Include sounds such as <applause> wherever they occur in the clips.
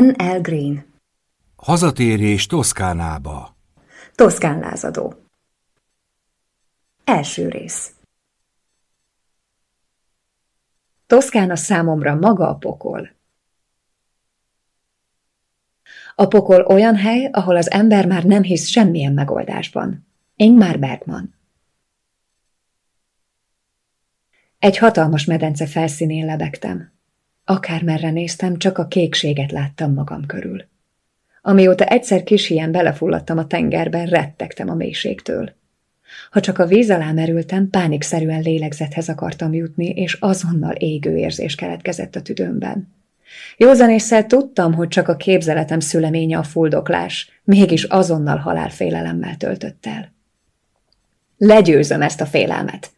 N.L. Green Hazatérés Toszkánába Toszkán lázadó Első rész Toszkána számomra maga a pokol. A pokol olyan hely, ahol az ember már nem hisz semmilyen megoldásban. Ingmar Bergman Egy hatalmas medence felszínén lebegtem. Akármerre néztem, csak a kékséget láttam magam körül. Amióta egyszer kis ilyen belefulladtam a tengerben, rettegtem a mélységtől. Ha csak a víz alá merültem, pánikszerűen lélegzethez akartam jutni, és azonnal égő érzés keletkezett a tüdőmben. Józanésszel tudtam, hogy csak a képzeletem szüleménye a fuldoklás, mégis azonnal halálfélelemmel töltött el. Legyőzöm ezt a félelmet.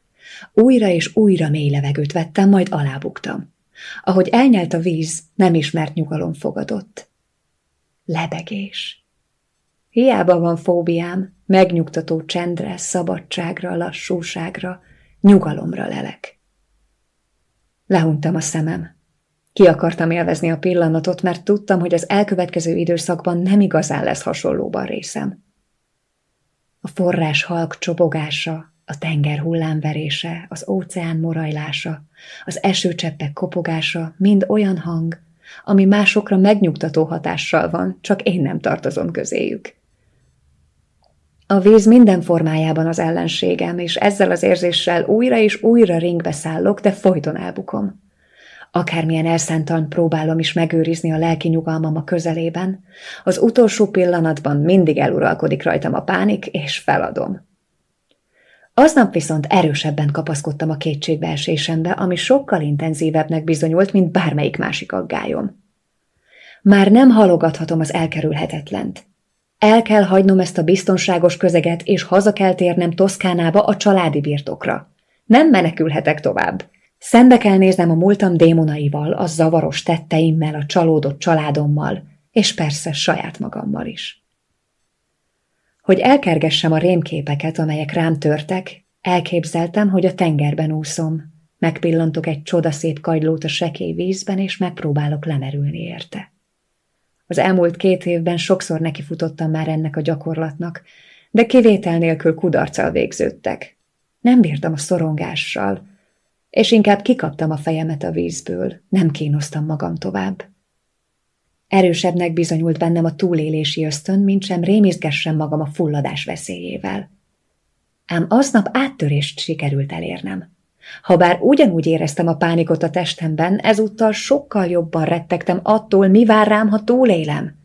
Újra és újra mély levegőt vettem, majd alábuktam. Ahogy elnyelt a víz, nem ismert nyugalom fogadott. Lebegés. Hiába van fóbiám, megnyugtató csendre, szabadságra, lassúságra, nyugalomra lelek. Lehuntam a szemem. Ki akartam élvezni a pillanatot, mert tudtam, hogy az elkövetkező időszakban nem igazán lesz hasonlóban részem. A forrás halk csobogása, a tenger hullámverése, az óceán morajlása, az esőcseppek kopogása mind olyan hang, ami másokra megnyugtató hatással van, csak én nem tartozom közéjük. A víz minden formájában az ellenségem, és ezzel az érzéssel újra és újra ringbe szállok, de folyton elbukom. Akármilyen elszántan próbálom is megőrizni a lelki nyugalmam a közelében, az utolsó pillanatban mindig eluralkodik rajtam a pánik, és feladom. Aznap viszont erősebben kapaszkodtam a kétségbeesésembe, ami sokkal intenzívebbnek bizonyult, mint bármelyik másik aggályom. Már nem halogathatom az elkerülhetetlent. El kell hagynom ezt a biztonságos közeget, és haza kell térnem Toszkánába a családi birtokra. Nem menekülhetek tovább. Szembe kell néznem a múltam démonaival, a zavaros tetteimmel, a csalódott családommal, és persze saját magammal is. Hogy elkergessem a rémképeket, amelyek rám törtek, elképzeltem, hogy a tengerben úszom. Megpillantok egy csodaszép kagylót a sekély vízben, és megpróbálok lemerülni érte. Az elmúlt két évben sokszor nekifutottam már ennek a gyakorlatnak, de kivétel nélkül kudarccal végződtek. Nem bírtam a szorongással, és inkább kikaptam a fejemet a vízből, nem kínoztam magam tovább. Erősebbnek bizonyult bennem a túlélési ösztön, mint sem rémizgessem magam a fulladás veszélyével. Ám aznap áttörést sikerült elérnem. Habár ugyanúgy éreztem a pánikot a testemben, ezúttal sokkal jobban rettegtem attól, mi vár rám, ha túlélem.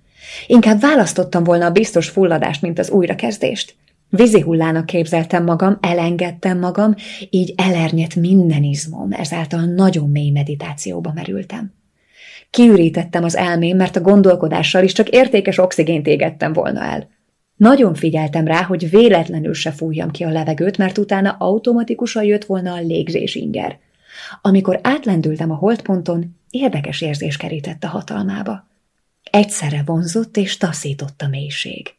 Inkább választottam volna a biztos fulladást, mint az újrakezdést. Vízi hullának képzeltem magam, elengedtem magam, így elernyett minden izmom, ezáltal nagyon mély meditációba merültem. Kiürítettem az elmém, mert a gondolkodással is csak értékes oxigént égettem volna el. Nagyon figyeltem rá, hogy véletlenül se fújjam ki a levegőt, mert utána automatikusan jött volna a légzés inger. Amikor átlendültem a holdponton, érdekes érzés kerített a hatalmába. Egyszerre vonzott és taszított a mélység.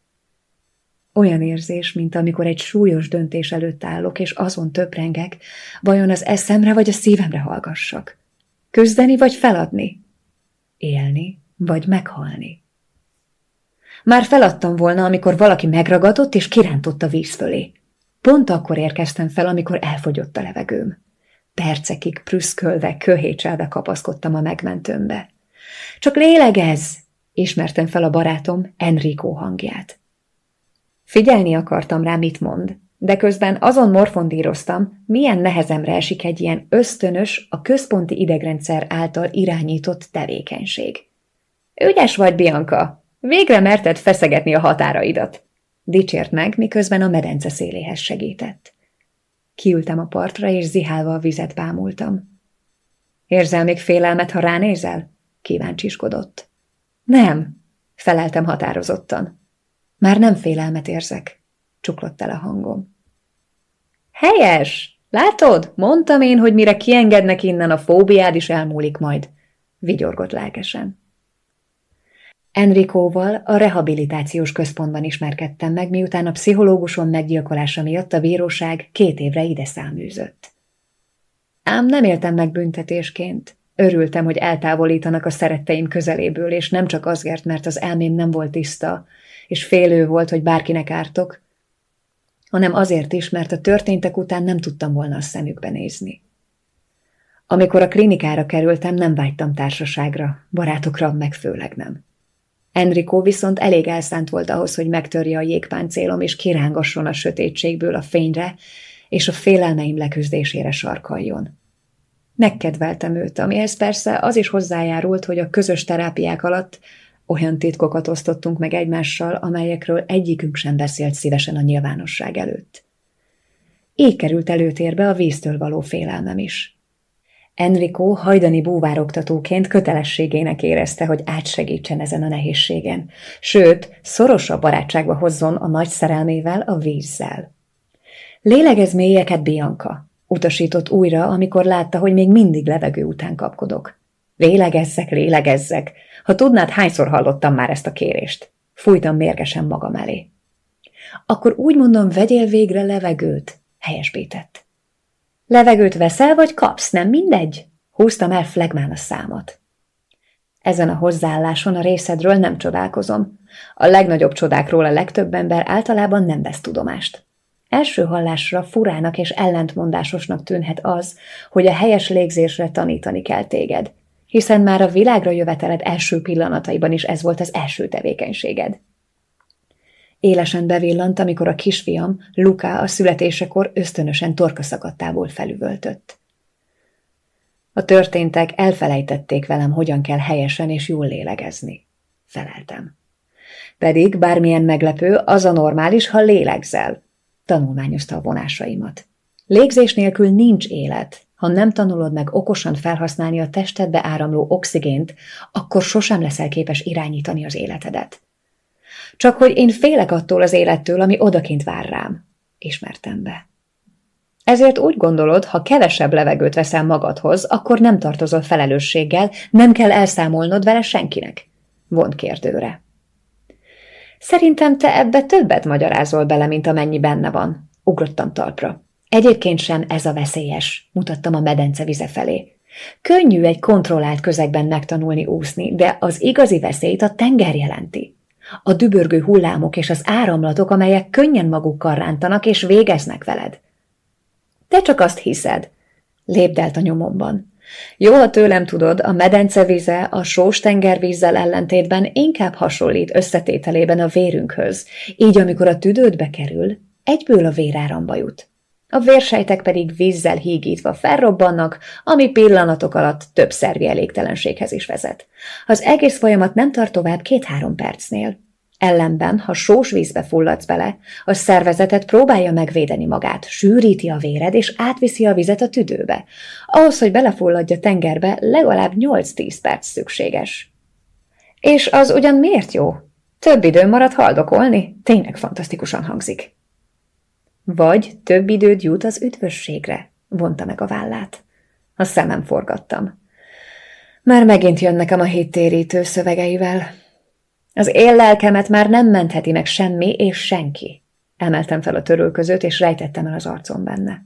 Olyan érzés, mint amikor egy súlyos döntés előtt állok, és azon töprengek, vajon az eszemre vagy a szívemre hallgassak. Küzdeni vagy feladni? Élni vagy meghalni? Már feladtam volna, amikor valaki megragadott és kirántott a víz fölé. Pont akkor érkeztem fel, amikor elfogyott a levegőm. Percekig prüszkölve, köhécselve kapaszkodtam a megmentőmbe. Csak lélegez! Ismertem fel a barátom Enrico hangját. Figyelni akartam rá, mit mond, de közben azon morfondíroztam, milyen nehezemre esik egy ilyen ösztönös, a központi idegrendszer által irányított tevékenység. Ügyes vagy, Bianca! Végre merted feszegetni a határaidat. Dicsért meg, miközben a medence széléhez segített. Kiültem a partra, és zihálva a vizet bámultam. Érzel még félelmet, ha ránézel? Kíváncsiskodott. Nem, feleltem határozottan. Már nem félelmet érzek, csuklott el a hangom. Helyes! Látod? Mondtam én, hogy mire kiengednek innen, a fóbiád is elmúlik majd. Vigyorgott lelkesen. Enrikóval a rehabilitációs központban ismerkedtem meg, miután a pszichológuson meggyilkolása miatt a bíróság két évre ide száműzött. Ám nem éltem meg büntetésként. Örültem, hogy eltávolítanak a szeretteim közeléből, és nem csak azért, mert az elmém nem volt tiszta, és félő volt, hogy bárkinek ártok, hanem azért is, mert a történtek után nem tudtam volna a szemükbe nézni. Amikor a klinikára kerültem, nem vágytam társaságra, barátokra meg főleg nem. Enrico viszont elég elszánt volt ahhoz, hogy megtörje a jégpáncélom, és kirángasson a sötétségből a fényre, és a félelmeim leküzdésére sarkaljon. Megkedveltem őt, amihez persze az is hozzájárult, hogy a közös terápiák alatt olyan titkokat osztottunk meg egymással, amelyekről egyikünk sem beszélt szívesen a nyilvánosság előtt. Így került előtérbe a víztől való félelmem is. Enrico hajdani búvároktatóként kötelességének érezte, hogy átsegítsen ezen a nehézségen, sőt, szorosabb barátságba hozzon a nagy szerelmével, a vízzel. Lélegez mélyeket, Bianca, utasított újra, amikor látta, hogy még mindig levegő után kapkodok. Lélegezzek, lélegezzek. Ha tudnád, hányszor hallottam már ezt a kérést. Fújtam mérgesen magam elé. Akkor úgy mondom, vegyél végre levegőt, helyesbített. Levegőt veszel, vagy kapsz, nem mindegy? Húztam el flegmán a számot. Ezen a hozzáálláson a részedről nem csodálkozom. A legnagyobb csodákról a legtöbb ember általában nem vesz tudomást. Első hallásra furának és ellentmondásosnak tűnhet az, hogy a helyes légzésre tanítani kell téged, hiszen már a világra jöveteled első pillanataiban is ez volt az első tevékenységed. Élesen bevillant, amikor a kisfiam, Luka a születésekor ösztönösen torkaszakadtából felüvöltött. A történtek elfelejtették velem, hogyan kell helyesen és jól lélegezni. Feleltem. Pedig, bármilyen meglepő, az a normális, ha lélegzel. Tanulmányozta a vonásaimat. Légzés nélkül nincs élet. Ha nem tanulod meg okosan felhasználni a testedbe áramló oxigént, akkor sosem leszel képes irányítani az életedet. Csak hogy én félek attól az élettől, ami odakint vár rám. Ismertem be. Ezért úgy gondolod, ha kevesebb levegőt veszel magadhoz, akkor nem tartozol felelősséggel, nem kell elszámolnod vele senkinek. Vont kérdőre. Szerintem te ebbe többet magyarázol bele, mint amennyi benne van. Ugrottam talpra. Egyébként sem ez a veszélyes, mutattam a medence vize felé. Könnyű egy kontrollált közegben megtanulni úszni, de az igazi veszélyt a tenger jelenti. A dübörgő hullámok és az áramlatok, amelyek könnyen magukkal rántanak és végeznek veled. Te csak azt hiszed. Lépdelt a nyomomban. Jó, ha tőlem tudod, a medence vize a sós tengervízzel ellentétben inkább hasonlít összetételében a vérünkhöz, így amikor a tüdődbe kerül, egyből a véráramba jut. A vérsejtek pedig vízzel hígítva felrobbannak, ami pillanatok alatt több szervi elégtelenséghez is vezet. Az egész folyamat nem tart tovább két-három percnél. Ellenben, ha sós vízbe fulladsz bele, a szervezetet próbálja megvédeni magát, sűríti a véred, és átviszi a vizet a tüdőbe. Ahhoz, hogy belefulladja tengerbe, legalább 8-10 perc szükséges. És az ugyan miért jó? Több idő marad haldokolni? Tényleg fantasztikusan hangzik. Vagy több időd jut az üdvösségre, vonta meg a vállát. A szemem forgattam. Már megint jön nekem a hittérítő szövegeivel. Az én lelkemet már nem mentheti meg semmi és senki. Emeltem fel a törölközőt, és rejtettem el az arcom benne.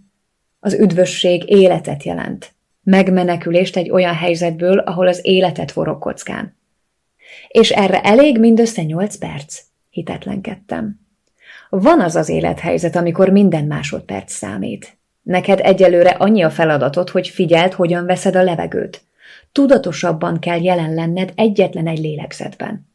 Az üdvösség életet jelent. Megmenekülést egy olyan helyzetből, ahol az életet forog kockán. És erre elég mindössze nyolc perc? Hitetlenkedtem. Van az az élethelyzet, amikor minden másodperc számít. Neked egyelőre annyi a feladatod, hogy figyeld, hogyan veszed a levegőt. Tudatosabban kell jelen lenned egyetlen egy lélegzetben.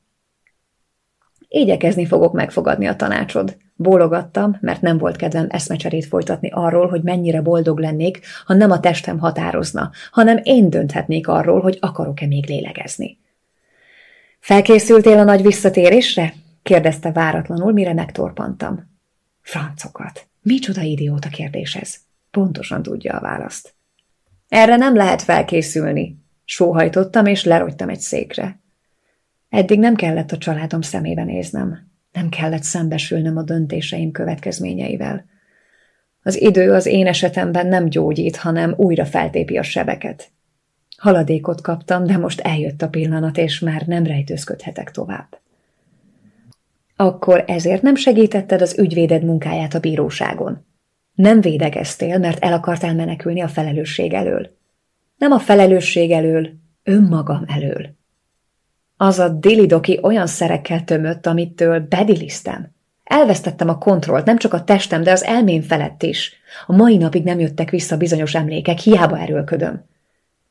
Igyekezni fogok megfogadni a tanácsod. Bólogattam, mert nem volt kedvem eszmecserét folytatni arról, hogy mennyire boldog lennék, ha nem a testem határozna, hanem én dönthetnék arról, hogy akarok-e még lélegezni. Felkészültél a nagy visszatérésre? Kérdezte váratlanul, mire megtorpantam. Francokat. Micsoda idióta kérdés ez? Pontosan tudja a választ. Erre nem lehet felkészülni. Sóhajtottam, és lerogytam egy székre. Eddig nem kellett a családom szemébe néznem. Nem kellett szembesülnöm a döntéseim következményeivel. Az idő az én esetemben nem gyógyít, hanem újra feltépi a sebeket. Haladékot kaptam, de most eljött a pillanat, és már nem rejtőzködhetek tovább. Akkor ezért nem segítetted az ügyvéded munkáját a bíróságon. Nem védegeztél, mert el akartál menekülni a felelősség elől. Nem a felelősség elől, önmagam elől. Az a dilidoki olyan szerekkel tömött, amitől bedilisztem. Elvesztettem a kontrollt, nem csak a testem, de az elmém felett is. A mai napig nem jöttek vissza bizonyos emlékek, hiába erőlködöm.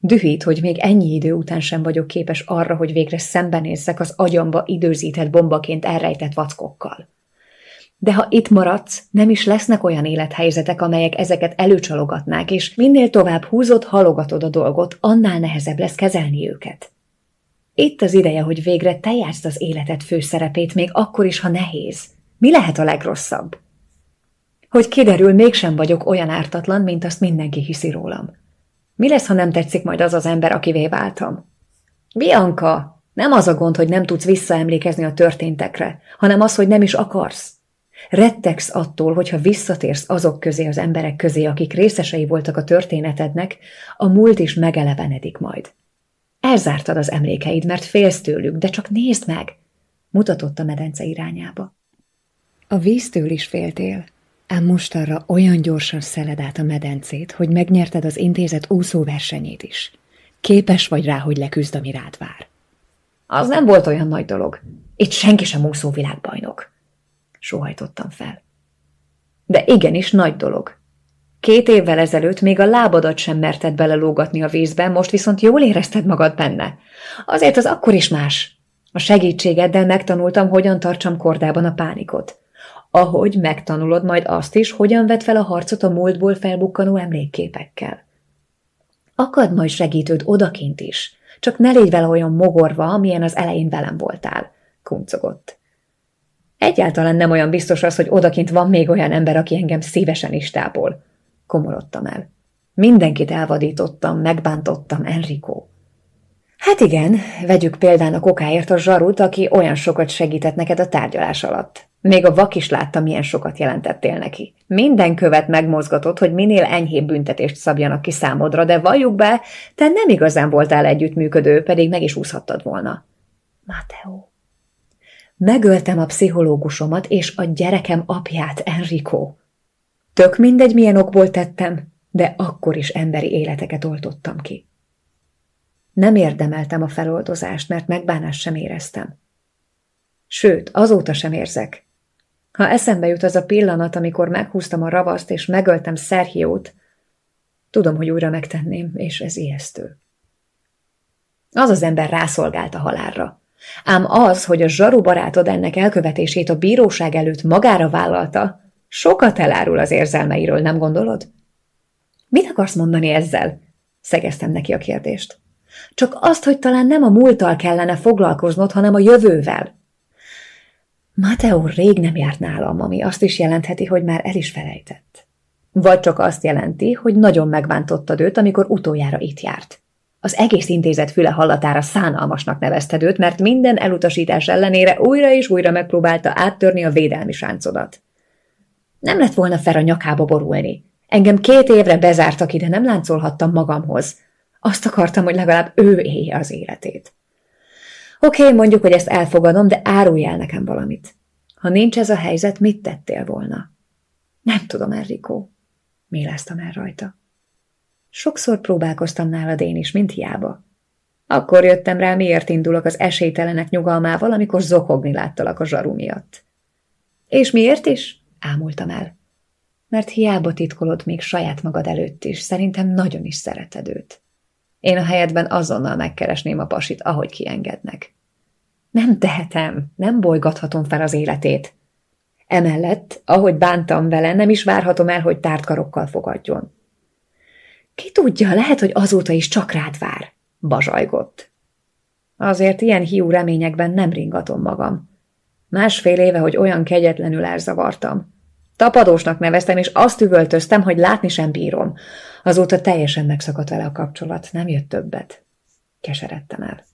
Dühít, hogy még ennyi idő után sem vagyok képes arra, hogy végre szembenézzek az agyamba időzített bombaként elrejtett vackokkal. De ha itt maradsz, nem is lesznek olyan élethelyzetek, amelyek ezeket előcsalogatnák, és minél tovább húzod, halogatod a dolgot, annál nehezebb lesz kezelni őket. Itt az ideje, hogy végre te játszd az életed főszerepét, még akkor is, ha nehéz. Mi lehet a legrosszabb? Hogy kiderül, mégsem vagyok olyan ártatlan, mint azt mindenki hiszi rólam. Mi lesz, ha nem tetszik majd az az ember, akivé váltam? Bianca, nem az a gond, hogy nem tudsz visszaemlékezni a történtekre, hanem az, hogy nem is akarsz. Rettegsz attól, hogyha visszatérsz azok közé az emberek közé, akik részesei voltak a történetednek, a múlt is megelevenedik majd. Elzártad az emlékeid, mert félsz tőlük, de csak nézd meg! Mutatott a medence irányába. A víztől is féltél, ám most arra olyan gyorsan szeled át a medencét, hogy megnyerted az intézet úszóversenyét is. Képes vagy rá, hogy leküzd, ami rád vár. Az nem volt olyan nagy dolog. Itt senki sem úszó világbajnok. Sóhajtottam fel. De igenis nagy dolog. Két évvel ezelőtt még a lábadat sem merted belelógatni a vízbe, most viszont jól érezted magad benne. Azért az akkor is más. A segítségeddel megtanultam, hogyan tartsam kordában a pánikot. Ahogy megtanulod majd azt is, hogyan vedd fel a harcot a múltból felbukkanó emlékképekkel. Akad majd segítőd odakint is, csak ne légy vele olyan mogorva, amilyen az elején velem voltál, kuncogott. Egyáltalán nem olyan biztos az, hogy odakint van még olyan ember, aki engem szívesen is tápol komorodtam el. Mindenkit elvadítottam, megbántottam, Enrico. Hát igen, vegyük példának okáért a zsarut, aki olyan sokat segített neked a tárgyalás alatt. Még a vak is látta, milyen sokat jelentettél neki. Minden követ megmozgatott, hogy minél enyhébb büntetést szabjanak ki számodra, de valljuk be, te nem igazán voltál együttműködő, pedig meg is úszhattad volna. Mateo. Megöltem a pszichológusomat és a gyerekem apját, Enrico. Tök mindegy, milyen okból tettem, de akkor is emberi életeket oltottam ki. Nem érdemeltem a feloldozást, mert megbánást sem éreztem. Sőt, azóta sem érzek. Ha eszembe jut az a pillanat, amikor meghúztam a ravaszt és megöltem Szerhiót, tudom, hogy újra megtenném, és ez ijesztő. Az az ember rászolgált a halálra. Ám az, hogy a zsaru barátod ennek elkövetését a bíróság előtt magára vállalta, Sokat elárul az érzelmeiről, nem gondolod? Mit akarsz mondani ezzel? Szegeztem neki a kérdést. Csak azt, hogy talán nem a múlttal kellene foglalkoznod, hanem a jövővel. Mateo rég nem járt nálam, ami azt is jelentheti, hogy már el is felejtett. Vagy csak azt jelenti, hogy nagyon megbántottad őt, amikor utoljára itt járt. Az egész intézet füle hallatára szánalmasnak nevezted őt, mert minden elutasítás ellenére újra és újra megpróbálta áttörni a védelmi sáncodat. Nem lett volna fel a nyakába borulni. Engem két évre bezártak ide, nem láncolhattam magamhoz. Azt akartam, hogy legalább ő élje az életét. Oké, okay, mondjuk, hogy ezt elfogadom, de árulj el nekem valamit. Ha nincs ez a helyzet, mit tettél volna? Nem tudom, Enrico. Méláztam el rajta. Sokszor próbálkoztam nálad én is, mint hiába. Akkor jöttem rá, miért indulok az esélytelenek nyugalmával, amikor zokogni láttalak a zsaru miatt. És miért is? ámultam el. Mert hiába titkolod még saját magad előtt is, szerintem nagyon is szereted őt. Én a helyedben azonnal megkeresném a pasit, ahogy kiengednek. Nem tehetem, nem bolygathatom fel az életét. Emellett, ahogy bántam vele, nem is várhatom el, hogy tártkarokkal fogadjon. Ki tudja, lehet, hogy azóta is csak rád vár, bazsajgott. Azért ilyen hiú reményekben nem ringatom magam. Másfél éve, hogy olyan kegyetlenül elzavartam. Tapadósnak neveztem, és azt üvöltöztem, hogy látni sem bírom. Azóta teljesen megszakadt vele a kapcsolat, nem jött többet. Keseredtem el.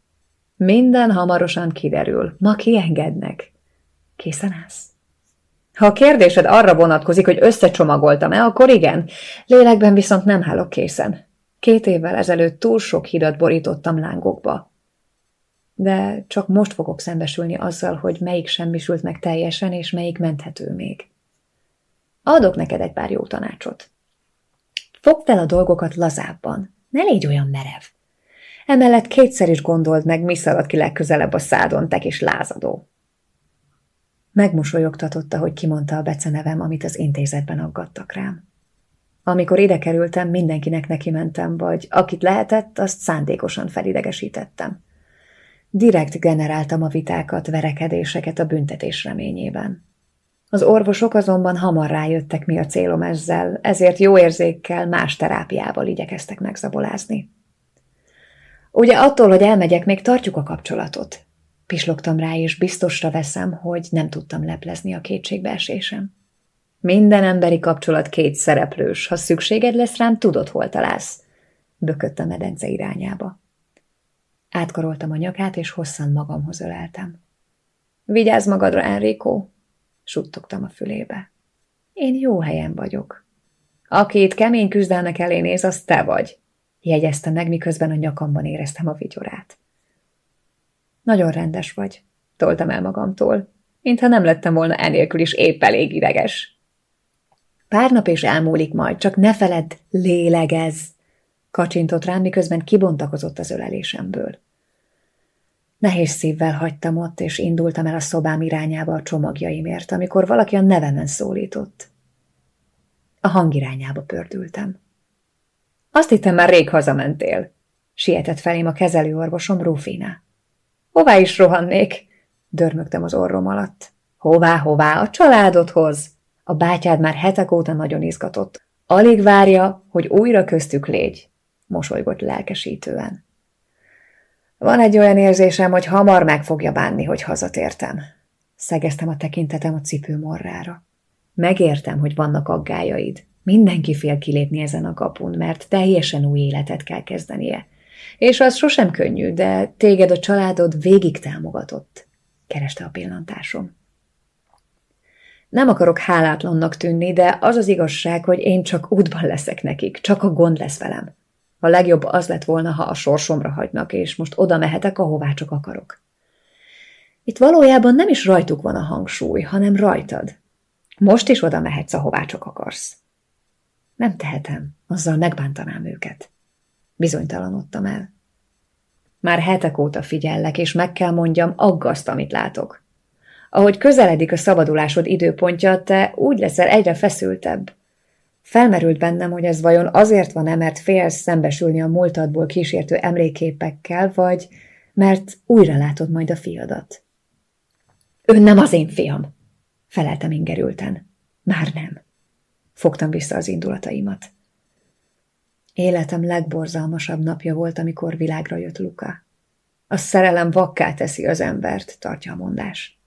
Minden hamarosan kiderül. Ma kiengednek. Készen állsz? Ha a kérdésed arra vonatkozik, hogy összecsomagoltam-e, akkor igen. Lélekben viszont nem állok készen. Két évvel ezelőtt túl sok hidat borítottam lángokba. De csak most fogok szembesülni azzal, hogy melyik semmisült meg teljesen, és melyik menthető még. Adok neked egy pár jó tanácsot. Fogd fel a dolgokat lazábban. Ne légy olyan merev. Emellett kétszer is gondold meg, mi szalad ki legközelebb a szádon, te kis lázadó. Megmosolyogtatotta, hogy kimondta a becenevem, amit az intézetben aggattak rám. Amikor ide kerültem, mindenkinek neki mentem, vagy akit lehetett, azt szándékosan felidegesítettem. Direkt generáltam a vitákat, verekedéseket a büntetés reményében. Az orvosok azonban hamar rájöttek, mi a célom ezzel, ezért jó érzékkel más terápiával igyekeztek megzabolázni. Ugye attól, hogy elmegyek, még tartjuk a kapcsolatot. Pislogtam rá, és biztosra veszem, hogy nem tudtam leplezni a kétségbeesésem. Minden emberi kapcsolat két szereplős. Ha szükséged lesz rám, tudod, hol találsz. Bökött a medence irányába. Átkaroltam a nyakát, és hosszan magamhoz öleltem. Vigyázz magadra, Enrico! Suttogtam a fülébe. Én jó helyen vagyok. Aki itt kemény küzdelmek elé néz, az te vagy, jegyezte meg, miközben a nyakamban éreztem a vigyorát. Nagyon rendes vagy, toltam el magamtól, mintha nem lettem volna enélkül is épp elég ideges. Pár nap és elmúlik majd, csak ne feledd, lélegez! Kacsintott rám, miközben kibontakozott az ölelésemből. Nehéz szívvel hagytam ott, és indultam el a szobám irányába a csomagjaimért, amikor valaki a nevemen szólított. A hang irányába pördültem. Azt hittem, már rég hazamentél, sietett felém a kezelőorvosom Rufina. Hová is rohannék? Dörmögtem az orrom alatt. Hová, hová, a családodhoz? A bátyád már hetek óta nagyon izgatott. Alig várja, hogy újra köztük légy, mosolygott lelkesítően. Van egy olyan érzésem, hogy hamar meg fogja bánni, hogy hazatértem. Szegeztem a tekintetem a cipő morrára. Megértem, hogy vannak aggájaid. Mindenki fél kilépni ezen a kapun, mert teljesen új életet kell kezdenie. És az sosem könnyű, de téged a családod végig támogatott. Kereste a pillantásom. Nem akarok hálátlannak tűnni, de az az igazság, hogy én csak útban leszek nekik, csak a gond lesz velem. A legjobb az lett volna, ha a sorsomra hagynak, és most oda mehetek, ahová csak akarok. Itt valójában nem is rajtuk van a hangsúly, hanem rajtad. Most is oda mehetsz, ahová csak akarsz. Nem tehetem, azzal megbántanám őket. Bizonytalanodtam el. Már hetek óta figyellek, és meg kell mondjam, aggaszt, amit látok. Ahogy közeledik a szabadulásod időpontja, te úgy leszel egyre feszültebb. Felmerült bennem, hogy ez vajon azért van-e, mert félsz szembesülni a múltadból kísértő emléképekkel, vagy mert újra látod majd a fiadat. Ön nem az én fiam, feleltem ingerülten. Már nem. Fogtam vissza az indulataimat. Életem legborzalmasabb napja volt, amikor világra jött Luka. A szerelem vakká teszi az embert, tartja a mondás.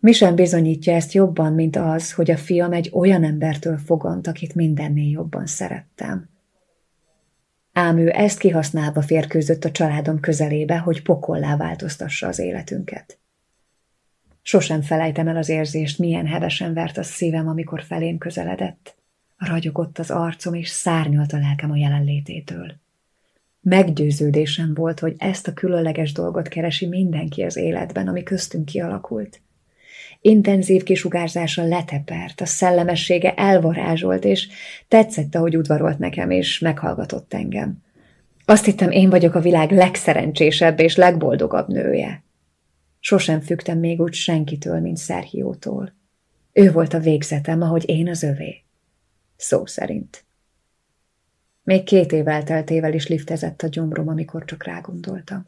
Mi sem bizonyítja ezt jobban, mint az, hogy a fiam egy olyan embertől fogant, akit mindennél jobban szerettem. Ám ő ezt kihasználva férkőzött a családom közelébe, hogy pokollá változtassa az életünket. Sosem felejtem el az érzést, milyen hevesen vert a szívem, amikor felém közeledett. Ragyogott az arcom, és szárnyalt a lelkem a jelenlététől. Meggyőződésem volt, hogy ezt a különleges dolgot keresi mindenki az életben, ami köztünk kialakult. Intenzív kisugárzása letepert, a szellemessége elvarázsolt, és tetszett, ahogy udvarolt nekem, és meghallgatott engem. Azt hittem, én vagyok a világ legszerencsésebb és legboldogabb nője. Sosem fügtem még úgy senkitől, mint Szerhiótól. Ő volt a végzetem, ahogy én az övé. Szó szerint. Még két év elteltével is liftezett a gyomrom, amikor csak rágondoltam.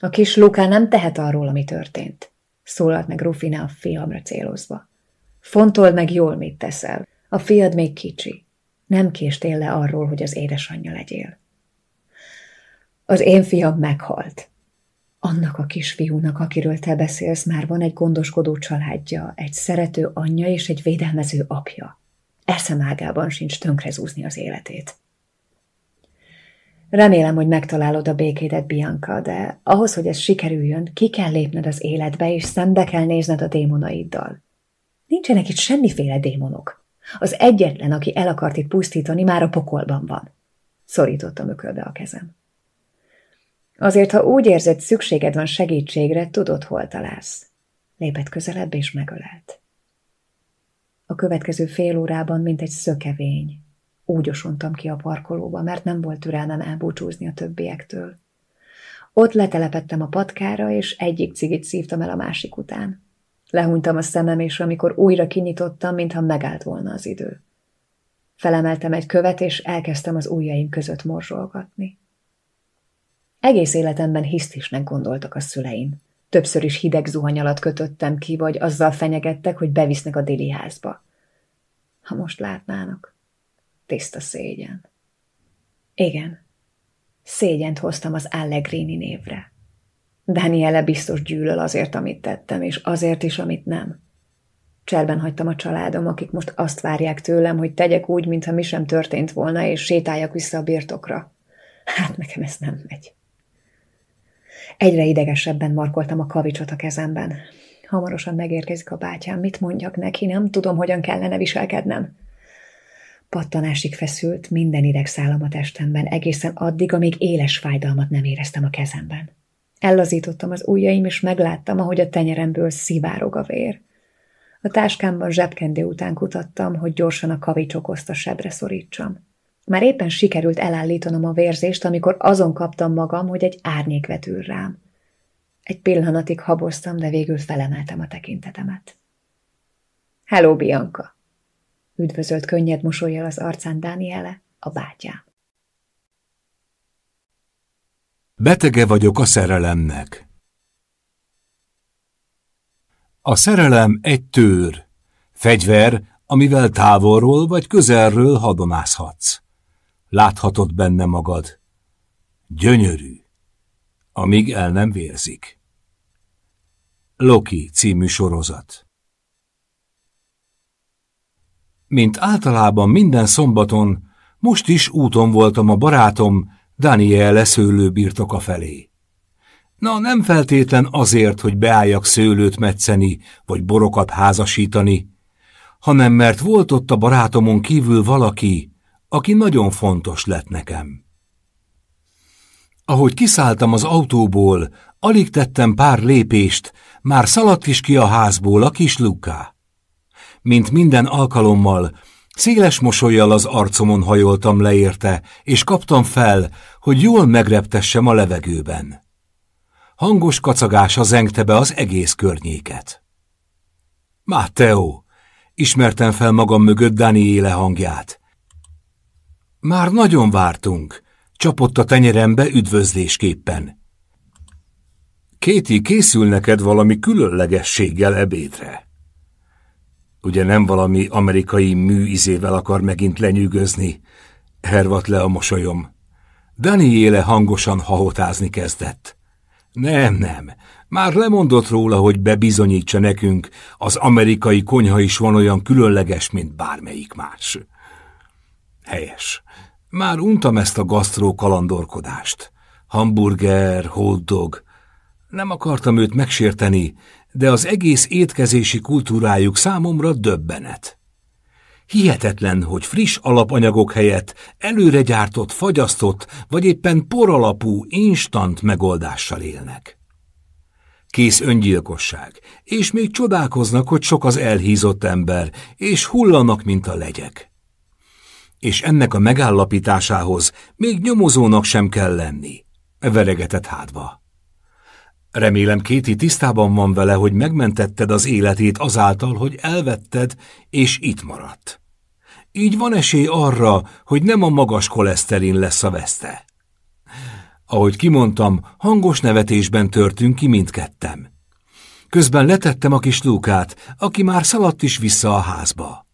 A kis Luká nem tehet arról, ami történt szólalt meg Rufina a fiamra célozva. Fontold meg jól, mit teszel. A fiad még kicsi. Nem késtél le arról, hogy az édesanyja legyél. Az én fiam meghalt. Annak a kisfiúnak, akiről te beszélsz, már van egy gondoskodó családja, egy szerető anyja és egy védelmező apja. Eszemágában sincs tönkrezúzni az életét. Remélem, hogy megtalálod a békédet, Bianca, de ahhoz, hogy ez sikerüljön, ki kell lépned az életbe, és szembe kell nézned a démonaiddal. Nincsenek itt semmiféle démonok. Az egyetlen, aki el akart itt pusztítani, már a pokolban van. Szorítottam ökölbe a kezem. Azért, ha úgy érzed, szükséged van segítségre, tudod, hol találsz. Lépett közelebb és megölelt. A következő fél órában, mint egy szökevény, Úgy osontam ki a parkolóba, mert nem volt türelmem elbúcsúzni a többiektől. Ott letelepettem a patkára, és egyik cigit szívtam el a másik után. Lehuntam a szemem, és amikor újra kinyitottam, mintha megállt volna az idő. Felemeltem egy követ, és elkezdtem az ujjaim között morzsolgatni. Egész életemben hisztisnek gondoltak a szüleim. Többször is hideg zuhany alatt kötöttem ki, vagy azzal fenyegettek, hogy bevisznek a dili házba. Ha most látnának, tiszta szégyen. Igen, szégyent hoztam az Allegrini névre. Daniele biztos gyűlöl azért, amit tettem, és azért is, amit nem. Cserben hagytam a családom, akik most azt várják tőlem, hogy tegyek úgy, mintha mi sem történt volna, és sétáljak vissza a birtokra. Hát nekem ez nem megy. Egyre idegesebben markoltam a kavicsot a kezemben. Hamarosan megérkezik a bátyám, mit mondjak neki, nem tudom, hogyan kellene viselkednem. Pattanásig feszült minden idegszálam a testemben, egészen addig, amíg éles fájdalmat nem éreztem a kezemben. Ellazítottam az ujjaim, és megláttam, ahogy a tenyeremből szivárog a vér. A táskámban zsebkendő után kutattam, hogy gyorsan a kavics okozta sebre szorítsam. Már éppen sikerült elállítanom a vérzést, amikor azon kaptam magam, hogy egy árnyék vetül rám. Egy pillanatig haboztam, de végül felemeltem a tekintetemet. Hello, Bianca! Üdvözölt könnyed mosolyjal az arcán Dániele, a bátyám. Betege vagyok a szerelemnek. A szerelem egy tőr, fegyver, amivel távolról vagy közelről hadonázhatsz. Láthatod benne magad. Gyönyörű, amíg el nem vérzik. Loki című sorozat Mint általában minden szombaton, most is úton voltam a barátom Daniel szőlő birtoka felé. Na, nem feltétlen azért, hogy beálljak szőlőt metszeni, vagy borokat házasítani, hanem mert volt ott a barátomon kívül valaki, aki nagyon fontos lett nekem. Ahogy kiszálltam az autóból, alig tettem pár lépést, már szaladt is ki a házból a kis Luká. Mint minden alkalommal, széles mosolyjal az arcomon hajoltam leérte, és kaptam fel, hogy jól megreptessem a levegőben. Hangos kacagása zengte be az egész környéket. Matteo! Ismertem fel magam mögött Daniele hangját. Már nagyon vártunk, csapott a tenyerembe üdvözlésképpen. Kéti, készül neked valami különlegességgel ebédre. Ugye nem valami amerikai műizével akar megint lenyűgözni? Hervat le a mosolyom. Daniele hangosan hahotázni kezdett. Nem, nem, már lemondott róla, hogy bebizonyítsa nekünk, az amerikai konyha is van olyan különleges, mint bármelyik más. Helyes. Már untam ezt a gasztró kalandorkodást. Hamburger, hotdog. Nem akartam őt megsérteni, de az egész étkezési kultúrájuk számomra döbbenet. Hihetetlen, hogy friss alapanyagok helyett előre gyártott, fagyasztott, vagy éppen poralapú, instant megoldással élnek. Kész öngyilkosság, és még csodálkoznak, hogy sok az elhízott ember, és hullanak, mint a legyek és ennek a megállapításához még nyomozónak sem kell lenni. Veregetett hátba. Remélem Kéti tisztában van vele, hogy megmentetted az életét azáltal, hogy elvetted, és itt maradt. Így van esély arra, hogy nem a magas koleszterin lesz a veszte. Ahogy kimondtam, hangos nevetésben törtünk ki mindkettem. Közben letettem a kis Lukát, aki már szaladt is vissza a házba.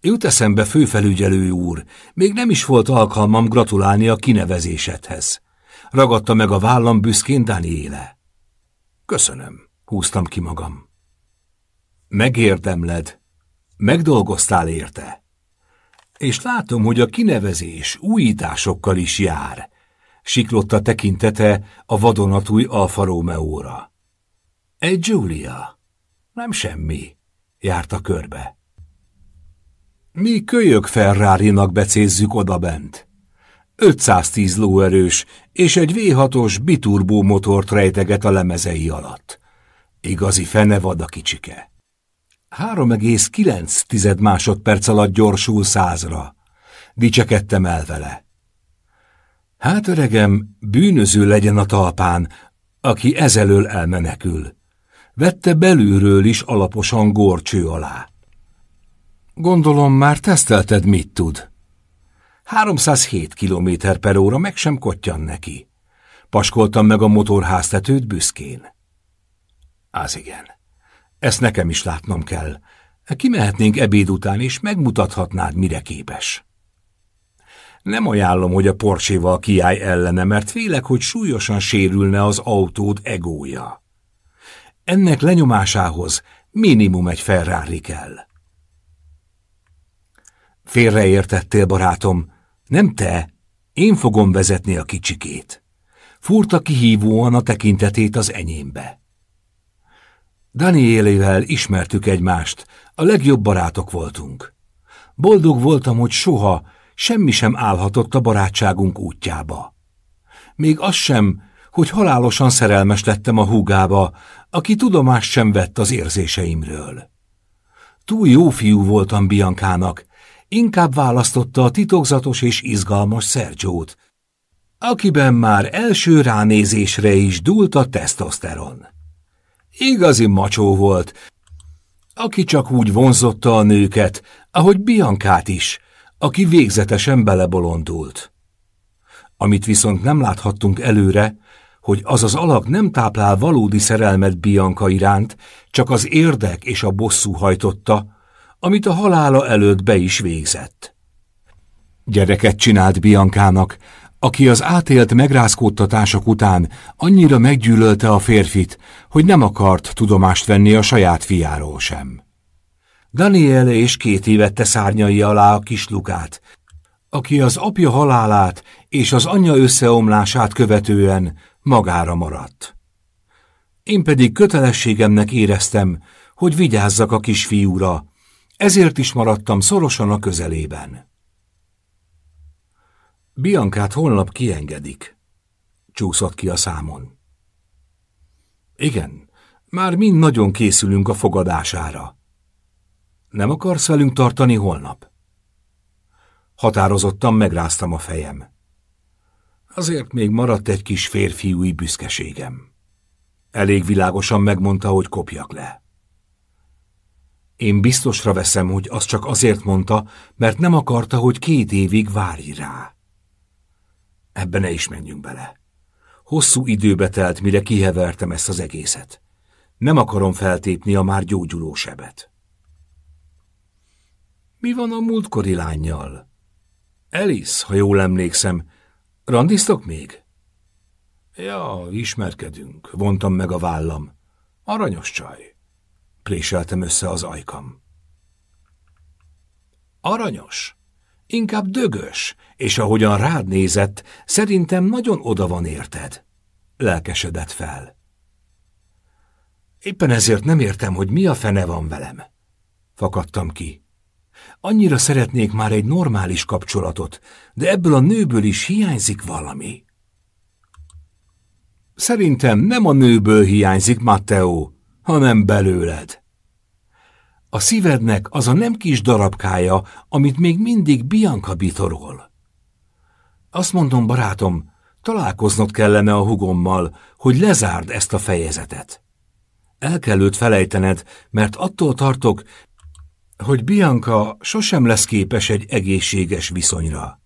Jut eszembe, főfelügyelő úr, még nem is volt alkalmam gratulálni a kinevezésedhez. Ragadta meg a vállam büszkén Daniele. Köszönöm, húztam ki magam. Megérdemled. Megdolgoztál érte. És látom, hogy a kinevezés újításokkal is jár. Siklotta tekintete a vadonatúj Alfa Romeo-ra. Egy Giulia. Nem semmi. Járta körbe. Mi kölyök Ferrari-nak becézzük odabent. 510 lóerős és egy V6-os biturbó motort rejteget a lemezei alatt. Igazi fenevad a kicsike. 3,9 másodperc alatt gyorsul százra. dicsekedtem el vele. Hát öregem, bűnöző legyen a talpán, aki ezelől elmenekül. Vette belülről is alaposan górcső alá. Gondolom már tesztelted, mit tud. 307 km per óra meg sem kottyan neki. Paskoltam meg a motorháztetőt büszkén. Az igen. Ezt nekem is látnom kell. Kimehetnénk ebéd után, és megmutathatnád, mire képes. Nem ajánlom, hogy a porséval kiállj ellene, mert félek, hogy súlyosan sérülne az autód egója. Ennek lenyomásához minimum egy Ferrari kell. Félreértettél, barátom, nem te, én fogom vezetni a kicsikét. Furta kihívóan a tekintetét az enyémbe. Danielével ismertük egymást, a legjobb barátok voltunk. Boldog voltam, hogy soha, semmi sem állhatott a barátságunk útjába. Még az sem, hogy halálosan szerelmes lettem a húgába, aki tudomást sem vett az érzéseimről. Túl jó fiú voltam Biankának, inkább választotta a titokzatos és izgalmas Sergio-t, akiben már első ránézésre is dúlt a tesztoszteron. Igazi macsó volt, aki csak úgy vonzotta a nőket, ahogy Biankát is, aki végzetesen belebolondult. Amit viszont nem láthattunk előre, hogy az az alak nem táplál valódi szerelmet Bianka iránt, csak az érdek és a bosszú hajtotta, amit a halála előtt be is végzett. Gyereket csinált Biankának, aki az átélt megrázkódtatások után annyira meggyűlölte a férfit, hogy nem akart tudomást venni a saját fiáról sem. Daniele és két évette szárnyai alá a kis Lukát, aki az apja halálát és az anyja összeomlását követően magára maradt. Én pedig kötelességemnek éreztem, hogy vigyázzak a kisfiúra, ezért is maradtam szorosan a közelében. Biankát holnap kiengedik, csúszott ki a számon. Igen, már mind nagyon készülünk a fogadására. Nem akarsz velünk tartani holnap? Határozottan megráztam a fejem. Azért még maradt egy kis férfiúi büszkeségem. Elég világosan megmondta, hogy kopjak le. Én biztosra veszem, hogy az csak azért mondta, mert nem akarta, hogy két évig várj rá. Ebben ne is menjünk bele. Hosszú időbe telt, mire kihevertem ezt az egészet. Nem akarom feltépni a már gyógyuló sebet. Mi van a múltkori lányjal? Elis, ha jól emlékszem, randiztok még? Ja, ismerkedünk, vontam meg a vállam. Aranyos csaj. Préseltem össze az ajkam. Aranyos? Inkább dögös, és ahogyan rád nézett, szerintem nagyon oda van érted. Lelkesedett fel. Éppen ezért nem értem, hogy mi a fene van velem. Fakadtam ki. Annyira szeretnék már egy normális kapcsolatot, de ebből a nőből is hiányzik valami. Szerintem nem a nőből hiányzik, Matteo, hanem belőled. A szívednek az a nem kis darabkája, amit még mindig Bianca bitorol. Azt mondom, barátom, találkoznod kellene a hugommal, hogy lezárd ezt a fejezetet. El kell őt felejtened, mert attól tartok, hogy Bianca sosem lesz képes egy egészséges viszonyra.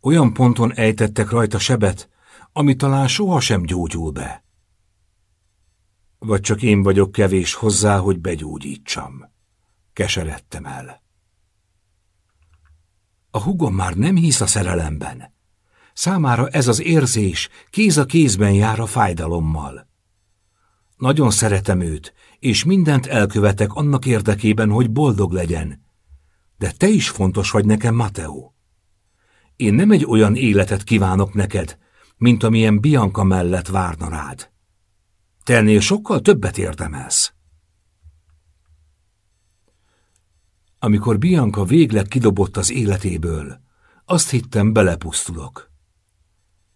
Olyan ponton ejtettek rajta sebet, ami talán sohasem gyógyul be. Vagy csak én vagyok kevés hozzá, hogy begyógyítsam. Keseredtem el. A hugom már nem hisz a szerelemben. Számára ez az érzés kéz a kézben jár a fájdalommal. Nagyon szeretem őt, és mindent elkövetek annak érdekében, hogy boldog legyen. De te is fontos vagy nekem, Mateo. Én nem egy olyan életet kívánok neked, mint amilyen Bianca mellett várna rád. Te sokkal többet érdemelsz. Amikor Bianca végleg kidobott az életéből, azt hittem, belepusztulok.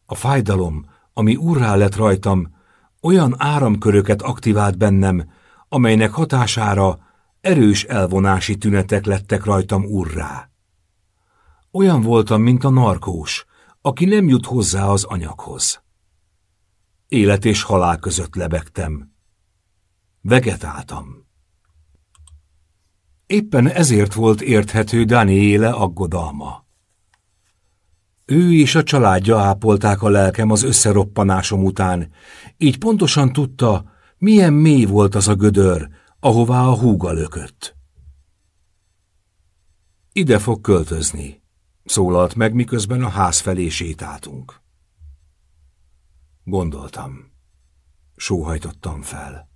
A fájdalom, ami urrá lett rajtam, olyan áramköröket aktivált bennem, amelynek hatására erős elvonási tünetek lettek rajtam urrá. Olyan voltam, mint a narkós, aki nem jut hozzá az anyaghoz. Élet és halál között lebegtem. Vegetáltam. Éppen ezért volt érthető Daniéle aggodalma. Ő és a családja ápolták a lelkem az összeroppanásom után, így pontosan tudta, milyen mély volt az a gödör, ahová a húga lökött. Ide fog költözni, szólalt meg, miközben a ház felé sétáltunk. Gondoltam. Sóhajtottam fel.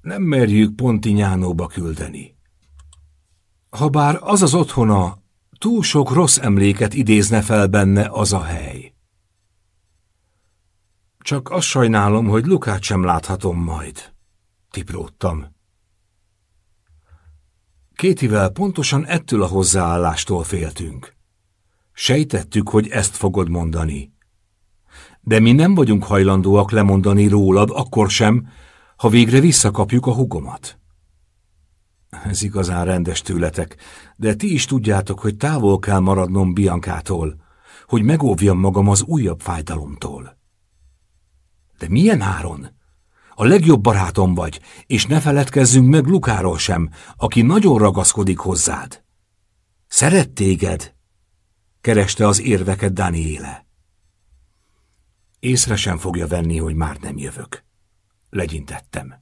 Nem merjük Pontinyánóba küldeni. Habár az az otthona, túl sok rossz emléket idézne fel benne az a hely. Csak azt sajnálom, hogy Lukát sem láthatom majd. Tipróttam. Kétivel pontosan ettől a hozzáállástól féltünk. Sejtettük, hogy ezt fogod mondani. De mi nem vagyunk hajlandóak lemondani rólad, akkor sem, ha végre visszakapjuk a hugomat. Ez igazán rendes tőletek, de ti is tudjátok, hogy távol kell maradnom Biankától, hogy megóvjam magam az újabb fájdalomtól. De milyen áron? A legjobb barátom vagy, és ne feledkezzünk meg Lukáról sem, aki nagyon ragaszkodik hozzád. Szeret téged? Kereste az érveket Daniéle. Észre sem fogja venni, hogy már nem jövök. Legyintettem.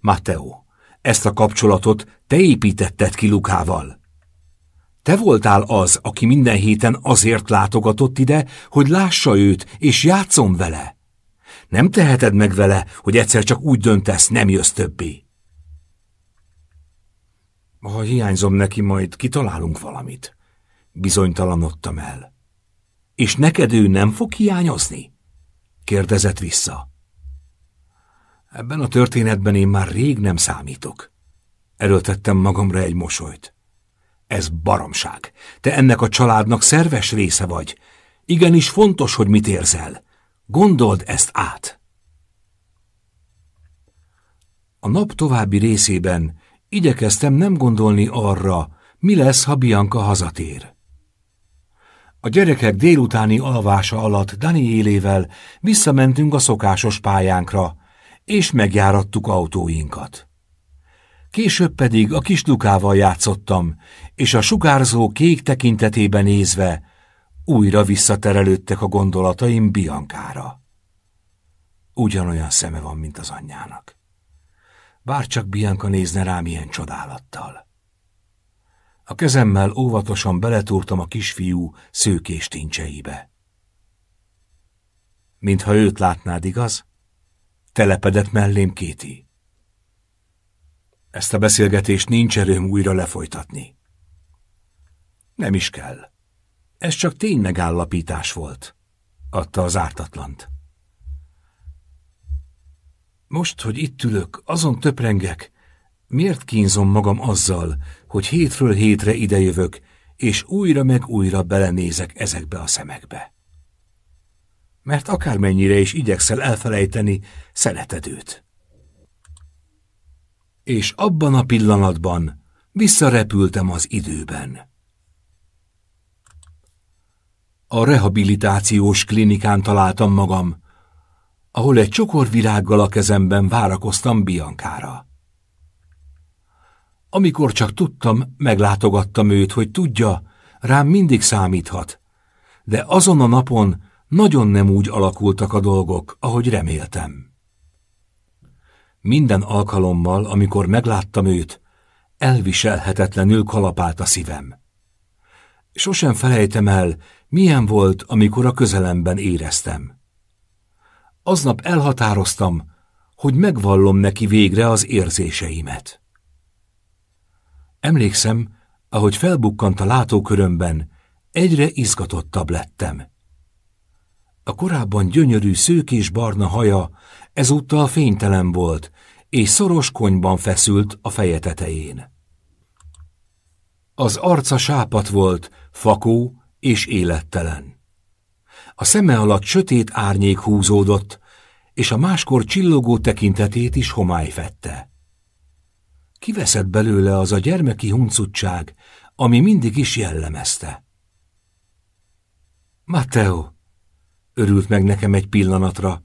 Matteo, ezt a kapcsolatot te építetted ki Lukával. Te voltál az, aki minden héten azért látogatott ide, hogy lássa őt és játszom vele. Nem teheted meg vele, hogy egyszer csak úgy döntesz, nem jössz többé. Ha hiányzom neki, majd kitalálunk valamit. Bizonytalanodtam el. És neked ő nem fog hiányozni? Kérdezett vissza. Ebben a történetben én már rég nem számítok. Erőltettem magamra egy mosolyt. Ez baromság. Te ennek a családnak szerves része vagy. Igenis fontos, hogy mit érzel. Gondold ezt át. A nap további részében igyekeztem nem gondolni arra, mi lesz, ha Bianca hazatér. A gyerekek délutáni alvása alatt Daniélével visszamentünk a szokásos pályánkra, és megjárattuk autóinkat. Később pedig a kis Lukával játszottam, és a sugárzó kék tekintetében nézve újra visszaterelődtek a gondolataim Biankára. Ugyanolyan szeme van, mint az anyjának. Bár csak Bianca nézne rám ilyen csodálattal. A kezemmel óvatosan beletúrtam a kisfiú szőkés tincseibe. Mintha őt látnád, igaz? Telepedett mellém Kéti. Ezt a beszélgetést nincs erőm újra lefolytatni. Nem is kell. Ez csak ténymegállapítás volt, adta az ártatlant. Most, hogy itt ülök, azon töprengek, miért kínzom magam azzal, hogy hétről hétre idejövök, és újra meg újra belenézek ezekbe a szemekbe mert akármennyire is igyekszel elfelejteni, szereted őt. És abban a pillanatban visszarepültem az időben. A rehabilitációs klinikán találtam magam, ahol egy csokor virággal a kezemben várakoztam Biankára. Amikor csak tudtam, meglátogattam őt, hogy tudja, rám mindig számíthat, de azon a napon nagyon nem úgy alakultak a dolgok, ahogy reméltem. Minden alkalommal, amikor megláttam őt, elviselhetetlenül kalapált a szívem. Sosem felejtem el, milyen volt, amikor a közelemben éreztem. Aznap elhatároztam, hogy megvallom neki végre az érzéseimet. Emlékszem, ahogy felbukkant a látókörömben, egyre izgatottabb lettem. A korábban gyönyörű szőkés barna haja ezúttal fénytelen volt, és szoros konyban feszült a feje tetején. Az arca sápat volt, fakó és élettelen. A szeme alatt sötét árnyék húzódott, és a máskor csillogó tekintetét is homály fette. Kiveszett belőle az a gyermeki huncutság, ami mindig is jellemezte. Matteo, örült meg nekem egy pillanatra,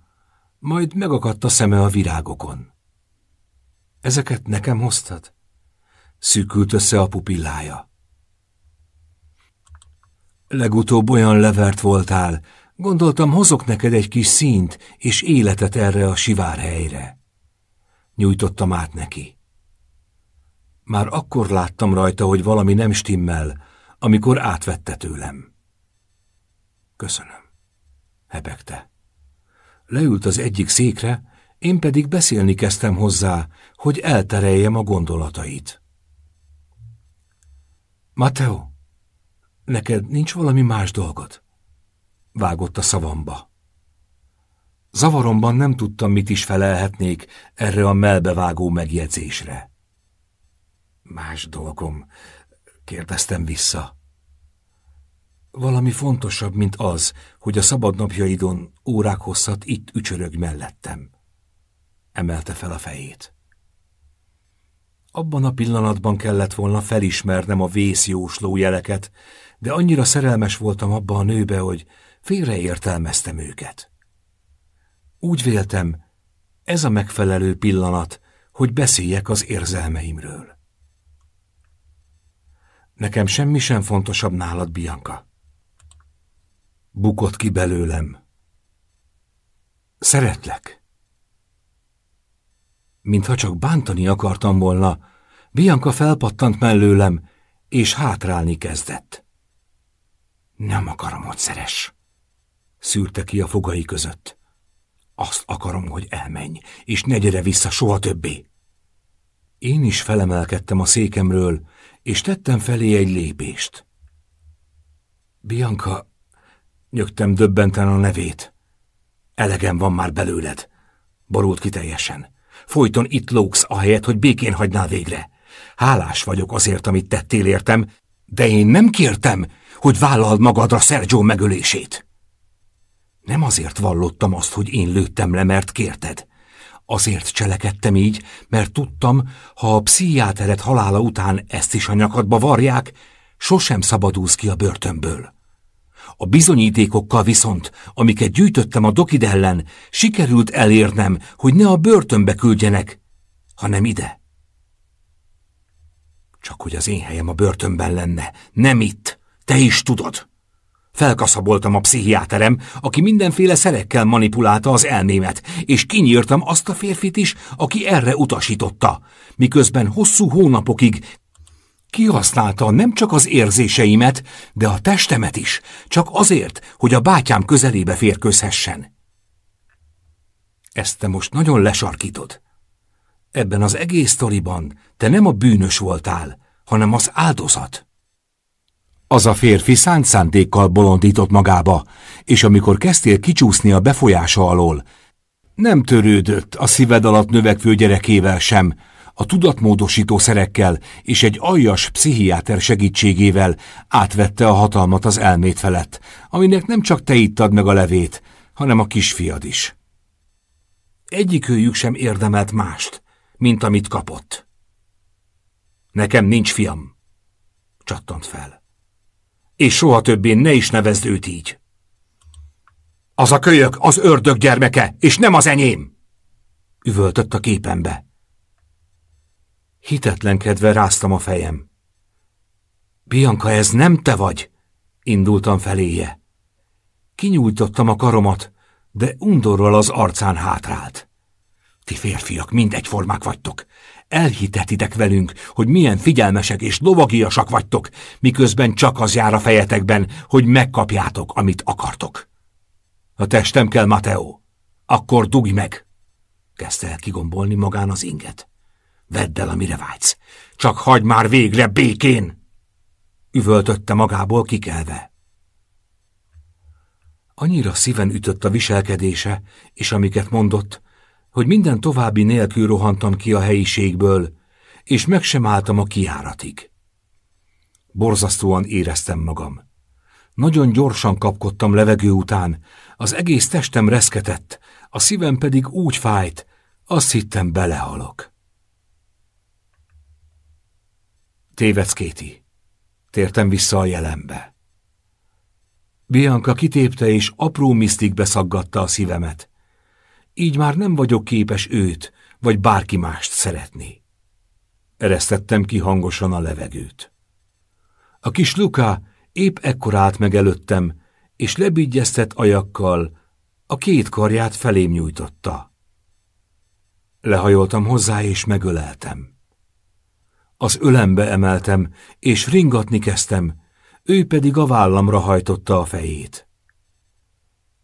majd megakadt a szeme a virágokon. Ezeket nekem hoztad? Szűkült össze a pupillája. Legutóbb olyan levert voltál, gondoltam, hozok neked egy kis színt és életet erre a sivárhelyre. Nyújtottam át neki. Már akkor láttam rajta, hogy valami nem stimmel, amikor átvette tőlem. Köszönöm, hebegte. Leült az egyik székre, én pedig beszélni kezdtem hozzá, hogy eltereljem a gondolatait. Mateo, neked nincs valami más dolgod? Vágott a szavamba. Zavaromban nem tudtam, mit is felelhetnék erre a melbevágó megjegyzésre. Más dolgom, kérdeztem vissza. Valami fontosabb, mint az, hogy a szabadnapjaidon órák hosszat itt ücsörög mellettem. Emelte fel a fejét. Abban a pillanatban kellett volna felismernem a vészjósló jeleket, de annyira szerelmes voltam abba a nőbe, hogy félreértelmeztem őket. Úgy véltem, ez a megfelelő pillanat, hogy beszéljek az érzelmeimről. Nekem semmi sem fontosabb nálad, Bianca. Bukott ki belőlem. Szeretlek. Mintha csak bántani akartam volna, Bianca felpattant mellőlem, és hátrálni kezdett. Nem akarom, hogy szeres, szűrte ki a fogai között. Azt akarom, hogy elmenj, és ne gyere vissza soha többé. Én is felemelkedtem a székemről, és tettem felé egy lépést. Bianca, nyögtem döbbenten a nevét. Elegem van már belőled. Borult ki teljesen. Folyton itt lógsz, ahelyett, hogy békén hagynál végre. Hálás vagyok azért, amit tettél értem, de én nem kértem, hogy vállald magadra Sergio megölését. Nem azért vallottam azt, hogy én lőttem le, mert kérted. Azért cselekedtem így, mert tudtam, ha a pszichiáteret halála után ezt is a nyakadba varják, sosem szabadulsz ki a börtönből. A bizonyítékokkal viszont, amiket gyűjtöttem a dokid ellen, sikerült elérnem, hogy ne a börtönbe küldjenek, hanem ide. Csak hogy az én helyem a börtönben lenne, nem itt, te is tudod. Felkaszaboltam a pszichiáterem, aki mindenféle szerekkel manipulálta az elmémet, és kinyírtam azt a férfit is, aki erre utasította, miközben hosszú hónapokig kihasználta nem csak az érzéseimet, de a testemet is, csak azért, hogy a bátyám közelébe férkőzhessen. Ezt te most nagyon lesarkítod. Ebben az egész sztoriban te nem a bűnös voltál, hanem az áldozat. Az a férfi szánt szántékkal bolondított magába, és amikor kezdtél kicsúszni a befolyása alól, nem törődött a szíved alatt növekvő gyerekével sem, a tudatmódosító szerekkel és egy aljas pszichiáter segítségével átvette a hatalmat az elmét felett, aminek nem csak te ittad meg a levét, hanem a kisfiad is. Egyikőjük sem érdemelt mást, mint amit kapott. Nekem nincs fiam, csattant fel és soha többé ne is nevezd őt így. Az a kölyök az ördög gyermeke, és nem az enyém! Üvöltött a képembe. Hitetlenkedve ráztam a fejem. Bianca, ez nem te vagy! Indultam feléje. Kinyújtottam a karomat, de undorral az arcán hátrált. Ti férfiak mind egyformák vagytok. Elhitetitek velünk, hogy milyen figyelmesek és lovagiasak vagytok, miközben csak az jár a fejetekben, hogy megkapjátok, amit akartok. A testem kell, Mateo. Akkor dugj meg! Kezdte el kigombolni magán az inget. Vedd el, amire vágysz. Csak hagyd már végre békén! Üvöltötte magából kikelve. Annyira szíven ütött a viselkedése, és amiket mondott, hogy minden további nélkül rohantam ki a helyiségből, és meg sem álltam a kiáratig. Borzasztóan éreztem magam. Nagyon gyorsan kapkodtam levegő után, az egész testem reszketett, a szívem pedig úgy fájt, azt hittem belehalok. Tévedsz, Kéti. Tértem vissza a jelenbe. Bianca kitépte és apró misztikbe szaggatta a szívemet. Így már nem vagyok képes őt, vagy bárki mást szeretni. Eresztettem ki hangosan a levegőt. A kis Luka épp ekkor állt meg előttem, és lebigyeztett ajakkal a két karját felém nyújtotta. Lehajoltam hozzá, és megöleltem. Az ölembe emeltem, és ringatni kezdtem, ő pedig a vállamra hajtotta a fejét.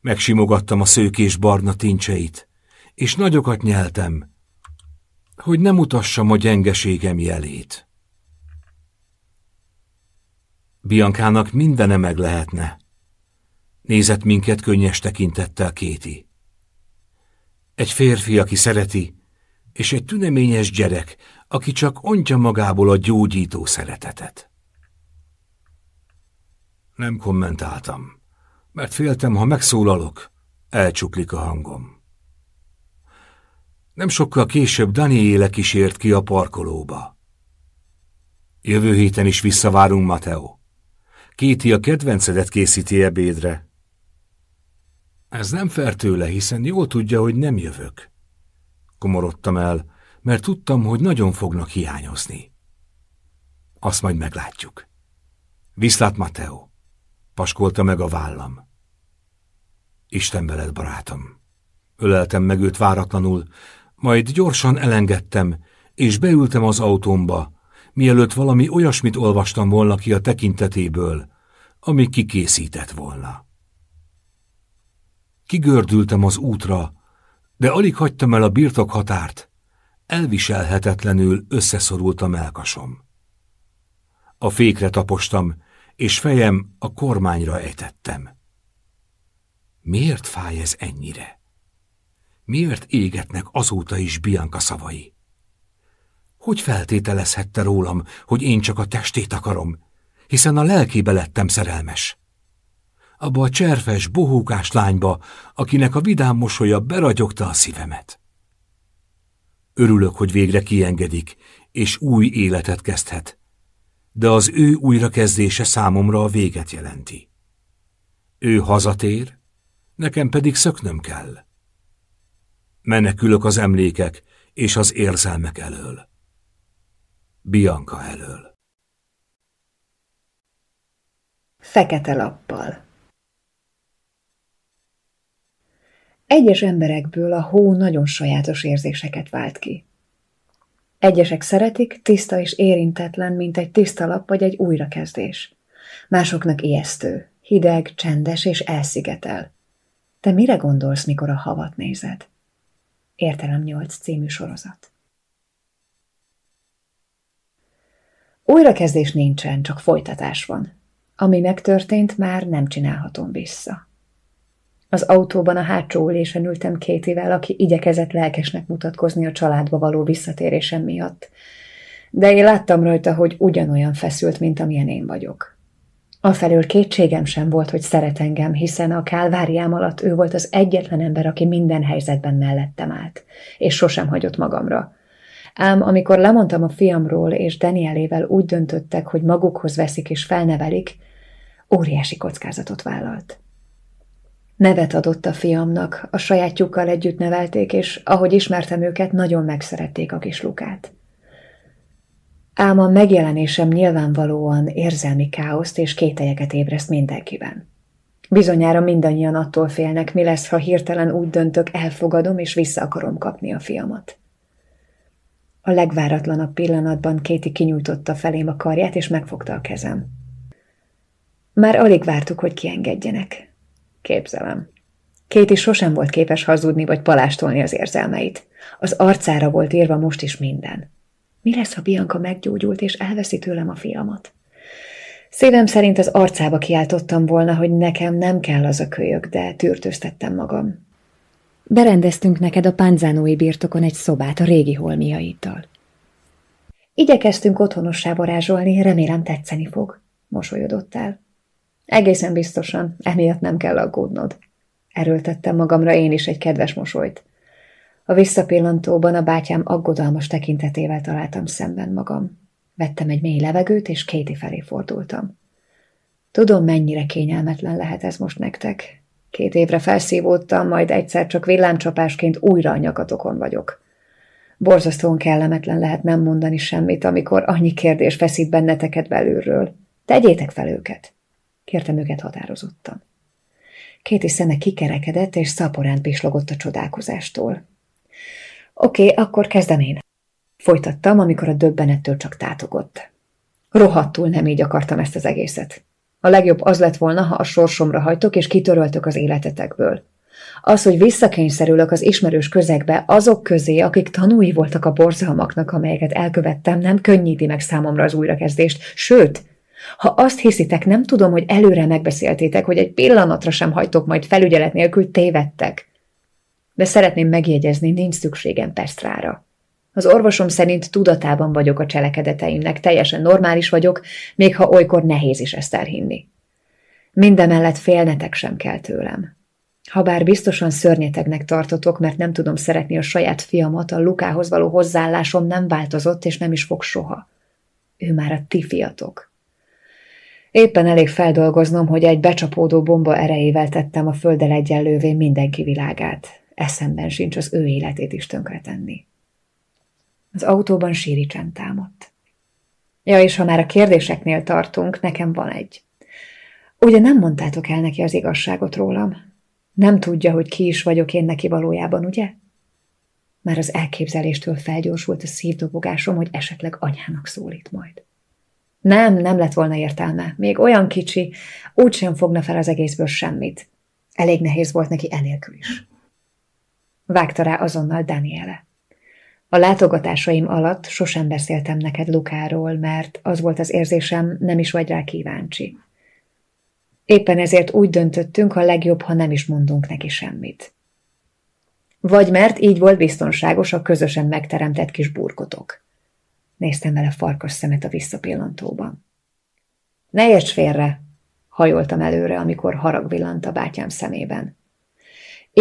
Megsimogattam a szőkés barna tincseit, és nagyokat nyeltem, hogy nem mutassam a gyengeségem jelét. Biankának mindene meg lehetne. Nézett minket könnyes tekintettel Kéti. Egy férfi, aki szereti, és egy tüneményes gyerek, aki csak ontja magából a gyógyító szeretetet. Nem kommentáltam, mert féltem, ha megszólalok, elcsuklik a hangom. Nem sokkal később Daniéle kísért ki a parkolóba. Jövő héten is visszavárunk, Mateo. Kéti a kedvencedet készíti ebédre. Ez nem fer tőle, hiszen jól tudja, hogy nem jövök. Komorodtam el, mert tudtam, hogy nagyon fognak hiányozni. Azt majd meglátjuk. Viszlát, Mateo! Paskolta meg a vállam. Isten veled, barátom! Öleltem meg őt váratlanul, majd gyorsan elengedtem, és beültem az autómba, mielőtt valami olyasmit olvastam volna ki a tekintetéből, ami kikészített volna. Kigördültem az útra, de alig hagytam el a birtok határt, elviselhetetlenül összeszorult a melkasom. A fékre tapostam, és fejem a kormányra ejtettem. Miért fáj ez ennyire? Miért égetnek azóta is Bianca szavai? Hogy feltételezhette rólam, hogy én csak a testét akarom, hiszen a lelkébe lettem szerelmes? Abba a cserfes, bohókás lányba, akinek a vidám mosolya beragyogta a szívemet. Örülök, hogy végre kiengedik, és új életet kezdhet, de az ő újrakezdése számomra a véget jelenti. Ő hazatér, nekem pedig szöknöm kell. Menekülök az emlékek és az érzelmek elől. Bianca elől. Fekete lappal Egyes emberekből a hó nagyon sajátos érzéseket vált ki. Egyesek szeretik, tiszta és érintetlen, mint egy tiszta lap vagy egy újrakezdés. Másoknak ijesztő, hideg, csendes és elszigetel. Te mire gondolsz, mikor a havat nézed? Értelem 8 című sorozat. Újrakezdés nincsen, csak folytatás van. Ami megtörtént, már nem csinálhatom vissza. Az autóban a hátsó ülésen ültem Kétivel, aki igyekezett lelkesnek mutatkozni a családba való visszatérésem miatt. De én láttam rajta, hogy ugyanolyan feszült, mint amilyen én vagyok. Afelől kétségem sem volt, hogy szeret engem, hiszen a kálváriám alatt ő volt az egyetlen ember, aki minden helyzetben mellettem állt, és sosem hagyott magamra. Ám amikor lemondtam a fiamról, és Danielével úgy döntöttek, hogy magukhoz veszik és felnevelik, óriási kockázatot vállalt. Nevet adott a fiamnak, a sajátjukkal együtt nevelték, és ahogy ismertem őket, nagyon megszerették a kis Lukát. Ám a megjelenésem nyilvánvalóan érzelmi káoszt és kételyeket ébreszt mindenkiben. Bizonyára mindannyian attól félnek, mi lesz, ha hirtelen úgy döntök, elfogadom és vissza akarom kapni a fiamat. A legváratlanabb pillanatban Kéti kinyújtotta felém a karját, és megfogta a kezem. Már alig vártuk, hogy kiengedjenek. Képzelem. Kéti sosem volt képes hazudni vagy palástolni az érzelmeit. Az arcára volt írva most is minden. Mi lesz, ha Bianca meggyógyult és elveszi tőlem a fiamat? Szívem szerint az arcába kiáltottam volna, hogy nekem nem kell az a kölyök, de tűrtőztettem magam. Berendeztünk neked a pánzánói birtokon egy szobát a régi holmiaiddal. Igyekeztünk otthonossá varázsolni, remélem tetszeni fog, mosolyodott el. Egészen biztosan, emiatt nem kell aggódnod. Erőltettem magamra én is egy kedves mosolyt. A visszapillantóban a bátyám aggodalmas tekintetével találtam szemben magam. Vettem egy mély levegőt, és Katie felé fordultam. Tudom, mennyire kényelmetlen lehet ez most nektek. Két évre felszívódtam, majd egyszer csak villámcsapásként újra a nyakatokon vagyok. Borzasztóan kellemetlen lehet nem mondani semmit, amikor annyi kérdés feszít benneteket belülről. Tegyétek fel őket. Kértem őket határozottan. Kéti szeme kikerekedett, és szaporán pislogott a csodálkozástól. Oké, okay, akkor kezdem én. Folytattam, amikor a döbbenettől csak tátogott. Rohadtul nem így akartam ezt az egészet. A legjobb az lett volna, ha a sorsomra hajtok, és kitöröltök az életetekből. Az, hogy visszakényszerülök az ismerős közegbe azok közé, akik tanúi voltak a borzalmaknak, amelyeket elkövettem, nem könnyíti meg számomra az újrakezdést, sőt, ha azt hiszitek, nem tudom, hogy előre megbeszéltétek, hogy egy pillanatra sem hajtok majd felügyelet nélkül, tévedtek. De szeretném megjegyezni, nincs szükségem Pestrára. Az orvosom szerint tudatában vagyok a cselekedeteimnek, teljesen normális vagyok, még ha olykor nehéz is ezt elhinni. Mindemellett félnetek sem kell tőlem. Habár biztosan szörnyetegnek tartotok, mert nem tudom szeretni a saját fiamat, a Lukához való hozzáállásom nem változott, és nem is fog soha. Ő már a ti fiatok. Éppen elég feldolgoznom, hogy egy becsapódó bomba erejével tettem a földdel egyenlővé mindenki világát. Eszemben sincs az ő életét is tönkretenni. Az autóban síri csend támadt. Ja, és ha már a kérdéseknél tartunk, nekem van egy. Ugye nem mondtátok el neki az igazságot rólam? Nem tudja, hogy ki is vagyok én neki valójában, ugye? Már az elképzeléstől felgyorsult a szívdobogásom, hogy esetleg anyának szólít majd. Nem, nem lett volna értelme. Még olyan kicsi, úgysem fogna fel az egészből semmit. Elég nehéz volt neki enélkül is. Vágta rá azonnal Daniele. A látogatásaim alatt sosem beszéltem neked Lukáról, mert az volt az érzésem, nem is vagy rá kíváncsi. Éppen ezért úgy döntöttünk, a legjobb, ha nem is mondunk neki semmit. Vagy mert így volt biztonságos a közösen megteremtett kis burkotok. Néztem vele farkas szemet a visszapillantóban. Ne félre, hajoltam előre, amikor harag villant a bátyám szemében.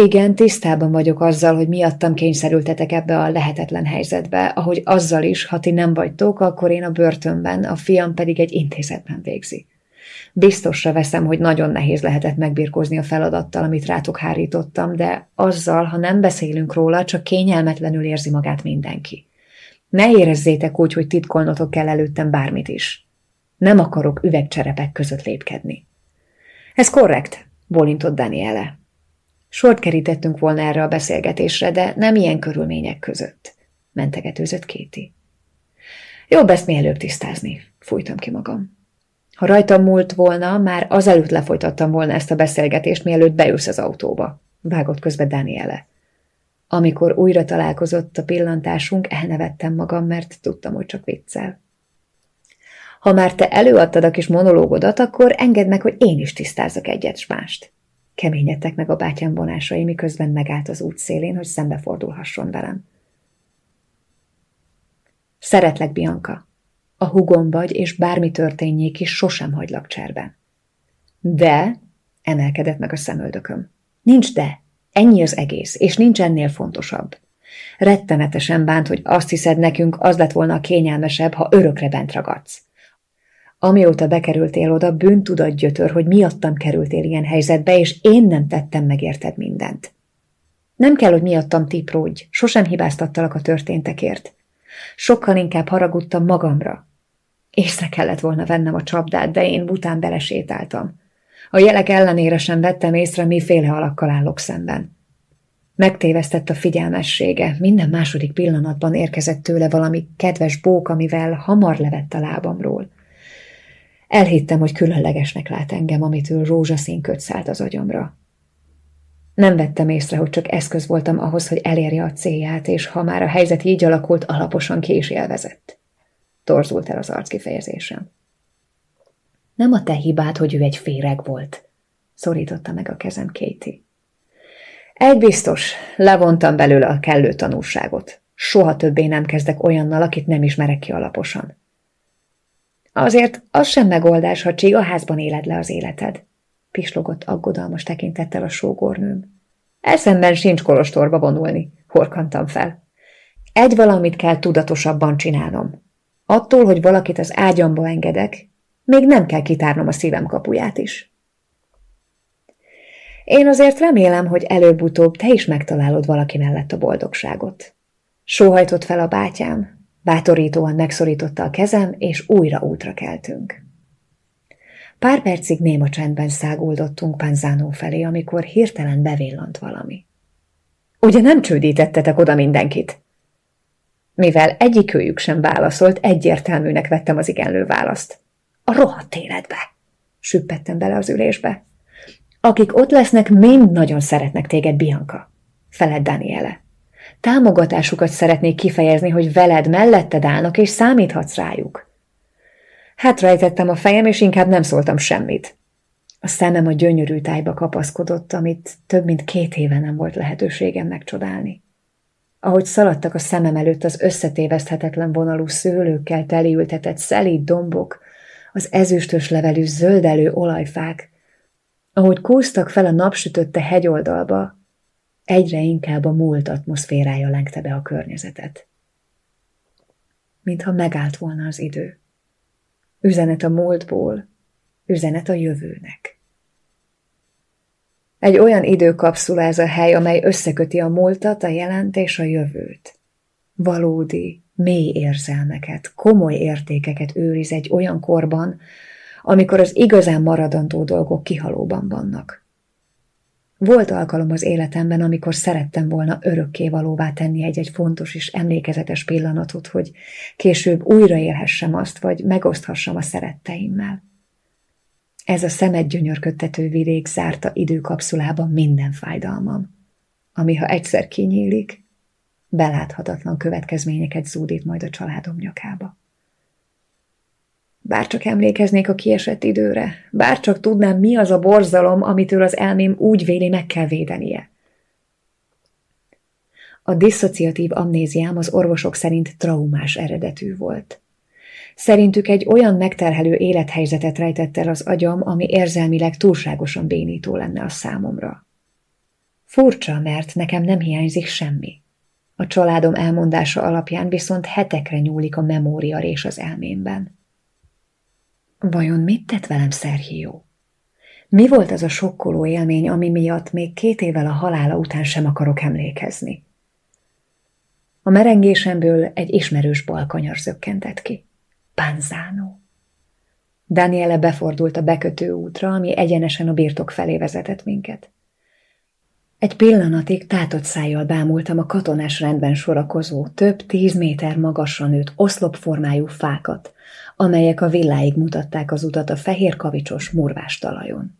Igen, tisztában vagyok azzal, hogy miattam kényszerültetek ebbe a lehetetlen helyzetbe, ahogy azzal is, ha ti nem vagytok, akkor én a börtönben, a fiam pedig egy intézetben végzi. Biztosra veszem, hogy nagyon nehéz lehetett megbirkózni a feladattal, amit rátok hárítottam, de azzal, ha nem beszélünk róla, csak kényelmetlenül érzi magát mindenki. Ne érezzétek úgy, hogy titkolnotok kell előttem bármit is. Nem akarok üvegcserepek között lépkedni. Ez korrekt, bólintott Daniele. Sort kerítettünk volna erre a beszélgetésre, de nem ilyen körülmények között, mentegetőzött Kéti. Jobb ezt mielőbb tisztázni, fújtam ki magam. Ha rajtam múlt volna, már azelőtt lefolytattam volna ezt a beszélgetést, mielőtt beülsz az autóba, vágott közbe Daniele. Amikor újra találkozott a pillantásunk, elnevettem magam, mert tudtam, hogy csak viccel. Ha már te előadtad a kis monológodat, akkor engedd meg, hogy én is tisztázzak egyet s mást. Keményedtek meg a bátyám vonásai, miközben megállt az út szélén, hogy szembefordulhasson velem. Szeretlek, Bianca. A hugom vagy, és bármi történjék is, sosem hagylak cserben. De, emelkedett meg a szemöldököm. Nincs de, ennyi az egész, és nincs ennél fontosabb. Rettenetesen bánt, hogy azt hiszed nekünk, az lett volna a kényelmesebb, ha örökre bent ragadsz. Amióta bekerültél oda, bűntudat gyötör, hogy miattam kerültél ilyen helyzetbe, és én nem tettem meg érted mindent. Nem kell, hogy miattam tipródj, sosem hibáztattalak a történtekért. Sokkal inkább haragudtam magamra. Észre kellett volna vennem a csapdát, de én bután belesétáltam. A jelek ellenére sem vettem észre, miféle alakkal állok szemben. Megtévesztett a figyelmessége, minden második pillanatban érkezett tőle valami kedves bók, amivel hamar levett a lábamról. Elhittem, hogy különlegesnek lát engem, amitől rózsaszín köt szállt az agyamra. Nem vettem észre, hogy csak eszköz voltam ahhoz, hogy elérje a célját, és ha már a helyzet így alakult, alaposan ki is élvezett. Torzult el az arckifejezésem. Nem a te hibád, hogy ő egy féreg volt, szorította meg a kezem Katie. Egy biztos, levontam belőle a kellő tanulságot. Soha többé nem kezdek olyannal, akit nem ismerek ki alaposan. Azért az sem megoldás, ha házban éled le az életed, pislogott aggodalmas tekintettel a sógornőm. Eszemben sincs kolostorba vonulni, horkantam fel. Egy valamit kell tudatosabban csinálnom. Attól, hogy valakit az ágyamba engedek, még nem kell kitárnom a szívem kapuját is. Én azért remélem, hogy előbb-utóbb te is megtalálod valaki mellett a boldogságot. Sóhajtott fel a bátyám, bátorítóan megszorította a kezem, és újra útra keltünk. Pár percig néma csendben száguldottunk Panzánó felé, amikor hirtelen bevillant valami. Ugye nem csődítettetek oda mindenkit? Mivel egyikőjük sem válaszolt, egyértelműnek vettem az igenlő választ. A rohadt életbe! Süppettem bele az ülésbe. Akik ott lesznek, mind nagyon szeretnek téged, Bianca, feled Daniele. Támogatásukat szeretnék kifejezni, hogy veled melletted állnak, és számíthatsz rájuk. Hát rejtettem a fejem, és inkább nem szóltam semmit. A szemem a gyönyörű tájba kapaszkodott, amit több mint két éve nem volt lehetőségem megcsodálni. Ahogy szaladtak a szemem előtt az összetéveszthetetlen vonalú szőlőkkel teliültetett szelíd dombok, az ezüstös levelű zöldelő olajfák, ahogy kúztak fel a napsütötte hegyoldalba, egyre inkább a múlt atmoszférája lengte be a környezetet. Mintha megállt volna az idő. Üzenet a múltból, üzenet a jövőnek. Egy olyan időkapszula ez a hely, amely összeköti a múltat, a jelent és a jövőt. Valódi, mély érzelmeket, komoly értékeket őriz egy olyan korban, amikor az igazán maradandó dolgok kihalóban vannak. Volt alkalom az életemben, amikor szerettem volna örökké valóvá tenni egy-egy fontos és emlékezetes pillanatot, hogy később újraélhessem azt, vagy megoszthassam a szeretteimmel. Ez a szemed gyönyörködtető vidék zárta időkapszulában minden fájdalmam, ami ha egyszer kinyílik, beláthatatlan következményeket zúdít majd a családom nyakába. Bárcsak emlékeznék a kiesett időre, bárcsak tudnám, mi az a borzalom, amitől az elmém úgy véli meg kell védenie. A diszociatív amnéziám az orvosok szerint traumás eredetű volt. Szerintük egy olyan megterhelő élethelyzetet rejtett el az agyam, ami érzelmileg túlságosan bénító lenne a számomra. Furcsa, mert nekem nem hiányzik semmi. A családom elmondása alapján viszont hetekre nyúlik a memória és az elmémben. Vajon mit tett velem Szerhió? Mi volt az a sokkoló élmény, ami miatt még két évvel a halála után sem akarok emlékezni? A merengésemből egy ismerős balkanyar zökkentett ki. Panzánó. Daniele befordult a bekötő útra, ami egyenesen a birtok felé vezetett minket. Egy pillanatig tátott szájjal bámultam a katonás rendben sorakozó, több tíz méter magasra nőtt oszlopformájú fákat, amelyek a villáig mutatták az utat a fehér kavicsos murvás talajon.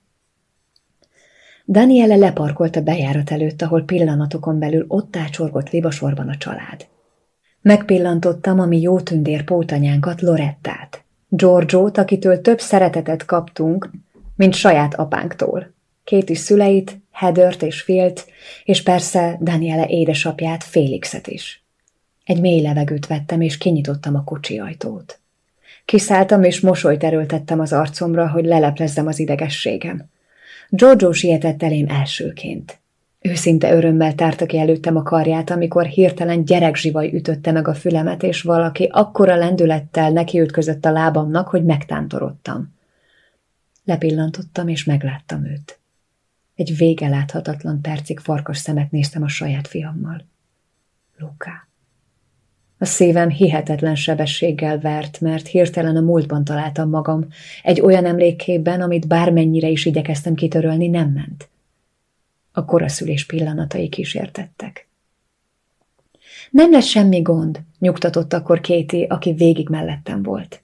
Daniele leparkolt a bejárat előtt, ahol pillanatokon belül ott ácsorgott libasorban a család. Megpillantottam a mi jó tündér pótanyánkat, Lorettát, Giorgiót, akitől több szeretetet kaptunk, mint saját apánktól. Két is szüleit, Hedört és Filt, és persze Daniele édesapját, Félixet is. Egy mély levegőt vettem, és kinyitottam a kocsi ajtót. Kiszálltam, és mosolyt erőltettem az arcomra, hogy leleplezzem az idegességem. Giorgio sietett elém elsőként. Őszinte örömmel tárta ki előttem a karját, amikor hirtelen gyerekzsivaj ütötte meg a fülemet, és valaki akkora lendülettel nekiütközött a lábamnak, hogy megtántorodtam. Lepillantottam, és megláttam őt. Egy vége láthatatlan percig farkas szemet néztem a saját fiammal. Luká. A szívem hihetetlen sebességgel vert, mert hirtelen a múltban találtam magam, egy olyan emlékképben, amit bármennyire is igyekeztem kitörölni, nem ment. A koraszülés pillanatai kísértettek. Nem lesz semmi gond, nyugtatott akkor Kéti, aki végig mellettem volt.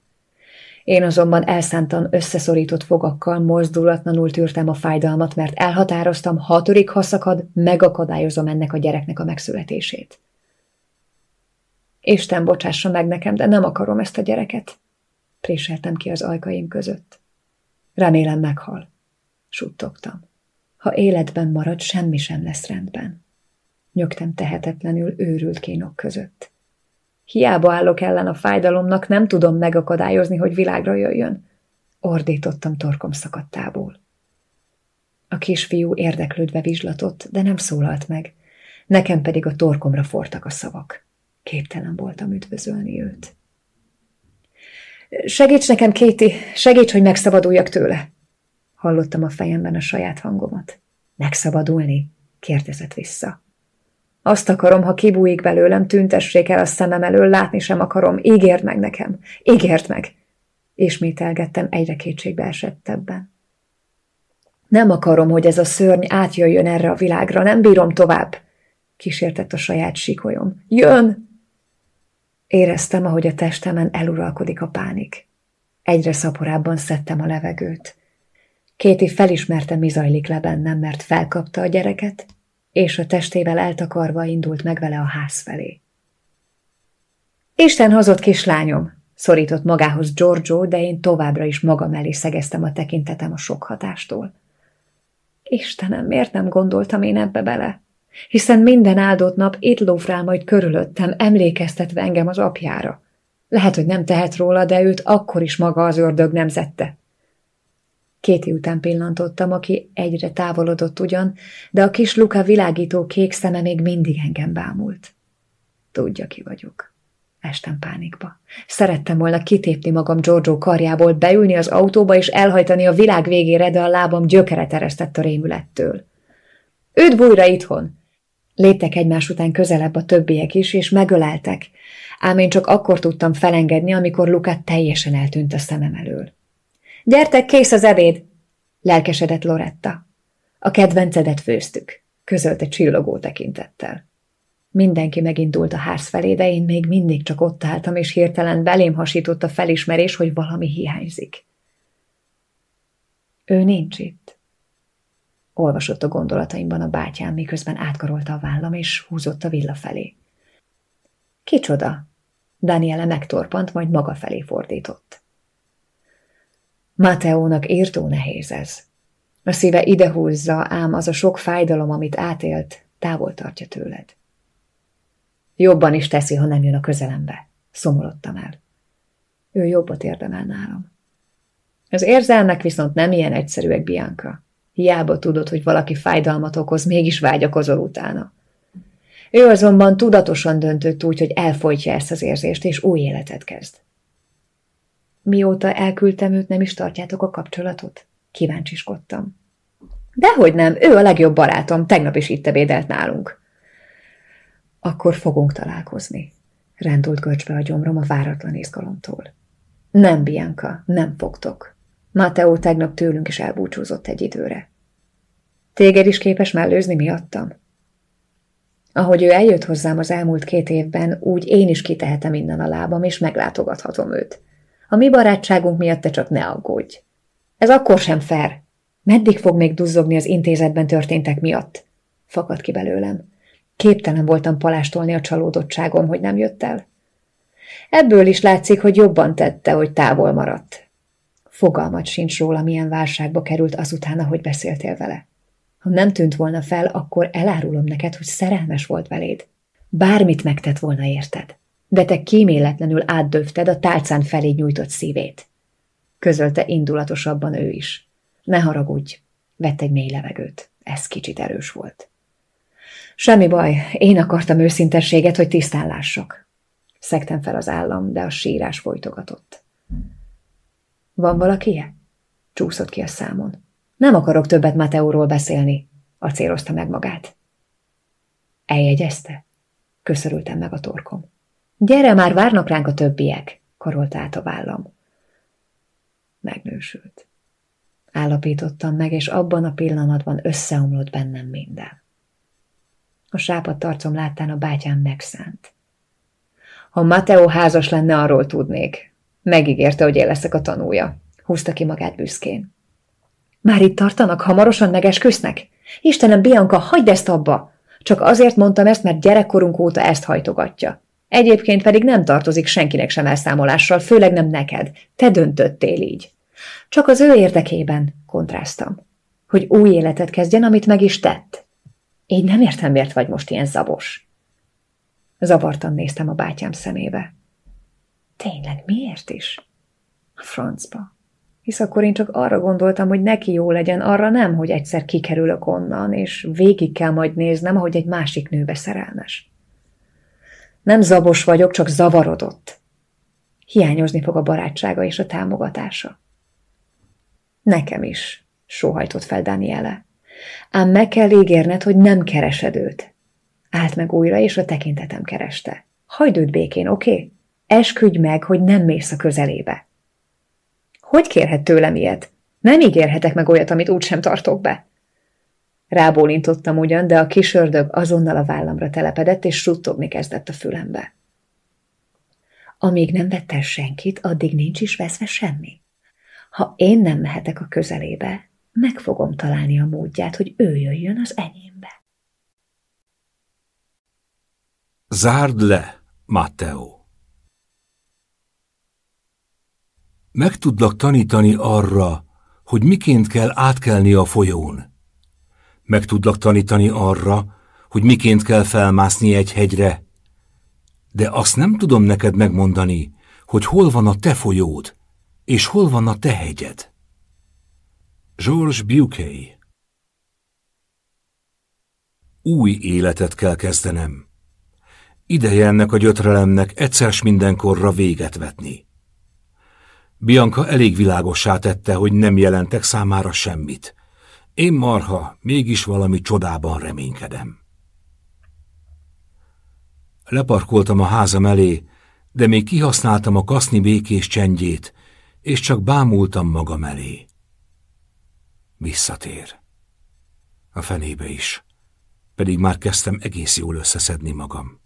Én azonban elszántan összeszorított fogakkal mozdulatlanul tűrtem a fájdalmat, mert elhatároztam, ha törik, ha szakad, megakadályozom ennek a gyereknek a megszületését. Isten bocsássa meg nekem, de nem akarom ezt a gyereket. Préseltem ki az ajkaim között. Remélem meghal. Suttogtam. Ha életben marad, semmi sem lesz rendben. Nyögtem tehetetlenül őrült kínok között. Hiába állok ellen a fájdalomnak, nem tudom megakadályozni, hogy világra jöjjön. Ordítottam torkom szakadtából. A kisfiú érdeklődve vizslatott, de nem szólalt meg. Nekem pedig a torkomra fortak a szavak. Képtelen voltam üdvözölni őt. Segíts nekem, Kéti, segíts, hogy megszabaduljak tőle. Hallottam a fejemben a saját hangomat. Megszabadulni? kérdezett vissza. Azt akarom, ha kibújik belőlem, tüntessék el a szemem elől, látni sem akarom. Ígérd meg nekem, ígérd meg! Ismételgettem egyre kétségbe esettebben. Nem akarom, hogy ez a szörny átjöjjön erre a világra, nem bírom tovább. Kísértett a saját sikolyom. Jön! Éreztem, ahogy a testemen eluralkodik a pánik. Egyre szaporábban szedtem a levegőt. Kéti felismerte, mi zajlik le bennem, mert felkapta a gyereket, és a testével eltakarva indult meg vele a ház felé. Isten hozott kislányom, szorított magához Giorgio, de én továbbra is magam elé szegeztem a tekintetem a sok hatástól. Istenem, miért nem gondoltam én ebbe bele? Hiszen minden áldott nap itt lófrál majd körülöttem, emlékeztetve engem az apjára. Lehet, hogy nem tehet róla, de őt akkor is maga az ördög nemzette. Kéti után pillantottam, aki egyre távolodott ugyan, de a kis Luka világító kék szeme még mindig engem bámult. Tudja, ki vagyok. Estem pánikba. Szerettem volna kitépni magam Giorgio karjából, beülni az autóba és elhajtani a világ végére, de a lábam gyökeret eresztett a rémülettől. Üdv újra itthon! Léptek egymás után közelebb a többiek is, és megöleltek, ám én csak akkor tudtam felengedni, amikor Luka teljesen eltűnt a szemem elől. Gyertek, kész az ebéd! Lelkesedett Loretta. A kedvencedet főztük, közölte csillogó tekintettel. Mindenki megindult a ház felé, de én még mindig csak ott álltam, és hirtelen belém hasított a felismerés, hogy valami hiányzik. Ő nincs itt. Olvasott a gondolataimban a bátyám, miközben átkarolta a vállam, és húzott a villa felé. Kicsoda? Daniele megtorpant, majd maga felé fordított. Mateónak írtó nehéz ez. A szíve idehúzza, ám az a sok fájdalom, amit átélt, távol tartja tőled. Jobban is teszi, ha nem jön a közelembe, szomorodtam el. Ő jobbat érdemel nálam. Az érzelmek viszont nem ilyen egyszerűek, Bianca. Hiába tudod, hogy valaki fájdalmat okoz, mégis vágyakozol utána. Ő azonban tudatosan döntött úgy, hogy elfolytja ezt az érzést, és új életet kezd. Mióta elküldtem őt, nem is tartjátok a kapcsolatot? Kíváncsiskodtam. Dehogy nem, ő a legjobb barátom, tegnap is itt ebédelt nálunk. Akkor fogunk találkozni. Rendult görcsbe a gyomrom a váratlan izgalomtól. Nem, Bianca, nem fogtok. Mateo tegnap tőlünk is elbúcsúzott egy időre. Téged is képes mellőzni miattam? Ahogy ő eljött hozzám az elmúlt két évben, úgy én is kitehetem innen a lábam, és meglátogathatom őt. A mi barátságunk miatt te csak ne aggódj. Ez akkor sem fair. Meddig fog még duzzogni az intézetben történtek miatt? Fakad ki belőlem. Képtelen voltam palástolni a csalódottságom, hogy nem jött el. Ebből is látszik, hogy jobban tette, hogy távol maradt. Fogalmat sincs róla, milyen válságba került azután, ahogy beszéltél vele. Ha nem tűnt volna fel, akkor elárulom neked, hogy szerelmes volt veléd. Bármit megtett volna érted de te kíméletlenül átdöfted a tálcán felé nyújtott szívét. Közölte indulatosabban ő is. Ne haragudj, vett egy mély levegőt. Ez kicsit erős volt. Semmi baj, én akartam őszintességet, hogy tisztán lássak. Szektem fel az állam, de a sírás folytogatott. Van valaki-e? Csúszott ki a számon. Nem akarok többet Mateóról beszélni, acélozta meg magát. Eljegyezte? Köszörültem meg a torkom. Gyere, már várnak ránk a többiek, karolt át a vállam. Megnősült. Állapítottam meg, és abban a pillanatban összeomlott bennem minden. A sápadt arcom láttán a bátyám megszánt. Ha Mateo házas lenne, arról tudnék. Megígérte, hogy én leszek a tanúja. Húzta ki magát büszkén. Már itt tartanak? Hamarosan megesküsznek? Istenem, Bianca, hagyd ezt abba! Csak azért mondtam ezt, mert gyerekkorunk óta ezt hajtogatja. Egyébként pedig nem tartozik senkinek sem elszámolással, főleg nem neked. Te döntöttél így. Csak az ő érdekében kontráztam. Hogy új életet kezdjen, amit meg is tett. Így nem értem, miért vagy most ilyen zabos. Zavartan néztem a bátyám szemébe. Tényleg, miért is? A francba. Hisz akkor én csak arra gondoltam, hogy neki jó legyen, arra nem, hogy egyszer kikerülök onnan, és végig kell majd néznem, ahogy egy másik nőbe szerelmes. Nem zabos vagyok, csak zavarodott. Hiányozni fog a barátsága és a támogatása. Nekem is, sóhajtott fel Daniele. Ám meg kell ígérned, hogy nem keresed őt. Állt meg újra, és a tekintetem kereste. Hagyd őt békén, oké? Okay? Esküdj meg, hogy nem mész a közelébe. Hogy kérhet tőlem ilyet? Nem ígérhetek meg olyat, amit úgysem tartok be. Rábólintottam ugyan, de a kis ördög azonnal a vállamra telepedett, és suttogni kezdett a fülembe. Amíg nem vett el senkit, addig nincs is veszve semmi. Ha én nem mehetek a közelébe, meg fogom találni a módját, hogy ő jöjjön az enyémbe. Zárd le, Matteo! Meg tudlak tanítani arra, hogy miként kell átkelni a folyón. Meg tudlak tanítani arra, hogy miként kell felmászni egy hegyre, de azt nem tudom neked megmondani, hogy hol van a te folyód, és hol van a te hegyed. George Bukey Új életet kell kezdenem. Ideje ennek a gyötrelemnek egyszer mindenkorra véget vetni. Bianca elég világossá tette, hogy nem jelentek számára semmit. Én marha, mégis valami csodában reménykedem. Leparkoltam a házam elé, de még kihasználtam a kaszni békés csendjét, és csak bámultam magam elé. Visszatér. A fenébe is, pedig már kezdtem egész jól összeszedni magam.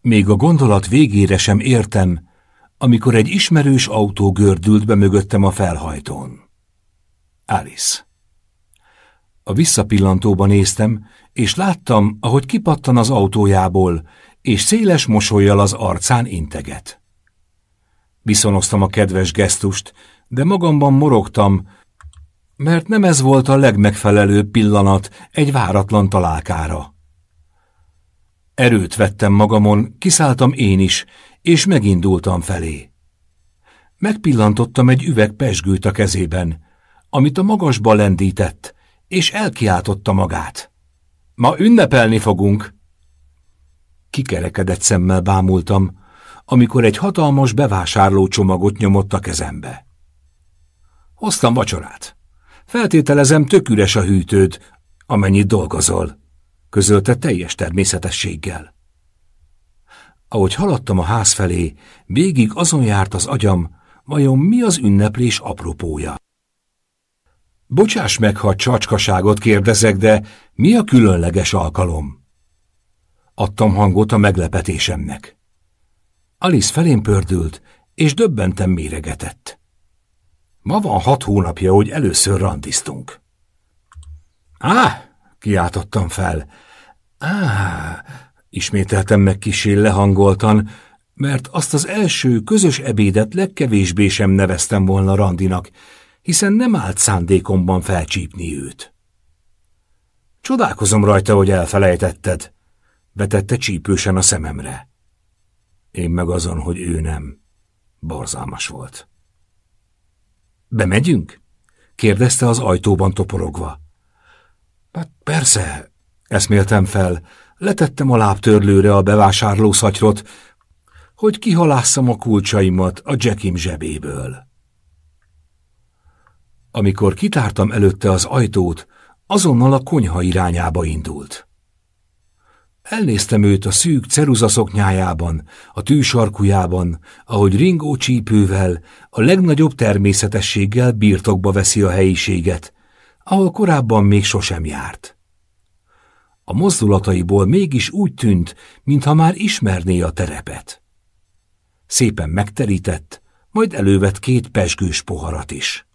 Még a gondolat végére sem értem, amikor egy ismerős autó gördült be mögöttem a felhajtón. Alice. A visszapillantóba néztem, és láttam, ahogy kipattan az autójából, és széles mosolyjal az arcán integet. Viszonoztam a kedves gesztust, de magamban morogtam, mert nem ez volt a legmegfelelőbb pillanat egy váratlan találkára. Erőt vettem magamon, kiszálltam én is, és megindultam felé. Megpillantottam egy üveg pesgőt a kezében, amit a magasba lendített, és elkiáltotta magát. Ma ünnepelni fogunk! Kikerekedett szemmel bámultam, amikor egy hatalmas bevásárlócsomagot nyomott a kezembe. Hoztam vacsorát. Feltételezem tök üres a hűtőd, amennyit dolgozol, közölte teljes természetességgel. Ahogy haladtam a ház felé, végig azon járt az agyam, vajon mi az ünneplés apropója. Bocsáss meg, ha csacskaságot kérdezek, de mi a különleges alkalom? Adtam hangot a meglepetésemnek. Alice felén pördült, és döbbentem méregetett. Ma van hat hónapja, hogy először randiztunk. Á, kiáltottam fel. Á, ismételtem meg kisé lehangoltan, mert azt az első közös ebédet legkevésbé sem neveztem volna randinak, hiszen nem állt szándékomban felcsípni őt. Csodálkozom rajta, hogy elfelejtetted, vetette csípősen a szememre. Én meg azon, hogy ő nem. Borzalmas volt. Bemegyünk? kérdezte az ajtóban toporogva. Hát persze, eszméltem fel, letettem a lábtörlőre a bevásárló szatyrot, hogy kihalásszam a kulcsaimat a Jackim zsebéből. Amikor kitártam előtte az ajtót, azonnal a konyha irányába indult. Elnéztem őt a szűk ceruzaszoknyájában, a tűsarkujában, ahogy ringó csípővel, a legnagyobb természetességgel birtokba veszi a helyiséget, ahol korábban még sosem járt. A mozdulataiból mégis úgy tűnt, mintha már ismerné a terepet. Szépen megterített, majd elővett két pesgős poharat is.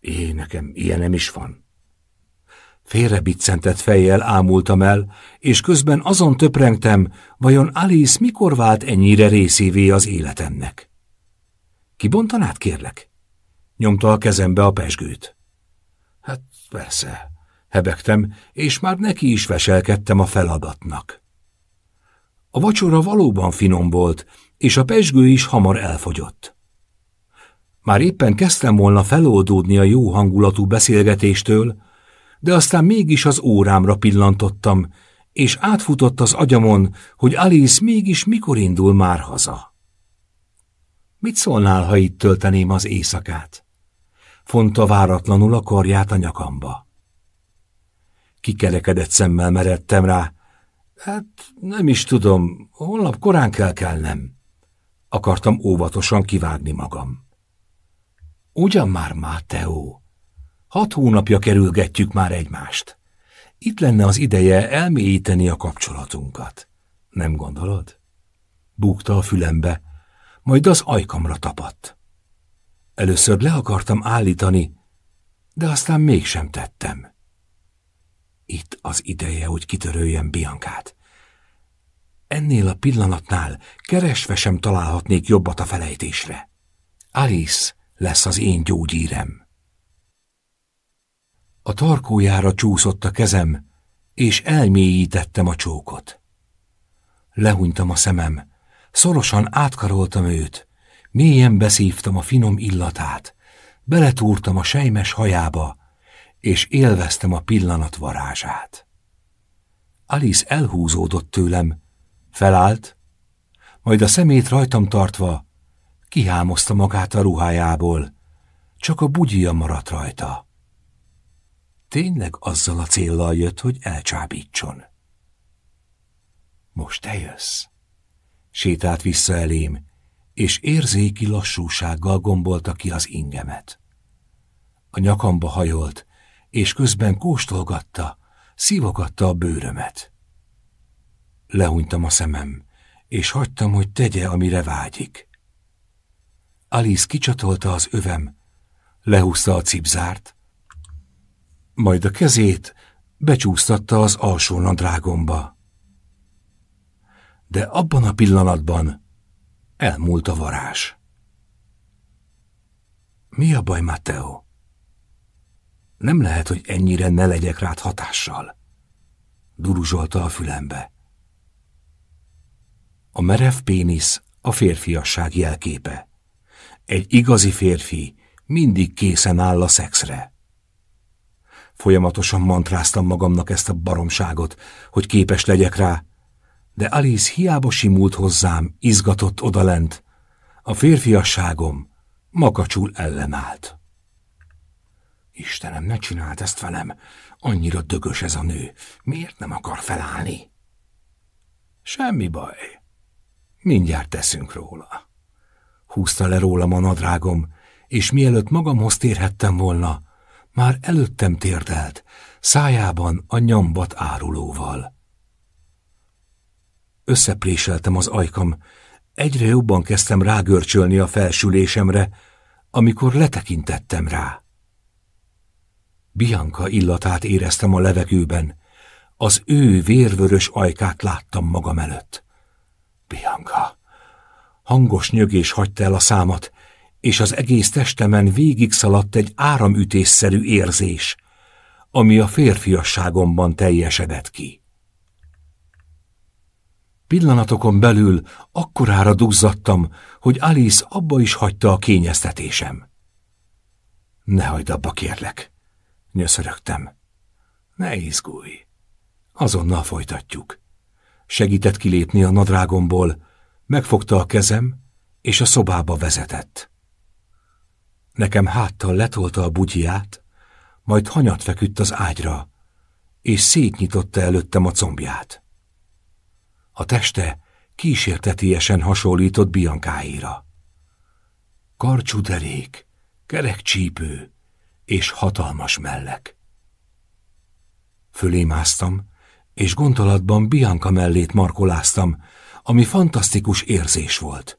É, nekem ilyen nem is van. Félrebiccentett fejjel ámultam el, és közben azon töprengtem, vajon Alice mikor vált ennyire részévé az életemnek. Kibontanád, kérlek? Nyomta a kezembe a pesgőt. Hát persze, hebegtem, és már neki is veselkedtem a feladatnak. A vacsora valóban finom volt, és a pesgő is hamar elfogyott. Már éppen kezdtem volna feloldódni a jó hangulatú beszélgetéstől, de aztán mégis az órámra pillantottam, és átfutott az agyamon, hogy Alice mégis mikor indul már haza. Mit szólnál, ha itt tölteném az éjszakát? Fonta váratlanul a karját a nyakamba. Kikerekedett szemmel meredtem rá. Hát nem is tudom, holnap korán kell kelnem. Akartam óvatosan kivágni magam. Ugyan már, Máteó, hat hónapja kerülgetjük már egymást. Itt lenne az ideje elmélyíteni a kapcsolatunkat. Nem gondolod? Búgta a fülembe, majd az ajkamra tapadt. Először le akartam állítani, de aztán mégsem tettem. Itt az ideje, hogy kitöröljem Biankát. Ennél a pillanatnál keresve sem találhatnék jobbat a felejtésre. Alice lesz az én gyógyírem. A tarkójára csúszott a kezem, és elmélyítettem a csókot. Lehunytam a szemem, szorosan átkaroltam őt, mélyen beszívtam a finom illatát, beletúrtam a sejmes hajába, és élveztem a pillanat varázsát. Alice elhúzódott tőlem, felállt, majd a szemét rajtam tartva kihámozta magát a ruhájából, csak a bugyia maradt rajta. Tényleg azzal a céllal jött, hogy elcsábítson. Most te jössz. Sétált vissza elém, és érzéki lassúsággal gombolta ki az ingemet. A nyakamba hajolt, és közben kóstolgatta, szívogatta a bőrömet. Lehunytam a szemem, és hagytam, hogy tegye, amire vágyik. Alice kicsatolta az övem, lehúzta a cipzárt, majd a kezét becsúsztatta az alsó nadrágomba. De abban a pillanatban elmúlt a varázs. Mi a baj, Matteo? Nem lehet, hogy ennyire ne legyek rád hatással. Duruzsolta a fülembe. A merev pénisz a férfiasság jelképe. Egy igazi férfi mindig készen áll a szexre. Folyamatosan mantráztam magamnak ezt a baromságot, hogy képes legyek rá, de Alice hiába simult hozzám, izgatott odalent. A férfiasságom makacsul ellenállt. Istenem, ne csináld ezt velem! Annyira dögös ez a nő. Miért nem akar felállni? Semmi baj. Mindjárt teszünk róla. Húzta le rólam a nadrágom, és mielőtt magamhoz térhettem volna, már előttem térdelt, szájában a nyombat árulóval. Összepréseltem az ajkam, egyre jobban kezdtem rágörcsölni a felsülésemre, amikor letekintettem rá. Bianca illatát éreztem a levegőben, az ő vérvörös ajkát láttam magam előtt. Bianca! Hangos nyögés hagyta el a számat, és az egész testemen végig szaladt egy áramütésszerű érzés, ami a férfiasságomban teljesedett ki. Pillanatokon belül akkorára duzzadtam, hogy Alice abba is hagyta a kényeztetésem. Ne hagyd abba, kérlek, nyöszörögtem. Ne izgulj, azonnal folytatjuk. Segített kilépni a nadrágomból, megfogta a kezem, és a szobába vezetett. Nekem háttal letolta a bugyját, majd hanyat feküdt az ágyra, és szétnyitotta előttem a combját. A teste kísértetiesen hasonlított Biankáira. Karcsú derék, kerek csípő és hatalmas mellek. Fölé másztam, és gondolatban Bianca mellét markoláztam, ami fantasztikus érzés volt.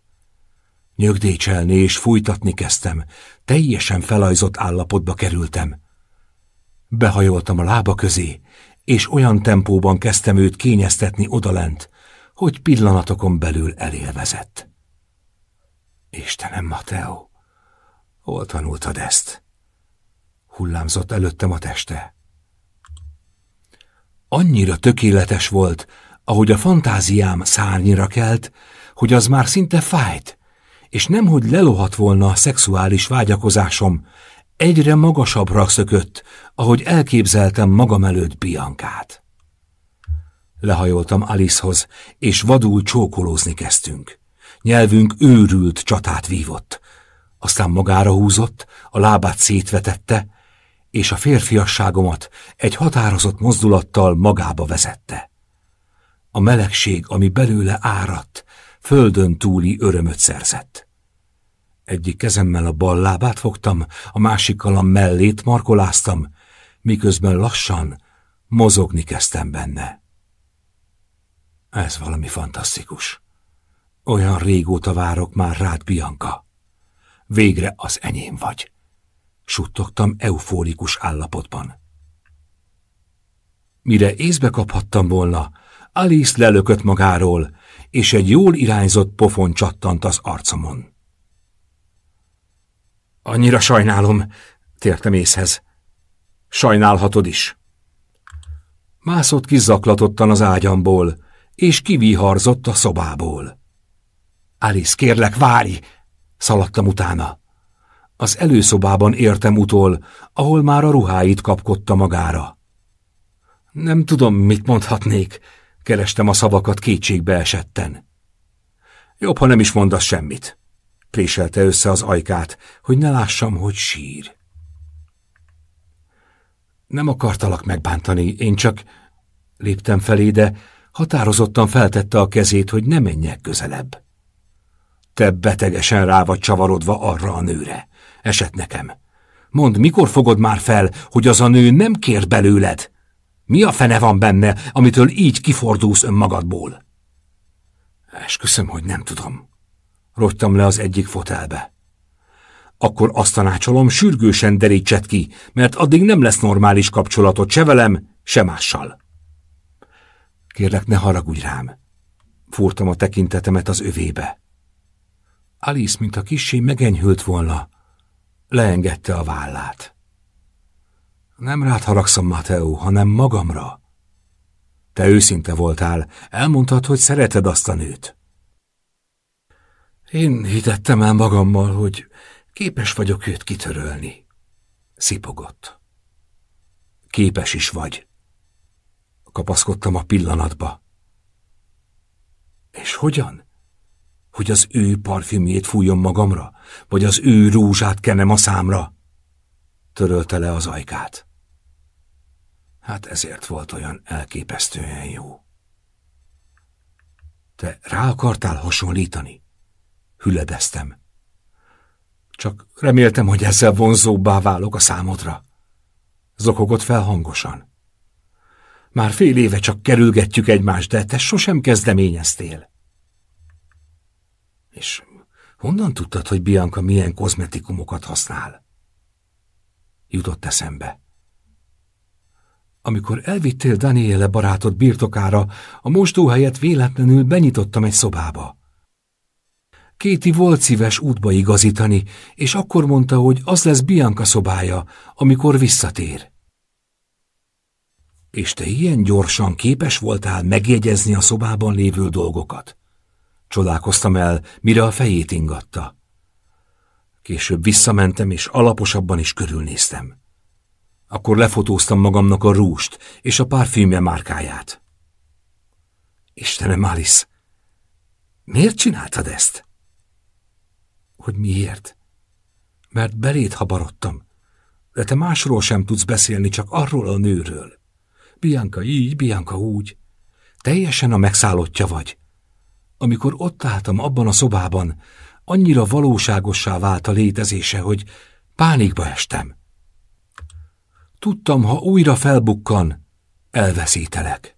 Nyögdécselni és fújtatni kezdtem, teljesen felajzott állapotba kerültem. Behajoltam a lába közé, és olyan tempóban kezdtem őt kényeztetni odalent, hogy pillanatokon belül elélvezett. Istenem, Mateo, hol tanultad ezt? Hullámzott előttem a teste. Annyira tökéletes volt, ahogy a fantáziám szárnyira kelt, hogy az már szinte fájt, és nemhogy lelohat volna a szexuális vágyakozásom, egyre magasabbra szökött, ahogy elképzeltem magam előtt Biankát. Lehajoltam Alicehoz, és vadul csókolózni kezdtünk. Nyelvünk őrült csatát vívott. Aztán magára húzott, a lábát szétvetette, és a férfiasságomat egy határozott mozdulattal magába vezette. A melegség, ami belőle áradt, földön túli örömöt szerzett. Egyik kezemmel a bal lábát fogtam, a másikkal a mellét markoláztam, miközben lassan mozogni kezdtem benne. Ez valami fantasztikus. Olyan régóta várok már rád, Bianca. Végre az enyém vagy. Suttogtam eufórikus állapotban. Mire észbe kaphattam volna, Alice lelökött magáról, és egy jól irányzott pofon csattant az arcomon. Annyira sajnálom, tértem észhez. Sajnálhatod is. Mászott kizaklatottan az ágyamból, és kiviharzott a szobából. Alice, kérlek, várj! Szaladtam utána. Az előszobában értem utol, ahol már a ruháit kapkodta magára. Nem tudom, mit mondhatnék, kerestem a szavakat kétségbe esetten. Jobb, ha nem is mondasz semmit. Préselte össze az ajkát, hogy ne lássam, hogy sír. Nem akartalak megbántani, én csak léptem felé, de határozottan feltette a kezét, hogy ne menjek közelebb. Te betegesen rá vagy csavarodva arra a nőre. Esett nekem. Mondd, mikor fogod már fel, hogy az a nő nem kér belőled? Mi a fene van benne, amitől így kifordulsz önmagadból? Esküszöm, hogy nem tudom. Rogytam le az egyik fotelbe. Akkor azt tanácsolom, sürgősen derítset ki, mert addig nem lesz normális kapcsolatot se velem, se mással. Kérlek, ne haragudj rám. Fúrtam a tekintetemet az övébe. Alice, mint a kissé megenyhült volna, leengedte a vállát. Nem rád haragszom, Mateo, hanem magamra. Te őszinte voltál, elmondtad, hogy szereted azt a nőt. Én hitettem el magammal, hogy képes vagyok őt kitörölni. Szipogott. Képes is vagy. Kapaszkodtam a pillanatba. És hogyan? Hogy az ő parfümjét fújjon magamra, vagy az ő rúzsát kenem a számra? Törölte le az ajkát. Hát ezért volt olyan elképesztően jó. Te rá akartál hasonlítani? Hüledeztem. Csak reméltem, hogy ezzel vonzóbbá válok a számodra. Zokogott fel hangosan. Már fél éve csak kerülgetjük egymást, de te sosem kezdeményeztél. És honnan tudtad, hogy Bianca milyen kozmetikumokat használ? Jutott eszembe. Amikor elvittél Daniele barátod birtokára, a mostóhelyet véletlenül benyitottam egy szobába. Kéti volt szíves útba igazítani, és akkor mondta, hogy az lesz Bianca szobája, amikor visszatér. És te ilyen gyorsan képes voltál megjegyezni a szobában lévő dolgokat? Csodálkoztam el, mire a fejét ingatta. Később visszamentem, és alaposabban is körülnéztem. Akkor lefotóztam magamnak a rúst és a parfümje márkáját. Istenem, Alice, miért csináltad ezt? Hogy miért? Mert belét habarodtam, de te másról sem tudsz beszélni, csak arról a nőről. Bianca így, Bianca úgy. Teljesen a megszállottja vagy. Amikor ott álltam abban a szobában, annyira valóságossá vált a létezése, hogy pánikba estem. Tudtam, ha újra felbukkan, elveszítelek.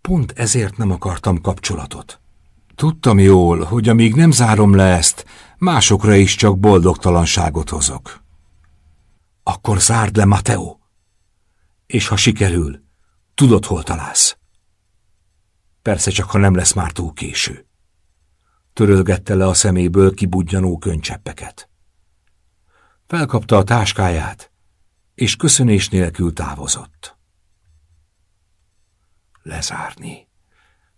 Pont ezért nem akartam kapcsolatot. Tudtam jól, hogy amíg nem zárom le ezt, másokra is csak boldogtalanságot hozok. Akkor zárd le, Mateo! És ha sikerül, tudod, hol találsz. Persze csak, ha nem lesz már túl késő. Törölgette le a szeméből kibudjanó könycseppeket. Felkapta a táskáját, és köszönés nélkül távozott. Lezárni,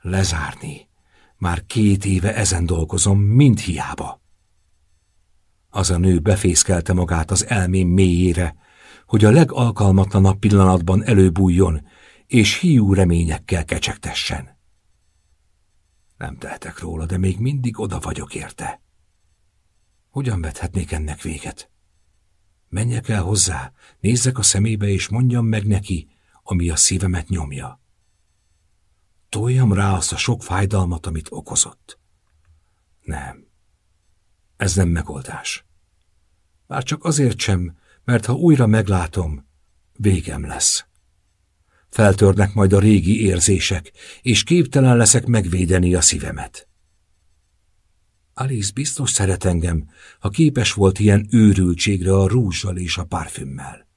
lezárni. Már két éve ezen dolgozom, mind hiába. Az a nő befészkelte magát az elmém mélyére, hogy a legalkalmatlanabb pillanatban előbújjon, és hiú reményekkel kecsegtessen. Nem tehetek róla, de még mindig oda vagyok érte. Hogyan vethetnék ennek véget? Menjek el hozzá, nézzek a szemébe, és mondjam meg neki, ami a szívemet nyomja. Toljam rá azt a sok fájdalmat, amit okozott. Nem. Ez nem megoldás. Már csak azért sem, mert ha újra meglátom, végem lesz. Feltörnek majd a régi érzések, és képtelen leszek megvédeni a szívemet. Alice biztos szeret engem, ha képes volt ilyen őrültségre a rúzsal és a parfümmel.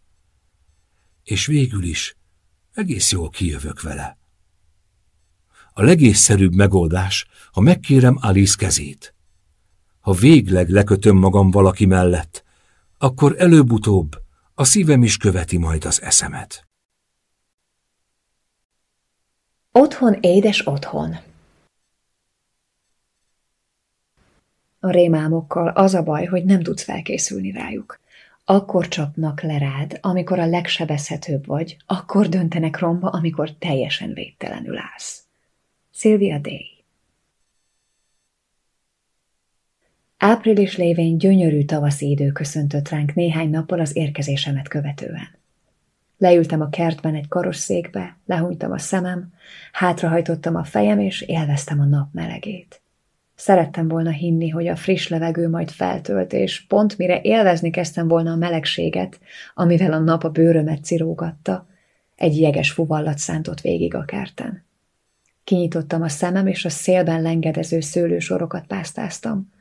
És végül is egész jól kijövök vele. A legészszerűbb megoldás, ha megkérem Alice kezét. Ha végleg lekötöm magam valaki mellett, akkor előbb-utóbb a szívem is követi majd az eszemet. Otthon, édes otthon. A rémálmokkal az a baj, hogy nem tudsz felkészülni rájuk. Akkor csapnak le rád, amikor a legsebezhetőbb vagy, akkor döntenek romba, amikor teljesen védtelenül állsz. Sylvia Day Április lévén gyönyörű tavaszi idő köszöntött ránk néhány nappal az érkezésemet követően. Leültem a kertben egy karosszékbe, lehúnytam a szemem, hátrahajtottam a fejem, és élveztem a nap melegét. Szerettem volna hinni, hogy a friss levegő majd feltölt, és pont mire élvezni kezdtem volna a melegséget, amivel a nap a bőrömet cirógatta, egy jeges fuvallat szántott végig a kerten. Kinyitottam a szemem, és a szélben lengedező szőlősorokat pásztáztam.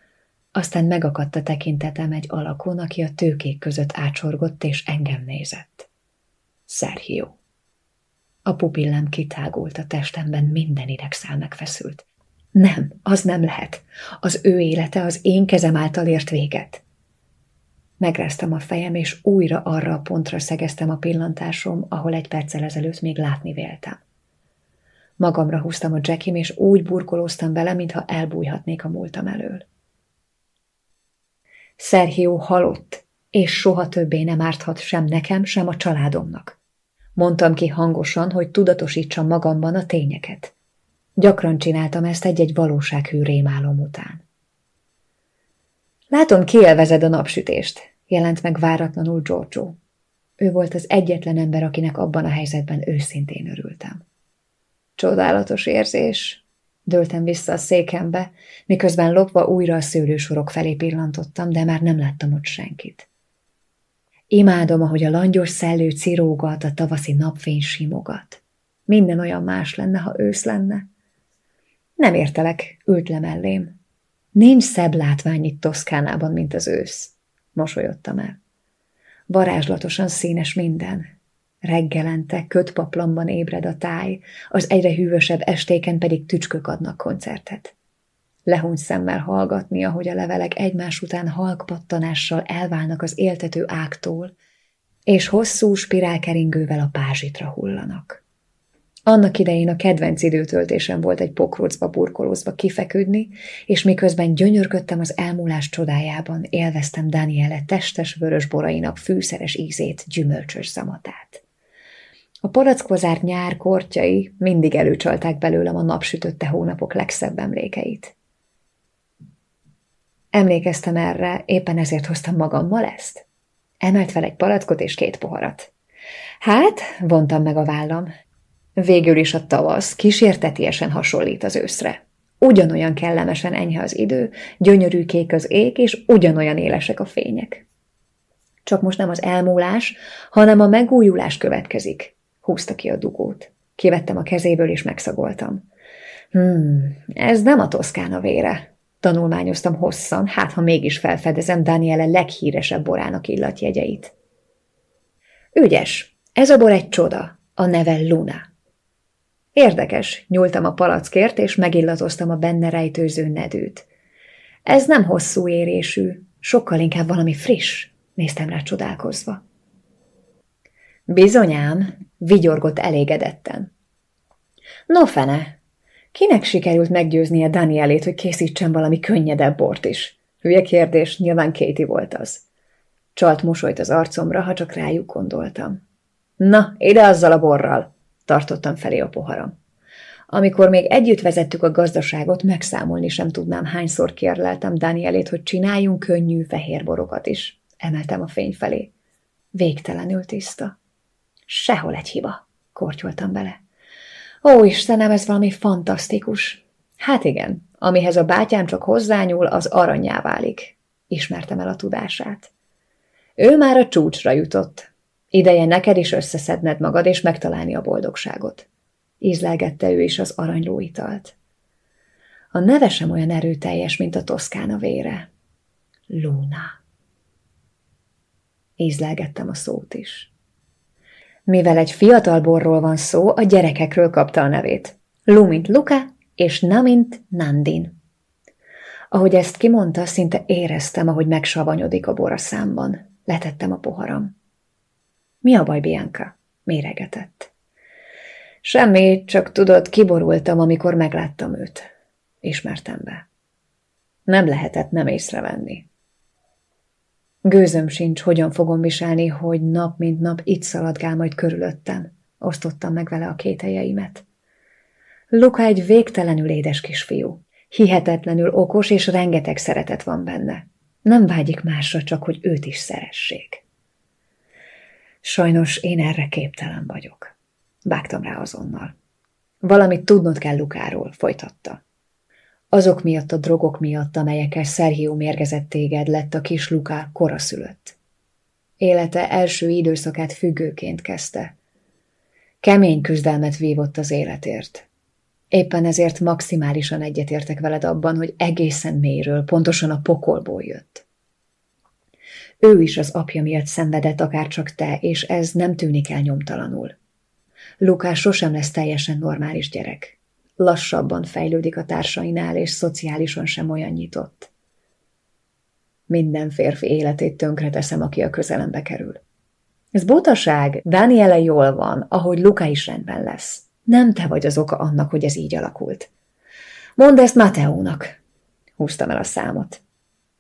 Aztán megakadt a tekintetem egy alakon, aki a tőkék között ácsorgott, és engem nézett. Sergio. A pupillám kitágult a testemben, minden idegszál megfeszült. Nem, az nem lehet. Az ő élete az én kezem által ért véget. Megráztam a fejem, és újra arra a pontra szegeztem a pillantásom, ahol egy perccel ezelőtt még látni véltem. Magamra húztam a jackim, és úgy burkolóztam vele, mintha elbújhatnék a múltam elől. Szerhió halott, és soha többé nem árthat sem nekem, sem a családomnak. Mondtam ki hangosan, hogy tudatosítsam magamban a tényeket. Gyakran csináltam ezt egy-egy valósághű rémálom után. Látom, kielvezed a napsütést, jelent meg váratlanul Giorgio. Ő volt az egyetlen ember, akinek abban a helyzetben őszintén örültem. Csodálatos érzés, dőltem vissza a székembe, miközben lopva újra a szőlősorok felé pillantottam, de már nem láttam ott senkit. Imádom, ahogy a langyos szellő cirógat, a tavaszi napfény simogat. Minden olyan más lenne, ha ősz lenne. Nem értelek, ült le mellém. Nincs szebb látvány itt Toszkánában, mint az ősz. Mosolyodtam el. Varázslatosan színes minden. Reggelente kötpaplanban ébred a táj, az egyre hűvösebb estéken pedig tücskök adnak koncertet. Lehúny szemmel hallgatni, ahogy a levelek egymás után halk pattanással elválnak az éltető ágtól, és hosszú spirálkeringővel a pázsitra hullanak. Annak idején a kedvenc időtöltésem volt egy pokrócba burkolózva kifeküdni, és miközben gyönyörködtem az elmúlás csodájában, élveztem Daniele testes vörös borainak fűszeres ízét, gyümölcsös zamatát. A palackozárt nyár kortjai mindig előcsalták belőlem a napsütötte hónapok legszebb emlékeit. Emlékeztem erre, éppen ezért hoztam magammal ezt. Emelt fel egy palackot és két poharat. Hát, vontam meg a vállam, Végül is a tavasz kísértetiesen hasonlít az őszre. Ugyanolyan kellemesen enyhe az idő, gyönyörű kék az ég, és ugyanolyan élesek a fények. Csak most nem az elmúlás, hanem a megújulás következik. Húzta ki a dugót. Kivettem a kezéből, és megszagoltam. Hmm, ez nem a Toszkána vére. Tanulmányoztam hosszan, hát ha mégis felfedezem Daniele leghíresebb borának illatjegyeit. Ügyes, ez a bor egy csoda, a neve Luna. Érdekes, nyúltam a palackért, és megillatoztam a benne rejtőző nedűt. Ez nem hosszú érésű, sokkal inkább valami friss, néztem rá csodálkozva. Bizonyám, vigyorgott elégedetten. No fene, kinek sikerült meggyőznie Danielét, hogy készítsen valami könnyedebb bort is? Hülye kérdés, nyilván Katie volt az. Csalt mosolyt az arcomra, ha csak rájuk gondoltam. Na, ide azzal a borral! tartottam felé a poharam. Amikor még együtt vezettük a gazdaságot, megszámolni sem tudnám, hányszor kérleltem Danielét, hogy csináljunk könnyű fehér borokat is. Emeltem a fény felé. Végtelenül tiszta. Sehol egy hiba, kortyoltam bele. Ó, Istenem, ez valami fantasztikus. Hát igen, amihez a bátyám csak hozzányúl, az aranyá válik. Ismertem el a tudását. Ő már a csúcsra jutott. Ideje neked is összeszedned magad, és megtalálni a boldogságot. Ízlelgette ő is az aranyló italt. A neve sem olyan erőteljes, mint a toszkána vére. Luna. Ízlelgettem a szót is. Mivel egy fiatal borról van szó, a gyerekekről kapta a nevét. Lu, mint és Na, mint Nandin. Ahogy ezt kimondta, szinte éreztem, ahogy megsavanyodik a bor a számban. Letettem a poharam. Mi a baj, Bianca? Méregetett. Semmi, csak tudod, kiborultam, amikor megláttam őt. Ismertem be. Nem lehetett nem észrevenni. Gőzöm sincs, hogyan fogom viselni, hogy nap mint nap itt szaladgál majd körülöttem. Osztottam meg vele a kételjeimet. Luka egy végtelenül édes kisfiú. Hihetetlenül okos, és rengeteg szeretet van benne. Nem vágyik másra, csak hogy őt is szeressék. Sajnos én erre képtelen vagyok. Vágtam rá azonnal. Valamit tudnod kell Lukáról, folytatta. Azok miatt a drogok miatt, amelyekkel Szerhió mérgezett téged, lett a kis Luká koraszülött. Élete első időszakát függőként kezdte. Kemény küzdelmet vívott az életért. Éppen ezért maximálisan egyetértek veled abban, hogy egészen mélyről, pontosan a pokolból jött. Ő is az apja miatt szenvedett, akárcsak te, és ez nem tűnik el nyomtalanul. Lukás sosem lesz teljesen normális gyerek. Lassabban fejlődik a társainál, és szociálisan sem olyan nyitott. Minden férfi életét tönkre teszem, aki a közelembe kerül. Ez butaság, Daniele jól van, ahogy Luka is rendben lesz. Nem te vagy az oka annak, hogy ez így alakult. Mondd ezt Mateónak. Húztam el a számot.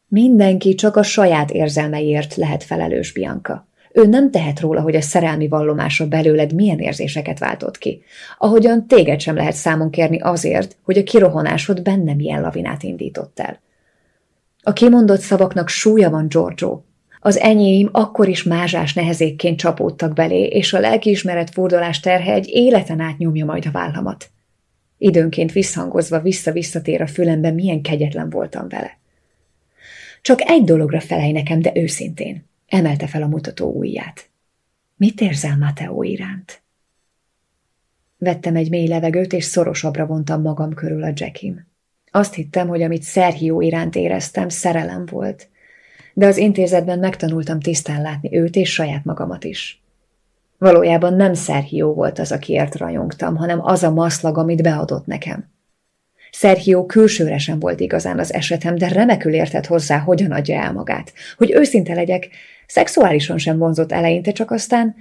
Mindenki csak a saját érzelmeiért lehet felelős, Bianca. Ő nem tehet róla, hogy a szerelmi vallomása belőled milyen érzéseket váltott ki. Ahogyan téged sem lehet számon kérni azért, hogy a kirohanásod benne milyen lavinát indított el. A kimondott szavaknak súlya van, Giorgio. Az enyém akkor is mázsás nehezékként csapódtak belé, és a lelkiismeret fordulás terhe egy életen át nyomja majd a vállamat. Időnként visszhangozva vissza-visszatér a fülembe, milyen kegyetlen voltam vele. Csak egy dologra felej nekem, de őszintén. Emelte fel a mutató ujját. Mit érzel Mateo iránt? Vettem egy mély levegőt, és szorosabbra vontam magam körül a Jackim. Azt hittem, hogy amit Szerhió iránt éreztem, szerelem volt, de az intézetben megtanultam tisztán látni őt és saját magamat is. Valójában nem Szerhió volt az, akiért rajongtam, hanem az a maszlag, amit beadott nekem. Szerhió külsőre sem volt igazán az esetem, de remekül értett hozzá, hogyan adja el magát. Hogy őszinte legyek, szexuálisan sem vonzott eleinte, csak aztán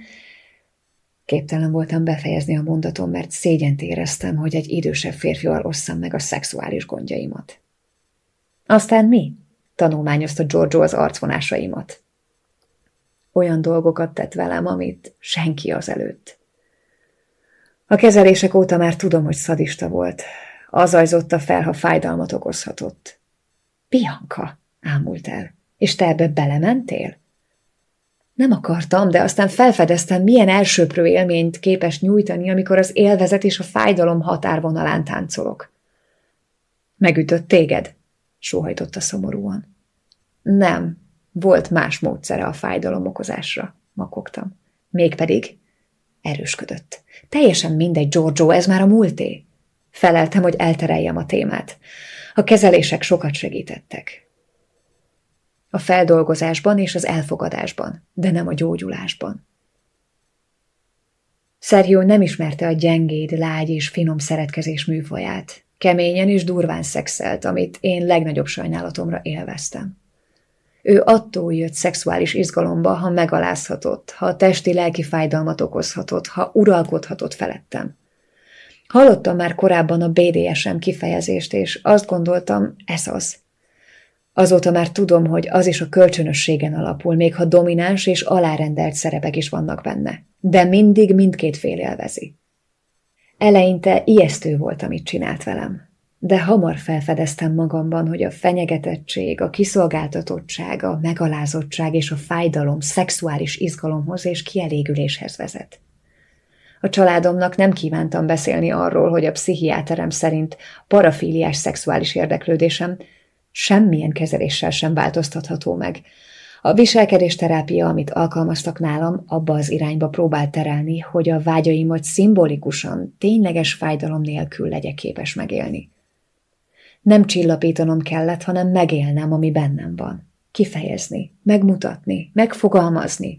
képtelen voltam befejezni a mondatom, mert szégyent éreztem, hogy egy idősebb férfival osszam meg a szexuális gondjaimat. Aztán mi? Tanulmányozta Giorgio az arcvonásaimat. Olyan dolgokat tett velem, amit senki az előtt. A kezelések óta már tudom, hogy szadista volt, az ajzotta fel, ha fájdalmat okozhatott. Bianca, ámult el. És te ebbe belementél? Nem akartam, de aztán felfedeztem, milyen elsőprő élményt képes nyújtani, amikor az élvezet és a fájdalom határvonalán táncolok. Megütött téged? sóhajtotta szomorúan. Nem, volt más módszere a fájdalom okozásra, makogtam. Mégpedig erősködött. Teljesen mindegy, Giorgio, ez már a múlté. Feleltem, hogy eltereljem a témát. A kezelések sokat segítettek. A feldolgozásban és az elfogadásban, de nem a gyógyulásban. Szerhió nem ismerte a gyengéd, lágy és finom szeretkezés műfaját. Keményen és durván szexelt, amit én legnagyobb sajnálatomra élveztem. Ő attól jött szexuális izgalomba, ha megalázhatott, ha testi-lelki fájdalmat okozhatott, ha uralkodhatott felettem. Hallottam már korábban a BDSM kifejezést, és azt gondoltam, ez az. Azóta már tudom, hogy az is a kölcsönösségen alapul, még ha domináns és alárendelt szerepek is vannak benne. De mindig mindkét fél élvezi. Eleinte ijesztő volt, amit csinált velem, de hamar felfedeztem magamban, hogy a fenyegetettség, a kiszolgáltatottság, a megalázottság és a fájdalom szexuális izgalomhoz és kielégüléshez vezet. A családomnak nem kívántam beszélni arról, hogy a pszichiáterem szerint parafíliás szexuális érdeklődésem semmilyen kezeléssel sem változtatható meg. A viselkedésterápia, amit alkalmaztak nálam, abba az irányba próbált terelni, hogy a vágyaimat szimbolikusan, tényleges fájdalom nélkül legyek képes megélni. Nem csillapítanom kellett, hanem megélnem, ami bennem van. Kifejezni, megmutatni, megfogalmazni,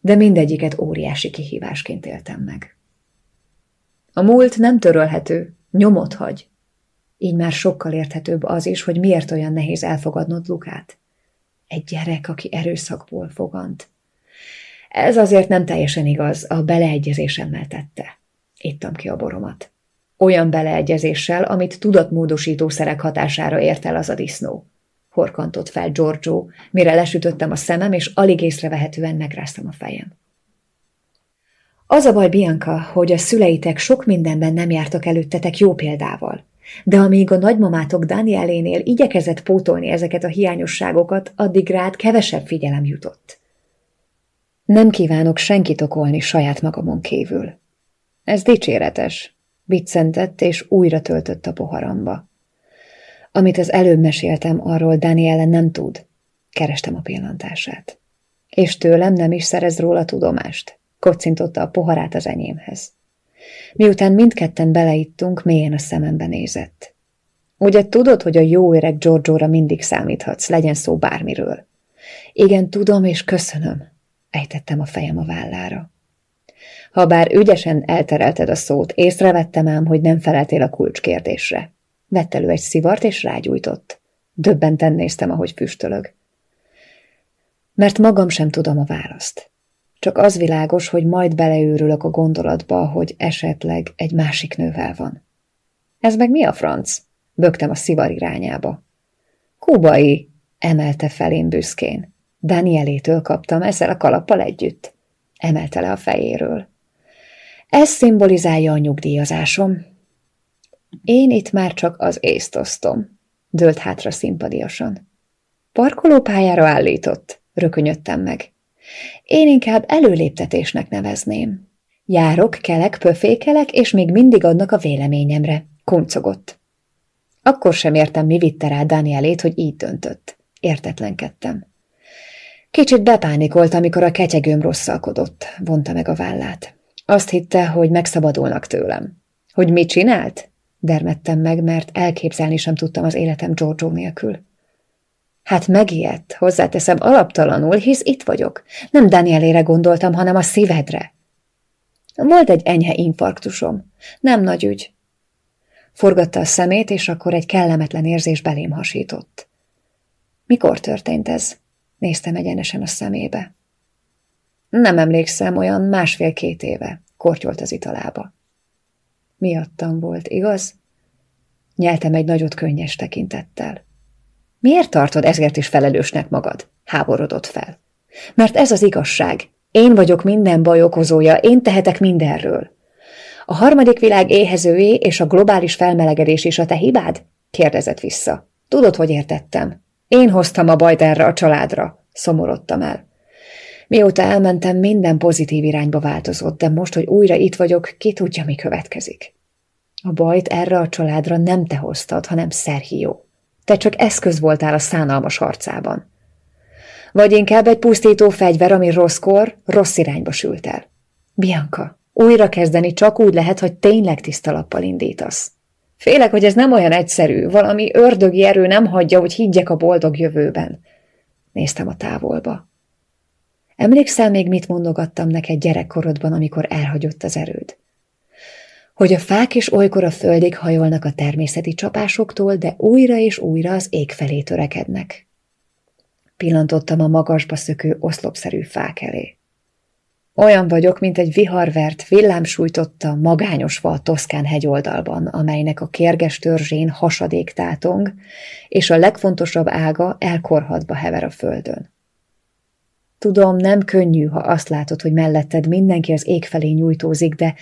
de mindegyiket óriási kihívásként éltem meg. A múlt nem törölhető, nyomot hagy. Így már sokkal érthetőbb az is, hogy miért olyan nehéz elfogadnod Lukát. Egy gyerek, aki erőszakból fogant. Ez azért nem teljesen igaz, a beleegyezésemmel tette. Ittam ki a boromat. Olyan beleegyezéssel, amit tudatmódosító szerek hatására ért el az a disznó. Horkantott fel Giorgio, mire lesütöttem a szemem, és alig észrevehetően megráztam a fejem. Az a baj, Bianca, hogy a szüleitek sok mindenben nem jártak előttetek jó példával. De amíg a nagymamátok Danielénél igyekezett pótolni ezeket a hiányosságokat, addig rád kevesebb figyelem jutott. Nem kívánok senkit okolni saját magamon kívül. Ez dicséretes, viccentett és újra töltött a poharamba. Amit az előbb meséltem, arról Daniele nem tud. Kerestem a pillantását. És tőlem nem is szerez róla tudomást. Kocintotta a poharát az enyémhez. Miután mindketten beleittunk, mélyen a szemembe nézett. Ugye tudod, hogy a jó öreg Giorgio-ra mindig számíthatsz, legyen szó bármiről. Igen, tudom és köszönöm, ejtettem a fejem a vállára. Habár ügyesen elterelted a szót, észrevettem ám, hogy nem feleltél a kulcskérdésre. Vett elő egy szivart és rágyújtott. Döbbenten néztem, ahogy füstölög. Mert magam sem tudom a választ. Csak az világos, hogy majd beleőrülök a gondolatba, hogy esetleg egy másik nővel van. Ez meg mi a franc? Bögtem a szivar irányába. Kubai, emelte felén büszkén. Danielétől kaptam ezzel a kalappal együtt. Emelte le a fejéről. Ez szimbolizálja a nyugdíjazásom. Én itt már csak az észt osztom, dőlt hátra szimpadiasan. Parkolópályára állított, rökönyödtem meg. Én inkább előléptetésnek nevezném. Járok, kelek, pöfékelek, és még mindig adnak a véleményemre. Kuncogott. Akkor sem értem, mi vitte rá Danielét, hogy így döntött. Értetlenkedtem. Kicsit bepánikolt, amikor a ketyegőm rosszalkodott, vonta meg a vállát. Azt hitte, hogy megszabadulnak tőlem. Hogy mit csinált? Dermettem meg, mert elképzelni sem tudtam az életem Giorgio nélkül. Hát megijedt, hozzáteszem alaptalanul, hisz itt vagyok. Nem Danielére gondoltam, hanem a szívedre. Volt egy enyhe infarktusom. Nem nagy ügy. Forgatta a szemét, és akkor egy kellemetlen érzés belém hasított. Mikor történt ez? Néztem egyenesen a szemébe. Nem emlékszem, olyan másfél-két éve, kortyolt az italába. Miattam volt, igaz? Nyeltem egy nagyot könnyes tekintettel. Miért tartod ezért is felelősnek magad? Háborodott fel. Mert ez az igazság. Én vagyok minden baj okozója, én tehetek mindenről. A harmadik világ éhezői és a globális felmelegedés is a te hibád? kérdezett vissza. Tudod, hogy értettem. Én hoztam a bajt erre a családra, szomorodtam el. Mióta elmentem, minden pozitív irányba változott, de most, hogy újra itt vagyok, ki tudja, mi következik. A bajt erre a családra nem te hoztad, hanem Szerhió. Te csak eszköz voltál a szánalmas harcában. Vagy inkább egy pusztító fegyver, ami rosszkor, rossz irányba sült el. Bianca, újra kezdeni csak úgy lehet, hogy tényleg tiszta lappal indítasz. Félek, hogy ez nem olyan egyszerű, valami ördögi erő nem hagyja, hogy higgyek a boldog jövőben. Néztem a távolba. Emlékszel még, mit mondogattam neked gyerekkorodban, amikor elhagyott az erőd? Hogy a fák is olykor a földig hajolnak a természeti csapásoktól, de újra és újra az ég felé törekednek. Pillantottam a magasba szökő oszlopszerű fák elé. Olyan vagyok, mint egy viharvert, villámsújtotta, magányos a Toszkán hegyoldalban, amelynek a kérges törzsén hasadék tátong, és a legfontosabb ága elkorhatba hever a földön. Tudom, nem könnyű, ha azt látod, hogy melletted mindenki az ég felé nyújtózik, de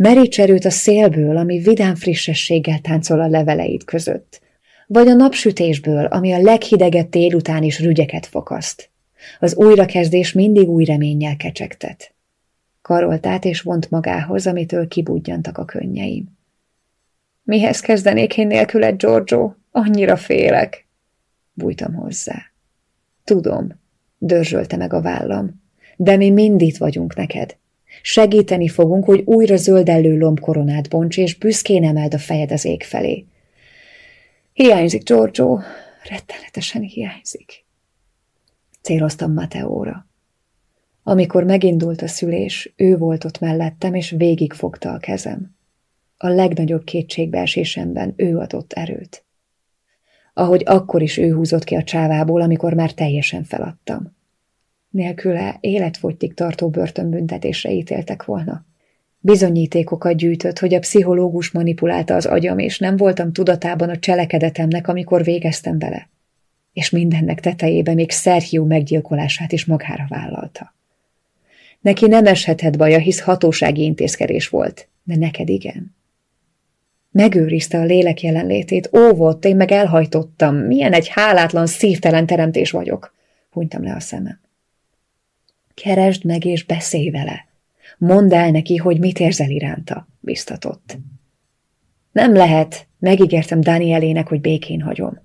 meríts erőt a szélből, ami vidám frissességgel táncol a leveleid között. Vagy a napsütésből, ami a leghidegebb délután is rügyeket fakaszt. Az újrakezdés mindig új reménnyel kecsegtet. Karolt át és vont magához, amitől kibudjantak a könnyeim. Mihez kezdenék én nélküled, Giorgio? Annyira félek. Bújtam hozzá. Tudom, dörzsölte meg a vállam, de mi mind itt vagyunk neked. Segíteni fogunk, hogy újra zöldellő lombkoronát bonts, és büszkén emeld a fejed az ég felé. Hiányzik, Giorgio, rettenetesen hiányzik. Céloztam Mateóra. Amikor megindult a szülés, ő volt ott mellettem, és végigfogta a kezem. A legnagyobb kétségbeesésemben ő adott erőt. Ahogy akkor is ő húzott ki a csávából, amikor már teljesen feladtam. Nélküle életfogytig tartó börtönbüntetésre ítéltek volna. Bizonyítékokat gyűjtött, hogy a pszichológus manipulálta az agyam, és nem voltam tudatában a cselekedetemnek, amikor végeztem vele. És mindennek tetejében még Sergio meggyilkolását is magára vállalta. Neki nem eshetett baja, hisz hatósági intézkedés volt, de neked igen. Megőrizte a lélek jelenlétét, óvott, én meg elhajtottam. Milyen egy hálátlan, szívtelen teremtés vagyok. Hunytam le a szemem. Keresd meg és beszélj vele. Mondd el neki, hogy mit érzel iránta, biztatott. Nem lehet, megígértem Danielének, hogy békén hagyom.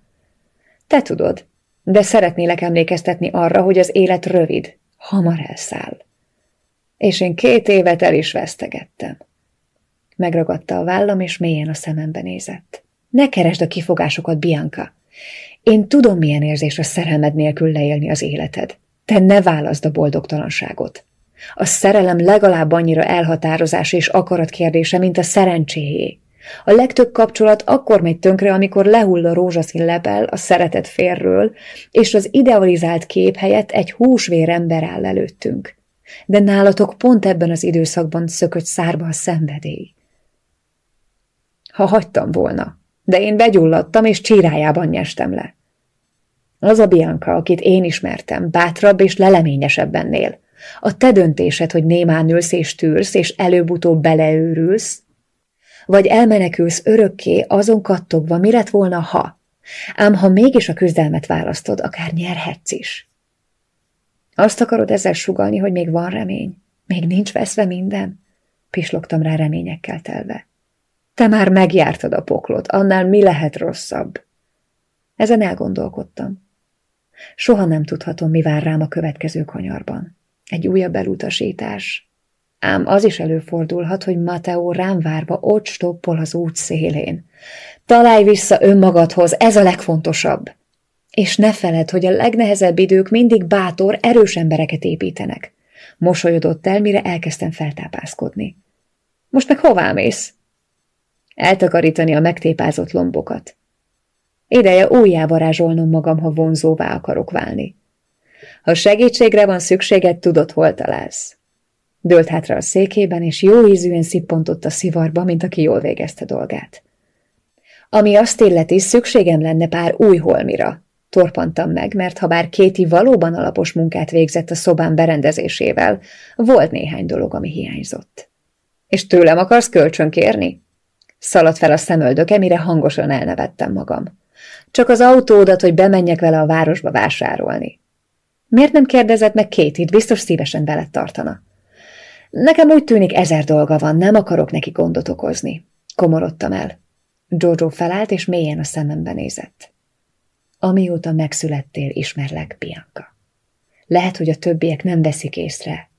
Te tudod, de szeretnélek emlékeztetni arra, hogy az élet rövid, hamar elszáll. És én két évet el is vesztegettem. Megragadta a vállam, és mélyen a szemembe nézett. Ne keresd a kifogásokat, Bianca. Én tudom, milyen érzés a szerelmed nélkül leélni az életed. Te ne válaszd a boldogtalanságot. A szerelem legalább annyira elhatározás és akarat kérdése, mint a szerencséjé. A legtöbb kapcsolat akkor megy tönkre, amikor lehull a rózsaszín lebel a szeretet férről, és az idealizált kép helyett egy húsvér ember áll előttünk. De nálatok pont ebben az időszakban szökött szárba a szenvedély ha hagytam volna, de én begyulladtam, és csírájában nyestem le. Az a Bianca, akit én ismertem, bátrabb és leleményesebb ennél. A te döntésed, hogy némán ülsz és tűrsz, és előbb-utóbb beleőrülsz, vagy elmenekülsz örökké azon kattogva, mi lett volna, ha. Ám ha mégis a küzdelmet választod, akár nyerhetsz is. Azt akarod ezzel sugalni, hogy még van remény? Még nincs veszve minden? Pislogtam rá reményekkel telve. Te már megjártad a poklot, annál mi lehet rosszabb? Ezen elgondolkodtam. Soha nem tudhatom, mi vár rám a következő kanyarban. Egy újabb elutasítás. Ám az is előfordulhat, hogy Mateo rám várva ott stoppol az út szélén. Találj vissza önmagadhoz, ez a legfontosabb. És ne feled, hogy a legnehezebb idők mindig bátor, erős embereket építenek. Mosolyodott el, mire elkezdtem feltápászkodni. Most meg hová mész? eltakarítani a megtépázott lombokat. Ideje újjá varázsolnom magam, ha vonzóvá akarok válni. Ha segítségre van szükséged, tudod, hol találsz. Dőlt hátra a székében, és jó ízűen szippontott a szivarba, mint aki jól végezte dolgát. Ami azt illeti, szükségem lenne pár új holmira. Torpantam meg, mert ha bár Kéti valóban alapos munkát végzett a szobám berendezésével, volt néhány dolog, ami hiányzott. És tőlem akarsz kölcsön kérni? Szaladt fel a szemöldöke, mire hangosan elnevettem magam. Csak az autódat, hogy bemenjek vele a városba vásárolni. Miért nem kérdezett meg Kétit, biztos szívesen veled tartana. Nekem úgy tűnik ezer dolga van, nem akarok neki gondot okozni. Komorodtam el. Jojo felállt, és mélyen a szemembe nézett. Amióta megszülettél, ismerlek, Bianca. Lehet, hogy a többiek nem veszik észre,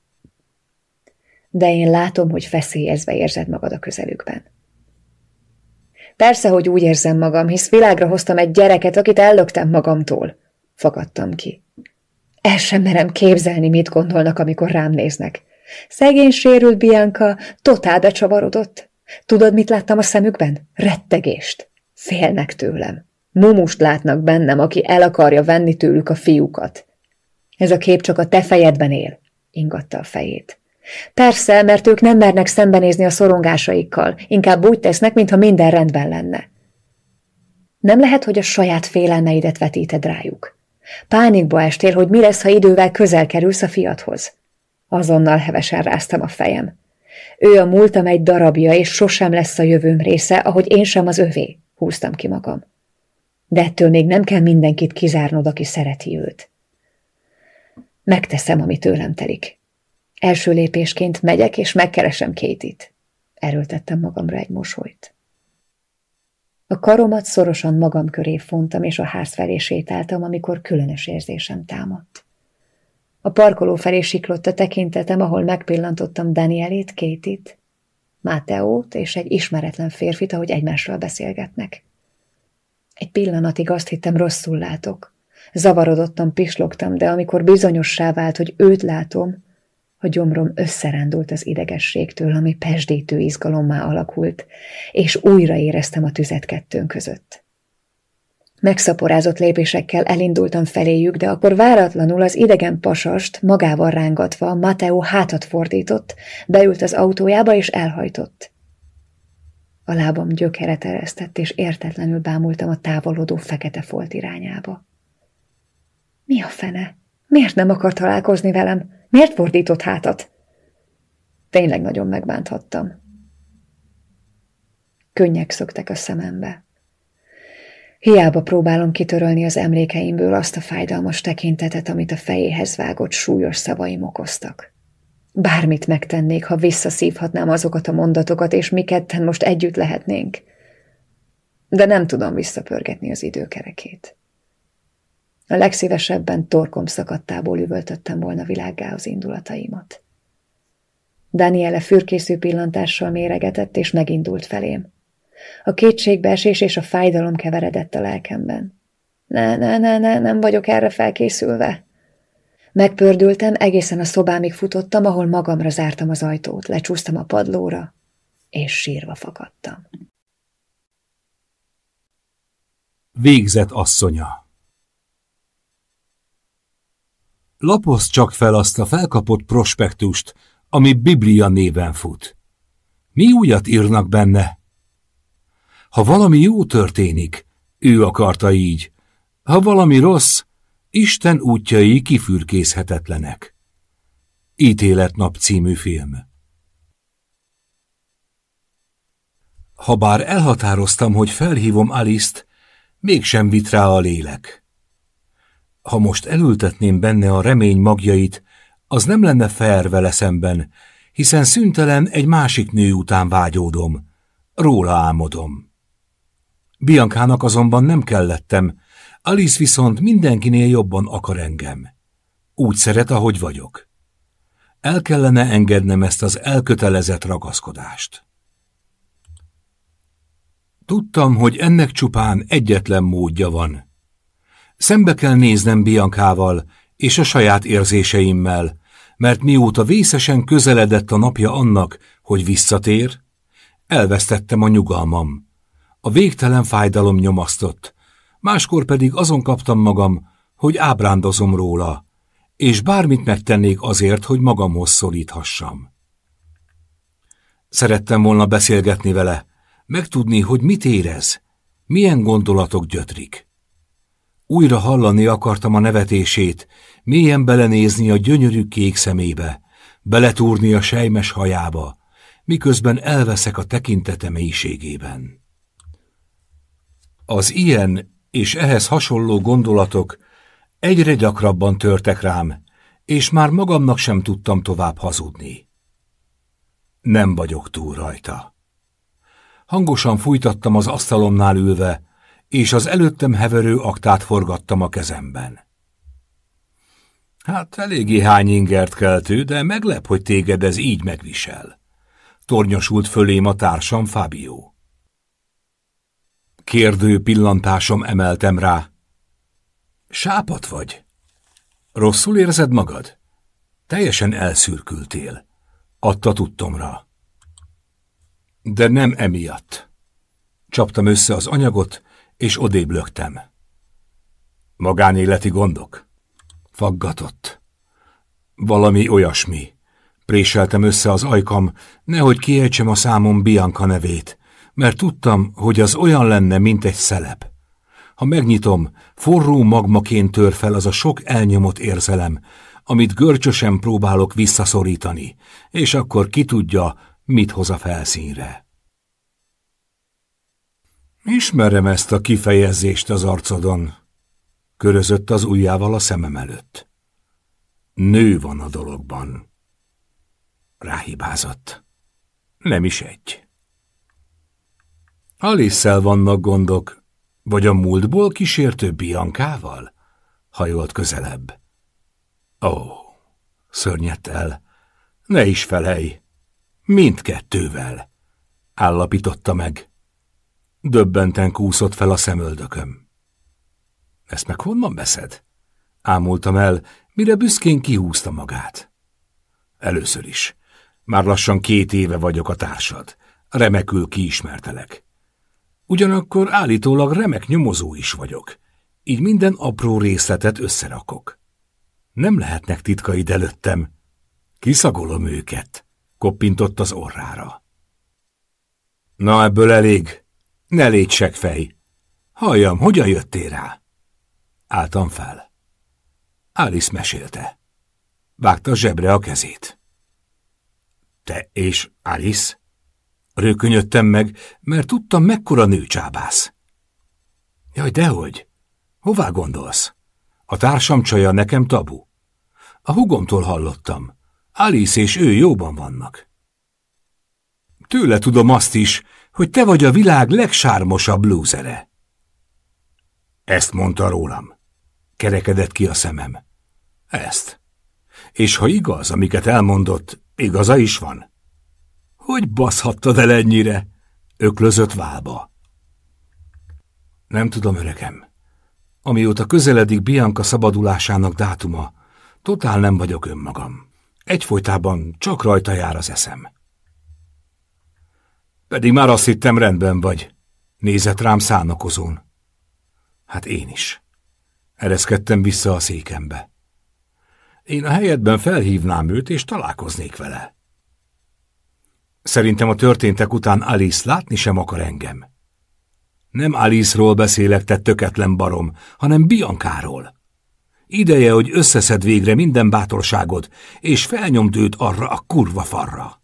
de én látom, hogy feszélyezve érzed magad a közelükben. Persze, hogy úgy érzem magam, hisz világra hoztam egy gyereket, akit ellöktem magamtól. Fakadtam ki. El sem merem képzelni, mit gondolnak, amikor rám néznek. Szegény sérült Bianca totál becsavarodott. Tudod, mit láttam a szemükben? Rettegést. Félnek tőlem. Mumust látnak bennem, aki el akarja venni tőlük a fiúkat. Ez a kép csak a te fejedben él, ingatta a fejét. Persze, mert ők nem mernek szembenézni a szorongásaikkal, inkább úgy tesznek, mintha minden rendben lenne. Nem lehet, hogy a saját félelmeidet vetíted rájuk. Pánikba estél, hogy mi lesz, ha idővel közel kerülsz a fiathoz. Azonnal hevesen ráztam a fejem. Ő a múltam egy darabja, és sosem lesz a jövőm része, ahogy én sem az övé, húztam ki magam. De ettől még nem kell mindenkit kizárnod, aki szereti őt. Megteszem, ami tőlem telik. Első lépésként megyek, és megkeresem Kétit. Erőltettem magamra egy mosolyt. A karomat szorosan magam köré fontam, és a ház felé sétáltam, amikor különös érzésem támadt. A parkoló felé siklott a tekintetem, ahol megpillantottam Danielét, Kétit, Máteót és egy ismeretlen férfit, ahogy egymással beszélgetnek. Egy pillanatig azt hittem, rosszul látok. Zavarodottan pislogtam, de amikor bizonyossá vált, hogy őt látom, a gyomrom összerándult az idegességtől, ami pesdítő izgalommá alakult, és újra éreztem a tüzet kettőnk között. Megszaporázott lépésekkel elindultam feléjük, de akkor váratlanul az idegen pasast magával rángatva Mateo hátat fordított, beült az autójába és elhajtott. A lábam gyökeret eresztett, és értetlenül bámultam a távolodó fekete folt irányába. Mi a fene? Miért nem akar találkozni velem? Miért fordított hátat? Tényleg nagyon megbánthattam. Könnyek szöktek a szemembe. Hiába próbálom kitörölni az emlékeimből azt a fájdalmas tekintetet, amit a fejéhez vágott súlyos szavaim okoztak. Bármit megtennék, ha visszaszívhatnám azokat a mondatokat, és mi ketten most együtt lehetnénk. De nem tudom visszapörgetni az időkerekét. A legszívesebben torkom szakadtából üvöltöttem volna világgá az indulataimat. Daniele fürkésző pillantással méregetett, és megindult felém. A kétségbeesés és a fájdalom keveredett a lelkemben. Ne, ne, ne, ne, nem vagyok erre felkészülve. Megpördültem, egészen a szobámig futottam, ahol magamra zártam az ajtót, lecsúsztam a padlóra, és sírva fakadtam. Végzett asszonya Lapozd csak fel azt a felkapott prospektust, ami Biblia néven fut. Mi újat írnak benne? Ha valami jó történik, ő akarta így. Ha valami rossz, Isten útjai kifürkészhetetlenek. Ítéletnap című film Habár elhatároztam, hogy felhívom Alice-t, mégsem vit rá a lélek. Ha most elültetném benne a remény magjait, az nem lenne fair vele szemben, hiszen szüntelen egy másik nő után vágyódom, róla álmodom. Biankának azonban nem kellettem, Alice viszont mindenkinél jobban akar engem. Úgy szeret, ahogy vagyok. El kellene engednem ezt az elkötelezett ragaszkodást. Tudtam, hogy ennek csupán egyetlen módja van – Szembe kell néznem Biankával és a saját érzéseimmel, mert mióta vészesen közeledett a napja annak, hogy visszatér, elvesztettem a nyugalmam. A végtelen fájdalom nyomasztott, máskor pedig azon kaptam magam, hogy ábrándozom róla, és bármit megtennék azért, hogy magamhoz szoríthassam. Szerettem volna beszélgetni vele, megtudni, hogy mit érez, milyen gondolatok gyötrik. Újra hallani akartam a nevetését, mélyen belenézni a gyönyörű kék szemébe, beletúrni a sejmes hajába, miközben elveszek a tekintete mélységében. Az ilyen és ehhez hasonló gondolatok egyre gyakrabban törtek rám, és már magamnak sem tudtam tovább hazudni. Nem vagyok túl rajta. Hangosan fújtattam az asztalomnál ülve, és az előttem heverő aktát forgattam a kezemben. Hát eléggé hány ingert keltő, de meglep, hogy téged ez így megvisel. Tornyosult fölém a társam Fábio. Kérdő pillantásom emeltem rá. Sápat vagy? Rosszul érzed magad? Teljesen elszürkültél. Adta tudtomra. De nem emiatt. Csaptam össze az anyagot, és odébb lögtem. Magánéleti gondok? Faggatott. Valami olyasmi. Préseltem össze az ajkam, nehogy kiejtsem a számom Bianca nevét, mert tudtam, hogy az olyan lenne, mint egy szelep. Ha megnyitom, forró magmaként tör fel az a sok elnyomott érzelem, amit görcsösen próbálok visszaszorítani, és akkor ki tudja, mit hoz a felszínre. Ismerem ezt a kifejezést az arcodon, körözött az ujjával a szemem előtt. Nő van a dologban. Ráhibázott. Nem is egy. alice vannak gondok, vagy a múltból kísértő Biankával? Hajolt közelebb. Ó, szörnyett el. Ne is felej. Mindkettővel. Állapította meg. Döbbenten kúszott fel a szemöldököm. Ezt meg honnan veszed? Ámultam el, mire büszkén kihúzta magát. Először is. Már lassan két éve vagyok a társad. Remekül kiismertelek. Ugyanakkor állítólag remek nyomozó is vagyok. Így minden apró részletet összerakok. Nem lehetnek titkaid előttem. Kiszagolom őket, koppintott az orrára. Na, ebből elég. Ne légy fej. Halljam, hogyan jöttél rá? Álltam fel. Alice mesélte. Vágta zsebre a kezét. Te és Alice? Rőkönyödtem meg, mert tudtam, mekkora nőcsábász. Jaj, dehogy! Hová gondolsz? A társam csaja nekem tabu. A hugomtól hallottam. Alice és ő jóban vannak. Tőle tudom azt is, hogy te vagy a világ legsármosabb lúzere. Ezt mondta rólam. Kerekedett ki a szemem. Ezt. És ha igaz, amiket elmondott, igaza is van. Hogy baszhattad el ennyire? Öklözött válba. Nem tudom, öregem. Amióta közeledik Bianca szabadulásának dátuma, totál nem vagyok önmagam. Egyfolytában csak rajta jár az eszem. Pedig már azt hittem rendben vagy. Nézett rám szánakozón. Hát én is. Ereszkedtem vissza a székembe. Én a helyedben felhívnám őt, és találkoznék vele. Szerintem a történtek után Alice látni sem akar engem. Nem Alice-ról beszélek, te töketlen barom, hanem Biancáról. Ideje, hogy összeszed végre minden bátorságod, és felnyomd őt arra a kurva farra.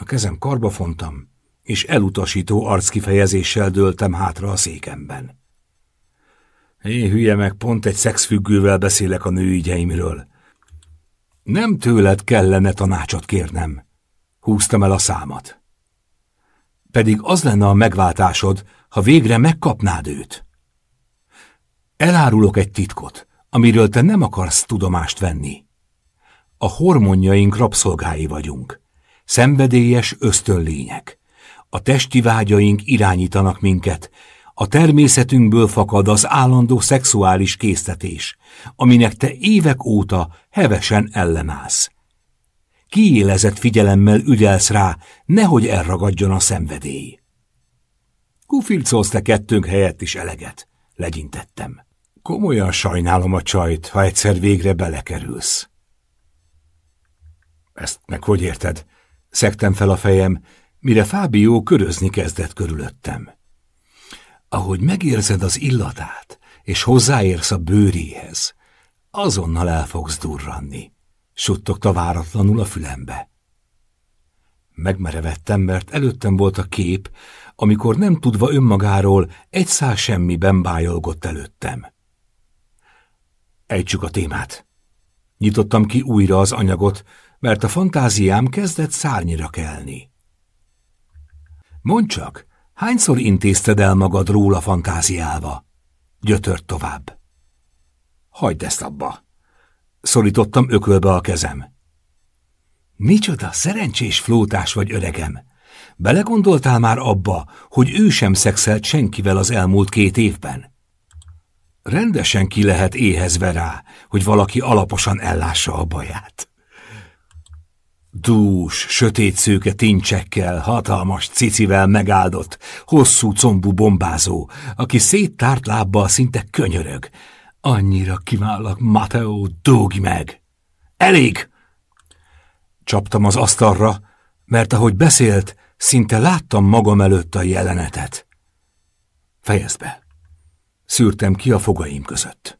A kezem karba fontam, és elutasító arckifejezéssel dőltem hátra a székemben. Én hülye meg, pont egy szexfüggővel beszélek a nőügyeimről. Nem tőled kellene tanácsot kérnem. Húztam el a számat. Pedig az lenne a megváltásod, ha végre megkapnád őt. Elárulok egy titkot, amiről te nem akarsz tudomást venni. A hormonjaink rabszolgái vagyunk. Szenvedélyes ösztönlények. A testi vágyaink irányítanak minket, a természetünkből fakad az állandó szexuális késztetés, aminek te évek óta hevesen ellenállsz. Kiélezett figyelemmel ügyelsz rá, nehogy elragadjon a szenvedély. Kufilcolsz te kettőnk helyett is eleget, legyintettem. Komolyan sajnálom a csajt, ha egyszer végre belekerülsz. Ezt meg hogy érted? Szektem fel a fejem, mire Fábió körözni kezdett körülöttem. Ahogy megérzed az illatát, és hozzáérsz a bőréhez, azonnal el fogsz durranni, suttogta váratlanul a fülembe. Megmerevettem, mert előttem volt a kép, amikor nem tudva önmagáról egy szál semmiben bájolgott előttem. Ejtsük a témát. Nyitottam ki újra az anyagot, mert a fantáziám kezdett szárnyira kelni. Mondd csak, hányszor intézted el magad róla fantáziálva? Gyötört tovább. Hagyd ezt abba. Szorítottam ökölbe a kezem. Micsoda szerencsés flótás vagy, öregem! Belegondoltál már abba, hogy ő sem szexelt senkivel az elmúlt két évben? Rendesen ki lehet éhezve rá, hogy valaki alaposan ellássa a baját. Dús, sötét szőke tincsekkel, hatalmas cicivel megáldott, hosszú combú bombázó, aki széttárt lábbal szinte könyörög. Annyira kivállak, Mateo, dugj meg! Elég! Csaptam az asztalra, mert ahogy beszélt, szinte láttam magam előtt a jelenetet. Fejezd be. Szűrtem ki a fogaim között.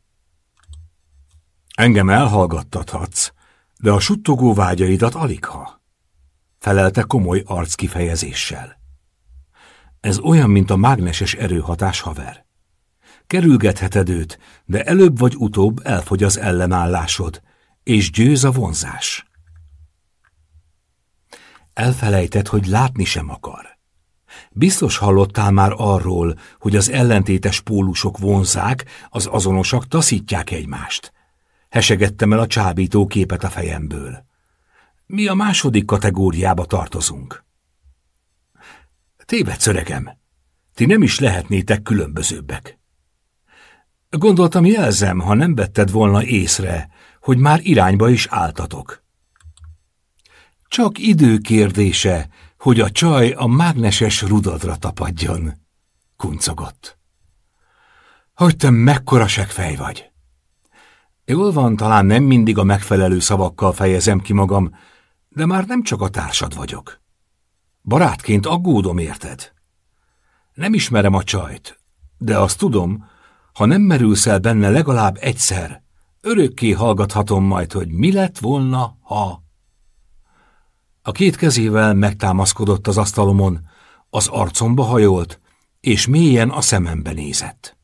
Engem elhallgattathatsz, de a suttogó vágyaidat aligha. Felelte komoly arckifejezéssel. Ez olyan, mint a mágneses erőhatás haver. Kerülgetheted őt, de előbb vagy utóbb elfogy az ellenállásod, és győz a vonzás. Elfelejtett, hogy látni sem akar. Biztos hallottál már arról, hogy az ellentétes pólusok vonzák, az azonosak taszítják egymást. Hesegettem el a csábító képet a fejemből. Mi a második kategóriába tartozunk. Tévedsz, öregem. Ti nem is lehetnétek különbözőbbek. Gondoltam jelzem, ha nem vetted volna észre, hogy már irányba is álltatok. Csak idő kérdése, hogy a csaj a mágneses rudadra tapadjon, kuncogott. Hogy te mekkora fej vagy! Jól van, talán nem mindig a megfelelő szavakkal fejezem ki magam, de már nem csak a társad vagyok. Barátként aggódom érted. Nem ismerem a csajt, de azt tudom, ha nem merülsz el benne legalább egyszer, örökké hallgathatom majd, hogy mi lett volna, ha... A két kezével megtámaszkodott az asztalomon, az arcomba hajolt, és mélyen a szemembe nézett.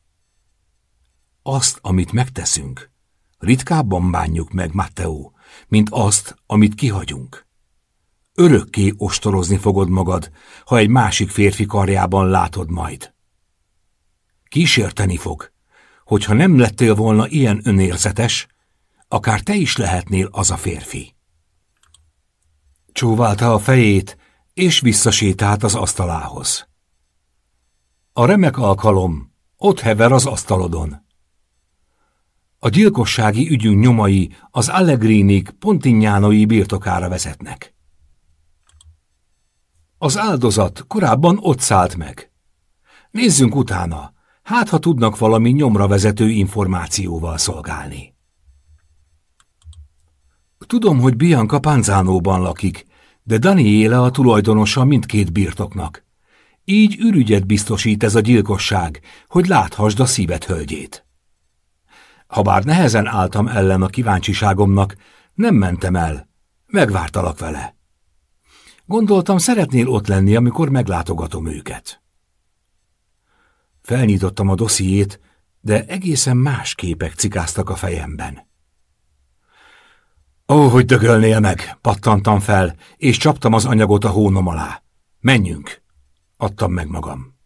Azt, amit megteszünk, ritkábban bánjuk meg, Matteo, mint azt, amit kihagyunk. Örökké ostorozni fogod magad, ha egy másik férfi karjában látod majd. Kísérteni fog, hogyha nem lettél volna ilyen önérzetes, akár te is lehetnél az a férfi. Csóválta a fejét, és visszasétált az asztalához. A remek alkalom ott hever az asztalodon. A gyilkossági ügyünk nyomai az Allegrinik Pontignánoi birtokára vezetnek. Az áldozat korábban ott szállt meg. Nézzünk utána, hát ha tudnak valami nyomra vezető információval szolgálni. Tudom, hogy Bianca Panzánóban lakik, de Daniele a tulajdonosa mindkét birtoknak. Így ürügyet biztosít ez a gyilkosság, hogy láthasd a szívet hölgyét. Habár nehezen álltam ellen a kíváncsiságomnak, nem mentem el, megvártalak vele. Gondoltam, szeretnél ott lenni, amikor meglátogatom őket. Felnyitottam a dossziét, de egészen más képek cikáztak a fejemben. Ó, hogy dögölnél meg, pattantam fel, és csaptam az anyagot a hónom alá. Menjünk, adtam meg magam.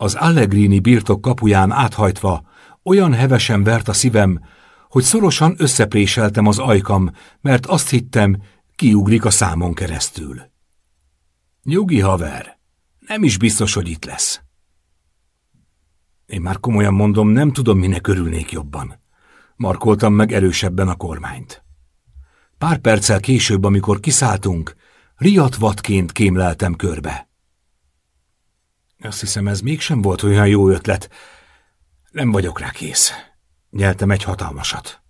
Az Allegrini birtok kapuján áthajtva olyan hevesen vert a szívem, hogy szorosan összepréseltem az ajkam, mert azt hittem, kiugrik a számon keresztül. Nyugi haver, nem is biztos, hogy itt lesz. Én már komolyan mondom, nem tudom, minek örülnék jobban. Markoltam meg erősebben a kormányt. Pár perccel később, amikor kiszálltunk, riadt vadként kémleltem körbe. Azt hiszem, ez mégsem volt olyan jó ötlet. Nem vagyok rá kész. Nyeltem egy hatalmasat.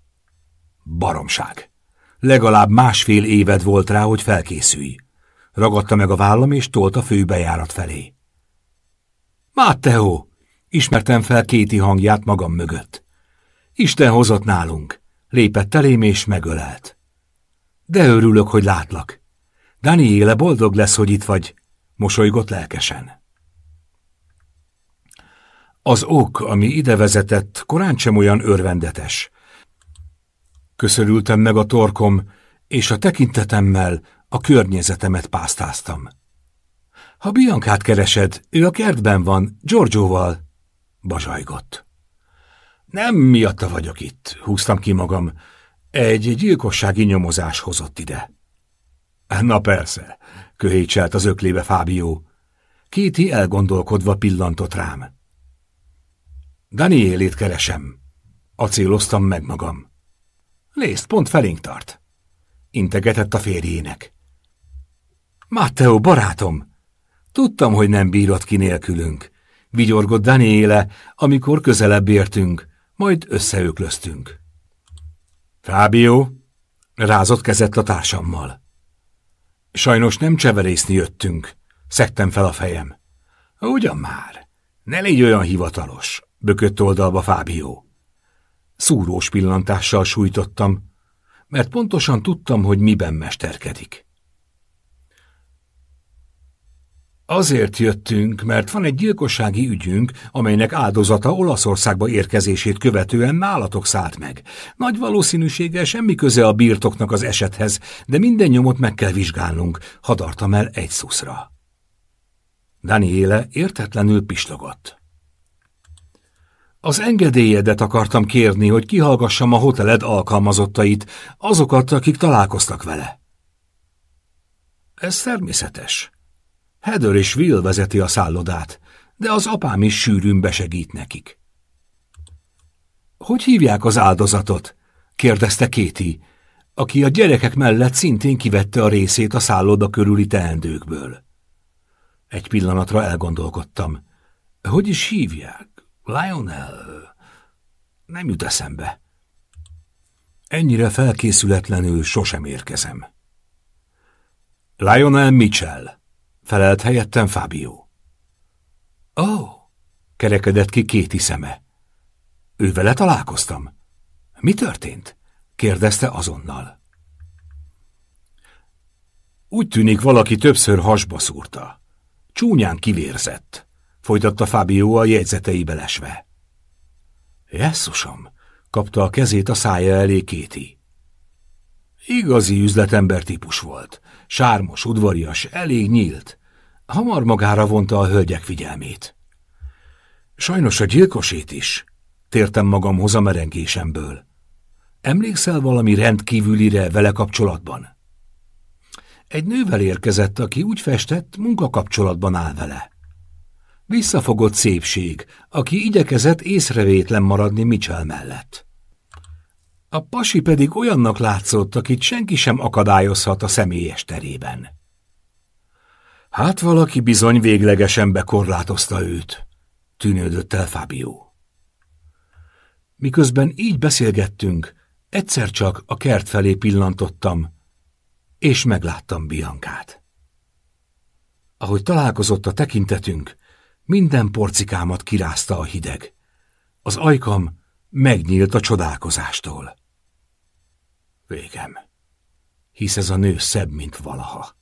Baromság. Legalább másfél éved volt rá, hogy felkészülj. Ragadta meg a vállam, és tolt a főbejárat felé. Mátteo! Ismertem fel Kéti hangját magam mögött. Isten hozott nálunk. Lépett elém és megölelt. De örülök, hogy látlak. Daniele boldog lesz, hogy itt vagy, mosolygott lelkesen. Az ok, ami ide vezetett, korán sem olyan örvendetes. Köszörültem meg a torkom, és a tekintetemmel a környezetemet pásztáztam. Ha Biancát keresed, ő a kertben van, Giorgioval, bazsajgott. Nem miatta vagyok itt, húztam ki magam. Egy gyilkossági nyomozás hozott ide. Na persze, köhécselt az öklébe Fábió. Kéti elgondolkodva pillantott rám. Daniélét keresem. Acéloztam meg magam. Nézd, pont felénk tart. Integetett a férjének. Matteo, barátom! Tudtam, hogy nem bírod ki nélkülünk. Vigyorgott Daniele, amikor közelebb értünk, majd összeöklöztünk. Fábio, rázott kezet a társammal. Sajnos nem cseverészni jöttünk, szektem fel a fejem. Ugyan már. Ne légy olyan hivatalos, bökött oldalba Fábió. Szúrós pillantással sújtottam, mert pontosan tudtam, hogy miben mesterkedik. Azért jöttünk, mert van egy gyilkossági ügyünk, amelynek áldozata Olaszországba érkezését követően nálatok szállt meg. Nagy valószínűséggel semmi köze a birtoknak az esethez, de minden nyomot meg kell vizsgálnunk, hadartam el egy szuszra. Daniele értetlenül pislogott. Az engedélyedet akartam kérni, hogy kihallgassam a hoteled alkalmazottait, azokat, akik találkoztak vele. Ez természetes. Heather és Will vezeti a szállodát, de az apám is sűrűn besegít nekik. Hogy hívják az áldozatot? kérdezte Kéti, aki a gyerekek mellett szintén kivette a részét a szálloda körüli teendőkből. Egy pillanatra elgondolkodtam. Hogy is hívják? Lionel? Nem jut eszembe. Ennyire felkészületlenül sosem érkezem. Lionel Mitchell, felelt helyettem Fábio. Ó, oh, kerekedett ki kéti szeme. Ővele találkoztam. Mi történt? kérdezte azonnal. Úgy tűnik, valaki többször hasba szúrta. Csúnyán kivérzett, folytatta Fábio a jegyzeteibe lesve. Jesszusom, kapta a kezét a szája elé Kéti. Igazi üzletember típus volt, sármos, udvarias, elég nyílt. Hamar magára vonta a hölgyek figyelmét. Sajnos a gyilkosét is, tértem magamhoz a merengésemből. Emlékszel valami rendkívülire vele kapcsolatban? Egy nővel érkezett, aki úgy festett, munkakapcsolatban áll vele. Visszafogott szépség, aki igyekezett észrevétlen maradni Mitchell mellett. A pasi pedig olyannak látszott, akit senki sem akadályozhat a személyes terében. Hát valaki bizony véglegesen bekorlátozta őt, tűnődött el Fábio. Miközben így beszélgettünk, egyszer csak a kert felé pillantottam, és megláttam Biankát. Ahogy találkozott a tekintetünk, minden porcikámat kirázta a hideg. Az ajkam megnyílt a csodálkozástól. Végem, hisz ez a nő szebb, mint valaha.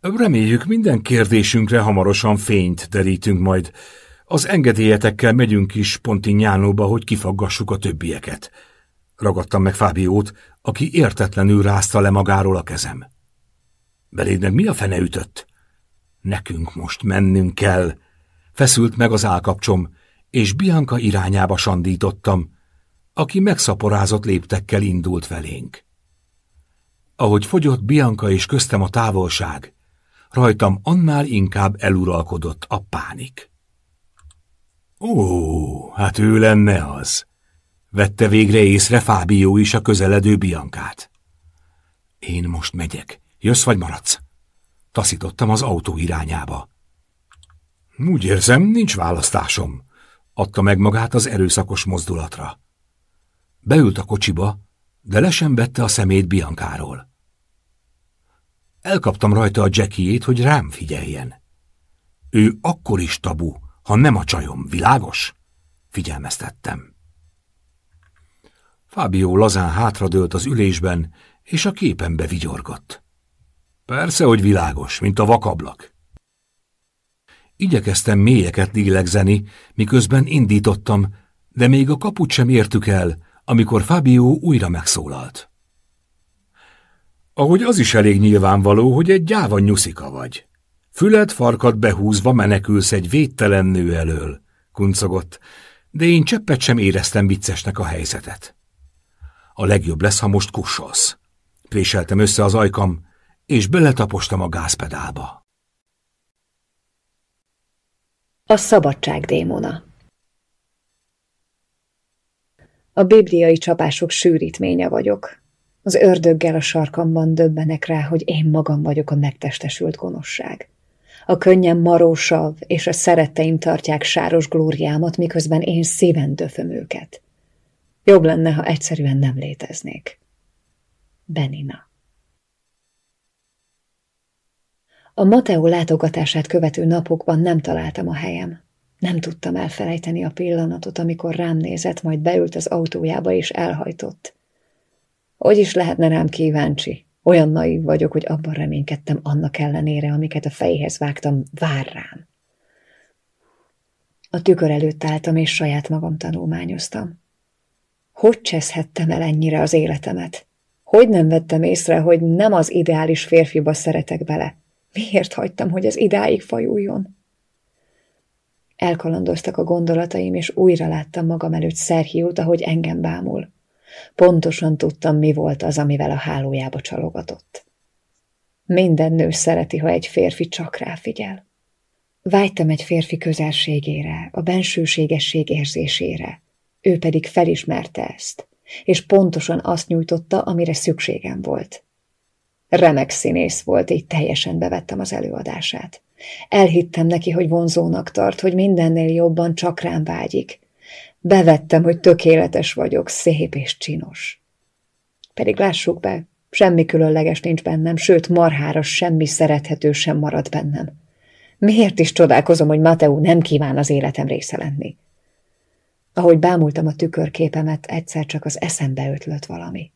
Reméljük minden kérdésünkre hamarosan fényt derítünk majd. Az engedélyetekkel megyünk is Pontignánóba, hogy kifaggassuk a többieket. Ragadtam meg Fábiót, aki értetlenül rázta le magáról a kezem. Beléd mi a fene ütött? Nekünk most mennünk kell. Feszült meg az állkapcsom, és Bianca irányába sandítottam, aki megszaporázott léptekkel indult velénk. Ahogy fogyott Bianca és köztem a távolság, rajtam annál inkább eluralkodott a pánik. Ó, hát ő lenne az. Vette végre észre Fábió is a közeledő Biankát. Én most megyek. Jössz vagy maradsz? Taszítottam az autó irányába. Úgy érzem, nincs választásom, adta meg magát az erőszakos mozdulatra. Beült a kocsiba, de le sem vette a szemét Biankáról. Elkaptam rajta a jackiét, hogy rám figyeljen. Ő akkor is tabu, ha nem a csajom, világos? Figyelmeztettem. Fábio lazán hátradőlt az ülésben, és a képenbe vigyorgott. Persze, hogy világos, mint a vakablak. Igyekeztem mélyeket lélegzeni, miközben indítottam, de még a kaput sem értük el, amikor Fábio újra megszólalt. Ahogy az is elég nyilvánvaló, hogy egy gyáva nyuszika vagy. Fület farkat behúzva menekülsz egy védtelen nő elől, kuncogott, de én cseppet sem éreztem viccesnek a helyzetet. A legjobb lesz, ha most kussolsz. Préseltem össze az ajkam, és beletapostam a gázpedálba. A szabadság démona A bibliai csapások sűrítménye vagyok. Az ördöggel a sarkamban döbbenek rá, hogy én magam vagyok a megtestesült gonoszság. A könnyen marósav és a szeretteim tartják sáros glóriámat, miközben én szíven döföm őket. Jobb lenne, ha egyszerűen nem léteznék. Benina A Mateo látogatását követő napokban nem találtam a helyem. Nem tudtam elfelejteni a pillanatot, amikor rám nézett, majd beült az autójába és elhajtott. Hogy is lehetne rám kíváncsi? Olyan naív vagyok, hogy abban reménykedtem annak ellenére, amiket a fejéhez vágtam, vár rám. A tükör előtt álltam, és saját magam tanulmányoztam. Hogy cseszhettem el ennyire az életemet? Hogy nem vettem észre, hogy nem az ideális férfiba szeretek bele? Miért hagytam, hogy az idáig fajuljon? Elkalandoztak a gondolataim, és újra láttam magam előtt Szerhiót, ahogy engem bámul. Pontosan tudtam, mi volt az, amivel a hálójába csalogatott. Minden nő szereti, ha egy férfi csak ráfigyel. Vágytam egy férfi közelségére, a bensőségesség érzésére. Ő pedig felismerte ezt, és pontosan azt nyújtotta, amire szükségem volt. Remek színész volt, így teljesen bevettem az előadását. Elhittem neki, hogy vonzónak tart, hogy mindennél jobban csak rám vágyik. Bevettem, hogy tökéletes vagyok, szép és csinos. Pedig lássuk be, semmi különleges nincs bennem, sőt, marhára semmi szerethető sem marad bennem. Miért is csodálkozom, hogy Mateu nem kíván az életem része lenni? Ahogy bámultam a tükörképemet, egyszer csak az eszembe ötlött valami.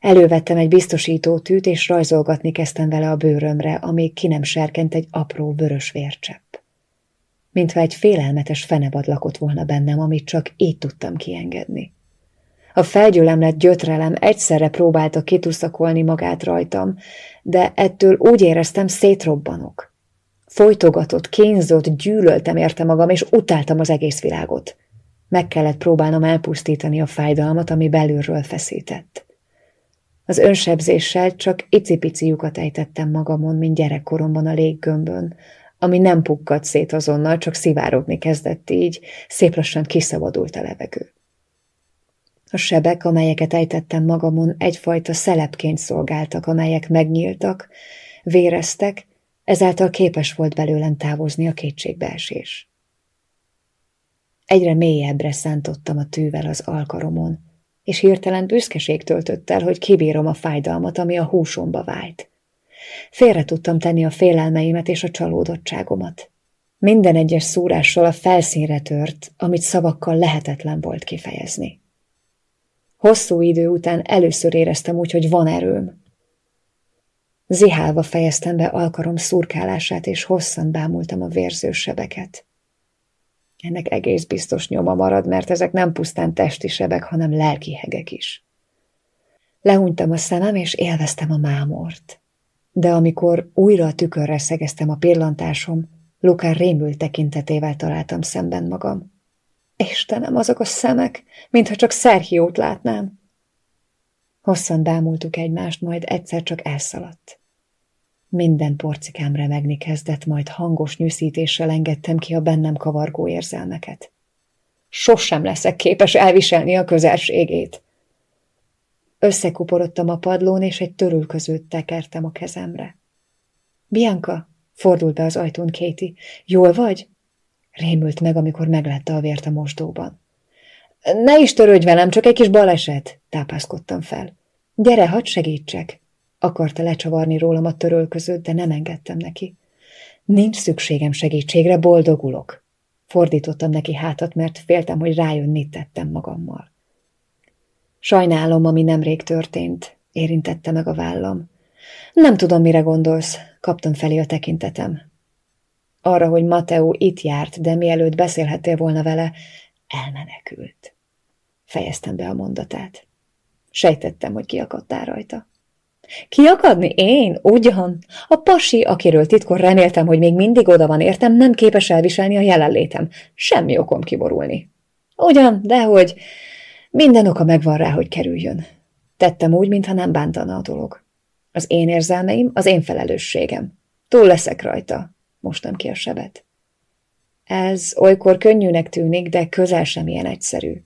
Elővettem egy biztosítótűt, és rajzolgatni kezdtem vele a bőrömre, amíg ki nem serkent egy apró vörös vércsepp. Mintha egy félelmetes fenebad lakott volna bennem, amit csak így tudtam kiengedni. A felgyülemlett gyötrelem egyszerre próbálta kituszakolni magát rajtam, de ettől úgy éreztem, szétrobbanok. Folytogatott, kínzott, gyűlöltem érte magam, és utáltam az egész világot. Meg kellett próbálnom elpusztítani a fájdalmat, ami belülről feszített. Az önsebzéssel csak icipici lyukat ejtettem magamon, mint gyerekkoromban a léggömbön, ami nem pukkadt szét azonnal, csak szivárogni kezdett így, szép lassan kiszabadult a levegő. A sebek, amelyeket ejtettem magamon, egyfajta szelepként szolgáltak, amelyek megnyíltak, véreztek, ezáltal képes volt belőlem távozni a kétségbeesés. Egyre mélyebbre szántottam a tűvel az alkaromon, és hirtelen büszkeség töltött el, hogy kibírom a fájdalmat, ami a húsomba vájt. Félre tudtam tenni a félelmeimet és a csalódottságomat. Minden egyes szúrással a felszínre tört, amit szavakkal lehetetlen volt kifejezni. Hosszú idő után először éreztem úgy, hogy van erőm. Zihálva fejeztem be alkarom szurkálását, és hosszan bámultam a vérző sebeket. Ennek egész biztos nyoma marad, mert ezek nem pusztán testi sebek, hanem lelki hegek is. Lehúnytam a szemem, és élveztem a mámort. De amikor újra a tükörre szegeztem a pillantásom, Lukár rémült tekintetével találtam szemben magam. Istenem, azok a szemek, mintha csak Szerhiót látnám. Hosszan bámultuk egymást, majd egyszer csak elszaladt. Minden porcikám remegni kezdett, majd hangos nyűszítéssel engedtem ki a bennem kavargó érzelmeket. Sosem leszek képes elviselni a közelségét. Összekuporodtam a padlón, és egy törülközőt tekertem a kezemre. Bianca, fordult be az ajtón Katie. Jól vagy? Rémült meg, amikor meglátta a vért a mosdóban. Ne is törődj velem, csak egy kis baleset, tápászkodtam fel. Gyere, hadd segítsek. Akarta lecsavarni rólam a törölközőt, de nem engedtem neki. Nincs szükségem segítségre, boldogulok. Fordítottam neki hátat, mert féltem, hogy rájön, mit tettem magammal. Sajnálom, ami nemrég történt, érintette meg a vállam. Nem tudom, mire gondolsz, kaptam felé a tekintetem. Arra, hogy Mateo itt járt, de mielőtt beszélhettél volna vele, elmenekült. Fejeztem be a mondatát. Sejtettem, hogy kiakadtál rajta. Kiakadni? Én? Ugyan? A pasi, akiről titkor reméltem, hogy még mindig oda van értem, nem képes elviselni a jelenlétem. Semmi okom kiborulni. Ugyan, dehogy minden oka megvan rá, hogy kerüljön. Tettem úgy, mintha nem bántana a dolog. Az én érzelmeim, az én felelősségem. Túl leszek rajta. Mostam ki a sebet. Ez olykor könnyűnek tűnik, de közel sem ilyen egyszerű.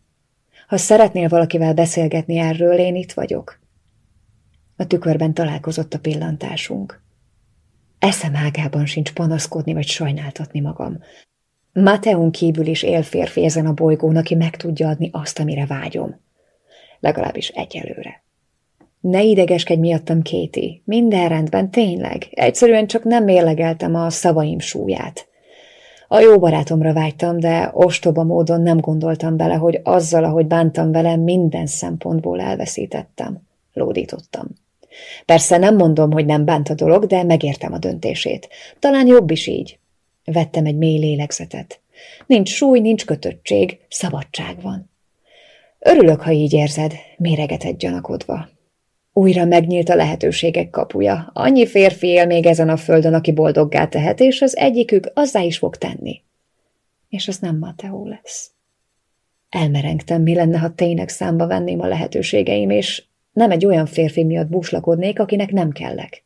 Ha szeretnél valakivel beszélgetni erről, én itt vagyok. A tükörben találkozott a pillantásunk. Eszem ágában sincs panaszkodni vagy sajnáltatni magam. Mateon kívül is él férfi ezen a bolygón, aki meg tudja adni azt, amire vágyom. Legalábbis egyelőre. Ne idegeskedj miattam, Kéti. Minden rendben, tényleg. Egyszerűen csak nem mérlegeltem a szavaim súlyát. A jó barátomra vágytam, de ostoba módon nem gondoltam bele, hogy azzal, ahogy bántam vele, minden szempontból elveszítettem. Lódítottam. Persze nem mondom, hogy nem bánt a dolog, de megértem a döntését. Talán jobb is így. Vettem egy mély lélegzetet. Nincs súly, nincs kötöttség, szabadság van. Örülök, ha így érzed, méregetett gyanakodva. Újra megnyílt a lehetőségek kapuja. Annyi férfi él még ezen a földön, aki boldoggá tehet, és az egyikük azzá is fog tenni. És az nem Mateo lesz. Elmerengtem, mi lenne, ha tényleg számba venném a lehetőségeim, és nem egy olyan férfi miatt búslakodnék, akinek nem kellek.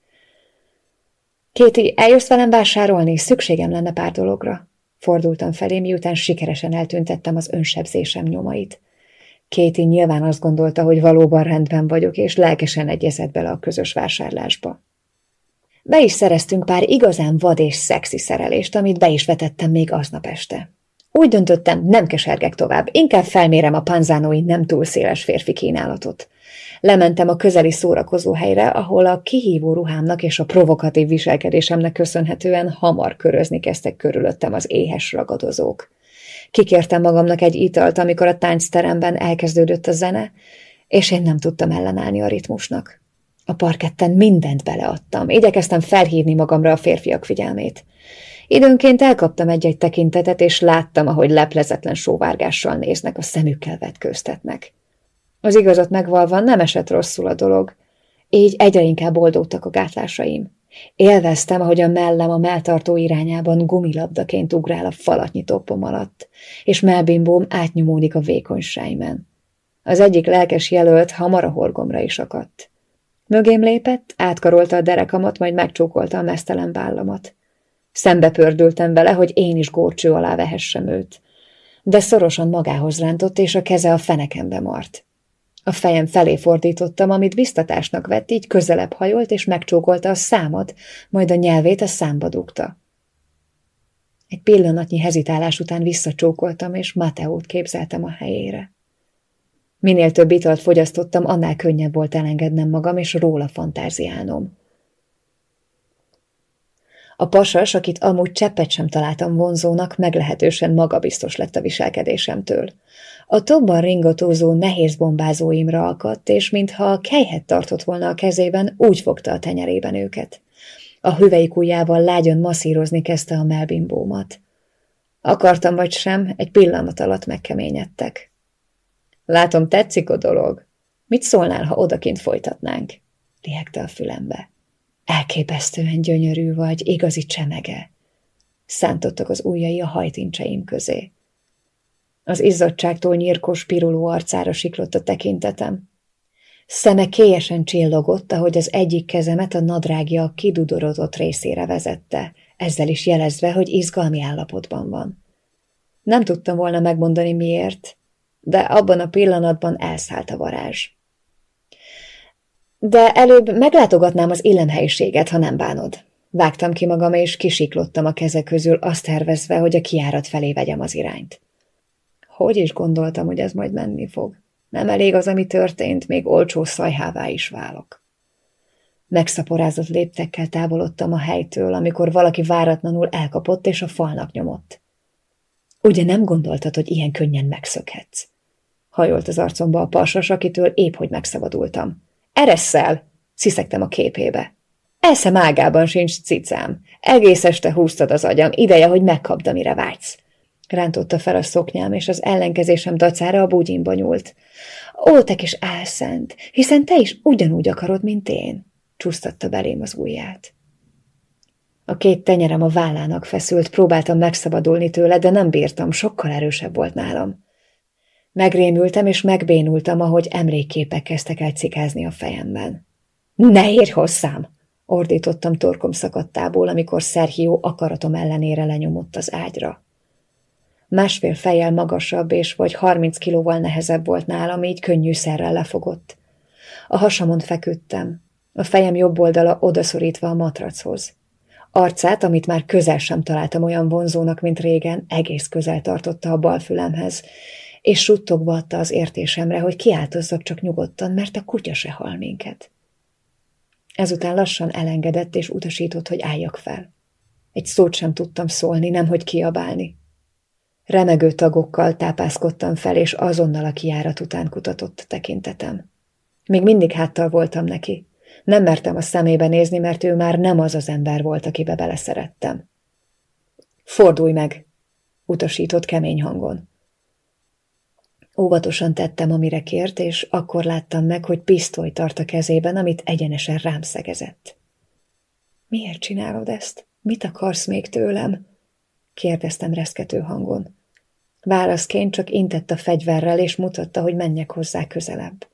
Kéti, eljössz velem vásárolni? Szükségem lenne pár dologra. Fordultam felé, miután sikeresen eltüntettem az önsebzésem nyomait. Kéti nyilván azt gondolta, hogy valóban rendben vagyok, és lelkesen egyezett bele a közös vásárlásba. Be is szereztünk pár igazán vad és szexi szerelést, amit be is vetettem még aznap este. Úgy döntöttem, nem kesergek tovább, inkább felmérem a panzánói nem túl széles férfi kínálatot. Lementem a közeli szórakozó helyre, ahol a kihívó ruhámnak és a provokatív viselkedésemnek köszönhetően hamar körözni kezdtek körülöttem az éhes ragadozók. Kikértem magamnak egy italt, amikor a táncteremben elkezdődött a zene, és én nem tudtam ellenállni a ritmusnak. A parketten mindent beleadtam, igyekeztem felhívni magamra a férfiak figyelmét. Időnként elkaptam egy-egy tekintetet, és láttam, ahogy leplezetlen sóvárgással néznek, a szemükkel vetkőztetnek. Az igazat megvalva nem esett rosszul a dolog, így egyre inkább oldódtak a gátlásaim. Élveztem, ahogy a mellem a melltartó irányában gumilabdaként ugrál a falatnyi toppom alatt, és melbimbóm átnyomódik a vékony. Az egyik lelkes jelölt hamar a horgomra is akadt. Mögém lépett, átkarolta a derekamat, majd megcsókolta a mesztelen vállamat. Szembe pördültem vele, hogy én is górcső alá vehessem őt. De szorosan magához rántott, és a keze a fenekembe mart. A fejem felé fordítottam, amit biztatásnak vett, így közelebb hajolt, és megcsókolta a számot, majd a nyelvét a számba dugta. Egy pillanatnyi hezitálás után visszacsókoltam, és Mateót képzeltem a helyére. Minél több italt fogyasztottam, annál könnyebb volt elengednem magam, és róla fantáziálnom. A pasas, akit amúgy cseppet sem találtam vonzónak, meglehetősen magabiztos lett a viselkedésemtől. A tobban ringatózó nehéz bombázóimra akadt, és mintha a kejhet tartott volna a kezében, úgy fogta a tenyerében őket. A hüveik ujjával lágyan masszírozni kezdte a melbimbómat. Akartam vagy sem, egy pillanat alatt megkeményedtek. Látom, tetszik a dolog. Mit szólnál, ha odakint folytatnánk? Lihegte a fülembe. Elképesztően gyönyörű vagy, igazi csemege. Szántottak az ujjai a hajtincseim közé. Az izzadságtól nyírkos piruló arcára siklott a tekintetem. Szeme kélyesen csillogott, ahogy az egyik kezemet a nadrágja kidudorodott részére vezette, ezzel is jelezve, hogy izgalmi állapotban van. Nem tudtam volna megmondani miért, de abban a pillanatban elszállt a varázs. De előbb meglátogatnám az illemhelyiséget, ha nem bánod. Vágtam ki magam, és kisiklottam a keze közül, azt tervezve, hogy a kiárat felé vegyem az irányt. Hogy is gondoltam, hogy ez majd menni fog. Nem elég az, ami történt, még olcsó szajhává is válok. Megszaporázott léptekkel távolodtam a helytől, amikor valaki váratlanul elkapott és a falnak nyomott. Ugye nem gondoltad, hogy ilyen könnyen megszökhetsz? Hajolt az arcomba a pasas, akitől épp hogy megszabadultam. Ereszel! sziszegtem a képébe. Eszem ágában sincs cicám. Egész este húztad az agyam, ideje, hogy megkapd, amire vágysz. Rántotta fel a szoknyám, és az ellenkezésem dacára a bugyimba nyúlt. Ó, te kis álszent, hiszen te is ugyanúgy akarod, mint én, csúsztatta belém az ujját. A két tenyerem a vállának feszült, próbáltam megszabadulni tőle, de nem bírtam, sokkal erősebb volt nálam. Megrémültem és megbénultam, ahogy emlékképek kezdtek el cikázni a fejemben. Ne érj hozzám! ordítottam torkom szakadtából, amikor Szerhió akaratom ellenére lenyomott az ágyra. Másfél fejjel magasabb és vagy harminc kilóval nehezebb volt nálam, így könnyű szerrel lefogott. A hasamon feküdtem, a fejem jobb oldala odaszorítva a matrachoz. Arcát, amit már közel sem találtam olyan vonzónak, mint régen, egész közel tartotta a bal fülemhez, és suttogva adta az értésemre, hogy kiáltozzak csak nyugodtan, mert a kutya se hal minket. Ezután lassan elengedett és utasított, hogy álljak fel. Egy szót sem tudtam szólni, nemhogy kiabálni. Remegő tagokkal tápászkodtam fel, és azonnal a kiárat után kutatott tekintetem. Még mindig háttal voltam neki. Nem mertem a szemébe nézni, mert ő már nem az az ember volt, akibe beleszerettem. Fordulj meg! utasított kemény hangon. Óvatosan tettem, amire kért, és akkor láttam meg, hogy pisztoly tart a kezében, amit egyenesen rám szegezett. Miért csinálod ezt? Mit akarsz még tőlem? Kérdeztem reszkető hangon. Válaszként csak intett a fegyverrel, és mutatta, hogy menjek hozzá közelebb.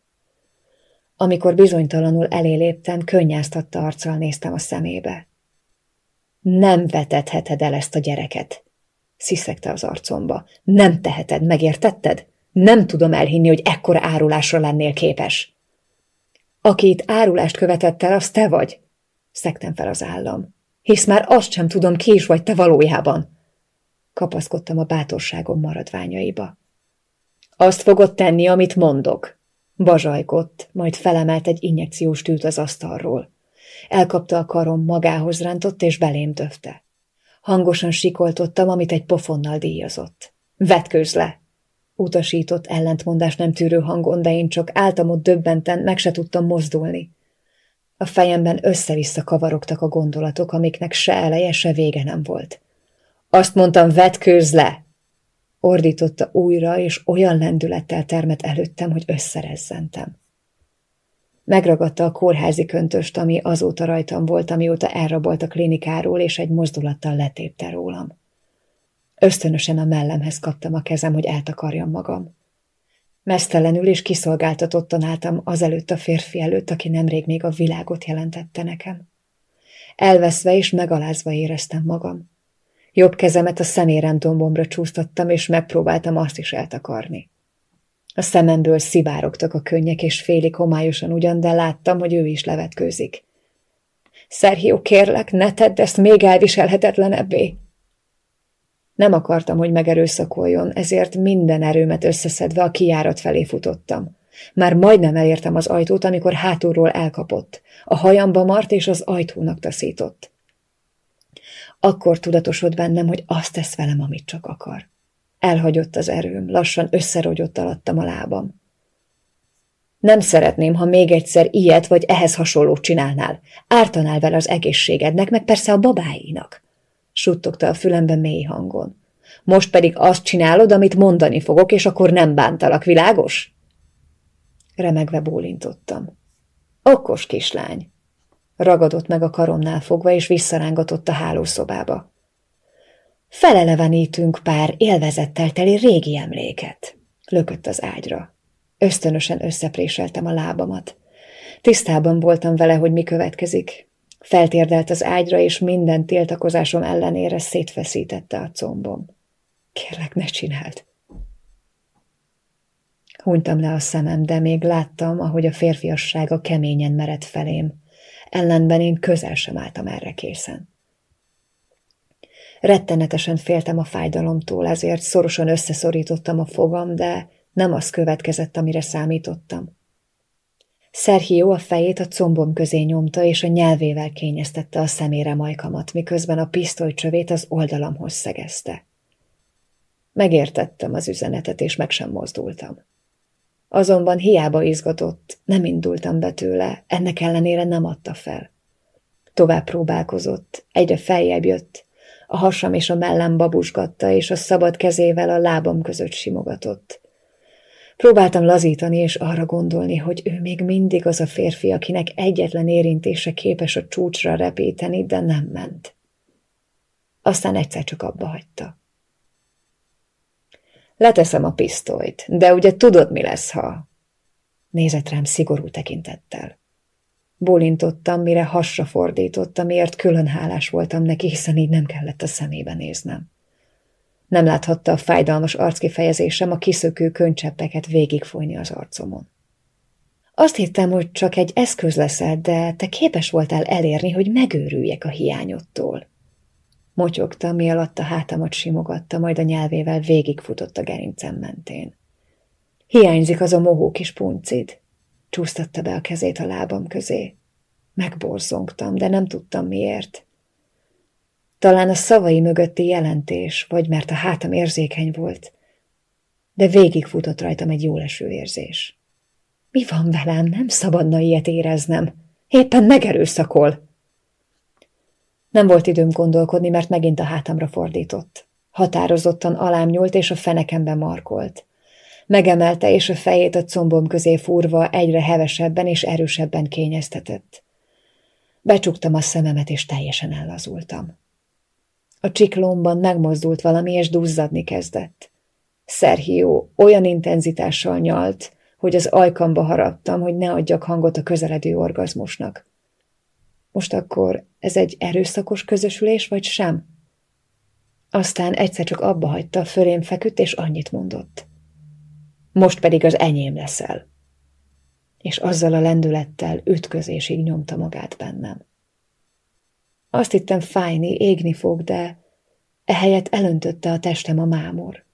Amikor bizonytalanul elé léptem, könnyáztatta arccal néztem a szemébe. Nem vetetheted el ezt a gyereket, sziszegte az arcomba. Nem teheted, megértetted? Nem tudom elhinni, hogy ekkora árulásra lennél képes. Aki itt árulást követett el, az te vagy, szektem fel az állam. Hisz már azt sem tudom, ki is vagy te valójában. Kapaszkodtam a bátorságom maradványaiba. Azt fogod tenni, amit mondok. Bazsajkott, majd felemelt egy injekciós tűt az asztalról. Elkapta a karom, magához rántott és belém döfte. Hangosan sikoltottam, amit egy pofonnal díjazott. Vetkőz le! Utasított ellentmondás nem tűrő hangon, de én csak álltam ott döbbenten, meg se tudtam mozdulni. A fejemben össze-vissza kavarogtak a gondolatok, amiknek se eleje, se vége nem volt. Azt mondtam, vetkőz le! Ordította újra, és olyan lendülettel termet előttem, hogy összerezzentem. Megragadta a kórházi köntöst, ami azóta rajtam volt, amióta elrabolt a klinikáról, és egy mozdulattal letépte rólam. Ösztönösen a mellemhez kaptam a kezem, hogy eltakarjam magam. Mesztelenül és kiszolgáltatottan álltam azelőtt a férfi előtt, aki nemrég még a világot jelentette nekem. Elveszve és megalázva éreztem magam. Jobb kezemet a szemérem dombomra csúsztattam, és megpróbáltam azt is eltakarni. A szememből szivárogtak a könnyek, és félig homályosan ugyan, de láttam, hogy ő is levetkőzik. Szerhió, kérlek, ne tedd ezt még elviselhetetlenebbé! Nem akartam, hogy megerőszakoljon, ezért minden erőmet összeszedve a kijárat felé futottam. Már majdnem elértem az ajtót, amikor hátulról elkapott. A hajamba mart, és az ajtónak taszított. Akkor tudatosod bennem, hogy azt tesz velem, amit csak akar. Elhagyott az erőm, lassan összerogyott alattam a lábam. Nem szeretném, ha még egyszer ilyet vagy ehhez hasonlót csinálnál. Ártanál vele az egészségednek, meg persze a babáinak. Suttogta a fülembe mély hangon. Most pedig azt csinálod, amit mondani fogok, és akkor nem bántalak, világos? Remegve bólintottam. Okos kislány. Ragadott meg a karomnál fogva, és visszarángatott a hálószobába. Felelevenítünk pár élvezettel teli régi emléket. Lökött az ágyra. Ösztönösen összepréseltem a lábamat. Tisztában voltam vele, hogy mi következik. Feltérdelt az ágyra, és minden tiltakozásom ellenére szétfeszítette a combom. Kérlek, ne csináld! Hunytam le a szemem, de még láttam, ahogy a férfiassága keményen mered felém. Ellenben én közel sem álltam erre készen. Rettenetesen féltem a fájdalomtól, ezért szorosan összeszorítottam a fogam, de nem az következett, amire számítottam. Szerhió a fejét a combom közé nyomta, és a nyelvével kényeztette a szemére majkamat, miközben a pisztolycsövét az oldalamhoz szegezte. Megértettem az üzenetet, és meg sem mozdultam. Azonban hiába izgatott, nem indultam be tőle, ennek ellenére nem adta fel. Tovább próbálkozott, egyre feljebb jött, a hasam és a mellem babusgatta, és a szabad kezével a lábam között simogatott. Próbáltam lazítani és arra gondolni, hogy ő még mindig az a férfi, akinek egyetlen érintése képes a csúcsra repíteni, de nem ment. Aztán egyszer csak abba hagyta. Leteszem a pisztolyt, de ugye tudod, mi lesz, ha... Nézett rám szigorú tekintettel. Bólintottam, mire hasra fordítottam, miért külön hálás voltam neki, hiszen így nem kellett a szemébe néznem. Nem láthatta a fájdalmas arckifejezésem a kiszökő könycseppeket végigfolyni az arcomon. Azt hittem, hogy csak egy eszköz leszel, de te képes voltál elérni, hogy megőrüljek a hiányodtól. Motyogta, mi alatt a hátamat simogatta, majd a nyelvével végigfutott a gerincem mentén. Hiányzik az a mohó kis puncid. Csúsztatta be a kezét a lábam közé. Megborzongtam, de nem tudtam miért. Talán a szavai mögötti jelentés, vagy mert a hátam érzékeny volt, de végigfutott rajtam egy jóleső érzés. Mi van velem? Nem szabadna ilyet éreznem. Éppen megerőszakol. Nem volt időm gondolkodni, mert megint a hátamra fordított. Határozottan alám nyúlt, és a fenekembe markolt. Megemelte, és a fejét a combom közé fúrva egyre hevesebben és erősebben kényeztetett. Becsuktam a szememet, és teljesen ellazultam. A csiklómban megmozdult valami, és duzzadni kezdett. Szerhió olyan intenzitással nyalt, hogy az ajkamba haraptam, hogy ne adjak hangot a közeledő orgazmusnak. Most akkor ez egy erőszakos közösülés, vagy sem? Aztán egyszer csak abba hagyta, fölém feküdt, és annyit mondott. Most pedig az enyém leszel. És azzal a lendülettel ütközésig nyomta magát bennem. Azt hittem fájni, égni fog, de ehelyett elöntötte a testem a mámor.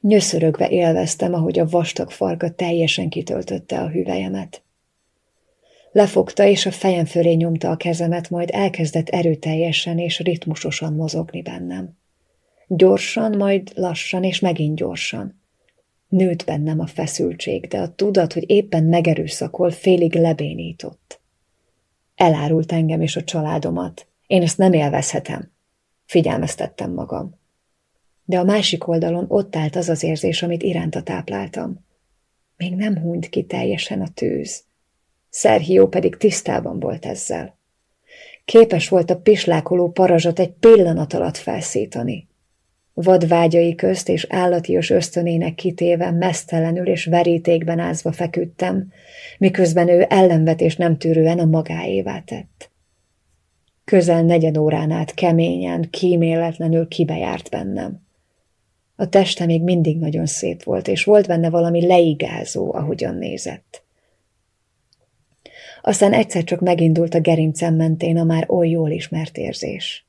Nyöszörögve élveztem, ahogy a vastag farka teljesen kitöltötte a hüvelyemet. Lefogta, és a fejem fölé nyomta a kezemet, majd elkezdett erőteljesen és ritmusosan mozogni bennem. Gyorsan, majd lassan, és megint gyorsan. Nőtt bennem a feszültség, de a tudat, hogy éppen megerőszakol, félig lebénított. Elárult engem és a családomat. Én ezt nem élvezhetem. Figyelmeztettem magam. De a másik oldalon ott állt az az érzés, amit iránta tápláltam. Még nem hunyt ki teljesen a tűz. Szerhió pedig tisztában volt ezzel. Képes volt a pislákoló parazsat egy pillanat alatt felszítani. Vadvágyai közt és állatios ösztönének kitéve mesztelenül és verítékben ázva feküdtem, miközben ő ellenvetés nem tűrően a magáévá tett. Közel negyed órán át keményen, kíméletlenül kibejárt bennem. A teste még mindig nagyon szép volt, és volt benne valami leigázó, ahogyan nézett. Aztán egyszer csak megindult a gerincem mentén a már oly jól ismert érzés.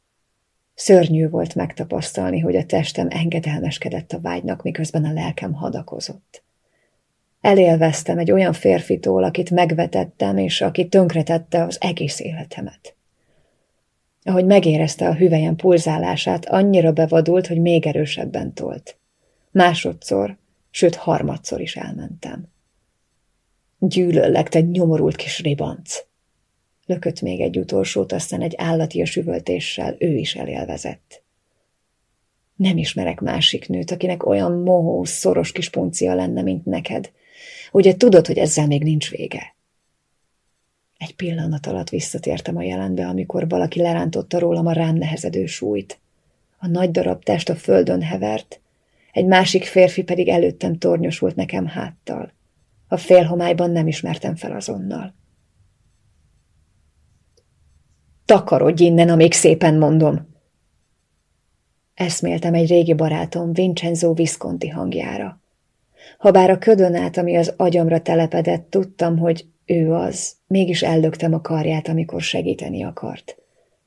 Szörnyű volt megtapasztalni, hogy a testem engedelmeskedett a vágynak, miközben a lelkem hadakozott. Elélveztem egy olyan férfitól, akit megvetettem, és aki tönkretette az egész életemet. Ahogy megérezte a hüvelyen pulzálását, annyira bevadult, hogy még erősebben tolt. Másodszor, sőt harmadszor is elmentem. Gyűlöllek, te nyomorult kis ribanc! Lökött még egy utolsót, aztán egy állatias üvöltéssel ő is elélvezett. Nem ismerek másik nőt, akinek olyan mohó, szoros kis puncia lenne, mint neked. Ugye tudod, hogy ezzel még nincs vége? Egy pillanat alatt visszatértem a jelenbe, amikor valaki lerántotta rólam a rám nehezedő súlyt. A nagy darab test a földön hevert, egy másik férfi pedig előttem tornyosult nekem háttal. A félhomályban nem ismertem fel azonnal. Takarodj innen, amíg szépen mondom! Eszméltem egy régi barátom Vincenzo Visconti hangjára. Habár a ködön át, ami az agyamra telepedett, tudtam, hogy ő az, mégis ellöktem a karját, amikor segíteni akart.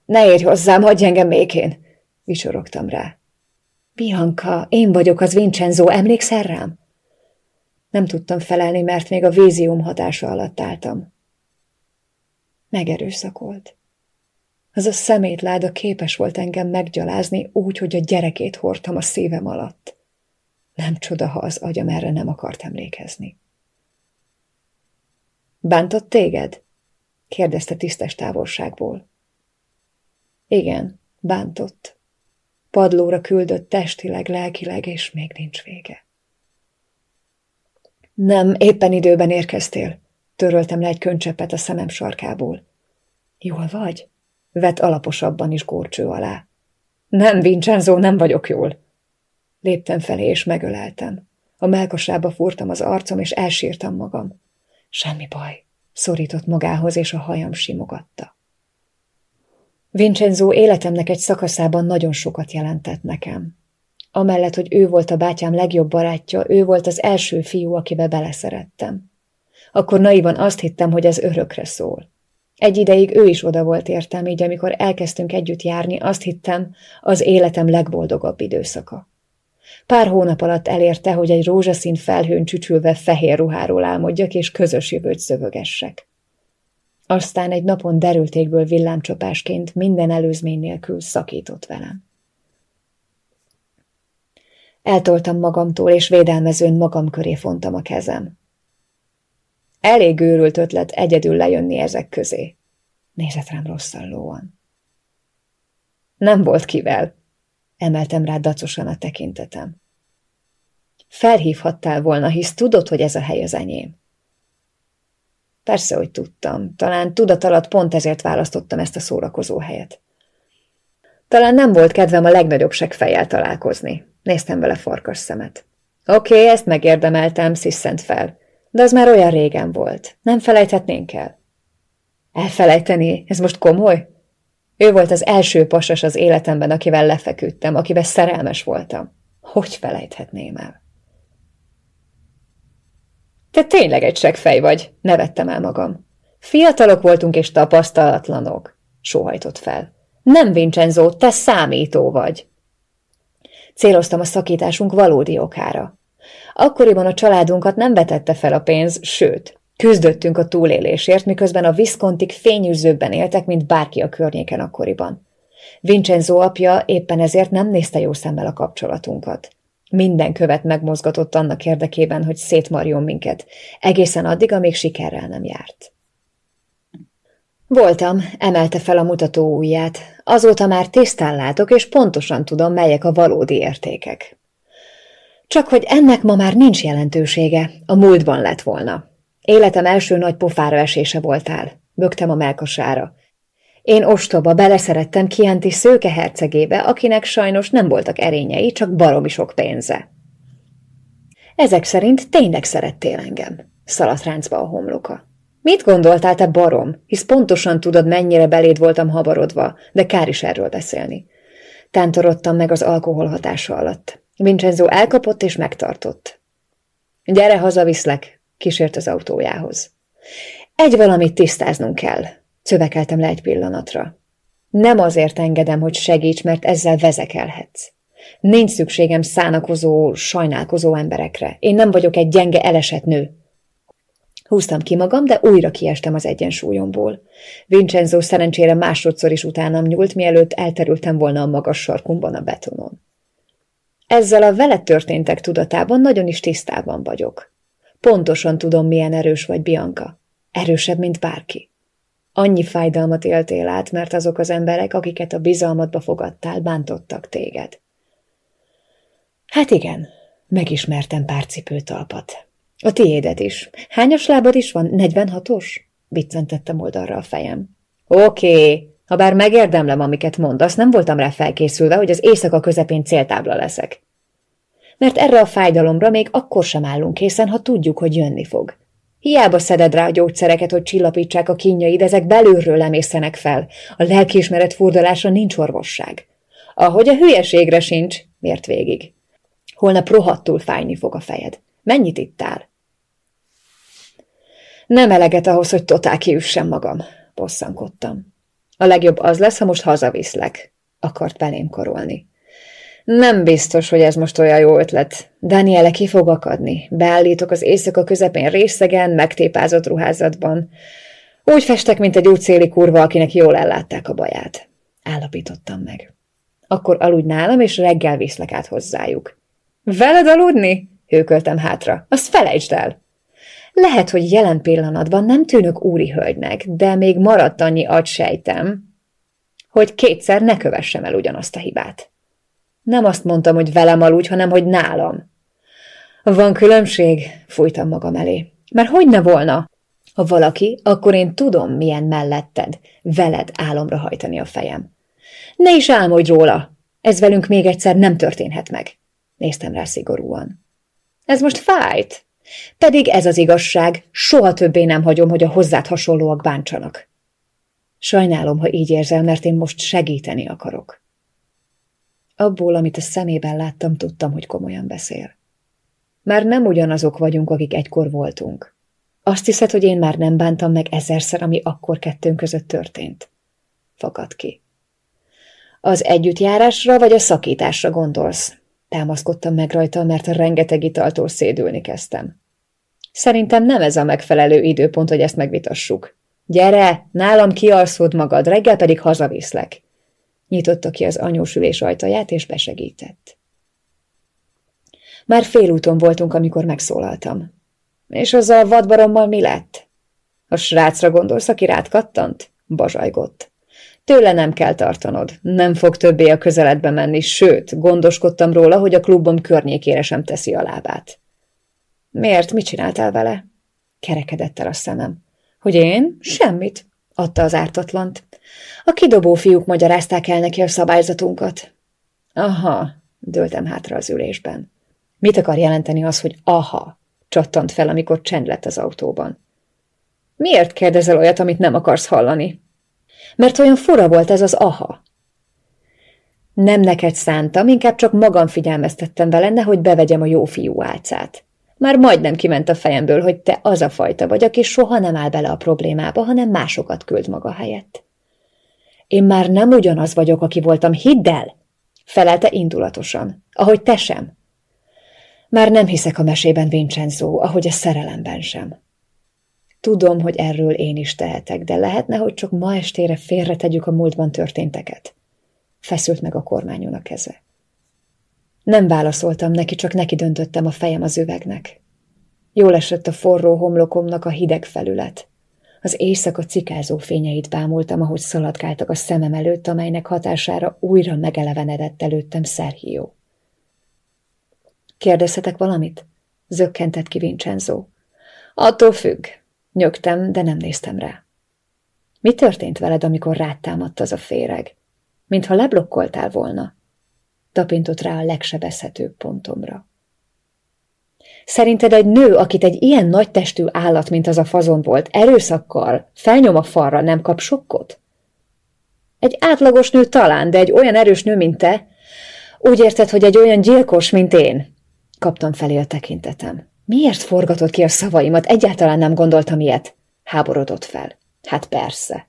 Ne érj hozzám, hagyj engem békén! Vicsorogtam rá. Bianca, én vagyok az Vincenzo, emlékszel rám? Nem tudtam felelni, mert még a vízium hatása alatt álltam. Megerőszakolt. Az a szemétláda képes volt engem meggyalázni úgy, hogy a gyerekét hordtam a szívem alatt. Nem csoda, ha az agyam erre nem akart emlékezni. Bántott téged? kérdezte tisztes távolságból. Igen, bántott. Padlóra küldött testileg, lelkileg, és még nincs vége. Nem, éppen időben érkeztél. Töröltem le egy könycsepet a szemem sarkából. Jól vagy? Vett alaposabban is górcső alá. Nem, Vincenzo, nem vagyok jól. Léptem felé, és megöleltem. A melkosába fúrtam az arcom, és elsírtam magam. Semmi baj, szorított magához, és a hajam simogatta. Vincenzo életemnek egy szakaszában nagyon sokat jelentett nekem. Amellett, hogy ő volt a bátyám legjobb barátja, ő volt az első fiú, akibe beleszerettem. Akkor naivan azt hittem, hogy ez örökre szól. Egy ideig ő is oda volt értem, így amikor elkezdtünk együtt járni, azt hittem, az életem legboldogabb időszaka. Pár hónap alatt elérte, hogy egy rózsaszín felhőn csücsülve fehér ruháról álmodjak, és közös jövőt szövögessek. Aztán egy napon derültékből villámcsapásként minden előzmény nélkül szakított velem. Eltoltam magamtól, és védelmezőn magam köré fontam a kezem. Elég őrült ötlet egyedül lejönni ezek közé. Nézett rám rosszallóan. Nem volt kivel. Emeltem rá dacosan a tekintetem. Felhívhattál volna, hisz tudod, hogy ez a hely az enyém. Persze, hogy tudtam. Talán tudat alatt pont ezért választottam ezt a szórakozó helyet. Talán nem volt kedvem a legnagyobb fejjel találkozni. Néztem vele farkas szemet. Oké, ezt megérdemeltem, sziszent fel. De az már olyan régen volt. Nem felejthetnénk el. Elfelejteni? Ez most komoly? Ő volt az első pasas az életemben, akivel lefeküdtem, akivel szerelmes voltam. Hogy felejthetném el? Te tényleg egy fej vagy, nevettem el magam. Fiatalok voltunk és tapasztalatlanok, sóhajtott fel. Nem, Vincenzo, te számító vagy. Céloztam a szakításunk valódi okára. Akkoriban a családunkat nem vetette fel a pénz, sőt, küzdöttünk a túlélésért, miközben a Viscontik fényűzőbben éltek, mint bárki a környéken akkoriban. Vincenzo apja éppen ezért nem nézte jó szemmel a kapcsolatunkat. Minden követ megmozgatott annak érdekében, hogy szétmarjon minket, egészen addig, amíg sikerrel nem járt. Voltam, emelte fel a mutató ujját. Azóta már tisztán látok, és pontosan tudom, melyek a valódi értékek. Csak hogy ennek ma már nincs jelentősége, a múltban lett volna. Életem első nagy pofára esése voltál. Bögtem a melkasára. Én ostoba, beleszerettem Kianti szőke hercegébe, akinek sajnos nem voltak erényei, csak baromi sok pénze. Ezek szerint tényleg szerettél engem, szaladt ráncba a homloka. Mit gondoltál, te barom? Hisz pontosan tudod, mennyire beléd voltam habarodva, de kár is erről beszélni. Tántorodtam meg az alkohol hatása alatt. Vincenzo elkapott és megtartott. Gyere, hazaviszlek, kísért az autójához. Egy valamit tisztáznunk kell, Szövekeltem le egy pillanatra. Nem azért engedem, hogy segíts, mert ezzel vezekelhetsz. Nincs szükségem szánakozó, sajnálkozó emberekre. Én nem vagyok egy gyenge, elesett nő. Húztam ki magam, de újra kiestem az egyensúlyomból. Vincenzo szerencsére másodszor is utánam nyúlt, mielőtt elterültem volna a magas sarkumban a betonon. Ezzel a vele történtek tudatában nagyon is tisztában vagyok. Pontosan tudom, milyen erős vagy, Bianca. Erősebb, mint bárki. Annyi fájdalmat éltél át, mert azok az emberek, akiket a bizalmatba fogadtál, bántottak téged. Hát igen, megismertem pár cipőtalpat. A tiédet is. Hányos lábad is van? 46-os? Biccentettem oldalra a fejem. Oké, okay. ha bár megérdemlem, amiket mondasz, nem voltam rá felkészülve, hogy az éjszaka közepén céltábla leszek. Mert erre a fájdalomra még akkor sem állunk készen, ha tudjuk, hogy jönni fog. Hiába szeded rá a gyógyszereket, hogy csillapítsák a kínjaid, ezek belülről emészenek fel. A lelkiismeret furdalása nincs orvosság. Ahogy a hülyeségre sincs, miért végig. Holnap rohadtul fájni fog a fejed. Mennyit ittál? Nem eleget ahhoz, hogy totál kiüssem magam, bosszankodtam. A legjobb az lesz, ha most hazaviszlek, akart belém korolni. Nem biztos, hogy ez most olyan jó ötlet. Daniele ki fog akadni. Beállítok az éjszaka közepén részegen, megtépázott ruházatban. Úgy festek, mint egy útszéli kurva, akinek jól ellátták a baját. Állapítottam meg. Akkor aludj nálam, és reggel viszlek át hozzájuk. Veled aludni? Hőköltem hátra. Azt felejtsd el! Lehet, hogy jelen pillanatban nem tűnök úri hölgynek, de még maradt annyi agysejtem, hogy kétszer ne kövessem el ugyanazt a hibát. Nem azt mondtam, hogy velem aludj, hanem hogy nálam. Van különbség? Fújtam magam elé. Mert hogy ne volna? Ha valaki, akkor én tudom, milyen melletted, veled álomra hajtani a fejem. Ne is álmodj róla! Ez velünk még egyszer nem történhet meg. Néztem rá szigorúan. Ez most fájt. Pedig ez az igazság, soha többé nem hagyom, hogy a hozzád hasonlóak bántsanak. Sajnálom, ha így érzel, mert én most segíteni akarok. Abból, amit a szemében láttam, tudtam, hogy komolyan beszél. Már nem ugyanazok vagyunk, akik egykor voltunk. Azt hiszed, hogy én már nem bántam meg ezerszer, ami akkor kettőnk között történt? Fakad ki. Az együttjárásra vagy a szakításra gondolsz? Támaszkodtam meg rajta, mert a rengeteg italtól szédülni kezdtem. Szerintem nem ez a megfelelő időpont, hogy ezt megvitassuk. Gyere, nálam kialszod magad, reggel pedig hazaviszlek. Nyitotta ki az anyósülés ajtaját, és besegített. Már félúton voltunk, amikor megszólaltam. És azzal a vadbarommal mi lett? A srácra gondolsz, aki rád kattant? Bazsajgott. Tőle nem kell tartanod, nem fog többé a közeledbe menni, sőt, gondoskodtam róla, hogy a klubom környékére sem teszi a lábát. Miért? Mit csináltál vele? Kerekedett el a szemem. Hogy én? Semmit, adta az ártatlant. A kidobó fiúk magyarázták el neki a szabályzatunkat. Aha, dőltem hátra az ülésben. Mit akar jelenteni az, hogy aha? Csattant fel, amikor csend lett az autóban. Miért kérdezel olyat, amit nem akarsz hallani? Mert olyan fura volt ez az aha. Nem neked szántam, inkább csak magam figyelmeztettem vele, nehogy bevegyem a jó fiú álcát. Már majdnem kiment a fejemből, hogy te az a fajta vagy, aki soha nem áll bele a problémába, hanem másokat küld maga helyett. Én már nem ugyanaz vagyok, aki voltam, hidd el! Felelte indulatosan, ahogy te sem. Már nem hiszek a mesében, Vincenzo, ahogy a szerelemben sem. Tudom, hogy erről én is tehetek, de lehetne, hogy csak ma estére félretegyük a múltban történteket. Feszült meg a kormányon a keze. Nem válaszoltam neki, csak neki döntöttem a fejem az üvegnek. Jól esett a forró homlokomnak a hideg felület. Az éjszaka cikázó fényeit bámultam, ahogy szaladgáltak a szemem előtt, amelynek hatására újra megelevenedett előttem Szerhió. Kérdezhetek valamit? Zökkentett ki Vincenzo. Attól függ. Nyögtem, de nem néztem rá. Mi történt veled, amikor rátámadt az a féreg? Mintha leblokkoltál volna. Tapintott rá a legsebezhetőbb pontomra. Szerinted egy nő, akit egy ilyen nagy testű állat, mint az a fazon volt, erőszakkal felnyom a falra, nem kap sokkot? Egy átlagos nő talán, de egy olyan erős nő, mint te, úgy érted, hogy egy olyan gyilkos, mint én. Kaptam felé a tekintetem. Miért forgatod ki a szavaimat? Egyáltalán nem gondoltam ilyet. Háborodott fel. Hát persze.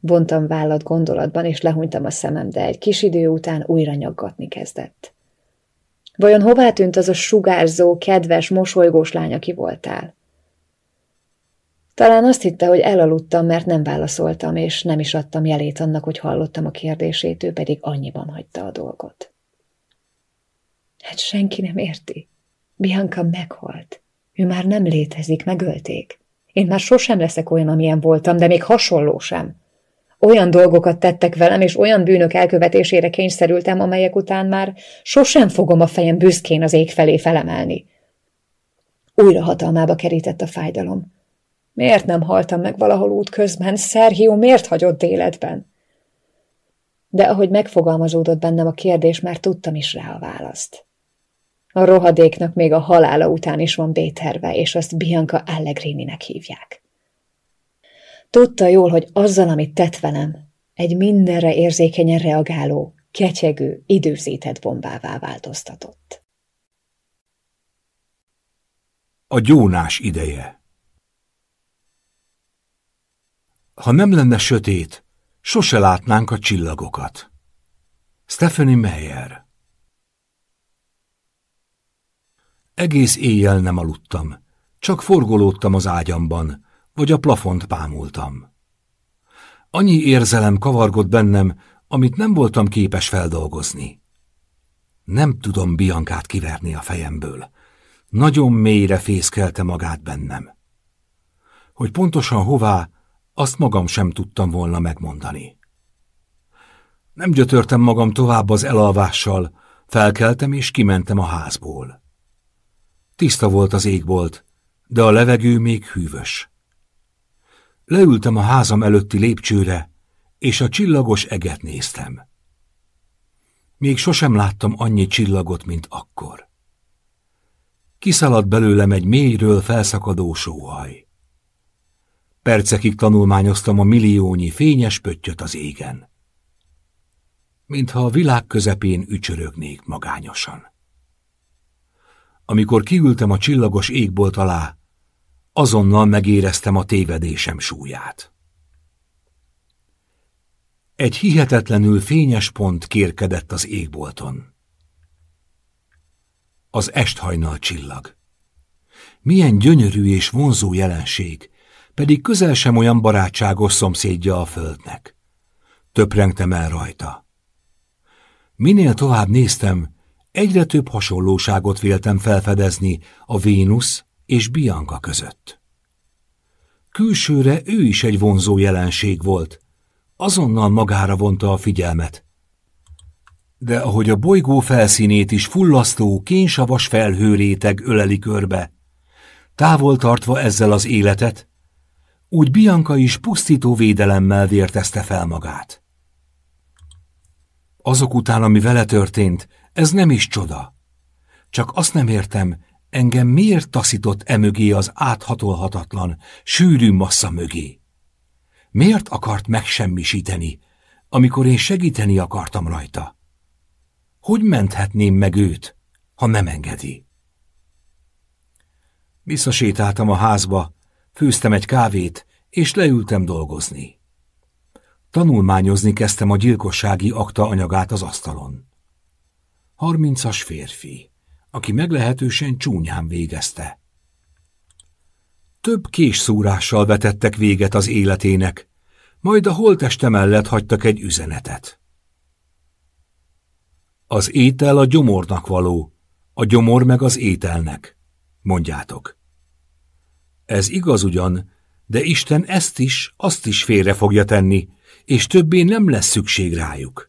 Vontam vállat gondolatban, és lehúnytam a szemem, de egy kis idő után újra nyaggatni kezdett. Vajon hová tűnt az a sugárzó, kedves, mosolygós lány, aki voltál? Talán azt hitte, hogy elaludtam, mert nem válaszoltam, és nem is adtam jelét annak, hogy hallottam a kérdését, ő pedig annyiban hagyta a dolgot. Hát senki nem érti. Bianca meghalt. Ő már nem létezik, megölték. Én már sosem leszek olyan, amilyen voltam, de még hasonló sem. Olyan dolgokat tettek velem, és olyan bűnök elkövetésére kényszerültem, amelyek után már sosem fogom a fejem büszkén az ég felé felemelni. Újra hatalmába kerített a fájdalom. Miért nem haltam meg valahol út közben? Szerhió, miért hagyott életben? De ahogy megfogalmazódott bennem a kérdés, már tudtam is rá a választ. A rohadéknak még a halála után is van béterve, és azt Bianca Allegrini-nek hívják. Tudta jól, hogy azzal, amit tett velem, egy mindenre érzékenyen reagáló, ketyegő, időzített bombává változtatott. A gyónás ideje Ha nem lenne sötét, sose látnánk a csillagokat. Stephanie Meyer Egész éjjel nem aludtam, csak forgolódtam az ágyamban, vagy a plafont pámultam. Annyi érzelem kavargott bennem, amit nem voltam képes feldolgozni. Nem tudom Biankát kiverni a fejemből. Nagyon mélyre fészkelte magát bennem. Hogy pontosan hová, azt magam sem tudtam volna megmondani. Nem gyötörtem magam tovább az elalvással, felkeltem és kimentem a házból. Tiszta volt az égbolt, de a levegő még hűvös. Leültem a házam előtti lépcsőre, és a csillagos eget néztem. Még sosem láttam annyi csillagot, mint akkor. Kiszaladt belőlem egy mélyről felszakadó sóhaj. Percekig tanulmányoztam a milliónyi fényes pöttyöt az égen. Mintha a világ közepén ücsörögnék magányosan. Amikor kiültem a csillagos égbolt alá, azonnal megéreztem a tévedésem súlyát. Egy hihetetlenül fényes pont kérkedett az égbolton. Az esthajnal csillag. Milyen gyönyörű és vonzó jelenség, pedig közel sem olyan barátságos szomszédja a földnek. Töprengtem el rajta. Minél tovább néztem, egyre több hasonlóságot véltem felfedezni a Vénusz és Bianca között. Külsőre ő is egy vonzó jelenség volt. Azonnal magára vonta a figyelmet. De ahogy a bolygó felszínét is fullasztó, kénsavas felhőréteg öleli körbe, távol tartva ezzel az életet, úgy Bianca is pusztító védelemmel vértezte fel magát. Azok után, ami vele történt, ez nem is csoda. Csak azt nem értem, engem miért taszított emögé az áthatolhatatlan, sűrű massza mögé? Miért akart megsemmisíteni, amikor én segíteni akartam rajta? Hogy menthetném meg őt, ha nem engedi? Visszasétáltam a házba, főztem egy kávét, és leültem dolgozni. Tanulmányozni kezdtem a gyilkossági akta anyagát az asztalon. Harmincas férfi, aki meglehetősen csúnyán végezte. Több késszúrással vetettek véget az életének, majd a holteste mellett hagytak egy üzenetet. Az étel a gyomornak való, a gyomor meg az ételnek, mondjátok. Ez igaz ugyan, de Isten ezt is, azt is félre fogja tenni, és többé nem lesz szükség rájuk.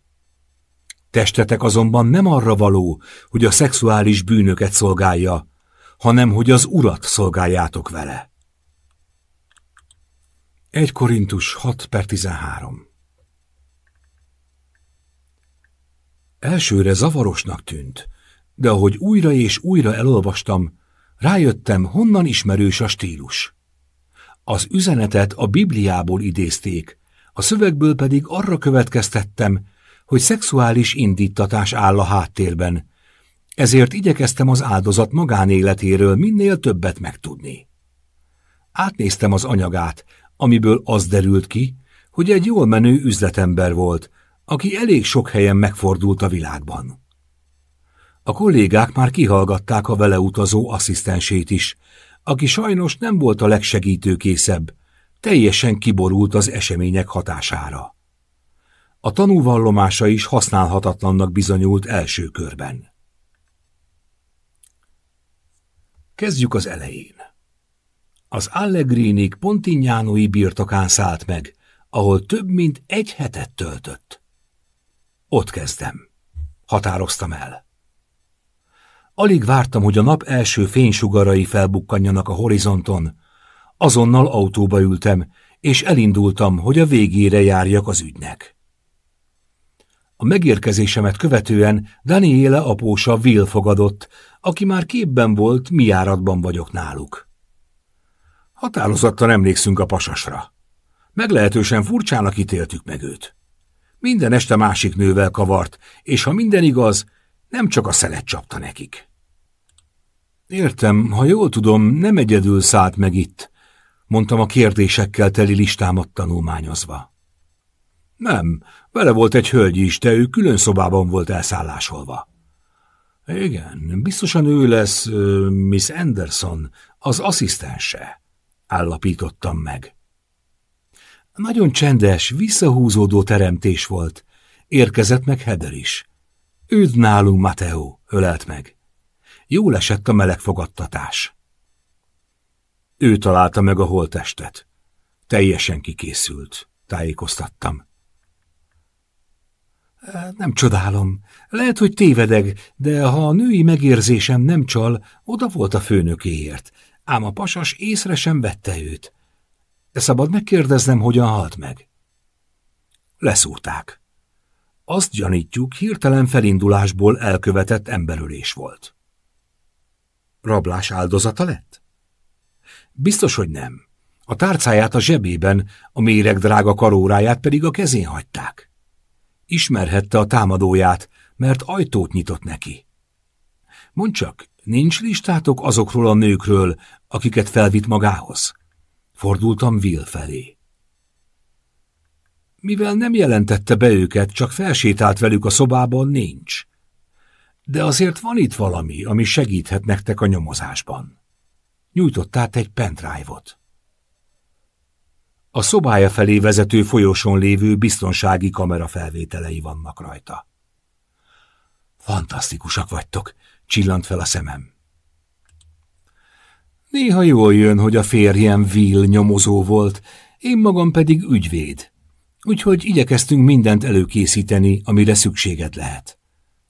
Testetek azonban nem arra való, hogy a szexuális bűnöket szolgálja, hanem hogy az urat szolgáljátok vele. 1 Korintus 6 per 13 Elsőre zavarosnak tűnt, de ahogy újra és újra elolvastam, rájöttem, honnan ismerős a stílus. Az üzenetet a Bibliából idézték, a szövegből pedig arra következtettem, hogy szexuális indítatás áll a háttérben, ezért igyekeztem az áldozat magánéletéről minél többet megtudni. Átnéztem az anyagát, amiből az derült ki, hogy egy jól menő üzletember volt, aki elég sok helyen megfordult a világban. A kollégák már kihallgatták a vele utazó asszisztensét is, aki sajnos nem volt a legsegítőkészebb, teljesen kiborult az események hatására. A tanúvallomása is használhatatlannak bizonyult első körben. Kezdjük az elején. Az Allegrinik Pontignánói birtokán szállt meg, ahol több mint egy hetet töltött. Ott kezdem. Határoztam el. Alig vártam, hogy a nap első fénysugarai felbukkanjanak a horizonton. Azonnal autóba ültem, és elindultam, hogy a végére járjak az ügynek. A megérkezésemet követően Daniele apósa Will fogadott, aki már képben volt, mi járatban vagyok náluk. Határozottan emlékszünk a pasasra. Meglehetősen furcsának ítéltük meg őt. Minden este másik nővel kavart, és ha minden igaz, nem csak a szelet csapta nekik. Értem, ha jól tudom, nem egyedül szállt meg itt, mondtam a kérdésekkel teli listámat tanulmányozva. Nem, vele volt egy hölgy is, de ő külön szobában volt elszállásolva. Igen, biztosan ő lesz uh, Miss Anderson, az asszisztense, állapítottam meg. Nagyon csendes, visszahúzódó teremtés volt. Érkezett meg Heather is. Üdv nálunk, Mateo, ölelt meg. Jól esett a meleg fogadtatás. Ő találta meg a holtestet. Teljesen kikészült, tájékoztattam. Nem csodálom. Lehet, hogy tévedeg, de ha a női megérzésem nem csal, oda volt a főnökéért. Ám a pasas észre sem vette őt. De szabad megkérdeznem, hogyan halt meg? Leszúrták. Azt gyanítjuk, hirtelen felindulásból elkövetett emberölés volt. Rablás áldozata lett? Biztos, hogy nem. A tárcáját a zsebében, a méreg drága karóráját pedig a kezén hagyták. Ismerhette a támadóját, mert ajtót nyitott neki. Mondd csak, nincs listátok azokról a nőkről, akiket felvitt magához? Fordultam Will felé. Mivel nem jelentette be őket, csak felsétált velük a szobában, nincs. De azért van itt valami, ami segíthet nektek a nyomozásban. Nyújtott át egy pendrive-ot. A szobája felé vezető folyosón lévő biztonsági kamera felvételei vannak rajta. Fantasztikusak vagytok, csillant fel a szemem. Néha jól jön, hogy a férjem Will nyomozó volt, én magam pedig ügyvéd. Úgyhogy igyekeztünk mindent előkészíteni, amire szükséged lehet.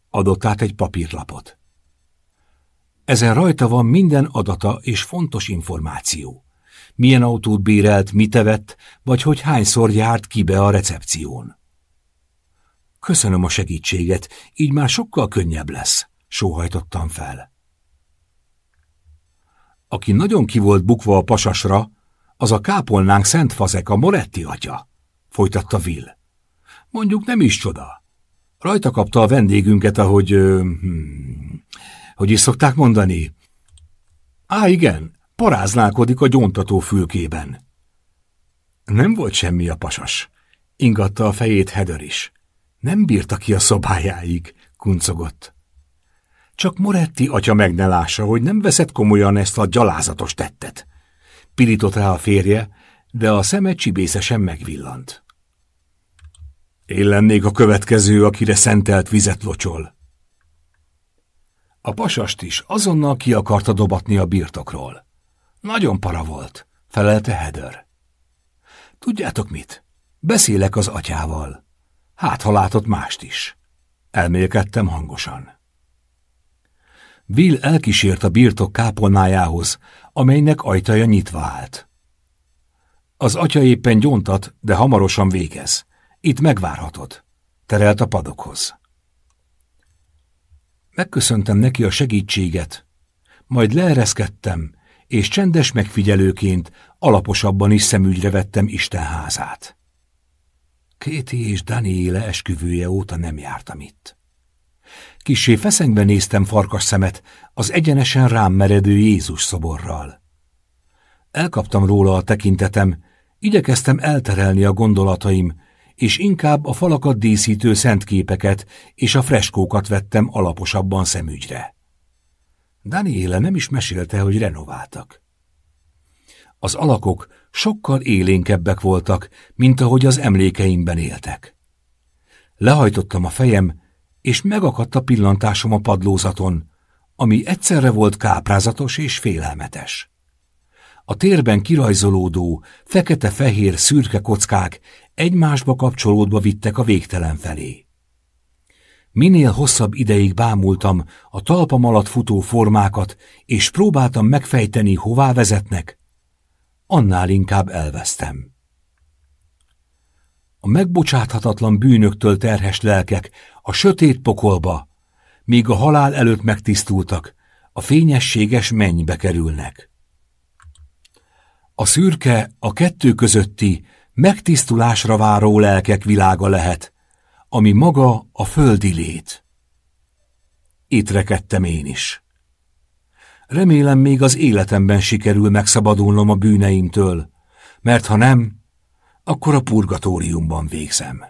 Adott át egy papírlapot. Ezen rajta van minden adata és fontos információ. Milyen autót bérelt, mit evett, vagy hogy hányszor járt ki be a recepción. Köszönöm a segítséget, így már sokkal könnyebb lesz, sóhajtottam fel. Aki nagyon ki bukva a pasasra, az a kápolnánk Szent Fazek, a Moretti atya, folytatta Will. Mondjuk nem is csoda. Rajta kapta a vendégünket, ahogy... Hmm, hogy is szokták mondani? Á, igen, paráználkodik a gyóntató fülkében. Nem volt semmi a pasas. Ingatta a fejét Heather is. Nem bírta ki a szobájáig, kuncogott. Csak Moretti atya meg ne lássa, hogy nem veszed komolyan ezt a gyalázatos tettet. Pirított rá a férje, de a szeme csibészesen megvillant. Én lennék a következő, akire szentelt vizet locsol. A pasast is azonnal ki akarta dobatni a birtokról. Nagyon para volt, felelte Heather. Tudjátok mit? Beszélek az atyával. Hát, ha látott mást is. Elmélkedtem hangosan. Will elkísért a birtok kápolnájához, amelynek ajtaja nyitva állt. Az atya éppen gyontat, de hamarosan végez. Itt megvárhatod. Terelt a padokhoz. Megköszöntem neki a segítséget, majd leereszkedtem, és csendes megfigyelőként alaposabban is szemügyre vettem Isten házát. Kéti és Daniéle esküvője óta nem jártam itt. Kissé feszengve néztem farkas szemet az egyenesen rám meredő Jézus szoborral. Elkaptam róla a tekintetem, igyekeztem elterelni a gondolataim, és inkább a falakat díszítő szentképeket és a freskókat vettem alaposabban szemügyre. Daniela nem is mesélte, hogy renováltak. Az alakok sokkal élénkebbek voltak, mint ahogy az emlékeimben éltek. Lehajtottam a fejem, és megakadt a pillantásom a padlózaton, ami egyszerre volt káprázatos és félelmetes. A térben kirajzolódó, fekete-fehér szürke kockák egymásba kapcsolódva vittek a végtelen felé. Minél hosszabb ideig bámultam a talpam alatt futó formákat, és próbáltam megfejteni, hová vezetnek, annál inkább elvesztem. A megbocsáthatatlan bűnöktől terhes lelkek a sötét pokolba, míg a halál előtt megtisztultak, a fényességes mennybe kerülnek. A szürke, a kettő közötti, megtisztulásra váró lelkek világa lehet, ami maga a földi lét. Itt rekedtem én is. Remélem még az életemben sikerül megszabadulnom a bűneimtől, mert ha nem, akkor a purgatóriumban végzem.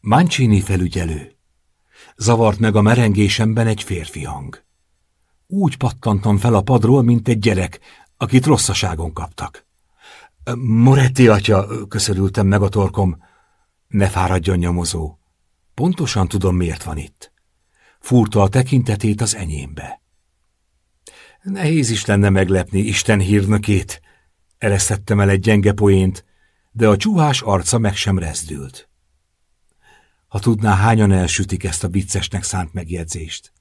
Mancini felügyelő. Zavart meg a merengésemben egy férfi hang. Úgy pattantam fel a padról, mint egy gyerek, akit rosszaságon kaptak. Moretti atya, köszörültem meg a torkom. Ne fáradjon nyomozó. Pontosan tudom, miért van itt. Fúrta a tekintetét az enyémbe. Nehéz is lenne meglepni Isten hírnökét. Eresztettem el egy gyenge poént, de a csuhás arca meg sem rezdült. Ha tudná, hányan elsütik ezt a viccesnek szánt megjegyzést.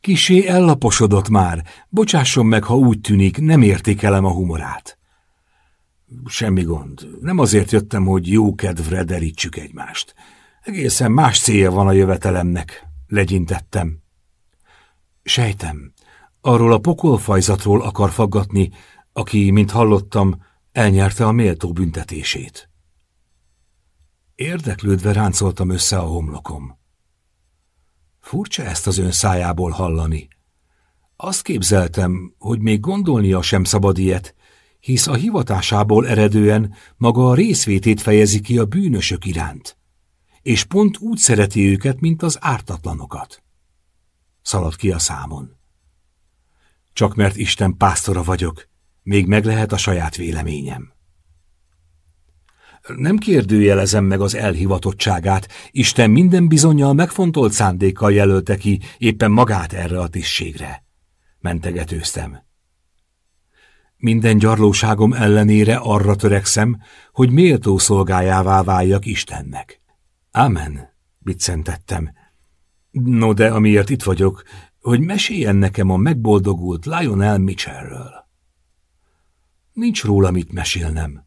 Kisé ellaposodott már, bocsásson meg, ha úgy tűnik, nem értékelem a humorát. Semmi gond. Nem azért jöttem, hogy jó kedvre derítsük egymást. Egészen más célja van a jövetelemnek, legyintettem. Sejtem, arról a pokolfajzatról akar faggatni, aki, mint hallottam, elnyerte a méltó büntetését. Érdeklődve ráncoltam össze a homlokom. Furcsa ezt az ön szájából hallani. Azt képzeltem, hogy még gondolnia sem szabad ilyet, hisz a hivatásából eredően maga a részvétét fejezi ki a bűnösök iránt. és pont úgy szereti őket, mint az ártatlanokat. Szalad ki a számon. Csak mert Isten pásztora vagyok, még meg lehet a saját véleményem. Nem kérdőjelezem meg az elhivatottságát, Isten minden bizonyal megfontolt szándékkal jelölte ki éppen magát erre a tisztségre. Mentegetőztem. Minden gyarlóságom ellenére arra törekszem, hogy méltó szolgájává váljak Istennek. Ámen, biccentettem. No, de amiért itt vagyok, hogy meséljen nekem a megboldogult Lionel Mitchellről. Nincs róla mit mesélnem.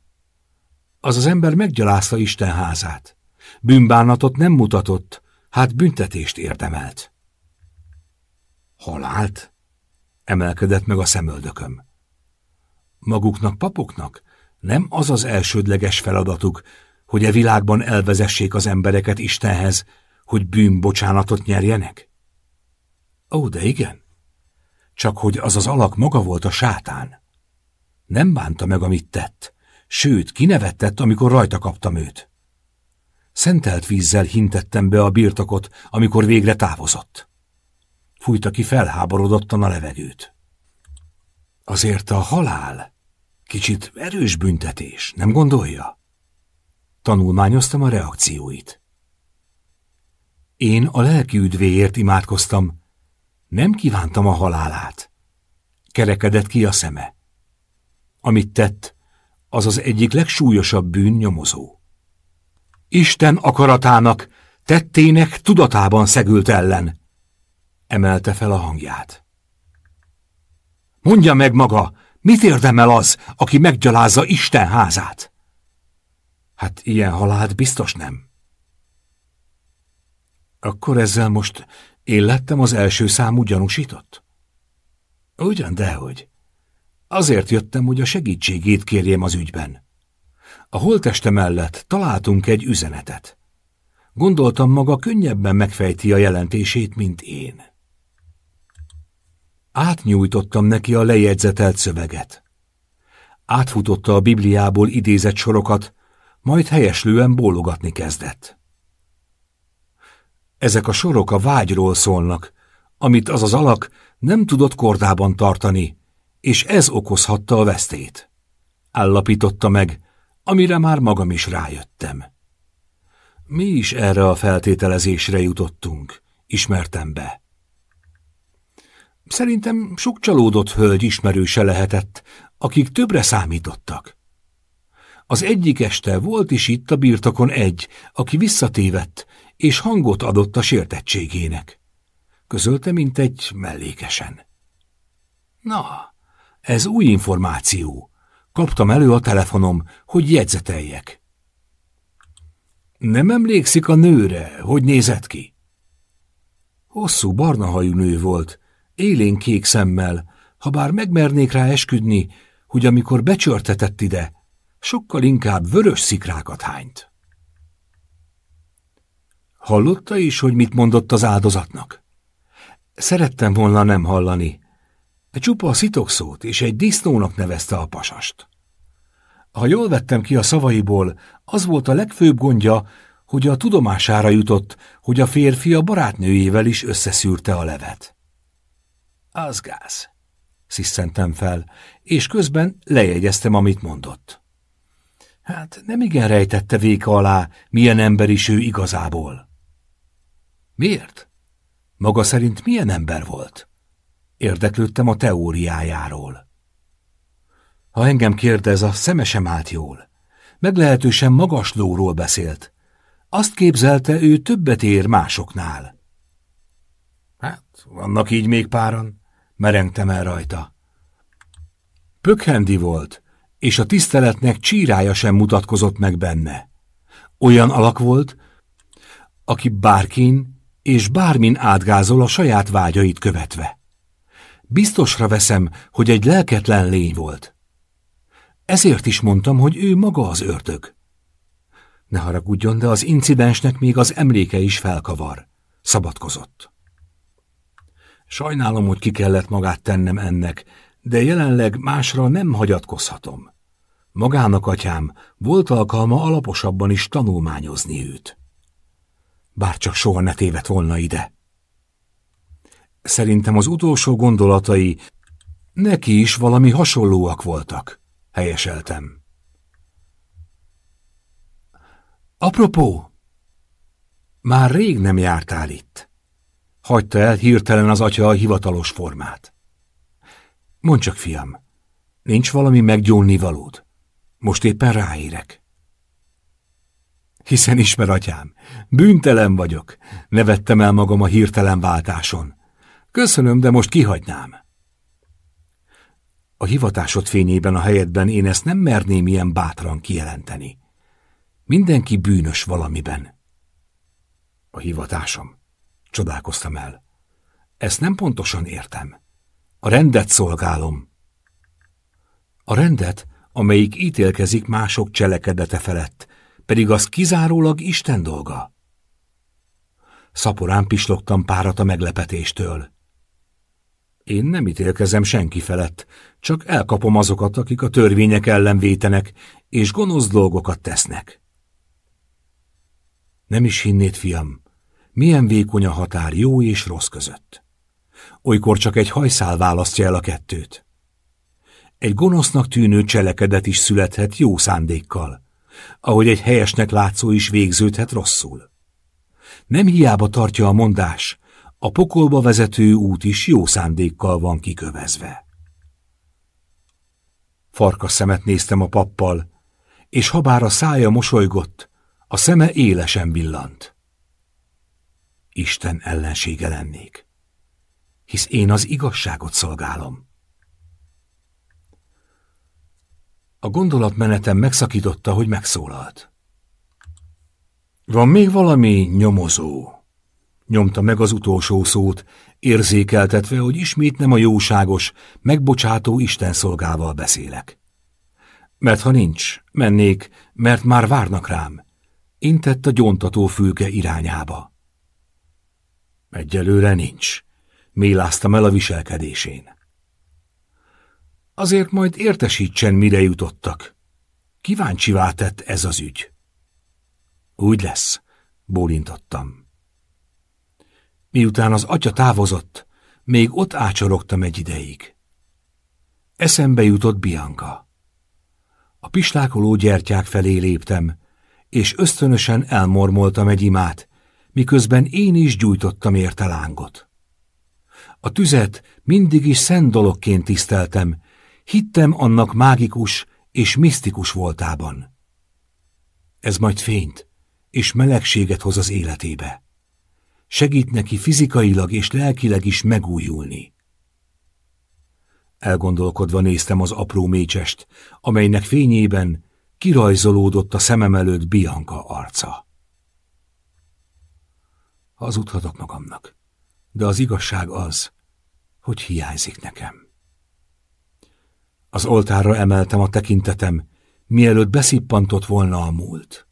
Az az ember meggyalázta Isten házát. Bűnbánatot nem mutatott, hát büntetést érdemelt. Halált? Emelkedett meg a szemöldököm. Maguknak papoknak nem az az elsődleges feladatuk, hogy e világban elvezessék az embereket Istenhez, hogy bűnbocsánatot nyerjenek? Ó, de igen. Csak hogy az az alak maga volt a sátán. Nem bánta meg, amit tett, sőt, kinevettett, amikor rajta kaptam őt. Szentelt vízzel hintettem be a birtokot, amikor végre távozott. Fújta ki felháborodottan a levegőt. Azért a halál kicsit erős büntetés, nem gondolja? Tanulmányoztam a reakcióit. Én a lelki üdvéért imádkoztam, nem kívántam a halálát. Kerekedett ki a szeme. Amit tett, az az egyik legsúlyosabb bűn nyomozó. Isten akaratának, tettének tudatában szegült ellen, emelte fel a hangját. Mondja meg maga, mit érdemel az, aki meggyalázza Isten házát? Hát ilyen halált biztos nem. Akkor ezzel most én lettem az első számú gyanúsított? Ugyan, dehogy. Azért jöttem, hogy a segítségét kérjem az ügyben. A holteste mellett találtunk egy üzenetet. Gondoltam maga könnyebben megfejti a jelentését, mint én. Átnyújtottam neki a lejegyzetelt szöveget. Átfutotta a Bibliából idézett sorokat, majd helyeslően bólogatni kezdett. Ezek a sorok a vágyról szólnak, amit az az alak nem tudott kordában tartani, és ez okozhatta a vesztét. Állapította meg, amire már magam is rájöttem. Mi is erre a feltételezésre jutottunk, ismertem be. Szerintem sok csalódott hölgy ismerőse lehetett, akik többre számítottak. Az egyik este volt is itt a birtokon egy, aki visszatévett, és hangot adott a sértettségének. Közölte, mint egy mellékesen. Na, ez új információ. Kaptam elő a telefonom, hogy jegyzeteljek. Nem emlékszik a nőre, hogy nézett ki? Hosszú barna hajú nő volt, élén kék szemmel, ha bár megmernék rá esküdni, hogy amikor becsörtetett ide, sokkal inkább vörös szikrákat hányt. Hallotta is, hogy mit mondott az áldozatnak? Szerettem volna nem hallani, Csupa a szitokszót és egy disznónak nevezte a pasast. Ha jól vettem ki a szavaiból, az volt a legfőbb gondja, hogy a tudomására jutott, hogy a férfi a barátnőjével is összeszűrte a levet. Az gáz, sziszentem fel, és közben lejegyeztem, amit mondott. Hát nem igen rejtette véka alá, milyen ember is ő igazából. Miért? Maga szerint milyen ember volt? Érdeklődtem a teóriájáról. Ha engem kérdez, a szeme sem állt jól. Meglehetősen magas lóról beszélt. Azt képzelte, ő többet ér másoknál. Hát, vannak így még páran, merengtem el rajta. Pökhendi volt, és a tiszteletnek csírája sem mutatkozott meg benne. Olyan alak volt, aki bárkin és bármin átgázol a saját vágyait követve. Biztosra veszem, hogy egy lelketlen lény volt. Ezért is mondtam, hogy ő maga az ördög. Ne haragudjon, de az incidensnek még az emléke is felkavar. Szabadkozott. Sajnálom, hogy ki kellett magát tennem ennek, de jelenleg másra nem hagyatkozhatom. Magának, atyám, volt alkalma alaposabban is tanulmányozni őt. Bár csak soha ne tévedt volna ide. Szerintem az utolsó gondolatai neki is valami hasonlóak voltak, helyeseltem. Apropó, már rég nem jártál itt. Hagyta el hirtelen az atya a hivatalos formát. Mondd csak, fiam, nincs valami meggyónni valód? Most éppen ráérek. Hiszen ismer, atyám, bűntelen vagyok, nevettem el magam a hirtelen váltáson. Köszönöm, de most kihagynám. A hivatásod fényében a helyedben én ezt nem merném ilyen bátran kijelenteni. Mindenki bűnös valamiben. A hivatásom. Csodálkoztam el. Ezt nem pontosan értem. A rendet szolgálom. A rendet, amelyik ítélkezik mások cselekedete felett, pedig az kizárólag Isten dolga. Szaporán pislogtam párat a meglepetéstől. Én nem ítélkezem senki felett, csak elkapom azokat, akik a törvények ellen vétenek, és gonosz dolgokat tesznek. Nem is hinnéd, fiam, milyen vékony a határ jó és rossz között. Olykor csak egy hajszál választja el a kettőt. Egy gonosznak tűnő cselekedet is születhet jó szándékkal, ahogy egy helyesnek látszó is végződhet rosszul. Nem hiába tartja a mondás, a pokolba vezető út is jó szándékkal van kikövezve. Farkas szemet néztem a pappal, és habár a szája mosolygott, a szeme élesen villant. Isten ellensége lennék, hisz én az igazságot szolgálom. A gondolatmenetem megszakította, hogy megszólalt. Van még valami nyomozó? Nyomta meg az utolsó szót, érzékeltetve, hogy ismét nem a jóságos, megbocsátó Isten szolgával beszélek. Mert ha nincs, mennék, mert már várnak rám. Intett a gyontató fülke irányába. Egyelőre nincs. Méláztam el a viselkedésén. Azért majd értesítsen, mire jutottak. Kíváncsivá tett ez az ügy. Úgy lesz, bólintottam. Miután az atya távozott, még ott ácsorogtam egy ideig. Eszembe jutott Bianca. A pislákoló gyertyák felé léptem, és ösztönösen elmormoltam egy imát, miközben én is gyújtottam érte lángot. A tüzet mindig is szent dologként tiszteltem, hittem annak mágikus és misztikus voltában. Ez majd fényt és melegséget hoz az életébe. Segít neki fizikailag és lelkileg is megújulni. Elgondolkodva néztem az apró mécsest, amelynek fényében kirajzolódott a szemem előtt Bianca arca. Hazudhatok magamnak, de az igazság az, hogy hiányzik nekem. Az oltárra emeltem a tekintetem, mielőtt beszippantott volna a múlt.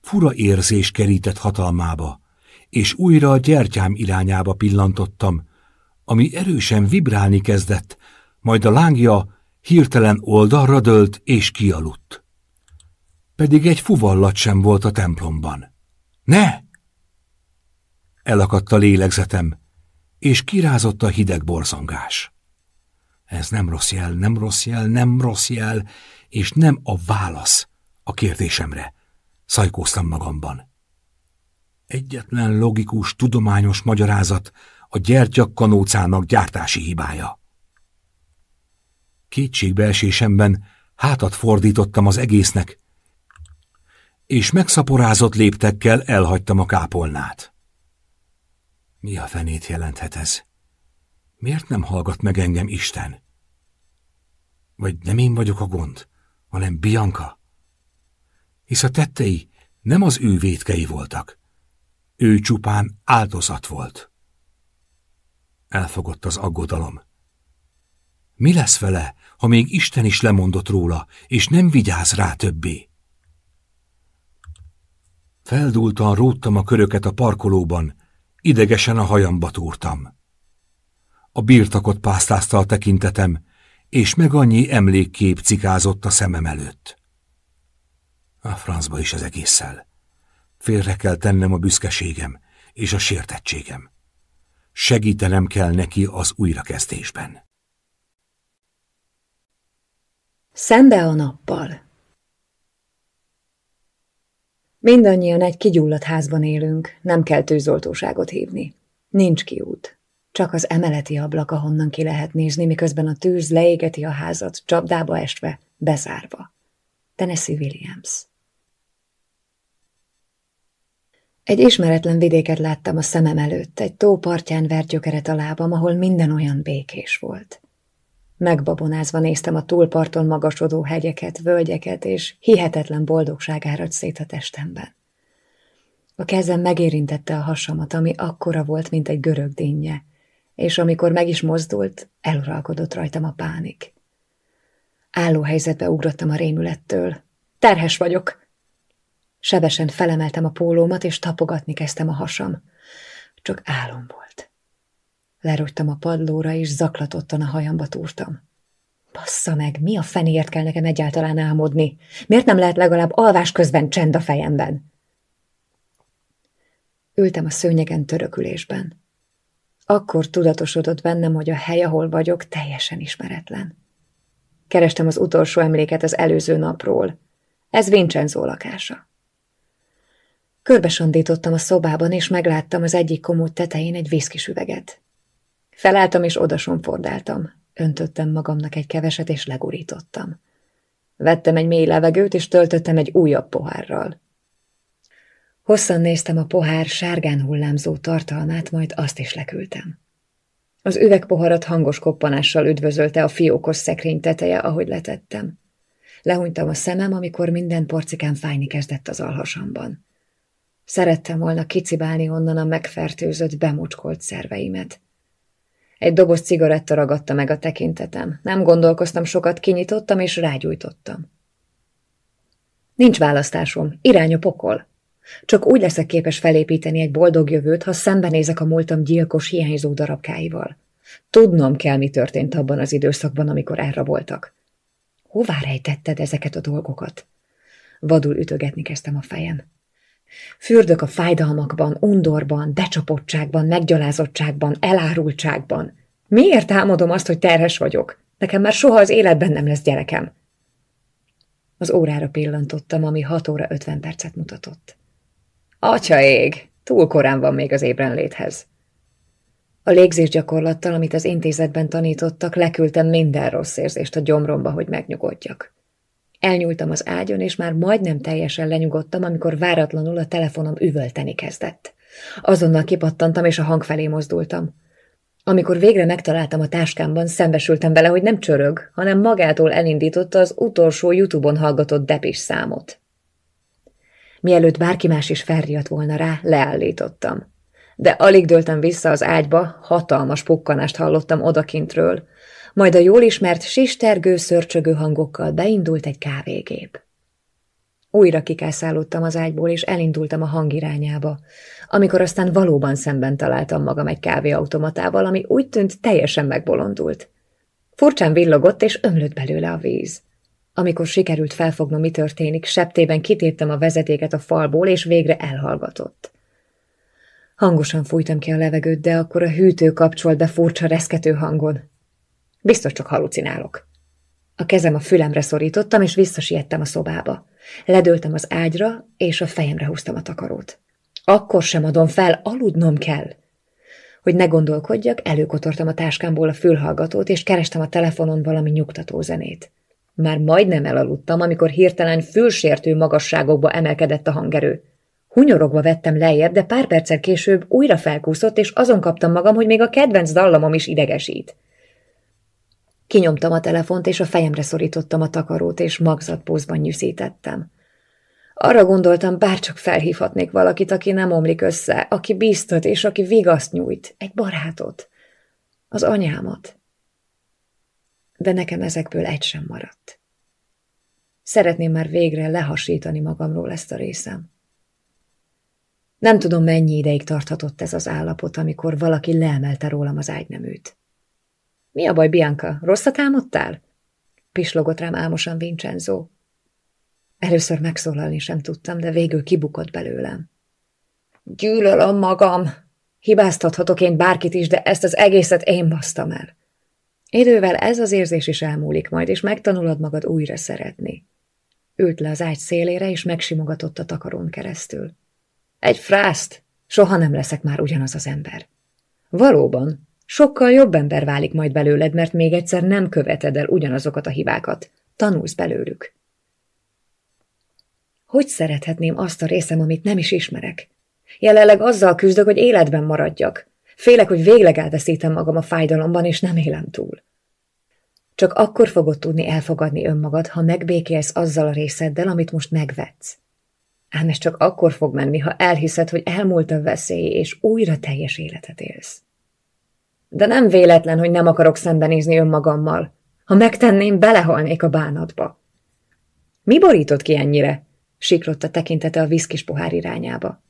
Fura érzés kerített hatalmába, és újra a gyertyám irányába pillantottam, ami erősen vibrálni kezdett, majd a lángja hirtelen oldalra dőlt és kialudt. Pedig egy fuvallat sem volt a templomban. Ne! Elakadt a lélegzetem, és kirázott a hideg borzongás. Ez nem rossz jel, nem rossz jel, nem rossz jel, és nem a válasz a kérdésemre. Szajkóztam magamban. Egyetlen logikus, tudományos magyarázat a gyertyakkanócának gyártási hibája. Kétségbeesésemben hátat fordítottam az egésznek, és megszaporázott léptekkel elhagytam a kápolnát. Mi a fenét jelenthet ez? Miért nem hallgat meg engem Isten? Vagy nem én vagyok a gond, hanem Bianca? Hisz a tettei nem az ő vétkei voltak. Ő csupán áldozat volt. Elfogott az aggodalom. Mi lesz vele, ha még Isten is lemondott róla, és nem vigyáz rá többé? Feldúltan róttam a köröket a parkolóban, idegesen a hajamba túrtam. A birtakot pásztázta a tekintetem, és meg annyi emlékkép cikázott a szemem előtt. A francba is az egésszel. Félre kell tennem a büszkeségem és a sértettségem. Segítenem kell neki az újrakezdésben. Szembe a nappal Mindannyian egy kigyulladt házban élünk, nem kell tűzoltóságot hívni. Nincs kiút. Csak az emeleti ablak, ahonnan ki lehet nézni, miközben a tűz leégeti a házat, csapdába estve, bezárva. Tennessee Williams Egy ismeretlen vidéket láttam a szemem előtt, egy tó partján vert gyökeret a lábam, ahol minden olyan békés volt. Megbabonázva néztem a túlparton magasodó hegyeket, völgyeket, és hihetetlen boldogság árad szét a testemben. A kezem megérintette a hasamat, ami akkora volt, mint egy görög dinnye, és amikor meg is mozdult, eluralkodott rajtam a pánik. Álló helyzetbe ugrottam a rémülettől. Terhes vagyok! Sebesen felemeltem a pólómat, és tapogatni kezdtem a hasam. Csak álom volt. Lerogytam a padlóra, és zaklatottan a hajamba túrtam. Bassza meg, mi a fenéért kell nekem egyáltalán álmodni? Miért nem lehet legalább alvás közben csend a fejemben? Ültem a szőnyegen törökülésben. Akkor tudatosodott bennem, hogy a hely, ahol vagyok, teljesen ismeretlen. Kerestem az utolsó emléket az előző napról. Ez Vincenzo lakása. Körbesandítottam a szobában, és megláttam az egyik komód tetején egy viszkis üveget. Felálltam és odasonfordáltam. Öntöttem magamnak egy keveset, és legurítottam. Vettem egy mély levegőt, és töltöttem egy újabb pohárral. Hosszan néztem a pohár sárgán hullámzó tartalmát, majd azt is leküldtem. Az üvegpoharat hangos koppanással üdvözölte a fiókos szekrény teteje, ahogy letettem. Lehúnytam a szemem, amikor minden porcikán fájni kezdett az alhasamban. Szerettem volna kicibálni onnan a megfertőzött, bemucskolt szerveimet. Egy doboz cigaretta ragadta meg a tekintetem. Nem gondolkoztam sokat, kinyitottam és rágyújtottam. Nincs választásom, irány a pokol. Csak úgy leszek képes felépíteni egy boldog jövőt, ha szembenézek a múltam gyilkos, hiányzó darabkáival. Tudnom kell, mi történt abban az időszakban, amikor elraboltak. Hová rejtetted ezeket a dolgokat? Vadul ütögetni kezdtem a fejem. Fürdök a fájdalmakban, undorban, becsapottságban, meggyalázottságban, elárultságban. Miért álmodom azt, hogy terhes vagyok? Nekem már soha az életben nem lesz gyerekem. Az órára pillantottam, ami 6 óra 50 percet mutatott. Atya ég, túl korán van még az ébrenléthez. A légzés gyakorlattal, amit az intézetben tanítottak, leküldtem minden rossz érzést a gyomromba, hogy megnyugodjak. Elnyúltam az ágyon, és már majdnem teljesen lenyugodtam, amikor váratlanul a telefonom üvölteni kezdett. Azonnal kipattantam, és a hang felé mozdultam. Amikor végre megtaláltam a táskámban, szembesültem vele, hogy nem csörög, hanem magától elindította az utolsó YouTube-on hallgatott depis számot. Mielőtt bárki más is felriadt volna rá, leállítottam. De alig döltem vissza az ágyba, hatalmas pukkanást hallottam odakintről, majd a jól ismert sistergő, szörcsögő hangokkal beindult egy kávégép. Újra kikászálódtam az ágyból, és elindultam a hang irányába, amikor aztán valóban szemben találtam magam egy kávéautomatával, ami úgy tűnt teljesen megbolondult. Furcsán villogott, és ömlött belőle a víz. Amikor sikerült felfognom, mi történik, septében kitéptem a vezetéket a falból, és végre elhallgatott. Hangosan fújtam ki a levegőt, de akkor a hűtő kapcsolt be furcsa reszkető hangon. Biztos csak halucinálok. A kezem a fülemre szorítottam, és visszasiettem a szobába. Ledöltem az ágyra, és a fejemre húztam a takarót. Akkor sem adom fel, aludnom kell. Hogy ne gondolkodjak, előkotortam a táskámból a fülhallgatót, és kerestem a telefonon valami nyugtató zenét. Már majdnem elaludtam, amikor hirtelen fülsértő magasságokba emelkedett a hangerő. Hunyorogva vettem lejjebb, de pár perccel később újra felkúszott, és azon kaptam magam, hogy még a kedvenc dallamom is idegesít. Kinyomtam a telefont, és a fejemre szorítottam a takarót, és magzatpózban nyűszítettem. Arra gondoltam, bárcsak felhívhatnék valakit, aki nem omlik össze, aki bíztat, és aki vigaszt nyújt, egy barátot, az anyámat. De nekem ezekből egy sem maradt. Szeretném már végre lehasítani magamról ezt a részem. Nem tudom, mennyi ideig tarthatott ez az állapot, amikor valaki leemelte rólam az ágyneműt. Mi a baj, Bianca? Rosszat álmodtál? Pislogott rám álmosan Vincenzo. Először megszólalni sem tudtam, de végül kibukott belőlem. Gyűlölöm magam. Hibáztathatok én bárkit is, de ezt az egészet én basztam el. Idővel ez az érzés is elmúlik majd, és megtanulod magad újra szeretni. Ült le az ágy szélére, és megsimogatott a takarón keresztül. Egy frászt! Soha nem leszek már ugyanaz az ember. Valóban, sokkal jobb ember válik majd belőled, mert még egyszer nem követed el ugyanazokat a hibákat. Tanulsz belőlük. Hogy szerethetném azt a részem, amit nem is ismerek? Jelenleg azzal küzdök, hogy életben maradjak. Félek, hogy végleg elveszítem magam a fájdalomban, és nem élem túl. Csak akkor fogod tudni elfogadni önmagad, ha megbékélsz azzal a részeddel, amit most megvetsz. Ám ez csak akkor fog menni, ha elhiszed, hogy elmúlt a veszély, és újra teljes életet élsz. De nem véletlen, hogy nem akarok szembenézni önmagammal. Ha megtenném, belehalnék a bánatba. Mi borított ki ennyire? Siklott a tekintete a viszkis pohár irányába.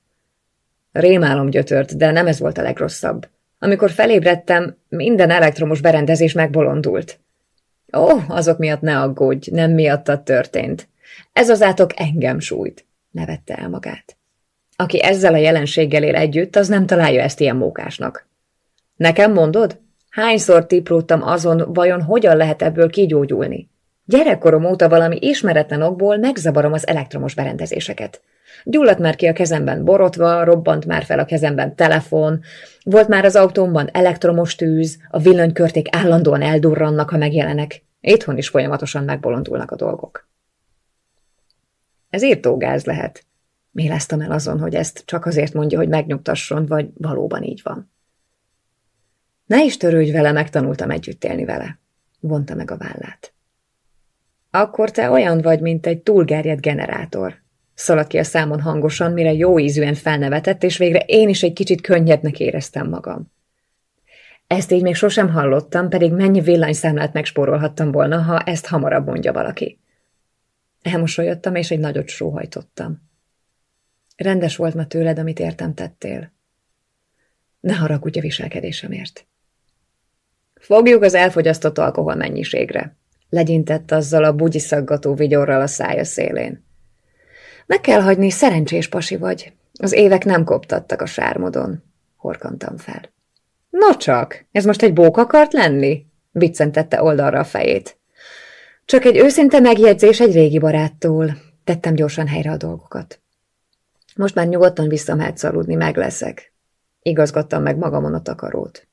Rémálom gyötört, de nem ez volt a legrosszabb. Amikor felébredtem, minden elektromos berendezés megbolondult. Ó, azok miatt ne aggódj, nem miattad történt. Ez az átok engem sújt, nevette el magát. Aki ezzel a jelenséggel él együtt, az nem találja ezt ilyen mókásnak. Nekem mondod? Hányszor tipródtam azon, vajon hogyan lehet ebből kigyógyulni? Gyerekkorom óta valami ismeretlen okból megzavarom az elektromos berendezéseket. Gyulladt már ki a kezemben borotva, robbant már fel a kezemben telefon, volt már az autómban elektromos tűz, a villanykörték állandóan eldurrannak, ha megjelenek. Itthon is folyamatosan megbolondulnak a dolgok. Ez írtógáz lehet. Méláztam el azon, hogy ezt csak azért mondja, hogy megnyugtasson, vagy valóban így van. Ne is törődj vele, megtanultam együtt élni vele. Vonta meg a vállát. Akkor te olyan vagy, mint egy túlgerjedt generátor. Szaladt ki a számon hangosan, mire jó ízűen felnevetett, és végre én is egy kicsit könnyebbnek éreztem magam. Ezt így még sosem hallottam, pedig mennyi villanyszámlát megspórolhattam volna, ha ezt hamarabb mondja valaki. Elmosolyodtam, és egy nagyot sóhajtottam. Rendes volt ma tőled, amit értem tettél. Ne haragudj a viselkedésemért. Fogjuk az elfogyasztott alkohol mennyiségre. Legyintett azzal a bugyiszaggató vigyorral a szája szélén. Meg kell hagyni, szerencsés pasi vagy. Az évek nem koptattak a sármodon. Horkantam fel. No csak, ez most egy bók akart lenni? Viccentette oldalra a fejét. Csak egy őszinte megjegyzés egy régi baráttól. Tettem gyorsan helyre a dolgokat. Most már nyugodtan visszamehetsz aludni, meg leszek. Igazgattam meg magamon a takarót.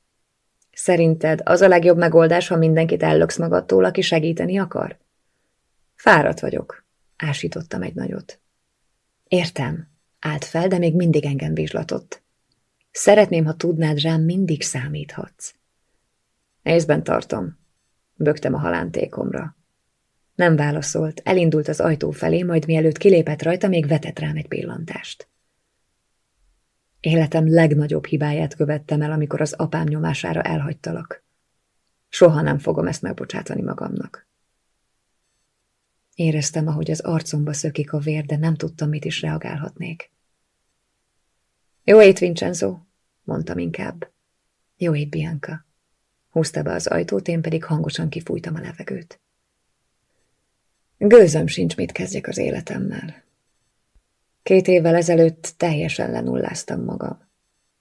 Szerinted az a legjobb megoldás, ha mindenkit ellöksz magadtól, aki segíteni akar? Fáradt vagyok. Ásítottam egy nagyot. Értem. Állt fel, de még mindig engem vizslatott. Szeretném, ha tudnád, rám mindig számíthatsz. Észben tartom. Bögtem a halántékomra. Nem válaszolt, elindult az ajtó felé, majd mielőtt kilépett rajta, még vetett rám egy pillantást. Életem legnagyobb hibáját követtem el, amikor az apám nyomására elhagytalak. Soha nem fogom ezt megbocsátani magamnak. Éreztem, ahogy az arcomba szökik a vér, de nem tudtam, mit is reagálhatnék. Jó ét, Vincenzo, mondtam inkább. Jó ét, Bianca. Húzta be az ajtót, én pedig hangosan kifújtam a levegőt. Gőzöm sincs, mit kezdjek az életemmel. Két évvel ezelőtt teljesen lenulláztam magam.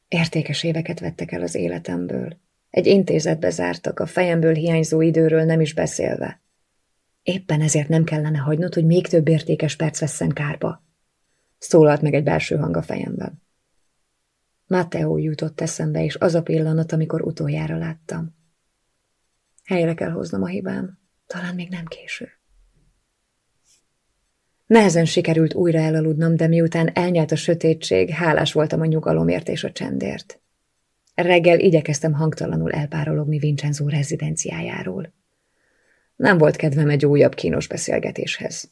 Értékes éveket vettek el az életemből. Egy intézetbe zártak, a fejemből hiányzó időről nem is beszélve. Éppen ezért nem kellene hagynod, hogy még több értékes perc vesszen kárba. Szólalt meg egy belső hang a fejemben. Matteo jutott eszembe, és az a pillanat, amikor utoljára láttam. Helyre kell hoznom a hibám, talán még nem késő. Nehezen sikerült újra elaludnom, de miután elnyelt a sötétség, hálás voltam a nyugalomért és a csendért. Reggel igyekeztem hangtalanul elpárologni Vincenzo rezidenciájáról. Nem volt kedvem egy újabb kínos beszélgetéshez.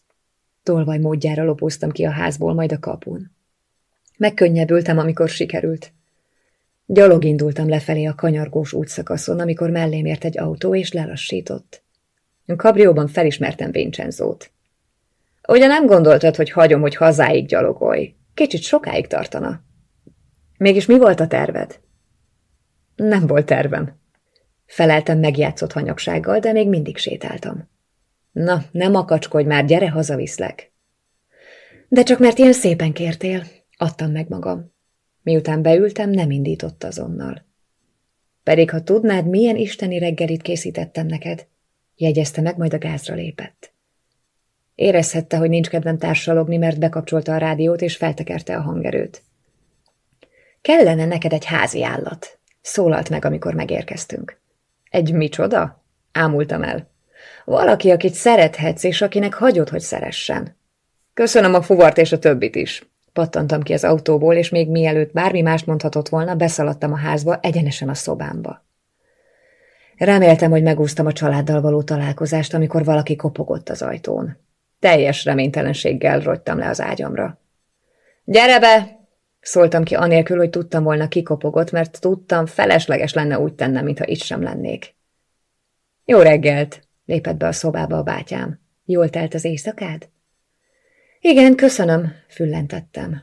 Tolvaj módjára lopóztam ki a házból, majd a kapun. Megkönnyebbültem, amikor sikerült. Gyalog indultam lefelé a kanyargós útszakaszon, amikor mellém ért egy autó, és lelassított. A kabrióban felismertem Vincenzót. Ugye nem gondoltad, hogy hagyom, hogy hazáig gyalogolj? Kicsit sokáig tartana. Mégis mi volt a terved? Nem volt tervem. Feleltem megjátszott hanyagsággal, de még mindig sétáltam. Na, nem akacskodj már, gyere, hazaviszlek. De csak mert ilyen szépen kértél, adtam meg magam. Miután beültem, nem indított azonnal. Pedig ha tudnád, milyen isteni reggelit készítettem neked, jegyezte meg, majd a gázra lépett. Érezhette, hogy nincs kedvem társalogni, mert bekapcsolta a rádiót és feltekerte a hangerőt. Kellene neked egy házi állat, szólalt meg, amikor megérkeztünk. Egy micsoda? Ámultam el. Valaki, akit szerethetsz, és akinek hagyod, hogy szeressen. Köszönöm a fuvart és a többit is. Pattantam ki az autóból, és még mielőtt bármi mást mondhatott volna, beszaladtam a házba, egyenesen a szobámba. Reméltem, hogy megúsztam a családdal való találkozást, amikor valaki kopogott az ajtón. Teljes reménytelenséggel rogytam le az ágyamra. Gyere be! Szóltam ki anélkül, hogy tudtam volna kikopogott, mert tudtam, felesleges lenne úgy tennem, mintha itt sem lennék. Jó reggelt! lépett be a szobába a bátyám. Jól telt az éjszakád? Igen, köszönöm, füllentettem.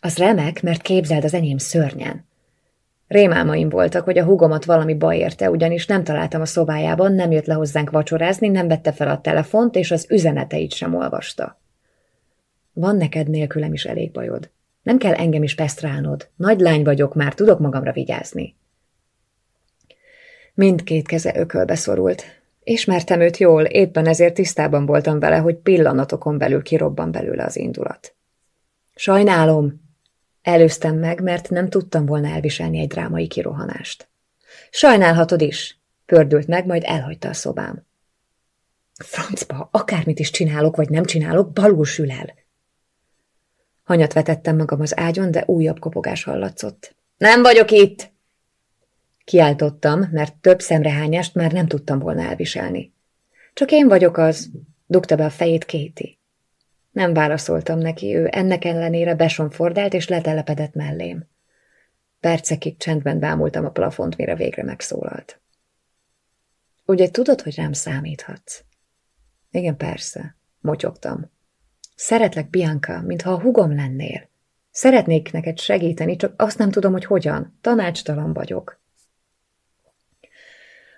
Az remek, mert képzeld az enyém szörnyen. Rémálmaim voltak, hogy a hugomat valami baj érte, ugyanis nem találtam a szobájában, nem jött le hozzánk vacsorázni, nem vette fel a telefont, és az üzeneteit sem olvasta. Van neked nélkülem is elég bajod. Nem kell engem is pesztrálnod. Nagy lány vagyok már, tudok magamra vigyázni. Mindkét keze ökölbe szorult. Ismertem őt jól, éppen ezért tisztában voltam vele, hogy pillanatokon belül kirobban belőle az indulat. Sajnálom, Előztem meg, mert nem tudtam volna elviselni egy drámai kirohanást. Sajnálhatod is, pördült meg, majd elhagyta a szobám. Francba, akármit is csinálok, vagy nem csinálok, balul sül el. Hanyat vetettem magam az ágyon, de újabb kopogás hallatszott. Nem vagyok itt! Kiáltottam, mert több szemrehányást már nem tudtam volna elviselni. Csak én vagyok az, dugta be a fejét Kéti. Nem válaszoltam neki, ő ennek ellenére besonfordált és letelepedett mellém. Percekig csendben bámultam a plafont, mire végre megszólalt. Ugye tudod, hogy rám számíthatsz? Igen, persze, motyogtam. Szeretlek, Bianca, mintha a hugom lennél. Szeretnék neked segíteni, csak azt nem tudom, hogy hogyan. Tanácstalan vagyok.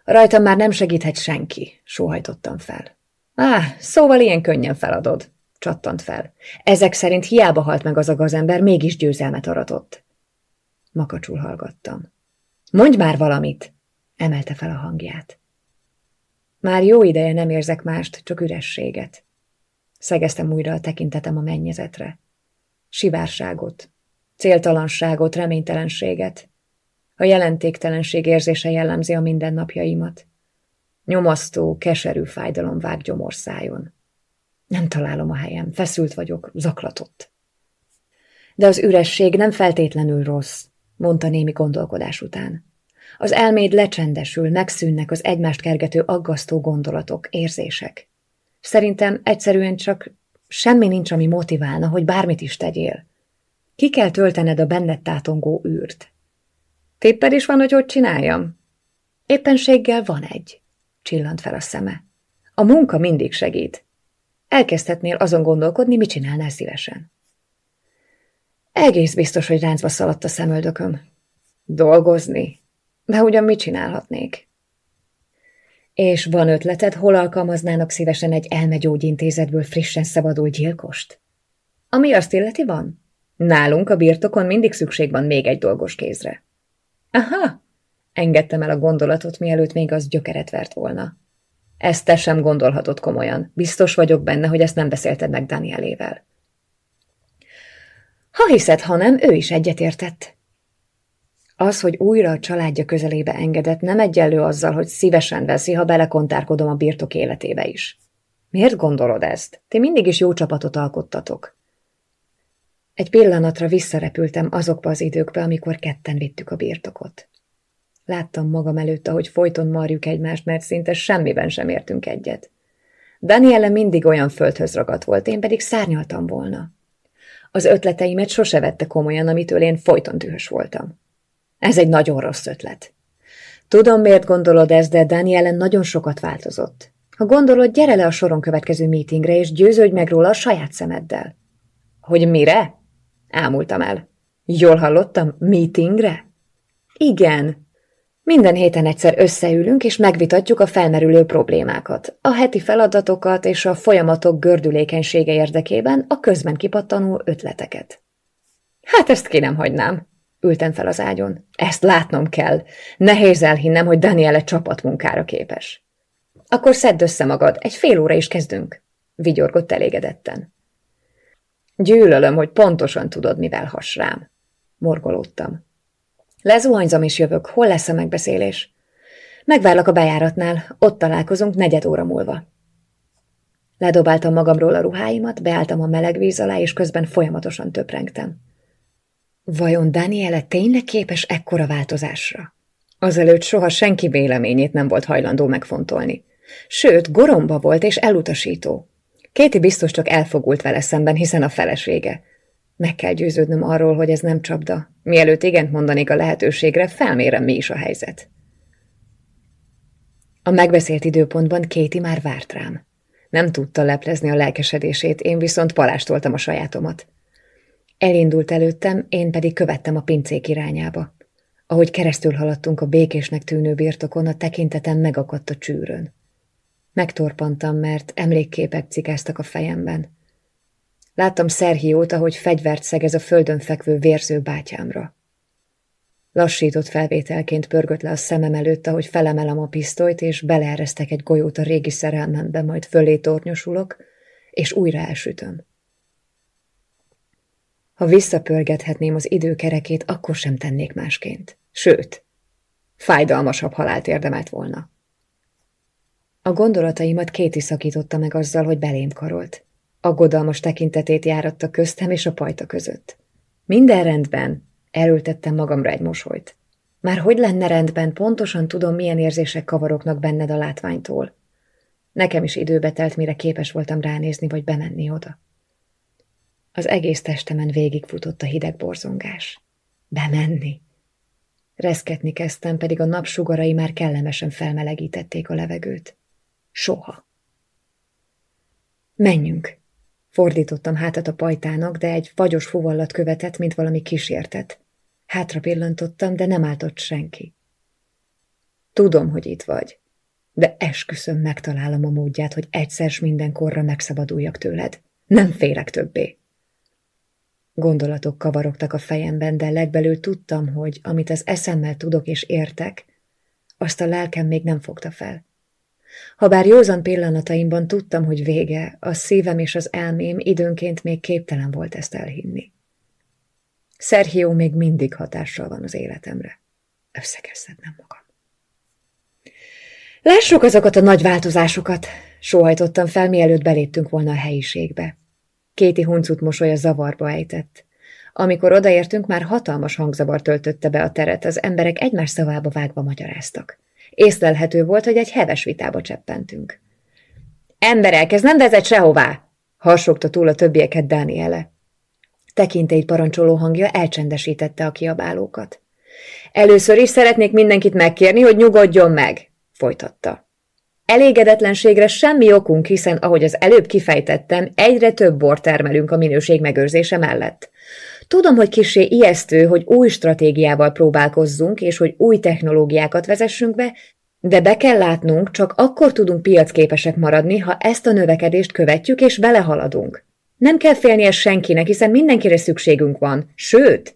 Rajtam már nem segíthet senki, sóhajtottam fel. Á, szóval ilyen könnyen feladod csattant fel. Ezek szerint hiába halt meg az a gazember, mégis győzelmet aratott. Makacsul hallgattam. Mondj már valamit! emelte fel a hangját. Már jó ideje nem érzek mást, csak ürességet. Szegeztem újra a tekintetem a mennyezetre. Sivárságot, céltalanságot, reménytelenséget. A jelentéktelenség érzése jellemzi a mindennapjaimat. Nyomasztó, keserű fájdalom vág gyomorszájon. Nem találom a helyem, feszült vagyok, zaklatott. De az üresség nem feltétlenül rossz, mondta némi gondolkodás után. Az elméd lecsendesül, megszűnnek az egymást kergető aggasztó gondolatok, érzések. Szerintem egyszerűen csak semmi nincs, ami motiválna, hogy bármit is tegyél. Ki kell töltened a benned tátongó űrt. Tipped is van, hogy hogy csináljam? Éppenséggel van egy, csillant fel a szeme. A munka mindig segít. Elkezdhetnél azon gondolkodni, mit csinálnál szívesen. Egész biztos, hogy ráncba szaladt a szemöldököm. Dolgozni? De ugyan mit csinálhatnék? És van ötleted, hol alkalmaznának szívesen egy elmegyógyintézetből frissen szabadult gyilkost? Ami azt illeti van? Nálunk a birtokon mindig szükség van még egy dolgos kézre. Aha, engedtem el a gondolatot, mielőtt még az gyökeret vert volna. Ezt te sem gondolhatod komolyan. Biztos vagyok benne, hogy ezt nem beszélted meg Danielével. Ha hiszed, ha nem, ő is egyetértett. Az, hogy újra a családja közelébe engedett, nem egyenlő azzal, hogy szívesen veszi, ha belekontárkodom a birtok életébe is. Miért gondolod ezt? Ti mindig is jó csapatot alkottatok. Egy pillanatra visszarepültem azokba az időkbe, amikor ketten vittük a birtokot. Láttam magam előtt, ahogy folyton marjuk egymást, mert szinte semmiben sem értünk egyet. Daniele mindig olyan földhöz ragadt volt, én pedig szárnyaltam volna. Az ötleteimet sose vette komolyan, amitől én folyton dühös voltam. Ez egy nagyon rossz ötlet. Tudom, miért gondolod ezt, de Daniele nagyon sokat változott. Ha gondolod, gyere le a soron következő meetingre, és győződj meg róla a saját szemeddel. Hogy mire? Ámultam el. Jól hallottam? Meetingre? Igen, minden héten egyszer összeülünk, és megvitatjuk a felmerülő problémákat, a heti feladatokat és a folyamatok gördülékenysége érdekében a közben kipattanó ötleteket. Hát ezt ki nem hagynám. Ültem fel az ágyon. Ezt látnom kell. Nehéz elhinnem, hogy Daniele csapatmunkára képes. Akkor szedd össze magad, egy fél óra is kezdünk. Vigyorgott elégedetten. Gyűlölöm, hogy pontosan tudod, mivel has rám. Morgolódtam. Lezuhanyzom és jövök. Hol lesz a megbeszélés? Megvárlak a bejáratnál, ott találkozunk negyed óra múlva. Ledobáltam magamról a ruháimat, beálltam a meleg víz alá, és közben folyamatosan töprengtem. Vajon Daniele tényleg képes ekkora változásra? Azelőtt soha senki véleményét nem volt hajlandó megfontolni. Sőt, goromba volt és elutasító. Kéti biztos csak elfogult vele szemben, hiszen a felesége. Meg kell győződnöm arról, hogy ez nem csapda. Mielőtt igent mondanék a lehetőségre, felmérem, mi is a helyzet. A megbeszélt időpontban Kéti már várt rám. Nem tudta leplezni a lelkesedését, én viszont palástoltam a sajátomat. Elindult előttem, én pedig követtem a pincék irányába. Ahogy keresztül haladtunk a békésnek tűnő birtokon, a tekintetem megakadt a csűrön. Megtorpantam, mert emlékképek cikáztak a fejemben. Láttam Szerhiót, ahogy fegyvert szegez a földön fekvő vérző bátyámra. Lassított felvételként pörgött le a szemem előtt, ahogy felemelem a pisztolyt, és beleeresztek egy golyót a régi szerelmembe, majd fölé tornyosulok, és újra elsütöm. Ha visszapörgethetném az időkerekét, akkor sem tennék másként. Sőt, fájdalmasabb halált érdemelt volna. A gondolataimat Kéti szakította meg azzal, hogy belém karolt. Aggodalmas tekintetét járatta köztem és a pajta között. Minden rendben, Elültettem magamra egy mosolyt. Már hogy lenne rendben, pontosan tudom, milyen érzések kavaroknak benned a látványtól. Nekem is időbe telt, mire képes voltam ránézni, vagy bemenni oda. Az egész testemen végigfutott a hideg borzongás. Bemenni. Reszketni kezdtem, pedig a napsugarai már kellemesen felmelegítették a levegőt. Soha. Menjünk! Fordítottam hátat a pajtának, de egy fagyos fuvallat követett, mint valami kísértet. Hátra pillantottam, de nem állt ott senki. Tudom, hogy itt vagy, de esküszöm megtalálom a módját, hogy egyszer s mindenkorra megszabaduljak tőled. Nem félek többé. Gondolatok kavarogtak a fejemben, de legbelül tudtam, hogy amit az eszemmel tudok és értek, azt a lelkem még nem fogta fel. Habár józan pillanataimban tudtam, hogy vége, a szívem és az elmém időnként még képtelen volt ezt elhinni. Szerhió még mindig hatással van az életemre. Össze kell szednem magam. Lássuk azokat a nagy változásokat, sóhajtottam fel, mielőtt beléptünk volna a helyiségbe. Kéti huncut mosolya zavarba ejtett. Amikor odaértünk, már hatalmas hangzavar töltötte be a teret, az emberek egymás szavába vágva magyaráztak. Észlelhető volt, hogy egy heves vitába cseppentünk. Emberek, ez nem vezet sehová! Harsogta túl a többieket Dániele. Tekintélyt parancsoló hangja elcsendesítette a kiabálókat. Először is szeretnék mindenkit megkérni, hogy nyugodjon meg, folytatta. Elégedetlenségre semmi okunk, hiszen, ahogy az előbb kifejtettem, egyre több bor termelünk a minőség megőrzése mellett. Tudom, hogy kisé ijesztő, hogy új stratégiával próbálkozzunk, és hogy új technológiákat vezessünk be, de be kell látnunk, csak akkor tudunk piacképesek maradni, ha ezt a növekedést követjük és vele haladunk. Nem kell félnie senkinek, hiszen mindenkire szükségünk van. Sőt,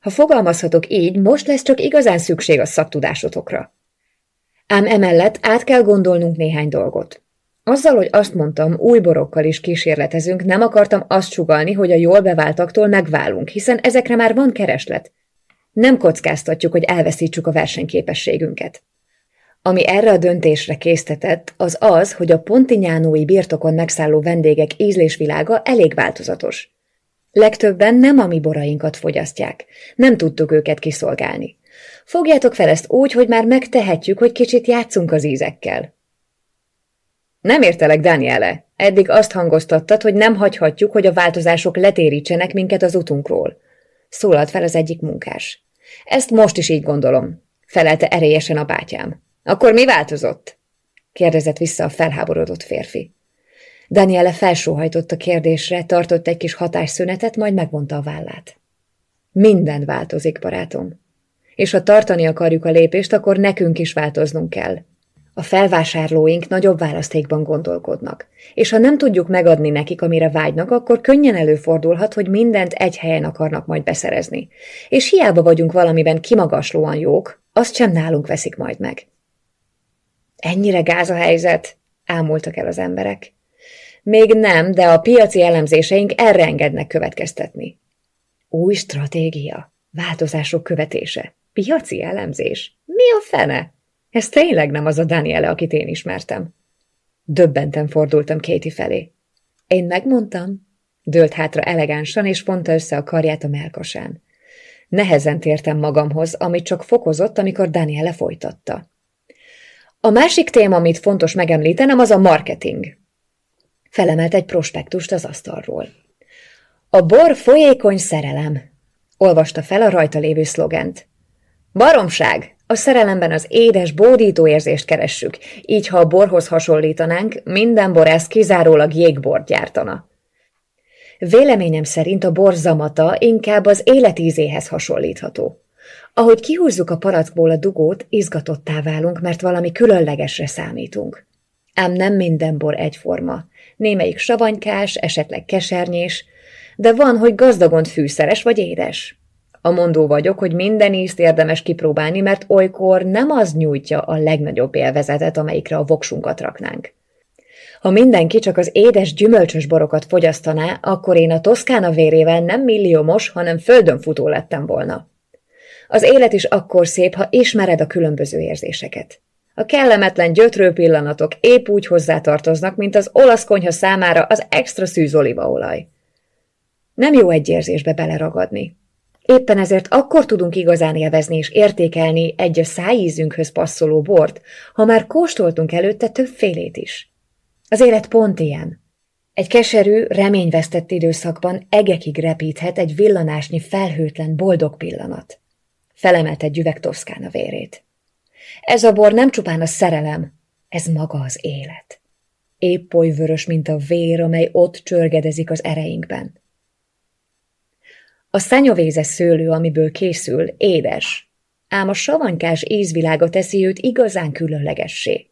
ha fogalmazhatok így, most lesz csak igazán szükség a szaktudásotokra. Ám emellett át kell gondolnunk néhány dolgot. Azzal, hogy azt mondtam, új borokkal is kísérletezünk, nem akartam azt sugalni, hogy a jól beváltaktól megválunk, hiszen ezekre már van kereslet. Nem kockáztatjuk, hogy elveszítsük a versenyképességünket. Ami erre a döntésre késztetett, az az, hogy a pontinyánói birtokon megszálló vendégek ízlésvilága elég változatos. Legtöbben nem a mi borainkat fogyasztják, nem tudtuk őket kiszolgálni. Fogjátok fel ezt úgy, hogy már megtehetjük, hogy kicsit játszunk az ízekkel. Nem értelek, Daniele. Eddig azt hangoztattad, hogy nem hagyhatjuk, hogy a változások letérítsenek minket az utunkról. Szólalt fel az egyik munkás. Ezt most is így gondolom, felelte erélyesen a bátyám. Akkor mi változott? kérdezett vissza a felháborodott férfi. Daniele felsóhajtott a kérdésre, tartott egy kis hatásszünetet, majd megvonta a vállát. Minden változik, barátom. És ha tartani akarjuk a lépést, akkor nekünk is változnunk kell. A felvásárlóink nagyobb választékban gondolkodnak, és ha nem tudjuk megadni nekik, amire vágynak, akkor könnyen előfordulhat, hogy mindent egy helyen akarnak majd beszerezni. És hiába vagyunk valamiben kimagaslóan jók, azt sem nálunk veszik majd meg. Ennyire gáz a helyzet? Ámultak el az emberek. Még nem, de a piaci elemzéseink erre engednek következtetni. Új stratégia, változások követése, piaci elemzés. Mi a fene? Ez tényleg nem az a Daniele, akit én ismertem. Döbbenten fordultam Katie felé. Én megmondtam? Dőlt hátra elegánsan, és fonta össze a karját a melkasán. Nehezen tértem magamhoz, amit csak fokozott, amikor Daniele folytatta. A másik téma, amit fontos megemlítenem, az a marketing. Felemelt egy prospektust az asztalról. A bor folyékony szerelem, olvasta fel a rajta lévő szlogent. Baromság! A szerelemben az édes, bódító érzést keressük, így ha a borhoz hasonlítanánk, minden borász kizárólag jégbort gyártana. Véleményem szerint a bor zamata inkább az életízéhez hasonlítható. Ahogy kihúzzuk a palackból a dugót, izgatottá válunk, mert valami különlegesre számítunk. Ám nem minden bor egyforma. Némelyik savanykás, esetleg kesernyés, de van, hogy gazdagon fűszeres vagy édes. A mondó vagyok, hogy minden ízt érdemes kipróbálni, mert olykor nem az nyújtja a legnagyobb élvezetet, amelyikre a voksunkat raknánk. Ha mindenki csak az édes gyümölcsös borokat fogyasztaná, akkor én a Toszkána vérével nem milliómos, hanem földön futó lettem volna. Az élet is akkor szép, ha ismered a különböző érzéseket. A kellemetlen gyötrő pillanatok épp úgy hozzátartoznak, mint az olasz konyha számára az extra szűz olívaolaj. Nem jó egy érzésbe beleragadni. Éppen ezért akkor tudunk igazán élvezni és értékelni egy a szájízünkhöz passzoló bort, ha már kóstoltunk előtte többfélét is. Az élet pont ilyen. Egy keserű, reményvesztett időszakban egekig repíthet egy villanásnyi felhőtlen, boldog pillanat. Felemelt egy üveg a vérét. Ez a bor nem csupán a szerelem, ez maga az élet. Épp oly vörös, mint a vér, amely ott csörgedezik az ereinkben. A szenyovézes szőlő, amiből készül, édes, ám a savanykás ízvilága teszi őt igazán különlegessé.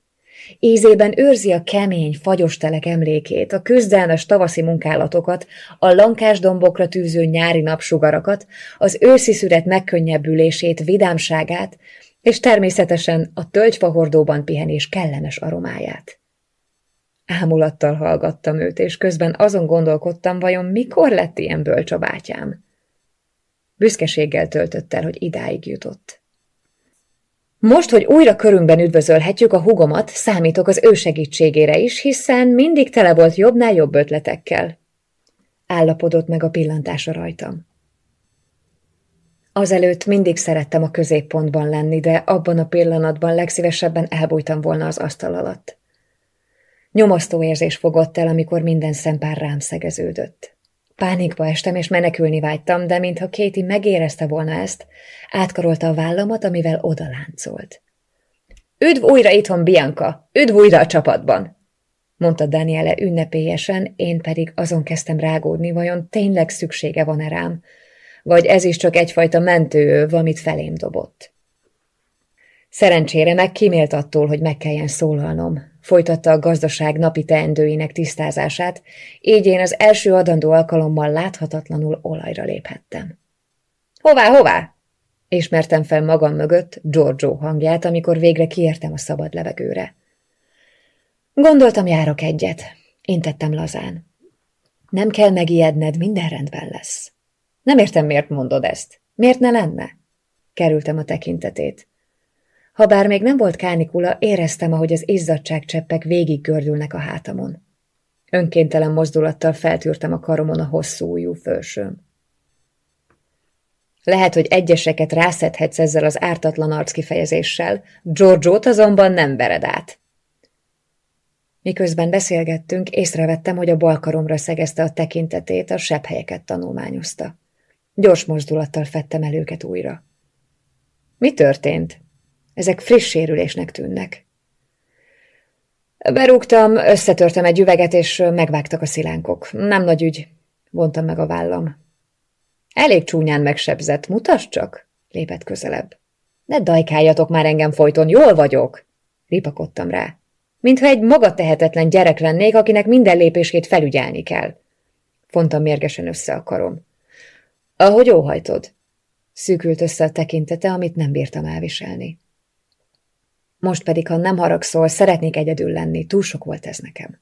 Ízében őrzi a kemény, fagyos telek emlékét, a küzdelmes tavaszi munkálatokat, a lankás dombokra tűző nyári napsugarakat, az őszi szüret megkönnyebbülését, vidámságát, és természetesen a tölgyfahordóban pihenés kellemes aromáját. Ámulattal hallgattam őt, és közben azon gondolkodtam, vajon mikor lett ilyen bölcs a bátyám. Büszkeséggel töltött el, hogy idáig jutott. Most, hogy újra körünkben üdvözölhetjük a hugomat, számítok az ő segítségére is, hiszen mindig tele volt jobbnál jobb ötletekkel. Állapodott meg a pillantása rajtam. Azelőtt mindig szerettem a középpontban lenni, de abban a pillanatban legszívesebben elbújtam volna az asztal alatt. Nyomasztó érzés fogott el, amikor minden szempár rám szegeződött. Pánikba estem, és menekülni vágytam, de mintha Kéti megérezte volna ezt, átkarolta a vállamat, amivel odaláncolt. Üdv újra itthon, Bianca! Üdv újra a csapatban! mondta Daniele ünnepélyesen, én pedig azon kezdtem rágódni, vajon tényleg szüksége van-e rám, vagy ez is csak egyfajta mentőöv, amit felém dobott. Szerencsére meg kímélt attól, hogy meg kelljen szólalnom. Folytatta a gazdaság napi teendőinek tisztázását, így én az első adandó alkalommal láthatatlanul olajra léphettem. Hová, hová? Ismertem fel magam mögött Giorgio hangját, amikor végre kiértem a szabad levegőre. Gondoltam, járok egyet. Intettem lazán. Nem kell megijedned, minden rendben lesz. Nem értem, miért mondod ezt. Miért ne lenne? Kerültem a tekintetét. Habár még nem volt kánikula, éreztem, ahogy az végig gördülnek a hátamon. Önkéntelen mozdulattal feltűrtem a karomon a hosszú ujjú fölsőm. Lehet, hogy egyeseket rászedhetsz ezzel az ártatlan arckifejezéssel, Giorgiót azonban nem vered át. Miközben beszélgettünk, észrevettem, hogy a bal karomra szegezte a tekintetét, a sebb helyeket tanulmányozta. Gyors mozdulattal fettem el őket újra. Mi történt? Ezek friss sérülésnek tűnnek. Berúgtam, összetörtem egy üveget, és megvágtak a szilánkok. Nem nagy ügy, vontam meg a vállam. Elég csúnyán megsebzett, mutasd csak, lépett közelebb. Ne dajkáljatok már engem folyton, jól vagyok. ripakodtam rá. Mintha egy maga tehetetlen gyerek lennék, akinek minden lépését felügyelni kell. Fontam mérgesen össze a karom. Ahogy óhajtod. Szűkült össze a tekintete, amit nem bírtam elviselni. Most pedig, ha nem haragszol, szeretnék egyedül lenni, túl sok volt ez nekem.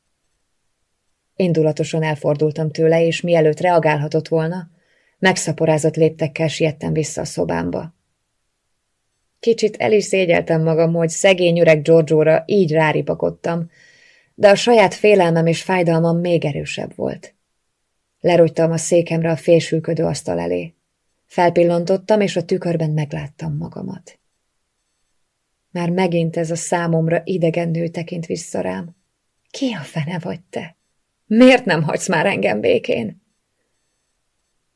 Indulatosan elfordultam tőle, és mielőtt reagálhatott volna, megszaporázott léptekkel siettem vissza a szobámba. Kicsit el is szégyeltem magam, hogy szegény öreg Giorgio-ra így ráripakodtam, de a saját félelmem és fájdalmam még erősebb volt. Lerogytam a székemre a félsülködő asztal elé. Felpillantottam, és a tükörben megláttam magamat. Már megint ez a számomra idegen nő tekint vissza rám. Ki a fene vagy te? Miért nem hagysz már engem békén?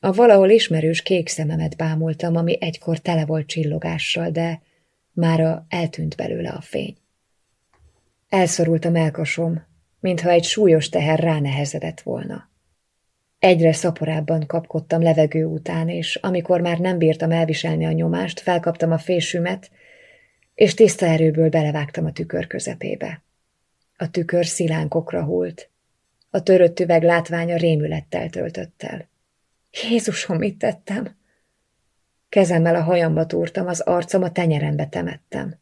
A valahol ismerős kék szememet bámultam, ami egykor tele volt csillogással, de mára eltűnt belőle a fény. Elszorult a melkasom, mintha egy súlyos teher ránehezedett volna. Egyre szaporábban kapkodtam levegő után, és amikor már nem bírtam elviselni a nyomást, felkaptam a fésümet, és tiszta erőből belevágtam a tükör közepébe. A tükör szilánkokra hult. A törött üveg látványa rémülettel töltött el. Jézusom, mit tettem? Kezemmel a hajamba túrtam, az arcom a tenyerembe temettem.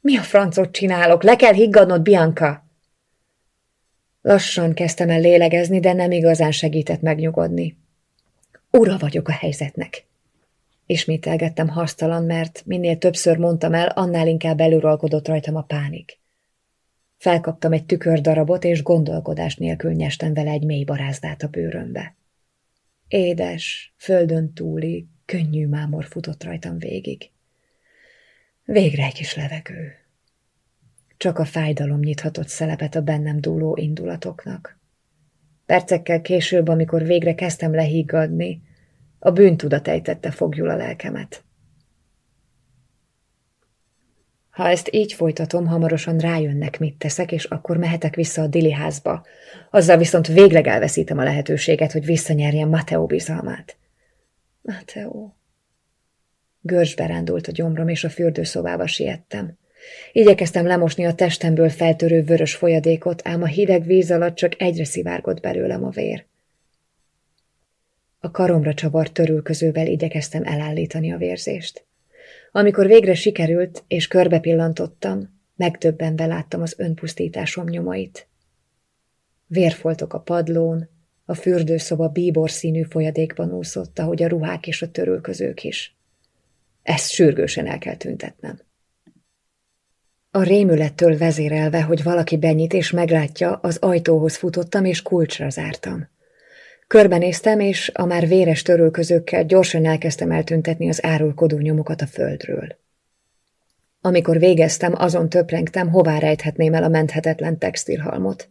Mi a francot csinálok? Le kell higgadnod, Bianca! Lassan kezdtem el lélegezni, de nem igazán segített megnyugodni. Ura vagyok a helyzetnek. Ismételgettem hasztalan, mert minél többször mondtam el, annál inkább előralkodott rajtam a pánik. Felkaptam egy tükördarabot, és gondolkodás nélkül nyestem vele egy mély barázdát a bőrömbe. Édes, földön túli, könnyű mámor futott rajtam végig. Végre egy kis levegő. Csak a fájdalom nyithatott szelepet a bennem dúló indulatoknak. Percekkel később, amikor végre kezdtem lehiggadni, a bűntudat ejtette fogjul a lelkemet. Ha ezt így folytatom, hamarosan rájönnek, mit teszek, és akkor mehetek vissza a Dili házba. Azzal viszont végleg elveszítem a lehetőséget, hogy visszanyerjem Mateo bizalmát. Mateo... Görcsbe rándult a gyomrom, és a fürdőszobába siettem. Igyekeztem lemosni a testemből feltörő vörös folyadékot, ám a hideg víz alatt csak egyre szivárgott belőlem a vér. A karomra csavart törülközővel igyekeztem elállítani a vérzést. Amikor végre sikerült, és körbe pillantottam, megdöbbenve láttam az önpusztításom nyomait. Vérfoltok a padlón, a fürdőszoba bíbor színű folyadékban úszott, ahogy a ruhák és a törülközők is. Ezt sürgősen el kell tüntetnem. A rémülettől vezérelve, hogy valaki benyit és meglátja, az ajtóhoz futottam és kulcsra zártam. Körbenéztem, és a már véres törölközőkkel gyorsan elkezdtem eltüntetni az árulkodó nyomokat a földről. Amikor végeztem, azon töprengtem, hová rejthetném el a menthetetlen textilhalmot.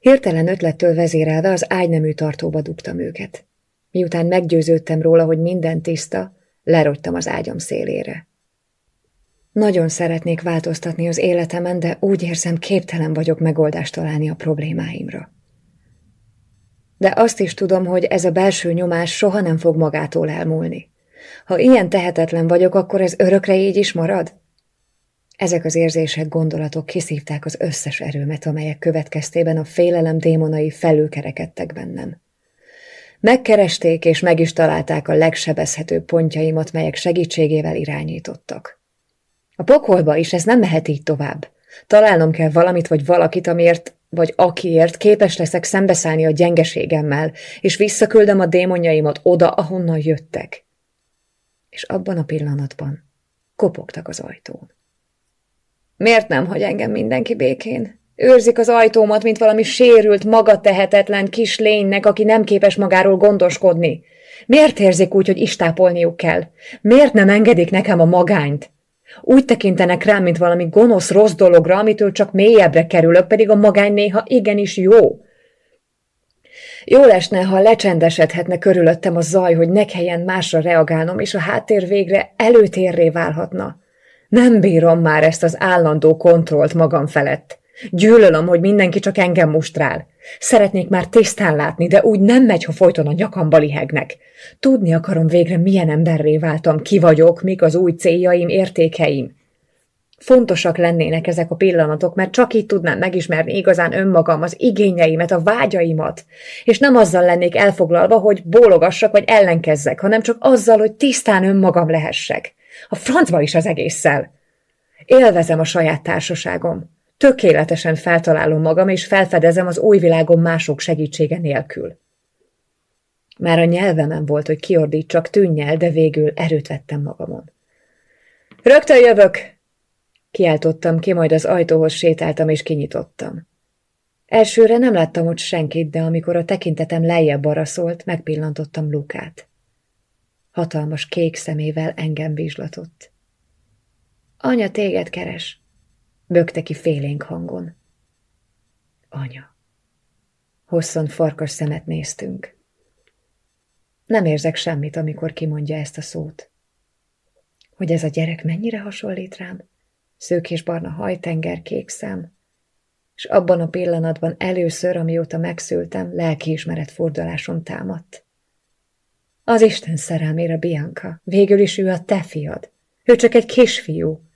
Hirtelen ötlettől vezérelve az ágynemű tartóba dugtam őket. Miután meggyőződtem róla, hogy minden tiszta, lerogytam az ágyam szélére. Nagyon szeretnék változtatni az életemen, de úgy érzem, képtelen vagyok megoldást találni a problémáimra de azt is tudom, hogy ez a belső nyomás soha nem fog magától elmúlni. Ha ilyen tehetetlen vagyok, akkor ez örökre így is marad? Ezek az érzések, gondolatok kiszívták az összes erőmet, amelyek következtében a félelem démonai felülkerekedtek bennem. Megkeresték és meg is találták a legsebezhetőbb pontjaimat, melyek segítségével irányítottak. A pokolba is ez nem mehet így tovább. Találnom kell valamit vagy valakit, amiért vagy akiért képes leszek szembeszállni a gyengeségemmel, és visszaküldöm a démonjaimat oda, ahonnan jöttek. És abban a pillanatban kopogtak az ajtón. Miért nem hagy engem mindenki békén? Őrzik az ajtómat, mint valami sérült, magatehetetlen kis lénynek, aki nem képes magáról gondoskodni. Miért érzik úgy, hogy istápolniuk kell? Miért nem engedik nekem a magányt? Úgy tekintenek rám, mint valami gonosz, rossz dologra, amitől csak mélyebbre kerülök, pedig a magány néha igenis jó. Jó lesne, ha lecsendesedhetne körülöttem a zaj, hogy ne kelljen másra reagálnom, és a háttér végre előtérré válhatna. Nem bírom már ezt az állandó kontrollt magam felett. Gyűlölöm, hogy mindenki csak engem mustrál. Szeretnék már tisztán látni, de úgy nem megy, ha folyton a nyakamba lihegnek. Tudni akarom végre, milyen emberré váltam, ki vagyok, mik az új céljaim, értékeim. Fontosak lennének ezek a pillanatok, mert csak így tudnám megismerni igazán önmagam, az igényeimet, a vágyaimat, és nem azzal lennék elfoglalva, hogy bólogassak vagy ellenkezzek, hanem csak azzal, hogy tisztán önmagam lehessek. A francba is az egésszel. Élvezem a saját társaságom. Tökéletesen feltalálom magam, és felfedezem az új világom mások segítsége nélkül. Már a nyelvemen volt, hogy kiordítsak, tűnj el, de végül erőt vettem magamon. Rögtön jövök! Kiáltottam ki, majd az ajtóhoz sétáltam és kinyitottam. Elsőre nem láttam ott senkit, de amikor a tekintetem lejjebb arra szólt, megpillantottam Lukát. Hatalmas kék szemével engem vizslatott. Anya téged keres, bökte ki félénk hangon. Anya. Hosszan farkas szemet néztünk. Nem érzek semmit, amikor kimondja ezt a szót. Hogy ez a gyerek mennyire hasonlít rám? Szőkés-barna hajtenger, kék szem. És abban a pillanatban először, amióta megszültem, lelkiismeret fordulásom támadt. Az Isten szerelmére, Bianca, végül is ő a te fiad. Ő csak egy kisfiú.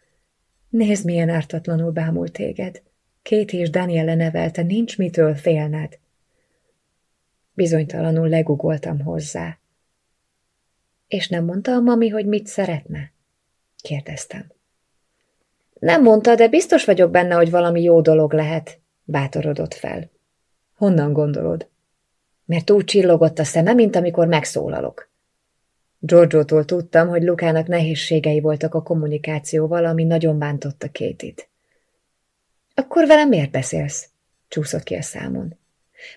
Nézd, milyen ártatlanul bámul téged. Két és Danielle nevelte, nincs mitől félned. Bizonytalanul legugoltam hozzá. És nem mondta a mami, hogy mit szeretne? kérdeztem. Nem mondta, de biztos vagyok benne, hogy valami jó dolog lehet, bátorodott fel. Honnan gondolod? Mert úgy csillogott a szeme, mint amikor megszólalok. Giorgio-tól tudtam, hogy Lukának nehézségei voltak a kommunikációval, ami nagyon bántotta Kétit. Akkor velem miért beszélsz? csúszott ki a számon.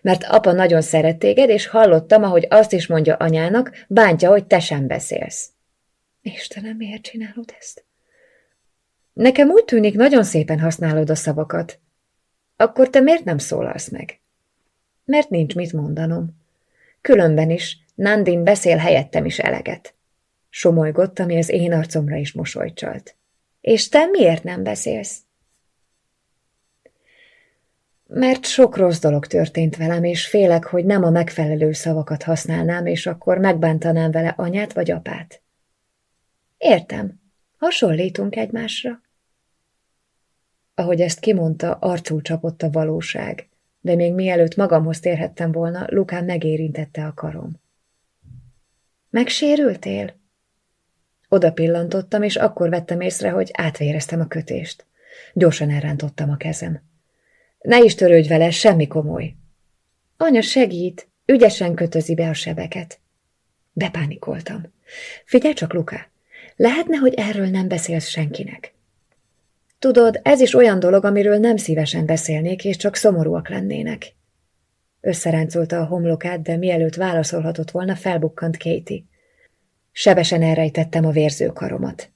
Mert apa nagyon szeret téged, és hallottam, ahogy azt is mondja anyának, bántja, hogy te sem beszélsz. Istenem, miért csinálod ezt? Nekem úgy tűnik, nagyon szépen használod a szavakat. Akkor te miért nem szólalsz meg? Mert nincs mit mondanom. Különben is, Nandin beszél helyettem is eleget. Somolygott, ami az én arcomra is mosolycsalt. És te miért nem beszélsz? Mert sok rossz dolog történt velem, és félek, hogy nem a megfelelő szavakat használnám, és akkor megbántanám vele anyát vagy apát. Értem, hasonlítunk egymásra. Ahogy ezt kimondta, arcul csapott a valóság, de még mielőtt magamhoz térhettem volna, Lukán megérintette a karom. Megsérültél? Oda pillantottam, és akkor vettem észre, hogy átvéreztem a kötést. Gyorsan elrántottam a kezem. Ne is törődj vele, semmi komoly. Anya segít, ügyesen kötözi be a sebeket. Bepánikoltam. Figyelj csak, Luka, lehetne, hogy erről nem beszélsz senkinek. Tudod, ez is olyan dolog, amiről nem szívesen beszélnék, és csak szomorúak lennének. Összeráncolta a homlokát, de mielőtt válaszolhatott volna, felbukkant Katie. Sebesen elrejtettem a vérzőkaromat.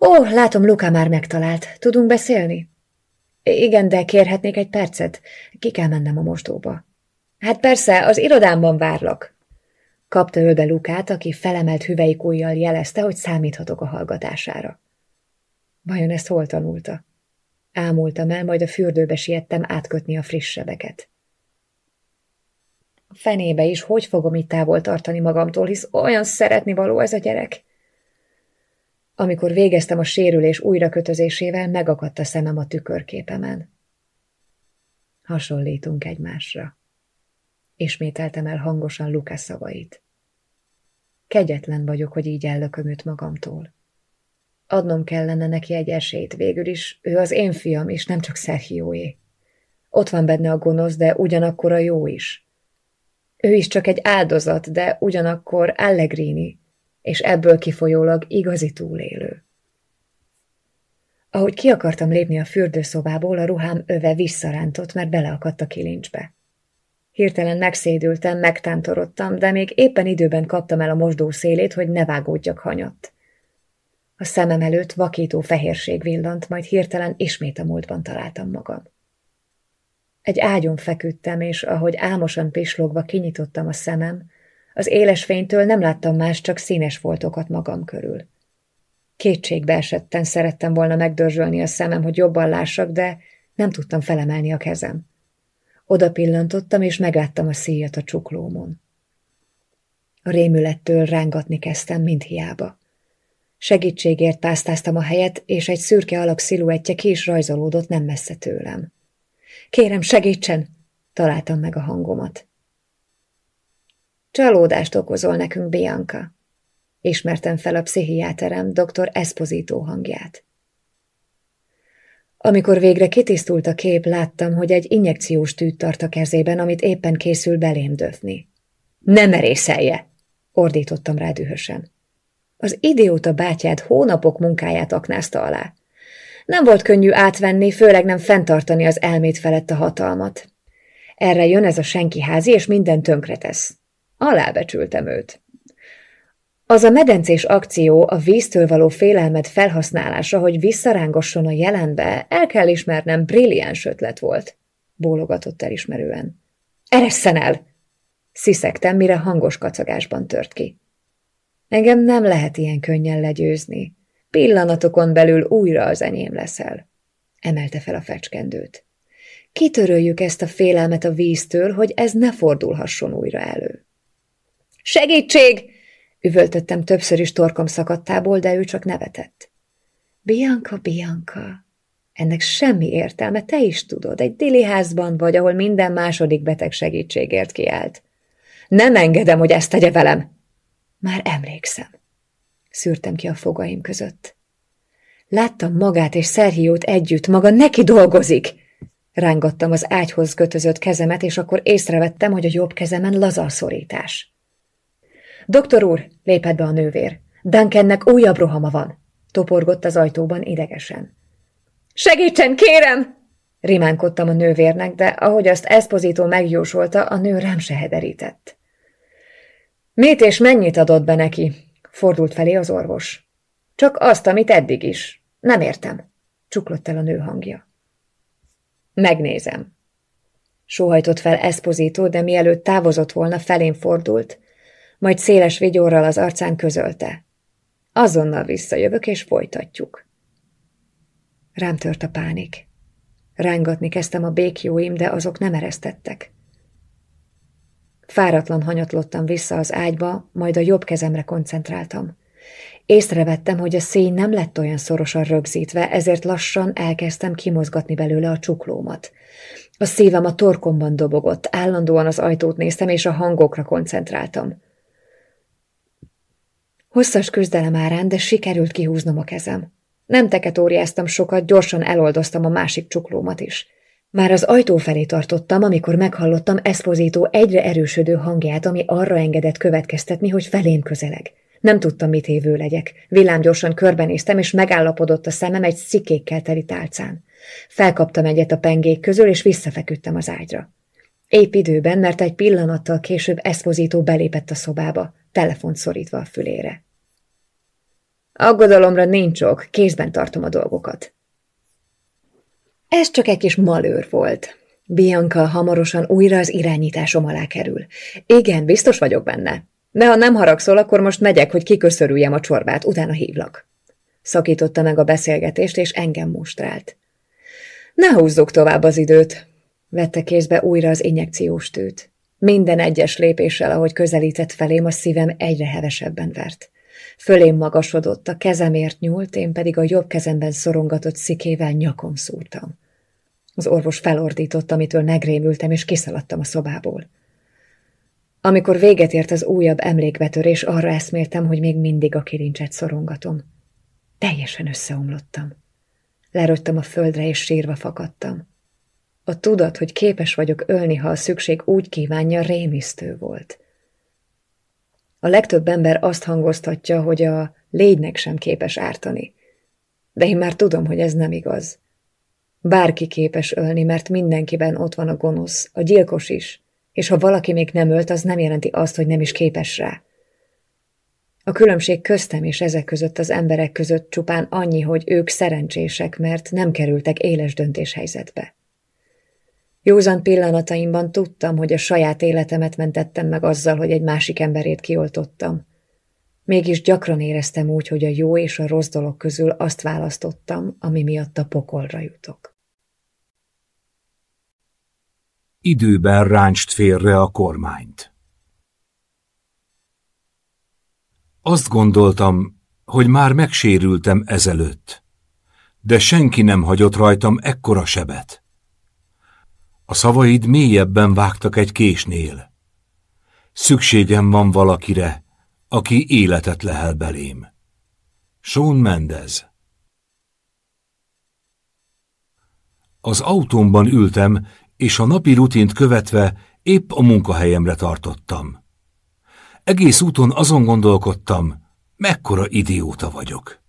Ó, látom, Luka már megtalált. Tudunk beszélni? Igen, de kérhetnék egy percet. Ki kell mennem a mosdóba. Hát persze, az irodámban várlak. Kapta ölbe Lukát, aki felemelt hüvelykújjal jelezte, hogy számíthatok a hallgatására. Vajon ezt hol tanulta? Ámultam el, majd a fürdőbe siettem átkötni a friss sebeket. A fenébe is, hogy fogom itt távol tartani magamtól, hisz olyan szeretni való ez a gyerek. Amikor végeztem a sérülés újrakötözésével, megakadt a szemem a tükörképemen. Hasonlítunk egymásra. Ismételtem el hangosan Lukász szavait. Kegyetlen vagyok, hogy így ellököm magamtól. Adnom kellene neki egy esélyt, végül is ő az én fiam, és nem csak Szerhióé. Ott van benne a gonosz, de ugyanakkor a jó is. Ő is csak egy áldozat, de ugyanakkor Allegrini, és ebből kifolyólag igazi túlélő. Ahogy ki akartam lépni a fürdőszobából, a ruhám öve visszarántott, mert beleakadt a kilincsbe. Hirtelen megszédültem, megtántorodtam, de még éppen időben kaptam el a mosdó szélét, hogy ne vágódjak hanyatt. A szemem előtt vakító fehérség villant, majd hirtelen ismét a múltban találtam magam. Egy ágyon feküdtem, és ahogy álmosan pislogva kinyitottam a szemem, az éles fénytől nem láttam más, csak színes foltokat magam körül. Kétségbe esetten szerettem volna megdörzsölni a szemem, hogy jobban lássak, de nem tudtam felemelni a kezem. Oda pillantottam, és megláttam a szíjat a csuklómon. A rémülettől rángatni kezdtem, mint hiába. Segítségért pásztáztam a helyet, és egy szürke alak sziluettje ki is rajzolódott nem messze tőlem. Kérem, segítsen! Találtam meg a hangomat. Csalódást okozol nekünk, Bianca. Ismertem fel a pszichiáterem dr. Esposito hangját. Amikor végre kitisztult a kép, láttam, hogy egy injekciós tűt tart a kezében, amit éppen készül belém döfni. Ne merészelje! ordítottam rá dühösen. Az idióta bátyád hónapok munkáját aknázta alá. Nem volt könnyű átvenni, főleg nem fenntartani az elmét felett a hatalmat. Erre jön ez a senkiházi, és minden tönkretesz. Alábecsültem őt. Az a medencés akció a víztől való félelmet felhasználása, hogy visszarángosson a jelenbe, el kell ismernem, brilliáns ötlet volt, bólogatott elismerően. Eresszen el! Sziszegtem, mire hangos kacagásban tört ki. Engem nem lehet ilyen könnyen legyőzni. Pillanatokon belül újra az enyém leszel. Emelte fel a fecskendőt. Kitöröljük ezt a félelmet a víztől, hogy ez ne fordulhasson újra elő. Segítség! Üvöltöttem többször is torkom szakadtából, de ő csak nevetett. Bianca, Bianca, ennek semmi értelme, te is tudod, egy dili házban vagy, ahol minden második beteg segítségért kiállt. Nem engedem, hogy ezt tegye velem! Már emlékszem. Szűrtem ki a fogaim között. Láttam magát és Szerhiót együtt, maga neki dolgozik! Rángattam az ágyhoz kötözött kezemet, és akkor észrevettem, hogy a jobb kezemen lazar szorítás. Doktor úr, lépett be a nővér. Duncannek újabb rohama van. Toporgott az ajtóban idegesen. Segítsen, kérem! Rimánkodtam a nővérnek, de ahogy azt Esposito megjósolta, a nő rám se hederített. Mit és mennyit adott be neki? Fordult felé az orvos. Csak azt, amit eddig is. Nem értem. Csuklott el a nő hangja. Megnézem. Sóhajtott fel Esposito, de mielőtt távozott volna, felén fordult, majd széles vigyorral az arcán közölte. Azonnal visszajövök, és folytatjuk. Rám tört a pánik. Rángatni kezdtem a békjóim, de azok nem eresztettek. Fáratlan hanyatlottam vissza az ágyba, majd a jobb kezemre koncentráltam. Észrevettem, hogy a szény nem lett olyan szorosan rögzítve, ezért lassan elkezdtem kimozgatni belőle a csuklómat. A szívem a torkomban dobogott, állandóan az ajtót néztem, és a hangokra koncentráltam. Hosszas küzdelem árán, de sikerült kihúznom a kezem. Nem teketóriáztam sokat, gyorsan eloldoztam a másik csuklómat is. Már az ajtó felé tartottam, amikor meghallottam Esposito egyre erősödő hangját, ami arra engedett következtetni, hogy felém közeleg. Nem tudtam, mit évő legyek. Villámgyorsan körbenéztem, és megállapodott a szemem egy szikékkel teli tálcán. Felkaptam egyet a pengék közül, és visszafeküdtem az ágyra. Épp időben, mert egy pillanattal később Esposito belépett a szobába, telefont szorítva a fülére. Aggodalomra nincs ok, kézben tartom a dolgokat. Ez csak egy kis malőr volt. Bianca hamarosan újra az irányításom alá kerül. Igen, biztos vagyok benne. De ha nem haragszol, akkor most megyek, hogy kiköszörüljem a csorbát, utána hívlak. Szakította meg a beszélgetést, és engem mustrált. Ne húzzuk tovább az időt. Vette kézbe újra az injekciós tőt. Minden egyes lépéssel, ahogy közelített felém, a szívem egyre hevesebben vert. Fölém magasodott, a kezemért nyúlt, én pedig a jobb kezemben szorongatott szikével nyakon szúrtam. Az orvos felordított, amitől megrémültem, és kiszaladtam a szobából. Amikor véget ért az újabb emlékbetörés, arra eszméltem, hogy még mindig a kilincset szorongatom. Teljesen összeomlottam. Lerögtem a földre, és sírva fakadtam. A tudat, hogy képes vagyok ölni, ha a szükség úgy kívánja, rémisztő volt. A legtöbb ember azt hangoztatja, hogy a légynek sem képes ártani. De én már tudom, hogy ez nem igaz. Bárki képes ölni, mert mindenkiben ott van a gonosz, a gyilkos is, és ha valaki még nem ölt, az nem jelenti azt, hogy nem is képes rá. A különbség köztem és ezek között az emberek között csupán annyi, hogy ők szerencsések, mert nem kerültek éles döntéshelyzetbe. Józan pillanataimban tudtam, hogy a saját életemet mentettem meg azzal, hogy egy másik emberét kioltottam. Mégis gyakran éreztem úgy, hogy a jó és a rossz dolog közül azt választottam, ami miatt a pokolra jutok. Időben ráncst félre a kormányt. Azt gondoltam, hogy már megsérültem ezelőtt, de senki nem hagyott rajtam ekkora sebet. A szavaid mélyebben vágtak egy késnél. Szükségem van valakire, aki életet lehel belém. Sean Mendez Az autómban ültem, és a napi rutint követve épp a munkahelyemre tartottam. Egész úton azon gondolkodtam, mekkora idióta vagyok.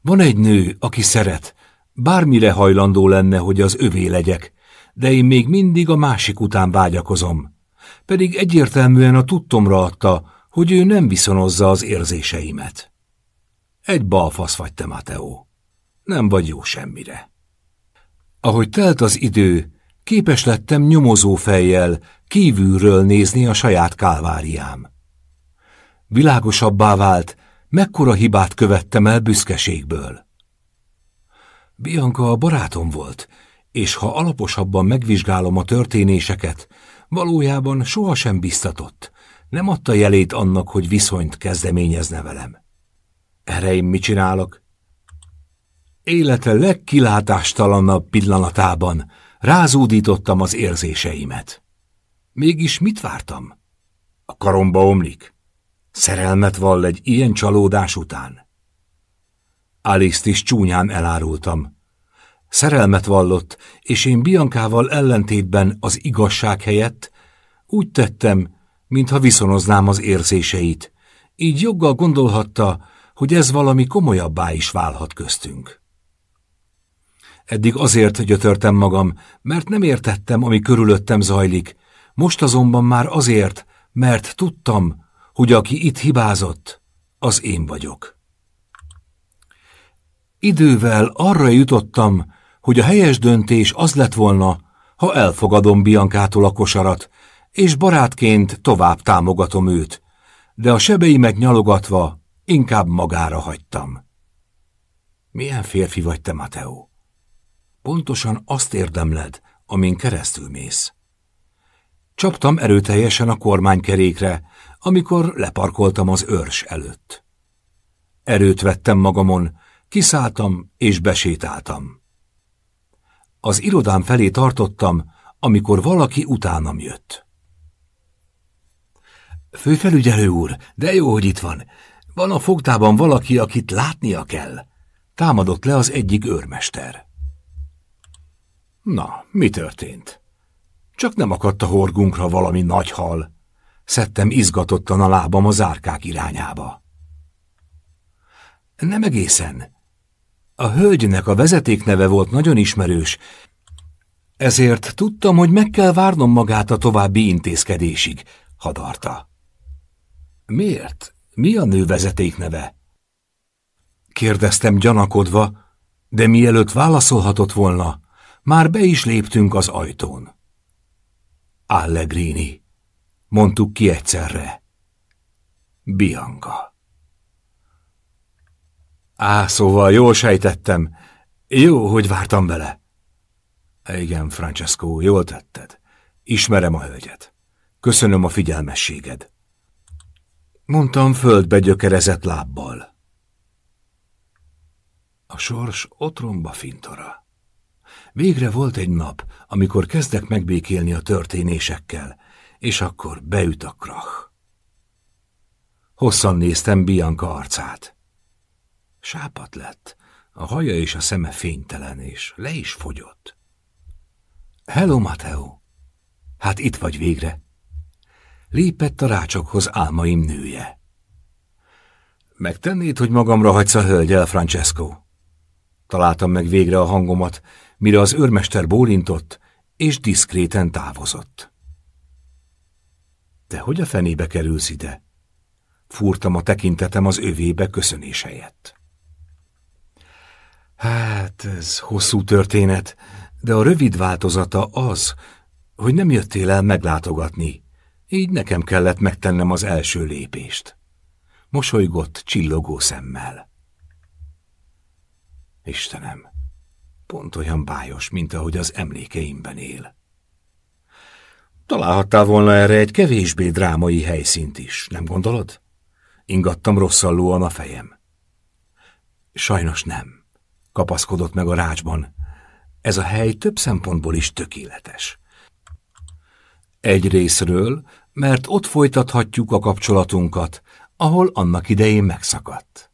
Van egy nő, aki szeret, bármire hajlandó lenne, hogy az övé legyek, de én még mindig a másik után vágyakozom. Pedig egyértelműen a tudtomra adta, hogy ő nem viszonozza az érzéseimet. Egy balfasz vagy te, Mateo. Nem vagy jó semmire. Ahogy telt az idő, képes lettem nyomozó fejjel kívülről nézni a saját kálváriám. Világosabbá vált, mekkora hibát követtem el büszkeségből. Bianca a barátom volt, és ha alaposabban megvizsgálom a történéseket, valójában sohasem biztatott, nem adta jelét annak, hogy viszonyt kezdeményezne velem. Erre én mit csinálok? Élete legkilátástalanabb pillanatában rázúdítottam az érzéseimet. Mégis mit vártam? A karomba omlik? Szerelmet vall egy ilyen csalódás után? Alice-t is csúnyán elárultam. Szerelmet vallott, és én Biankával ellentétben az igazság helyett úgy tettem, mintha viszonoznám az érzéseit. Így joggal gondolhatta, hogy ez valami komolyabbá is válhat köztünk. Eddig azért gyötörtem magam, mert nem értettem, ami körülöttem zajlik, most azonban már azért, mert tudtam, hogy aki itt hibázott, az én vagyok. Idővel arra jutottam, hogy a helyes döntés az lett volna, ha elfogadom Biankától a kosarat, és barátként tovább támogatom őt, de a sebei megnyalogatva inkább magára hagytam. Milyen férfi vagy te, Mateo? Pontosan azt érdemled, amin keresztül mész. Csaptam erőteljesen a kormánykerékre, amikor leparkoltam az őrs előtt. Erőt vettem magamon, kiszálltam és besétáltam. Az irodám felé tartottam, amikor valaki utánam jött. Főfelügyelő úr, de jó, hogy itt van. Van a fogtában valaki, akit látnia kell. Támadott le az egyik őrmester. Na, mi történt? Csak nem akadt a horgunkra valami nagy hal. Szedtem izgatottan a lábam a zárkák irányába. Nem egészen. A hölgynek a vezetékneve volt nagyon ismerős, ezért tudtam, hogy meg kell várnom magát a további intézkedésig, hadarta. Miért? Mi a nő vezetékneve? Kérdeztem gyanakodva, de mielőtt válaszolhatott volna, már be is léptünk az ajtón. Allegrini, mondtuk ki egyszerre. Bianca. Á, szóval jól sejtettem. Jó, hogy vártam vele. Igen, Francesco, jól tetted. Ismerem a hölgyet. Köszönöm a figyelmességed. Mondtam földbe gyökerezett lábbal. A sors otromba fintora. Végre volt egy nap, amikor kezdek megbékélni a történésekkel, és akkor beüt a krach. Hosszan néztem Bianca arcát. Sápat lett, a haja és a szeme fénytelen, és le is fogyott. Hello, Mateo! Hát itt vagy végre. Lépett a rácsokhoz álmaim nője. Megtennéd, hogy magamra hagysz a hölgyel, Francesco? Találtam meg végre a hangomat, mire az őrmester bólintott, és diszkréten távozott. Te hogy a fenébe kerülsz ide? Fúrtam a tekintetem az övébe köszönés helyett. Hát, ez hosszú történet, de a rövid változata az, hogy nem jöttél el meglátogatni, így nekem kellett megtennem az első lépést. Mosolygott csillogó szemmel. Istenem, pont olyan bájos, mint ahogy az emlékeimben él. Találhattál volna erre egy kevésbé drámai helyszínt is, nem gondolod? Ingattam rosszallóan a fejem. Sajnos nem, kapaszkodott meg a rácsban. Ez a hely több szempontból is tökéletes. Egy részről, mert ott folytathatjuk a kapcsolatunkat, ahol annak idején megszakadt.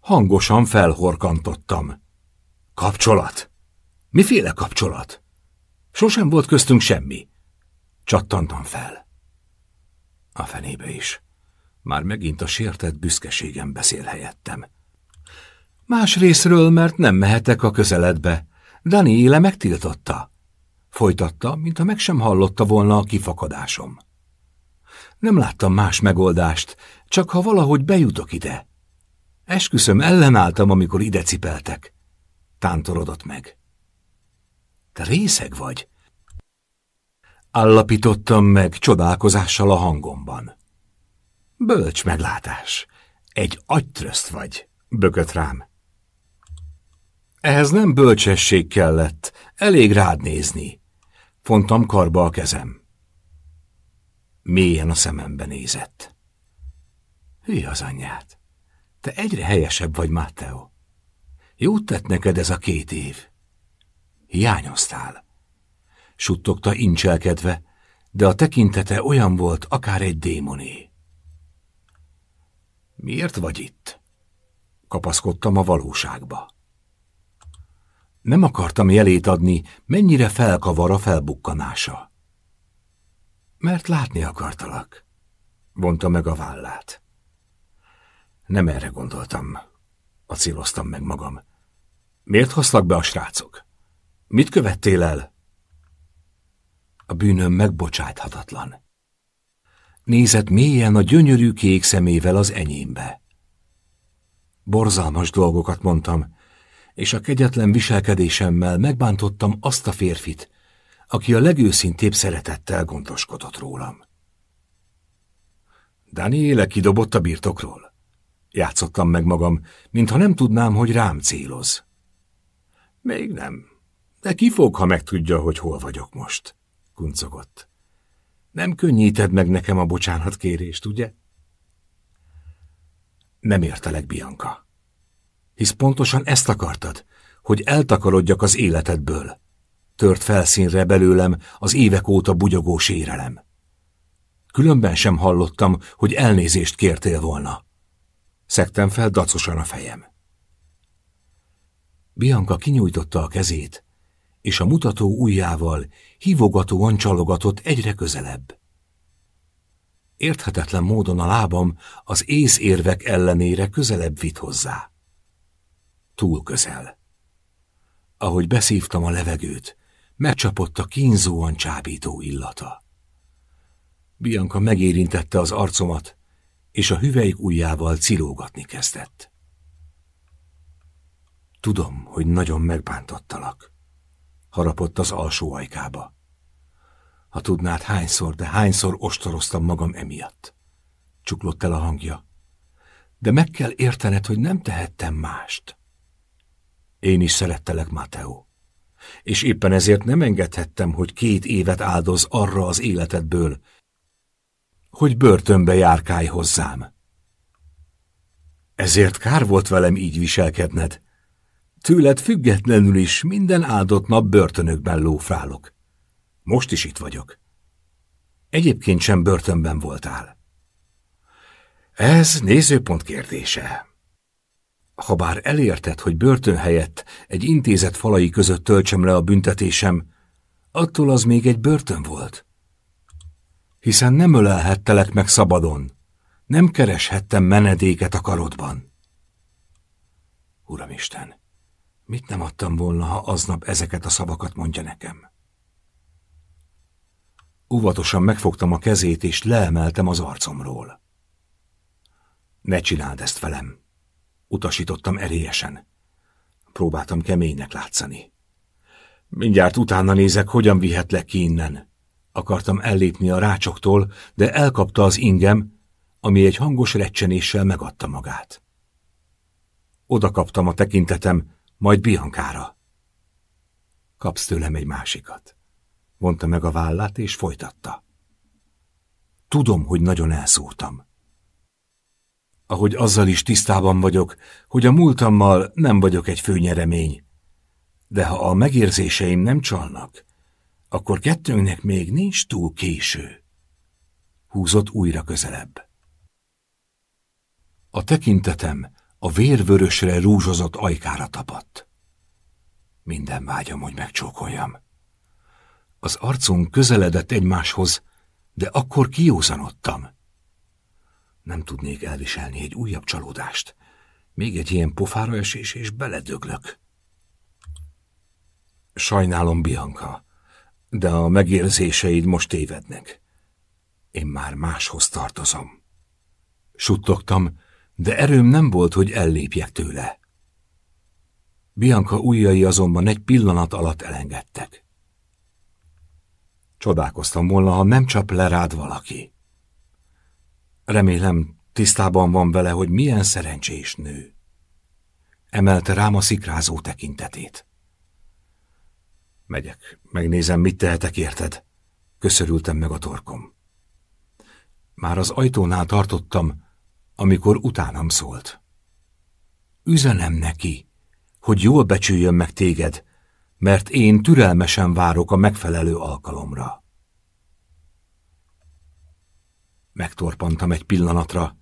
Hangosan felhorkantottam. Kapcsolat? Miféle kapcsolat? Sosem volt köztünk semmi. Csattantam fel. A fenébe is. Már megint a sértett büszkeségem beszél helyettem. Más részről, mert nem mehetek a közeledbe. Dani éle megtiltotta. Folytatta, mintha meg sem hallotta volna a kifakadásom. Nem láttam más megoldást, csak ha valahogy bejutok ide. Esküszöm, ellenálltam, amikor ide cipeltek. Tántorodott meg. Te részeg vagy? Állapítottam meg csodálkozással a hangomban. Bölcs meglátás. Egy agytröszt vagy, bökött rám. Ehhez nem bölcsesség kellett, elég rád nézni. Fontam karba a kezem. Mélyen a szemembe nézett. Hű az anyját. Te egyre helyesebb vagy, Matteo. Jót tett neked ez a két év. Hiányoztál. Suttogta incselkedve, de a tekintete olyan volt, akár egy démoné. Miért vagy itt? Kapaszkodtam a valóságba. Nem akartam jelét adni, mennyire felkavar a felbukkanása. Mert látni akartalak, vonta meg a vállát. Nem erre gondoltam, acéloztam meg magam. Miért hoztak be a srácok? Mit követtél el? A bűnöm megbocsáthatatlan. Nézett mélyen a gyönyörű kék szemével az enyémbe. Borzalmas dolgokat mondtam, és a kegyetlen viselkedésemmel megbántottam azt a férfit, aki a legőszintébb szeretettel gondoskodott rólam. Daniele kidobott a birtokról. Játszottam meg magam, mintha nem tudnám, hogy rám céloz. Még nem, de ki fog, ha megtudja, hogy hol vagyok most, kuncogott. Nem könnyíted meg nekem a bocsánatkérést, ugye? Nem értelek, Bianca hisz pontosan ezt akartad, hogy eltakarodjak az életedből. Tört felszínre belőlem az évek óta bugyogó sérelem. Különben sem hallottam, hogy elnézést kértél volna. Szektem fel dacosan a fejem. Bianca kinyújtotta a kezét, és a mutató ujjával hívogatóan csalogatott egyre közelebb. Érthetetlen módon a lábam az észérvek ellenére közelebb vitt hozzá túl közel. Ahogy beszívtam a levegőt, megcsapott a kínzóan csábító illata. Bianca megérintette az arcomat, és a hüvelyk ujjával cilógatni kezdett. Tudom, hogy nagyon megbántottalak. Harapott az alsó ajkába. Ha tudnád hányszor, de hányszor ostoroztam magam emiatt. Csuklott el a hangja. De meg kell értened, hogy nem tehettem mást. Én is szerettelek, Mateo. És éppen ezért nem engedhettem, hogy két évet áldoz arra az életedből, hogy börtönbe járkálj hozzám. Ezért kár volt velem így viselkedned. Tőled függetlenül is minden áldott nap börtönökben lófrálok. Most is itt vagyok. Egyébként sem börtönben voltál. Ez nézőpont kérdése. Habár elérted, hogy börtön helyett egy intézet falai között töltsem le a büntetésem, attól az még egy börtön volt. Hiszen nem ölelhettelek meg szabadon, nem kereshettem menedéket a karodban. Uramisten, mit nem adtam volna, ha aznap ezeket a szavakat mondja nekem? Óvatosan megfogtam a kezét, és leemeltem az arcomról. Ne csináld ezt velem! Utasítottam erélyesen. Próbáltam keménynek látszani. Mindjárt utána nézek, hogyan vihetlek ki innen. Akartam ellépni a rácsoktól, de elkapta az ingem, ami egy hangos recsenéssel megadta magát. Oda kaptam a tekintetem, majd Biankára. Kapsz tőlem egy másikat. Vonta meg a vállát, és folytatta. Tudom, hogy nagyon elszúrtam. Ahogy azzal is tisztában vagyok, hogy a múltammal nem vagyok egy főnyeremény. De ha a megérzéseim nem csalnak, akkor kettőnknek még nincs túl késő. Húzott újra közelebb. A tekintetem a vérvörösre rúzsozott ajkára tapadt. Minden vágyam, hogy megcsókoljam. Az arcunk közeledett egymáshoz, de akkor kiózanodtam. Nem tudnék elviselni egy újabb csalódást. Még egy ilyen pofára esés, és beledöglök. Sajnálom, Bianca, de a megérzéseid most tévednek. Én már máshoz tartozom. Suttogtam, de erőm nem volt, hogy ellépjek tőle. Bianca ujjai azonban egy pillanat alatt elengedtek. Csodálkoztam volna, ha nem csap le rád valaki. Remélem, tisztában van vele, hogy milyen szerencsés nő. Emelte rám a szikrázó tekintetét. Megyek, megnézem, mit tehetek érted. Köszörültem meg a torkom. Már az ajtónál tartottam, amikor utánam szólt. Üzenem neki, hogy jól becsüljön meg téged, mert én türelmesen várok a megfelelő alkalomra. Megtorpantam egy pillanatra,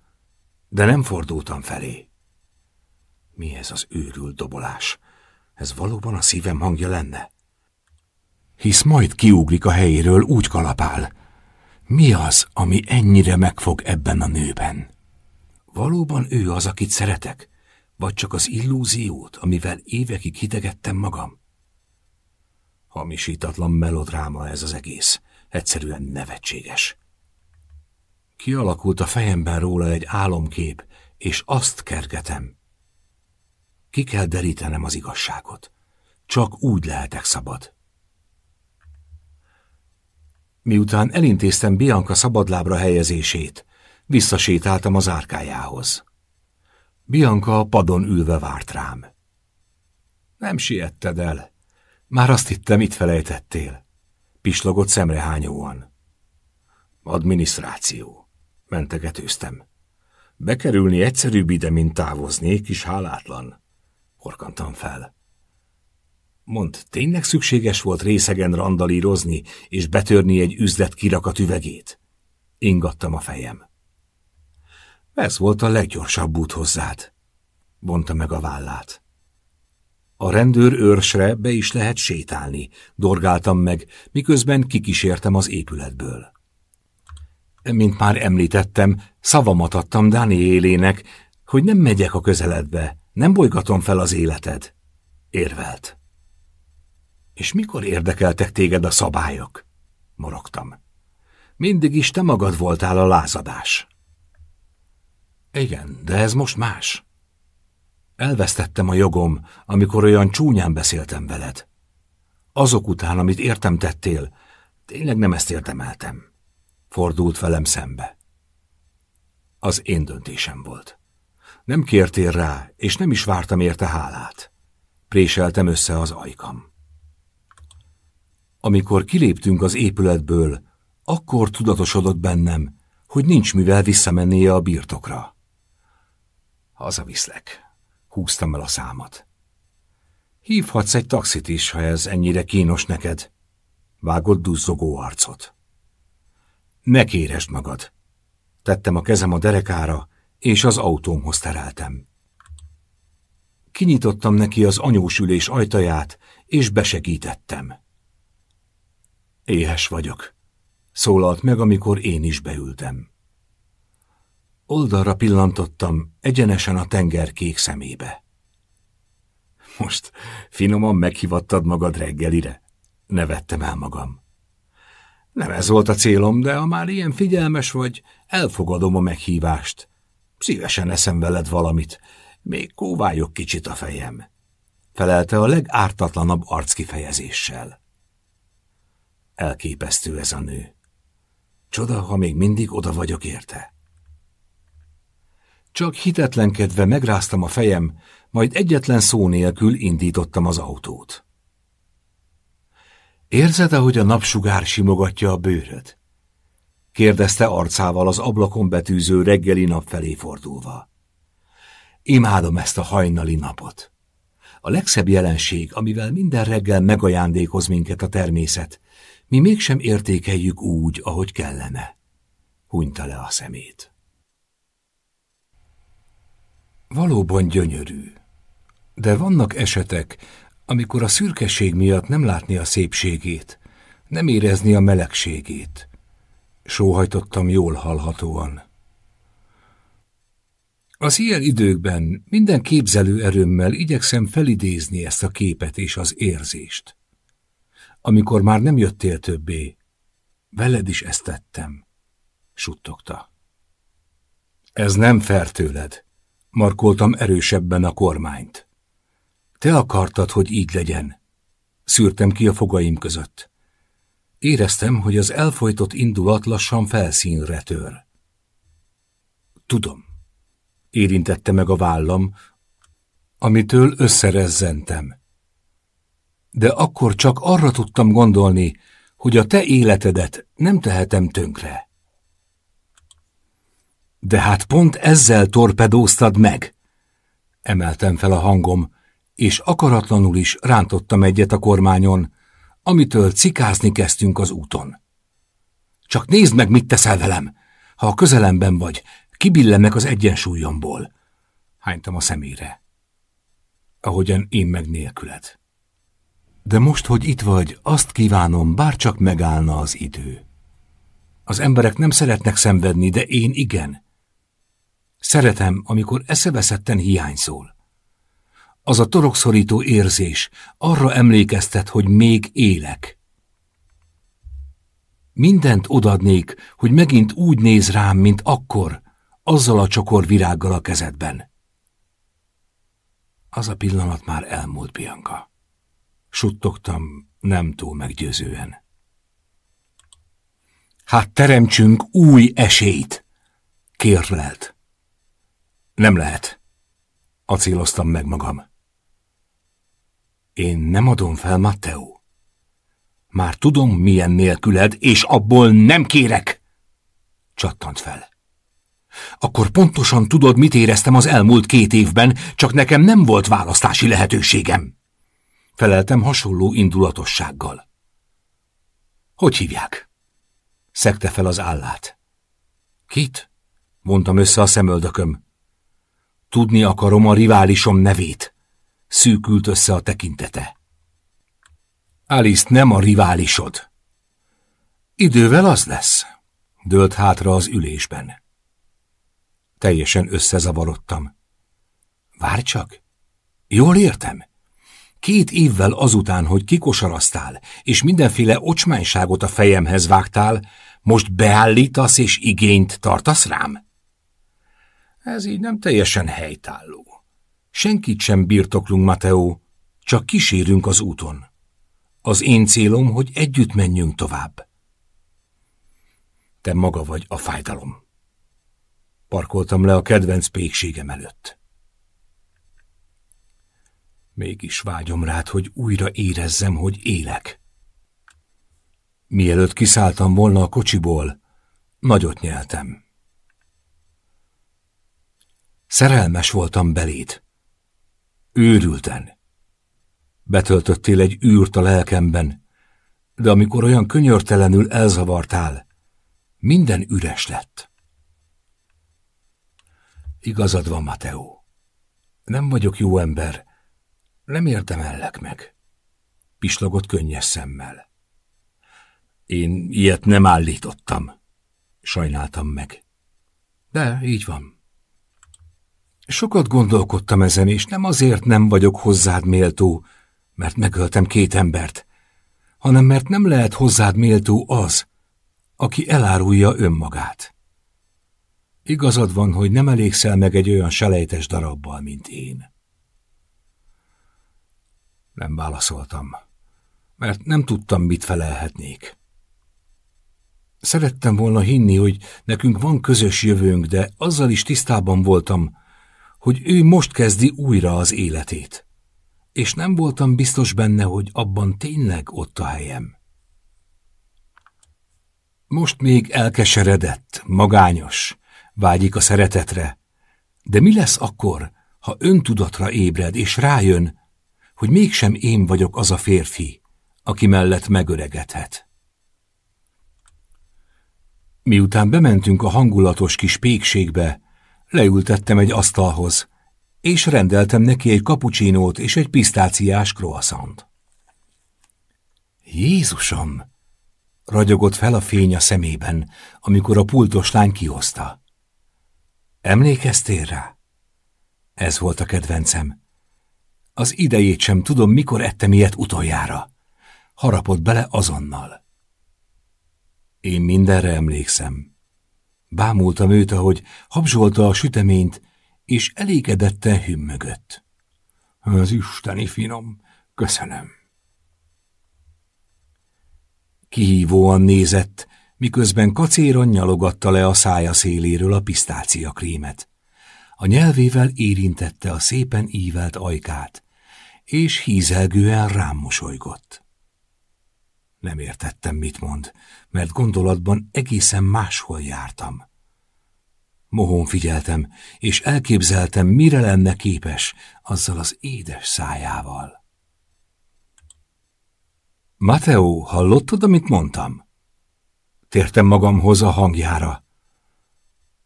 de nem fordultam felé. Mi ez az őrült dobolás? Ez valóban a szívem hangja lenne? Hisz majd kiugrik a helyéről, úgy kalapál. Mi az, ami ennyire megfog ebben a nőben? Valóban ő az, akit szeretek? Vagy csak az illúziót, amivel évekig hidegettem magam? Hamisítatlan melodráma ez az egész. Egyszerűen nevetséges. Kialakult a fejemben róla egy álomkép, és azt kergetem. Ki kell derítenem az igazságot. Csak úgy lehetek szabad. Miután elintéztem Bianca szabadlábra helyezését, visszasétáltam az árkájához. Bianca a padon ülve várt rám. Nem sietted el. Már azt hittem, itt felejtettél. Pislogott szemrehányóan. Adminisztráció. Mentegetőztem. Bekerülni egyszerűbb ide, mint távozni, kis hálátlan. Horkantam fel. Mond, tényleg szükséges volt részegen randalírozni és betörni egy üzlet kirakat üvegét? Ingattam a fejem. Ez volt a leggyorsabb út hozzád, vonta meg a vállát. A rendőr őrsre be is lehet sétálni, dorgáltam meg, miközben kikísértem az épületből. Mint már említettem, szavamat adtam Daniélének, hogy nem megyek a közeledbe, nem bolygatom fel az életed. Érvelt. És mikor érdekeltek téged a szabályok? Morogtam. Mindig is te magad voltál a lázadás. Igen, de ez most más. Elvesztettem a jogom, amikor olyan csúnyán beszéltem veled. Azok után, amit értem tettél, tényleg nem ezt értemeltem. Fordult velem szembe. Az én döntésem volt. Nem kértél rá, és nem is vártam érte hálát. Préseltem össze az ajkam. Amikor kiléptünk az épületből, akkor tudatosodott bennem, hogy nincs mivel visszamennie a birtokra. Hazaviszlek. Húztam el a számat. Hívhatsz egy taxit is, ha ez ennyire kínos neked. Vágott duzzogó arcot. Ne kéresd magad. Tettem a kezem a derekára, és az autómhoz tereltem. Kinyitottam neki az anyósülés ajtaját, és besegítettem. Éhes vagyok, szólalt meg, amikor én is beültem. Oldalra pillantottam, egyenesen a tenger kék szemébe. Most finoman meghivattad magad reggelire? Nevettem el magam. Nem ez volt a célom, de ha már ilyen figyelmes vagy, elfogadom a meghívást. Szívesen eszem veled valamit, még kóvályok kicsit a fejem. Felelte a legártatlanabb arckifejezéssel. Elképesztő ez a nő. Csoda, ha még mindig oda vagyok érte. Csak hitetlenkedve megráztam a fejem, majd egyetlen szó nélkül indítottam az autót. Érzed, ahogy a napsugár simogatja a bőröd? kérdezte arcával az ablakon betűző reggeli nap felé fordulva. Imádom ezt a hajnali napot. A legszebb jelenség, amivel minden reggel megajándékoz minket a természet, mi mégsem értékeljük úgy, ahogy kellene. Hunyta le a szemét. Valóban gyönyörű, de vannak esetek, amikor a szürkeség miatt nem látni a szépségét, nem érezni a melegségét. Sóhajtottam jól hallhatóan. Az ilyen időkben minden képzelő erőmmel igyekszem felidézni ezt a képet és az érzést. Amikor már nem jöttél többé, veled is ezt tettem, suttogta. Ez nem fair tőled, markoltam erősebben a kormányt. Te akartad, hogy így legyen. Szűrtem ki a fogaim között. Éreztem, hogy az elfolytott indulat lassan felszínre tör. Tudom. Érintette meg a vállam, amitől összerezzentem. De akkor csak arra tudtam gondolni, hogy a te életedet nem tehetem tönkre. De hát pont ezzel torpedóztad meg. Emeltem fel a hangom, és akaratlanul is rántottam egyet a kormányon, amitől cikázni kezdtünk az úton. Csak nézd meg, mit teszel velem! Ha a közelemben vagy, kibillennek az egyensúlyomból. Hánytam a szemére. Ahogyan én meg nélküled. De most, hogy itt vagy, azt kívánom, bár csak megállna az idő. Az emberek nem szeretnek szenvedni, de én igen. Szeretem, amikor eszeveszetten hiányszól. Az a torokszorító érzés arra emlékeztet, hogy még élek. Mindent odadnék, hogy megint úgy néz rám, mint akkor, azzal a csokor virággal a kezedben. Az a pillanat már elmúlt, Bianca. Suttogtam nem túl meggyőzően. Hát teremtsünk új esélyt, kérlelt. Nem lehet. Acéloztam meg magam. Én nem adom fel, Matteo. Már tudom, milyen nélküled, és abból nem kérek. Csattant fel. Akkor pontosan tudod, mit éreztem az elmúlt két évben, csak nekem nem volt választási lehetőségem. Feleltem hasonló indulatossággal. Hogy hívják? Szekte fel az állát. Kit? Mondtam össze a szemöldököm. Tudni akarom a riválisom nevét. Szűkült össze a tekintete. Alice nem a riválisod. Idővel az lesz, dőlt hátra az ülésben. Teljesen összezavarodtam. Várj csak! Jól értem? Két évvel azután, hogy kikosaraztál, és mindenféle ocsmányságot a fejemhez vágtál, most beállítasz és igényt tartasz rám? Ez így nem teljesen helytálló. Senkit sem birtoklunk, Mateo, csak kísérünk az úton. Az én célom, hogy együtt menjünk tovább. Te maga vagy a fájdalom. Parkoltam le a kedvenc pékségem előtt. Mégis vágyom rád, hogy újra érezzem, hogy élek. Mielőtt kiszálltam volna a kocsiból, nagyot nyeltem. Szerelmes voltam beléd. Őrülten. Betöltöttél egy űrt a lelkemben, de amikor olyan könyörtelenül elzavartál, minden üres lett. Igazad van, Mateo. Nem vagyok jó ember. Nem érdemellek meg. Pislogott könnyes szemmel. Én ilyet nem állítottam. Sajnáltam meg. De így van. Sokat gondolkodtam ezen, és nem azért nem vagyok hozzád méltó, mert megöltem két embert, hanem mert nem lehet hozzád méltó az, aki elárulja önmagát. Igazad van, hogy nem elégszel meg egy olyan selejtes darabbal, mint én. Nem válaszoltam, mert nem tudtam, mit felelhetnék. Szerettem volna hinni, hogy nekünk van közös jövőnk, de azzal is tisztában voltam, hogy ő most kezdi újra az életét, és nem voltam biztos benne, hogy abban tényleg ott a helyem. Most még elkeseredett, magányos, vágyik a szeretetre, de mi lesz akkor, ha öntudatra ébred és rájön, hogy mégsem én vagyok az a férfi, aki mellett megöregedhet. Miután bementünk a hangulatos kis pékségbe, leültettem egy asztalhoz, és rendeltem neki egy kapucsinót és egy pisztáciás croissant. Jézusom! Ragyogott fel a fény a szemében, amikor a pultos lány kihozta. Emlékeztél rá? Ez volt a kedvencem. Az idejét sem tudom, mikor ettem ilyet utoljára. Harapott bele azonnal. Én mindenre emlékszem. Bámultam őt, ahogy habzsolta a süteményt, és elégedetten hümmögött. Az isteni finom, köszönöm. Kihívóan nézett, miközben kacéron nyalogatta le a szája széléről a pisztácia krémet. A nyelvével érintette a szépen ívelt ajkát, és hízelgően rám mosolygott. Nem értettem, mit mond, mert gondolatban egészen máshol jártam. Mohón figyeltem, és elképzeltem, mire lenne képes azzal az édes szájával. Mateo, hallottad, amit mondtam? Tértem magamhoz a hangjára.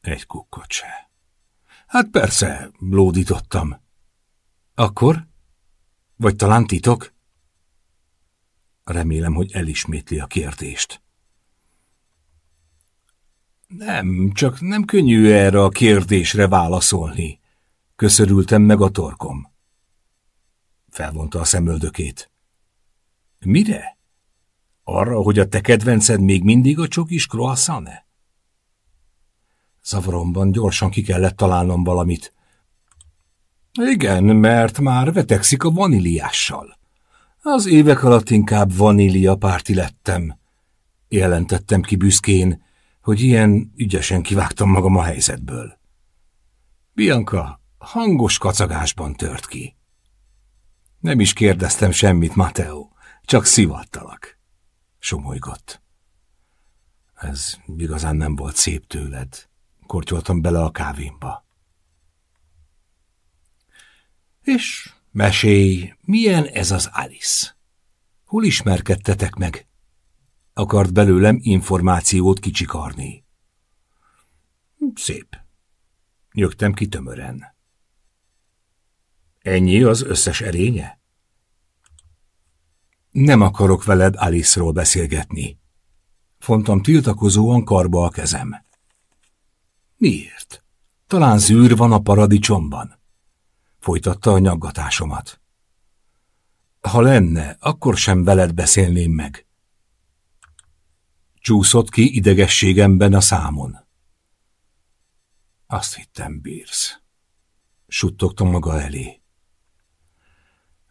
Egy kukkot se. Hát persze, lódítottam. Akkor? Vagy talán titok? Remélem, hogy elismétli a kérdést. Nem, csak nem könnyű erre a kérdésre válaszolni. Köszörültem meg a torkom. Felvonta a szemöldökét. Mire? Arra, hogy a te kedvenced még mindig a csokis croissant-e? Zavaromban gyorsan ki kellett találnom valamit. Igen, mert már vetekszik a vaníliással. Az évek alatt inkább vanília párti lettem. Jelentettem ki büszkén, hogy ilyen ügyesen kivágtam magam a helyzetből. Bianca hangos kacagásban tört ki. Nem is kérdeztem semmit, Mateo, csak szivattalak. Somolygott. Ez igazán nem volt szép tőled. Kortyoltam bele a kávémba. És mesélj, milyen ez az Alice? Hol ismerkedtetek meg? Akart belőlem információt kicsikarni. Szép. Nyögtem ki tömören. Ennyi az összes erénye? Nem akarok veled Alice-ról beszélgetni. Fontam tiltakozóan karba a kezem. Miért? Talán zűr van a paradicsomban. Folytatta a nyaggatásomat. Ha lenne, akkor sem veled beszélném meg. Csúszott ki idegességemben a számon. Azt hittem, bírsz. Suttogtam maga elé.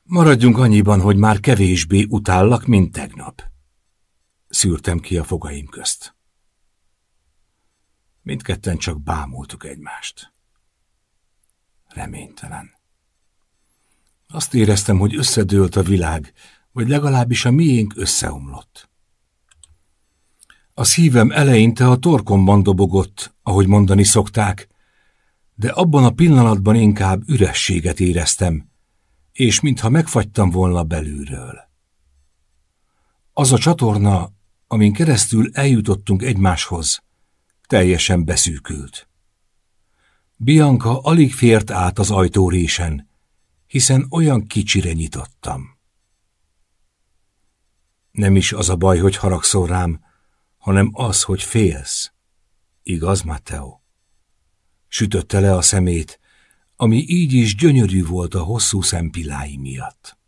Maradjunk annyiban, hogy már kevésbé utállak, mint tegnap. Szűrtem ki a fogaim közt. Mindketten csak bámultuk egymást. Reménytelen. Azt éreztem, hogy összedőlt a világ, vagy legalábbis a miénk összeomlott. A szívem eleinte a torkomban dobogott, ahogy mondani szokták, de abban a pillanatban inkább ürességet éreztem, és mintha megfagytam volna belülről. Az a csatorna, amin keresztül eljutottunk egymáshoz, teljesen beszűkült. Bianca alig fért át az ajtórésen, hiszen olyan kicsire nyitottam. Nem is az a baj, hogy haragszol rám, hanem az, hogy félsz. Igaz, Matteo? Sütötte le a szemét, ami így is gyönyörű volt a hosszú szempillái miatt.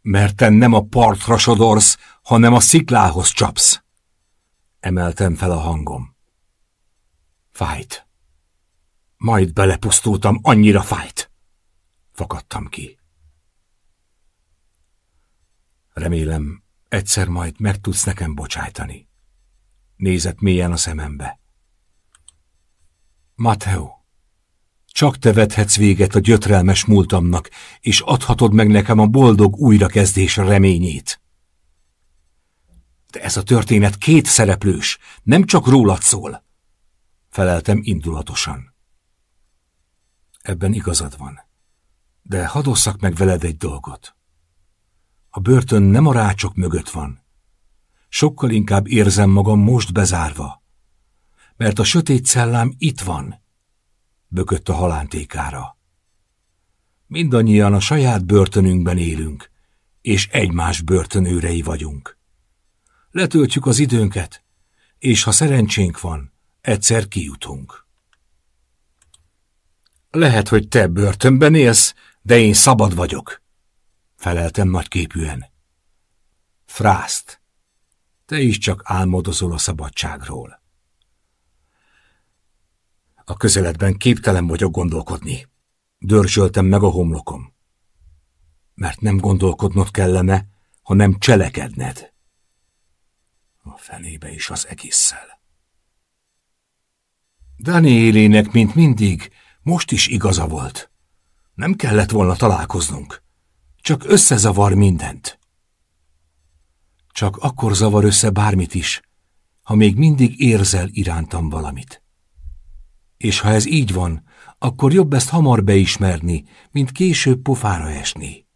Mert te nem a partra sodorsz, hanem a sziklához csapsz. Emeltem fel a hangom. Fájt. Majd belepusztultam, annyira fájt. Fakadtam ki. Remélem, egyszer majd meg tudsz nekem bocsájtani. Nézett mélyen a szemembe. Mateo, csak te vethetsz véget a gyötrelmes múltamnak, és adhatod meg nekem a boldog újrakezdés reményét. De ez a történet két szereplős, nem csak rólad szól, feleltem indulatosan. Ebben igazad van. De hadosszak meg veled egy dolgot. A börtön nem a rácsok mögött van. Sokkal inkább érzem magam most bezárva. Mert a sötét szellám itt van, bökött a halántékára. Mindannyian a saját börtönünkben élünk, és egymás börtönőrei vagyunk. Letöltjük az időnket, és ha szerencsénk van, egyszer kijutunk. Lehet, hogy te börtönben élsz, de én szabad vagyok, feleltem nagyképűen. Frászt, te is csak álmodozol a szabadságról. A közeledben képtelen vagyok gondolkodni. Dörzsöltem meg a homlokom. Mert nem gondolkodnod kellene, hanem cselekedned. A fenébe is az egésszel. Danielének, mint mindig, most is igaza volt. Nem kellett volna találkoznunk. Csak összezavar mindent. Csak akkor zavar össze bármit is, ha még mindig érzel irántam valamit. És ha ez így van, akkor jobb ezt hamar beismerni, mint később pofára esni.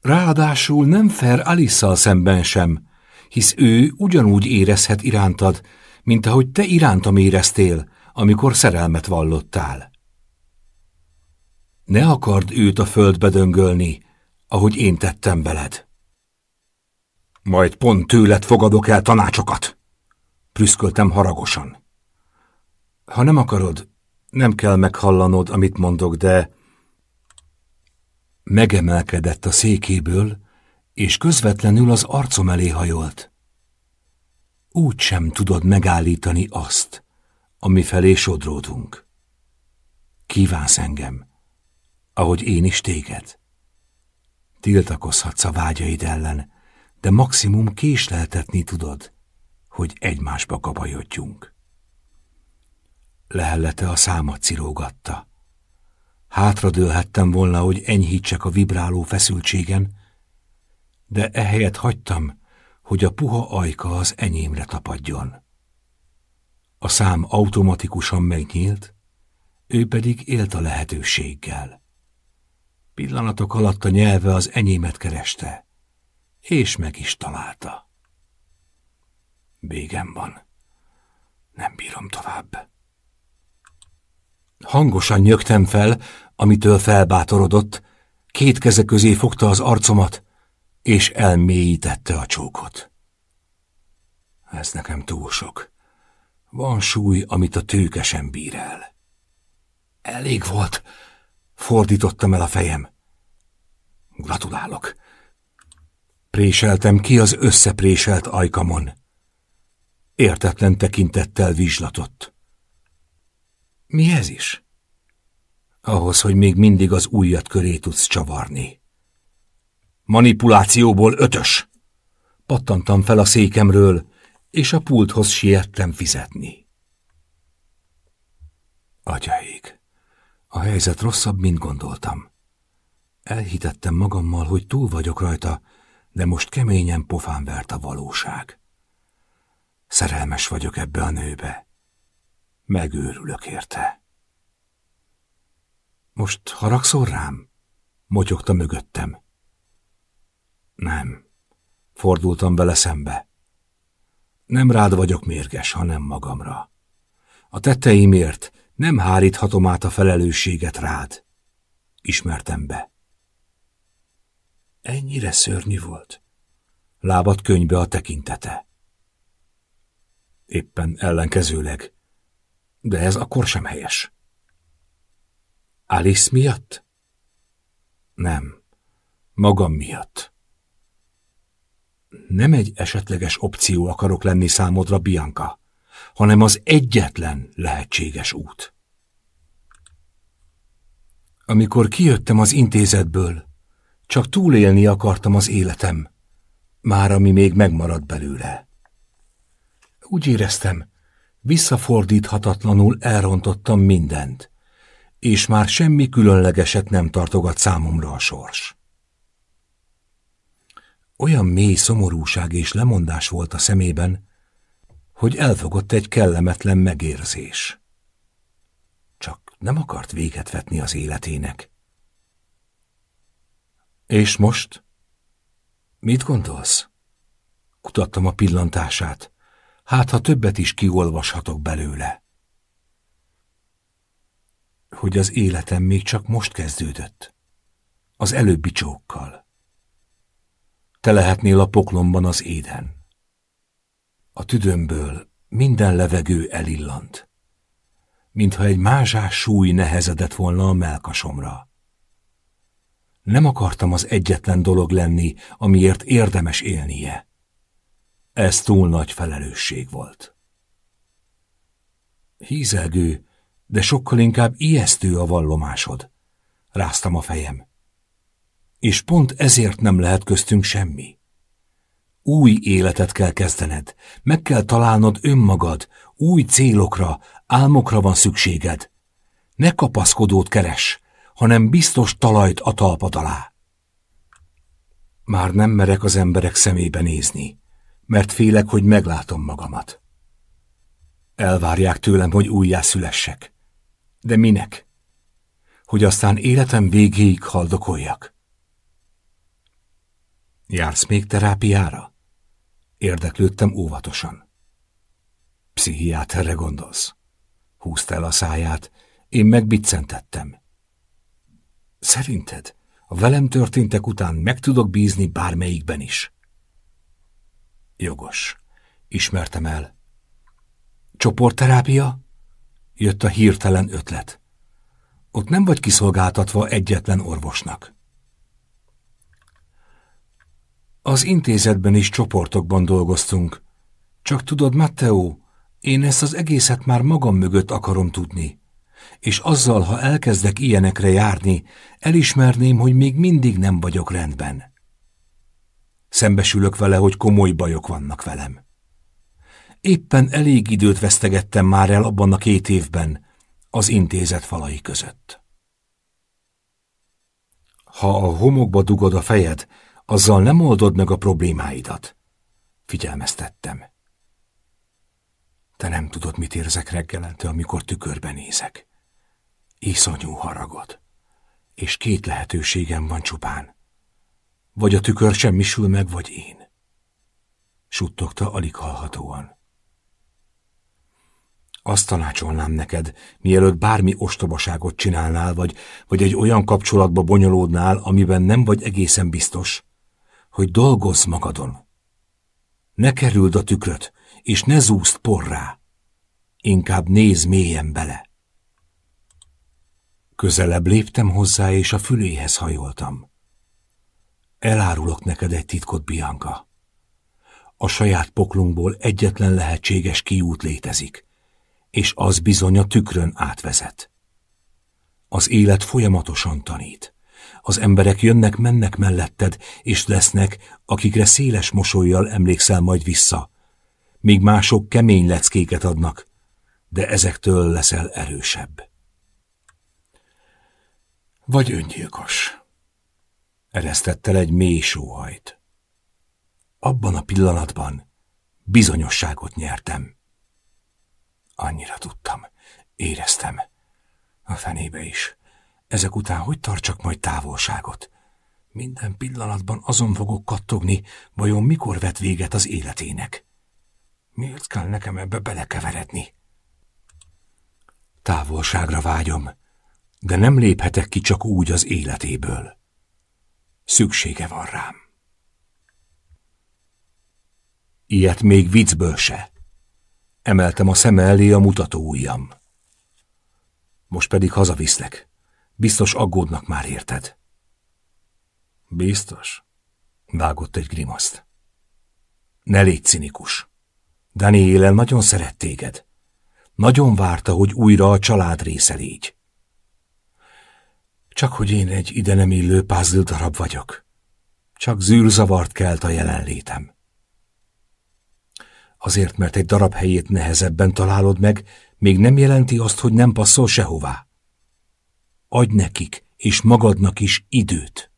Ráadásul nem fair Alisszal szemben sem, hisz ő ugyanúgy érezhet irántad, mint ahogy te irántam éreztél, amikor szerelmet vallottál. Ne akard őt a földbe döngölni, ahogy én tettem veled. Majd pont tőled fogadok el tanácsokat, prüszköltem haragosan. Ha nem akarod, nem kell meghallanod, amit mondok, de... Megemelkedett a székéből, és közvetlenül az arcom elé hajolt. Úgy sem tudod megállítani azt, ami felé sodródunk. Kívánsz engem, ahogy én is téged. Tiltakozhatsz a vágyaid ellen, de maximum késleltetni tudod, hogy egymásba kabajodjunk. Lehellete a számat cirógatta. Hátradőlhettem volna, hogy enyhítsek a vibráló feszültségen, de ehelyett hagytam, hogy a puha ajka az enyémre tapadjon. A szám automatikusan megnyílt, ő pedig élt a lehetőséggel. Pillanatok alatt a nyelve az enyémet kereste, és meg is találta. Végem van. Nem bírom tovább. Hangosan nyögtem fel, amitől felbátorodott, két keze közé fogta az arcomat, és elmélyítette a csókot. Ez nekem túl sok. Van súly, amit a tőke sem bír el. Elég volt, fordítottam el a fejem. Gratulálok. Préseltem ki az összepréselt ajkamon. Értetlen tekintettel vizslatott. Mi ez is? Ahhoz, hogy még mindig az újat köré tudsz csavarni. Manipulációból ötös. Pattantam fel a székemről, és a pulthoz siettem fizetni. Atyaik, a helyzet rosszabb, mint gondoltam. Elhitettem magammal, hogy túl vagyok rajta, de most keményen pofán vert a valóság. Szerelmes vagyok ebbe a nőbe. Megőrülök érte. Most haragszol rám? Motyogta mögöttem. Nem. Fordultam vele szembe. Nem rád vagyok mérges, hanem magamra. A tetteimért nem háríthatom át a felelősséget rád. Ismertem be. Ennyire szörnyű volt. Lábat könybe a tekintete. Éppen ellenkezőleg de ez akkor sem helyes. Alice miatt? Nem, magam miatt. Nem egy esetleges opció akarok lenni számodra, Bianca, hanem az egyetlen lehetséges út. Amikor kijöttem az intézetből, csak túlélni akartam az életem, már ami még megmaradt belőle. Úgy éreztem, Visszafordíthatatlanul elrontottam mindent, és már semmi különlegeset nem tartogat számomra a sors. Olyan mély szomorúság és lemondás volt a szemében, hogy elfogott egy kellemetlen megérzés. Csak nem akart véget vetni az életének. És most? Mit gondolsz? Kutattam a pillantását. Hát, ha többet is kiolvashatok belőle. Hogy az életem még csak most kezdődött. Az előbbi csókkal. Te lehetnél a poklomban az éden. A tüdőmből minden levegő elillant, mintha egy mázsás súly nehezedett volna a melkasomra. Nem akartam az egyetlen dolog lenni, amiért érdemes élnie. Ez túl nagy felelősség volt. Hízelgő, de sokkal inkább ijesztő a vallomásod. Ráztam a fejem. És pont ezért nem lehet köztünk semmi. Új életet kell kezdened, meg kell találnod önmagad, új célokra, álmokra van szükséged. Ne kapaszkodót keres, hanem biztos talajt a talpad alá. Már nem merek az emberek szemébe nézni, mert félek, hogy meglátom magamat. Elvárják tőlem, hogy újjászülessek. De minek? Hogy aztán életem végéig haldokoljak. Jársz még terápiára? Érdeklődtem óvatosan. Pszichiáterre gondolsz? Húzta el a száját, én megbiccentettem. Szerinted a velem történtek után meg tudok bízni bármelyikben is? Jogos. Ismertem el. Csoportterápia? Jött a hirtelen ötlet. Ott nem vagy kiszolgáltatva egyetlen orvosnak. Az intézetben is csoportokban dolgoztunk. Csak tudod, Matteo, én ezt az egészet már magam mögött akarom tudni. És azzal, ha elkezdek ilyenekre járni, elismerném, hogy még mindig nem vagyok rendben. Szembesülök vele, hogy komoly bajok vannak velem. Éppen elég időt vesztegettem már el abban a két évben, az intézet falai között. Ha a homokba dugod a fejed, azzal nem oldod meg a problémáidat. Figyelmeztettem. Te nem tudod, mit érzek reggelente, amikor tükörben nézek. Iszonyú haragot. És két lehetőségem van csupán. Vagy a tükör semmisül meg, vagy én. Suttogta alig hallhatóan. Azt tanácsolnám neked, mielőtt bármi ostobaságot csinálnál, vagy, vagy egy olyan kapcsolatba bonyolódnál, amiben nem vagy egészen biztos, hogy dolgozz magadon. Ne kerüld a tükröt, és ne zúzd porrá. Inkább néz mélyen bele. Közelebb léptem hozzá, és a füléhez hajoltam. Elárulok neked egy titkot, Bianca. A saját poklunkból egyetlen lehetséges kiút létezik, és az bizony a tükrön átvezet. Az élet folyamatosan tanít. Az emberek jönnek-mennek melletted, és lesznek, akikre széles mosolyjal emlékszel majd vissza. Míg mások kemény leckéket adnak, de ezektől leszel erősebb. Vagy öngyilkos. Eresztett egy mély sóhajt. Abban a pillanatban bizonyosságot nyertem. Annyira tudtam, éreztem. A fenébe is. Ezek után hogy tartsak majd távolságot? Minden pillanatban azon fogok kattogni, vajon mikor vet véget az életének. Miért kell nekem ebbe belekeveredni? Távolságra vágyom, de nem léphetek ki csak úgy az életéből. Szüksége van rám. Ilyet még viccből se. Emeltem a szeme elé a mutató ujjam. Most pedig hazaviszlek. Biztos aggódnak már érted. Biztos? Vágott egy grimaszt. Ne légy cinikus. Daniélen nagyon szeret téged. Nagyon várta, hogy újra a család része légy. Csak hogy én egy ide nem illő puzzle darab vagyok. Csak zűrzavart kelt a jelenlétem. Azért, mert egy darab helyét nehezebben találod meg, még nem jelenti azt, hogy nem passzol sehová. Adj nekik, és magadnak is időt.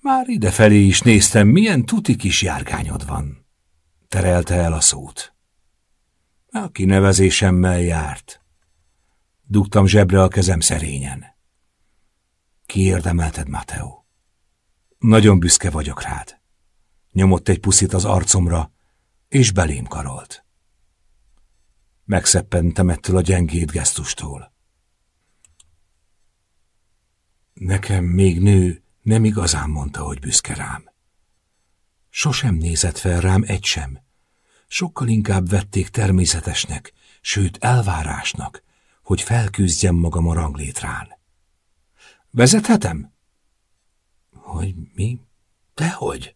Már idefelé is néztem, milyen tuti kis járgányod van. Terelte el a szót. A kinevezésemmel járt. Dugtam zsebre a kezem szerényen. Kiérdemelted, Mateo. Nagyon büszke vagyok rád. Nyomott egy puszit az arcomra, és belém karolt. Megszeppentem ettől a gyengéd gesztustól. Nekem még nő nem igazán mondta, hogy büszke rám. Sosem nézett fel rám egy sem. Sokkal inkább vették természetesnek, sőt elvárásnak, hogy felküzdjem magam a ranglétrán. Vezethetem? Hogy mi? Dehogy?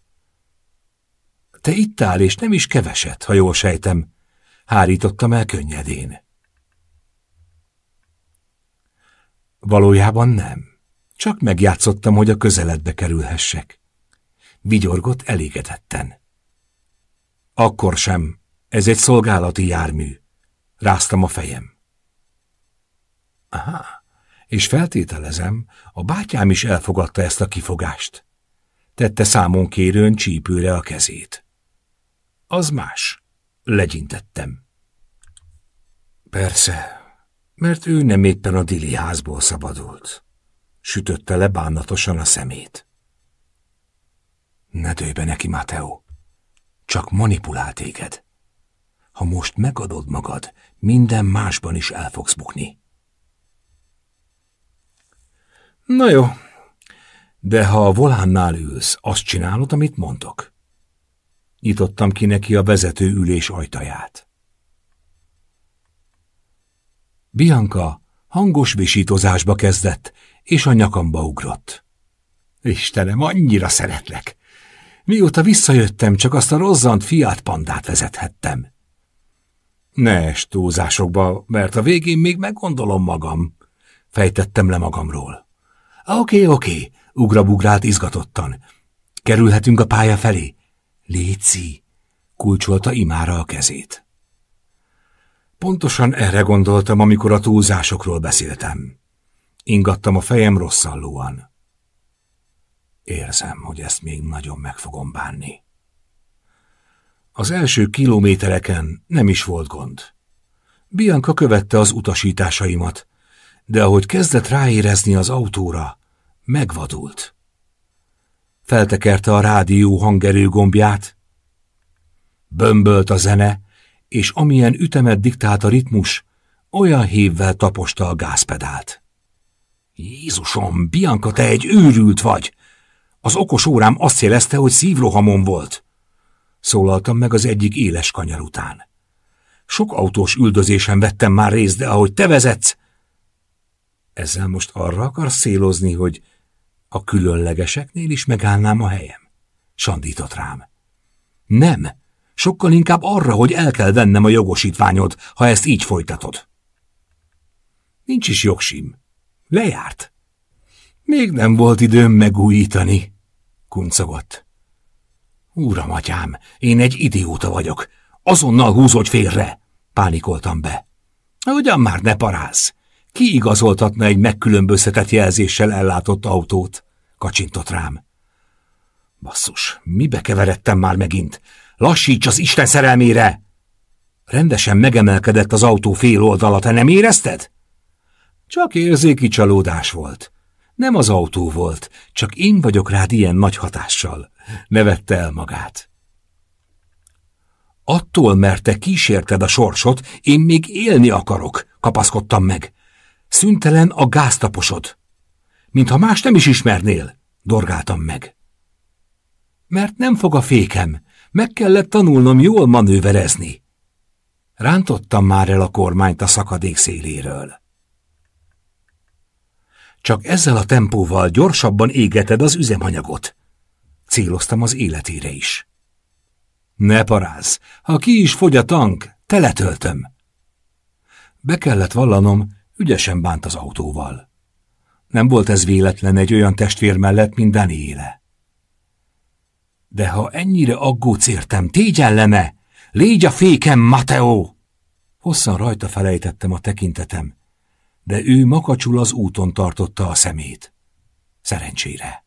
Te itt áll, és nem is keveset, ha jól sejtem. Hárítottam el könnyedén. Valójában nem. Csak megjátszottam, hogy a közeledbe kerülhessek. Vigyorgott elégedetten. Akkor sem. Ez egy szolgálati jármű. Ráztam a fejem. Aha, és feltételezem, a bátyám is elfogadta ezt a kifogást. Tette számon kérőn csípőre a kezét. Az más. Legyintettem. Persze, mert ő nem éppen a dili házból szabadult. Sütötte le bánatosan a szemét. Ne dőj be neki, Mateo. Csak manipulál téged. Ha most megadod magad, minden másban is el fogsz bukni. Na jó, de ha a volánnál ülsz, azt csinálod, amit mondok. Nyitottam ki neki a vezető ülés ajtaját. Bianca hangos visítozásba kezdett, és a nyakamba ugrott. Istenem, annyira szeretlek! Mióta visszajöttem, csak azt a rozzant fiát pandát vezethettem. Ne es túlzásokba, mert a végén még meggondolom magam, fejtettem le magamról. Oké, oké, ugrabugrált izgatottan. Kerülhetünk a pálya felé? Léci, kulcsolta imára a kezét. Pontosan erre gondoltam, amikor a túlzásokról beszéltem. Ingattam a fejem rosszallóan. Érzem, hogy ezt még nagyon meg fogom bánni. Az első kilométereken nem is volt gond. Bianca követte az utasításaimat, de ahogy kezdett ráérezni az autóra, megvadult. Feltekerte a rádió hangerő gombját, bömbölt a zene, és amilyen ütemet diktált a ritmus, olyan hívvel taposta a gázpedált. Jézusom, Bianca, te egy őrült vagy! Az okos órám azt jelezte, hogy szívrohamon volt. Szólaltam meg az egyik éles kanyar után. Sok autós üldözésen vettem már részt, de ahogy te vezetsz... Ezzel most arra akarsz szélozni, hogy a különlegeseknél is megállnám a helyem? Sandított rám. Nem, sokkal inkább arra, hogy el kell vennem a jogosítványod, ha ezt így folytatod. Nincs is jogsim. Lejárt. Még nem volt időm megújítani, kuncogott. Úram, atyám, én egy idióta vagyok. Azonnal húzódj félre, pánikoltam be. Ugyan már ne paráz. Ki igazoltatna egy megkülönböztetett jelzéssel ellátott autót? Kacsintott rám. Basszus, mibe keveredtem már megint? Lassíts az Isten szerelmére! Rendesen megemelkedett az autó fél oldala, te nem érezted? Csak érzéki csalódás volt. Nem az autó volt, csak én vagyok rád ilyen nagy hatással. Nevette el magát. Attól, mert te kísérted a sorsot, én még élni akarok, kapaszkodtam meg. Szüntelen a gáztaposod. Mintha más nem is ismernél, dorgáltam meg. Mert nem fog a fékem, meg kellett tanulnom jól manőverezni. Rántottam már el a kormányt a szakadék széléről. Csak ezzel a tempóval gyorsabban égeted az üzemanyagot. Céloztam az életére is. Ne paráz, ha ki is fogy a tank, teletöltöm. Be kellett vallanom, ügyesen bánt az autóval. Nem volt ez véletlen egy olyan testvér mellett, mint Daniele. De ha ennyire aggódsz értem! Légy a fékem, Mateo! Hosszan rajta felejtettem a tekintetem, de ő makacsul az úton tartotta a szemét. Szerencsére.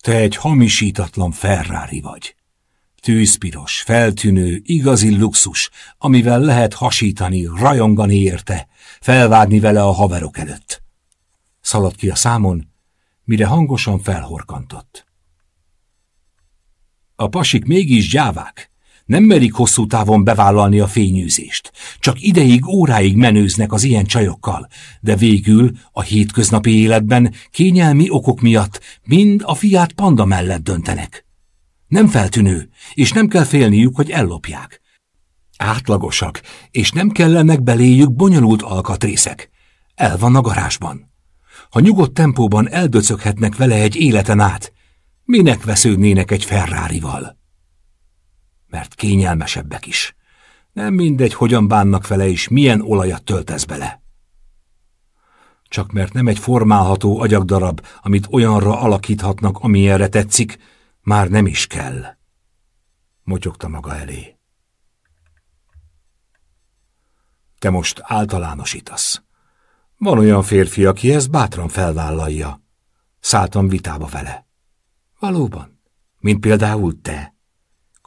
Te egy hamisítatlan Ferrari vagy. Tűzpiros, feltűnő, igazi luxus, amivel lehet hasítani, rajongani érte, felvágni vele a haverok előtt. Szaladt ki a számon, mire hangosan felhorkantott. A pasik mégis gyávák, nem merik hosszú távon bevállalni a fényűzést. Csak ideig, óráig menőznek az ilyen csajokkal, de végül a hétköznapi életben kényelmi okok miatt mind a fiát panda mellett döntenek. Nem feltűnő, és nem kell félniük, hogy ellopják. Átlagosak, és nem kellenek beléjük bonyolult alkatrészek. El van a garázsban. Ha nyugodt tempóban eldöcöghetnek vele egy életen át, minek vesződnének egy Ferrari-val? Mert kényelmesebbek is. Nem mindegy, hogyan bánnak vele és milyen olajat töltesz bele. Csak mert nem egy formálható agyagdarab, amit olyanra alakíthatnak, amilyenre tetszik, már nem is kell. Motyogta maga elé. Te most általánosítasz. Van olyan férfi, aki ezt bátran felvállalja. Szálltam vitába vele. Valóban, mint például te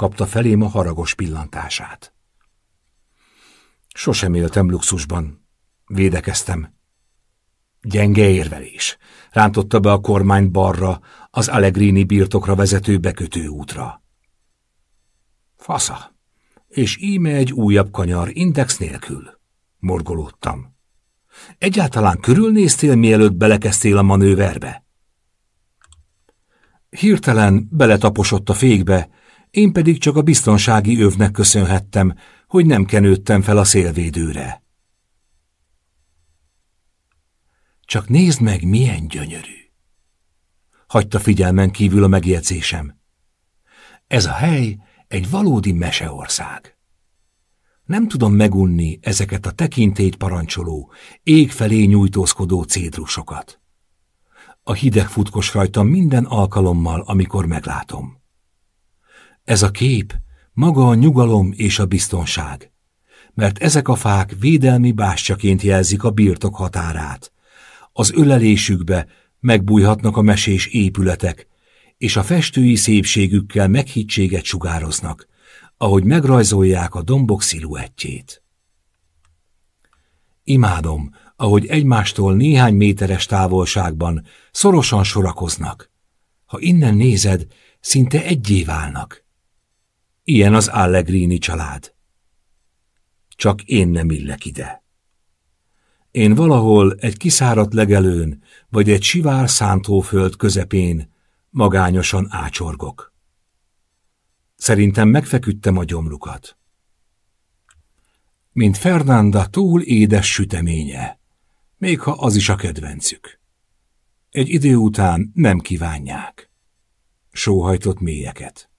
kapta felém a haragos pillantását. Sosem éltem luxusban, védekeztem. Gyenge érvelés. Rántotta be a kormány balra, az Allegrini birtokra vezető bekötő útra. Fasza. És íme egy újabb kanyar, index nélkül. Morgolódtam. Egyáltalán körülnéztél, mielőtt belekezdtél a manőverbe? Hirtelen beletaposott a fékbe, én pedig csak a biztonsági övnek köszönhettem, hogy nem kenődtem fel a szélvédőre. Csak nézd meg, milyen gyönyörű! Hagyta figyelmen kívül a megjegyzésem. Ez a hely egy valódi meseország. Nem tudom megunni ezeket a tekintélyt parancsoló, ég felé nyújtózkodó cédrusokat. A hideg futkos rajtam minden alkalommal, amikor meglátom. Ez a kép maga a nyugalom és a biztonság, mert ezek a fák védelmi bástyaként jelzik a birtok határát. Az ölelésükbe megbújhatnak a mesés épületek, és a festői szépségükkel meghittséget sugároznak, ahogy megrajzolják a dombok sziluettjét. Imádom, ahogy egymástól néhány méteres távolságban szorosan sorakoznak. Ha innen nézed, szinte egyé válnak. Ilyen az Allegrini család. Csak én nem illek ide. Én valahol egy kiszáradt legelőn, vagy egy sivár szántóföld közepén magányosan ácsorgok. Szerintem megfeküdtem a gyomrukat. Mint Fernanda túl édes süteménye, még ha az is a kedvencük. Egy idő után nem kívánják. Sóhajtott mélyeket.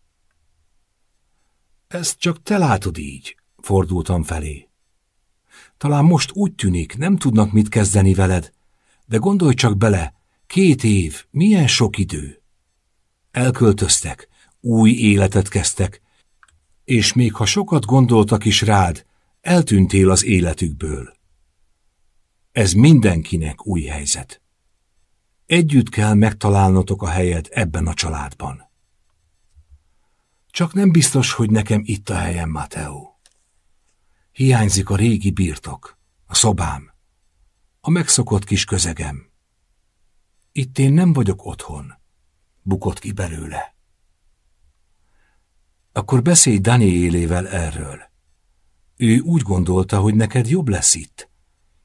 Ezt csak te látod így, fordultam felé. Talán most úgy tűnik, nem tudnak mit kezdeni veled, de gondolj csak bele, két év, milyen sok idő. Elköltöztek, új életet kezdtek, és még ha sokat gondoltak is rád, eltűntél az életükből. Ez mindenkinek új helyzet. Együtt kell megtalálnotok a helyet ebben a családban. Csak nem biztos, hogy nekem itt a helyem, Mateo. Hiányzik a régi birtok, a szobám, a megszokott kis közegem. Itt én nem vagyok otthon, bukott ki belőle. Akkor beszélj Dani élével erről. Ő úgy gondolta, hogy neked jobb lesz itt,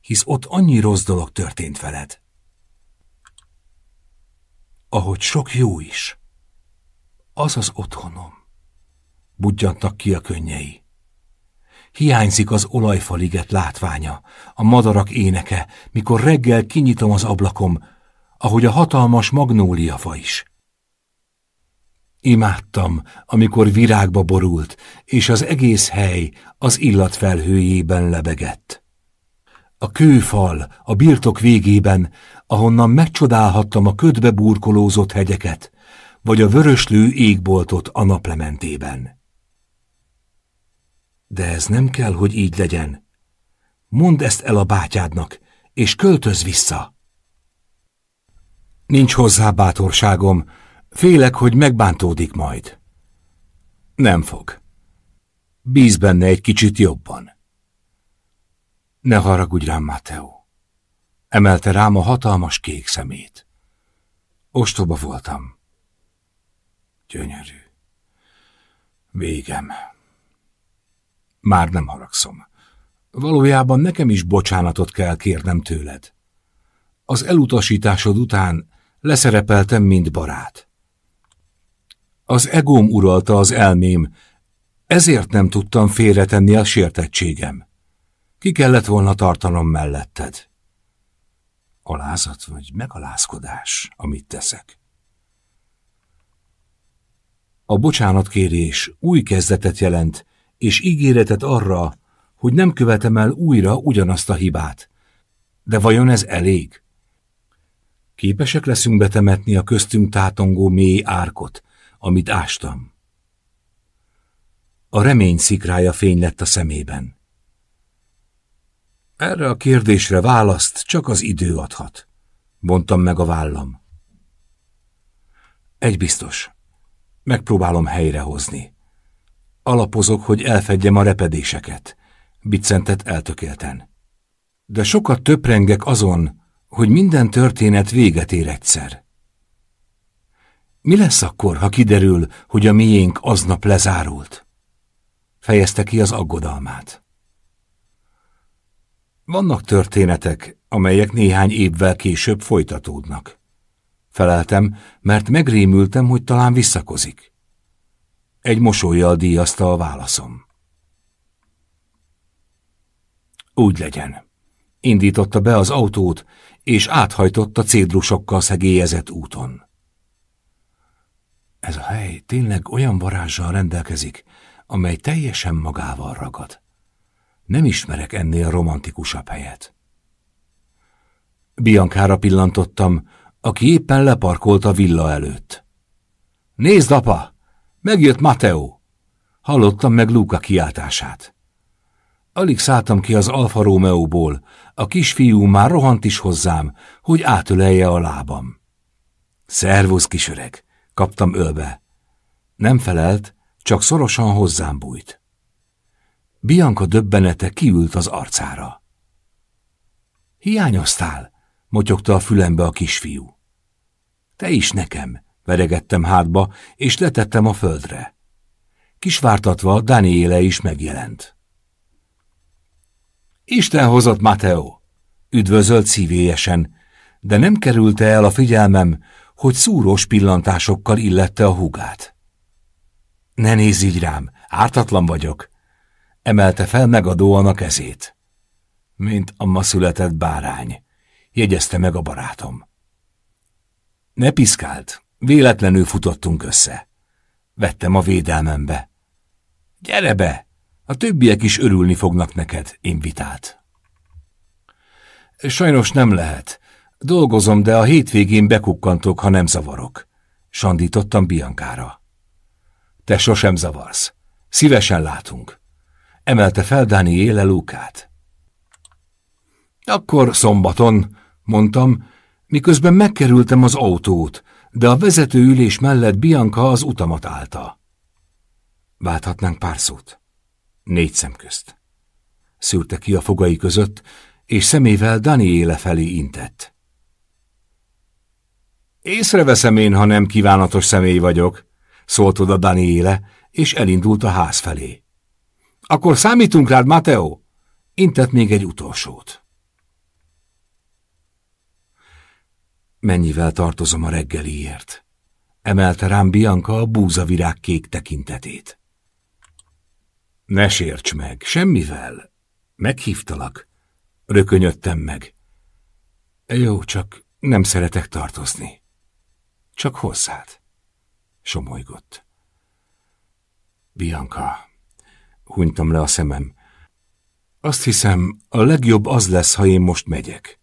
hisz ott annyi rossz dolog történt veled. Ahogy sok jó is. Az az otthonom budjantak ki a könnyei. Hiányzik az olajfaliget látványa, a madarak éneke, mikor reggel kinyitom az ablakom, ahogy a hatalmas magnóliafa is. Imádtam, amikor virágba borult, és az egész hely az illatfelhőjében lebegett. A kőfal, a birtok végében, ahonnan megcsodálhattam a ködbe burkolózott hegyeket, vagy a vöröslő égboltot a naplementében. De ez nem kell, hogy így legyen. Mondd ezt el a bátyádnak, és költöz vissza. Nincs hozzá bátorságom, félek, hogy megbántódik majd. Nem fog. Bíz benne egy kicsit jobban. Ne haragudj rám, Mateo. Emelte rám a hatalmas kék szemét. Ostoba voltam. Gyönyörű. Végem. Már nem haragszom. Valójában nekem is bocsánatot kell kérnem tőled. Az elutasításod után leszerepeltem, mint barát. Az egóm uralta az elmém, ezért nem tudtam félretenni a sértettségem. Ki kellett volna tartanom melletted. Alázat vagy megalázkodás, amit teszek. A bocsánatkérés új kezdetet jelent, és ígéretet arra, hogy nem követem el újra ugyanazt a hibát. De vajon ez elég? Képesek leszünk betemetni a köztünk tátongó mély árkot, amit ástam. A remény szikrája fény lett a szemében. Erre a kérdésre választ csak az idő adhat, mondtam meg a vállam. Egy biztos, megpróbálom helyrehozni. Alapozok, hogy elfedjem a repedéseket, biccentett eltökélten. De sokat töprengek azon, hogy minden történet véget ér egyszer. Mi lesz akkor, ha kiderül, hogy a miénk aznap lezárult? Fejezte ki az aggodalmát. Vannak történetek, amelyek néhány évvel később folytatódnak. Feleltem, mert megrémültem, hogy talán visszakozik. Egy mosolyjal díjazta a válaszom. Úgy legyen. Indította be az autót, és áthajtott a cédrusokkal szegélyezett úton. Ez a hely tényleg olyan varázsal rendelkezik, amely teljesen magával ragad. Nem ismerek ennél romantikusabb helyet. Biankára pillantottam, aki éppen leparkolt a villa előtt. Nézd, apa! Megjött Mateo! Hallottam meg Luca kiáltását. Alig szálltam ki az Alfa Romeo-ból, a kisfiú már rohant is hozzám, hogy átölelje a lábam. Szervusz, kisöreg! Kaptam ölbe. Nem felelt, csak szorosan hozzám bújt. Bianca döbbenete kiült az arcára. Hiányoztál, motyogta a fülembe a kisfiú. Te is nekem, veregettem hátba, és letettem a földre. Kisvártatva Daniele is megjelent. Isten hozott, Mateo! Üdvözölt szívélyesen, de nem kerülte el a figyelmem, hogy szúrós pillantásokkal illette a hugát. Ne nézz így rám, ártatlan vagyok, emelte fel megadóan a kezét. Mint a ma született bárány, jegyezte meg a barátom. Ne piszkált, véletlenül futottunk össze. Vettem a védelmembe. Gyere be, a többiek is örülni fognak neked, invitált. Sajnos nem lehet. Dolgozom, de a hétvégén bekukkantok, ha nem zavarok. Sandítottam Biankára. Te sosem zavarsz. Szívesen látunk emelte fel Daniele Lukát. Akkor szombaton, mondtam, miközben megkerültem az autót, de a vezető ülés mellett Bianca az utamat állta. Válthatnánk pár szót? Négy szem közt. Szűrte ki a fogai között, és szemével Daniele felé intett. Észreveszem én, ha nem kívánatos személy vagyok, szólt oda Daniele, és elindult a ház felé. Akkor számítunk rád, Mateo? Intett még egy utolsót. Mennyivel tartozom a reggeliért? Emelte rám Bianca a búzavirág kék tekintetét. Ne sérts meg, semmivel. Meghívtalak. Rökönyödtem meg. Jó, csak nem szeretek tartozni. Csak hozzád. Somolygott. Bianca, hunytam le a szemem. Azt hiszem, a legjobb az lesz, ha én most megyek.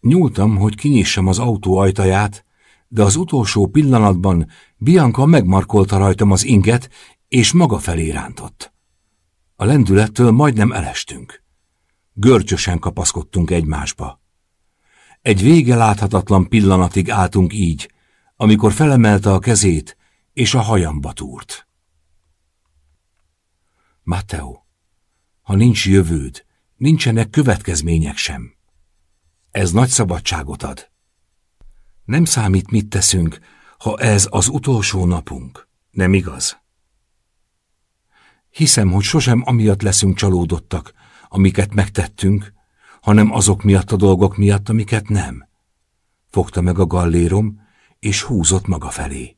Nyúltam, hogy kinyissam az autó ajtaját, de az utolsó pillanatban Bianca megmarkolta rajtam az inget, és maga felé rántott. A lendülettől majdnem elestünk. Görcsösen kapaszkodtunk egymásba. Egy vége láthatatlan pillanatig álltunk így, amikor felemelte a kezét, és a hajamba túrt. Matteo, ha nincs jövőd, nincsenek következmények sem. Ez nagy szabadságot ad. Nem számít, mit teszünk, ha ez az utolsó napunk. Nem igaz? Hiszem, hogy sosem amiatt leszünk csalódottak, amiket megtettünk, hanem azok miatt a dolgok miatt, amiket nem. Fogta meg a gallérom, és húzott maga felé.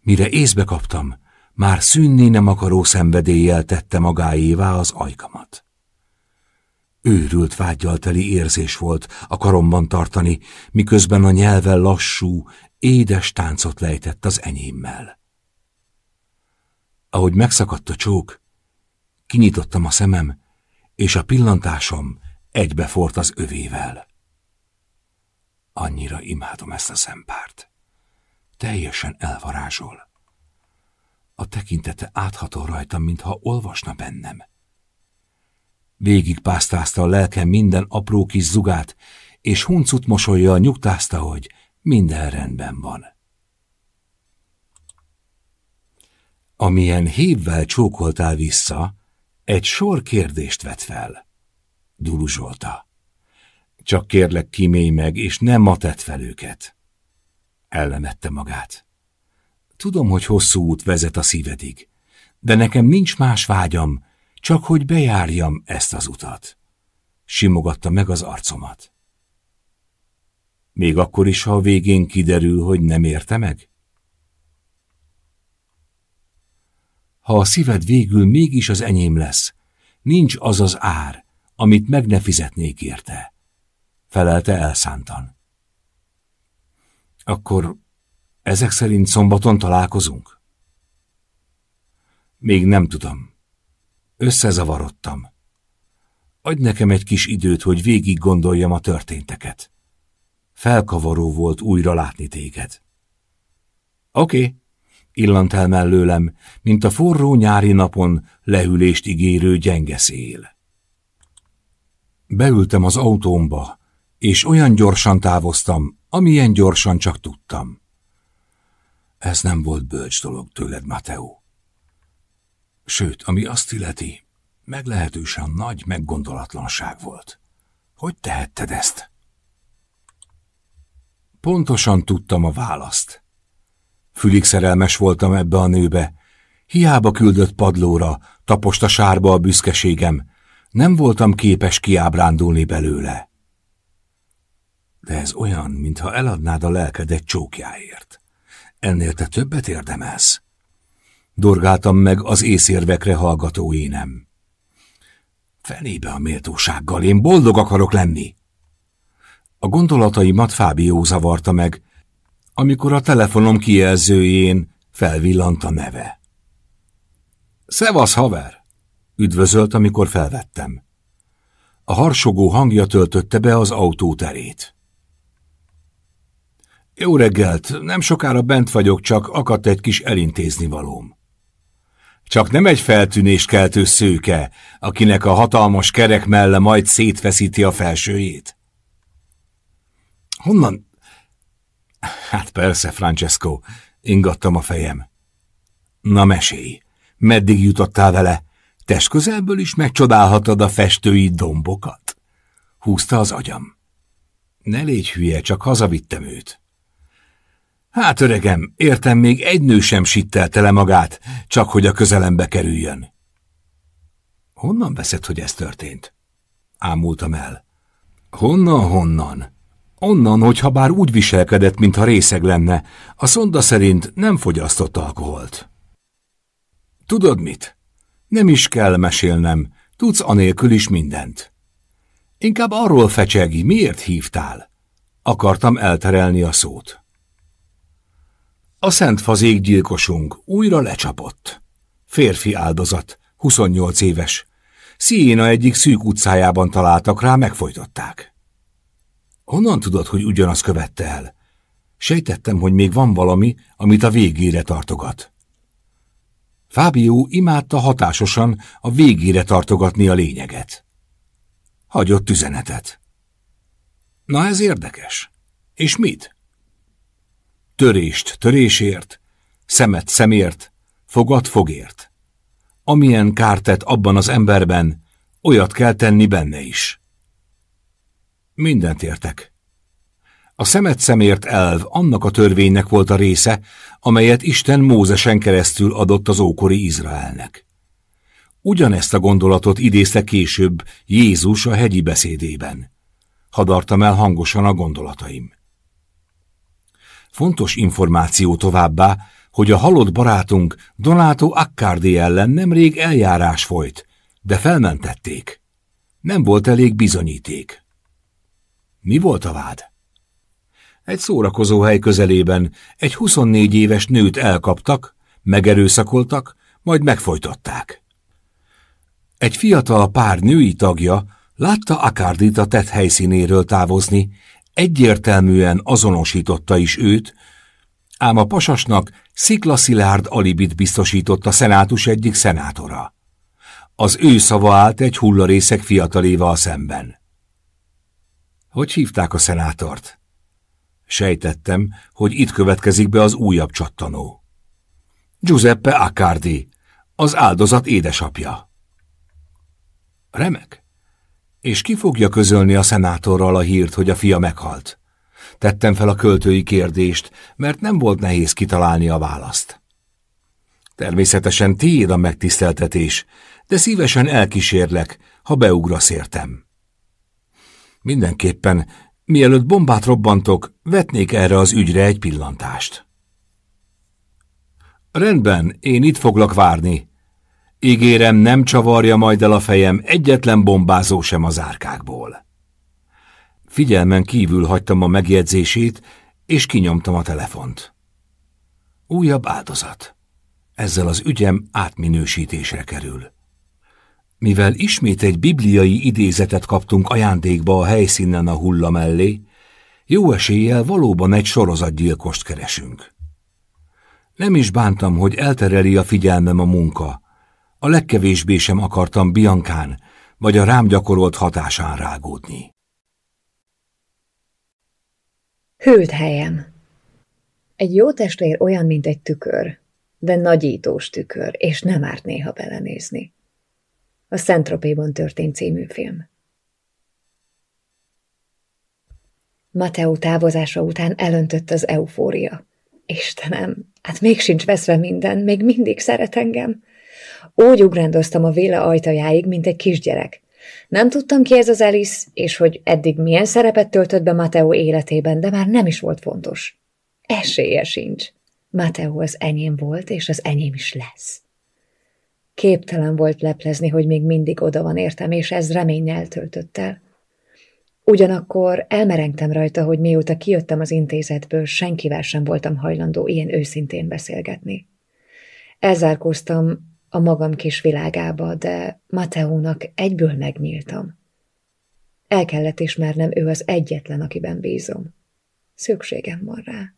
Mire észbe kaptam, már szűnni nem akaró szenvedéllyel tette magáévá az ajkamat. Őrült vágyal érzés volt a karomban tartani, miközben a nyelve lassú, édes táncot lejtett az enyémmel. Ahogy megszakadt a csók, kinyitottam a szemem, és a pillantásom egybefort az övével. Annyira imádom ezt a szempárt. Teljesen elvarázsol. A tekintete áthatol rajtam, mintha olvasna bennem. Végig pásztázta a lelkem minden apró kis zugát, és huncut mosolyjal nyugtázta, hogy minden rendben van. Amilyen hívvel csókoltál vissza, egy sor kérdést vett fel. Duluzsolta. Csak kérlek kimélj meg, és nem ma tett fel őket. Ellemette magát. Tudom, hogy hosszú út vezet a szívedig, de nekem nincs más vágyam, csak hogy bejárjam ezt az utat. Simogatta meg az arcomat. Még akkor is, ha a végén kiderül, hogy nem érte meg? Ha a szíved végül mégis az enyém lesz, nincs az az ár, amit meg ne fizetnék érte, felelte elszántan. Akkor ezek szerint szombaton találkozunk? Még nem tudom. Összezavarodtam. Adj nekem egy kis időt, hogy végig gondoljam a történteket. Felkavaró volt újra látni téged. Oké, okay. illant el mellőlem, mint a forró nyári napon lehűlést ígérő gyenge szél. Beültem az autómba, és olyan gyorsan távoztam, amilyen gyorsan csak tudtam. Ez nem volt bölcs dolog tőled, Mateo. Sőt, ami azt illeti, meglehetősen nagy meggondolatlanság volt. Hogy tehetted ezt? Pontosan tudtam a választ. Fülig szerelmes voltam ebbe a nőbe. Hiába küldött padlóra, tapost a sárba a büszkeségem. Nem voltam képes kiábrándulni belőle. De ez olyan, mintha eladnád a egy csókjáért. Ennél te többet érdemelsz. Dorgáltam meg az észérvekre hallgató énem. Fenébe a méltósággal, én boldog akarok lenni. A gondolataimat Fábió zavarta meg, amikor a telefonom kijelzőjén felvillant a neve. Szevasz, haver! Üdvözölt, amikor felvettem. A harsogó hangja töltötte be az autó terét. Jó reggelt, nem sokára bent vagyok, csak akadt egy kis elintézni valóm. Csak nem egy feltűnést keltő szőke, akinek a hatalmas kerek melle majd szétfeszíti a felsőjét. Honnan? Hát persze, Francesco, ingattam a fejem. Na mesélj, meddig jutottál vele? Test közelből is megcsodálhatod a festői dombokat? Húzta az agyam. Ne légy hülye, csak hazavittem őt. Hát, öregem, értem, még egy nő sem sittelte le magát, csak hogy a közelembe kerüljön. Honnan veszed, hogy ez történt? Ámultam el. Honnan, honnan? Onnan, hogyha bár úgy viselkedett, mintha részeg lenne, a szonda szerint nem fogyasztott alkoholt. Tudod mit? Nem is kell mesélnem, tudsz anélkül is mindent. Inkább arról fecsegi, miért hívtál? Akartam elterelni a szót. A szent fazék újra lecsapott. Férfi áldozat, 28 éves. Szína egyik szűk utcájában találtak rá, megfojtották. Honnan tudod, hogy ugyanaz követte el? Sejtettem, hogy még van valami, amit a végére tartogat. Fábio imádta hatásosan a végére tartogatni a lényeget. Hagyott üzenetet. Na ez érdekes. És mit? Törést törésért, szemet szemért, fogat fogért. amilyen kárt tett abban az emberben, olyat kell tenni benne is. Mindent értek. A szemet szemért elv annak a törvénynek volt a része, amelyet Isten Mózesen keresztül adott az ókori Izraelnek. Ugyanezt a gondolatot idézte később Jézus a hegyi beszédében. Hadartam el hangosan a gondolataim. Fontos információ továbbá, hogy a halott barátunk Donato Accardi ellen nemrég eljárás folyt, de felmentették. Nem volt elég bizonyíték. Mi volt a vád? Egy szórakozó hely közelében egy 24 éves nőt elkaptak, megerőszakoltak, majd megfojtották. Egy fiatal pár női tagja látta Akardit a tett helyszínéről távozni, egyértelműen azonosította is őt, ám a pasasnak sziklaszilárd alibit biztosított a szenátus egyik szenátora. Az ő szava állt egy hullarészek fiataléval szemben. Hogy hívták a szenátort? Sejtettem, hogy itt következik be az újabb csattanó. Giuseppe Accardi, az áldozat édesapja. Remek. És ki fogja közölni a szenátorral a hírt, hogy a fia meghalt? Tettem fel a költői kérdést, mert nem volt nehéz kitalálni a választ. Természetesen tiéd a megtiszteltetés, de szívesen elkísérlek, ha beugrasz értem. Mindenképpen, mielőtt bombát robbantok, vetnék erre az ügyre egy pillantást. Rendben, én itt foglak várni. Ígérem, nem csavarja majd el a fejem egyetlen bombázó sem az árkákból. Figyelmen kívül hagytam a megjegyzését, és kinyomtam a telefont. Újabb áldozat. Ezzel az ügyem átminősítésre kerül. Mivel ismét egy bibliai idézetet kaptunk ajándékba a helyszínen a hulla mellé, jó eséllyel valóban egy sorozatgyilkost keresünk. Nem is bántam, hogy eltereli a figyelmem a munka. A legkevésbé sem akartam Biankán, vagy a rám gyakorolt hatásán rágódni. Hűlt helyem. Egy jó testvér olyan, mint egy tükör, de nagyítós tükör, és nem árt néha belenézni. A Szentropéban történt című film. Mateo távozása után elöntött az eufória. Istenem, hát még sincs veszve minden, még mindig szeret engem. Úgy ugrándoztam a véle ajtajáig, mint egy kisgyerek. Nem tudtam ki ez az Alice, és hogy eddig milyen szerepet töltött be Mateo életében, de már nem is volt fontos. Esélye sincs. Mateo az enyém volt, és az enyém is lesz. Képtelen volt leplezni, hogy még mindig oda van értem, és ez reménnyel töltött el. Ugyanakkor elmerengtem rajta, hogy mióta kijöttem az intézetből, senkivel sem voltam hajlandó ilyen őszintén beszélgetni. Elzárkóztam a magam kis világába, de Mateónak egyből megnyíltam. El kellett ismernem, ő az egyetlen, akiben bízom. Szükségem van rá.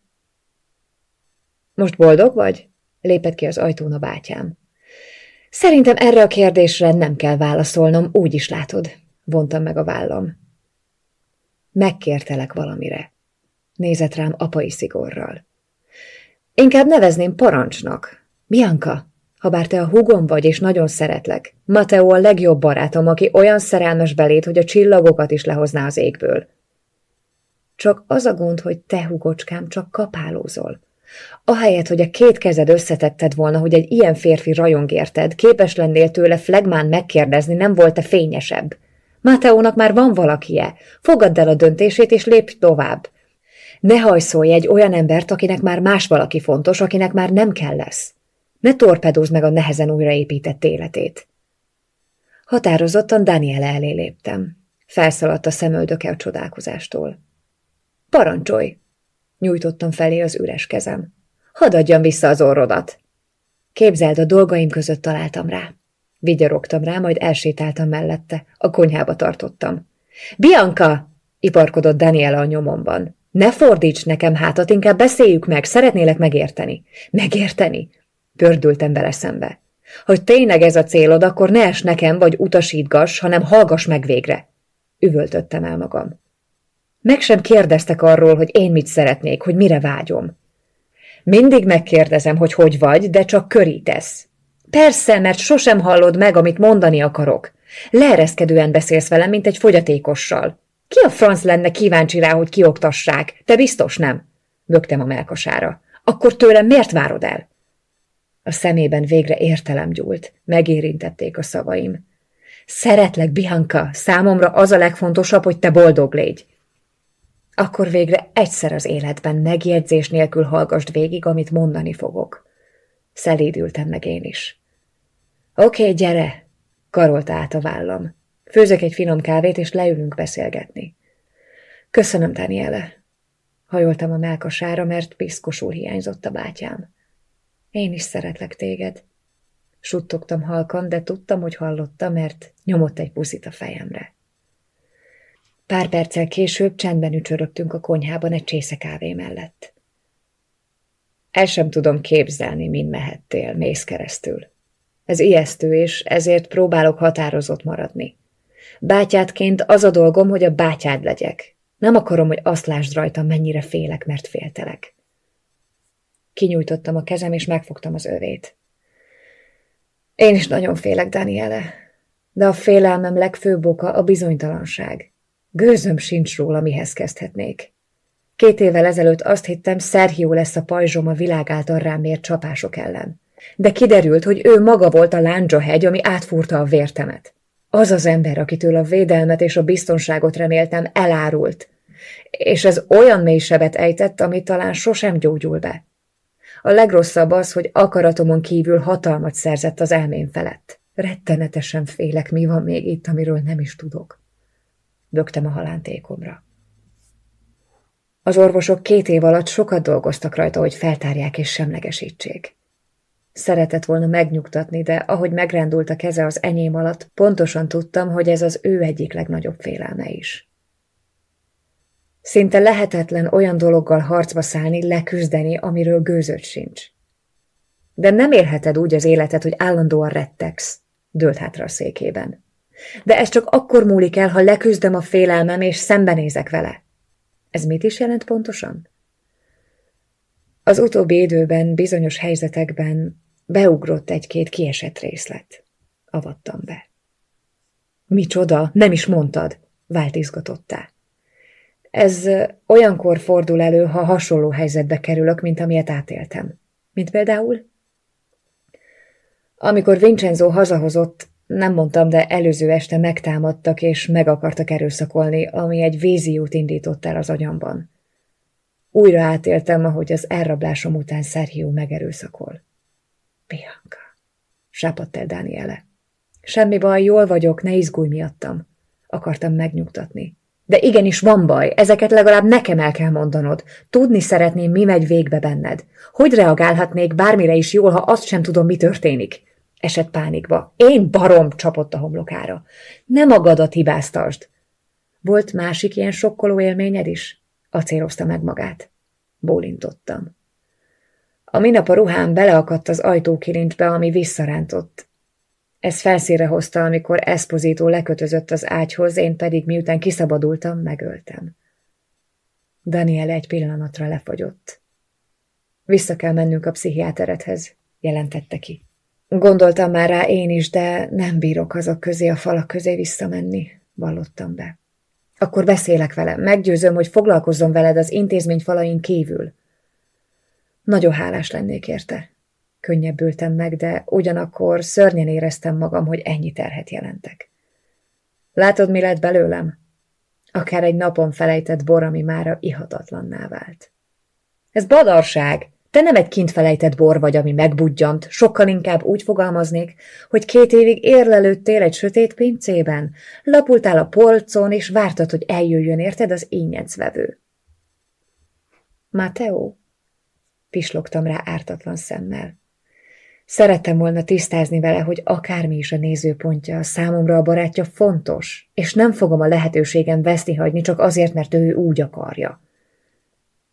Most boldog vagy? Lépett ki az ajtón a bátyám. Szerintem erre a kérdésre nem kell válaszolnom, úgy is látod, vontam meg a vállam. Megkértelek valamire. Nézett rám apai szigorral. Inkább nevezném parancsnak. Bianca, habár te a hugom vagy, és nagyon szeretlek. Mateo a legjobb barátom, aki olyan szerelmes belét, hogy a csillagokat is lehozná az égből. Csak az a gond, hogy te, hugocskám, csak kapálózol. Ahelyett, hogy a két kezed összetetted volna, hogy egy ilyen férfi rajong érted, képes lennél tőle flegmán megkérdezni, nem volt-e fényesebb. Máteónak már van valakie. Fogadd el a döntését, és lépj tovább. Ne hajszolj egy olyan embert, akinek már más valaki fontos, akinek már nem kell lesz. Ne torpedózd meg a nehezen újraépített életét. Határozottan Daniel elé léptem. Felszaladt a szemöldöke a csodálkozástól. Parancsolj! Nyújtottam felé az üres kezem. Hadd adjam vissza az orrodat. Képzeld, a dolgaim között találtam rá. Vigyorogtam rá, majd elsétáltam mellette. A konyhába tartottam. Bianca! iparkodott Daniela a nyomomban. Ne fordíts nekem hátat, inkább beszéljük meg, szeretnélek megérteni. Megérteni? Pördültem bele szembe. Hogy tényleg ez a célod, akkor ne es nekem, vagy utasítgass, hanem hallgass meg végre. Üvöltöttem el magam. Meg sem kérdeztek arról, hogy én mit szeretnék, hogy mire vágyom. Mindig megkérdezem, hogy hogy vagy, de csak körítesz. Persze, mert sosem hallod meg, amit mondani akarok. Leereszkedően beszélsz velem, mint egy fogyatékossal. Ki a franc lenne kíváncsi rá, hogy kioktassák? Te biztos nem? Bögtem a melkasára. Akkor tőlem miért várod el? A szemében végre értelem gyúlt. Megérintették a szavaim. Szeretlek, Bianca, számomra az a legfontosabb, hogy te boldog légy. Akkor végre egyszer az életben megjegyzés nélkül hallgassd végig, amit mondani fogok. Szelídültem meg én is. Oké, okay, gyere, karolta át a vállam. Főzök egy finom kávét, és leülünk beszélgetni. Köszönöm, Daniele. Hajoltam a melkasára, mert piszkosul hiányzott a bátyám. Én is szeretlek téged. Suttogtam halkan, de tudtam, hogy hallotta, mert nyomott egy puszit a fejemre. Pár perccel később csendben ücsörögtünk a konyhában egy csésze kávé mellett. El sem tudom képzelni, min mehettél, mész keresztül. Ez ijesztő, és ezért próbálok határozott maradni. Bátyádként az a dolgom, hogy a bátyád legyek. Nem akarom, hogy azt lásd rajtam, mennyire félek, mert féltelek. Kinyújtottam a kezem, és megfogtam az övét. Én is nagyon félek, Daniele, de a félelmem legfőbb oka a bizonytalanság. Gőzöm sincs róla, mihez kezdhetnék. Két évvel ezelőtt azt hittem, Szerhió lesz a pajzsom a világ által rám mért csapások ellen. De kiderült, hogy ő maga volt a lándzsa hegy, ami átfúrta a vértemet. Az az ember, akitől a védelmet és a biztonságot reméltem, elárult. És ez olyan mély sebet ejtett, ami talán sosem gyógyul be. A legrosszabb az, hogy akaratomon kívül hatalmat szerzett az elmém felett. Rettenetesen félek, mi van még itt, amiről nem is tudok. Bögtem a halántékomra. Az orvosok két év alatt sokat dolgoztak rajta, hogy feltárják és semlegesítsék. Szeretett volna megnyugtatni, de ahogy megrendult a keze az enyém alatt, pontosan tudtam, hogy ez az ő egyik legnagyobb félelme is. Szinte lehetetlen olyan dologgal harcba szállni, leküzdeni, amiről gőzött sincs. De nem élheted úgy az életet, hogy állandóan rettegsz, dőlt hátra a székében. De ez csak akkor múlik el, ha leküzdöm a félelmem, és szembenézek vele. Ez mit is jelent pontosan? Az utóbbi időben, bizonyos helyzetekben beugrott egy-két kiesett részlet. Avattam be. Micsoda, nem is mondtad, vált izgatottá. Ez olyankor fordul elő, ha hasonló helyzetbe kerülök, mint amilyet átéltem. Mint például? Amikor Vincenzo hazahozott, nem mondtam, de előző este megtámadtak és meg akartak erőszakolni, ami egy víziót indított el az agyamban. Újra átéltem, ahogy az elrablásom után Sergio megerőszakol. Bianca, sápadt el Daniele. Semmi baj, jól vagyok, ne izgulj miattam. Akartam megnyugtatni. De igenis van baj, ezeket legalább nekem el kell mondanod. Tudni szeretném, mi megy végbe benned. Hogy reagálhatnék bármire is jól, ha azt sem tudom, mi történik? Esett pánikba. Én barom csapott a homlokára. Nem magadat hibáztasd. Volt másik ilyen sokkoló élményed is? Acélozta meg magát. Bólintottam. A minap a ruhám beleakadt az ajtókilincsbe, ami visszarántott. Ez felszíre hozta, amikor Esposito lekötözött az ágyhoz, én pedig miután kiszabadultam, megöltem. Daniel egy pillanatra lefagyott. Vissza kell mennünk a pszichiáterethez, jelentette ki. Gondoltam már rá én is, de nem bírok azok közé a falak közé visszamenni, vallottam be. Akkor beszélek vele, meggyőzöm, hogy foglalkozzon veled az intézmény falain kívül. Nagyon hálás lennék érte. Könnyebbültem meg, de ugyanakkor szörnyen éreztem magam, hogy ennyi terhet jelentek. Látod, mi lett belőlem? Akár egy napon felejtett bor, ami mára ihatatlanná vált. Ez badarság! Te nem egy kint felejtett bor vagy, ami megbudjant, sokkal inkább úgy fogalmaznék, hogy két évig érlelődtél egy sötét pincében, lapultál a polcon, és vártad, hogy eljöjjön érted az ínyencvevő. Mateo? Pislogtam rá ártatlan szemmel. Szerettem volna tisztázni vele, hogy akármi is a nézőpontja, számomra a barátja fontos, és nem fogom a lehetőségem veszni hagyni csak azért, mert ő úgy akarja.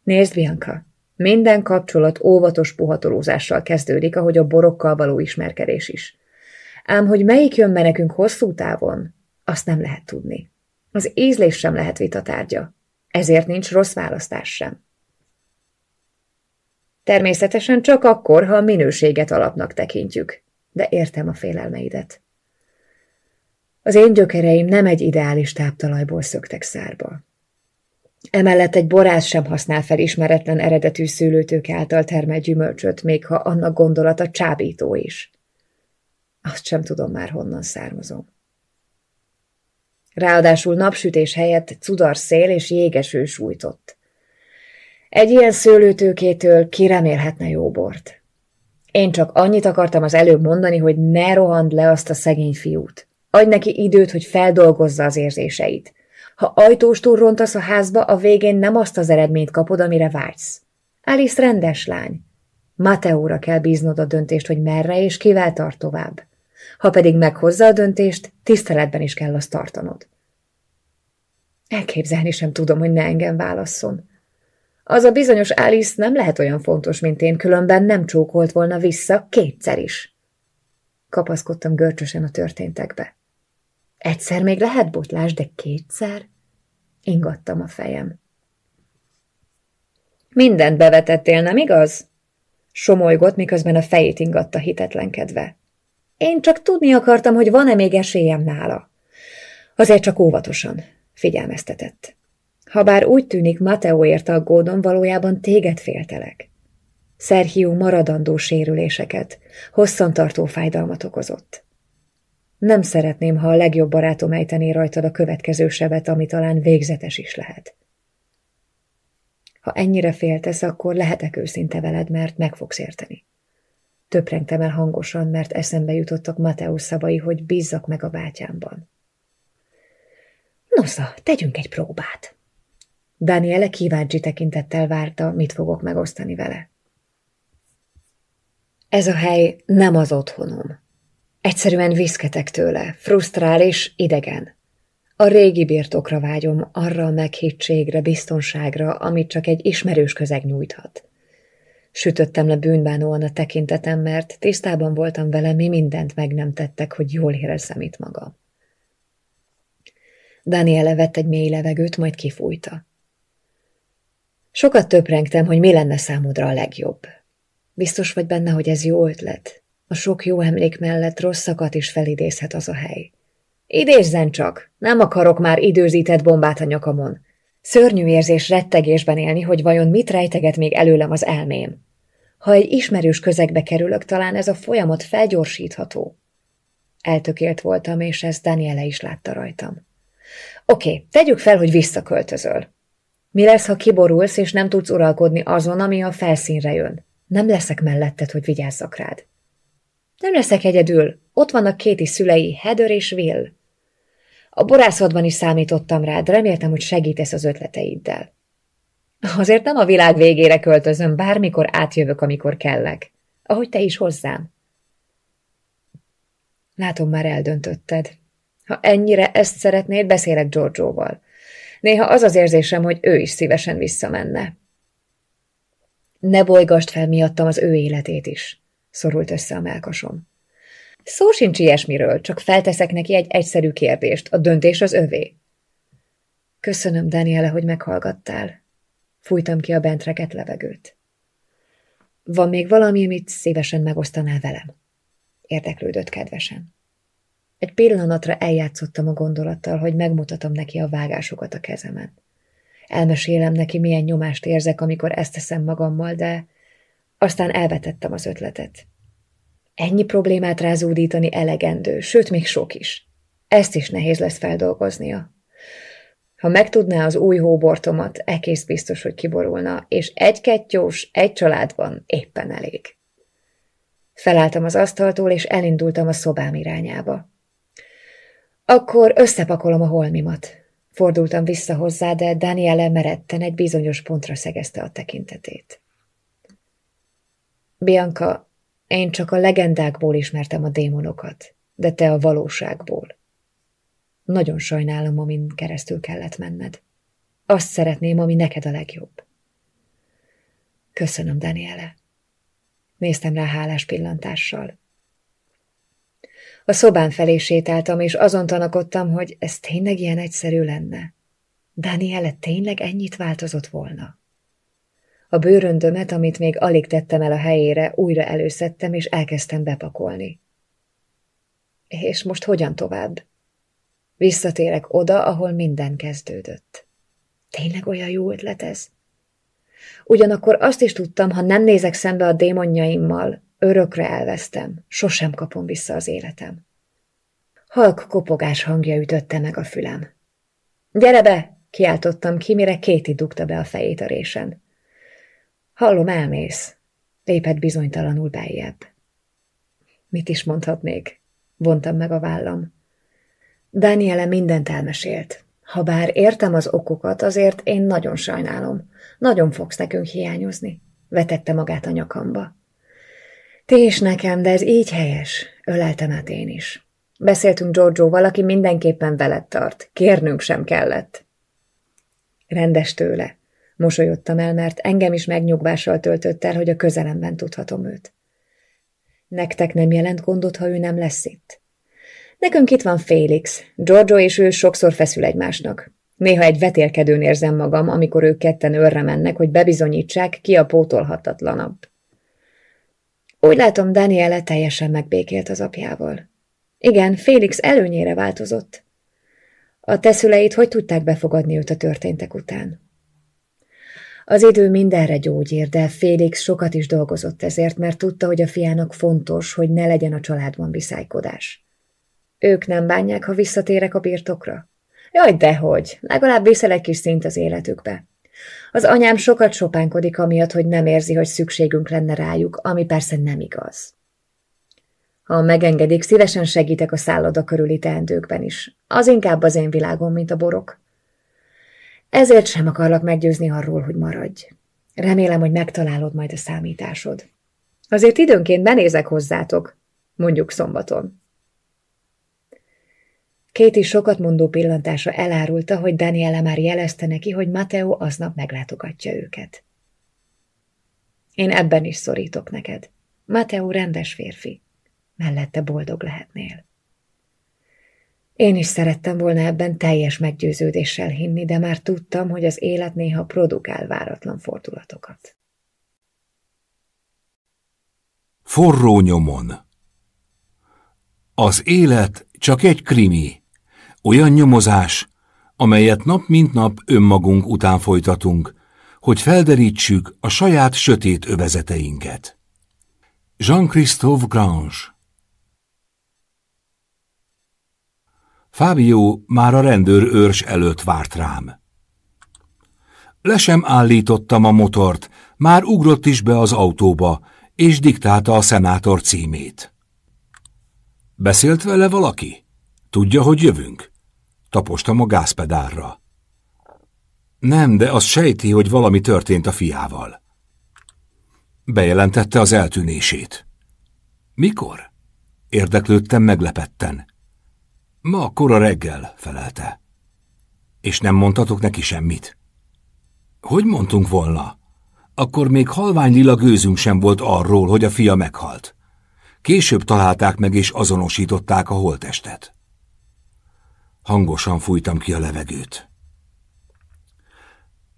Nézd, Bianca, minden kapcsolat óvatos puhatolózással kezdődik, ahogy a borokkal való ismerkedés is. Ám hogy melyik jön be nekünk hosszú távon, azt nem lehet tudni. Az ízlés sem lehet vitatárgya. Ezért nincs rossz választás sem. Természetesen csak akkor, ha a minőséget alapnak tekintjük. de értem a félelmeidet. Az én gyökereim nem egy ideális táptalajból szöktek szárba. Emellett egy borász sem használ fel ismeretlen eredetű szőlőtők által termelt gyümölcsöt, még ha annak gondolata csábító is. Azt sem tudom már, honnan származom. Ráadásul napsütés helyett cudar szél és jégeső sújtott. Egy ilyen szőlőtőkétől kiremélhetne jó bort. Én csak annyit akartam az előbb mondani, hogy ne rohand le azt a szegény fiút. Adj neki időt, hogy feldolgozza az érzéseit. Ha ajtóstól rontasz a házba, a végén nem azt az eredményt kapod, amire vágysz. Alice rendes lány. Mateóra kell bíznod a döntést, hogy merre és kivel tart tovább. Ha pedig meghozza a döntést, tiszteletben is kell azt tartanod. Elképzelni sem tudom, hogy ne engem válasszon. Az a bizonyos Alice nem lehet olyan fontos, mint én, különben nem csókolt volna vissza kétszer is. Kapaszkodtam görcsösen a történtekbe. Egyszer még lehet botlás, de kétszer? Ingattam a fejem. Mindent bevetettél, nem igaz? Somolygott, miközben a fejét ingatta hitetlenkedve. Én csak tudni akartam, hogy van-e még esélyem nála. Azért csak óvatosan, figyelmeztetett. Habár úgy tűnik, Mateóért aggódom, valójában téged féltelek. Szerhiú maradandó sérüléseket, hosszantartó fájdalmat okozott. Nem szeretném, ha a legjobb barátom ejtené rajtad a következő sebet, ami talán végzetes is lehet. Ha ennyire féltesz, akkor lehetek őszinte veled, mert meg fogsz érteni. Töprengtem el hangosan, mert eszembe jutottak Mateusz szavai, hogy bízzak meg a bátyámban. Nosza, tegyünk egy próbát. Daniele kíváncsi tekintettel várta, mit fogok megosztani vele. Ez a hely nem az otthonom. Egyszerűen viszketek tőle, frusztrál és idegen. A régi birtokra vágyom, arra a meghittségre, biztonságra, amit csak egy ismerős közeg nyújthat. Sütöttem le bűnbánóan a tekintetem, mert tisztában voltam vele, mi mindent meg nem tettek, hogy jól érezzem itt magam. Daniele vett egy mély levegőt, majd kifújta. Sokat töprengtem, hogy mi lenne számodra a legjobb. Biztos vagy benne, hogy ez jó ötlet. A sok jó emlék mellett rosszakat is felidézhet az a hely. Idézzen csak, nem akarok már időzített bombát a nyakamon. Szörnyű érzés rettegésben élni, hogy vajon mit rejteget még előlem az elmém. Ha egy ismerős közegbe kerülök, talán ez a folyamat felgyorsítható. Eltökélt voltam, és ezt Daniele is látta rajtam. Oké, tegyük fel, hogy visszaköltözöl. Mi lesz, ha kiborulsz, és nem tudsz uralkodni azon, ami a felszínre jön? Nem leszek melletted, hogy vigyázzak rád. Nem leszek egyedül. Ott vannak kéti szülei, Heather és Will. A borászatban is számítottam rád, reméltem, hogy segítesz az ötleteiddel. Azért nem a világ végére költözöm, bármikor átjövök, amikor kellek. Ahogy te is hozzám. Látom, már eldöntötted. Ha ennyire ezt szeretnéd, beszélek Giorgioval. Néha az az érzésem, hogy ő is szívesen visszamenne. Ne bolygast fel miattam az ő életét is, szorult össze a melkasom. Szó sincs ilyesmiről, csak felteszek neki egy egyszerű kérdést. A döntés az övé. Köszönöm, Daniele, hogy meghallgattál. Fújtam ki a bentreket levegőt. Van még valami, amit szívesen megosztanál velem? Érdeklődött kedvesen. Egy pillanatra eljátszottam a gondolattal, hogy megmutatom neki a vágásokat a kezemen. Elmesélem neki, milyen nyomást érzek, amikor ezt teszem magammal, de aztán elvetettem az ötletet. Ennyi problémát rázúdítani elegendő, sőt, még sok is. Ezt is nehéz lesz feldolgoznia. Ha megtudná az új hóbortomat, egész biztos, hogy kiborulna, és egy kettyós, egy családban éppen elég. Felálltam az asztaltól, és elindultam a szobám irányába. Akkor összepakolom a holmimat. Fordultam vissza hozzá, de Daniele meredten egy bizonyos pontra szegezte a tekintetét. Bianca, én csak a legendákból ismertem a démonokat, de te a valóságból. Nagyon sajnálom, amin keresztül kellett menned. Azt szeretném, ami neked a legjobb. Köszönöm, Daniele. Néztem rá hálás pillantással. A szobán felé sétáltam, és azon tanakodtam, hogy ez tényleg ilyen egyszerű lenne. Daniele tényleg ennyit változott volna? A bőröndömet, amit még alig tettem el a helyére, újra előszedtem, és elkezdtem bepakolni. És most hogyan tovább? Visszatérek oda, ahol minden kezdődött. Tényleg olyan jó ötlet ez? Ugyanakkor azt is tudtam, ha nem nézek szembe a démonjaimmal, örökre elvesztem, sosem kapom vissza az életem. Halk kopogás hangja ütötte meg a fülem. Gyere be! kiáltottam ki, mire Kéti dugta be a fejét a résen. Hallom, elmész. Lépett bizonytalanul beljebb. Mit is mondhatnék? Vontam meg a vállam. Daniele mindent elmesélt. Habár értem az okokat, azért én nagyon sajnálom. Nagyon fogsz nekünk hiányozni. Vetette magát a nyakamba. Ti nekem, de ez így helyes. Öleltem át én is. Beszéltünk Giorgio, valaki mindenképpen veled tart. Kérnünk sem kellett. Rendes tőle. Mosolyodtam el, mert engem is megnyugvással töltött el, hogy a közelemben tudhatom őt. Nektek nem jelent gondot, ha ő nem lesz itt? Nekünk itt van Félix. Giorgio és ő sokszor feszül egymásnak. Néha egy vetélkedőn érzem magam, amikor ők ketten őrre mennek, hogy bebizonyítsák, ki a pótolhatatlanabb. Úgy látom, Daniele teljesen megbékélt az apjával. Igen, Félix előnyére változott. A teszüleit hogy tudták befogadni őt a történtek után? Az idő mindenre gyógyír, de Félix sokat is dolgozott ezért, mert tudta, hogy a fiának fontos, hogy ne legyen a családban viszálykodás. Ők nem bánják, ha visszatérek a birtokra? Jaj, dehogy, legalább viszel egy kis szint az életükbe. Az anyám sokat sopánkodik amiatt, hogy nem érzi, hogy szükségünk lenne rájuk, ami persze nem igaz. Ha megengedik, szívesen segítek a szálloda körüli teendőkben is. Az inkább az én világom, mint a borok. Ezért sem akarlak meggyőzni arról, hogy maradj. Remélem, hogy megtalálod majd a számításod. Azért időnként benézek hozzátok, mondjuk szombaton. Kéti sokat mondó pillantása elárulta, hogy Daniela már jelezte neki, hogy Mateo aznap meglátogatja őket. Én ebben is szorítok neked. Mateo rendes férfi. Mellette boldog lehetnél. Én is szerettem volna ebben teljes meggyőződéssel hinni, de már tudtam, hogy az élet néha produkál váratlan fordulatokat. Forró nyomon Az élet csak egy krimi, olyan nyomozás, amelyet nap mint nap önmagunk után folytatunk, hogy felderítsük a saját sötét övezeteinket. Jean-Christophe Grange Fábio már a rendőr őrs előtt várt rám. Le sem állítottam a motort, már ugrott is be az autóba, és diktálta a szenátor címét. Beszélt vele valaki? Tudja, hogy jövünk? Tapostam a gázpedálra. Nem, de az sejti, hogy valami történt a fiával. Bejelentette az eltűnését. Mikor? Érdeklődtem meglepetten. Ma kora reggel, felelte. És nem mondtatok neki semmit? Hogy mondtunk volna? Akkor még halvány lila gőzünk sem volt arról, hogy a fia meghalt. Később találták meg és azonosították a holtestet. Hangosan fújtam ki a levegőt.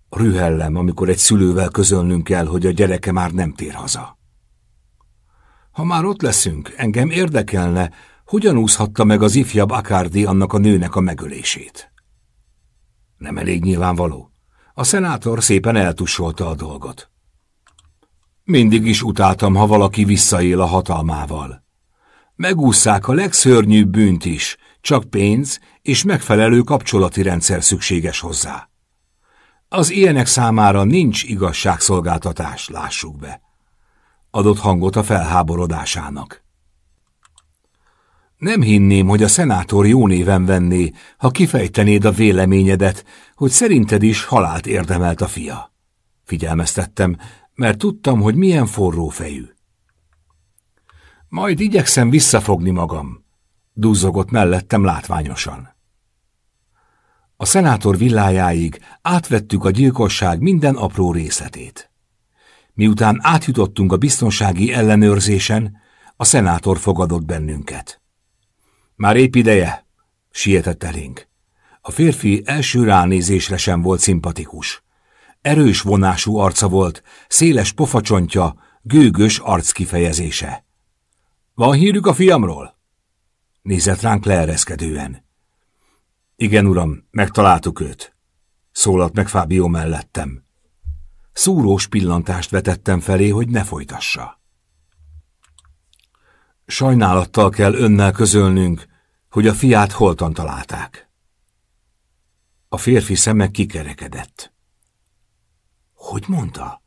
Rühellem, amikor egy szülővel közölnünk kell, hogy a gyereke már nem tér haza. Ha már ott leszünk, engem érdekelne, hogyan úszhatta meg az ifjabb Akárdi annak a nőnek a megölését? Nem elég nyilvánvaló. A szenátor szépen eltussolta a dolgot. Mindig is utáltam, ha valaki visszaél a hatalmával. Megúszszák a legszörnyűbb bűnt is, csak pénz és megfelelő kapcsolati rendszer szükséges hozzá. Az ilyenek számára nincs igazságszolgáltatás, lássuk be. Adott hangot a felháborodásának. Nem hinném, hogy a szenátor jó néven venné, ha kifejtenéd a véleményedet, hogy szerinted is halált érdemelt a fia. Figyelmeztettem, mert tudtam, hogy milyen forró fejű. Majd igyekszem visszafogni magam, duzzogott mellettem látványosan. A szenátor villájáig átvettük a gyilkosság minden apró részletét. Miután átjutottunk a biztonsági ellenőrzésen, a szenátor fogadott bennünket. Már épp ideje, sietett elénk. A férfi első ránézésre sem volt szimpatikus. Erős vonású arca volt, széles pofacsontja, gőgös arckifejezése. Van hírük a fiamról? Nézett ránk leereszkedően. Igen, uram, megtaláltuk őt. Szólalt meg Fábio mellettem. Szúrós pillantást vetettem felé, hogy ne folytassa. Sajnálattal kell önnel közölnünk, hogy a fiát holtan találták. A férfi szeme kikerekedett. Hogy mondta?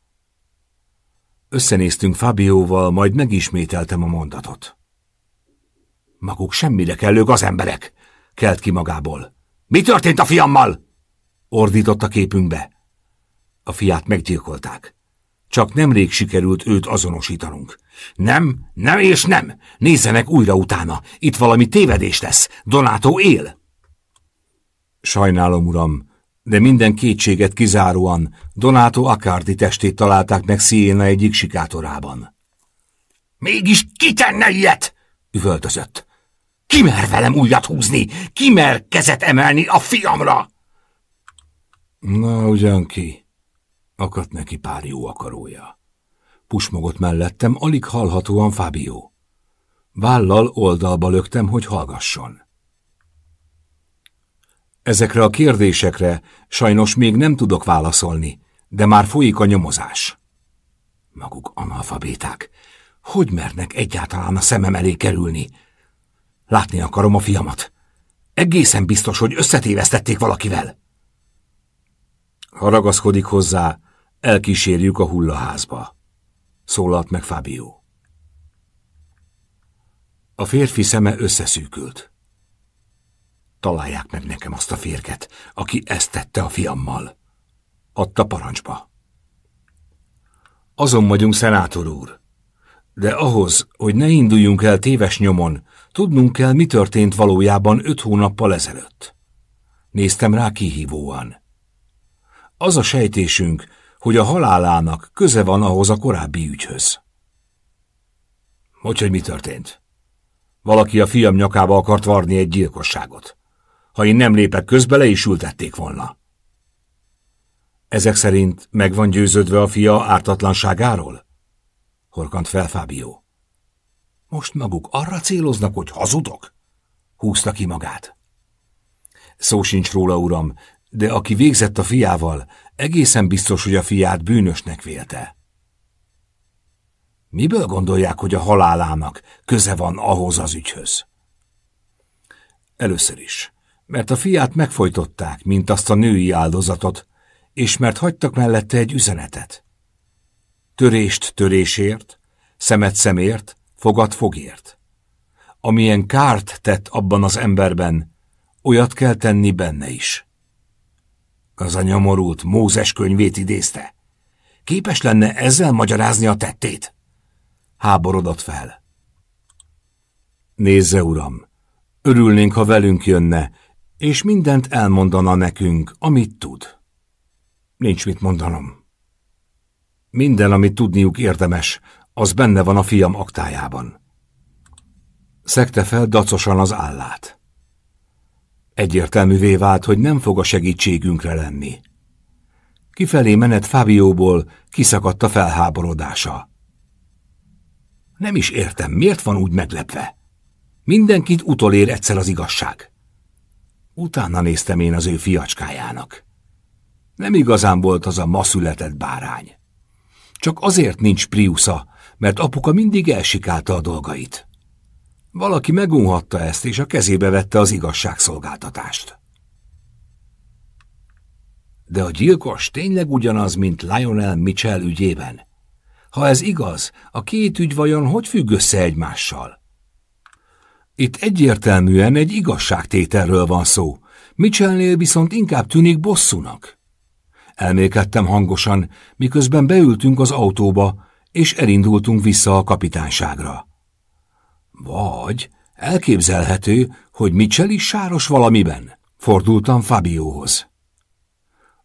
Összenéztünk Fabióval, majd megismételtem a mondatot. Maguk semmire kellők az emberek, kelt ki magából. Mi történt a fiammal? Ordított a képünkbe. A fiát meggyilkolták. Csak nemrég sikerült őt azonosítanunk. Nem, nem és nem. Nézzenek újra utána. Itt valami tévedés lesz. Donátó él. Sajnálom, uram, de minden kétséget kizáróan Donato Accardi testét találták meg Siena egyik sikátorában. Mégis ki tenne ilyet? üvöltözött. Ki mer velem újat húzni? Ki mer kezet emelni a fiamra? Na, ugyan ki? Akadt neki pár jó akarója. Pusmogott mellettem, alig hallhatóan Fábio. Vállal oldalba löktem, hogy hallgasson. Ezekre a kérdésekre sajnos még nem tudok válaszolni, de már folyik a nyomozás. Maguk analfabéták. Hogy mernek egyáltalán a szemem elé kerülni? Látni akarom a fiamat. Egészen biztos, hogy összetévesztették valakivel. Ha ragaszkodik hozzá, elkísérjük a hullaházba. Szólalt meg Fábio. A férfi szeme összeszűkült. Találják meg nekem azt a férket, aki ezt tette a fiammal. Adta parancsba. Azon vagyunk, szenátor úr. De ahhoz, hogy ne induljunk el téves nyomon, tudnunk kell, mi történt valójában öt hónappal ezelőtt. Néztem rá kihívóan. Az a sejtésünk, hogy a halálának köze van ahhoz a korábbi ügyhöz. Hogy, mi történt? Valaki a fiam nyakába akart varni egy gyilkosságot. Ha én nem lépek közbe, le is ültették volna. Ezek szerint meg van győződve a fia ártatlanságáról? Horkant fel Fábio. Most maguk arra céloznak, hogy hazudok? Húzta ki magát. Szó sincs róla, uram, de aki végzett a fiával, egészen biztos, hogy a fiát bűnösnek vélte. Miből gondolják, hogy a halálának köze van ahhoz az ügyhöz? Először is, mert a fiát megfojtották, mint azt a női áldozatot, és mert hagytak mellette egy üzenetet. Törést törésért, szemet szemért, fogad fogért. Amilyen kárt tett abban az emberben, olyat kell tenni benne is. Az a nyomorult Mózes könyvét idézte. Képes lenne ezzel magyarázni a tettét? Háborodott fel. Nézze, uram, örülnénk, ha velünk jönne, és mindent elmondana nekünk, amit tud. Nincs mit mondanom. Minden, amit tudniuk érdemes, az benne van a fiam aktájában. Szekte fel dacosan az állát. Egyértelművé vált, hogy nem fog a segítségünkre lenni. Kifelé menet Fábióból kiszakadt a felháborodása. Nem is értem, miért van úgy meglepve. Mindenkit utolér egyszer az igazság. Utána néztem én az ő fiacskájának. Nem igazán volt az a ma született bárány. Csak azért nincs Priusza, mert apuka mindig elsikálta a dolgait. Valaki megunhatta ezt, és a kezébe vette az igazságszolgáltatást. De a gyilkos tényleg ugyanaz, mint Lionel Mitchell ügyében. Ha ez igaz, a két ügy vajon hogy függ össze egymással? Itt egyértelműen egy igazságtételről van szó, Mitchellnél viszont inkább tűnik bosszúnak. Elmélkedtem hangosan, miközben beültünk az autóba, és elindultunk vissza a kapitányságra. Vagy elképzelhető, hogy Mitchell is sáros valamiben. Fordultam Fabióhoz.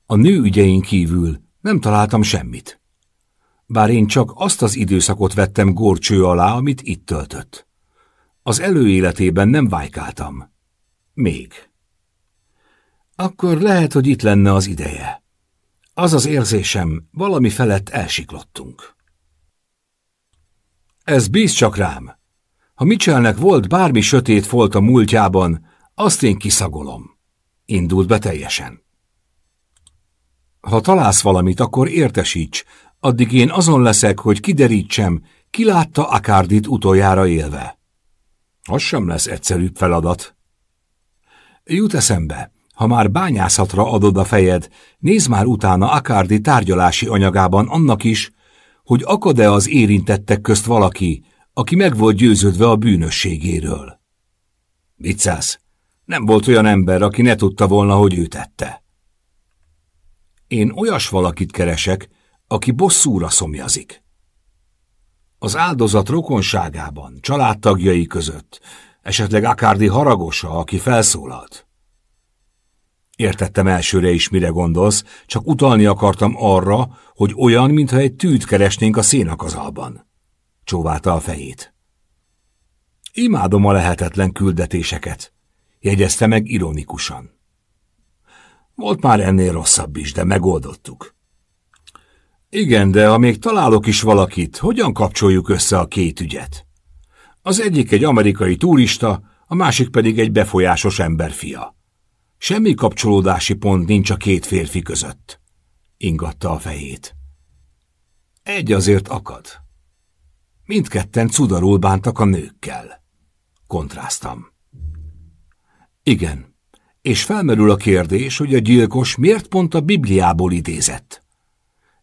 A nő ügyein kívül nem találtam semmit. Bár én csak azt az időszakot vettem górcső alá, amit itt töltött. Az előéletében nem vájkáltam. Még. Akkor lehet, hogy itt lenne az ideje. Az az érzésem, valami felett elsiklottunk. Ez bíz csak rám. Ha Mitchellnek volt bármi sötét folt a múltjában, azt én kiszagolom. Indult be teljesen. Ha találsz valamit, akkor értesíts, addig én azon leszek, hogy kiderítsem, ki látta Akárdit utoljára élve. Az sem lesz egyszerűbb feladat. Jut eszembe, ha már bányászatra adod a fejed, nézd már utána Akárdi tárgyalási anyagában annak is, hogy akad-e az érintettek közt valaki, aki meg volt győződve a bűnösségéről. Viccelsz, nem volt olyan ember, aki ne tudta volna, hogy ő tette. Én olyas valakit keresek, aki bosszúra szomjazik. Az áldozat rokonságában, családtagjai között, esetleg Akárdi haragosa, aki felszólalt. Értettem elsőre is, mire gondolsz, csak utalni akartam arra, hogy olyan, mintha egy tűt keresnénk a szénakazalban. Csóválta a fejét. Imádom a lehetetlen küldetéseket, jegyezte meg ironikusan. Volt már ennél rosszabb is, de megoldottuk. Igen, de ha még találok is valakit, hogyan kapcsoljuk össze a két ügyet? Az egyik egy amerikai turista, a másik pedig egy befolyásos emberfia. Semmi kapcsolódási pont nincs a két férfi között. Ingatta a fejét. Egy azért akad. Mindketten cudarul bántak a nőkkel. Kontráztam. Igen, és felmerül a kérdés, hogy a gyilkos miért pont a Bibliából idézett.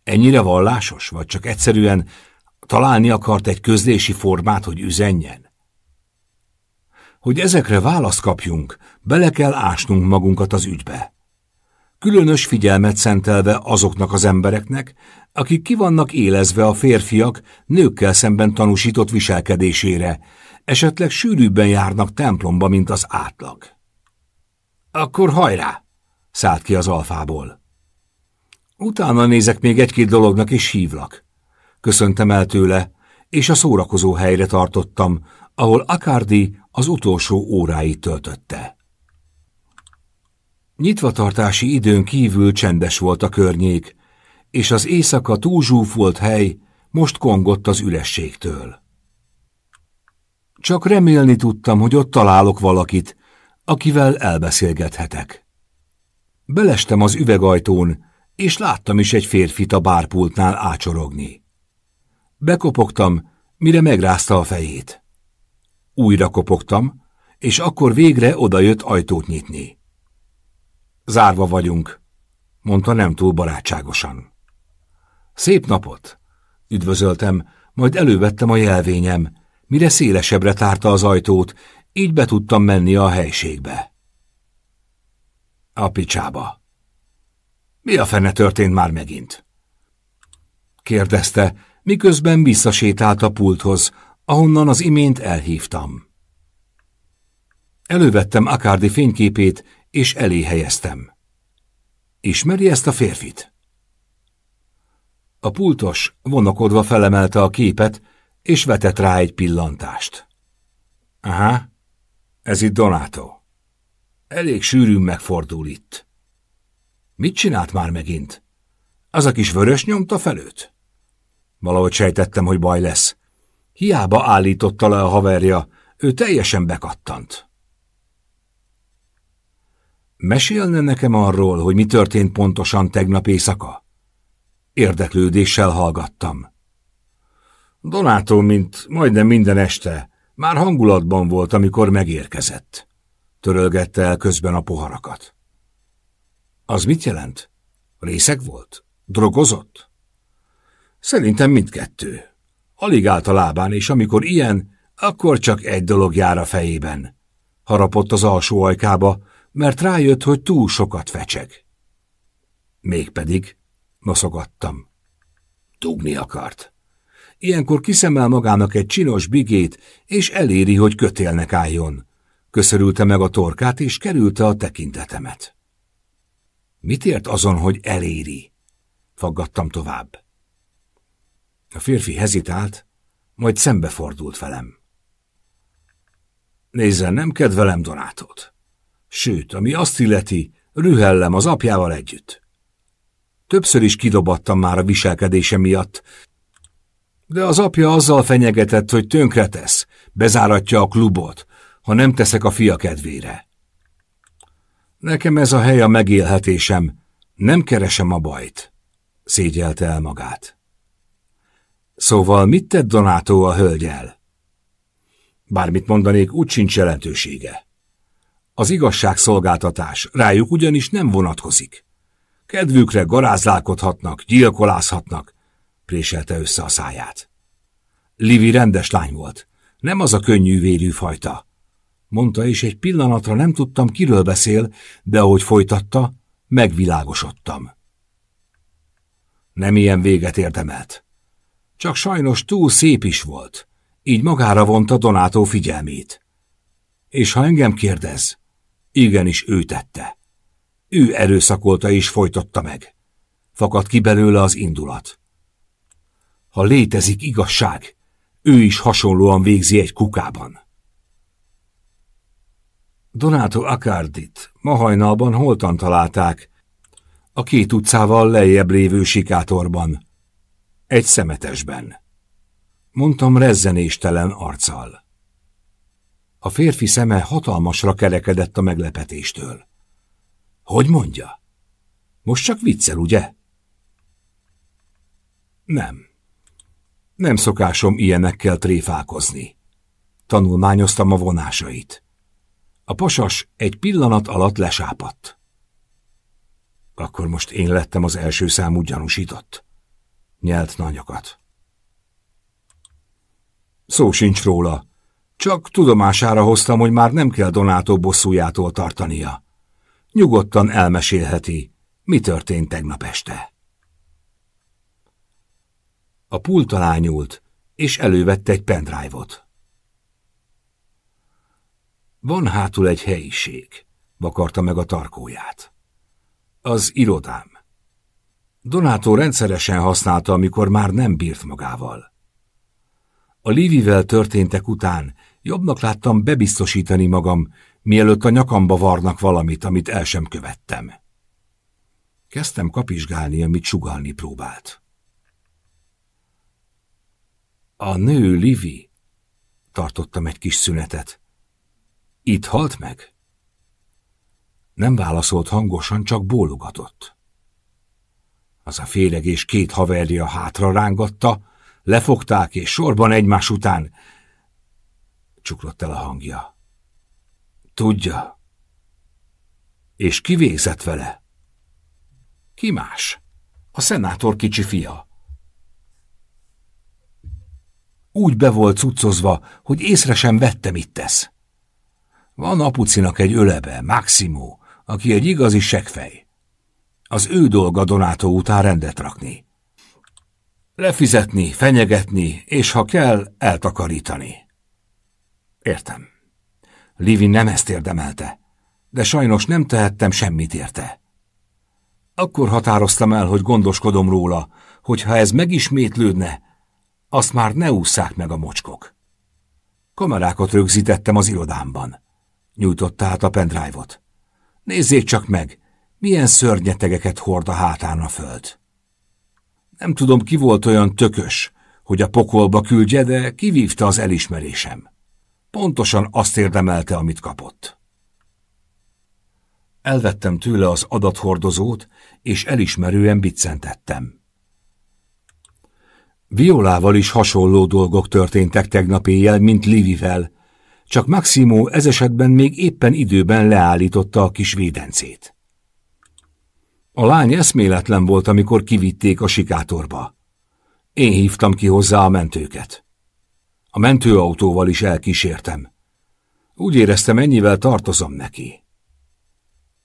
Ennyire vallásos, vagy csak egyszerűen találni akart egy közlési formát, hogy üzenjen? Hogy ezekre választ kapjunk, bele kell ásnunk magunkat az ügybe. Különös figyelmet szentelve azoknak az embereknek, akik ki vannak élezve a férfiak nőkkel szemben tanúsított viselkedésére, esetleg sűrűbben járnak templomba, mint az átlag. Akkor hajrá! szállt ki az alfából. Utána nézek még egy-két dolognak, és hívlak. Köszöntem el tőle, és a szórakozó helyre tartottam, ahol Akardi az utolsó óráit töltötte. Nyitvatartási időn kívül csendes volt a környék, és az éjszaka túlzsúfolt hely most kongott az ürességtől. Csak remélni tudtam, hogy ott találok valakit, akivel elbeszélgethetek. Belestem az üvegajtón, és láttam is egy férfit a bárpultnál ácsorogni. Bekopogtam, mire megrázta a fejét. Újra kopogtam, és akkor végre odajött ajtót nyitni. Zárva vagyunk, mondta nem túl barátságosan. Szép napot! Üdvözöltem, majd elővettem a jelvényem, mire szélesebbre tárta az ajtót, így be tudtam menni a helységbe. A picsába. Mi a fene történt már megint? Kérdezte, miközben visszasétált a pulthoz, ahonnan az imént elhívtam. Elővettem Akárdi fényképét, és elé helyeztem. Ismeri ezt a férfit? A pultos vonakodva felemelte a képet, és vetett rá egy pillantást. Aha, ez itt Donato. Elég sűrűn megfordul itt. Mit csinált már megint? Az a kis vörös nyomta felőt? Valahogy sejtettem, hogy baj lesz. Hiába állította le a haverja, ő teljesen bekattant. Mesélne nekem arról, hogy mi történt pontosan tegnap éjszaka? Érdeklődéssel hallgattam. Donátó, mint majdnem minden este, már hangulatban volt, amikor megérkezett. Törölgette el közben a poharakat. Az mit jelent? Részeg volt? Drogozott? Szerintem mindkettő. Alig állt a lábán, és amikor ilyen, akkor csak egy dolog jár a fejében. Harapott az alsó ajkába, mert rájött, hogy túl sokat fecseg. Mégpedig, noszogattam. Dugni akart. Ilyenkor kiszemel magának egy csinos bigét, és eléri, hogy kötélnek álljon. Köszörülte meg a torkát, és kerülte a tekintetemet. Mit ért azon, hogy eléri? Faggattam tovább. A férfi hezitált, majd szembefordult velem. Nézzen, nem kedvelem Donátot. Sőt, ami azt illeti, rühellem az apjával együtt. Többször is kidobattam már a viselkedése miatt, De az apja azzal fenyegetett, hogy tönkretesz, bezáratja a klubot, ha nem teszek a fia kedvére. Nekem ez a hely a megélhetésem, nem keresem a bajt, szégyelte el magát. Szóval mit tett Donátó a hölgyel? Bármit mondanék, úgy sincs jelentősége. Az igazságszolgáltatás rájuk ugyanis nem vonatkozik. Kedvükre garázlálkodhatnak, gyilkolázhatnak, préselte össze a száját. Livi rendes lány volt, nem az a könnyű vérű fajta. Mondta, és egy pillanatra nem tudtam, kiről beszél, de ahogy folytatta, megvilágosodtam. Nem ilyen véget érdemelt. Csak sajnos túl szép is volt, így magára vonta Donátó figyelmét. És ha engem kérdez, igenis ő tette. Ő erőszakolta és folytotta meg. Fakadt ki belőle az indulat. Ha létezik igazság, ő is hasonlóan végzi egy kukában. Donato Akardit ma hajnalban holtan találták, a két utcával lejjebb lévő sikátorban, egy szemetesben. Mondtam rezzenéstelen arccal. A férfi szeme hatalmasra kerekedett a meglepetéstől. Hogy mondja? Most csak viccel, ugye? Nem. Nem szokásom ilyenekkel tréfálkozni. Tanulmányoztam a vonásait. A pasas egy pillanat alatt lesápadt. Akkor most én lettem az első számú gyanúsított. Nyelt nanyakat. Szó sincs róla. Csak tudomására hoztam, hogy már nem kell Donátó bosszújától tartania. Nyugodtan elmesélheti, mi történt tegnap este. A pult alá nyúlt, és elővette egy pendrive-ot. Van hátul egy helyiség, vakarta meg a tarkóját. Az irodám. Donátó rendszeresen használta, amikor már nem bírt magával. A Livivel történtek után jobbnak láttam bebiztosítani magam, mielőtt a nyakamba varnak valamit, amit el sem követtem. Kezdtem kapizsgálni, amit sugalni próbált. A nő Livi, tartottam egy kis szünetet. Itt halt meg? Nem válaszolt hangosan, csak bólogatott. Az a féregés két haverja hátra rángatta, lefogták és sorban egymás után csuklott el a hangja. Tudja. És ki végzett vele? Ki más? A szenátor kicsi fia. Úgy be volt cuccozva, hogy észre sem vette, mit tesz. Van apucinak egy ölebe, Maximo, aki egy igazi segfej. Az ő dolga Donátó után rendet rakni. Lefizetni, fenyegetni, és ha kell, eltakarítani. Értem. Livi nem ezt érdemelte, de sajnos nem tehettem semmit érte. Akkor határoztam el, hogy gondoskodom róla, hogy ha ez megismétlődne, azt már ne ússzák meg a mocskok. Kamerákat rögzítettem az irodámban. Nyújtotta át a pendrive-ot. Nézzék csak meg, milyen szörnyetegeket hord a hátán a föld. Nem tudom, ki volt olyan tökös, hogy a pokolba küldje, de kivívta az elismerésem. Pontosan azt érdemelte, amit kapott. Elvettem tőle az adathordozót, és elismerően biccentettem. Violával is hasonló dolgok történtek tegnap éjjel, mint Livivel, csak Maximo ez esetben még éppen időben leállította a kis védencét. A lány eszméletlen volt, amikor kivitték a sikátorba. Én hívtam ki hozzá a mentőket. A mentőautóval is elkísértem. Úgy éreztem, ennyivel tartozom neki.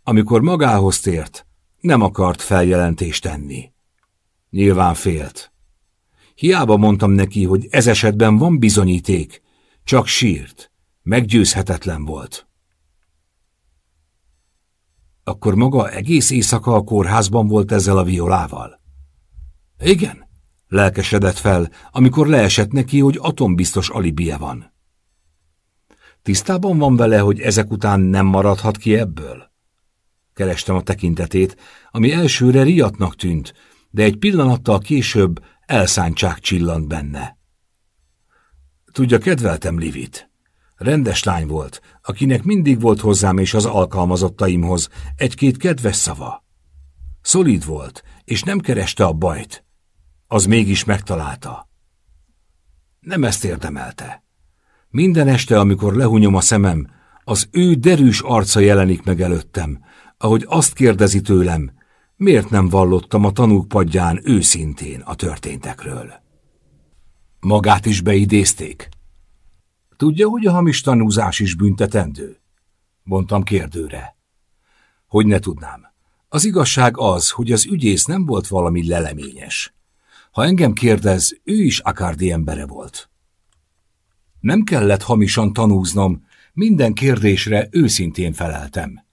Amikor magához tért, nem akart feljelentést tenni. Nyilván félt. Hiába mondtam neki, hogy ez esetben van bizonyíték, csak sírt. Meggyőzhetetlen volt. Akkor maga egész éjszaka a kórházban volt ezzel a violával? Igen, lelkesedett fel, amikor leesett neki, hogy atombiztos alibie van. Tisztában van vele, hogy ezek után nem maradhat ki ebből? Kerestem a tekintetét, ami elsőre riatnak tűnt, de egy pillanattal később elszántság csillant benne. Tudja, kedveltem Livit. Rendes lány volt, akinek mindig volt hozzám és az alkalmazottaimhoz egy-két kedves szava. Szolid volt, és nem kereste a bajt. Az mégis megtalálta. Nem ezt érdemelte. Minden este, amikor lehunyom a szemem, az ő derűs arca jelenik meg előttem, ahogy azt kérdezi tőlem, miért nem vallottam a tanúk padján őszintén a történtekről. Magát is beidézték. Tudja, hogy a hamis tanúzás is büntetendő? Mondtam kérdőre. Hogy ne tudnám. Az igazság az, hogy az ügyész nem volt valami leleményes. Ha engem kérdez, ő is akárdi embere volt. Nem kellett hamisan tanúznom, minden kérdésre őszintén feleltem.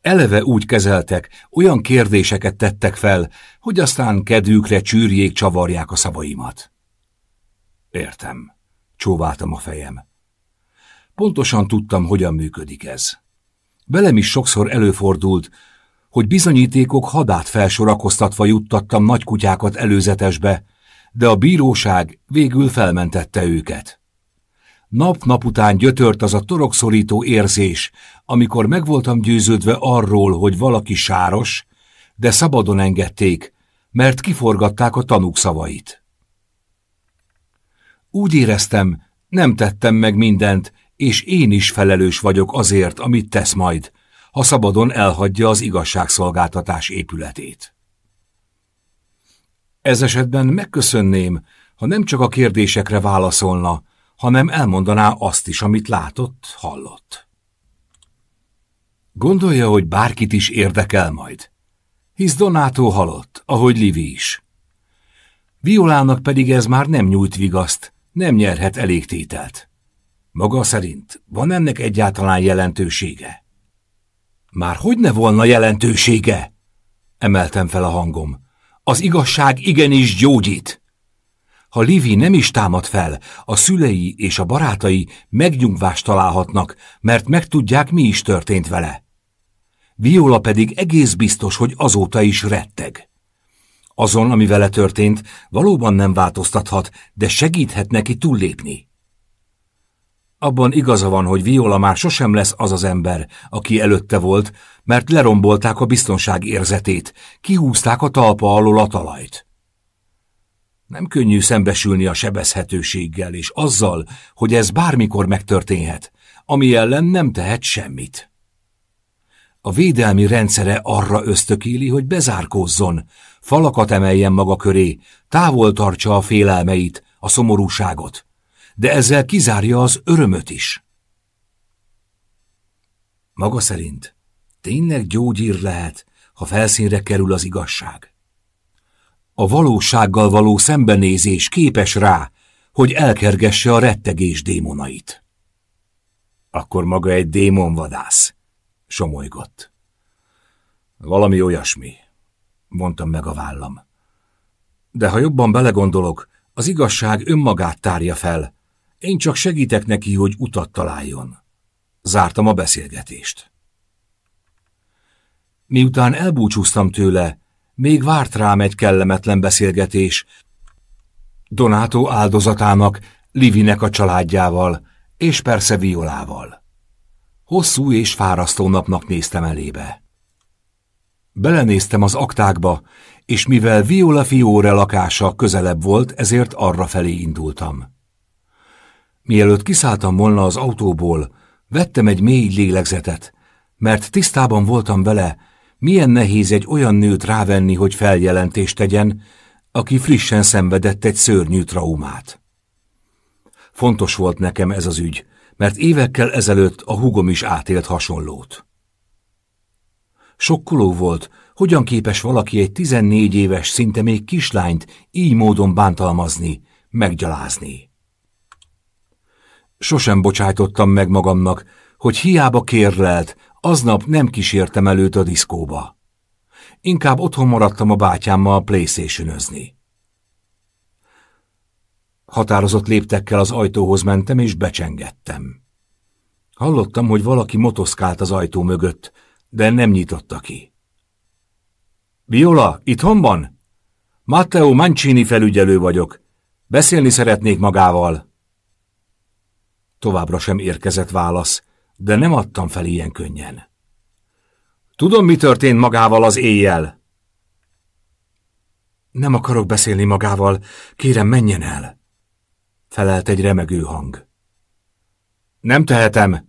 Eleve úgy kezeltek, olyan kérdéseket tettek fel, hogy aztán kedvükre csűrjék, csavarják a szavaimat. Értem. Csóváltam a fejem. Pontosan tudtam, hogyan működik ez. Velem is sokszor előfordult, hogy bizonyítékok hadát felsorakoztatva juttattam nagykutyákat előzetesbe, de a bíróság végül felmentette őket. Nap-nap után gyötört az a torokszorító érzés, amikor meg voltam győződve arról, hogy valaki sáros, de szabadon engedték, mert kiforgatták a tanúk szavait. Úgy éreztem, nem tettem meg mindent, és én is felelős vagyok azért, amit tesz majd, ha szabadon elhagyja az igazságszolgáltatás épületét. Ez esetben megköszönném, ha nem csak a kérdésekre válaszolna, hanem elmondaná azt is, amit látott, hallott. Gondolja, hogy bárkit is érdekel majd. Hisz Donátó halott, ahogy Livi is. Violának pedig ez már nem nyújt vigaszt, nem nyerhet elég tételt. Maga szerint van ennek egyáltalán jelentősége? Már hogy ne volna jelentősége? Emeltem fel a hangom. Az igazság igenis gyógyít. Ha Livi nem is támad fel, a szülei és a barátai megnyugvást találhatnak, mert megtudják, mi is történt vele. Viola pedig egész biztos, hogy azóta is retteg. Azon, ami vele történt, valóban nem változtathat, de segíthet neki túllépni. Abban igaza van, hogy Viola már sosem lesz az az ember, aki előtte volt, mert lerombolták a biztonság érzetét, kihúzták a talpa alól a talajt. Nem könnyű szembesülni a sebezhetőséggel és azzal, hogy ez bármikor megtörténhet, ami ellen nem tehet semmit. A védelmi rendszere arra ösztökéli, hogy bezárkózzon, falakat emeljen maga köré, távol tartsa a félelmeit, a szomorúságot, de ezzel kizárja az örömöt is. Maga szerint tényleg gyógyír lehet, ha felszínre kerül az igazság. A valósággal való szembenézés képes rá, hogy elkergesse a rettegés démonait. Akkor maga egy démonvadász, somolygott. Valami olyasmi, mondtam meg a vállam. De ha jobban belegondolok, az igazság önmagát tárja fel. Én csak segítek neki, hogy utat találjon. Zártam a beszélgetést. Miután elbúcsúztam tőle, még várt rám egy kellemetlen beszélgetés. Donátó áldozatának, Livinek a családjával, és persze Violával. Hosszú és fárasztó napnak néztem elébe. Belenéztem az aktákba, és mivel Viola Fiore lakása közelebb volt, ezért arra felé indultam. Mielőtt kiszálltam volna az autóból, vettem egy mély lélegzetet, mert tisztában voltam vele, milyen nehéz egy olyan nőt rávenni, hogy feljelentést tegyen, aki frissen szenvedett egy szörnyű traumát. Fontos volt nekem ez az ügy, mert évekkel ezelőtt a hugom is átélt hasonlót. Sokkoló volt, hogyan képes valaki egy tizennégy éves, szinte még kislányt így módon bántalmazni, meggyalázni. Sosem bocsájtottam meg magamnak, hogy hiába kérlelt, aznap nem kísértem előtt a diszkóba. Inkább otthon maradtam a bátyámmal playstation -özni. Határozott léptekkel az ajtóhoz mentem és becsengettem. Hallottam, hogy valaki motoszkált az ajtó mögött, de nem nyitotta ki. Viola, itthon van? Matteo Mancini felügyelő vagyok. Beszélni szeretnék magával. Továbbra sem érkezett válasz, de nem adtam fel ilyen könnyen. Tudom, mi történt magával az éjjel. Nem akarok beszélni magával, kérem, menjen el. Felelt egy remegő hang. Nem tehetem.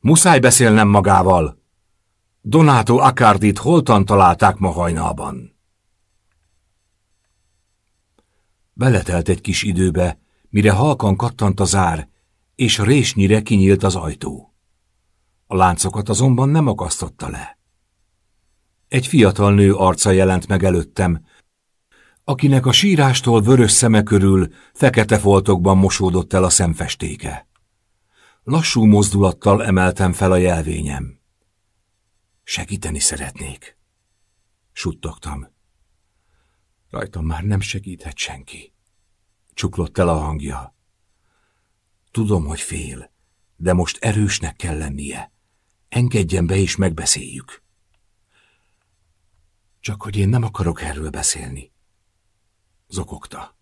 Muszáj beszélnem magával. Donato Accardit holtan találták ma hajnalban. Beletelt egy kis időbe, mire halkan kattant a zár, és résnyire kinyílt az ajtó. A láncokat azonban nem akasztotta le. Egy fiatal nő arca jelent meg előttem, akinek a sírástól vörös szeme körül fekete foltokban mosódott el a szemfestéke. Lassú mozdulattal emeltem fel a jelvényem. Segíteni szeretnék. Suttogtam. Rajtam már nem segíthet senki. Csuklott el a hangja. Tudom, hogy fél, de most erősnek kell lennie. Engedjen be és megbeszéljük. Csak hogy én nem akarok erről beszélni. Zokogta.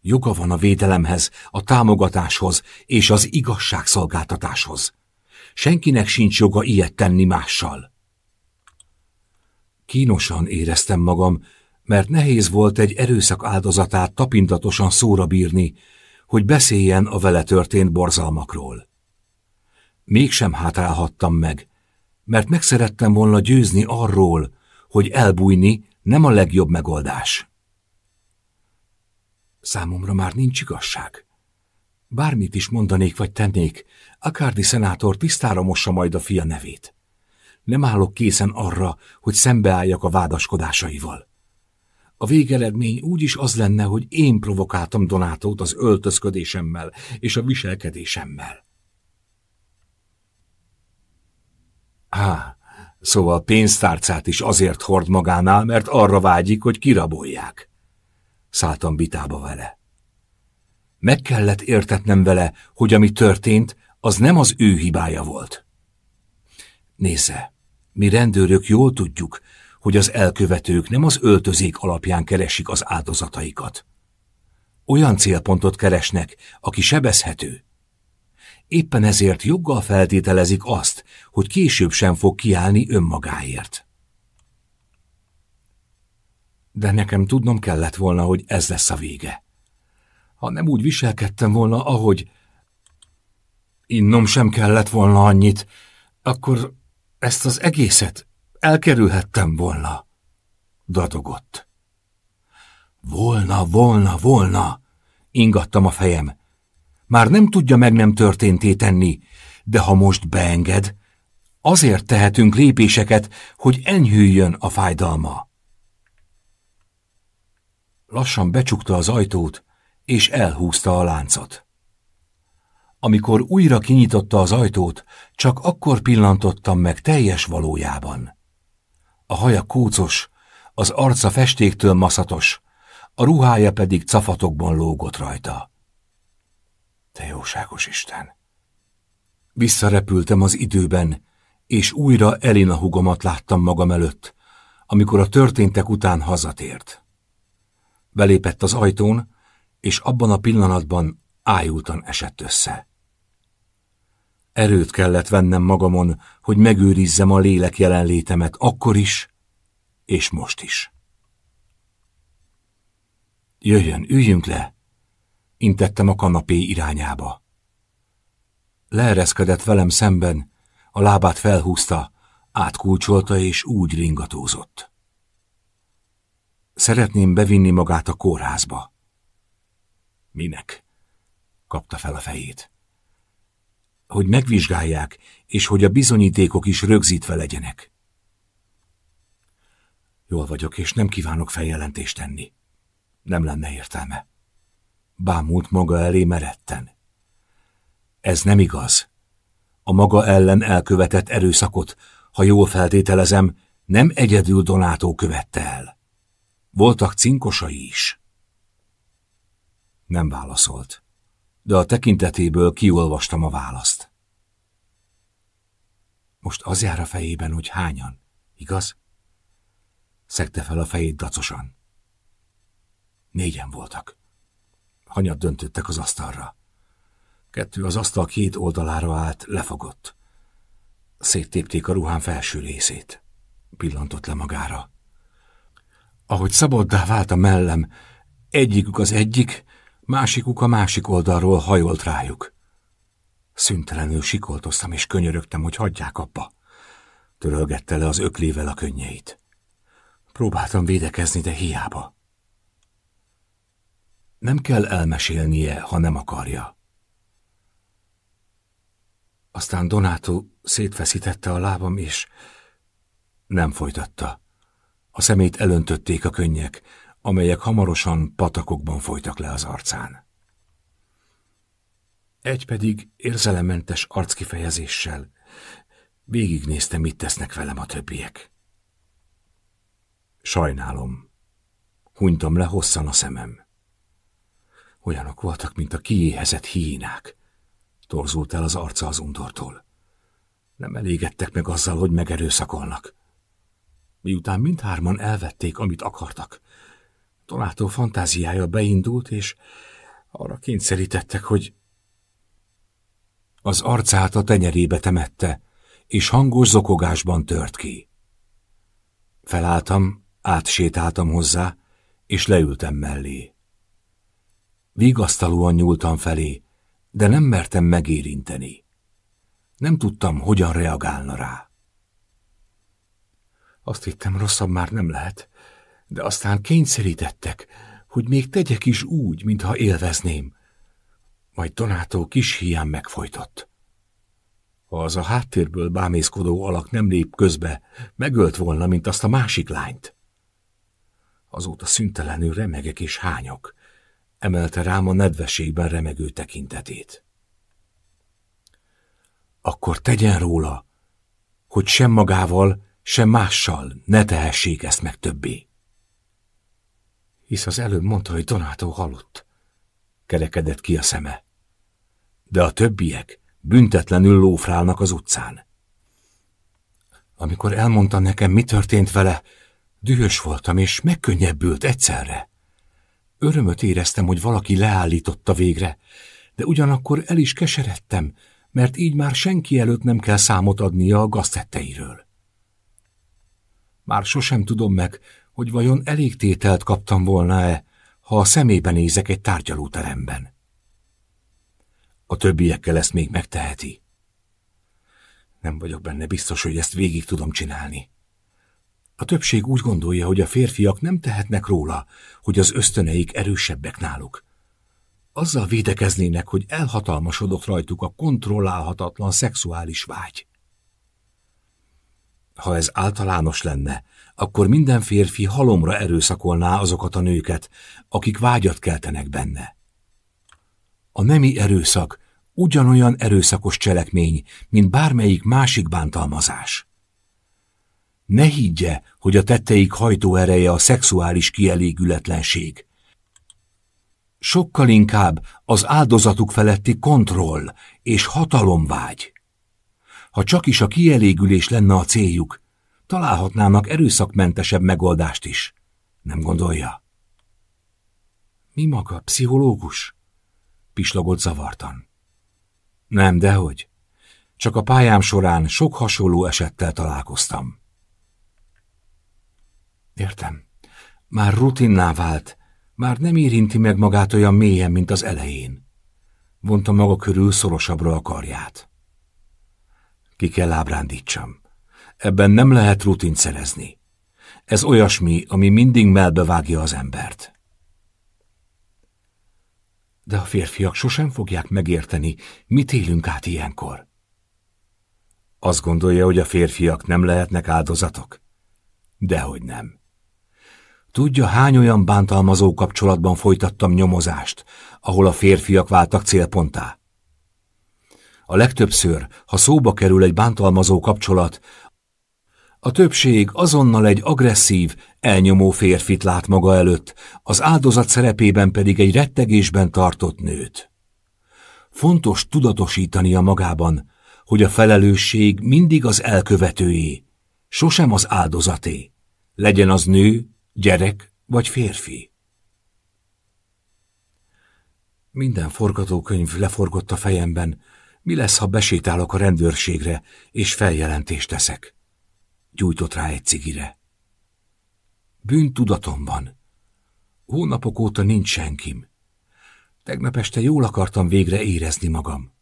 Joga van a védelemhez, a támogatáshoz és az igazságszolgáltatáshoz. Senkinek sincs joga ilyet tenni mással. Kínosan éreztem magam, mert nehéz volt egy erőszak áldozatát tapintatosan szóra bírni, hogy beszéljen a vele történt borzalmakról. Mégsem hátrálhattam meg, mert megszerettem volna győzni arról, hogy elbújni nem a legjobb megoldás. Számomra már nincs igazság. Bármit is mondanék vagy tennék, Akárdi szenátor tisztára mossa majd a fia nevét. Nem állok készen arra, hogy szembeálljak a vádaskodásaival. A végeredmény úgy is az lenne, hogy én provokáltam Donátót az öltözködésemmel és a viselkedésemmel. Á, szóval pénztárcát is azért hord magánál, mert arra vágyik, hogy kirabolják. Szálltam bitába vele. Meg kellett értetnem vele, hogy ami történt, az nem az ő hibája volt. Nézze, mi rendőrök jól tudjuk, hogy az elkövetők nem az öltözék alapján keresik az áldozataikat. Olyan célpontot keresnek, aki sebezhető. Éppen ezért joggal feltételezik azt, hogy később sem fog kiállni önmagáért. De nekem tudnom kellett volna, hogy ez lesz a vége. Ha nem úgy viselkedtem volna, ahogy innom sem kellett volna annyit, akkor ezt az egészet elkerülhettem volna. Dadogott. Volna, volna, volna, ingattam a fejem. Már nem tudja meg nem történté tenni, de ha most beenged, azért tehetünk lépéseket, hogy enyhüljön a fájdalma. Lassan becsukta az ajtót, és elhúzta a láncot. Amikor újra kinyitotta az ajtót, csak akkor pillantottam meg teljes valójában. A haja kócos, az arca festéktől maszatos, a ruhája pedig cafatokban lógott rajta. Te jóságos Isten! Visszarepültem az időben, és újra Elina hugomat láttam magam előtt, amikor a történtek után hazatért. Belépett az ajtón, és abban a pillanatban ájultan esett össze. Erőt kellett vennem magamon, hogy megőrizzem a lélek jelenlétemet akkor is, és most is. Jöjjön, üljünk le! Intettem a kanapé irányába. Leereszkedett velem szemben, a lábát felhúzta, átkulcsolta és úgy ringatózott. Szeretném bevinni magát a kórházba. Minek? kapta fel a fejét hogy megvizsgálják, és hogy a bizonyítékok is rögzítve legyenek. Jól vagyok, és nem kívánok feljelentést tenni. Nem lenne értelme. Bámult maga elé meretten. Ez nem igaz. A maga ellen elkövetett erőszakot, ha jól feltételezem, nem egyedül Donátó követte el. Voltak cinkosai is. Nem válaszolt de a tekintetéből kiolvastam a választ. Most az jár a fejében, hogy hányan, igaz? Szegte fel a fejét dacosan. Négyen voltak. Hanyat döntöttek az asztalra. Kettő az asztal két oldalára állt, lefogott. Széttépték a ruhán felső részét. Pillantott le magára. Ahogy szabaddá vált a mellem, egyikük az egyik, másikuk a másik oldalról hajolt rájuk. Szüntelenül sikoltoztam és könyörögtem, hogy hagyják abba. Törölgette le az öklével a könnyeit. Próbáltam védekezni, de hiába. Nem kell elmesélnie, ha nem akarja. Aztán Donato szétfeszítette a lábam, és nem folytatta. A szemét elöntötték a könnyek, amelyek hamarosan patakokban folytak le az arcán. Egy pedig érzelemmentes arckifejezéssel végignézte, mit tesznek velem a többiek. Sajnálom. Hunytam le hosszan a szemem. Olyanok voltak, mint a kiéhezett hiínák. Torzult el az arca az undortól. Nem elégettek meg azzal, hogy megerőszakolnak. Miután mindhárman elvették, amit akartak, Donátó fantáziája beindult, és arra kényszerítettek, hogy az arcát a tenyerébe temette, és hangos zokogásban tört ki. Felálltam, átsétáltam hozzá, és leültem mellé. Vigasztalóan nyúltam felé, de nem mertem megérinteni. Nem tudtam, hogyan reagálna rá. Azt hittem, rosszabb már nem lehet, de aztán kényszerítettek, hogy még tegyek is úgy, mintha élvezném. Majd Donátó kis hián megfojtott. Ha az a háttérből bámészkodó alak nem lép közbe, megölt volna, mint azt a másik lányt. Azóta szüntelenül remegek és hányok, emelte rám a nedvességben remegő tekintetét. Akkor tegyen róla, hogy sem magával, sem mással ne tehessék ezt meg többé. Hisz az előbb mondta, hogy Donátó halott. Kerekedett ki a szeme. De a többiek büntetlenül lófrálnak az utcán. Amikor elmondta nekem, mi történt vele, dühös voltam, és megkönnyebbült egyszerre. Örömöt éreztem, hogy valaki leállította végre, de ugyanakkor el is keseredtem, mert így már senki előtt nem kell számot adnia a gaztetteiről. Már sosem tudom meg, hogy vajon elég tételt kaptam volna-e, ha a szemébe nézek egy tárgyalóteremben. A többiekkel ezt még megteheti. Nem vagyok benne biztos, hogy ezt végig tudom csinálni. A többség úgy gondolja, hogy a férfiak nem tehetnek róla, hogy az ösztöneik erősebbek náluk. Azzal védekeznének, hogy elhatalmasodott rajtuk a kontrollálhatatlan szexuális vágy. Ha ez általános lenne, akkor minden férfi halomra erőszakolná azokat a nőket, akik vágyat keltenek benne. A nemi erőszak ugyanolyan erőszakos cselekmény, mint bármelyik másik bántalmazás. Ne higgye, hogy a tetteik hajtó ereje a szexuális kielégületlenség. Sokkal inkább az áldozatuk feletti kontroll és hatalomvágy. Ha csak is a kielégülés lenne a céljuk, találhatnának erőszakmentesebb megoldást is. Nem gondolja? Mi maga, pszichológus? Pislogott zavartan. Nem, dehogy. Csak a pályám során sok hasonló esettel találkoztam. Értem. Már rutinná vált, már nem érinti meg magát olyan mélyen, mint az elején. Vonta maga körül szorosabbra a karját. Ki kell ábrándítsam. Ebben nem lehet rutint szerezni. Ez olyasmi, ami mindig melbevágja az embert. De a férfiak sosem fogják megérteni, mit élünk át ilyenkor. Azt gondolja, hogy a férfiak nem lehetnek áldozatok? Dehogy nem. Tudja, hány olyan bántalmazó kapcsolatban folytattam nyomozást, ahol a férfiak váltak célpontá? A legtöbbször, ha szóba kerül egy bántalmazó kapcsolat, a többség azonnal egy agresszív, elnyomó férfit lát maga előtt, az áldozat szerepében pedig egy rettegésben tartott nőt. Fontos tudatosítania magában, hogy a felelősség mindig az elkövetőjé, sosem az áldozaté, legyen az nő, gyerek vagy férfi. Minden forgatókönyv leforgott a fejemben. Mi lesz, ha besétálok a rendőrségre, és feljelentést teszek? Gyújtott rá egy cigire. Bűntudatom van. Hónapok óta nincs senkim. Tegnap este jól akartam végre érezni magam.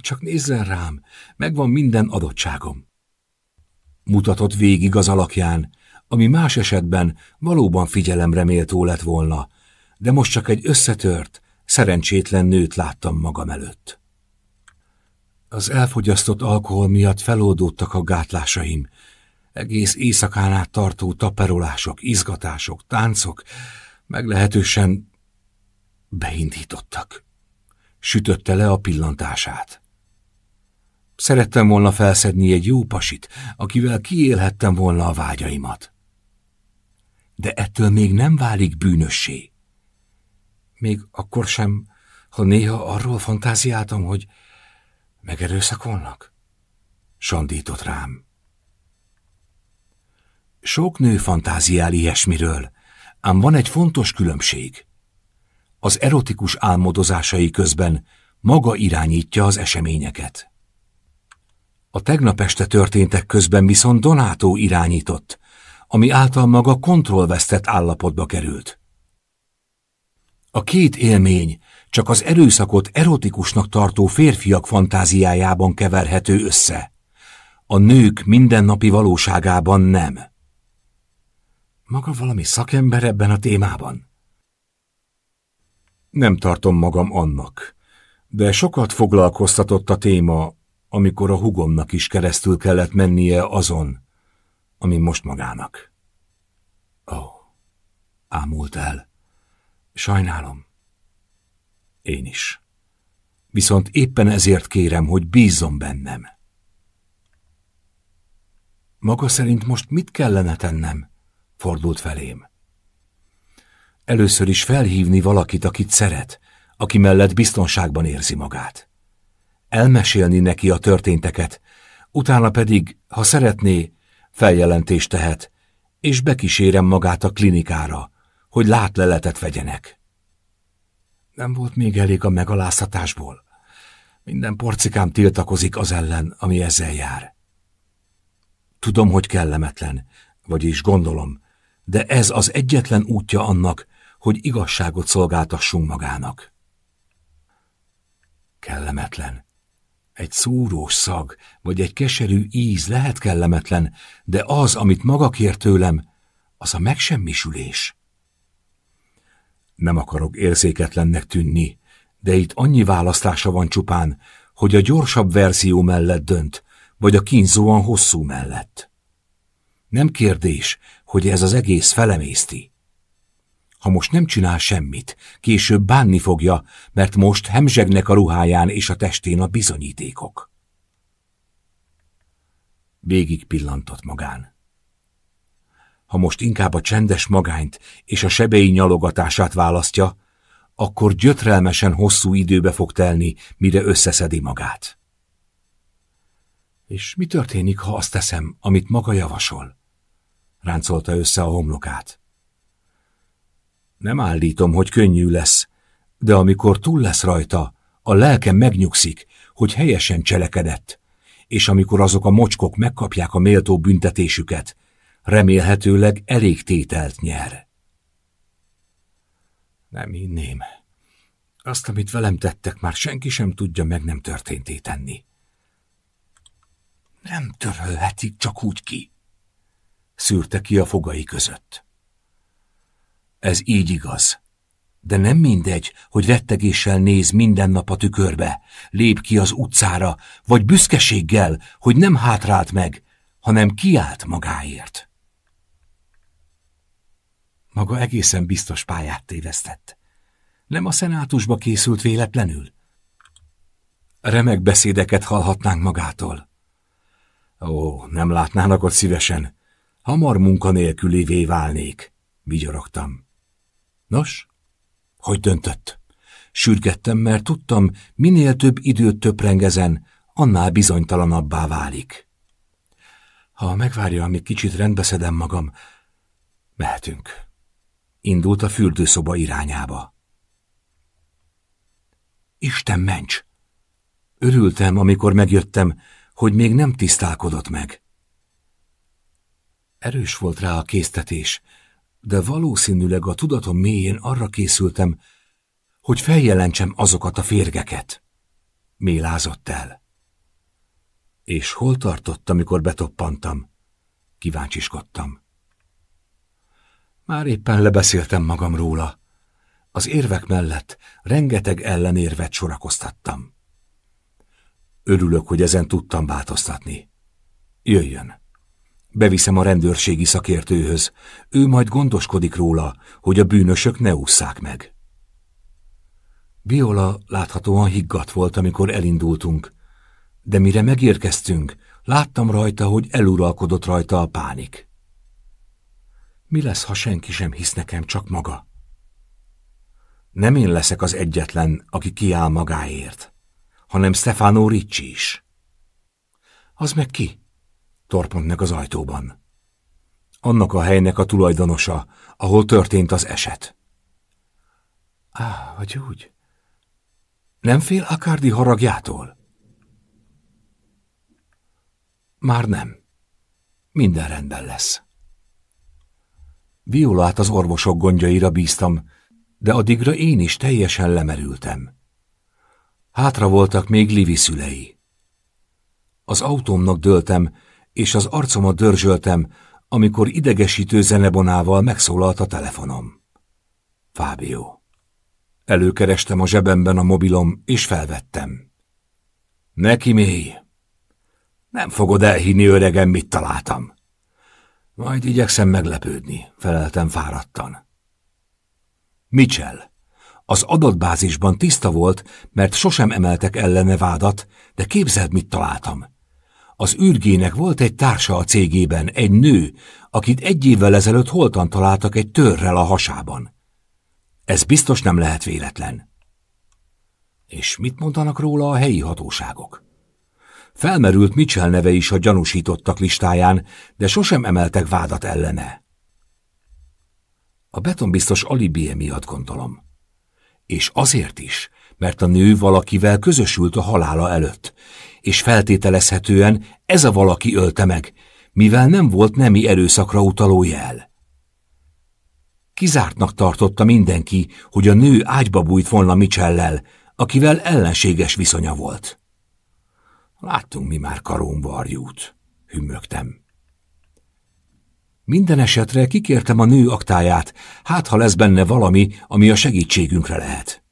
Csak nézzen rám, megvan minden adottságom. Mutatott végig az alakján, ami más esetben valóban figyelemre méltó lett volna, de most csak egy összetört, szerencsétlen nőt láttam magam előtt. Az elfogyasztott alkohol miatt feloldódtak a gátlásaim, egész éjszakán át tartó taperolások, izgatások, táncok meglehetősen beindítottak. Sütötte le a pillantását. Szerettem volna felszedni egy jó pasit, akivel kiélhettem volna a vágyaimat. De ettől még nem válik bűnössé. Még akkor sem, ha néha arról fantáziáltam, hogy megerőszakolnak? Sandított rám. Sok nő fantáziál ilyesmiről, ám van egy fontos különbség. Az erotikus álmodozásai közben maga irányítja az eseményeket. A tegnap este történtek közben viszont Donátó irányított, ami által maga kontrollvesztett állapotba került. A két élmény csak az erőszakot erotikusnak tartó férfiak fantáziájában keverhető össze. A nők mindennapi valóságában nem. Maga valami szakember ebben a témában? Nem tartom magam annak, de sokat foglalkoztatott a téma, amikor a hugomnak is keresztül kellett mennie azon, ami most magának. Ó, oh, ámult el. Sajnálom. Én is. Viszont éppen ezért kérem, hogy bízzon bennem. Maga szerint most mit kellene tennem? Fordult felém. Először is felhívni valakit, akit szeret, aki mellett biztonságban érzi magát. Elmesélni neki a történteket, utána pedig, ha szeretné, feljelentést tehet, és bekísérem magát a klinikára, hogy látleletet vegyenek. Nem volt még elég a megaláztatásból. Minden porcikám tiltakozik az ellen, ami ezzel jár. Tudom, hogy kellemetlen, vagyis gondolom, de ez az egyetlen útja annak, hogy igazságot szolgáltassunk magának. Kellemetlen. Egy szúrós szag, vagy egy keserű íz lehet kellemetlen, de az, amit maga kér tőlem, az a megsemmisülés. Nem akarok érzéketlennek tűnni, de itt annyi választása van csupán, hogy a gyorsabb verzió mellett dönt, vagy a kínzóan hosszú mellett. Nem kérdés, hogy ez az egész felemészti. Ha most nem csinál semmit, később bánni fogja, mert most hemzsegnek a ruháján és a testén a bizonyítékok. Végig pillantott magán. Ha most inkább a csendes magányt és a sebei nyalogatását választja, akkor gyötrelmesen hosszú időbe fog telni, mire összeszedi magát. És mi történik, ha azt teszem, amit maga javasol? Ráncolta össze a homlokát. Nem állítom, hogy könnyű lesz, de amikor túl lesz rajta, a lelke megnyugszik, hogy helyesen cselekedett, és amikor azok a mocskok megkapják a méltó büntetésüket, remélhetőleg elég tételt nyer. Nem hinném. Azt, amit velem tettek, már senki sem tudja meg nem történté tenni. Nem törölhetik csak úgy ki, szűrte ki a fogai között. Ez így igaz. De nem mindegy, hogy rettegéssel néz minden nap a tükörbe, lép ki az utcára, vagy büszkeséggel, hogy nem hátrált meg, hanem kiállt magáért. Maga egészen biztos pályát tévesztett. Nem a szenátusba készült véletlenül? Remek beszédeket hallhatnánk magától. Ó, nem látnának ott szívesen. Hamar munkanélkülévé válnék, vigyorogtam. Nos, hogy döntött? Sürgettem, mert tudtam, minél több időt töprengezen, annál bizonytalanabbá válik. Ha megvárja, amíg kicsit rendbeszedem magam, mehetünk. Indult a fürdőszoba irányába. Isten ments! Örültem, amikor megjöttem, hogy még nem tisztálkodott meg. Erős volt rá a késztetés, de valószínűleg a tudatom mélyén arra készültem, hogy feljelentsem azokat a férgeket. Mélázott el. És hol tartott, amikor betoppantam? Kíváncsiskodtam. Már éppen lebeszéltem magam róla. Az érvek mellett rengeteg ellenérvet sorakoztattam. Örülök, hogy ezen tudtam változtatni. Jöjjön. Beviszem a rendőrségi szakértőhöz. Ő majd gondoskodik róla, hogy a bűnösök ne ússzák meg. Viola láthatóan higgadt volt, amikor elindultunk, de mire megérkeztünk, láttam rajta, hogy eluralkodott rajta a pánik. Mi lesz, ha senki sem hisz nekem, csak maga? Nem én leszek az egyetlen, aki kiáll magáért, hanem Stefano Ricci is. Az meg ki? Torpont meg az ajtóban. Annak a helynek a tulajdonosa, ahol történt az eset. Á, vagy úgy. Nem fél Akárdi haragjától? Már nem. Minden rendben lesz. Violát az orvosok gondjaira bíztam, de addigra én is teljesen lemerültem. Hátra voltak még Livi szülei. Az autómnak döltem, és az arcomat dörzsöltem, amikor idegesítő zenebonával megszólalt a telefonom. Fábio. Előkerestem a zsebemben a mobilom, és felvettem. Neki mély. Nem fogod elhinni, öregem, mit találtam. Majd igyekszem meglepődni, feleltem fáradtan. Mitchell. Az adatbázisban tiszta volt, mert sosem emeltek ellene vádat, de képzeld, mit találtam. Az űrgének volt egy társa a cégében, egy nő, akit egy évvel ezelőtt holtan találtak egy törrel a hasában. Ez biztos nem lehet véletlen. És mit mondanak róla a helyi hatóságok? Felmerült Mitchell neve is a gyanúsítottak listáján, de sosem emeltek vádat ellene. A betonbiztos alibie miatt gondolom. És azért is, mert a nő valakivel közösült a halála előtt, és feltételezhetően ez a valaki ölte meg, mivel nem volt nemi erőszakra utaló jel. Kizártnak tartotta mindenki, hogy a nő ágyba bújt volna Michellel, akivel ellenséges viszonya volt. Láttunk mi már karón varjút, hümmögtem. Minden esetre kikértem a nő aktáját, hát ha lesz benne valami, ami a segítségünkre lehet.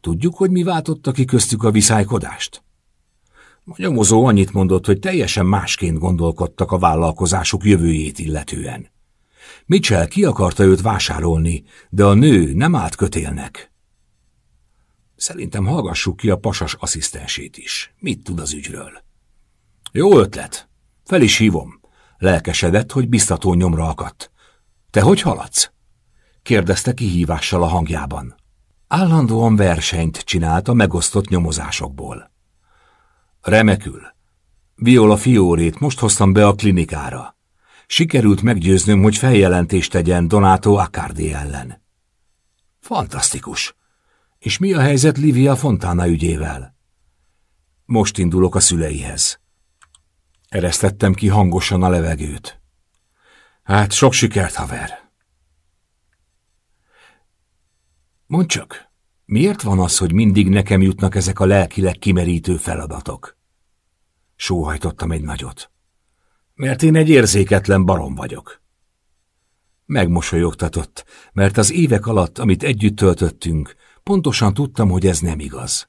Tudjuk, hogy mi váltotta ki köztük a viszálykodást? A nyomozó annyit mondott, hogy teljesen másként gondolkodtak a vállalkozásuk jövőjét illetően. Mitchell ki akarta őt vásárolni, de a nő nem állt kötélnek. Szerintem hallgassuk ki a pasas asszisztensét is. Mit tud az ügyről? Jó ötlet. Fel is hívom. Lelkesedett, hogy biztató nyomra akadt. Te hogy haladsz? kérdezte kihívással a hangjában. Állandóan versenyt csinált a megosztott nyomozásokból. Remekül. Viola Fiórét most hoztam be a klinikára. Sikerült meggyőznöm, hogy feljelentést tegyen Donato Accardi ellen. Fantasztikus. És mi a helyzet Livia Fontana ügyével? Most indulok a szüleihez. Eresztettem ki hangosan a levegőt. Hát sok sikert, haver. Mondd csak, miért van az, hogy mindig nekem jutnak ezek a lelkileg kimerítő feladatok? Sóhajtottam egy nagyot. Mert én egy érzéketlen barom vagyok. Megmosolyogtatott, mert az évek alatt, amit együtt töltöttünk, pontosan tudtam, hogy ez nem igaz.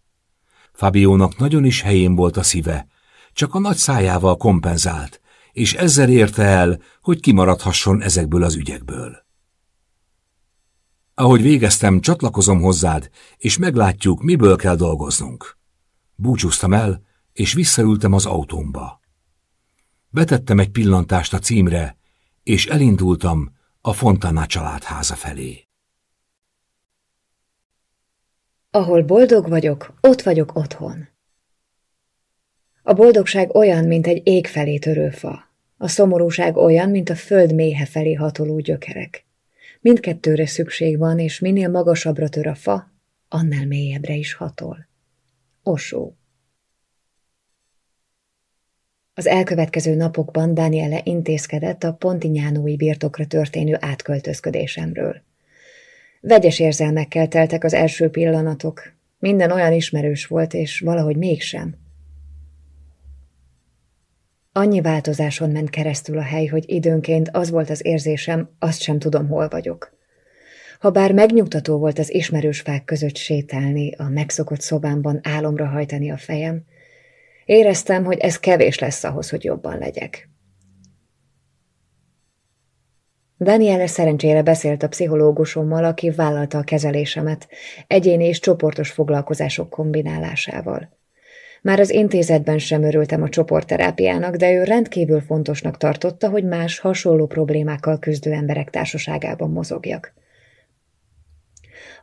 Fabiónak nagyon is helyén volt a szíve, csak a nagy szájával kompenzált, és ezzel érte el, hogy kimaradhasson ezekből az ügyekből. Ahogy végeztem, csatlakozom hozzád, és meglátjuk, miből kell dolgoznunk. Búcsúztam el, és visszaültem az autómba. Betettem egy pillantást a címre, és elindultam a Fontana családháza felé. Ahol boldog vagyok, ott vagyok otthon. A boldogság olyan, mint egy ég felé törő fa. A szomorúság olyan, mint a föld méhe felé hatoló gyökerek. Mindkettőre szükség van, és minél magasabbra tör a fa, annál mélyebbre is hatol. Osó. Az elkövetkező napokban Daniele intézkedett a Pontignánói birtokra történő átköltözködésemről. Vegyes érzelmekkel teltek az első pillanatok. Minden olyan ismerős volt, és valahogy mégsem. Annyi változáson ment keresztül a hely, hogy időnként az volt az érzésem, azt sem tudom, hol vagyok. Habár megnyugtató volt az ismerős fák között sétálni, a megszokott szobámban álomra hajtani a fejem, éreztem, hogy ez kevés lesz ahhoz, hogy jobban legyek. Daniele szerencsére beszélt a pszichológusommal, aki vállalta a kezelésemet, egyéni és csoportos foglalkozások kombinálásával. Már az intézetben sem örültem a csoportterápiának, de ő rendkívül fontosnak tartotta, hogy más hasonló problémákkal küzdő emberek társaságában mozogjak.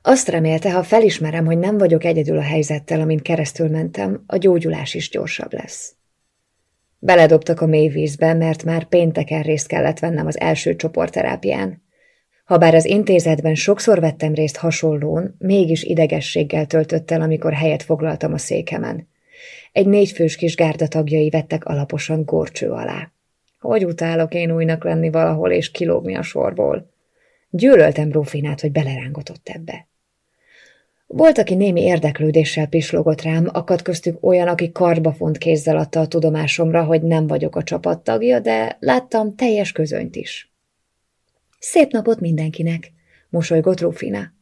Azt remélte, ha felismerem, hogy nem vagyok egyedül a helyzettel, amin keresztül mentem, a gyógyulás is gyorsabb lesz. Beledobtak a mély vízbe, mert már pénteken részt kellett vennem az első csoportterápián. Habár az intézetben sokszor vettem részt hasonlón, mégis idegességgel töltött el, amikor helyet foglaltam a székemen. Egy négyfős kis gárda tagjai vettek alaposan gorcső alá. Hogy utálok én újnak lenni valahol és kilógni a sorból. Gyűlöltem Rófinát, hogy belerángotott ebbe. Volt, aki némi érdeklődéssel pislogott rám, akadt köztük olyan, aki karbafont kézzel adta a tudomásomra, hogy nem vagyok a csapattagja, de láttam teljes közönyt is. Szép napot mindenkinek, mosolygott Rufina.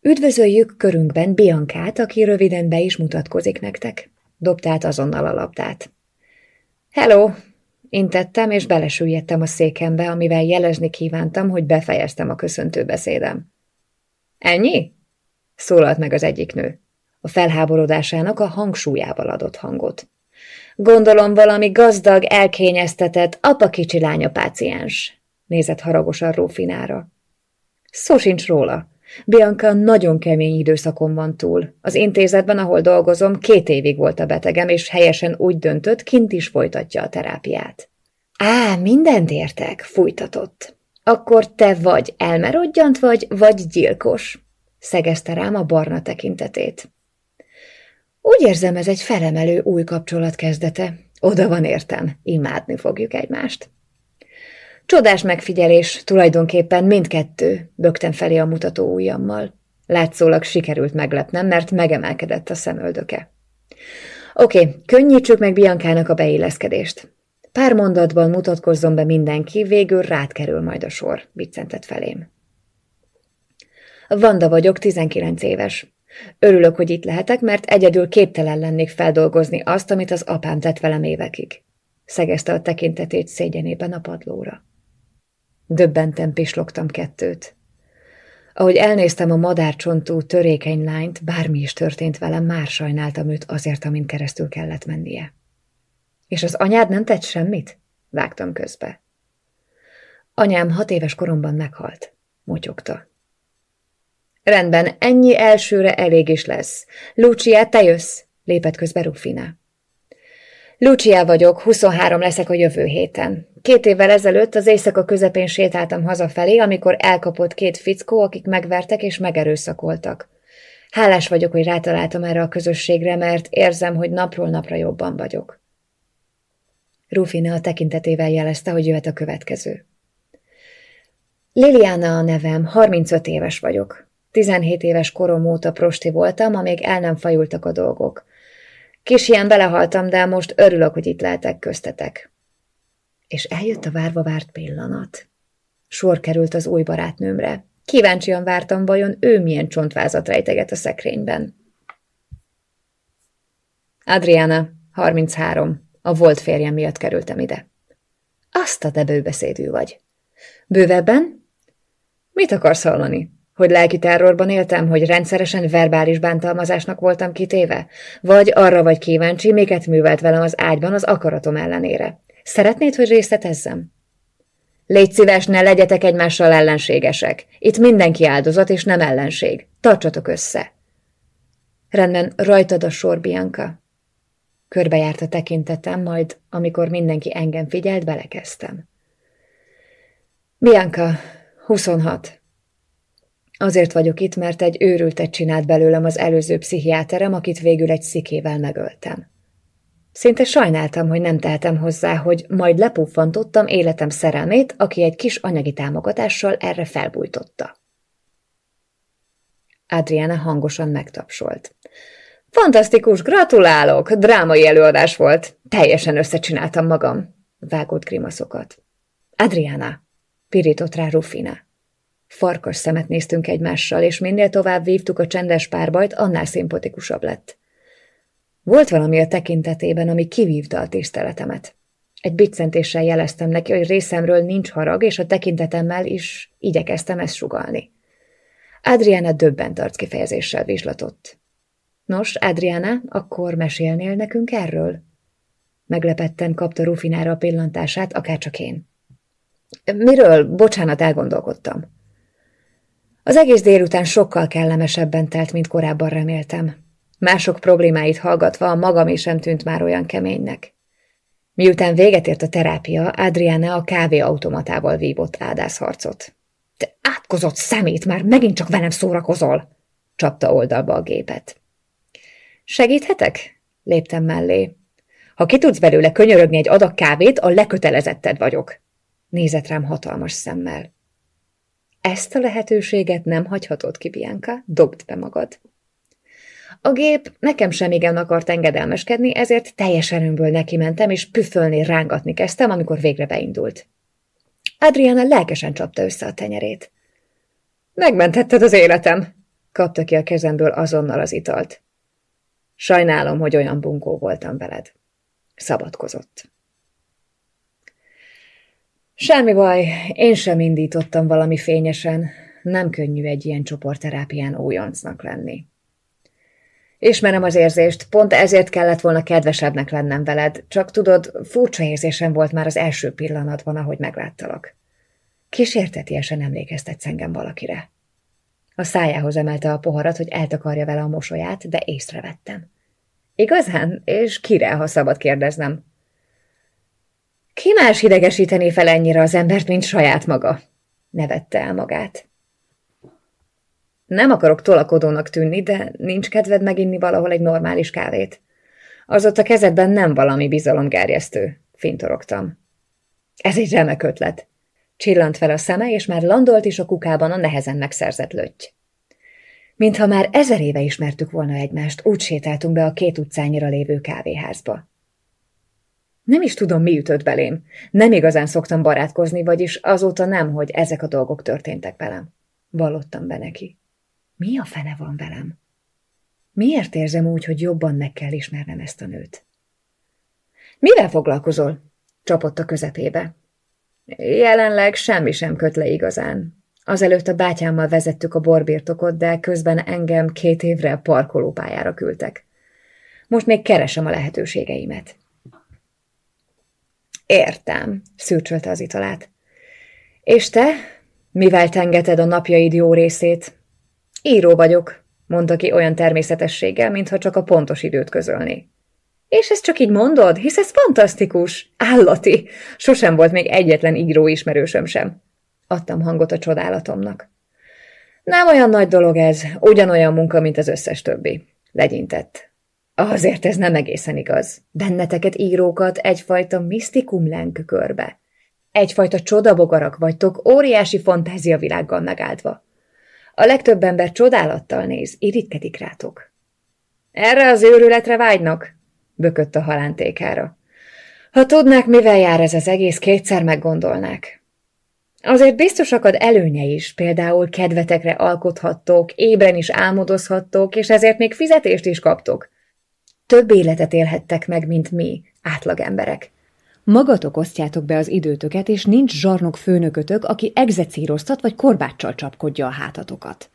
Üdvözöljük körünkben Biankát, aki röviden be is mutatkozik nektek. Dobtált azonnal a labdát. Hello! Intettem, és belesüllyedtem a székembe, amivel jelezni kívántam, hogy befejeztem a köszöntő beszédem. Ennyi? szólalt meg az egyik nő. A felháborodásának a hangsúlyával adott hangot. Gondolom valami gazdag, elkényeztetett, apa kicsi lánya páciens, nézett haragosan Rófinára. Szó sincs róla. Bianca nagyon kemény időszakon van túl. Az intézetben, ahol dolgozom, két évig volt a betegem, és helyesen úgy döntött, kint is folytatja a terápiát. Á, mindent értek, fújtatott. Akkor te vagy elmerodjant vagy, vagy gyilkos szegezte rám a barna tekintetét. Úgy érzem, ez egy felemelő új kapcsolat kezdete. Oda van értem, imádni fogjuk egymást. Csodás megfigyelés, tulajdonképpen mindkettő, bögtem felé a mutató ujjammal. Látszólag sikerült meglepnem, mert megemelkedett a szemöldöke. Oké, okay, könnyítsük meg Biankának a beilleszkedést. Pár mondatban mutatkozzon be mindenki, végül rád kerül majd a sor, viccentett felém. Vanda vagyok, 19 éves. Örülök, hogy itt lehetek, mert egyedül képtelen lennék feldolgozni azt, amit az apám tett velem évekig. Szegezte a tekintetét szégyenében a padlóra. Döbbenten pislogtam kettőt. Ahogy elnéztem a madárcsontú, törékeny lányt, bármi is történt velem, már sajnáltam őt azért, amin keresztül kellett mennie. És az anyád nem tett semmit? Vágtam közbe. Anyám hat éves koromban meghalt, motyogta. Rendben, ennyi elsőre elég is lesz. Lucia, te jössz, lépett közbe Rufina. Lucia vagyok, 23 leszek a jövő héten. Két évvel ezelőtt az éjszaka közepén sétáltam hazafelé, amikor elkapott két fickó, akik megvertek és megerőszakoltak. Hálás vagyok, hogy rátaláltam erre a közösségre, mert érzem, hogy napról napra jobban vagyok. Rufina a tekintetével jelezte, hogy jöhet a következő. Liliana a nevem, 35 éves vagyok. 17 éves korom óta prosti voltam, amíg el nem fajultak a dolgok. Kis ilyen belehaltam, de most örülök, hogy itt lehetek köztetek. És eljött a várva várt pillanat. Sor került az új barátnőmre. Kíváncsian vártam, vajon ő milyen csontvázat rejteget a szekrényben. Adriana, 33. A volt férjem miatt kerültem ide. Azt a te bőbeszédű vagy. Bővebben? Mit akarsz hallani? Hogy lelki terrorban éltem, hogy rendszeresen verbális bántalmazásnak voltam kitéve? Vagy arra vagy kíváncsi, miket művelt velem az ágyban az akaratom ellenére? Szeretnéd, hogy részletezzem? Légy szíves, ne legyetek egymással ellenségesek. Itt mindenki áldozat, és nem ellenség. Tartsatok össze. Rendben, rajtad a sor, Bianca. Körbejárt a tekintetem, majd, amikor mindenki engem figyelt, belekezdtem. Bianca, 26. Azért vagyok itt, mert egy őrültet csinált belőlem az előző pszichiáterem, akit végül egy szikével megöltem. Szinte sajnáltam, hogy nem tehetem hozzá, hogy majd lepuffantottam életem szerelmét, aki egy kis anyagi támogatással erre felbújtotta. Adriana hangosan megtapsolt. Fantasztikus, gratulálok! Drámai előadás volt. Teljesen összecsináltam magam. Vágott grimaszokat. Adriana, pirított rá Rufina. Farkas szemet néztünk egymással, és minél tovább vívtuk a csendes párbajt, annál szimpatikusabb lett. Volt valami a tekintetében, ami kivívta a tiszteletemet. Egy biccentéssel jeleztem neki, hogy részemről nincs harag, és a tekintetemmel is igyekeztem ezt sugalni. Adriana döbbent arckifejezéssel vizslatott. Nos, Adriana, akkor mesélnél nekünk erről? Meglepetten kapta Rufinára a pillantását, akárcsak én. Miről? Bocsánat, elgondolkodtam. Az egész délután sokkal kellemesebben telt, mint korábban reméltem. Mások problémáit hallgatva a magam is sem tűnt már olyan keménynek. Miután véget ért a terápia, Adriana a kávéautomatával vívott ádászharcot. Te átkozott szemét, már megint csak velem szórakozol! csapta oldalba a gépet. Segíthetek? léptem mellé. Ha ki tudsz belőle könyörögni egy adag kávét, a lekötelezetted vagyok. Nézett rám hatalmas szemmel. Ezt a lehetőséget nem hagyhatod ki, Bianca, dobd be magad. A gép nekem sem igen akart engedelmeskedni, ezért teljes erőmből nekimentem, és püfölni, rángatni kezdtem, amikor végre beindult. Adriana lelkesen csapta össze a tenyerét. Megmentetted az életem, kapta ki a kezemből azonnal az italt. Sajnálom, hogy olyan bunkó voltam veled. Szabadkozott. Semmi baj, én sem indítottam valami fényesen. Nem könnyű egy ilyen csoportterápián újoncnak lenni. Ismerem az érzést, pont ezért kellett volna kedvesebbnek lennem veled, csak tudod, furcsa érzésem volt már az első pillanatban, ahogy megláttalak. Kísértetiesen emlékeztetsz engem valakire. A szájához emelte a poharat, hogy eltakarja vele a mosolyát, de észrevettem. Igazán? És kire, ha szabad kérdeznem? Ki más idegesítené fel ennyire az embert, mint saját maga? Nevette el magát. Nem akarok tolakodónak tűnni, de nincs kedved meginni valahol egy normális kávét. Az ott a kezedben nem valami bizalomgerjesztő, fintorogtam. Ez egy remek ötlet. Csillant fel a szeme, és már landolt is a kukában a nehezen megszerzett lötty. Mintha már ezer éve ismertük volna egymást, úgy sétáltunk be a két utcányira lévő kávéházba. Nem is tudom, mi ütött belém. Nem igazán szoktam barátkozni, vagyis azóta nem, hogy ezek a dolgok történtek velem. Vallottam be neki. Mi a fene van velem? Miért érzem úgy, hogy jobban meg kell ismernem ezt a nőt? Mivel foglalkozol? Csapott a közepébe. Jelenleg semmi sem köt le igazán. Azelőtt a bátyámmal vezettük a borbirtokot, de közben engem két évre parkolópályára küldtek. Most még keresem a lehetőségeimet. Értem, szürcsölte az italát. És te? Mivel tengeted a napjaid jó részét? Író vagyok, mondta ki olyan természetességgel, mintha csak a pontos időt közölni. És ezt csak így mondod, hisz ez fantasztikus, állati. Sosem volt még egyetlen író ismerősöm sem. Adtam hangot a csodálatomnak. Nem olyan nagy dolog ez, ugyanolyan munka, mint az összes többi. Legyintett. Azért ez nem egészen igaz. Benneteket írókat egyfajta misztikum lenk körbe. Egyfajta csodabogarak vagytok, óriási fantáziavilággal megáldva. A legtöbb ember csodálattal néz, irítkedik rátok. Erre az őrületre vágynak? bökött a halántékára. Ha tudnák, mivel jár ez az egész, kétszer meggondolnák. Azért biztos akad előnye is, például kedvetekre alkothattok, ébren is álmodozhattok, és ezért még fizetést is kaptok. Több életet élhettek meg, mint mi, átlagemberek. Magatok osztjátok be az időtöket, és nincs zsarnok főnökötök, aki egzecíroztat vagy korbáccsal csapkodja a hátatokat.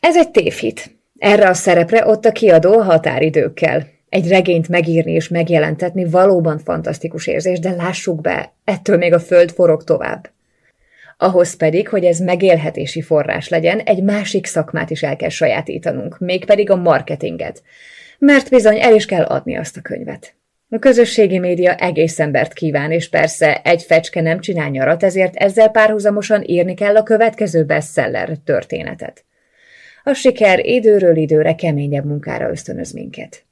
Ez egy tévhit. Erre a szerepre ott a kiadó határidőkkel. Egy regényt megírni és megjelentetni valóban fantasztikus érzés, de lássuk be, ettől még a föld forog tovább. Ahhoz pedig, hogy ez megélhetési forrás legyen, egy másik szakmát is el kell sajátítanunk, mégpedig a marketinget. Mert bizony el is kell adni azt a könyvet. A közösségi média egész embert kíván, és persze egy fecske nem csinál nyarat, ezért ezzel párhuzamosan írni kell a következő bestseller történetet. A siker időről időre keményebb munkára ösztönöz minket.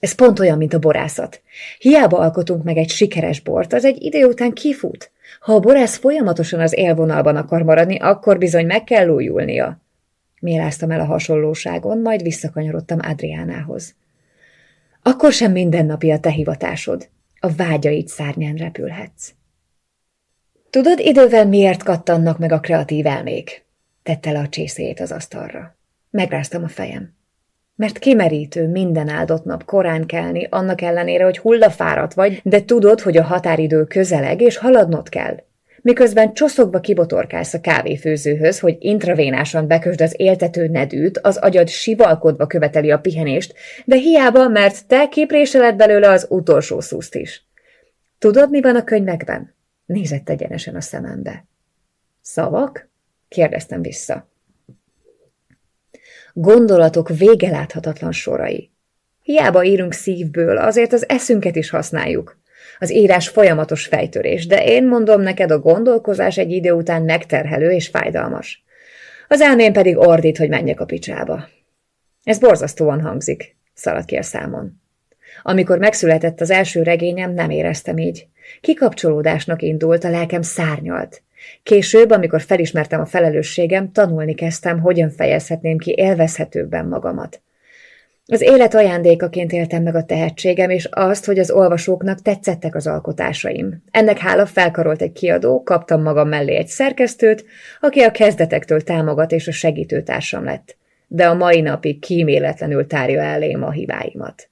Ez pont olyan, mint a borászat. Hiába alkotunk meg egy sikeres bort, az egy idő után kifut. Ha a borász folyamatosan az élvonalban akar maradni, akkor bizony meg kell újulnia. Méláztam el a hasonlóságon, majd visszakanyarodtam Adriánához. Akkor sem mindennapi a te hivatásod. A vágyaid szárnyán repülhetsz. Tudod, idővel miért kattannak meg a kreatív elmék? Tette le a csészét az asztalra. Megráztam a fejem. Mert kimerítő minden áldott nap korán kelni, annak ellenére, hogy hullafáradt vagy, de tudod, hogy a határidő közeleg, és haladnod kell. Miközben csoszogva kibotorkálsz a kávéfőzőhöz, hogy intravénásan bekösd az éltető nedűt, az agyad sivalkodva követeli a pihenést, de hiába, mert te képréseled belőle az utolsó szuszt is. Tudod, mi van a könyvekben? Nézett egyenesen a szemembe. Szavak? kérdeztem vissza. Gondolatok végeláthatatlan sorai. Hiába írunk szívből, azért az eszünket is használjuk. Az írás folyamatos fejtörés, de én mondom neked, a gondolkozás egy idő után megterhelő és fájdalmas. Az elmém pedig ordít, hogy menjek a picsába. Ez borzasztóan hangzik, szaladt ki a számon. Amikor megszületett az első regényem, nem éreztem így. Kikapcsolódásnak indult, a lelkem szárnyalt. Később, amikor felismertem a felelősségem, tanulni kezdtem, hogyan fejezhetném ki élvezhetőbben magamat. Az élet ajándékaként éltem meg a tehetségem, és azt, hogy az olvasóknak tetszettek az alkotásaim. Ennek hála felkarolt egy kiadó, kaptam magam mellé egy szerkesztőt, aki a kezdetektől támogat és a segítőtársam lett. De a mai napig kíméletlenül tárja elém a hibáimat.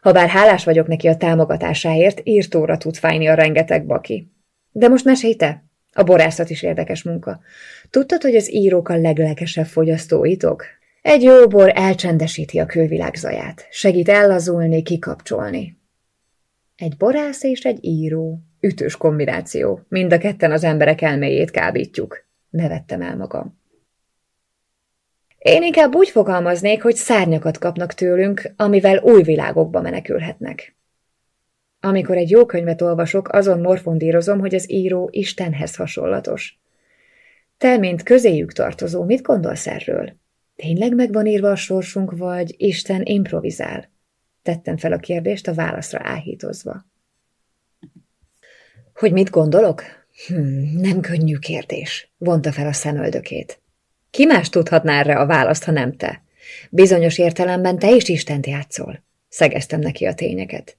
Habár hálás vagyok neki a támogatásáért, írtóra tud fájni a rengeteg baki. De most mesélj te! A borászat is érdekes munka. Tudtad, hogy az írók a leglekesebb fogyasztóitok? Egy jó bor elcsendesíti a külvilág zaját, segít ellazulni, kikapcsolni. Egy borász és egy író. Ütős kombináció. Mind a ketten az emberek elméjét kábítjuk. Nevettem el magam. Én inkább úgy fogalmaznék, hogy szárnyakat kapnak tőlünk, amivel új világokba menekülhetnek. Amikor egy jó könyvet olvasok, azon morfondírozom, hogy az író Istenhez hasonlatos. Te, mint közéjük tartozó, mit gondolsz erről? Tényleg meg van írva a sorsunk, vagy Isten improvizál? Tettem fel a kérdést a válaszra áhítozva. Hogy mit gondolok? Hm, nem könnyű kérdés, vonta fel a szemöldökét. Ki más tudhatná erre a választ, ha nem te? Bizonyos értelemben te is Istent játszol. Szegeztem neki a tényeket.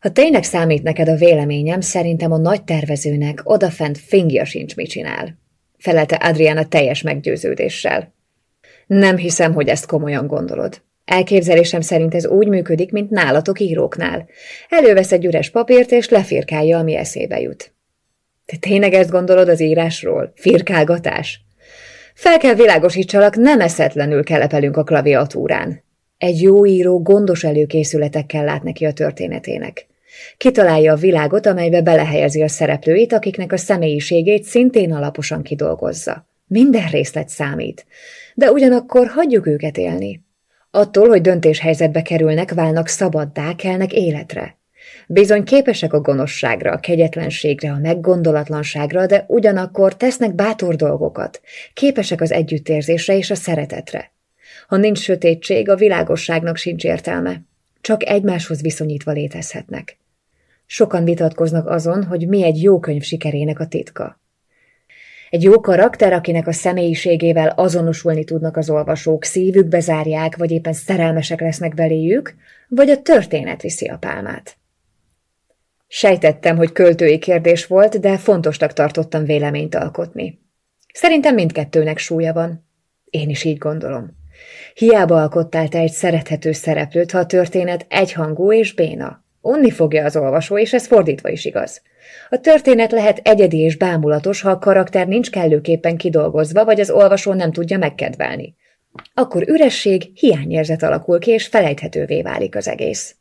Ha tényleg számít neked a véleményem, szerintem a nagy tervezőnek odafent fingja sincs, mit csinál. Felelte Adriana teljes meggyőződéssel. Nem hiszem, hogy ezt komolyan gondolod. Elképzelésem szerint ez úgy működik, mint nálatok íróknál. Elővesz egy üres papírt, és lefirkálja, ami eszébe jut. Te tényleg ezt gondolod az írásról? Firkálgatás? Fel kell világosítsalak, nem eszetlenül kelepelünk a klaviatúrán. Egy jó író gondos előkészületekkel lát neki a történetének. Kitalálja a világot, amelybe belehelyezi a szereplőit, akiknek a személyiségét szintén alaposan kidolgozza. Minden részlet számít, de ugyanakkor hagyjuk őket élni. Attól, hogy döntéshelyzetbe kerülnek, válnak szabaddá, kelnek életre. Bizony képesek a gonoszságra, a kegyetlenségre, a meggondolatlanságra, de ugyanakkor tesznek bátor dolgokat, képesek az együttérzésre és a szeretetre. Ha nincs sötétség, a világosságnak sincs értelme. Csak egymáshoz viszonyítva létezhetnek. Sokan vitatkoznak azon, hogy mi egy jó könyv sikerének a titka. Egy jó karakter, akinek a személyiségével azonosulni tudnak az olvasók, szívükbe zárják, vagy éppen szerelmesek lesznek beléjük, vagy a történet viszi a pálmát. Sejtettem, hogy költői kérdés volt, de fontosnak tartottam véleményt alkotni. Szerintem mindkettőnek súlya van. Én is így gondolom. Hiába alkottál te egy szerethető szereplőt, ha a történet egyhangú és béna. Onni fogja az olvasó, és ez fordítva is igaz. A történet lehet egyedi és bámulatos, ha a karakter nincs kellőképpen kidolgozva, vagy az olvasó nem tudja megkedvelni. Akkor üresség, hiányérzet alakul ki, és felejthetővé válik az egész.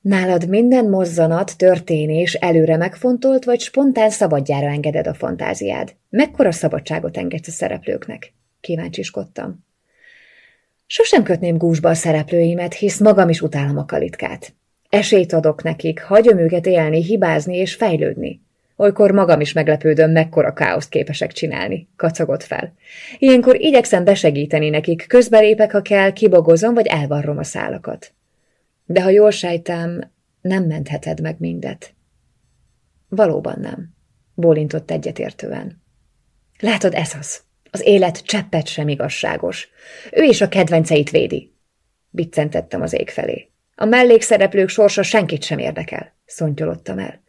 Nálad minden mozzanat, történés előre megfontolt, vagy spontán szabadjára engeded a fantáziád? Mekkora szabadságot engedsz a szereplőknek? Kíváncsiskodtam. Sosem kötném gúzsba a szereplőimet, hisz magam is utálom a kalitkát. Esélyt adok nekik, hagyom őket élni, hibázni és fejlődni. Olykor magam is meglepődöm, mekkora káoszt képesek csinálni, kacagott fel. Ilyenkor igyekszem besegíteni nekik, közbelépek, ha kell, kibogozom vagy elvarrom a szálakat. De ha jól sejtem, nem mentheted meg mindet. Valóban nem, bólintott egyetértően. Látod, ez az. Az élet cseppet sem igazságos. Ő is a kedvenceit védi. Biccentettem az ég felé. A mellékszereplők sorsa senkit sem érdekel, szontyolottam el.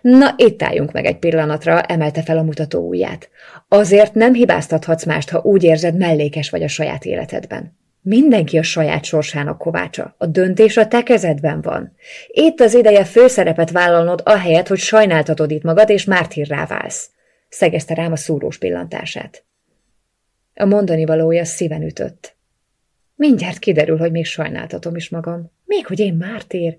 Na, itt álljunk meg egy pillanatra, emelte fel a mutató ujját. Azért nem hibáztathatsz mást, ha úgy érzed, mellékes vagy a saját életedben. Mindenki a saját sorsának kovácsa. A döntés a te kezedben van. Itt az ideje főszerepet vállalnod, ahelyett, hogy sajnáltatod itt magad, és mártírrá válsz. Szegezte rám a szúrós pillantását. A mondani valója szíven ütött. Mindjárt kiderül, hogy még sajnáltatom is magam. Még hogy én mártír.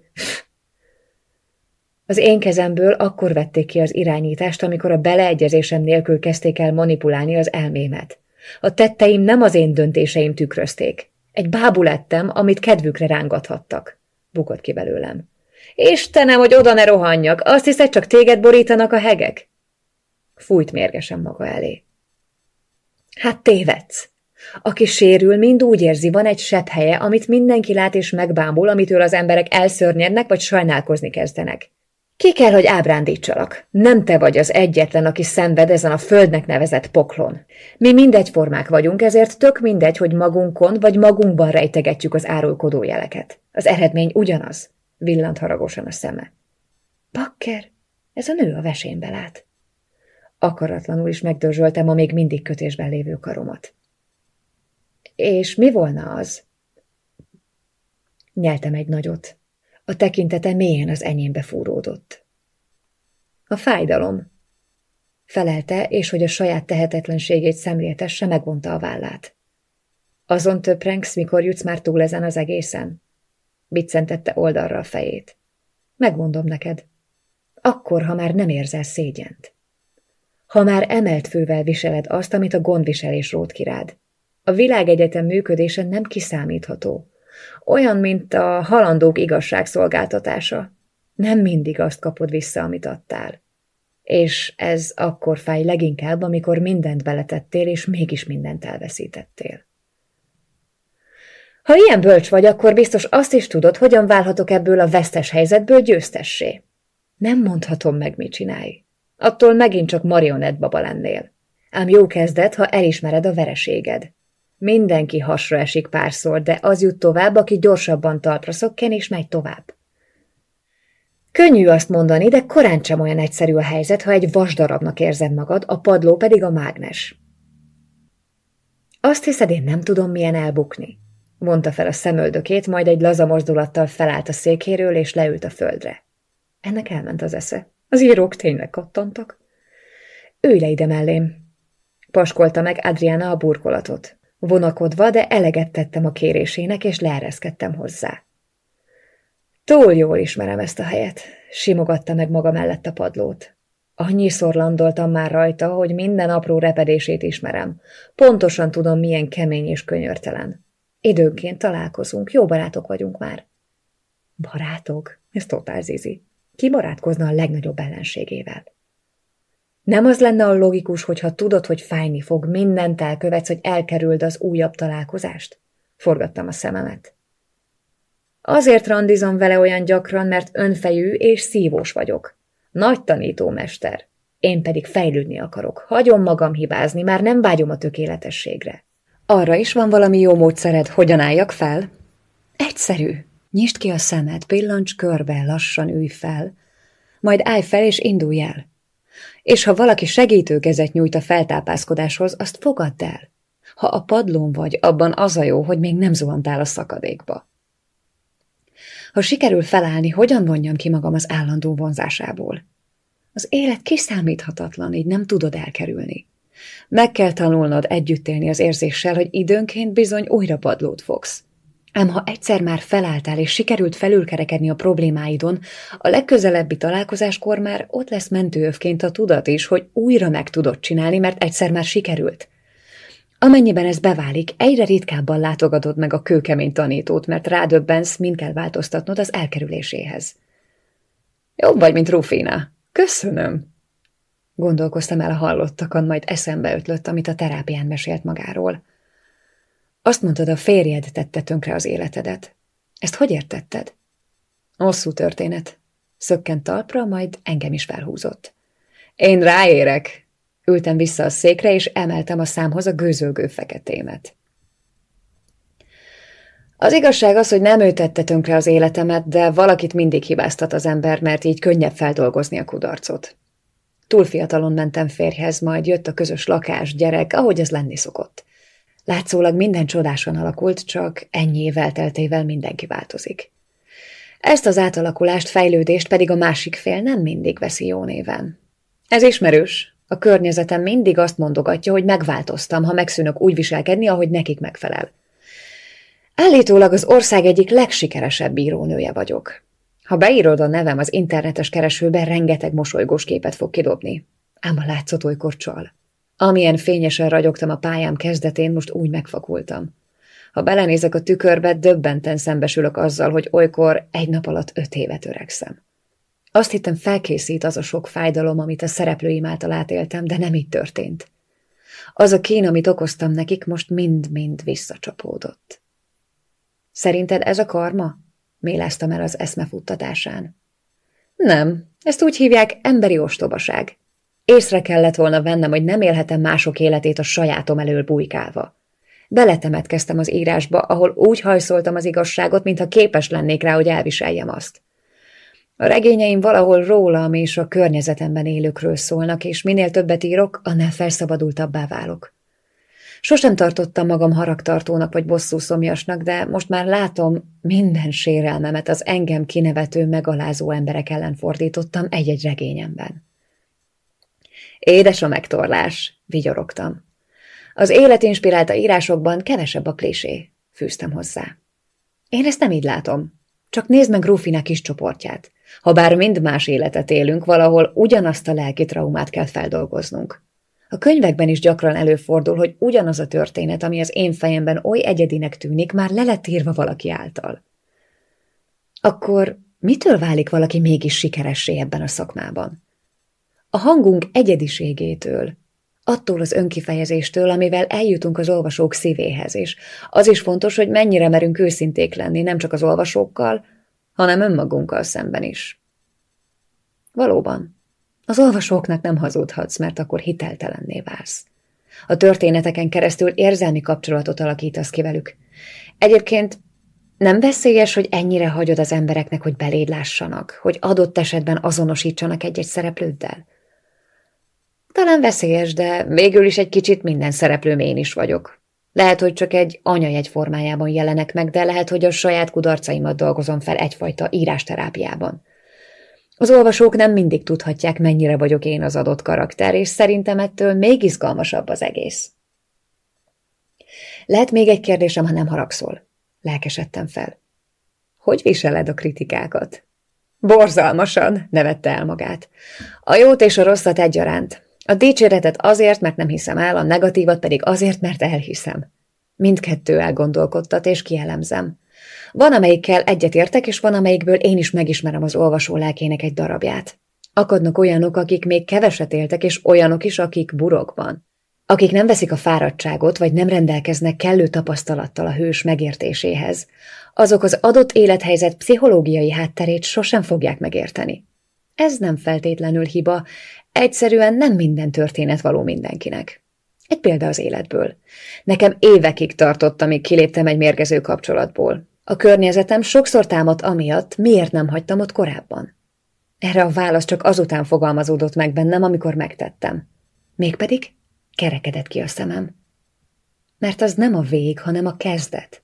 Az én kezemből akkor vették ki az irányítást, amikor a beleegyezésem nélkül kezdték el manipulálni az elmémet. A tetteim nem az én döntéseim tükrözték. Egy bábú lettem, amit kedvükre rángathattak. Bukott ki belőlem. Istenem, hogy oda ne rohanjak, azt hiszed, csak téged borítanak a hegek? Fújt mérgesen maga elé. Hát tévedsz. Aki sérül, mind úgy érzi, van egy sebb helye, amit mindenki lát és megbámul, amitől az emberek elszörnyednek vagy sajnálkozni kezdenek. Ki kell, hogy ábrándítsalak. Nem te vagy az egyetlen, aki szenved ezen a földnek nevezett poklon. Mi mindegyformák vagyunk, ezért tök mindegy, hogy magunkon vagy magunkban rejtegetjük az árulkodó jeleket. Az eredmény ugyanaz, villant haragosan a szeme. Bakker, ez a nő a vesénbe lát. Akaratlanul is megdörzsöltem a még mindig kötésben lévő karomat. És mi volna az? Nyeltem egy nagyot. A tekintete mélyen az enyémbe fúródott. A fájdalom. Felelte, és hogy a saját tehetetlenségét szemléltesse, megvonta a vállát. Azon töprengsz, mikor jutsz már túl ezen az egészen? Biccentette oldalra a fejét. Megmondom neked. Akkor, ha már nem érzel szégyent. Ha már emelt fővel viseled azt, amit a gondviselés rót kirád. A világegyetem működése nem kiszámítható. Olyan, mint a halandók igazságszolgáltatása. Nem mindig azt kapod vissza, amit adtál. És ez akkor fáj leginkább, amikor mindent beletettél, és mégis mindent elveszítettél. Ha ilyen bölcs vagy, akkor biztos azt is tudod, hogyan válhatok ebből a vesztes helyzetből győztessé. Nem mondhatom meg, mit csinálj. Attól megint csak marionettbaba lennél. Ám jó kezdet, ha elismered a vereséged. Mindenki hasra esik párszor, de az jut tovább, aki gyorsabban talpra szokken és megy tovább. Könnyű azt mondani, de korán sem olyan egyszerű a helyzet, ha egy vasdarabnak érzed magad, a padló pedig a mágnes. Azt hiszed, én nem tudom, milyen elbukni? Vonta fel a szemöldökét, majd egy laza mozdulattal felállt a székéről, és leült a földre. Ennek elment az esze. Az írók tényleg kattantak. Ülj le ide mellém. Paskolta meg Adriana a burkolatot. Vonakodva, de eleget tettem a kérésének, és leereszkedtem hozzá. Túl jól ismerem ezt a helyet, simogatta meg maga mellett a padlót. Annyiszor landoltam már rajta, hogy minden apró repedését ismerem. Pontosan tudom, milyen kemény és könyörtelen. Időnként találkozunk, jó barátok vagyunk már. Barátok? Ez totál zizi. Ki barátkozna a legnagyobb ellenségével? Nem az lenne a logikus, hogyha tudod, hogy fájni fog, mindent elkövetsz, hogy elkerüld az újabb találkozást? Forgattam a szememet. Azért randizom vele olyan gyakran, mert önfejű és szívós vagyok. Nagy tanítómester. Én pedig fejlődni akarok. Hagyom magam hibázni, már nem vágyom a tökéletességre. Arra is van valami jó módszered, hogyan álljak fel? Egyszerű. Nyisd ki a szemed, pillancs körbe, lassan ülj fel. Majd állj fel és indulj el és ha valaki segítőkezet nyújt a feltápászkodáshoz, azt fogadd el. Ha a padlón vagy, abban az a jó, hogy még nem zuhantál a szakadékba. Ha sikerül felállni, hogyan vonjam ki magam az állandó vonzásából? Az élet kiszámíthatatlan, így nem tudod elkerülni. Meg kell tanulnod együtt élni az érzéssel, hogy időnként bizony újra padlót fogsz. Ám ha egyszer már felálltál és sikerült felülkerekedni a problémáidon, a legközelebbi találkozáskor már ott lesz mentőövként a tudat is, hogy újra meg tudod csinálni, mert egyszer már sikerült. Amennyiben ez beválik, egyre ritkábban látogatod meg a kőkemény tanítót, mert rádöbbensz, mind kell változtatnod az elkerüléséhez. Jobb vagy, mint Rufina. Köszönöm. Gondolkoztam el a hallottakon, majd eszembe ötlött, amit a terápián mesélt magáról. Azt mondtad, a férjed tette tönkre az életedet. Ezt hogy értetted? Hosszú történet. Szökkent talpra, majd engem is felhúzott. Én ráérek. Ültem vissza a székre, és emeltem a számhoz a gőzölgő feketémet. Az igazság az, hogy nem ő tette tönkre az életemet, de valakit mindig hibáztat az ember, mert így könnyebb feldolgozni a kudarcot. Túl fiatalon mentem férjhez, majd jött a közös lakás, gyerek, ahogy ez lenni szokott. Látszólag minden csodásan alakult, csak ennyi évvel teltével mindenki változik. Ezt az átalakulást, fejlődést pedig a másik fél nem mindig veszi jó néven. Ez ismerős. A környezetem mindig azt mondogatja, hogy megváltoztam, ha megszűnök úgy viselkedni, ahogy nekik megfelel. Állítólag az ország egyik legsikeresebb bírónője vagyok. Ha beírod a nevem az internetes keresőbe, rengeteg mosolygós képet fog kidobni. Ám a látszat olykor csal. Amilyen fényesen ragyogtam a pályám kezdetén, most úgy megfakultam. Ha belenézek a tükörbe, döbbenten szembesülök azzal, hogy olykor egy nap alatt öt évet öregszem. Azt hittem felkészít az a sok fájdalom, amit a szereplőim által átéltem, de nem így történt. Az a kín, amit okoztam nekik, most mind-mind visszacsapódott. Szerinted ez a karma? Méláztam el az eszmefuttatásán. Nem, ezt úgy hívják emberi ostobaság. Észre kellett volna vennem, hogy nem élhetem mások életét a sajátom elől bujkálva. Beletemetkeztem az írásba, ahol úgy hajszoltam az igazságot, mintha képes lennék rá, hogy elviseljem azt. A regényeim valahol rólam és a környezetemben élőkről szólnak, és minél többet írok, annál felszabadultabbá válok. Sosem tartottam magam haragtartónak vagy bosszúszomjasnak, de most már látom, minden sérelmemet az engem kinevető, megalázó emberek ellen fordítottam egy-egy regényemben. Édes a megtorlás, vigyorogtam. Az élet inspirálta írásokban kevesebb a klisé, fűztem hozzá. Én ezt nem így látom. Csak nézd meg Rufina kis csoportját. Ha bár mind más életet élünk, valahol ugyanazt a lelki traumát kell feldolgoznunk. A könyvekben is gyakran előfordul, hogy ugyanaz a történet, ami az én fejemben oly egyedinek tűnik, már le lett írva valaki által. Akkor mitől válik valaki mégis sikeressé ebben a szakmában? A hangunk egyediségétől, attól az önkifejezéstől, amivel eljutunk az olvasók szívéhez, és az is fontos, hogy mennyire merünk őszinték lenni, nem csak az olvasókkal, hanem önmagunkkal szemben is. Valóban, az olvasóknak nem hazudhatsz, mert akkor hiteltelenné válsz. A történeteken keresztül érzelmi kapcsolatot alakítasz ki velük. Egyébként nem veszélyes, hogy ennyire hagyod az embereknek, hogy beléd lássanak, hogy adott esetben azonosítsanak egy-egy szereplőddel? Talán veszélyes, de végül is egy kicsit minden szereplőm én is vagyok. Lehet, hogy csak egy anyajegy formájában jelenek meg, de lehet, hogy a saját kudarcaimat dolgozom fel egyfajta írásterápiában. Az olvasók nem mindig tudhatják, mennyire vagyok én az adott karakter, és szerintem ettől még izgalmasabb az egész. Lehet még egy kérdésem, ha nem haragszol. Lelkesedtem fel. Hogy viseled a kritikákat? Borzalmasan, nevette el magát. A jót és a rosszat egyaránt. A dicséretet azért, mert nem hiszem el, a negatívat pedig azért, mert elhiszem. Mindkettő elgondolkodtat, és kielemzem. Van, amelyikkel egyetértek, és van, amelyikből én is megismerem az olvasó lelkének egy darabját. Akadnak olyanok, akik még keveset éltek, és olyanok is, akik burokban. Akik nem veszik a fáradtságot, vagy nem rendelkeznek kellő tapasztalattal a hős megértéséhez, azok az adott élethelyzet pszichológiai hátterét sosem fogják megérteni. Ez nem feltétlenül hiba, egyszerűen nem minden történet való mindenkinek. Egy példa az életből. Nekem évekig tartott, amíg kiléptem egy mérgező kapcsolatból. A környezetem sokszor támadt amiatt, miért nem hagytam ott korábban. Erre a válasz csak azután fogalmazódott meg bennem, amikor megtettem. Mégpedig kerekedett ki a szemem. Mert az nem a vég, hanem a kezdet.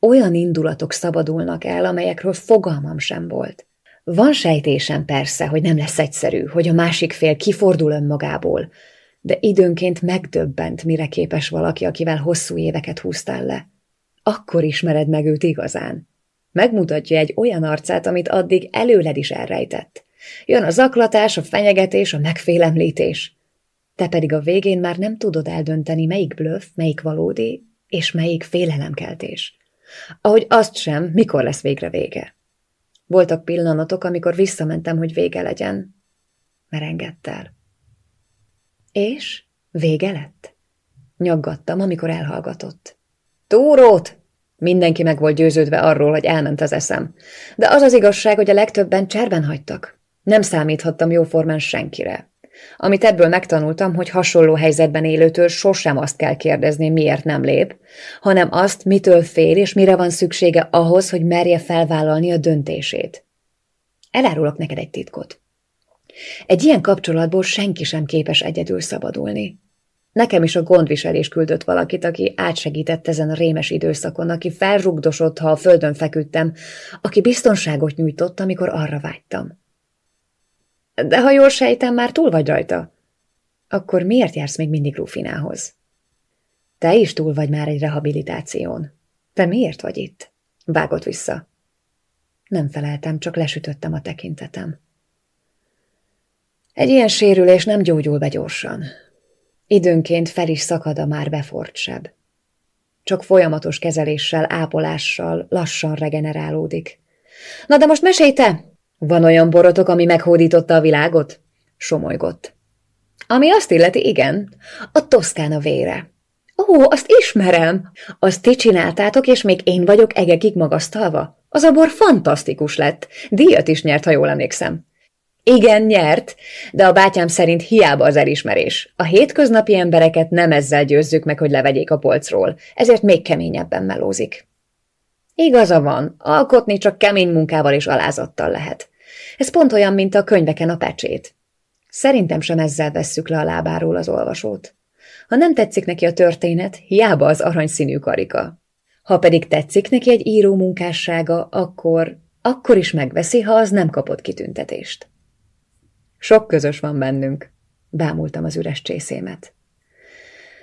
Olyan indulatok szabadulnak el, amelyekről fogalmam sem volt. Van sejtésem persze, hogy nem lesz egyszerű, hogy a másik fél kifordul önmagából, de időnként megdöbbent, mire képes valaki, akivel hosszú éveket húztál le. Akkor ismered meg őt igazán. Megmutatja egy olyan arcát, amit addig előled is elrejtett. Jön a zaklatás, a fenyegetés, a megfélemlítés. te pedig a végén már nem tudod eldönteni, melyik blöff, melyik valódi, és melyik félelemkeltés. Ahogy azt sem, mikor lesz végre vége. Voltak pillanatok, amikor visszamentem, hogy vége legyen. Merengett el. És? Vége lett? Nyaggattam, amikor elhallgatott. Túrót! Mindenki meg volt győződve arról, hogy elment az eszem. De az az igazság, hogy a legtöbben cserben hagytak. Nem számíthattam jóformán senkire. Amit ebből megtanultam, hogy hasonló helyzetben élőtől sosem azt kell kérdezni, miért nem lép, hanem azt, mitől fél és mire van szüksége ahhoz, hogy merje felvállalni a döntését. Elárulok neked egy titkot. Egy ilyen kapcsolatból senki sem képes egyedül szabadulni. Nekem is a gondviselés küldött valakit, aki átsegített ezen a rémes időszakon, aki felrugdosott, ha a földön feküdtem, aki biztonságot nyújtott, amikor arra vágytam. De ha jól sejtem, már túl vagy rajta. Akkor miért jársz még mindig Rufinához? Te is túl vagy már egy rehabilitáción. Te miért vagy itt? Vágott vissza. Nem feleltem, csak lesütöttem a tekintetem. Egy ilyen sérülés nem gyógyul be gyorsan. Időnként fel is szakad a már befort seb. Csak folyamatos kezeléssel, ápolással lassan regenerálódik. Na de most mesélj te! Van olyan borotok, ami meghódította a világot? Somolygott. Ami azt illeti, igen. A Toszkána vére. Ó, azt ismerem! Azt ti csináltátok, és még én vagyok egekig magasztalva? Az a bor fantasztikus lett. Díjat is nyert, ha jól emlékszem. Igen, nyert, de a bátyám szerint hiába az elismerés. A hétköznapi embereket nem ezzel győzzük meg, hogy levegyék a polcról, ezért még keményebben melózik. Igaza van, alkotni csak kemény munkával és alázattal lehet. Ez pont olyan, mint a könyveken a pecsét. Szerintem sem ezzel vesszük le a lábáról az olvasót. Ha nem tetszik neki a történet, hiába az aranyszínű karika. Ha pedig tetszik neki egy író munkássága, akkor, akkor is megveszi, ha az nem kapott kitüntetést. Sok közös van bennünk, bámultam az üres csészémet.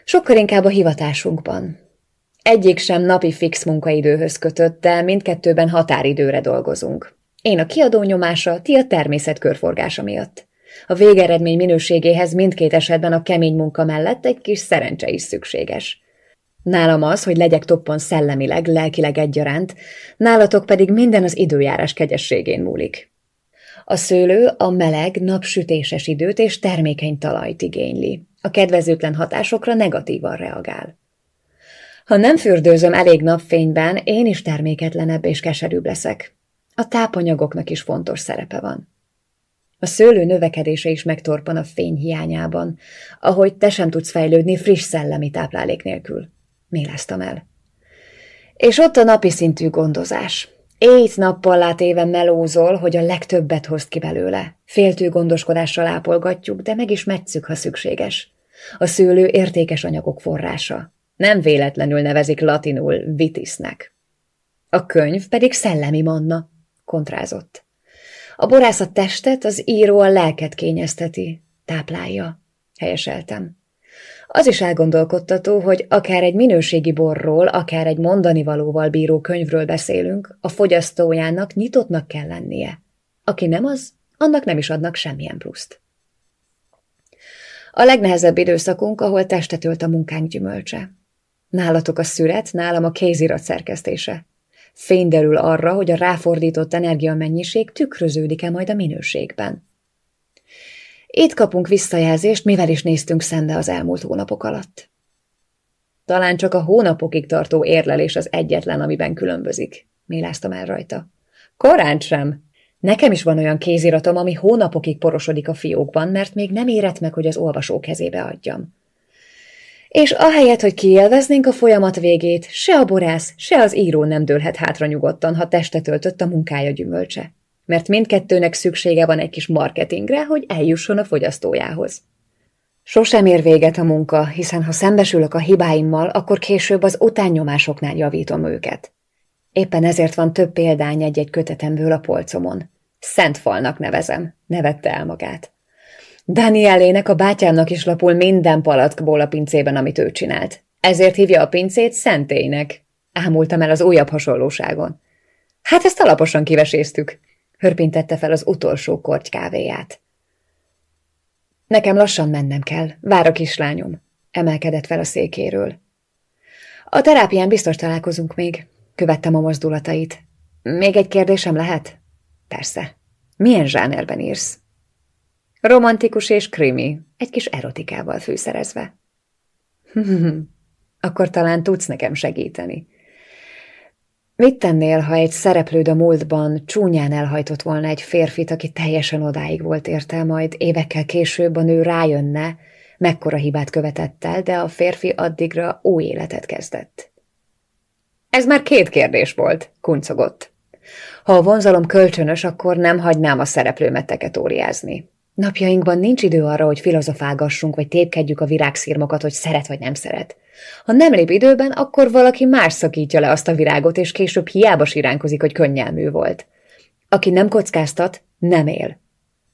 Sokkal inkább a hivatásunkban. Egyik sem napi fix munkaidőhöz kötött, de mindkettőben határidőre dolgozunk. Én a kiadó nyomása, ti a természet körforgása miatt. A végeredmény minőségéhez mindkét esetben a kemény munka mellett egy kis szerencse is szükséges. Nálam az, hogy legyek toppon szellemileg, lelkileg egyaránt, nálatok pedig minden az időjárás kegyességén múlik. A szőlő a meleg, napsütéses időt és termékeny talajt igényli. A kedvezőtlen hatásokra negatívan reagál. Ha nem fürdőzöm elég napfényben, én is terméketlenebb és keserűbb leszek. A tápanyagoknak is fontos szerepe van. A szőlő növekedése is megtorpan a fény hiányában, ahogy te sem tudsz fejlődni friss szellemi táplálék nélkül. Méláztam el. És ott a napi szintű gondozás. Éjt-nappal látéven melózol, hogy a legtöbbet hozt ki belőle. Féltő gondoskodással ápolgatjuk, de meg is metszük, ha szükséges. A szőlő értékes anyagok forrása. Nem véletlenül nevezik latinul vitisnek. A könyv pedig szellemi manna, kontrázott. A borász a testet, az író a lelket kényezteti, táplálja, helyeseltem. Az is elgondolkodtató, hogy akár egy minőségi borról, akár egy mondani valóval bíró könyvről beszélünk, a fogyasztójának nyitottnak kell lennie. Aki nem az, annak nem is adnak semmilyen pluszt. A legnehezebb időszakunk, ahol testet ölt a munkánk gyümölcse. Nálatok a szüret, nálam a kézirat szerkesztése. Fény derül arra, hogy a ráfordított energiamennyiség tükröződik-e majd a minőségben. Itt kapunk visszajelzést, mivel is néztünk szembe az elmúlt hónapok alatt. Talán csak a hónapokig tartó érlelés az egyetlen, amiben különbözik, méláztam el rajta. Korán sem. Nekem is van olyan kéziratom, ami hónapokig porosodik a fiókban, mert még nem érett meg, hogy az olvasó kezébe adjam. És ahelyett, hogy kielveznénk a folyamat végét, se a borász, se az író nem dőlhet hátra nyugodtan, ha testet öltött a munkája gyümölcse mert mindkettőnek szüksége van egy kis marketingre, hogy eljusson a fogyasztójához. Sosem ér véget a munka, hiszen ha szembesülök a hibáimmal, akkor később az utánnyomásoknál javítom őket. Éppen ezért van több példány egy-egy kötetemből a polcomon. Szent falnak nevezem, nevette el magát. Danielének a bátyámnak is lapul minden palackból a pincében, amit ő csinált. Ezért hívja a pincét szentélynek. Ámultam el az újabb hasonlóságon. Hát ezt alaposan kiveséztük. Hörpintette fel az utolsó korty kávéját. Nekem lassan mennem kell, vár a kislányom. Emelkedett fel a székéről. A terápián biztos találkozunk még. Követtem a mozdulatait. Még egy kérdésem lehet? Persze. Milyen zsánerben írsz? Romantikus és krimi, egy kis erotikával fűszerezve. <laughs> Akkor talán tudsz nekem segíteni. Mit tennél, ha egy szereplőd a múltban csúnyán elhajtott volna egy férfit, aki teljesen odáig volt érte, majd évekkel később a nő rájönne, mekkora hibát követett el, de a férfi addigra új életet kezdett. Ez már két kérdés volt, kuncogott. Ha a vonzalom kölcsönös, akkor nem hagynám a szereplőmet teketóriázni. Napjainkban nincs idő arra, hogy filozofálgassunk, vagy tépkedjük a virágszírmokat, hogy szeret vagy nem szeret. Ha nem lép időben, akkor valaki más szakítja le azt a virágot, és később hiába siránkozik, hogy könnyelmű volt. Aki nem kockáztat, nem él.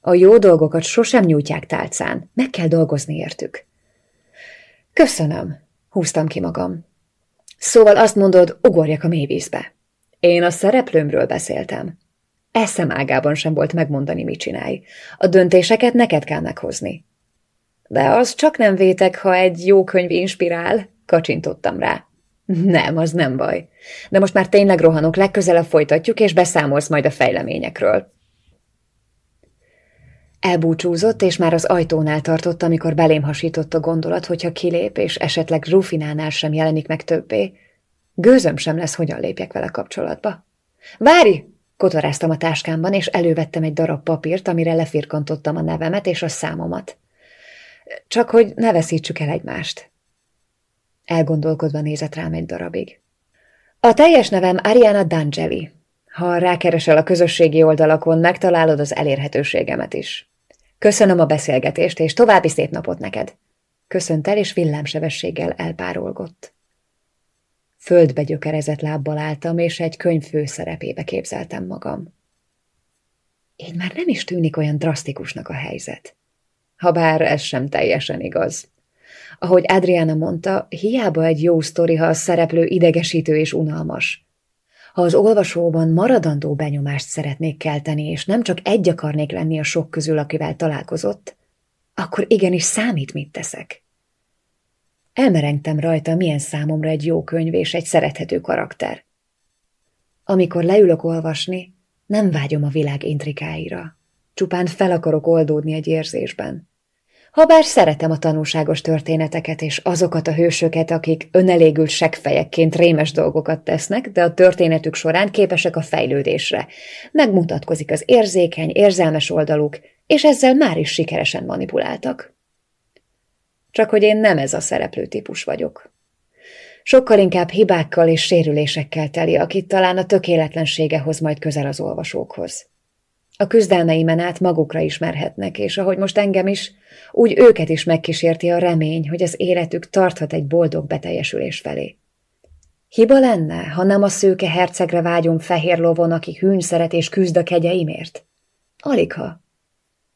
A jó dolgokat sosem nyújtják tálcán, meg kell dolgozni értük. Köszönöm, húztam ki magam. Szóval azt mondod, ugorjak a mélyvízbe. Én a szereplőmről beszéltem. Eszem ágában sem volt megmondani, mit csinálj. A döntéseket neked kell meghozni. De az csak nem vétek, ha egy jó könyv inspirál, kacsintottam rá. Nem, az nem baj. De most már tényleg rohanok, legközelebb folytatjuk, és beszámolsz majd a fejleményekről. Elbúcsúzott, és már az ajtónál tartott, amikor belém hasított a gondolat, hogyha kilép, és esetleg Rufinánál sem jelenik meg többé. Gőzöm sem lesz, hogyan lépjek vele kapcsolatba. Várj! Kotoráztam a táskámban, és elővettem egy darab papírt, amire lefirkantottam a nevemet és a számomat. Csak hogy ne veszítsük el egymást. Elgondolkodva nézett rám egy darabig. A teljes nevem Ariana D'Angeli. Ha rákeresel a közösségi oldalakon, megtalálod az elérhetőségemet is. Köszönöm a beszélgetést, és további szép napot neked. Köszönt el, és villámsebességgel elpárolgott. Földbe gyökerezett lábbal álltam, és egy könyv főszerepébe képzeltem magam. Így már nem is tűnik olyan drasztikusnak a helyzet. Habár ez sem teljesen igaz. Ahogy Adriana mondta, hiába egy jó sztori, ha a szereplő idegesítő és unalmas. Ha az olvasóban maradandó benyomást szeretnék kelteni, és nem csak egy akarnék lenni a sok közül, akivel találkozott, akkor igenis számít, mit teszek. Elmerengtem rajta, milyen számomra egy jó könyv és egy szerethető karakter. Amikor leülök olvasni, nem vágyom a világ intrikáira. Csupán fel akarok oldódni egy érzésben. Habár szeretem a tanúságos történeteket és azokat a hősöket, akik önelégült seggfejekként rémes dolgokat tesznek, de a történetük során képesek a fejlődésre. Megmutatkozik az érzékeny, érzelmes oldaluk, és ezzel már is sikeresen manipuláltak. Csak hogy én nem ez a szereplő típus vagyok. Sokkal inkább hibákkal és sérülésekkel teli, akit talán a tökéletlensége hoz majd közel az olvasókhoz. A küzdelmeimen át magukra ismerhetnek, és ahogy most engem is, úgy őket is megkísérti a remény, hogy az életük tarthat egy boldog beteljesülés felé. Hiba lenne, ha nem a szőke hercegre vágyom fehér lovon, aki hűn szeret és küzd a kegyeimért? Aligha.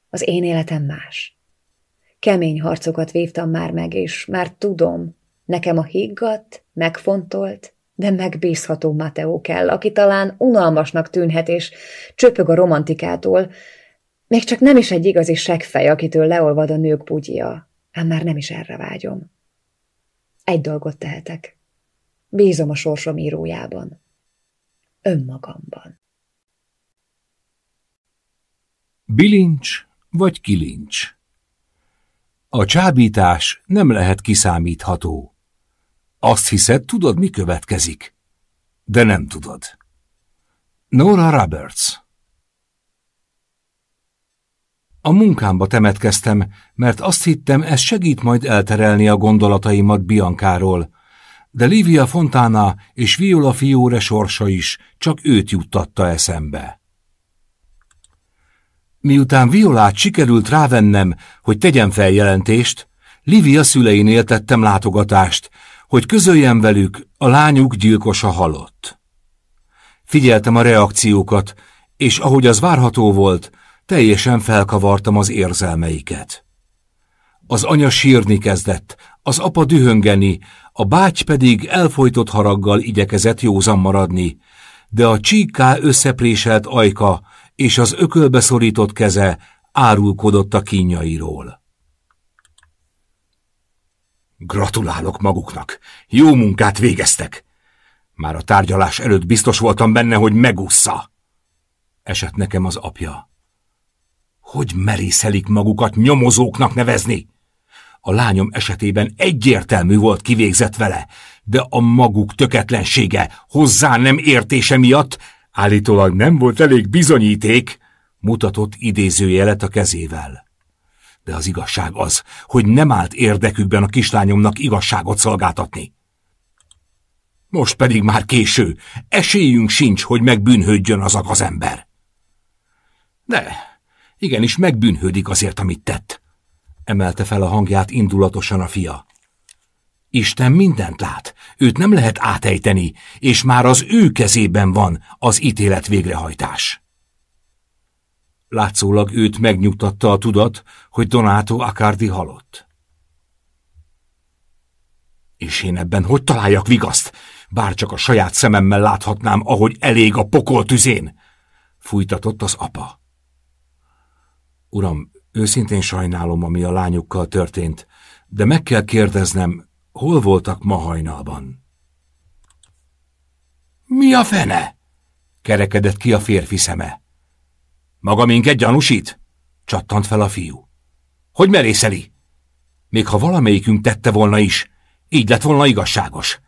Az én életem más. Kemény harcokat vívtam már meg, és már tudom, nekem a higgadt, megfontolt, de megbízható Mateo kell, aki talán unalmasnak tűnhet, és csöpög a romantikától, még csak nem is egy igazi seggfej, akitől leolvad a nők bugyja, ám már nem is erre vágyom. Egy dolgot tehetek. Bízom a sorsom írójában. Önmagamban. Bilincs vagy kilincs? A csábítás nem lehet kiszámítható. Azt hiszed, tudod, mi következik, de nem tudod. Nora Roberts A munkámba temetkeztem, mert azt hittem, ez segít majd elterelni a gondolataimat Biancáról, de Livia Fontana és Viola Fiore sorsa is csak őt juttatta eszembe. Miután Violát sikerült rávennem, hogy tegyen feljelentést, Livia szüleinél tettem látogatást, hogy közöljem velük, a lányuk gyilkosa halott. Figyeltem a reakciókat, és ahogy az várható volt, teljesen felkavartam az érzelmeiket. Az anya sírni kezdett, az apa dühöngeni, a báty pedig elfolytott haraggal igyekezett józan maradni, de a csíkká összepréselt ajka és az ökölbe szorított keze árulkodott a kínjairól. Gratulálok maguknak. Jó munkát végeztek. Már a tárgyalás előtt biztos voltam benne, hogy megúszza. Esett nekem az apja. Hogy merészelik magukat nyomozóknak nevezni? A lányom esetében egyértelmű volt kivégzett vele, de a maguk töketlensége, hozzá nem értése miatt állítólag nem volt elég bizonyíték, mutatott idézőjelet a kezével. De az igazság az, hogy nem állt érdekükben a kislányomnak igazságot szolgáltatni. Most pedig már késő, esélyünk sincs, hogy megbűnhődjön az ember. De, igenis megbűnhődik azért, amit tett, emelte fel a hangját indulatosan a fia. Isten mindent lát, őt nem lehet átejteni, és már az ő kezében van az ítélet végrehajtás. Látszólag őt megnyugtatta a tudat, hogy Donato Accardi halott. És én ebben hogy találjak vigaszt? Bár csak a saját szememmel láthatnám, ahogy elég a pokol tüzén! Fújtatott az apa. Uram, őszintén sajnálom, ami a lányukkal történt, de meg kell kérdeznem, hol voltak ma hajnalban? Mi a fene? kerekedett ki a férfi szeme. Maga minket gyanúsít? Csattant fel a fiú. Hogy merészeli? Még ha valamelyikünk tette volna is, így lett volna igazságos.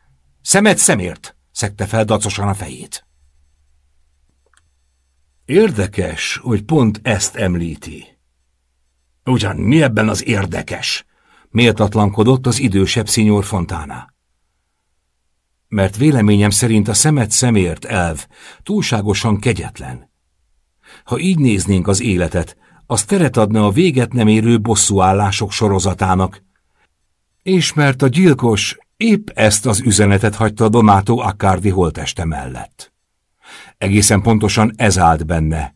Szemet szemért, szekte fel dacosan a fejét. Érdekes, hogy pont ezt említi. Ugyan mi ebben az érdekes? Méltatlankodott az idősebb szinyor Fontána. Mert véleményem szerint a szemet szemért elv túlságosan kegyetlen. Ha így néznénk az életet, az teret adna a véget nem érő bosszúállások sorozatának. És mert a gyilkos épp ezt az üzenetet hagyta Donato Accardi holteste mellett. Egészen pontosan ez állt benne.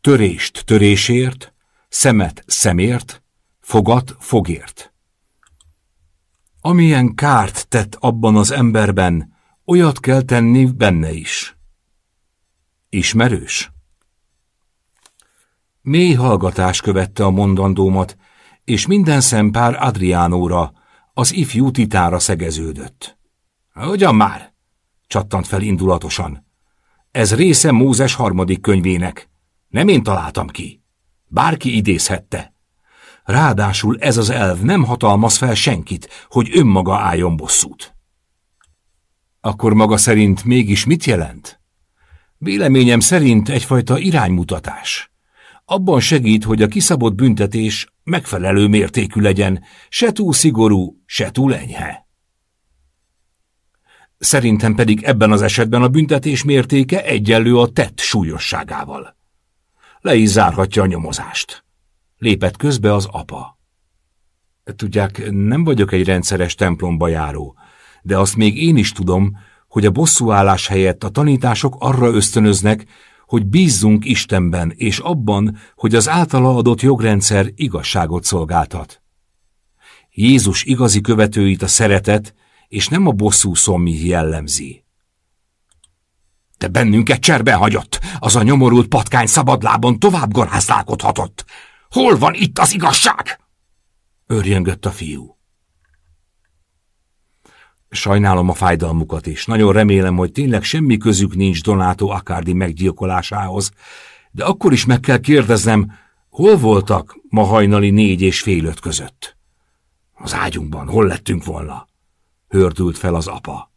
Törést törésért, szemet szemért, fogat fogért. Amilyen kárt tett abban az emberben, olyat kell tenni benne is. Ismerős? Mély hallgatás követte a mondandómat, és minden szempár Adriánóra, az ifjú titára szegeződött. Hogyan már? csattant fel indulatosan. Ez része Mózes harmadik könyvének. Nem én találtam ki. Bárki idézhette. Ráadásul ez az elv nem hatalmaz fel senkit, hogy önmaga álljon bosszút. Akkor maga szerint mégis mit jelent? Véleményem szerint egyfajta iránymutatás. Abban segít, hogy a kiszabott büntetés megfelelő mértékű legyen, se túl szigorú, se túl enyhe. Szerintem pedig ebben az esetben a büntetés mértéke egyenlő a tett súlyosságával. Le is zárhatja a nyomozást. Lépett közbe az apa. Tudják, nem vagyok egy rendszeres templomba járó, de azt még én is tudom, hogy a bosszúállás helyett a tanítások arra ösztönöznek, hogy bízzunk Istenben és abban, hogy az általa adott jogrendszer igazságot szolgáltat. Jézus igazi követőit a szeretet és nem a bosszú szommi jellemzi. Te bennünket cserben hagyott, az a nyomorult patkány szabadlábon tovább garázdálkodhatott. Hol van itt az igazság? Örjöngött a fiú. Sajnálom a fájdalmukat is. Nagyon remélem, hogy tényleg semmi közük nincs Donato Accardi meggyilkolásához, de akkor is meg kell kérdeznem, hol voltak ma hajnali négy és fél öt között? Az ágyunkban, hol lettünk volna? Hördült fel az apa.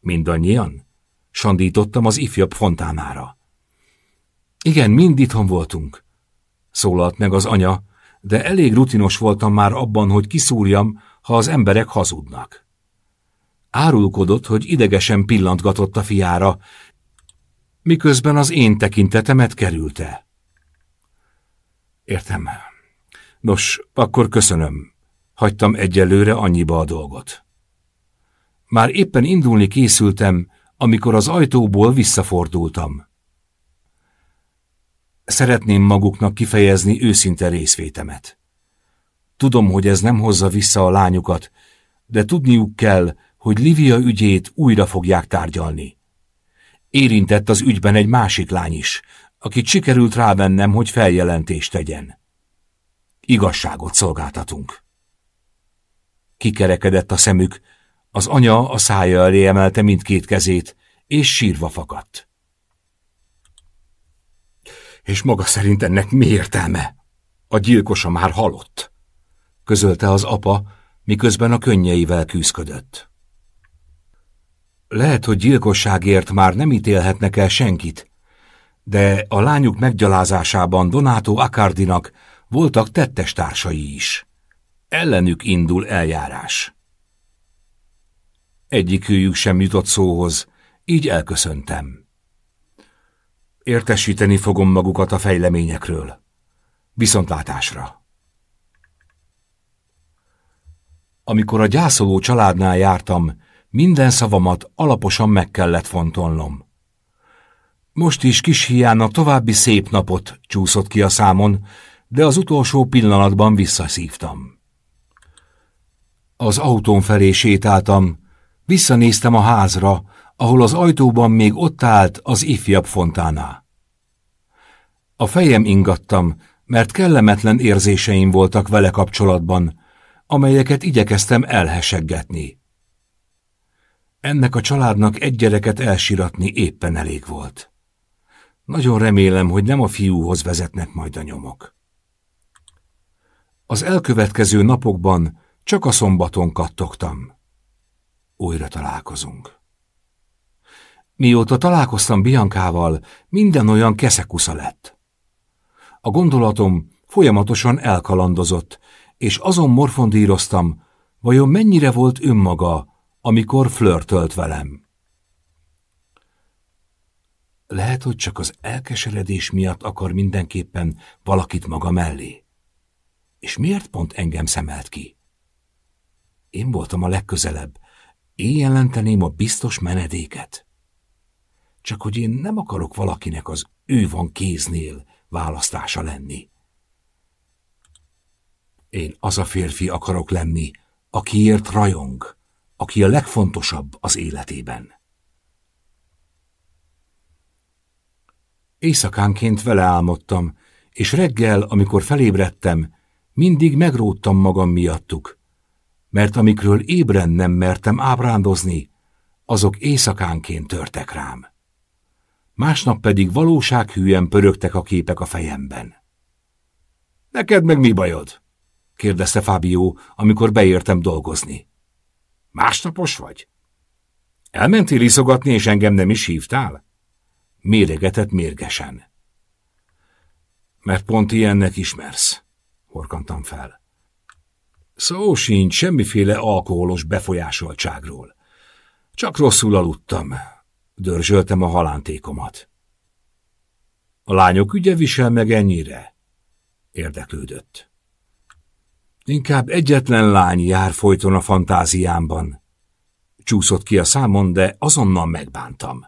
Mindannyian? Sandítottam az ifjabb fontánára. Igen, mind itthon voltunk, szólalt meg az anya, de elég rutinos voltam már abban, hogy kiszúrjam, ha az emberek hazudnak. Árulkodott, hogy idegesen pillantgatott a fiára, miközben az én tekintetemet kerülte. Értem. Nos, akkor köszönöm. Hagytam egyelőre annyiba a dolgot. Már éppen indulni készültem, amikor az ajtóból visszafordultam. Szeretném maguknak kifejezni őszinte részvétemet. Tudom, hogy ez nem hozza vissza a lányukat, de tudniuk kell, hogy Livia ügyét újra fogják tárgyalni. Érintett az ügyben egy másik lány is, akit sikerült rávennem, hogy feljelentést tegyen. Igazságot szolgáltatunk. Kikerekedett a szemük, az anya a szája elé emelte mindkét kezét, és sírva fakadt. És maga szerint ennek mi értelme? A gyilkosa már halott, közölte az apa, miközben a könnyeivel küzdködött. Lehet, hogy gyilkosságért már nem ítélhetnek el senkit, de a lányuk meggyalázásában Donato Accardinak voltak tettestársai is. Ellenük indul eljárás. Egyikőjük sem jutott szóhoz, így elköszöntem. Értesíteni fogom magukat a fejleményekről. Viszontlátásra. Amikor a gyászoló családnál jártam, minden szavamat alaposan meg kellett fontolnom. Most is kis hiána további szép napot csúszott ki a számon, de az utolsó pillanatban visszaszívtam. Az autón felé sétáltam, visszanéztem a házra, ahol az ajtóban még ott állt az ifjabb fontáná. A fejem ingattam, mert kellemetlen érzéseim voltak vele kapcsolatban, amelyeket igyekeztem elheseggetni. Ennek a családnak egy gyereket elsiratni éppen elég volt. Nagyon remélem, hogy nem a fiúhoz vezetnek majd a nyomok. Az elkövetkező napokban csak a szombaton kattogtam. Újra találkozunk. Mióta találkoztam Biankával, minden olyan keszekusza lett. A gondolatom folyamatosan elkalandozott, és azon morfondíroztam, vajon mennyire volt önmaga, amikor flörtölt velem. Lehet, hogy csak az elkeseredés miatt akar mindenképpen valakit maga mellé. És miért pont engem szemelt ki? Én voltam a legközelebb. Én jelenteném a biztos menedéket. Csak hogy én nem akarok valakinek az ő van kéznél választása lenni. Én az a férfi akarok lenni, akiért rajong, aki a legfontosabb az életében. Éjszakánként vele álmodtam, és reggel, amikor felébredtem, mindig megróttam magam miattuk, mert amikről ébren nem mertem ábrándozni, azok éjszakánként törtek rám. Másnap pedig valósághűen pörögtek a képek a fejemben. Neked meg mi bajod? kérdezte Fábio, amikor beértem dolgozni. Másnapos vagy? Elmentél iszogatni, és engem nem is hívtál? Méregetett mérgesen. Mert pont ilyennek ismersz, horkantam fel. Szó sincs semmiféle alkoholos befolyásoltságról. Csak rosszul aludtam. Dörzsöltem a halántékomat. A lányok ügye visel meg ennyire? Érdeklődött. Inkább egyetlen lány jár folyton a fantáziámban. Csúszott ki a számon, de azonnal megbántam.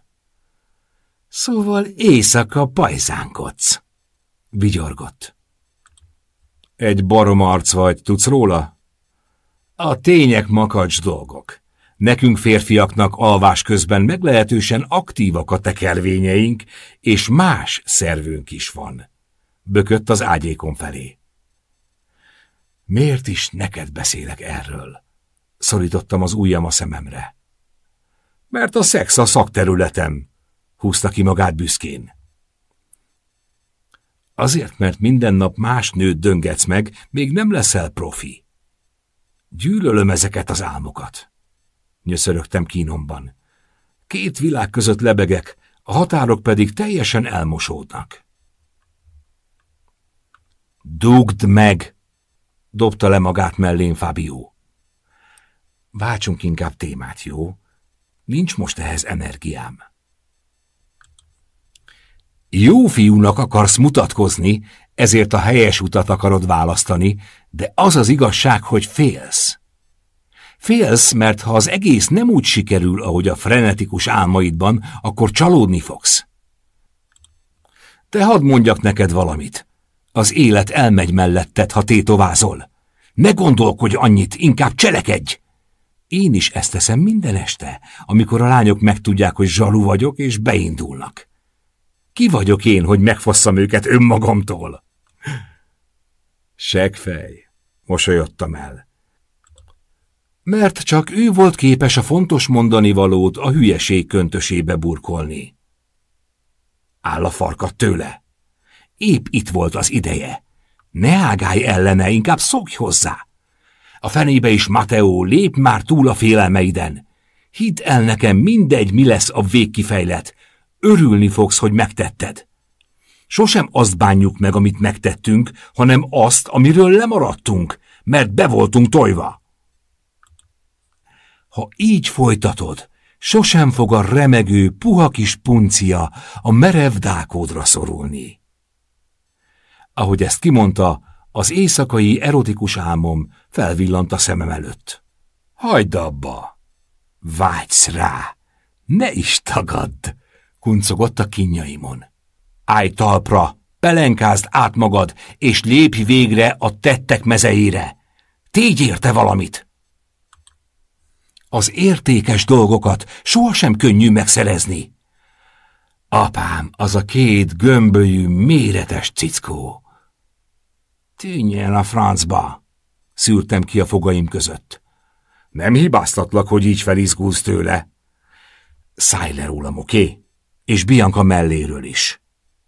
Szóval éjszaka pajzánkodsz, vigyorgott. Egy baromarc vagy, tudsz róla? A tények makacs dolgok. Nekünk férfiaknak alvás közben meglehetősen aktívak a tekervényeink, és más szervünk is van. Bökött az ágyékon felé. Miért is neked beszélek erről? Szorítottam az ujjam a szememre. Mert a szex a szakterületem, húzta ki magát büszkén. Azért, mert minden nap más nőt döngetsz meg, még nem leszel profi. Gyűlölöm ezeket az álmokat. Nyöszörögtem kínomban. Két világ között lebegek, a határok pedig teljesen elmosódnak. Dugd meg! dobta le magát mellén Fabio. Váltsunk inkább témát, jó? Nincs most ehhez energiám. Jó fiúnak akarsz mutatkozni, ezért a helyes utat akarod választani, de az az igazság, hogy félsz. Félsz, mert ha az egész nem úgy sikerül, ahogy a frenetikus álmaidban, akkor csalódni fogsz. Te hadd mondjak neked valamit. Az élet elmegy melletted, ha tétovázol. Ne gondolkodj annyit, inkább cselekedj! Én is ezt teszem minden este, amikor a lányok megtudják, hogy zsalu vagyok, és beindulnak. Ki vagyok én, hogy megfosszam őket önmagamtól? Segfej, mosolyodtam el. Mert csak ő volt képes a fontos mondani valót a hülyeség köntösébe burkolni. Áll a farkat tőle. Épp itt volt az ideje. Ne ágálj ellene, inkább szokj hozzá. A fenébe is, Mateo, lép már túl a félelmeiden. Hidd el nekem, mindegy, mi lesz a végkifejlet. Örülni fogsz, hogy megtetted. Sosem azt bánjuk meg, amit megtettünk, hanem azt, amiről lemaradtunk, mert be voltunk tojva. Ha így folytatod, sosem fog a remegő, puha kis puncia a merev dákódra szorulni. Ahogy ezt kimondta, az éjszakai erotikus álmom felvillant a szemem előtt. Hagyd abba! Vágysz rá! Ne is tagadd! kuncogott a kinnyaimon. Állj talpra, pelenkázd át magad, és lépj végre a tettek mezeire. Tégy érte valamit! Az értékes dolgokat sohasem könnyű megszerezni. Apám, az a két gömbölyű, méretes cickó. Tűnj el a francba! Szűrtem ki a fogaim között. Nem hibáztatlak, hogy így felizgulsz tőle. Szállj le rólam, oké? Okay? És Bianca melléről is.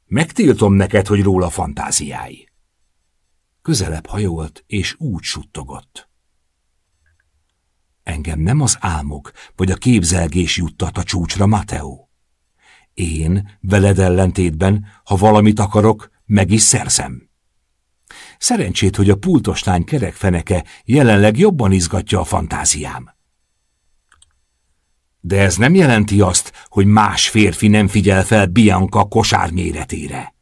Megtiltom neked, hogy róla fantáziái. Közelebb hajolt, és úgy suttogott. Engem nem az álmok, vagy a képzelgés juttat a csúcsra, Mateo. Én, veled ellentétben, ha valamit akarok, meg is szerzem. Szerencsét, hogy a pultos lány kerekfeneke jelenleg jobban izgatja a fantáziám. De ez nem jelenti azt, hogy más férfi nem figyel fel Bianca kosár méretére.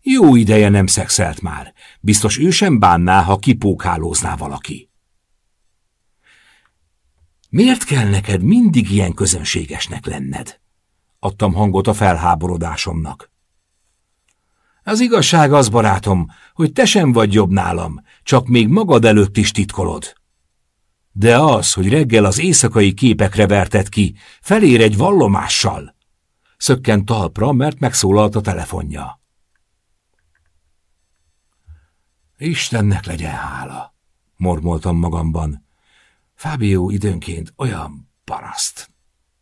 Jó ideje nem szexelt már, biztos ő sem bánná, ha kipókálózná valaki. Miért kell neked mindig ilyen közönségesnek lenned? Adtam hangot a felháborodásomnak. Az igazság az, barátom, hogy te sem vagy jobb nálam, csak még magad előtt is titkolod. De az, hogy reggel az éjszakai képekre verted ki, felér egy vallomással. Szökkent talpra, mert megszólalt a telefonja. Istennek legyen hála, mormoltam magamban. Fábio időnként olyan paraszt,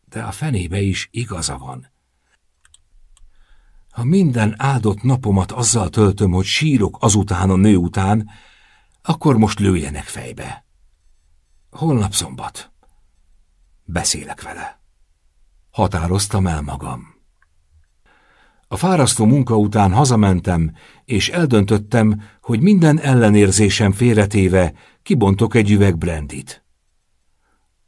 de a fenébe is igaza van. Ha minden áldott napomat azzal töltöm, hogy sírok azután a nő után, akkor most lőjenek fejbe. Holnap szombat. Beszélek vele. Határoztam el magam. A fárasztó munka után hazamentem, és eldöntöttem, hogy minden ellenérzésem félretéve kibontok egy üveg brandit.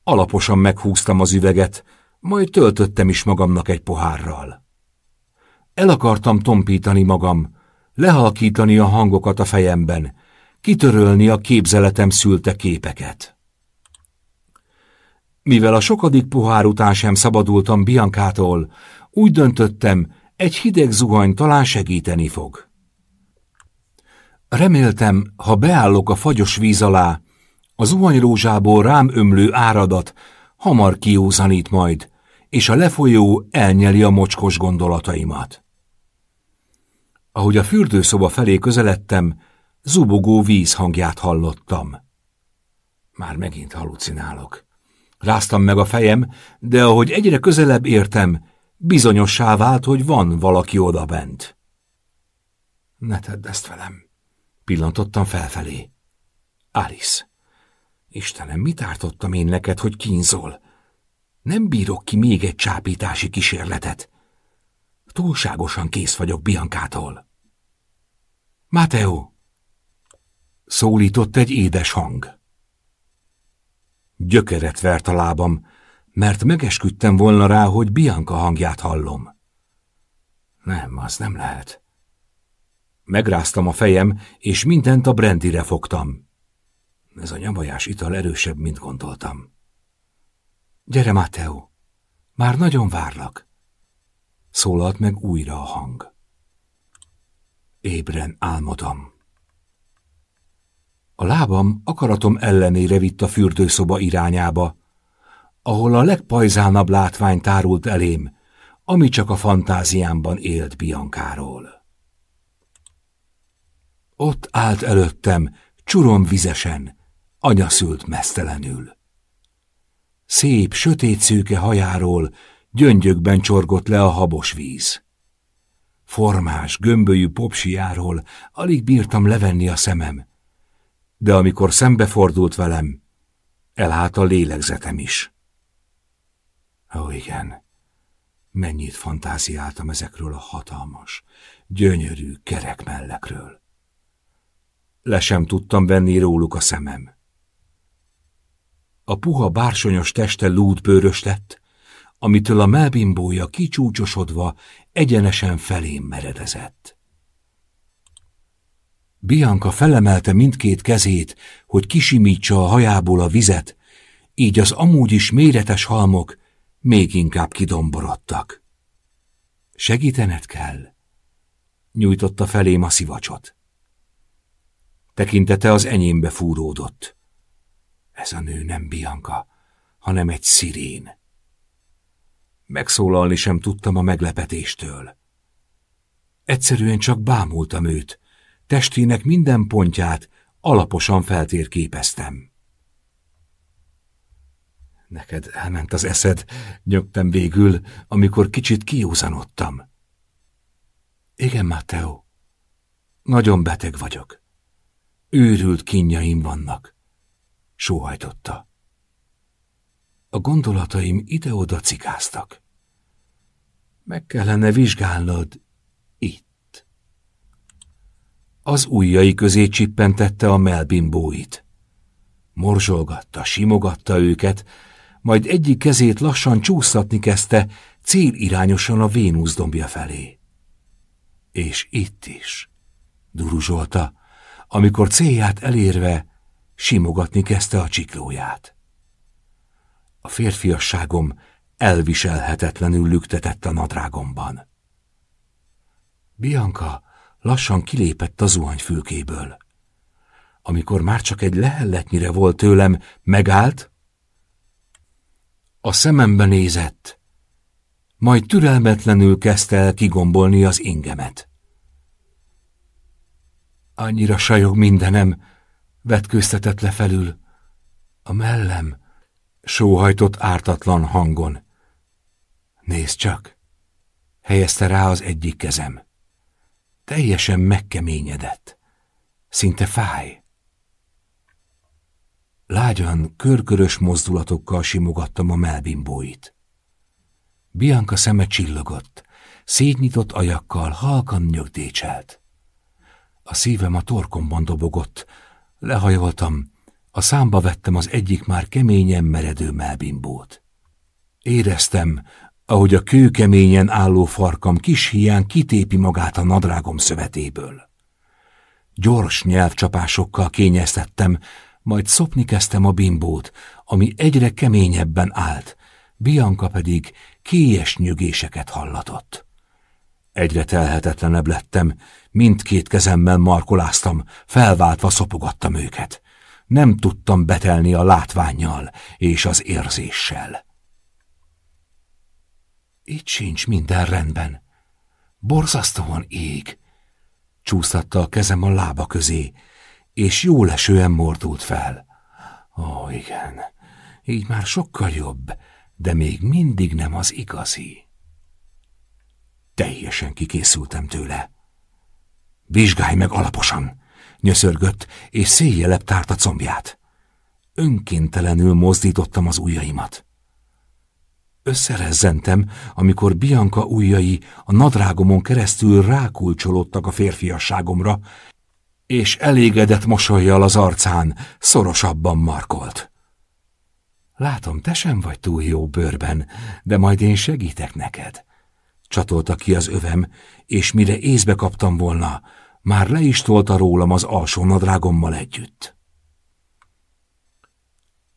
Alaposan meghúztam az üveget, majd töltöttem is magamnak egy pohárral. El akartam tompítani magam, lehalkítani a hangokat a fejemben, kitörölni a képzeletem szülte képeket. Mivel a sokadik pohár után sem szabadultam Biankától, úgy döntöttem, egy hideg zuhany talán segíteni fog. Reméltem, ha beállok a fagyos víz alá, a zuhanyrózsából rám ömlő áradat hamar kiózanít majd, és a lefolyó elnyeli a mocskos gondolataimat. Ahogy a fürdőszoba felé közeledtem, zubogó víz hangját hallottam. Már megint halucinálok. Ráztam meg a fejem, de ahogy egyre közelebb értem, bizonyossá vált, hogy van valaki odabent. Ne tedd ezt velem, pillantottam felfelé. Alice, Istenem, mit ártottam én neked, hogy kínzol? Nem bírok ki még egy csápítási kísérletet. Túlságosan kész vagyok Biankától. Mateo! Szólított egy édes hang. Gyökeret vert a lábam, mert megesküdtem volna rá, hogy Bianca hangját hallom. Nem, az nem lehet. Megráztam a fejem, és mindent a brandire fogtam. Ez a nyavajás ital erősebb, mint gondoltam. Gyere, Matteo, már nagyon várlak. Szólalt meg újra a hang. Ébren álmodom. A lábam akaratom ellenére vitt a fürdőszoba irányába, ahol a legpajzánabb látvány tárult elém, ami csak a fantáziámban élt Biankáról. Ott állt előttem, csurom vizesen, anya szült mesztelenül. Szép, sötét szőke hajáról gyöngyökben csorgott le a habos víz. Formás, gömbölyű popsiáról alig bírtam levenni a szemem, de amikor szembefordult velem, elhált a lélegzetem is. Ó, igen, mennyit fantáziáltam ezekről a hatalmas, gyönyörű kerek mellekről. Le sem tudtam venni róluk a szemem. A puha bársonyos teste lúdbőrös lett, amitől a melbimbója kicsúcsosodva egyenesen felém meredezett. Bianca felemelte mindkét kezét, hogy kisimítsa a hajából a vizet, így az amúgy is méretes halmok még inkább kidomborodtak. Segítened kell? Nyújtotta felém a szivacsot. Tekintete az enyémbe fúródott. Ez a nő nem Bianca, hanem egy szirén. Megszólalni sem tudtam a meglepetéstől. Egyszerűen csak bámultam őt, testének minden pontját alaposan feltérképeztem. Neked elment az eszed, nyögtem végül, amikor kicsit kiúzanodtam. Igen, Matteo. Nagyon beteg vagyok. Őrült kínjaim vannak. Sóhajtotta. A gondolataim ide-oda cikáztak. Meg kellene vizsgálnod itt. Az ujjai közé csippentette a melbimbóit. Morzsolgatta, simogatta őket, majd egyik kezét lassan csúsztatni kezdte, célirányosan a Vénusz dombja felé. És itt is, duruzsolta, amikor célját elérve simogatni kezdte a csiklóját. A férfiasságom elviselhetetlenül lüktetett a nadrágomban. Bianca lassan kilépett a zuhanyfülkéből. Amikor már csak egy lehelletnyire volt tőlem, megállt, a szemembe nézett, majd türelmetlenül kezdte el kigombolni az ingemet. Annyira sajog mindenem, vetkőztetett le felül. A mellem sóhajtott ártatlan hangon. Nézd csak! Helyezte rá az egyik kezem. Teljesen megkeményedett. Szinte fáj. Lágyan, körkörös mozdulatokkal simogattam a melbimbóit. Bianca szeme csillogott, szétnyitott ajakkal halkan nyögdécselt. A szívem a torkomban dobogott, lehajoltam, a számba vettem az egyik már keményen meredő melbimbót. Éreztem, ahogy a kőkeményen álló farkam kis hián kitépi magát a nadrágom szövetéből. Gyors nyelvcsapásokkal kényeztettem, majd szopni kezdtem a bimbót, ami egyre keményebben állt, Bianca pedig kélyes nyögéseket hallatott. Egyre telhetetlenebb lettem, mindkét kezemmel markoláztam, felváltva szopogattam őket. Nem tudtam betelni a látványjal és az érzéssel. Itt sincs minden rendben. Borzasztóan ég. Csúsztatta a kezem a lába közé, és jó lesően mordult fel. Ó, igen, így már sokkal jobb, de még mindig nem az igazi. Teljesen kikészültem tőle. Vizsgálj meg alaposan, nyöszörgött, és széjjelebb tárt a combját. Önkéntelenül mozdítottam az ujjaimat. Összerezzentem, amikor Bianca ujjai a nadrágomon keresztül rákulcsolódtak a férfiasságomra, és elégedett mosolyjal az arcán szorosabban markolt. Látom, te sem vagy túl jó bőrben, de majd én segítek neked. Csatolta ki az övem, és mire észbe kaptam volna, már le is tolta rólam az alsó nadrágommal együtt.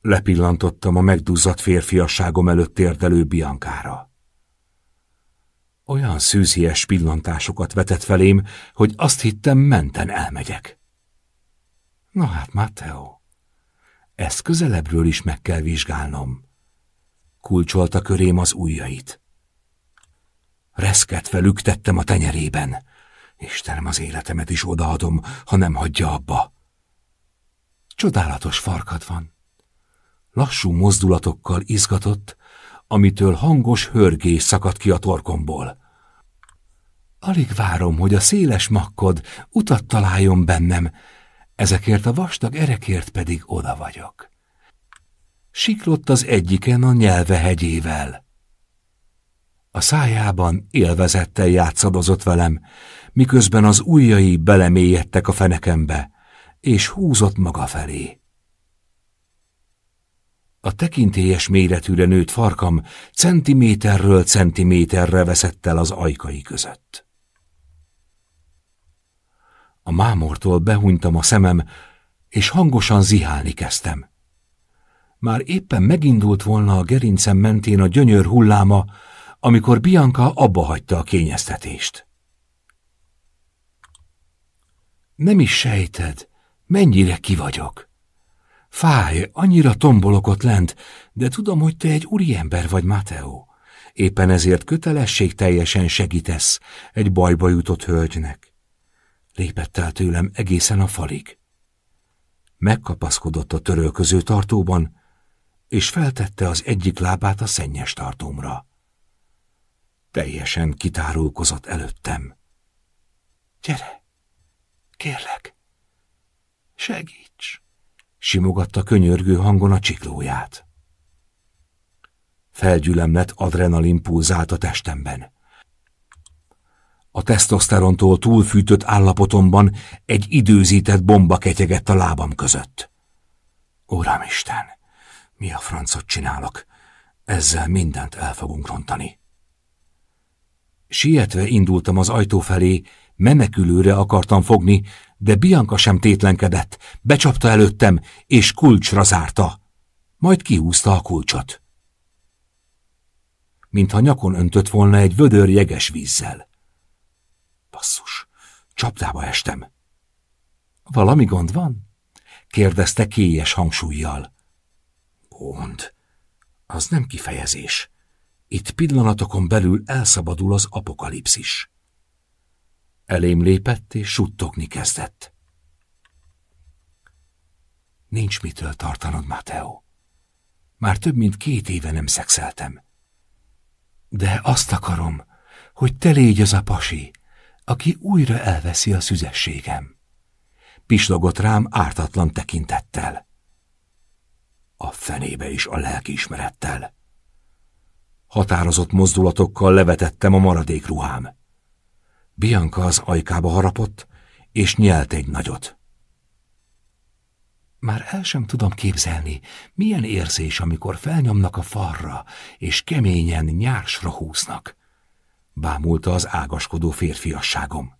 Lepillantottam a megduzzadt férfiasságom előtt térdelő Biankára. Olyan szűzies pillantásokat vetett felém, hogy azt hittem menten elmegyek. Na hát, Matteo, ezt közelebbről is meg kell vizsgálnom. Kulcsolta körém az ujjait. Reszketve lüktettem a tenyerében. Istenem, az életemet is odaadom, ha nem hagyja abba. Csodálatos farkad van. Lassú mozdulatokkal izgatott, amitől hangos hörgés szakadt ki a torkomból. Alig várom, hogy a széles makkod utat találjon bennem, ezekért a vastag erekért pedig oda vagyok. Siklott az egyiken a nyelve hegyével. A szájában élvezettel játszadozott velem, miközben az ujjai belemélyedtek a fenekembe, és húzott maga felé. A tekintélyes méretűre nőtt farkam centiméterről centiméterre veszett el az ajkai között. A mámortól behunytam a szemem, és hangosan zihálni kezdtem. Már éppen megindult volna a gerincem mentén a gyönyör hulláma, amikor Bianca abba hagyta a kényeztetést. Nem is sejted, mennyire ki vagyok. Fáj, annyira tombolok ott lent, de tudom, hogy te egy úriember vagy, Mateo. Éppen ezért kötelesség teljesen segítesz egy bajba jutott hölgynek. Lépett el tőlem egészen a falig. Megkapaszkodott a törölköző tartóban, és feltette az egyik lábát a szennyes tartómra. Teljesen kitárulkozott előttem. Gyere, kérlek, segíts! Simogatta könyörgő hangon a csiklóját. Felgyülemlett adrenalin pulzált a testemben. A tesztoszterontól túlfűtött állapotomban egy időzített bomba ketyegett a lábam között. Uramisten, mi a francot csinálok? Ezzel mindent el fogunk rontani. Sietve indultam az ajtó felé, menekülőre akartam fogni, de Bianca sem tétlenkedett, becsapta előttem, és kulcsra zárta. Majd kihúzta a kulcsot. Mintha nyakon öntött volna egy vödör jeges vízzel. Basszus, csapdába estem. Valami gond van? kérdezte kélyes hangsúlyjal. Gond? Az nem kifejezés. Itt pillanatokon belül elszabadul az apokalipszis. Elém lépett és suttogni kezdett. Nincs mitől tartanod, Mateo. Már több mint két éve nem szexeltem. De azt akarom, hogy te légy az a pasi, aki újra elveszi a szüzességem. Pislogott rám ártatlan tekintettel. A fenébe is a lelkiismerettel. Határozott mozdulatokkal levetettem a maradék ruhám. Bianca az ajkába harapott, és nyelt egy nagyot. Már el sem tudom képzelni, milyen érzés, amikor felnyomnak a farra, és keményen nyársra húznak. Bámulta az ágaskodó férfiasságom.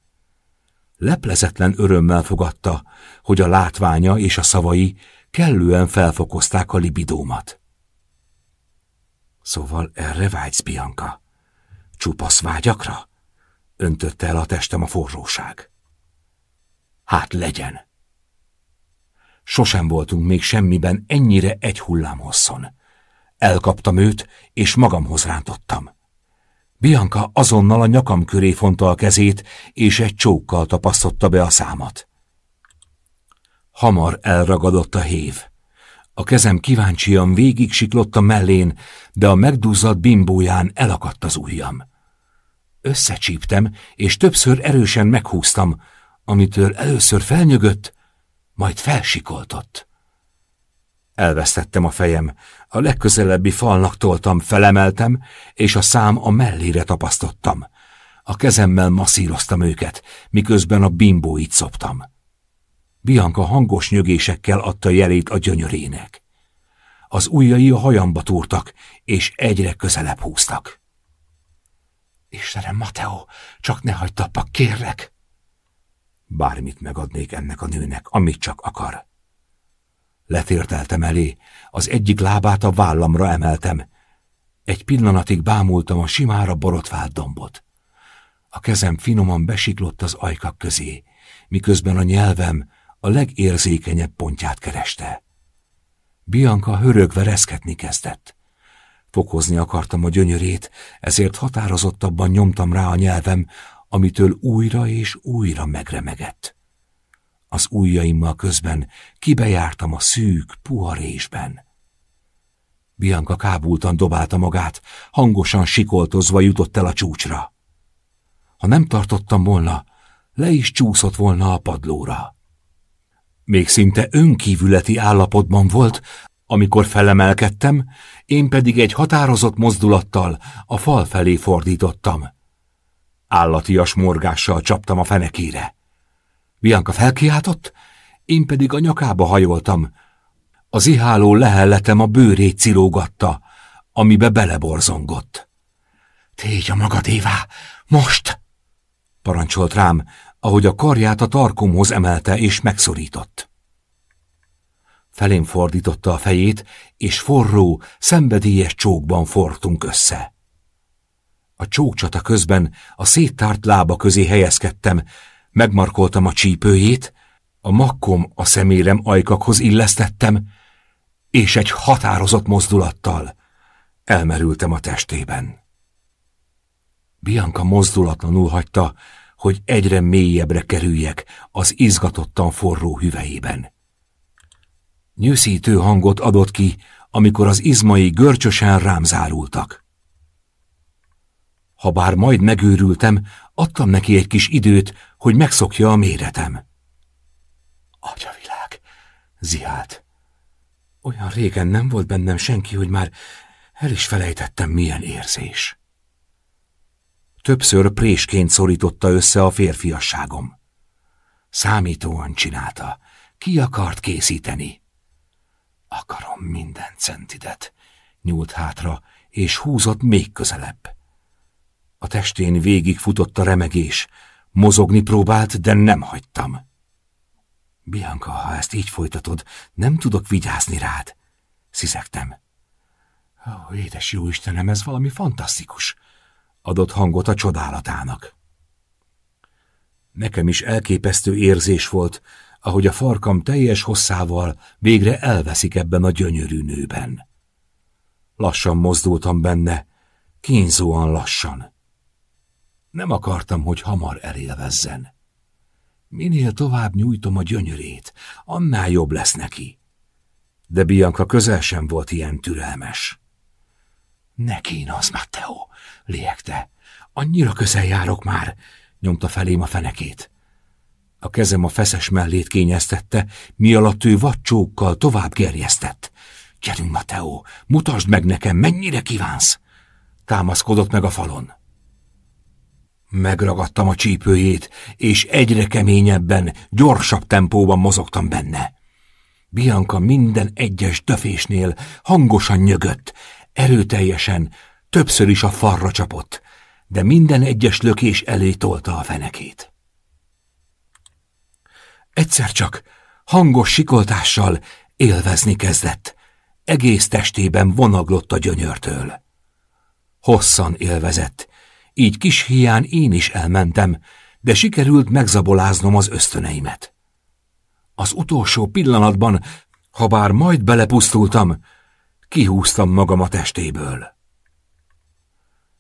Leplezetlen örömmel fogadta, hogy a látványa és a szavai kellően felfokozták a libidómat. Szóval erre vágysz, Bianca? Csupasz vágyakra? Öntötte el a testem a forróság. Hát legyen! Sosem voltunk még semmiben ennyire egy hullámhosszon. Elkaptam őt, és magamhoz rántottam. Bianca azonnal a nyakam köré fonta a kezét, és egy csókkal tapasztotta be a számat. Hamar elragadott a hév. A kezem kíváncsian végig siklott a mellén, de a megduzzadt bimbóján elakadt az ujjam. Összecsíptem, és többször erősen meghúztam, amitől először felnyögött, majd felsikoltott. Elvesztettem a fejem, a legközelebbi falnak toltam, felemeltem, és a szám a mellére tapasztottam. A kezemmel masszíroztam őket, miközben a bimbóit szoptam. Bianca hangos nyögésekkel adta jelét a gyönyörének. Az ujjai a hajamba túrtak, és egyre közelebb húztak. Istenem, Mateo, csak ne hagyd tappak, kérlek! Bármit megadnék ennek a nőnek, amit csak akar. Letérteltem elé, az egyik lábát a vállamra emeltem. Egy pillanatig bámultam a simára borotvált dombot. A kezem finoman besiklott az ajkak közé, miközben a nyelvem a legérzékenyebb pontját kereste. Bianca hörögve reszketni kezdett. Fokozni akartam a gyönyörét, ezért határozottabban nyomtam rá a nyelvem, amitől újra és újra megremegett. Az ujjaimmal közben kibejártam a szűk, puha résben. Bianca kábultan dobálta magát, hangosan sikoltozva jutott el a csúcsra. Ha nem tartottam volna, le is csúszott volna a padlóra. Még szinte önkívületi állapotban volt, amikor felemelkedtem, én pedig egy határozott mozdulattal a fal felé fordítottam. Állatias morgással csaptam a fenekére. Bianca felkiáltott, én pedig a nyakába hajoltam. Az iháló lehelletem a bőrét cilógatta, amibe beleborzongott. Tégy a magad, Évá, most! parancsolt rám, ahogy a karját a tarkomhoz emelte és megszorított. Felém fordította a fejét, és forró, szenvedélyes csókban fortunk össze. A csókcsata közben a széttárt lába közé helyezkedtem, megmarkoltam a csípőjét, a makkom a szemérem ajkakhoz illesztettem, és egy határozott mozdulattal elmerültem a testében. Bianca mozdulatlanul hagyta, hogy egyre mélyebbre kerüljek az izgatottan forró hüvejében. Nyűszítő hangot adott ki, amikor az izmai görcsösen rám zárultak. Habár majd megőrültem, adtam neki egy kis időt, hogy megszokja a méretem. Atyavilág, zihált. Olyan régen nem volt bennem senki, hogy már el is felejtettem, milyen érzés. Többször présként szorította össze a férfiasságom. Számítóan csinálta. Ki akart készíteni? Akarom minden centidet. Nyúlt hátra, és húzott még közelebb. A testén végig futott a remegés. Mozogni próbált, de nem hagytam. Bianca, ha ezt így folytatod, nem tudok vigyázni rád. Szizektem. Ó, édes jó Istenem, ez valami fantasztikus adott hangot a csodálatának. Nekem is elképesztő érzés volt, ahogy a farkam teljes hosszával végre elveszik ebben a gyönyörű nőben. Lassan mozdultam benne, kínzóan lassan. Nem akartam, hogy hamar elélvezzen. Minél tovább nyújtom a gyönyörét, annál jobb lesz neki. De Bianca közel sem volt ilyen türelmes. Ne kínoz, Matteo, léhegte. Annyira közel járok már, nyomta felém a fenekét. A kezem a feszes mellét kényeztette, mi alatt ő vacsókkal tovább gerjesztett. Gyerünk, Mateo, mutasd meg nekem, mennyire kívánsz! Támaszkodott meg a falon. Megragadtam a csípőjét, és egyre keményebben, gyorsabb tempóban mozogtam benne. Bianca minden egyes döfésnél hangosan nyögött, erőteljesen, többször is a farra csapott, de minden egyes lökés elé tolta a fenekét. Egyszer csak hangos sikoltással élvezni kezdett, egész testében vonaglott a gyönyörtől. Hosszan élvezett, így kis hián én is elmentem, de sikerült megzaboláznom az ösztöneimet. Az utolsó pillanatban, ha bár majd belepusztultam, kihúztam magam a testéből.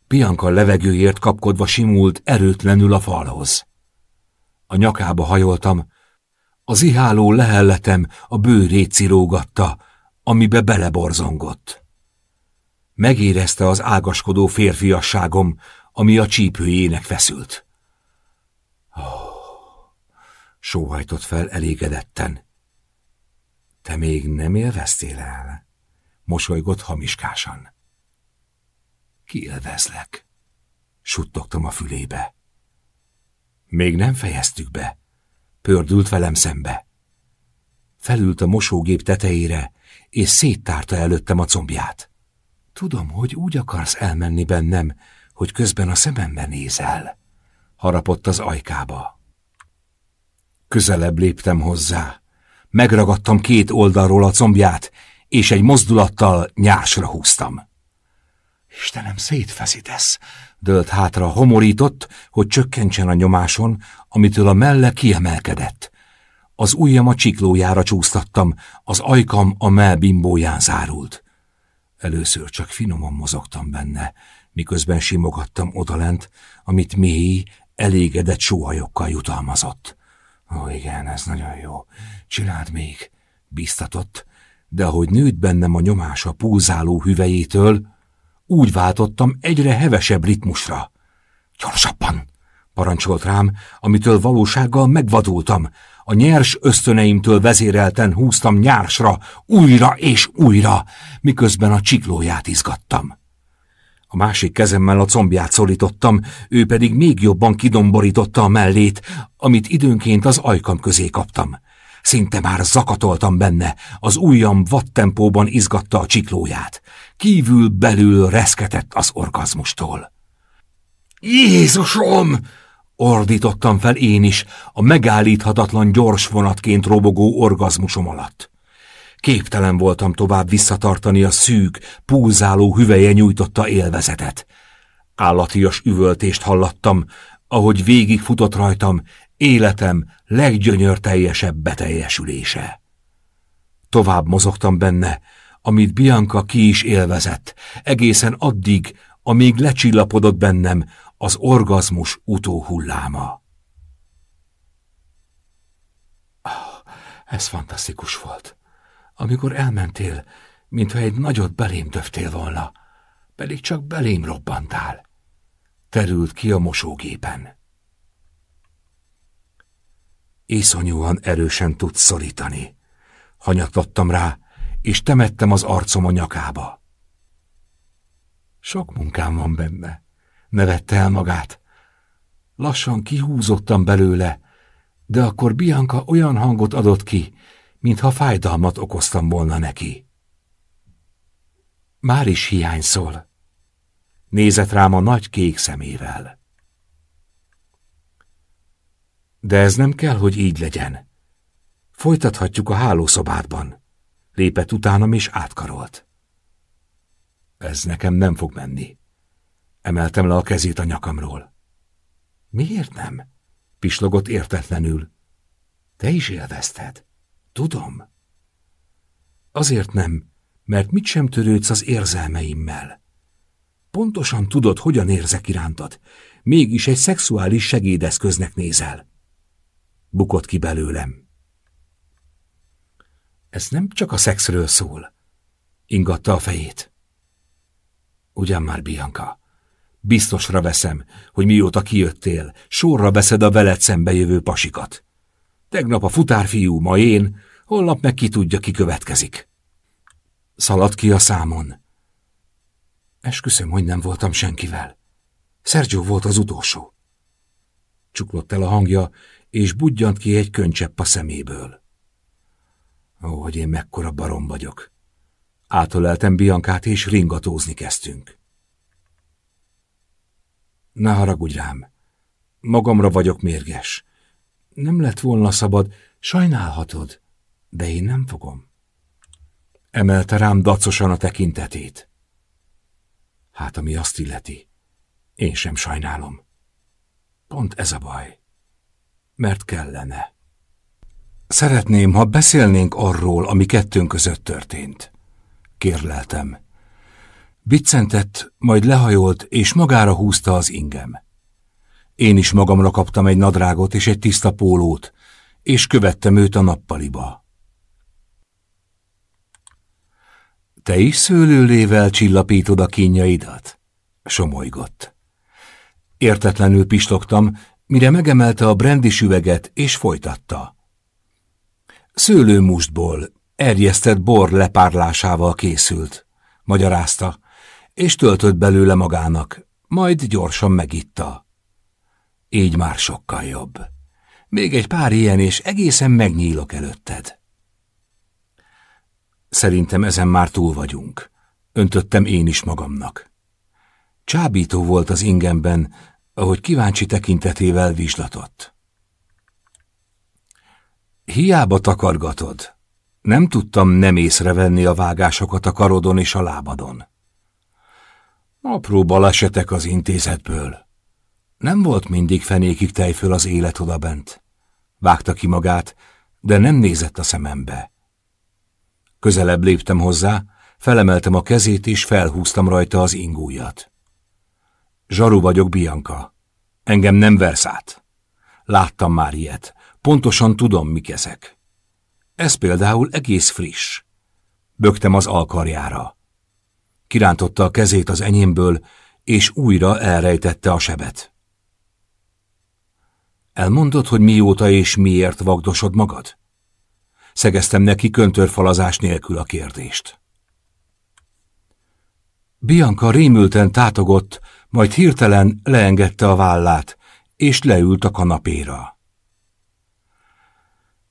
Pianka levegőért kapkodva simult erőtlenül a falhoz. A nyakába hajoltam, az iháló lehelletem a bőrét cirógatta, amibe beleborzongott. Megérezte az ágaskodó férfiasságom, ami a csípőjének feszült. Oh, sóhajtott fel elégedetten. Te még nem élveztél el? Mosolygott hamiskásan. Kielvezlek, suttogtam a fülébe. Még nem fejeztük be. Pördült velem szembe. Felült a mosógép tetejére, és széttárta előttem a combját. Tudom, hogy úgy akarsz elmenni bennem, hogy közben a szemembe nézel. Harapott az ajkába. Közelebb léptem hozzá. Megragadtam két oldalról a combját, és egy mozdulattal nyársra húztam. Istenem, szétfeszítesz! Dölt hátra, homorított, hogy csökkentsen a nyomáson, amitől a melle kiemelkedett. Az ujjam a csiklójára csúsztattam, az ajkam a mell bimbóján zárult. Először csak finoman mozogtam benne, miközben simogattam odalent, amit mély, elégedett sóhajokkal jutalmazott. Ó, igen, ez nagyon jó. Csináld még, biztatott, de ahogy nőtt bennem a nyomás a pulzáló hüvejétől, úgy váltottam egyre hevesebb ritmusra. Gyorsabban! parancsolt rám, amitől valósággal megvadultam. A nyers ösztöneimtől vezérelten húztam nyársra, újra és újra, miközben a csiklóját izgattam. A másik kezemmel a combját szorítottam, ő pedig még jobban kidomborította a mellét, amit időnként az ajkam közé kaptam. Szinte már zakatoltam benne, az ujjam vattempóban izgatta a csiklóját. Kívül-belül reszketett az orgazmustól. Jézusom! Ordítottam fel én is, a megállíthatatlan gyors vonatként robogó orgazmusom alatt. Képtelen voltam tovább visszatartani a szűk, púzáló hüveje nyújtotta élvezetet. Állatias üvöltést hallattam, ahogy végigfutott rajtam életem leggyönyörteljesebb beteljesülése. Tovább mozogtam benne, amit Bianca ki is élvezett, egészen addig, amíg lecsillapodott bennem az orgazmus utóhulláma. Oh, ez fantasztikus volt. Amikor elmentél, mintha egy nagyot belém döftél volna, pedig csak belém robbantál. Terült ki a mosógépen. Észonyúan erősen tudsz szorítani. Hanyatlottam rá, és temettem az arcom a nyakába. Sok munkám van benne, nevette el magát. Lassan kihúzottam belőle, de akkor Bianca olyan hangot adott ki, mintha fájdalmat okoztam volna neki. Már is hiány szól. Nézett rám a nagy kék szemével. De ez nem kell, hogy így legyen. Folytathatjuk a hálószobádban. Lépett utánam és átkarolt. Ez nekem nem fog menni. Emeltem le a kezét a nyakamról. Miért nem? Pislogott értetlenül. Te is élvezted. Tudom. Azért nem, mert mit sem törődsz az érzelmeimmel. Pontosan tudod, hogyan érzek irántad, mégis egy szexuális segédeszköznek nézel. Bukott ki belőlem. Ez nem csak a szexről szól, ingatta a fejét. Ugyan már, Bianca, biztosra veszem, hogy mióta kijöttél, sorra veszed a veled szembe jövő pasikat. Tegnap a futárfiú, ma én, holnap meg ki tudja, ki következik. Szaladt ki a számon. Esküszöm, hogy nem voltam senkivel. Sergio volt az utolsó. Csuklott el a hangja, és budjant ki egy könycsepp a szeméből. Ó, hogy én mekkora barom vagyok. Átöleltem Biankát, és ringatózni kezdtünk. Ne haragudj rám. Magamra vagyok mérges. Nem lett volna szabad, sajnálhatod, de én nem fogom. Emelte rám dacosan a tekintetét. Hát, ami azt illeti, én sem sajnálom. Pont ez a baj. Mert kellene. Szeretném, ha beszélnénk arról, ami kettőnk között történt. Kérleltem. Biccentett, majd lehajolt, és magára húzta az ingem. Én is magamra kaptam egy nadrágot és egy tiszta pólót, és követtem őt a nappaliba. Te is szőlőlével csillapítod a kínjaidat? Somolygott. Értetlenül pistogtam, mire megemelte a brandy süveget, és folytatta. Szőlőmustból, erjesztett bor lepárlásával készült, magyarázta, és töltött belőle magának, majd gyorsan megitta. Így már sokkal jobb. Még egy pár ilyen, és egészen megnyílok előtted. Szerintem ezen már túl vagyunk. Öntöttem én is magamnak. Csábító volt az ingemben, ahogy kíváncsi tekintetével vizslatott. Hiába takargatod. Nem tudtam nem észrevenni a vágásokat a karodon és a lábadon. Apró balesetek az intézetből. Nem volt mindig fenékig tejföl az élet odabent. Vágta ki magát, de nem nézett a szemembe. Közelebb léptem hozzá, felemeltem a kezét és felhúztam rajta az ingújat. Zsaru vagyok, Bianca. Engem nem versz át. Láttam már ilyet. Pontosan tudom, mik ezek. Ez például egész friss. Bögtem az alkarjára. Kirántotta a kezét az enyémből, és újra elrejtette a sebet. Elmondod, hogy mióta és miért vagdosod magad? Szegeztem neki köntörfalazás nélkül a kérdést. Bianca rémülten tátogott, majd hirtelen leengedte a vállát, és leült a kanapéra.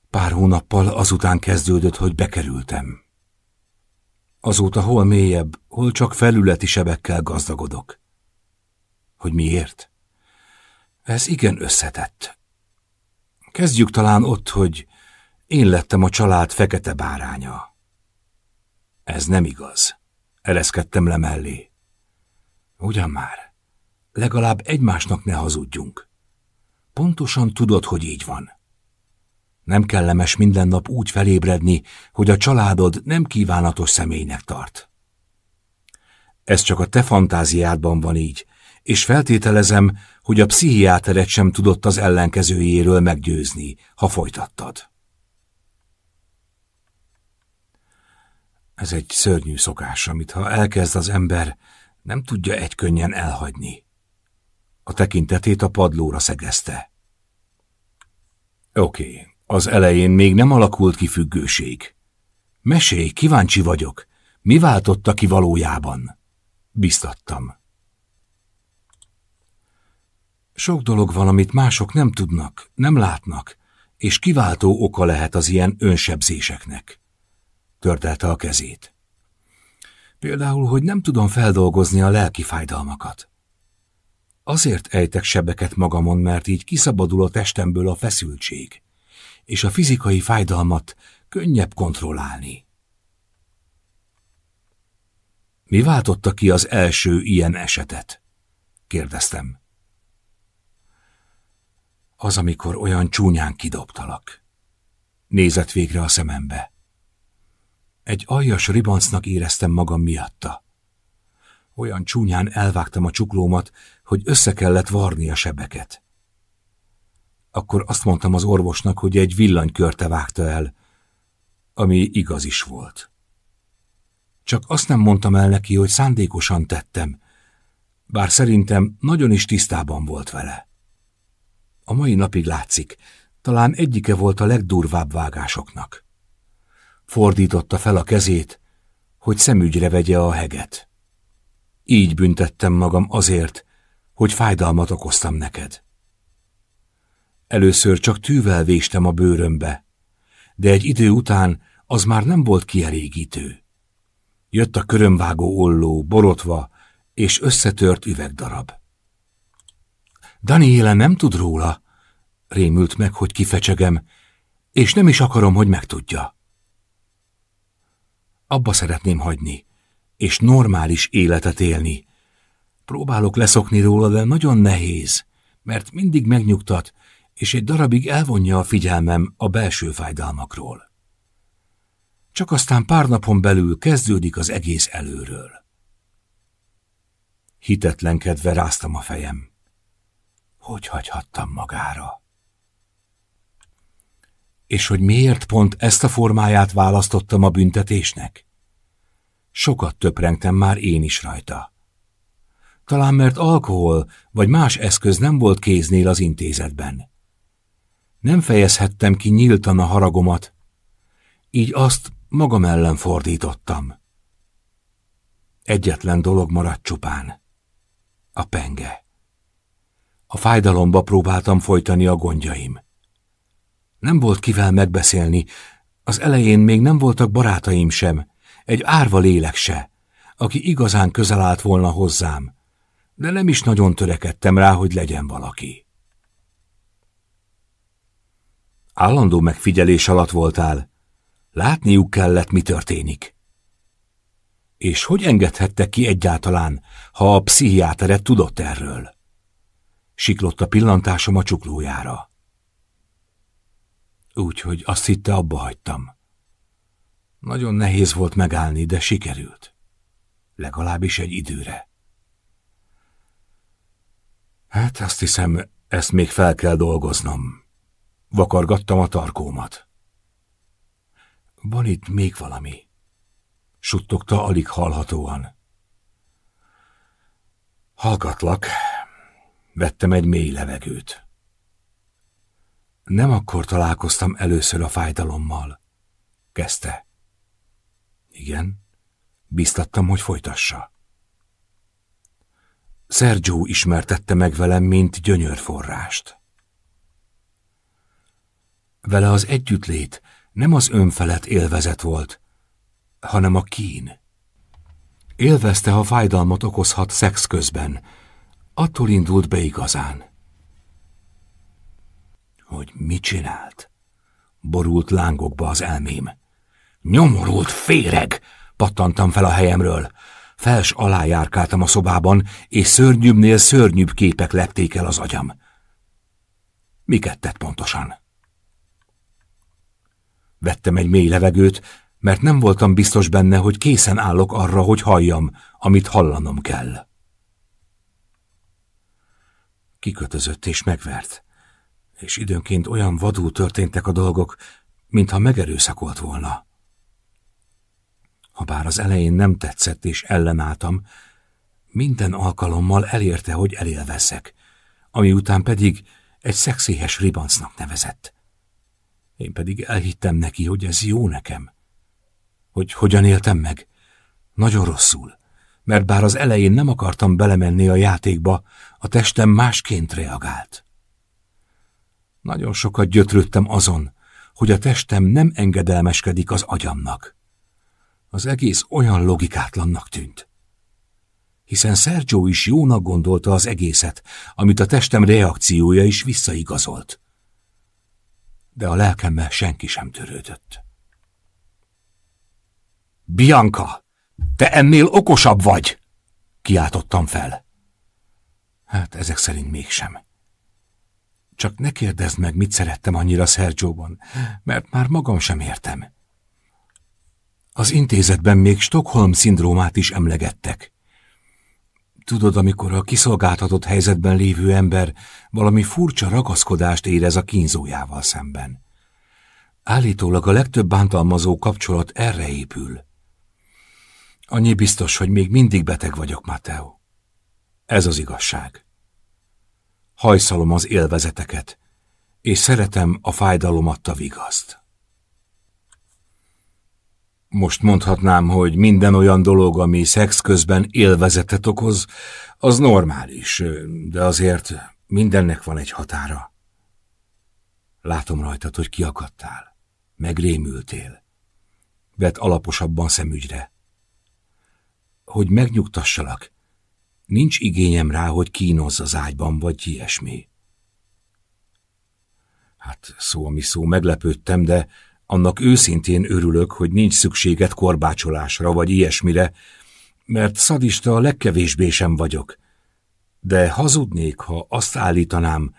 Pár hónappal azután kezdődött, hogy bekerültem. Azóta hol mélyebb, hol csak felületi sebekkel gazdagodok. Hogy miért? Ez igen összetett. Kezdjük talán ott, hogy én lettem a család fekete báránya. Ez nem igaz. Ereszkedtem le mellé. Ugyan már, legalább egymásnak ne hazudjunk. Pontosan tudod, hogy így van. Nem kellemes minden nap úgy felébredni, hogy a családod nem kívánatos személynek tart. Ez csak a te fantáziádban van így, és feltételezem, hogy a pszichiáteret sem tudott az ellenkezőjéről meggyőzni, ha folytattad. Ez egy szörnyű szokás, amit ha elkezd az ember, nem tudja egykönnyen elhagyni. A tekintetét a padlóra szegezte. Oké, okay, az elején még nem alakult ki függőség. Mesélj, kíváncsi vagyok. Mi váltotta ki valójában? Biztattam. Sok dolog van, amit mások nem tudnak, nem látnak, és kiváltó oka lehet az ilyen önsebzéseknek. Törtelte a kezét. Például, hogy nem tudom feldolgozni a lelki fájdalmakat. Azért ejtek sebeket magamon, mert így kiszabadul a testemből a feszültség, és a fizikai fájdalmat könnyebb kontrollálni. Mi váltotta ki az első ilyen esetet? kérdeztem. Az, amikor olyan csúnyán kidobtalak. Nézett végre a szemembe. Egy aljas ribancnak éreztem magam miatta. Olyan csúnyán elvágtam a csuklómat, hogy össze kellett varni a sebeket. Akkor azt mondtam az orvosnak, hogy egy villanykörte vágta el, ami igaz is volt. Csak azt nem mondtam el neki, hogy szándékosan tettem, bár szerintem nagyon is tisztában volt vele. A mai napig látszik, talán egyike volt a legdurvább vágásoknak. Fordította fel a kezét, hogy szemügyre vegye a heget. Így büntettem magam azért, hogy fájdalmat okoztam neked. Először csak tűvel véstem a bőrömbe, de egy idő után az már nem volt kielégítő. Jött a körömvágó olló, borotva és összetört üvegdarab. Daniela nem tud róla, rémült meg, hogy kifecsegem, és nem is akarom, hogy megtudja. Abba szeretném hagyni, és normális életet élni. Próbálok leszokni róla, de nagyon nehéz, mert mindig megnyugtat, és egy darabig elvonja a figyelmem a belső fájdalmakról. Csak aztán pár napon belül kezdődik az egész előről. Hitetlenkedve ráztam a fejem. Hogy hagyhattam magára? És hogy miért pont ezt a formáját választottam a büntetésnek? Sokat töprengtem már én is rajta. Talán mert alkohol vagy más eszköz nem volt kéznél az intézetben. Nem fejezhettem ki nyíltan a haragomat, így azt magam ellen fordítottam. Egyetlen dolog maradt csupán. A penge. A fájdalomba próbáltam folytani a gondjaim. Nem volt kivel megbeszélni, az elején még nem voltak barátaim sem, egy árva lélek se, aki igazán közel állt volna hozzám, de nem is nagyon törekedtem rá, hogy legyen valaki. Állandó megfigyelés alatt voltál. Látniuk kellett, mi történik. És hogy engedhette ki egyáltalán, ha a pszichiátere tudott erről? Siklott a pillantásom a csuklójára. Úgyhogy azt hitte, abba hagytam. Nagyon nehéz volt megállni, de sikerült. Legalábbis egy időre. Hát azt hiszem, ezt még fel kell dolgoznom. Vakargattam a tarkómat. Van itt még valami. suttogta alig hallhatóan. Hallgatlak, vettem egy mély levegőt. Nem akkor találkoztam először a fájdalommal, kezdte. Igen, biztattam, hogy folytassa. Sergio ismertette meg velem, mint gyönyörforrást. Vele az együttlét nem az önfelett élvezet volt, hanem a kín. Élvezte, ha fájdalmat okozhat szex közben. Attól indult be igazán. Hogy mit csinált? Borult lángokba az elmém. Nyomorult féreg! Pattantam fel a helyemről. Fels alá járkáltam a szobában, és szörnyűbbnél szörnyűbb képek lepték el az agyam. Miket tett pontosan? Vettem egy mély levegőt, mert nem voltam biztos benne, hogy készen állok arra, hogy halljam, amit hallanom kell. Kikötözött és megvert, és időnként olyan vadul történtek a dolgok, mintha megerőszakolt volna. Habár az elején nem tetszett és ellenálltam, minden alkalommal elérte, hogy elélvezzek, ami után pedig egy szexéhes ribancnak nevezett. Én pedig elhittem neki, hogy ez jó nekem. Hogy hogyan éltem meg? Nagyon rosszul, mert bár az elején nem akartam belemenni a játékba, a testem másként reagált. Nagyon sokat gyötrődtem azon, hogy a testem nem engedelmeskedik az agyamnak. Az egész olyan logikátlannak tűnt. Hiszen Sergio is jónak gondolta az egészet, amit a testem reakciója is visszaigazolt. De a lelkemmel senki sem törődött. Bianca, te ennél okosabb vagy! Kiáltottam fel. Hát ezek szerint mégsem. Csak ne kérdezd meg, mit szerettem annyira Sergioban, mert már magam sem értem. Az intézetben még Stockholm-szindrómát is emlegettek. Tudod, amikor a kiszolgáltatott helyzetben lévő ember valami furcsa ragaszkodást érez a kínzójával szemben. Állítólag a legtöbb bántalmazó kapcsolat erre épül. Annyi biztos, hogy még mindig beteg vagyok, Mateo. Ez az igazság. Hajszalom az élvezeteket, és szeretem a fájdalomat a vigaszt. Most mondhatnám, hogy minden olyan dolog, ami szex közben élvezetet okoz, az normális, de azért mindennek van egy határa. Látom rajtad, hogy kiakadtál, megrémültél. Vett alaposabban szemügyre. Hogy megnyugtassalak, nincs igényem rá, hogy kínozz az ágyban, vagy ilyesmi. Hát szó, ami szó, meglepődtem, de annak őszintén örülök, hogy nincs szükséget korbácsolásra vagy ilyesmire, mert szadista a legkevésbé sem vagyok. De hazudnék, ha azt állítanám,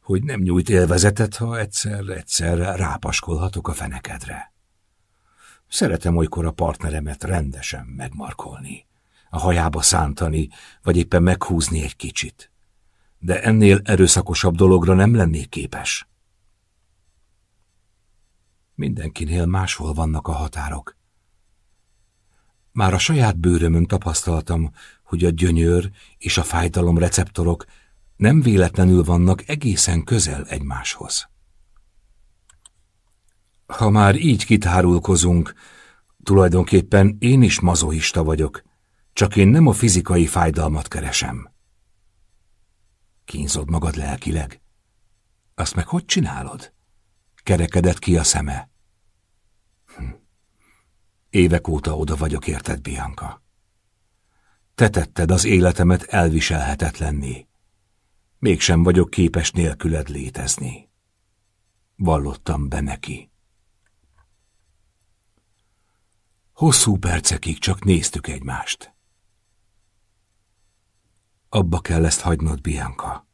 hogy nem nyújt élvezetet, ha egyszer-egyszer rápaskolhatok a fenekedre. Szeretem olykor a partneremet rendesen megmarkolni, a hajába szántani, vagy éppen meghúzni egy kicsit. De ennél erőszakosabb dologra nem lennék képes. Mindenkinél máshol vannak a határok. Már a saját bőrömön tapasztaltam, hogy a gyönyör és a fájdalom receptorok nem véletlenül vannak egészen közel egymáshoz. Ha már így kitárulkozunk, tulajdonképpen én is mazohista vagyok, csak én nem a fizikai fájdalmat keresem. Kínzod magad lelkileg? Azt meg hogy csinálod? Kerekedett ki a szeme. Hm. Évek óta oda vagyok érted, Bianca. Te tetted az életemet elviselhetetlenné. Mégsem vagyok képes nélküled létezni. Vallottam be neki. Hosszú percekig csak néztük egymást. Abba kell ezt hagynod, Bianca.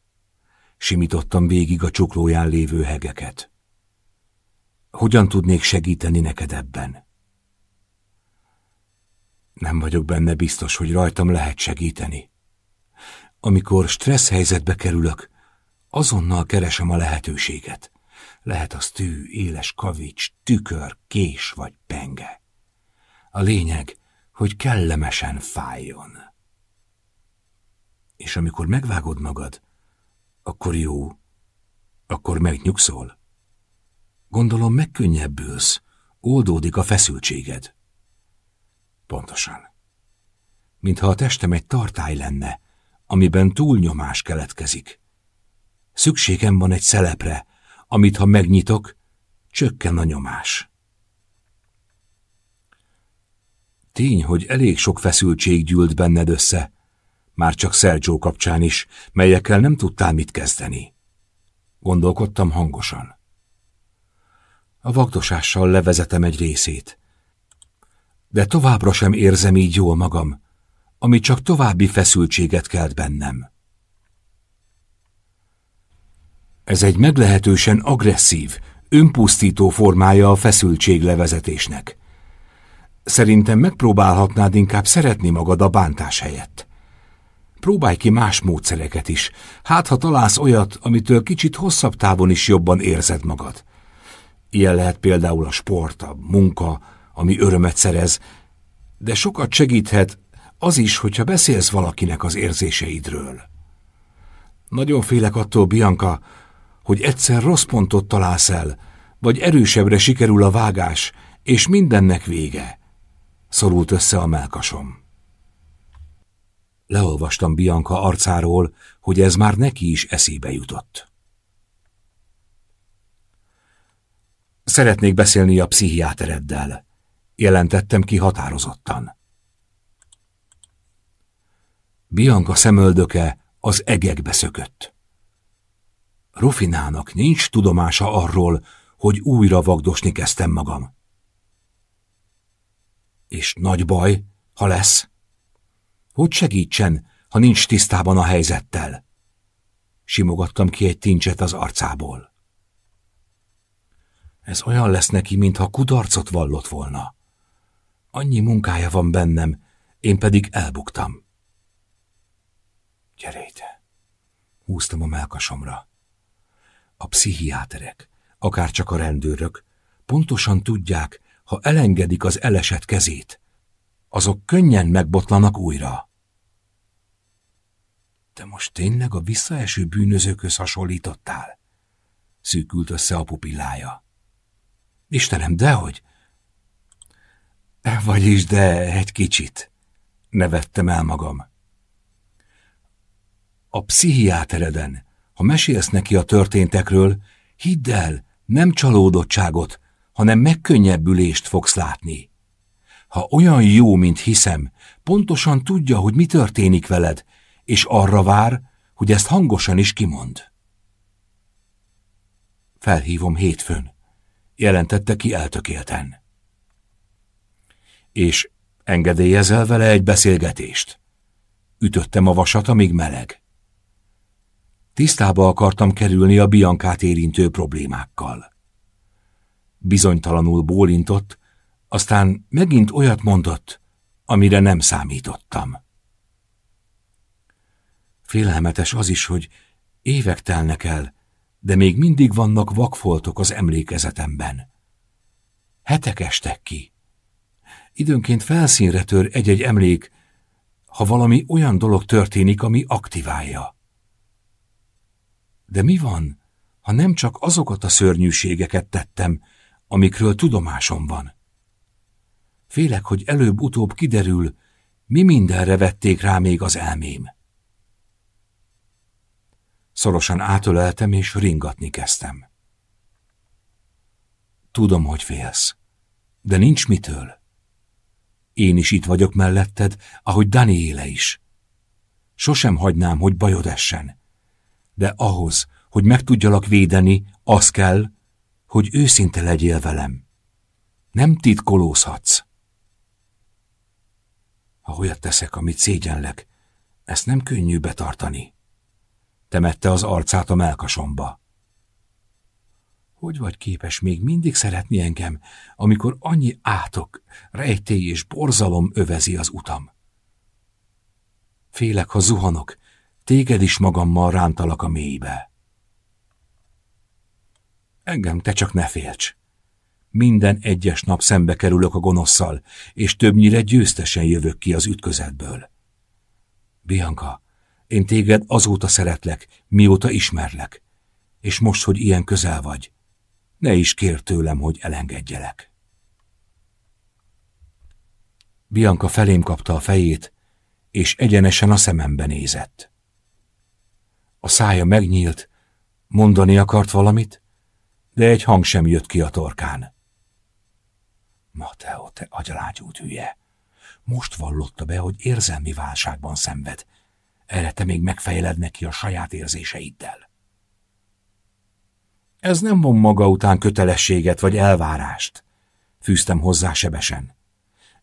Simítottam végig a csuklóján lévő hegeket. Hogyan tudnék segíteni neked ebben? Nem vagyok benne biztos, hogy rajtam lehet segíteni. Amikor stressz helyzetbe kerülök, azonnal keresem a lehetőséget. Lehet az tű, éles kavics, tükör, kés vagy penge. A lényeg, hogy kellemesen fájjon. És amikor megvágod magad, akkor jó, akkor megnyugszol. Gondolom megkönnyebbülsz, oldódik a feszültséged. Pontosan. Mintha a testem egy tartály lenne, amiben túlnyomás keletkezik. Szükségem van egy szelepre, amit ha megnyitok, csökken a nyomás. Tény, hogy elég sok feszültség gyűlt benned össze, már csak Sergio kapcsán is, melyekkel nem tudtál mit kezdeni. Gondolkodtam hangosan. A vagdosással levezetem egy részét. De továbbra sem érzem így jól magam, ami csak további feszültséget kelt bennem. Ez egy meglehetősen agresszív, önpusztító formája a feszültség levezetésnek. Szerintem megpróbálhatnád inkább szeretni magad a bántás helyett. Próbálj ki más módszereket is, hát ha találsz olyat, amitől kicsit hosszabb távon is jobban érzed magad. Ilyen lehet például a sport, a munka, ami örömet szerez, de sokat segíthet az is, hogyha beszélsz valakinek az érzéseidről. Nagyon félek attól, Bianca, hogy egyszer rossz pontot találsz el, vagy erősebbre sikerül a vágás, és mindennek vége. Szorult össze a melkasom. Leolvastam Bianca arcáról, hogy ez már neki is eszébe jutott. Szeretnék beszélni a pszichiátereddel, jelentettem ki határozottan. Bianca szemöldöke az egekbe szökött. Rufinának nincs tudomása arról, hogy újra vagdosni kezdtem magam. És nagy baj, ha lesz? Hogy segítsen, ha nincs tisztában a helyzettel? Simogattam ki egy tincset az arcából. Ez olyan lesz neki, mintha kudarcot vallott volna. Annyi munkája van bennem, én pedig elbuktam. Gyere ide! Húztam a melkasomra. A pszichiáterek, akár csak a rendőrök, pontosan tudják, ha elengedik az elesett kezét, azok könnyen megbotlanak újra. Te most tényleg a visszaeső bűnözőköz hasonlítottál? Szűkült össze a pupillája. Istenem, dehogy? Vagyis, de egy kicsit. Nevettem el magam. A pszichiátereden, ha mesélsz neki a történtekről, hidd el, nem csalódottságot, hanem megkönnyebbülést fogsz látni. Ha olyan jó, mint hiszem, pontosan tudja, hogy mi történik veled, és arra vár, hogy ezt hangosan is kimond. Felhívom hétfőn, jelentette ki eltökélten. És engedélyezel vele egy beszélgetést? Ütöttem a vasat, amíg meleg. Tisztába akartam kerülni a Biankát érintő problémákkal. Bizonytalanul bólintott, aztán megint olyat mondott, amire nem számítottam. Félelmetes az is, hogy évek telnek el, de még mindig vannak vakfoltok az emlékezetemben. Hetek estek ki. Időnként felszínre tör egy-egy emlék, ha valami olyan dolog történik, ami aktiválja. De mi van, ha nem csak azokat a szörnyűségeket tettem, amikről tudomásom van? Félek, hogy előbb-utóbb kiderül, mi mindenre vették rá még az elmém. Szorosan átöleltem, és ringatni kezdtem. Tudom, hogy félsz, de nincs mitől. Én is itt vagyok melletted, ahogy Daniéle is. Sosem hagynám, hogy bajod essen. De ahhoz, hogy meg tudjalak védeni, az kell, hogy őszinte legyél velem. Nem titkolózhatsz. Ha olyat teszek, amit szégyenlek, ezt nem könnyű betartani. Temette az arcát a melkasomba. Hogy vagy képes még mindig szeretni engem, amikor annyi átok, rejtély és borzalom övezi az utam? Félek, ha zuhanok, téged is magammal rántalak a mélybe. Engem te csak ne félts. Minden egyes nap szembe kerülök a gonoszszal, és többnyire győztesen jövök ki az ütközetből. Bianca, én téged azóta szeretlek, mióta ismerlek, és most, hogy ilyen közel vagy, ne is kér tőlem, hogy elengedjelek. Bianca felém kapta a fejét, és egyenesen a szemembe nézett. A szája megnyílt, mondani akart valamit, de egy hang sem jött ki a torkán. Mateo, te agyalágyút hülye! Most vallotta be, hogy érzelmi válságban szenved. Erre te még megfejled neki a saját érzéseiddel. Ez nem von maga után kötelességet vagy elvárást, fűztem hozzá sebesen.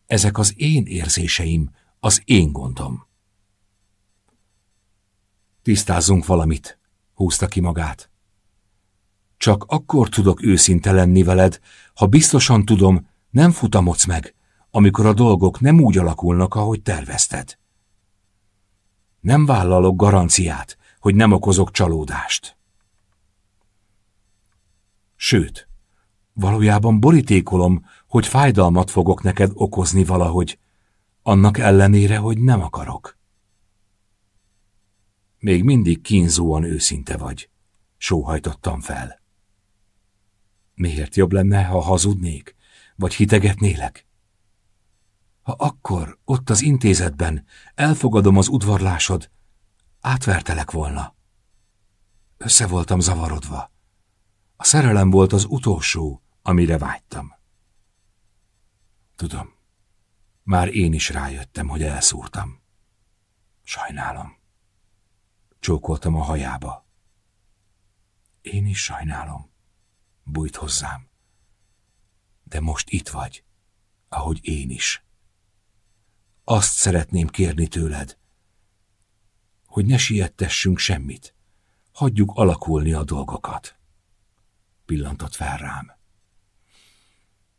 Ezek az én érzéseim, az én gondom. Tisztázzunk valamit, húzta ki magát. Csak akkor tudok őszinte lenni veled, ha biztosan tudom, nem futamodsz meg, amikor a dolgok nem úgy alakulnak, ahogy tervezted. Nem vállalok garanciát, hogy nem okozok csalódást. Sőt, valójában borítékolom, hogy fájdalmat fogok neked okozni valahogy, annak ellenére, hogy nem akarok. Még mindig kínzóan őszinte vagy, sóhajtottam fel. Miért jobb lenne, ha hazudnék, vagy hitegetnélek? Ha akkor, ott az intézetben elfogadom az udvarlásod, átvertelek volna. Össze voltam zavarodva. A szerelem volt az utolsó, amire vágytam. Tudom, már én is rájöttem, hogy elszúrtam. Sajnálom. Csókoltam a hajába. Én is sajnálom. Bújt hozzám. De most itt vagy, ahogy én is. Azt szeretném kérni tőled, hogy ne siettessünk semmit. Hagyjuk alakulni a dolgokat. Pillantott fel rám.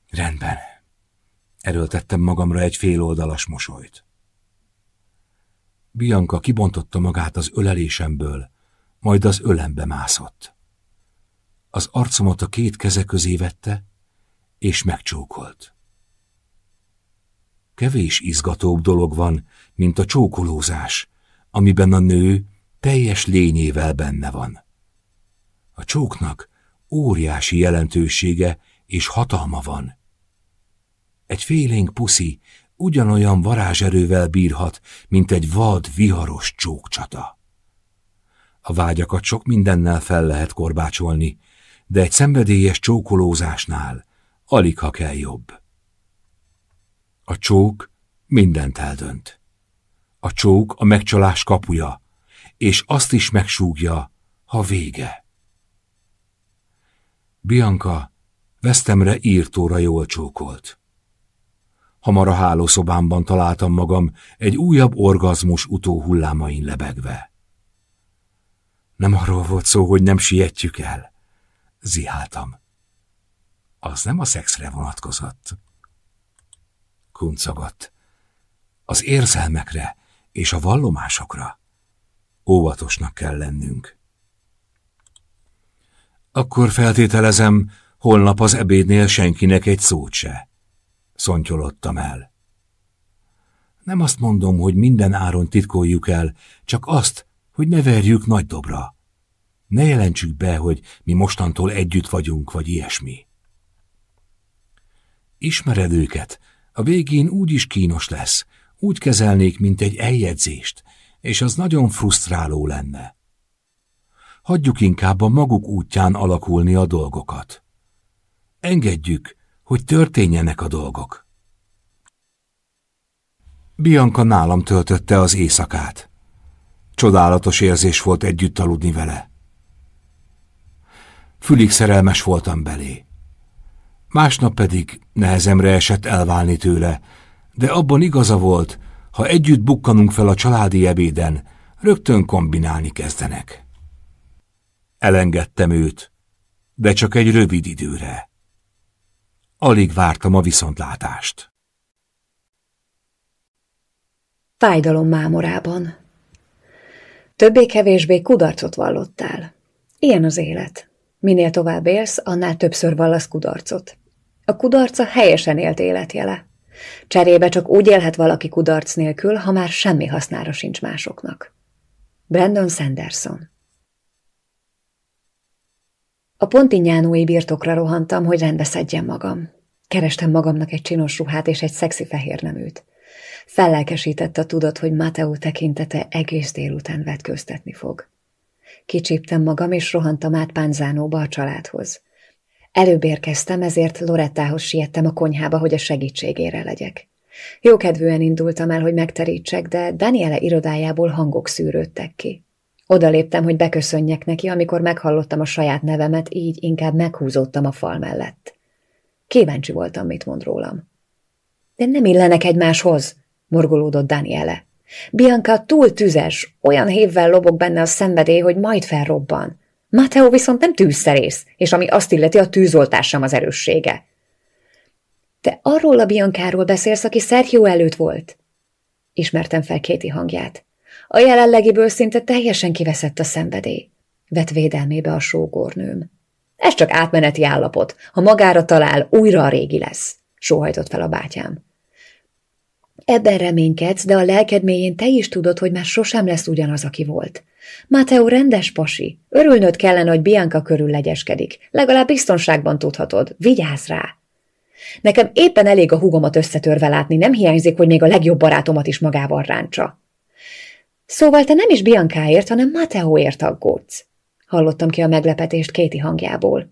Rendben. Erőltettem magamra egy féloldalas mosolyt. Bianca kibontotta magát az ölelésemből, majd az ölembe mászott. Az arcomat a két keze közé vette, és megcsókolt. Kevés izgatóbb dolog van, mint a csókolózás, amiben a nő teljes lényével benne van. A csóknak óriási jelentősége és hatalma van. Egy félénk puszi ugyanolyan varázserővel bírhat, mint egy vad, viharos csókcsata. A vágyakat sok mindennel fel lehet korbácsolni, de egy szenvedélyes csókolózásnál alig ha kell jobb. A csók mindent eldönt. A csók a megcsalás kapuja, és azt is megsúgja, ha vége. Bianca vesztemre írtóra jól csókolt. Hamar a hálószobámban találtam magam egy újabb orgazmus utóhullámain lebegve. Nem arról volt szó, hogy nem sietjük el. Ziháltam. Az nem a szexre vonatkozott kuncogott. Az érzelmekre és a vallomásokra óvatosnak kell lennünk. Akkor feltételezem, holnap az ebédnél senkinek egy szót se. Szontyolottam el. Nem azt mondom, hogy minden áron titkoljuk el, csak azt, hogy ne verjük nagy dobra. Ne jelentsük be, hogy mi mostantól együtt vagyunk, vagy ilyesmi. Ismered őket, a végén úgy is kínos lesz, úgy kezelnék, mint egy eljegyzést, és az nagyon frusztráló lenne. Hagyjuk inkább a maguk útján alakulni a dolgokat. Engedjük, hogy történjenek a dolgok. Bianca nálam töltötte az éjszakát. Csodálatos érzés volt együtt aludni vele. Fülig szerelmes voltam belé. Másnap pedig nehezemre esett elválni tőle, de abban igaza volt, ha együtt bukkanunk fel a családi ebéden, rögtön kombinálni kezdenek. Elengedtem őt, de csak egy rövid időre. Alig vártam a viszontlátást. Fájdalom mámorában. Többé-kevésbé kudarcot vallottál. Ilyen az élet. Minél tovább élsz, annál többször vallasz kudarcot. A kudarca helyesen élt életjele. Cserébe csak úgy élhet valaki kudarc nélkül, ha már semmi hasznára sincs másoknak. Brandon Sanderson A pontinyánói birtokra rohantam, hogy rendbe szedjem magam. Kerestem magamnak egy csinos ruhát és egy szexi fehér neműt. Fellelkesített a tudat, hogy Mateo tekintete egész délután vetköztetni fog. Kicsíptem magam, és rohantam át Pánzánóba a családhoz. Előbb érkeztem, ezért Lorettához siettem a konyhába, hogy a segítségére legyek. Jókedvűen indultam el, hogy megterítsek, de Daniele irodájából hangok szűrődtek ki. Oda léptem, hogy beköszönjek neki, amikor meghallottam a saját nevemet, így inkább meghúzódtam a fal mellett. Kíváncsi voltam, mit mond rólam. De nem illenek egymáshoz, morgolódott Daniele. Bianca túl tüzes, olyan hévvel lobog benne a szenvedély, hogy majd felrobban. Mateo viszont nem tűzszerész, és ami azt illeti, a tűzoltás sem az erőssége. Te arról a Biancáról beszélsz, aki Sergio előtt volt? Ismertem fel Kéti hangját. A jelenlegiből szinte teljesen kiveszett a szenvedély. Vett védelmébe a sógornőm. Ez csak átmeneti állapot. Ha magára talál, újra a régi lesz, sóhajtott fel a bátyám. Ebben reménykedsz, de a lelked mélyén te is tudod, hogy már sosem lesz ugyanaz, aki volt. Mateo rendes pasi. Örülnöd kellene, hogy Bianca körül legyeskedik. Legalább biztonságban tudhatod. Vigyázz rá! Nekem éppen elég a húgomat összetörve látni, nem hiányzik, hogy még a legjobb barátomat is magával ráncsa. Szóval te nem is Biancáért, hanem Mateóért aggódsz. Hallottam ki a meglepetést Kéti hangjából.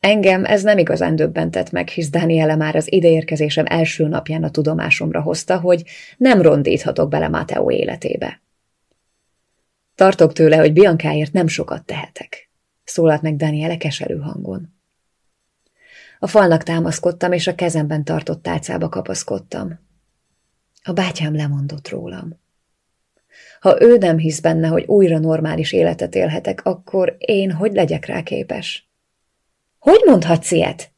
Engem ez nem igazán döbbentett meg, hisz Daniele már az ideérkezésem első napján a tudomásomra hozta, hogy nem rondíthatok bele Mateo életébe. Tartok tőle, hogy Biancáért nem sokat tehetek, szólalt meg Daniele keserű hangon. A falnak támaszkodtam, és a kezemben tartott tálcába kapaszkodtam. A bátyám lemondott rólam. Ha ő nem hisz benne, hogy újra normális életet élhetek, akkor én hogy legyek rá képes? Hogy mondhatsz ilyet?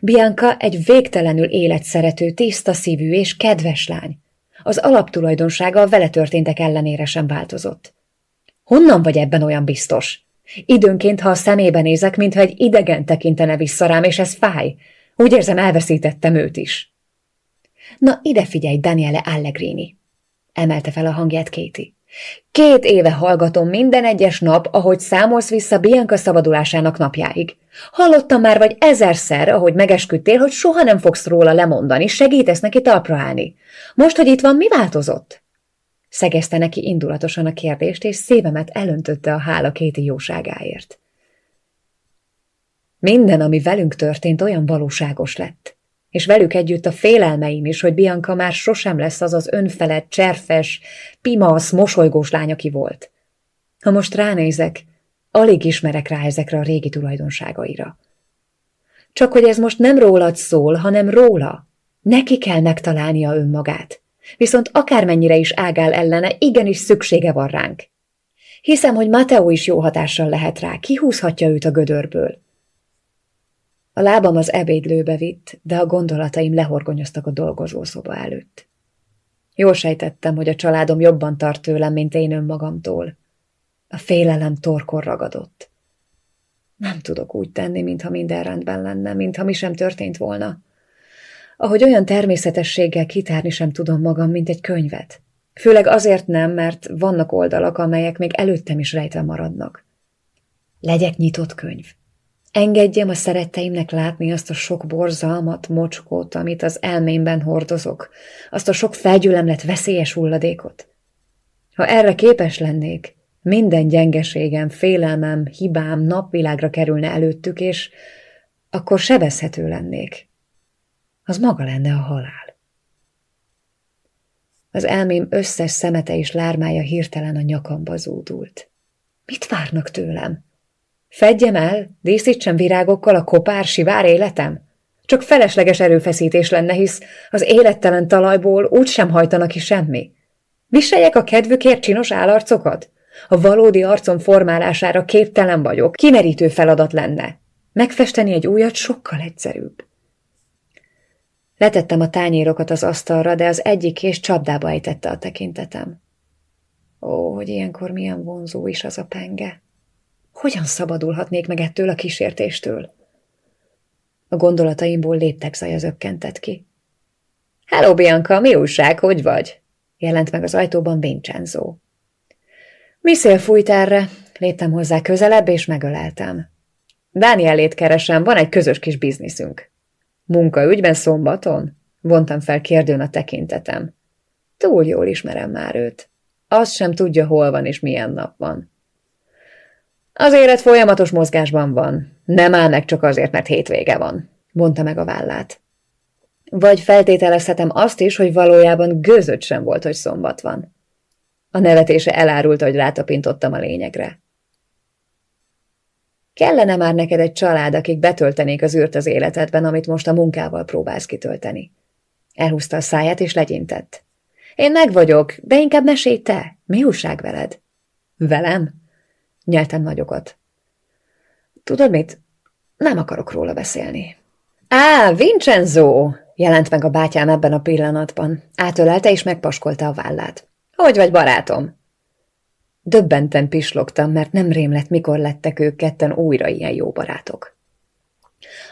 Bianca egy végtelenül életszerető, tiszta szívű és kedves lány. Az alaptulajdonsága a vele történtek ellenére sem változott. Honnan vagy ebben olyan biztos? Időnként, ha a szemébe nézek, mintha egy idegen tekintene vissza rám, és ez fáj. Úgy érzem, elveszítettem őt is. Na, ide figyelj, Daniele Allegrini! Emelte fel a hangját Kéti. Két éve hallgatom minden egyes nap, ahogy számolsz vissza Bianca szabadulásának napjáig. Hallottam már vagy ezerszer, ahogy megesküdtél, hogy soha nem fogsz róla lemondani, segítesz neki talpra állni. Most, hogy itt van, mi változott? Szegezte neki indulatosan a kérdést, és szívemet elöntötte a hála kéti jóságáért. Minden, ami velünk történt, olyan valóságos lett. És velük együtt a félelmeim is, hogy Bianca már sosem lesz az az önfelett, cserfes, pimasz, mosolygós lány, aki volt. Ha most ránézek, alig ismerek rá ezekre a régi tulajdonságaira. Csak hogy ez most nem rólad szól, hanem róla. Neki kell megtalálnia önmagát. Viszont akármennyire is ágál ellene, igenis szüksége van ránk. Hiszem, hogy Mateo is jó hatással lehet rá, kihúzhatja őt a gödörből. A lábam az ebédlőbe vitt, de a gondolataim lehorgonyoztak a dolgozószoba előtt. Jól sejtettem, hogy a családom jobban tart tőlem, mint én önmagamtól. A félelem torkor ragadott. Nem tudok úgy tenni, mintha minden rendben lenne, mintha mi sem történt volna. Ahogy olyan természetességgel kitárni sem tudom magam, mint egy könyvet. Főleg azért nem, mert vannak oldalak, amelyek még előttem is rejtve maradnak. Legyek nyitott könyv. Engedjem a szeretteimnek látni azt a sok borzalmat, mocskót, amit az elmémben hordozok, azt a sok felgyülemlet veszélyes hulladékot. Ha erre képes lennék, minden gyengeségem, félelmem, hibám napvilágra kerülne előttük, és akkor sebezhető lennék. Az maga lenne a halál. Az elmém összes szemete és lármája hirtelen a nyakamba zúdult. Mit várnak tőlem? Fedjem el, díszítsem virágokkal a kopár, sivár életem? Csak felesleges erőfeszítés lenne, hisz az élettelen talajból úgy sem hajtanak ki semmi. Viseljek a kedvükért csinos állarcokat? A valódi arcom formálására képtelen vagyok, kimerítő feladat lenne. Megfesteni egy újat sokkal egyszerűbb. Letettem a tányérokat az asztalra, de az egyik kés csapdába ejtette a tekintetem. Ó, hogy ilyenkor milyen vonzó is az a penge. Hogyan szabadulhatnék meg ettől a kísértéstől? A gondolataimból léptek zaja zökkentett ki. Hello, Bianca, mi újság, hogy vagy? jelent meg az ajtóban Vincenzo. Mi szél fújt erre? Léptem hozzá közelebb, és megöleltem. Dánielét keresem, van egy közös kis bizniszünk. Munkaügyben szombaton? Vontam fel kérdőn a tekintetem. Túl jól ismerem már őt. Azt sem tudja, hol van és milyen nap van. Az élet folyamatos mozgásban van. Nem áll meg csak azért, mert hétvége van, mondta meg a vállát. Vagy feltételezhetem azt is, hogy valójában gőzött sem volt, hogy szombat van. A nevetése elárult, hogy rátapintottam a lényegre. Kellene már neked egy család, akik betöltenék az űrt az életedben, amit most a munkával próbálsz kitölteni. Elhúzta a száját és legyintett. Én meg vagyok, de inkább mesélj te. Mi újság veled? Velem? Nyeltem nagyokat. Tudod mit? Nem akarok róla beszélni. Á, Vincenzo! jelent meg a bátyám ebben a pillanatban. Átölelte és megpaskolta a vállát. Hogy vagy, barátom? Döbbenten pislogtam, mert nem rém lett, mikor lettek ők ketten újra ilyen jó barátok.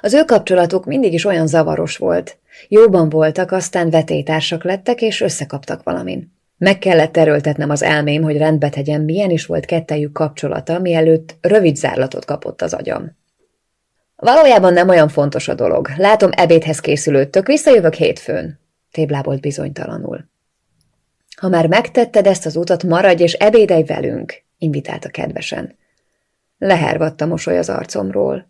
Az ő kapcsolatuk mindig is olyan zavaros volt. Jóban voltak, aztán vetétársak lettek, és összekaptak valamin. Meg kellett erőltetnem az elmém, hogy rendbe tegyem, milyen is volt kettejük kapcsolata, mielőtt rövid zárlatot kapott az agyam. Valójában nem olyan fontos a dolog. Látom, ebédhez készülődtök, visszajövök hétfőn. Téblábolt bizonytalanul. Ha már megtetted ezt az utat, maradj és ebédelj velünk, invitálta kedvesen. Lehervadt a mosoly az arcomról.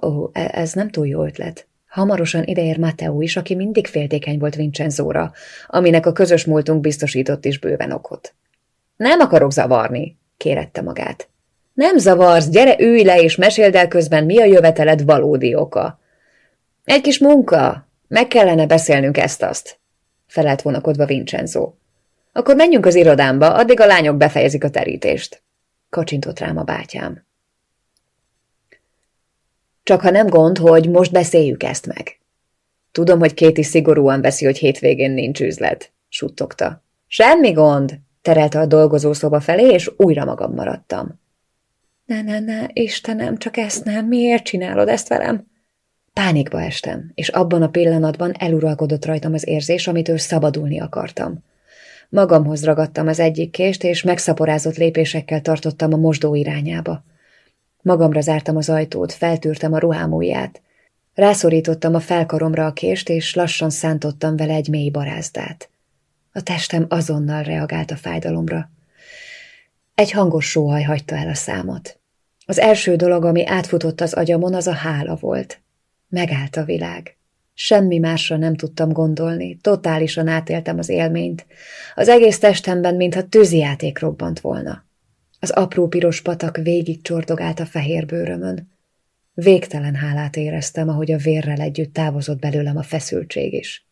Ó, oh, ez nem túl jó ötlet. Hamarosan ideér Mateo is, aki mindig féltékeny volt Vincenzóra, aminek a közös múltunk biztosított is bőven okot. Nem akarok zavarni, kérette magát. Nem zavarsz, gyere ülj le és meséld el közben, mi a jöveteled valódi oka. Egy kis munka, meg kellene beszélnünk ezt-azt, felelt vonakodva Vincenzo. Akkor menjünk az irodámba, addig a lányok befejezik a terítést. Kacsintott rám a bátyám. Csak ha nem gond, hogy most beszéljük ezt meg. Tudom, hogy Kéti szigorúan veszi, hogy hétvégén nincs üzlet, suttogta. Semmi gond, terelte a dolgozószoba felé, és újra magam maradtam. Ne, ne, ne, Istenem, csak ezt nem, miért csinálod ezt velem? Pánikba estem, és abban a pillanatban eluralkodott rajtam az érzés, amitől szabadulni akartam. Magamhoz ragadtam az egyik kést, és megszaporázott lépésekkel tartottam a mosdó irányába. Magamra zártam az ajtót, feltűrtem a ruhám ujját. Rászorítottam a felkaromra a kést, és lassan szántottam vele egy mély barázdát. A testem azonnal reagált a fájdalomra. Egy hangos sóhaj hagyta el a számot. Az első dolog, ami átfutott az agyamon, az a hála volt. Megállt a világ. Semmi másra nem tudtam gondolni, totálisan átéltem az élményt. Az egész testemben, mintha tűzijáték robbant volna. Az apró piros patak végig csordogált a fehér bőrömön. Végtelen hálát éreztem, ahogy a vérrel együtt távozott belőlem a feszültség is.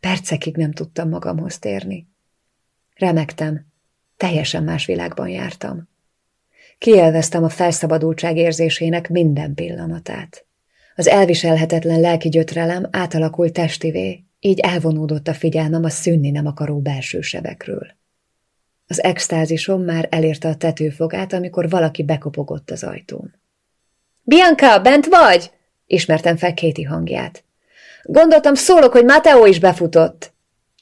Percekig nem tudtam magamhoz térni. Remektem, teljesen más világban jártam. Kielveztem a felszabadultság érzésének minden pillanatát. Az elviselhetetlen lelki gyötrelem átalakult testivé, így elvonódott a figyelmem a szűnni nem akaró belső sebekről. Az extázisom már elérte a tetőfogát, amikor valaki bekopogott az ajtón. Bianca, bent vagy? Ismertem fel Kéti hangját. Gondoltam, szólok, hogy Mateo is befutott.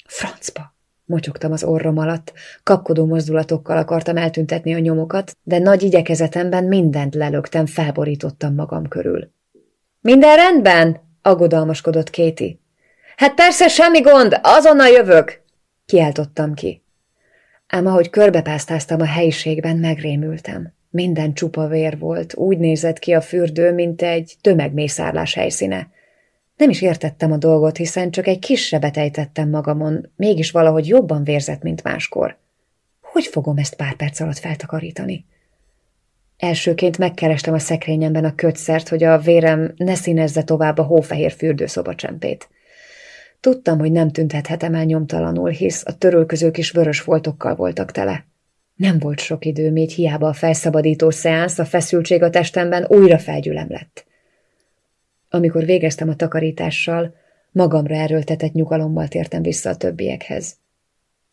Francba! Motyogtam az orrom alatt, kapkodó mozdulatokkal akartam eltüntetni a nyomokat, de nagy igyekezetemben mindent lelögtem, felborítottam magam körül. Minden rendben? aggodalmaskodott Kéti. Hát persze, semmi gond, azonnal jövök! Kiáltottam ki. Ám ahogy körbepásztáztam a helyiségben, megrémültem. Minden csupa vér volt, úgy nézett ki a fürdő, mint egy tömegmészárlás helyszíne. Nem is értettem a dolgot, hiszen csak egy kis sebet ejtettem magamon, mégis valahogy jobban vérzett, mint máskor. Hogy fogom ezt pár perc alatt feltakarítani? Elsőként megkerestem a szekrényemben a kötszert, hogy a vérem ne színezze tovább a hófehér fürdőszoba csempét. Tudtam, hogy nem tüntethetem el nyomtalanul, hisz a törölközők is vörös foltokkal voltak tele. Nem volt sok időm, így hiába a felszabadító szeánsz, a feszültség a testemben újra felgyülem lett. Amikor végeztem a takarítással, magamra erőltetett nyugalommal tértem vissza a többiekhez.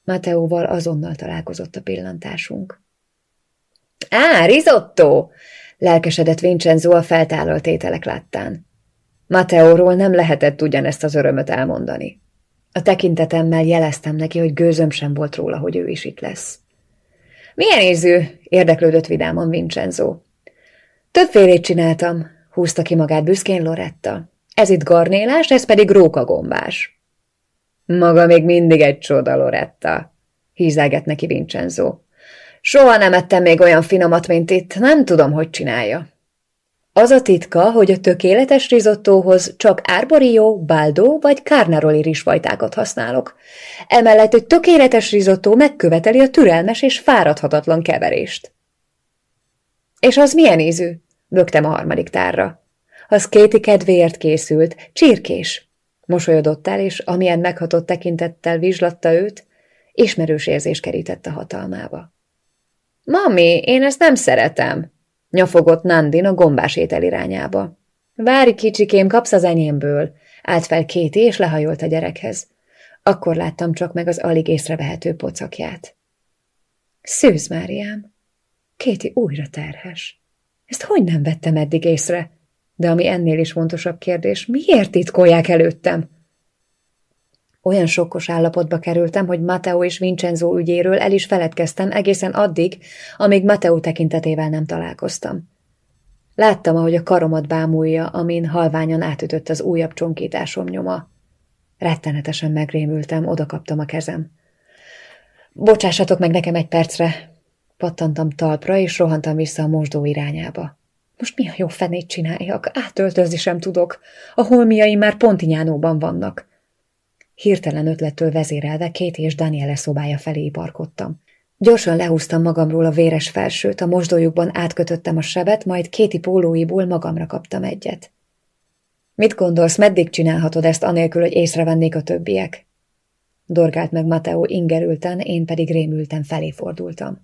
Mateóval azonnal találkozott a pillantásunk. Á, risotto! lelkesedett Vincenzo a feltállalt ételek láttán. Mateóról nem lehetett ugyanezt az örömöt elmondani. A tekintetemmel jeleztem neki, hogy gőzöm sem volt róla, hogy ő is itt lesz. Milyen ízű? érdeklődött vidáman Vincenzo. Többfélét csináltam, húzta ki magát büszkén Loretta. Ez itt garnélás, ez pedig rókagombás. Maga még mindig egy csoda, Loretta, hízelget neki Vincenzo. Soha nem ettem még olyan finomat, mint itt, nem tudom, hogy csinálja. Az a titka, hogy a tökéletes rizottóhoz csak árborió, baldó vagy kárnaroli rizsfajtákat használok. Emellett egy tökéletes rizottó megköveteli a türelmes és fáradhatatlan keverést. És az milyen ízű? Bögtem a harmadik tárra. Az Kéti kedvéért készült, csirkés. Mosolyodott el, és amilyen meghatott tekintettel vizslatta őt, ismerős érzés kerített a hatalmába. Mami, én ezt nem szeretem, nyafogott Nandin a gombás étel irányába. Várj, kicsikém, kapsz az enyémből, állt fel Kéti, és lehajolt a gyerekhez. Akkor láttam csak meg az alig észrevehető pocakját. Szűz, Máriám! Kéti újra terhes. Ezt hogy nem vettem eddig észre? De ami ennél is fontosabb kérdés, miért titkolják előttem? Olyan sokkos állapotba kerültem, hogy Mateo és Vincenzo ügyéről el is feledkeztem egészen addig, amíg Mateo tekintetével nem találkoztam. Láttam, ahogy a karomat bámulja, amin halványan átütött az újabb csonkításom nyoma. Rettenetesen megrémültem, odakaptam a kezem. Bocsássatok meg nekem egy percre! Pattantam talpra, és rohantam vissza a mosdó irányába. Most mi a jó fenét csináljak? Átöltözni sem tudok. A holmiai már Pontinyánóban vannak. Hirtelen ötlettől vezérelve két és Daniele szobája felé parkodtam. Gyorsan lehúztam magamról a véres felsőt, a mosdójukban átkötöttem a sebet, majd kéti pólóiból magamra kaptam egyet. Mit gondolsz, meddig csinálhatod ezt anélkül, hogy észrevennék a többiek? Dorgált meg Mateo ingerülten, én pedig rémülten felé fordultam.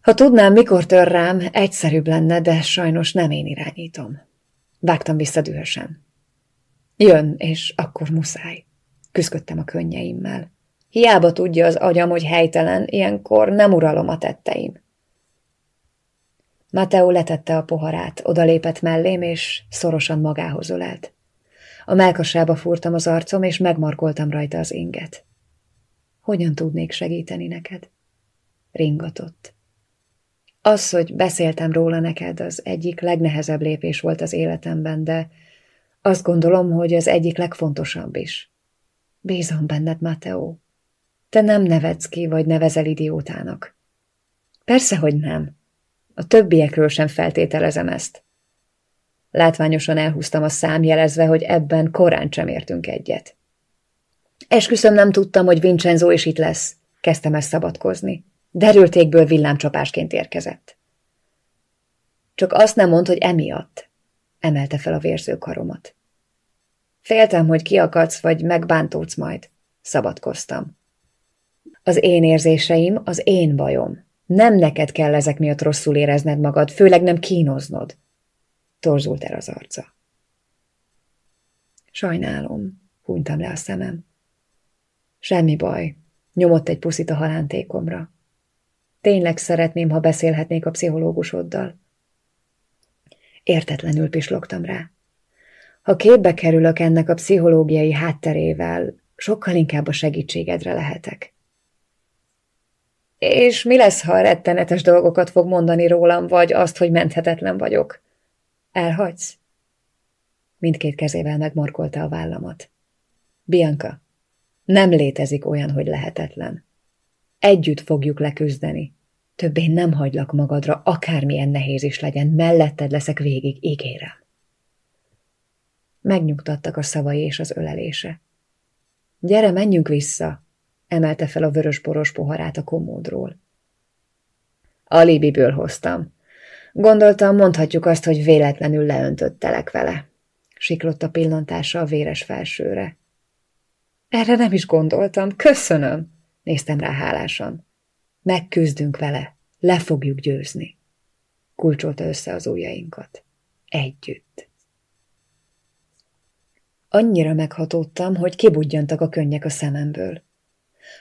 Ha tudnám, mikor tör rám, egyszerűbb lenne, de sajnos nem én irányítom. Vágtam vissza dühösen. Jön, és akkor muszáj. Küzdöttem a könnyeimmel. Hiába tudja az agyam, hogy helytelen, ilyenkor nem uralom a tetteim. Mateo letette a poharát, odalépett mellém, és szorosan magához ölelt. A melkasába fúrtam az arcom, és megmarkoltam rajta az inget. Hogyan tudnék segíteni neked? Ringatott. Az, hogy beszéltem róla neked, az egyik legnehezebb lépés volt az életemben, de azt gondolom, hogy az egyik legfontosabb is. Bízom benned, Mateo. Te nem nevedsz ki, vagy nevezel idiótának. Persze, hogy nem. A többiekről sem feltételezem ezt. Látványosan elhúztam a szám, jelezve, hogy ebben korán sem értünk egyet. Esküszöm nem tudtam, hogy Vincenzo is itt lesz. Kezdtem ezt szabadkozni. Derültékből villámcsapásként érkezett. Csak azt nem mond, hogy emiatt emelte fel a vérző karomat. Féltem, hogy kiakadsz, vagy megbántódsz majd. Szabadkoztam. Az én érzéseim az én bajom. Nem neked kell ezek miatt rosszul érezned magad, főleg nem kínoznod. Torzult el az arca. Sajnálom, hunytam le a szemem. Semmi baj, nyomott egy puszit a halántékomra. Tényleg szeretném, ha beszélhetnék a pszichológusoddal. Értetlenül pislogtam rá. Ha képbe kerülök ennek a pszichológiai hátterével, sokkal inkább a segítségedre lehetek. És mi lesz, ha rettenetes dolgokat fog mondani rólam, vagy azt, hogy menthetetlen vagyok? Elhagysz? Mindkét kezével megmorkolta a vállamat. Bianca, nem létezik olyan, hogy lehetetlen. Együtt fogjuk leküzdeni. Többé nem hagylak magadra, akármilyen nehéz is legyen, melletted leszek végig, ígérem. Megnyugtattak a szavai és az ölelése. Gyere, menjünk vissza, emelte fel a vörös-boros poharát a komódról. Alibiből hoztam. Gondoltam, mondhatjuk azt, hogy véletlenül leöntöttelek vele. Siklott a pillantása a véres felsőre. Erre nem is gondoltam, köszönöm, néztem rá hálásan. Megküzdünk vele, le fogjuk győzni. Kulcsolta össze az ujjainkat. Együtt. Annyira meghatódtam, hogy kibudjantak a könnyek a szememből.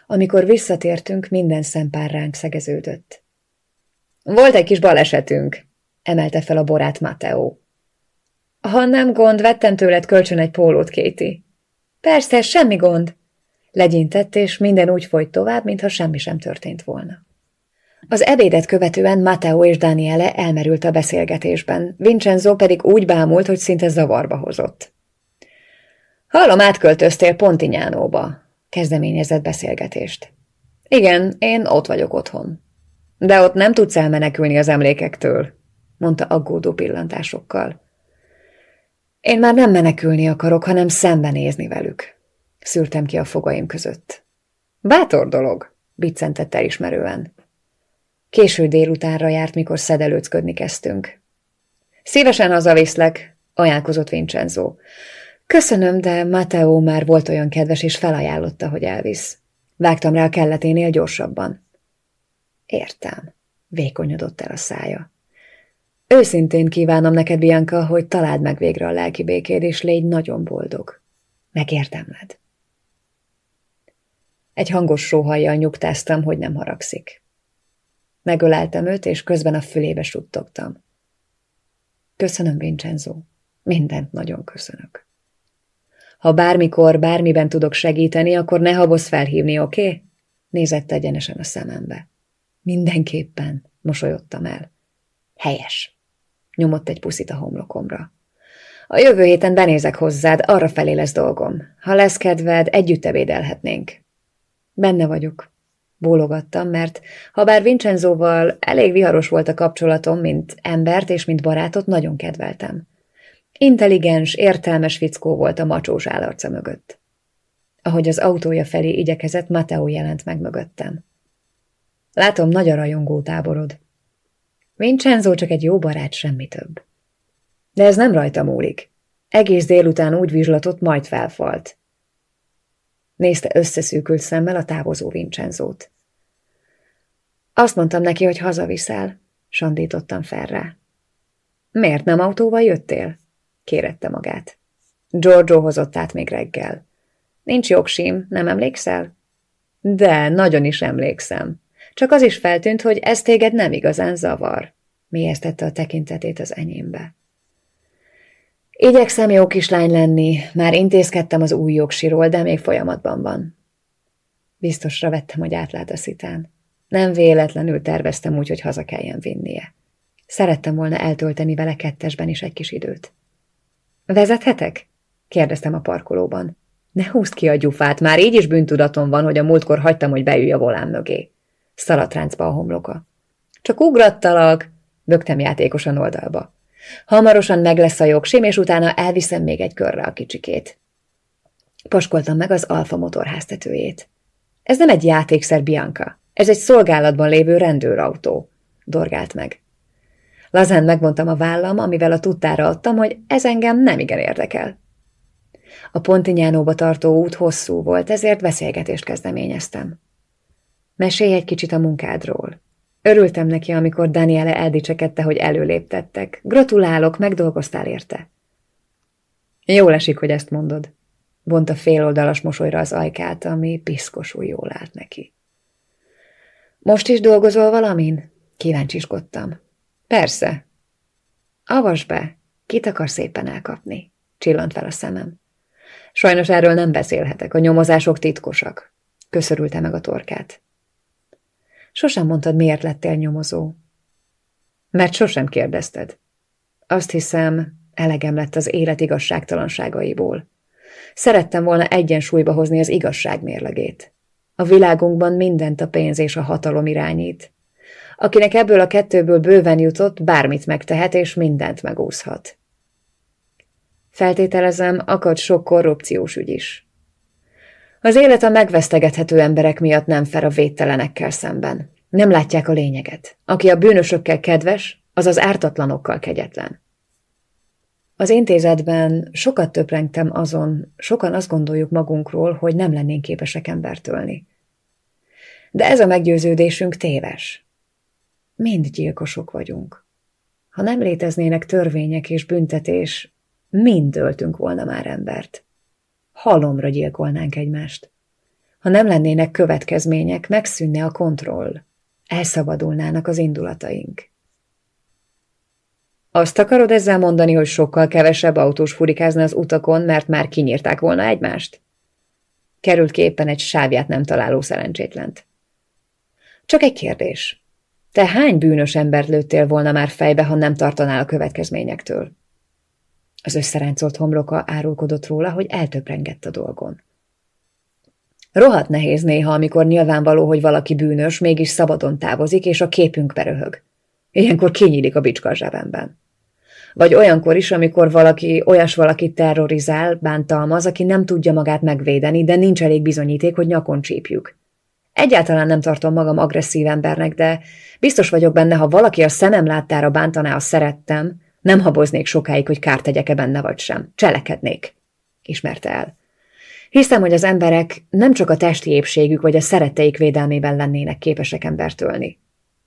Amikor visszatértünk, minden szempár ránk szegeződött. Volt egy kis balesetünk, emelte fel a borát Mateo. Ha nem gond, vettem tőled kölcsön egy pólót, Kéti. Persze, semmi gond. Legyintett, és minden úgy folyt tovább, mintha semmi sem történt volna. Az ebédet követően Matteo és Daniele elmerült a beszélgetésben, Vincenzo pedig úgy bámult, hogy szinte zavarba hozott. Hallom, átköltöztél Pontinyánóba, kezdeményezett beszélgetést. Igen, én ott vagyok otthon. De ott nem tudsz elmenekülni az emlékektől, mondta aggódó pillantásokkal. Én már nem menekülni akarok, hanem szembenézni velük. Szűrtem ki a fogaim között. Bátor dolog, biccentett elismerően. Késő délutánra járt, mikor szedelőcködni kezdtünk. Szívesen hazaviszlek, ajánlkozott Vincenzo. Köszönöm, de Mateo már volt olyan kedves, és felajánlotta, hogy elvisz. Vágtam rá a kelleténél gyorsabban. Értem, vékonyodott el a szája. Őszintén kívánom neked, Bianca, hogy találd meg végre a lelki békéd, és légy nagyon boldog. Megérdemled. Egy hangos sóhajjal nyugtáztam, hogy nem haragszik. Megöleltem őt, és közben a fülébe suttogtam. Köszönöm, Vincenzo. Mindent nagyon köszönök. Ha bármikor, bármiben tudok segíteni, akkor ne habozz felhívni, oké? Okay? Nézett egyenesen a szemembe. Mindenképpen, mosolyodtam el. Helyes. Nyomott egy puszit a homlokomra. A jövő héten benézek hozzád, arra felé lesz dolgom. Ha lesz kedved, együtt ebédelhetnénk. Benne vagyok. Bólogattam, mert ha bár Vincenzóval elég viharos volt a kapcsolatom, mint embert és mint barátot, nagyon kedveltem. Intelligens, értelmes fickó volt a macsós állarca mögött. Ahogy az autója felé igyekezett, Mateo jelent meg mögöttem. Látom, nagy a rajongó táborod. Vincenzo csak egy jó barát, semmi több. De ez nem rajta múlik. Egész délután úgy vizslatott, majd felfalt. Nézte összeszűkült szemmel a távozó Vincenzót. Azt mondtam neki, hogy hazaviszel, sandítottam fel rá. Miért nem autóval jöttél? kérette magát. Giorgio hozott át még reggel. Nincs jogsim, nem emlékszel? De, nagyon is emlékszem. Csak az is feltűnt, hogy ez téged nem igazán zavar. Mélyeztette a tekintetét az enyémbe. Igyekszem jó kislány lenni, már intézkedtem az új jogsiról, de még folyamatban van. Biztosra vettem, hogy átlát a szitán. Nem véletlenül terveztem úgy, hogy haza kelljen vinnie. Szerettem volna eltölteni vele kettesben is egy kis időt. Vezethetek? kérdeztem a parkolóban. Ne húzd ki a gyufát, már így is bűntudatom van, hogy a múltkor hagytam, hogy beülj a volán mögé. Szaladt ráncba a homloka. Csak ugrattalak, bögtem játékosan oldalba. Hamarosan meg lesz a jogsim, és utána elviszem még egy körre a kicsikét. Paskoltam meg az Alfa motorháztetőjét. Ez nem egy játékszer, Bianca. Ez egy szolgálatban lévő rendőrautó. Dorgált meg. Lazán megmondtam a vállam, amivel a tudtára adtam, hogy ez engem nem igen érdekel. A Pontinyánóba tartó út hosszú volt, ezért beszélgetést kezdeményeztem. Mesélj egy kicsit a munkádról. Örültem neki, amikor Daniele eldicsekedte, hogy előléptettek. Gratulálok, megdolgoztál érte. Jól esik, hogy ezt mondod. Vonta féloldalas mosolyra az ajkát, ami piszkosul jól állt neki. Most is dolgozol valamin? Kíváncsiskodtam. Persze. Avas be, kit akar szépen elkapni? Csillant fel a szemem. Sajnos erről nem beszélhetek, a nyomozások titkosak. Köszörülte meg a torkát. Sosem mondtad, miért lettél nyomozó. Mert sosem kérdezted. Azt hiszem, elegem lett az élet igazságtalanságaiból. Szerettem volna egyensúlyba hozni az igazság mérlegét. A világunkban mindent a pénz és a hatalom irányít. Akinek ebből a kettőből bőven jutott, bármit megtehet és mindent megúszhat. Feltételezem, akad sok korrupciós ügy is. Az élet a megvesztegethető emberek miatt nem fel a védtelenekkel szemben. Nem látják a lényeget. Aki a bűnösökkel kedves, az az ártatlanokkal kegyetlen. Az intézetben sokat töprengtem azon, sokan azt gondoljuk magunkról, hogy nem lennénk képesek embert ölni. De ez a meggyőződésünk téves. Mind gyilkosok vagyunk. Ha nem léteznének törvények és büntetés, mind öltünk volna már embert. Halomra gyilkolnánk egymást. Ha nem lennének következmények, megszűnne a kontroll. Elszabadulnának az indulataink. Azt akarod ezzel mondani, hogy sokkal kevesebb autós furikázna az utakon, mert már kinyírták volna egymást? Került ki éppen egy sávját nem találó szerencsétlent. Csak egy kérdés. Te hány bűnös embert lőttél volna már fejbe, ha nem tartanál a következményektől? Az összeráncolt homloka árulkodott róla, hogy eltöprengett a dolgon. Rohadt nehéz néha, amikor nyilvánvaló, hogy valaki bűnös, mégis szabadon távozik, és a képünk beröhög. Ilyenkor kinyílik a bicska zsebemben. Vagy olyankor is, amikor valaki olyas valakit terrorizál, bántalmaz, aki nem tudja magát megvédeni, de nincs elég bizonyíték, hogy nyakon csípjük. Egyáltalán nem tartom magam agresszív embernek, de biztos vagyok benne, ha valaki a szemem láttára bántaná a szerettem, nem haboznék sokáig, hogy kárt tegyek-e benne vagy sem. Cselekednék. Ismerte el. Hiszem, hogy az emberek nem csak a testi épségük vagy a szeretteik védelmében lennének képesek embert ölni.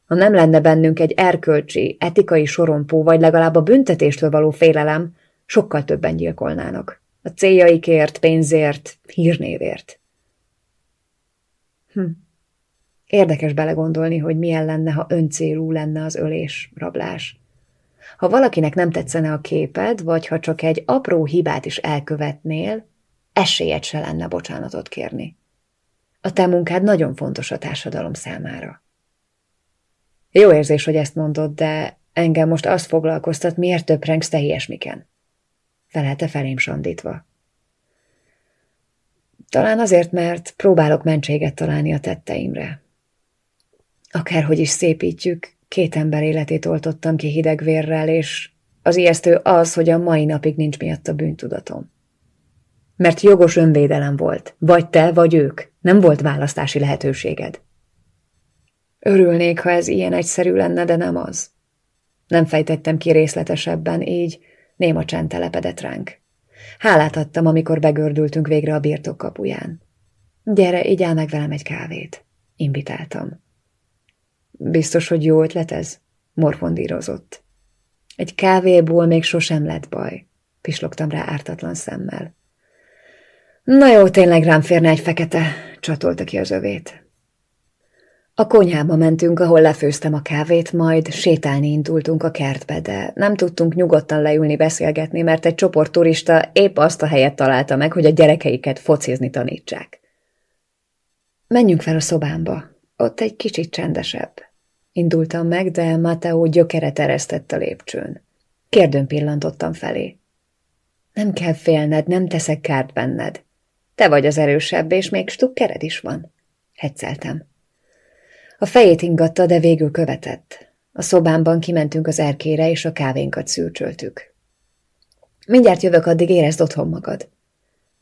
Ha nem lenne bennünk egy erkölcsi, etikai sorompó, vagy legalább a büntetéstől való félelem, sokkal többen gyilkolnának. A céljaikért, pénzért, hírnévért. Hm. Érdekes belegondolni, hogy milyen lenne, ha öncélú lenne az ölés, rablás. Ha valakinek nem tetszene a képed, vagy ha csak egy apró hibát is elkövetnél, esélyed se lenne bocsánatot kérni. A te munkád nagyon fontos a társadalom számára. Jó érzés, hogy ezt mondod, de engem most azt foglalkoztat, miért töprengsz te ilyesmiken. Felelte felém sandítva. Talán azért, mert próbálok mentséget találni a tetteimre. Akárhogy is szépítjük, két ember életét oltottam ki hideg vérrel, és az ijesztő az, hogy a mai napig nincs miatt a bűntudatom. Mert jogos önvédelem volt, vagy te, vagy ők, nem volt választási lehetőséged. Örülnék, ha ez ilyen egyszerű lenne, de nem az. Nem fejtettem ki részletesebben, így néma csend telepedett ránk. Hálát adtam, amikor begördültünk végre a birtok kapuján. Gyere, igyál meg velem egy kávét. Invitáltam. Biztos, hogy jó ötlet ez? Morfondírozott. Egy kávéból még sosem lett baj. Pislogtam rá ártatlan szemmel. Na jó, tényleg rám férne egy fekete, csatolta ki az övét. A konyhába mentünk, ahol lefőztem a kávét, majd sétálni indultunk a kertbe, de nem tudtunk nyugodtan leülni beszélgetni, mert egy csoport turista épp azt a helyet találta meg, hogy a gyerekeiket focizni tanítsák. Menjünk fel a szobámba, ott egy kicsit csendesebb. Indultam meg, de Mateo gyökeret eresztett a lépcsőn. Kérdőn pillantottam felé. Nem kell félned, nem teszek kárt benned. Te vagy az erősebb, és még stukkered is van. Hetszeltem. A fejét ingatta, de végül követett. A szobámban kimentünk az erkére, és a kávénkat szűrcsöltük. Mindjárt jövök, addig érezd otthon magad.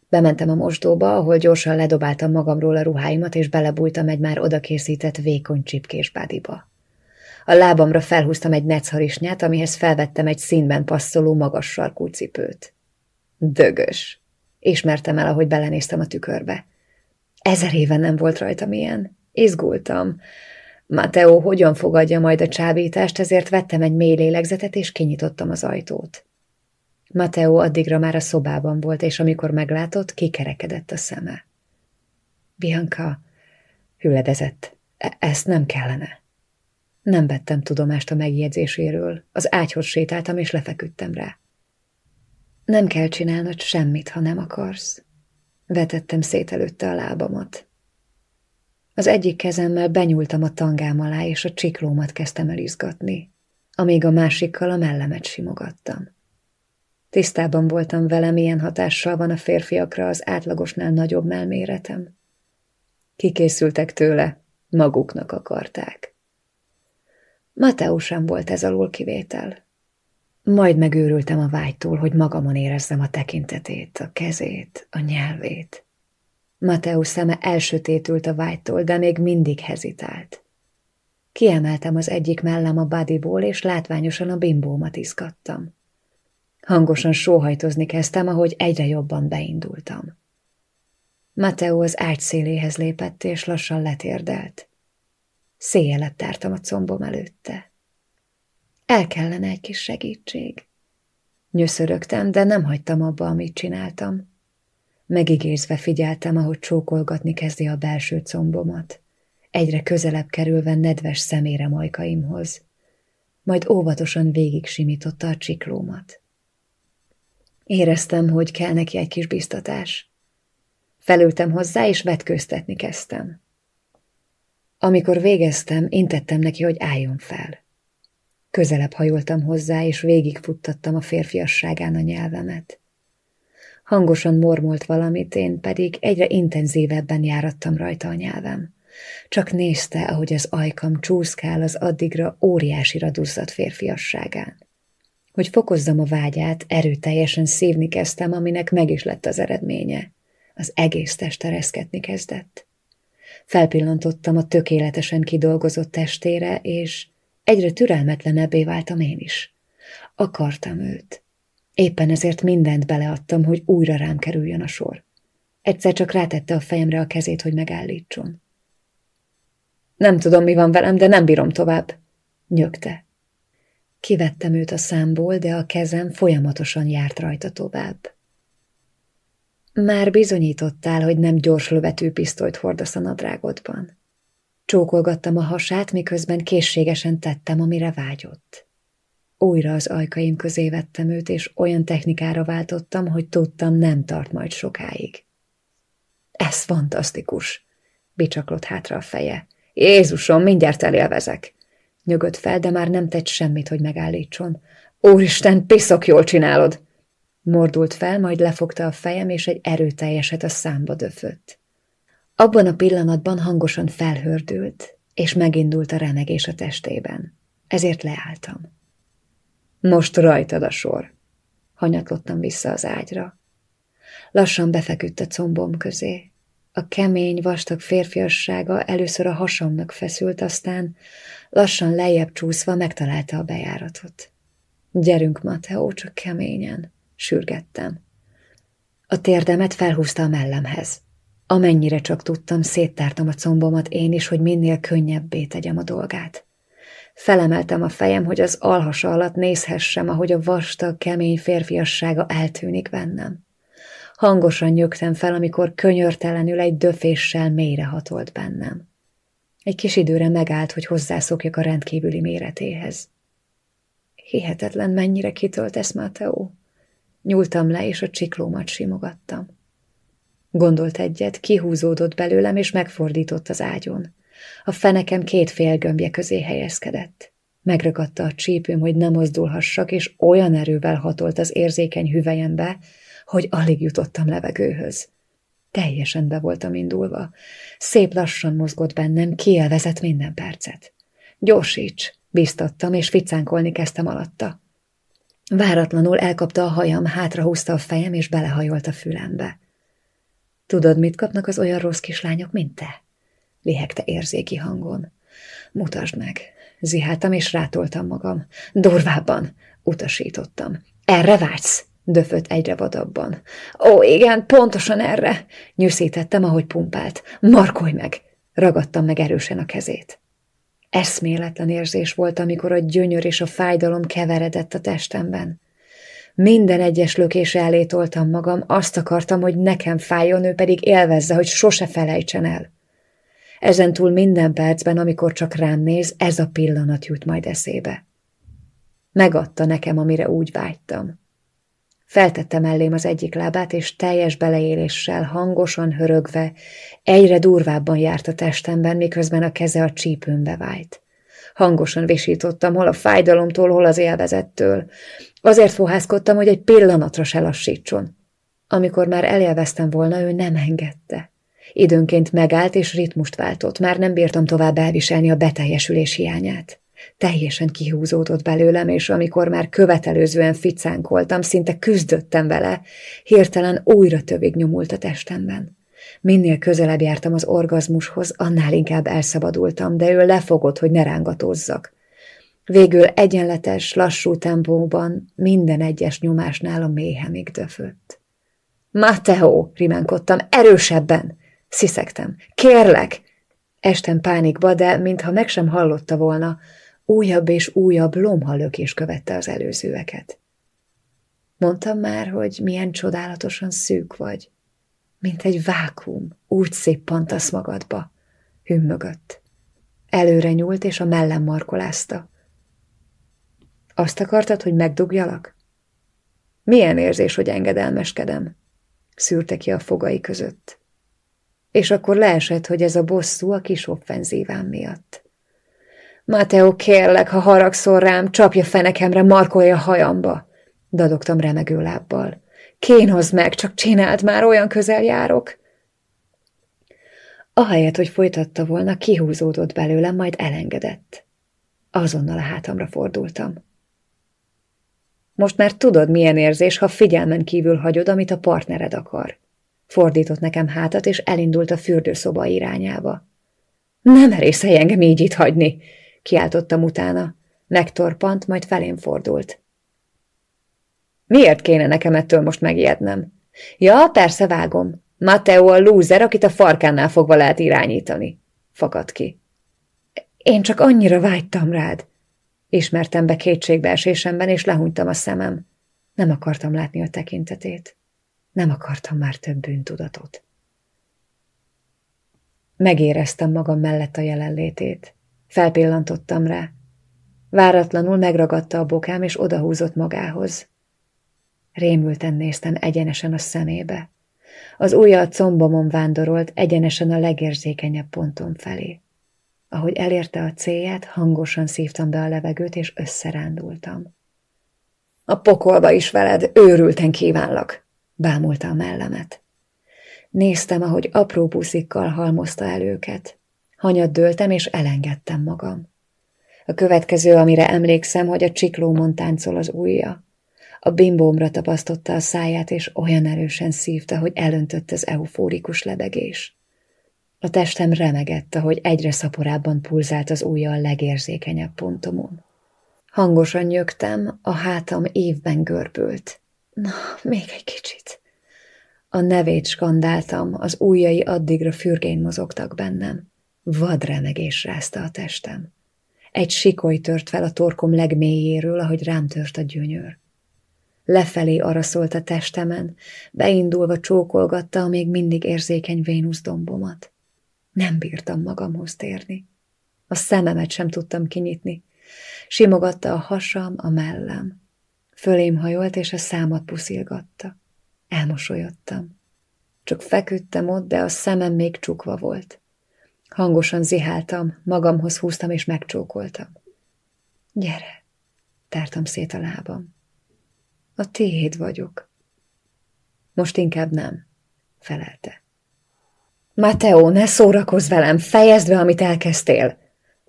Bementem a mosdóba, ahol gyorsan ledobáltam magamról a ruháimat, és belebújtam egy már odakészített vékony csipkés bádiba. A lábamra felhúztam egy necharisnyát, amihez felvettem egy színben passzoló magas sarkú cipőt. Dögös. Ismertem el, ahogy belenéztem a tükörbe. Ezer éven nem volt rajtam ilyen. Izgultam. Mateo hogyan fogadja majd a csábítást, ezért vettem egy mély lélegzetet, és kinyitottam az ajtót. Mateo addigra már a szobában volt, és amikor meglátott, kikerekedett a szeme. Bianca, hüledezett, e ezt nem kellene. Nem vettem tudomást a megjegyzéséről, az ágyhoz sétáltam, és lefeküdtem rá. Nem kell csinálnod semmit, ha nem akarsz. Vetettem szét előtte a lábamat. Az egyik kezemmel benyúltam a tangám alá, és a csiklómat kezdtem el izgatni, amíg a másikkal a mellemet simogattam. Tisztában voltam vele, milyen hatással van a férfiakra az átlagosnál nagyobb melméretem. Kikészültek tőle, maguknak akarták. Mateo sem volt ez alól kivétel. Majd megőrültem a vágytól, hogy magamon érezzem a tekintetét, a kezét, a nyelvét. Mateo szeme elsötétült a vágytól, de még mindig hezitált. Kiemeltem az egyik mellem a badiból, és látványosan a bimbómat izgattam. Hangosan sóhajtozni kezdtem, ahogy egyre jobban beindultam. Mateo az ágy széléhez lépett, és lassan letérdelt. Széjelet tártam a combom előtte. El kellene egy kis segítség. Nyöszörögtem, de nem hagytam abba, amit csináltam. Megigézve figyeltem, ahogy csókolgatni kezdi a belső combomat, egyre közelebb kerülve nedves szemére majkaimhoz. majd óvatosan végig simította a csiklómat. Éreztem, hogy kell neki egy kis biztatás. Felültem hozzá, és vetköztetni kezdtem. Amikor végeztem, intettem neki, hogy álljon fel. Közelebb hajoltam hozzá, és végigfuttattam a férfiasságán a nyelvemet. Hangosan mormolt valamit, én pedig egyre intenzívebben járattam rajta a nyelvem. Csak nézte, ahogy az ajkam csúszkál az addigra óriásira duzzadt férfiasságán. Hogy fokozzam a vágyát, erőteljesen szívni kezdtem, aminek meg is lett az eredménye. Az egész test ereszkedni kezdett. Felpillantottam a tökéletesen kidolgozott testére, és egyre türelmetlenebbé váltam én is. Akartam őt. Éppen ezért mindent beleadtam, hogy újra rám kerüljön a sor. Egyszer csak rátette a fejemre a kezét, hogy megállítson. Nem tudom, mi van velem, de nem bírom tovább. Nyögte. Kivettem őt a számból, de a kezem folyamatosan járt rajta tovább. Már bizonyítottál, hogy nem gyors lövető pisztolyt hordasz a nadrágodban. Csókolgattam a hasát, miközben készségesen tettem, amire vágyott. Újra az ajkaim közé vettem őt, és olyan technikára váltottam, hogy tudtam, nem tart majd sokáig. Ez fantasztikus, bicsaklott hátra a feje. Jézusom, mindjárt elélvezek. Nyögött fel, de már nem tett semmit, hogy megállítson. Úristen, piszok jól csinálod! Mordult fel, majd lefogta a fejem, és egy erőteljeset a számba döfött. Abban a pillanatban hangosan felhördült, és megindult a remegés a testében. Ezért leálltam. Most rajtad a sor. Hanyatlottam vissza az ágyra. Lassan befeküdt a combom közé. A kemény, vastag férfiassága először a hasamnak feszült, aztán lassan lejjebb csúszva megtalálta a bejáratot. Gyerünk, Mateo, csak keményen, sürgettem. A térdemet felhúzta a mellemhez. Amennyire csak tudtam, széttártam a combomat én is, hogy minél könnyebbé tegyem a dolgát. Felemeltem a fejem, hogy az alhasa alatt nézhessem, ahogy a vastag, kemény férfiassága eltűnik bennem. Hangosan nyögtem fel, amikor könyörtelenül egy döféssel mélyre hatolt bennem. Egy kis időre megállt, hogy hozzászokjak a rendkívüli méretéhez. Hihetetlen, mennyire kitöltesz, Mateo. Nyúltam le, és a csiklómat simogattam. Gondolt egyet, kihúzódott belőlem, és megfordított az ágyon. A fenekem két félgömbje közé helyezkedett. Megragadta a csípőm, hogy ne mozdulhassak, és olyan erővel hatolt az érzékeny hüvelyembe, hogy alig jutottam levegőhöz. Teljesen be voltam indulva. Szép lassan mozgott bennem, kielvezett minden percet. Gyorsíts, biztattam, és ficánkolni kezdtem alatta. Váratlanul elkapta a hajam, hátrahúzta a fejem, és belehajolt a fülembe. Tudod, mit kapnak az olyan rossz kislányok, mint te? Lihegte érzéki hangon. Mutasd meg. Ziháltam, és rátoltam magam. Durvábban, utasítottam. Erre vágysz? Döfött egyre vadabban. Ó, igen, pontosan erre! Nyűszítettem, ahogy pumpált. Markolj meg! Ragadtam meg erősen a kezét. Eszméletlen érzés volt, amikor a gyönyör és a fájdalom keveredett a testemben. Minden egyes lökés elé toltam magam, azt akartam, hogy nekem fájjon, ő pedig élvezze, hogy sose felejtsen el. Ezentúl minden percben, amikor csak rám néz, ez a pillanat jut majd eszébe. Megadta nekem, amire úgy vágytam. Feltette mellém az egyik lábát, és teljes beleéléssel, hangosan hörögve, egyre durvábban járt a testemben, miközben a keze a csípőmbe vájt. Hangosan visítottam, hol a fájdalomtól, hol az élvezettől. Azért fohászkodtam, hogy egy pillanatra se lassítson. Amikor már elélveztem volna, ő nem engedte. Időnként megállt és ritmust váltott, már nem bírtam tovább elviselni a beteljesülés hiányát. Teljesen kihúzódott belőlem, és amikor már követelőzően ficánkoltam, szinte küzdöttem vele, hirtelen újra tövig nyomult a testemben. Minél közelebb jártam az orgazmushoz, annál inkább elszabadultam, de ő lefogott, hogy ne rángatózzak. Végül egyenletes, lassú tempóban minden egyes nyomásnál a méhemig döfött. Mateo, rimánkodtam, erősebben! Sziszegtem. Kérlek! Estem pánikba, de mintha meg sem hallotta volna, újabb és újabb lomhalökés követte az előzőeket. Mondtam már, hogy milyen csodálatosan szűk vagy, mint egy vákum, úgy széppantasz magadba, hümmögött. Előre nyúlt, és a mellem markolázta. Azt akartad, hogy megdugjalak? Milyen érzés, hogy engedelmeskedem? Szűrte ki a fogai között. És akkor leesett, hogy ez a bosszú a kis offenzívám miatt. Mateo, kérlek, ha haragszol rám, csapja fenekemre, markolja hajamba. Dadogtam remegő lábbal. Kénozd meg, csak csináld már, olyan közel járok. Ahelyett, hogy folytatta volna, kihúzódott belőlem, majd elengedett. Azonnal a hátamra fordultam. Most már tudod, milyen érzés, ha figyelmen kívül hagyod, amit a partnered akar. Fordított nekem hátat, és elindult a fürdőszoba irányába. Nem merészelj engem így itt hagyni, kiáltottam utána. Megtorpant, majd felén fordult. Miért kéne nekem ettől most megijednem? Ja, persze vágom. Matteo a lúzer, akit a farkánál fogva lehet irányítani. Fakad ki. Én csak annyira vágytam rád. Ismertem be kétségbeesésemben, és lehúnytam a szemem. Nem akartam látni a tekintetét. Nem akartam már több bűntudatot. Megéreztem magam mellett a jelenlétét. Felpillantottam rá. Váratlanul megragadta a bokám, és odahúzott magához. Rémülten néztem egyenesen a szemébe. Az ujja a combomon vándorolt egyenesen a legérzékenyebb ponton felé. Ahogy elérte a célját, hangosan szívtam be a levegőt, és összerándultam. A pokolba is veled, őrülten kívánlak, bámulta a mellemet. Néztem, ahogy apró buszikkal halmozta el őket. Hanyat dőltem, és elengedtem magam. A következő, amire emlékszem, hogy a csiklómon táncol az ujja. A bimbómra tapasztotta a száját, és olyan erősen szívta, hogy elöntött az eufórikus lebegés. A testem remegett, ahogy egyre szaporábban pulzált az ujja a legérzékenyebb pontomon. Hangosan nyögtem, a hátam évben görbült. Na, még egy kicsit. A nevét skandáltam, az ujjai addigra fürgén mozogtak bennem. Vad remegés rázta a testem. Egy sikoly tört fel a torkom legmélyéről, ahogy rám tört a gyönyör. Lefelé araszolt a testemen, beindulva csókolgatta a még mindig érzékeny Vénusz dombomat. Nem bírtam magamhoz térni. A szememet sem tudtam kinyitni. Simogatta a hasam, a mellem. Fölém hajolt, és a számat puszilgatta. Elmosolyodtam. Csak feküdtem ott, de a szemem még csukva volt. Hangosan ziháltam, magamhoz húztam és megcsókoltam. Gyere, tártam szét a lábam. A tiéd vagyok. Most inkább nem, felelte. Mateo, ne szórakozz velem, fejezd be, amit elkezdtél!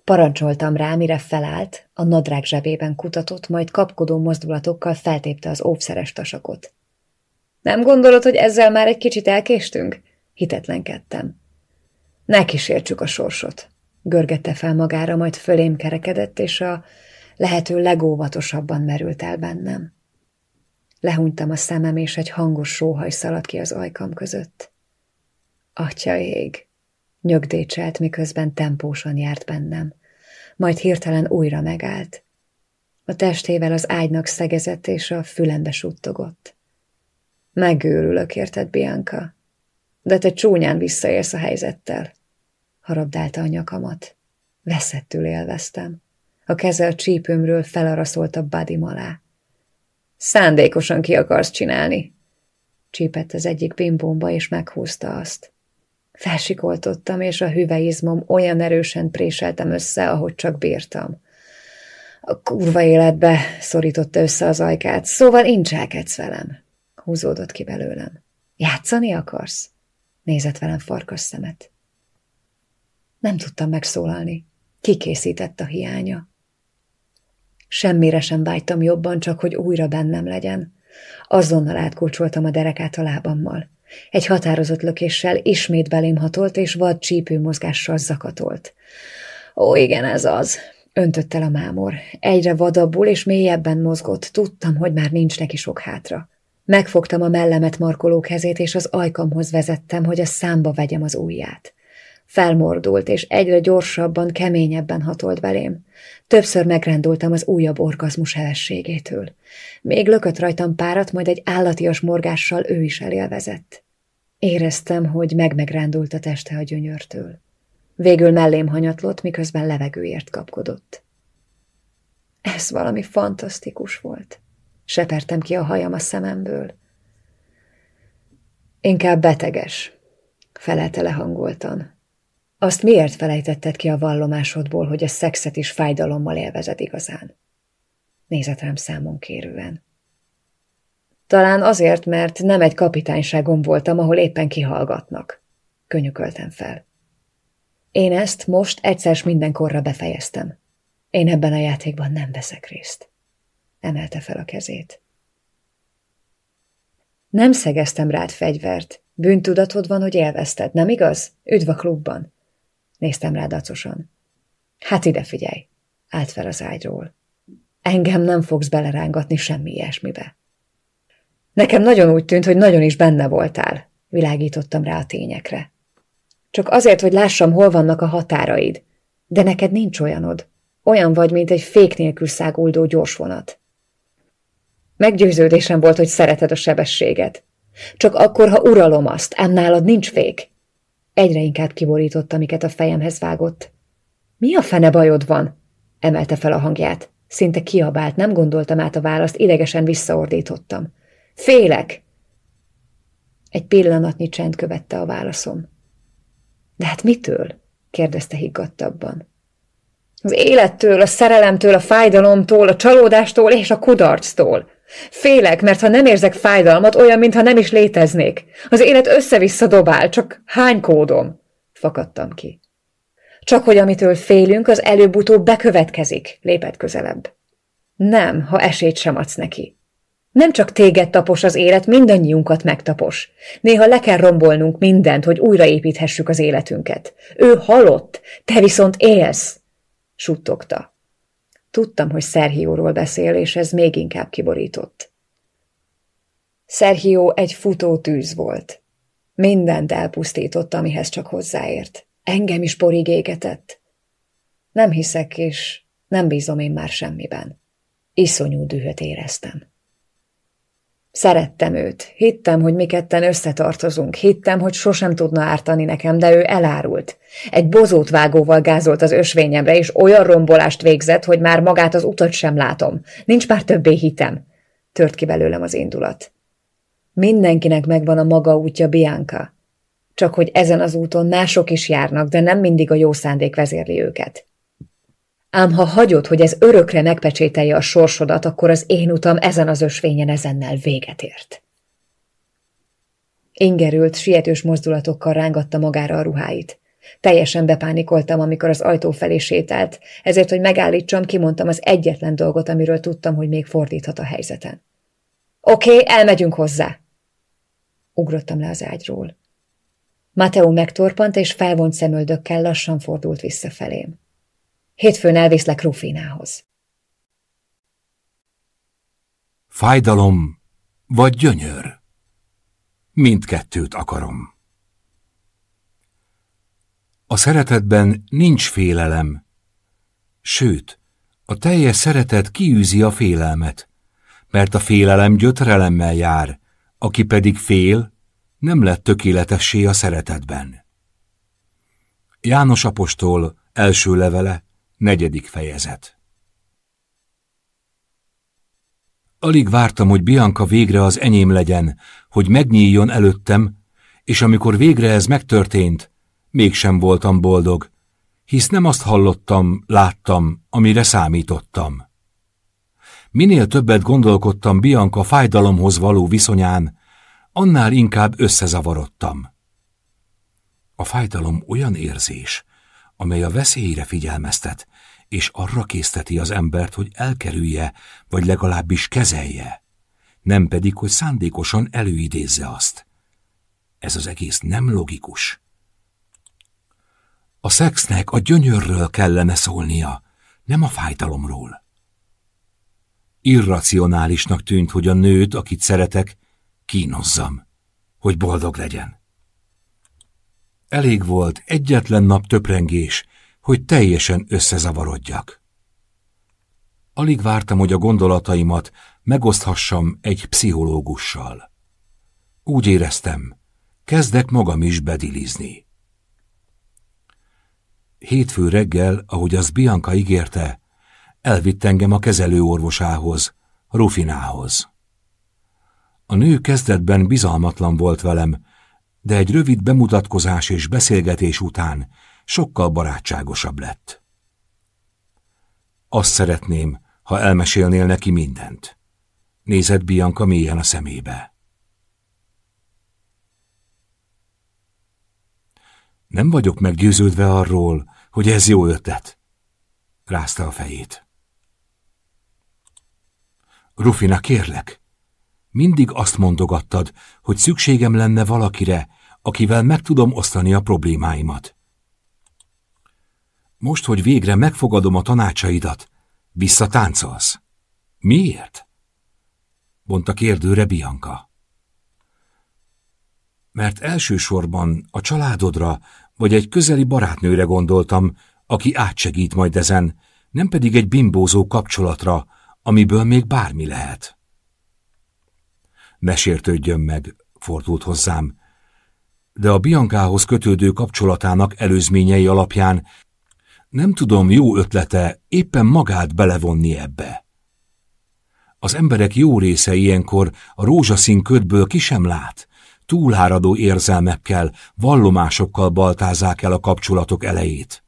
Parancsoltam rá, mire felállt, a nadrág zsebében kutatott, majd kapkodó mozdulatokkal feltépte az óvszeres tasakot. Nem gondolod, hogy ezzel már egy kicsit elkéstünk? Hitetlenkedtem. Ne kísértsük a sorsot. Görgette fel magára, majd fölém kerekedett, és a lehető legóvatosabban merült el bennem. Lehúnytam a szemem, és egy hangos sóhaj szaladt ki az ajkam között. Atya ég! Nyögdécselt, miközben tempósan járt bennem, majd hirtelen újra megállt. A testével az ágynak szegezett, és a fülembe suttogott. Megőrülök, érted, Bianca? De te csúnyán visszaérsz a helyzettel. Harabdálta a nyakamat. Veszettül élveztem. A keze a csípőmről felaraszolt a badim alá. Szándékosan ki akarsz csinálni. Csípett az egyik bimbomba, és meghúzta azt. Felsikoltottam, és a hüveizmom olyan erősen préseltem össze, ahogy csak bírtam. A kurva életbe szorította össze az ajkát, szóval incselkedsz velem. Húzódott ki belőlem. Játszani akarsz? Nézett velem farkas szemet. Nem tudtam megszólalni. Kikészített a hiánya. Semmire sem vágytam jobban, csak hogy újra bennem legyen. Azonnal átkulcsoltam a derekát a lábammal. Egy határozott lökéssel ismét belém hatolt, és vad csípő mozgással zakatolt. Ó, igen, ez az, öntött el a mámor. Egyre vadabbul és mélyebben mozgott, tudtam, hogy már nincs neki sok hátra. Megfogtam a mellemet markoló kezét, és az ajkamhoz vezettem, hogy a számba vegyem az ujját. Felmordult, és egyre gyorsabban, keményebben hatolt belém. Többször megrendultam az újabb orgazmus hevességétől. Még lökött rajtam párat, majd egy állatias morgással ő is elélvezett. Éreztem, hogy megmegrándult a teste a gyönyörtől. Végül mellém hanyatlott, miközben levegőért kapkodott. Ez valami fantasztikus volt. Sepertem ki a hajam a szememből. Inkább beteges, felelte lehangoltan. Azt miért felejtetted ki a vallomásodból, hogy a szexet is fájdalommal élvezed igazán? Nézett rám számon kérően. Talán azért, mert nem egy kapitányságon voltam, ahol éppen kihallgatnak. Könyököltem fel. Én ezt most egyszer mindenkorra befejeztem. Én ebben a játékban nem veszek részt. Emelte fel a kezét. Nem szegeztem rád fegyvert. Bűntudatod van, hogy élvezted, nem igaz? Üdv a klubban. Néztem rá dacosan. Hát ide figyelj. Állt fel az ágyról. Engem nem fogsz belerángatni semmi ilyesmibe. Nekem nagyon úgy tűnt, hogy nagyon is benne voltál. Világítottam rá a tényekre. Csak azért, hogy lássam, hol vannak a határaid. De neked nincs olyanod. Olyan vagy, mint egy fék nélkül száguldó gyorsvonat. Meggyőződésem volt, hogy szereted a sebességet. Csak akkor, ha uralom azt, ám nálad nincs fék. Egyre inkább kiborított, amiket a fejemhez vágott. Mi a fene bajod van? Emelte fel a hangját. Szinte kiabált, nem gondoltam át a választ, idegesen visszaordítottam. Félek! Egy pillanatnyi csend követte a válaszom. De hát mitől? kérdezte higgadtabban. Az élettől, a szerelemtől, a fájdalomtól, a csalódástól és a kudarctól. Félek, mert ha nem érzek fájdalmat, olyan, mintha nem is léteznék. Az élet össze-vissza dobál, csak hány kódom? Fakadtam ki. Csak hogy amitől félünk, az előbb-utóbb bekövetkezik, lépett közelebb. Nem, ha esélyt sem adsz neki. Nem csak téged tapos az élet, mindannyiunkat megtapos. Néha le kell rombolnunk mindent, hogy újraépíthessük az életünket. Ő halott, te viszont élsz, suttogta. Tudtam, hogy Szerhióról beszél, és ez még inkább kiborított. Szerhió egy futó tűz volt. Mindent elpusztított, amihez csak hozzáért. Engem is porig égetett. Nem hiszek, és nem bízom én már semmiben. Iszonyú dühöt éreztem. Szerettem őt, hittem, hogy mi ketten összetartozunk, hittem, hogy sosem tudna ártani nekem, de ő elárult. Egy bozót vágóval gázolt az ösvényemre, és olyan rombolást végzett, hogy már magát az utat sem látom. Nincs már többé hitem. Tört ki belőlem az indulat. Mindenkinek megvan a maga útja, Bianca. Csak hogy ezen az úton mások is járnak, de nem mindig a jó szándék vezérli őket. Ám ha hagyod, hogy ez örökre megpecsételje a sorsodat, akkor az én utam ezen az ösvényen ezennel véget ért. Ingerült, sietős mozdulatokkal rángatta magára a ruháit. Teljesen bepánikoltam, amikor az ajtó felé sétált, ezért, hogy megállítsam, kimondtam az egyetlen dolgot, amiről tudtam, hogy még fordíthat a helyzeten. Oké, okay, elmegyünk hozzá! Ugrottam le az ágyról. Mateo megtorpant, és felvont szemöldökkel lassan fordult vissza felém. Hétfőn elviszlek Rufinához. Fájdalom vagy gyönyör? Mindkettőt akarom. A szeretetben nincs félelem, sőt, a teljes szeretet kiűzi a félelmet, mert a félelem gyötrelemmel jár, aki pedig fél, nem lett tökéletessé a szeretetben. János apostol első levele, Negyedik fejezet Alig vártam, hogy Bianca végre az enyém legyen, hogy megnyíljon előttem, és amikor végre ez megtörtént, mégsem voltam boldog, hisz nem azt hallottam, láttam, amire számítottam. Minél többet gondolkodtam Bianca fájdalomhoz való viszonyán, annál inkább összezavarodtam. A fájdalom olyan érzés, amely a veszélyre figyelmeztet, és arra készteti az embert, hogy elkerülje, vagy legalábbis kezelje, nem pedig, hogy szándékosan előidézze azt. Ez az egész nem logikus. A szexnek a gyönyörről kellene szólnia, nem a fájdalomról. Irracionálisnak tűnt, hogy a nőt, akit szeretek, kínozzam, hogy boldog legyen. Elég volt egyetlen nap töprengés, hogy teljesen összezavarodjak. Alig vártam, hogy a gondolataimat megoszthassam egy pszichológussal. Úgy éreztem, kezdek magam is bedilizni. Hétfő reggel, ahogy az Bianca ígérte, elvitt engem a kezelőorvosához, Rufinához. A nő kezdetben bizalmatlan volt velem, de egy rövid bemutatkozás és beszélgetés után sokkal barátságosabb lett. Azt szeretném, ha elmesélnél neki mindent. Nézett Bianca mélyen a szemébe. Nem vagyok meggyőződve arról, hogy ez jó ötlet. Rázta a fejét. Rufina, kérlek, mindig azt mondogattad, hogy szükségem lenne valakire, akivel meg tudom osztani a problémáimat. Most, hogy végre megfogadom a tanácsaidat, visszatáncolsz. Miért? Mondta kérdőre Bianca. Mert elsősorban a családodra vagy egy közeli barátnőre gondoltam, aki átsegít majd ezen, nem pedig egy bimbózó kapcsolatra, amiből még bármi lehet. Ne sértődjön meg, fordult hozzám, de a Biancához kötődő kapcsolatának előzményei alapján nem tudom, jó ötlete éppen magát belevonni ebbe. Az emberek jó része ilyenkor a rózsaszín ködből ki sem lát, túláradó érzelmekkel, vallomásokkal baltázák el a kapcsolatok elejét.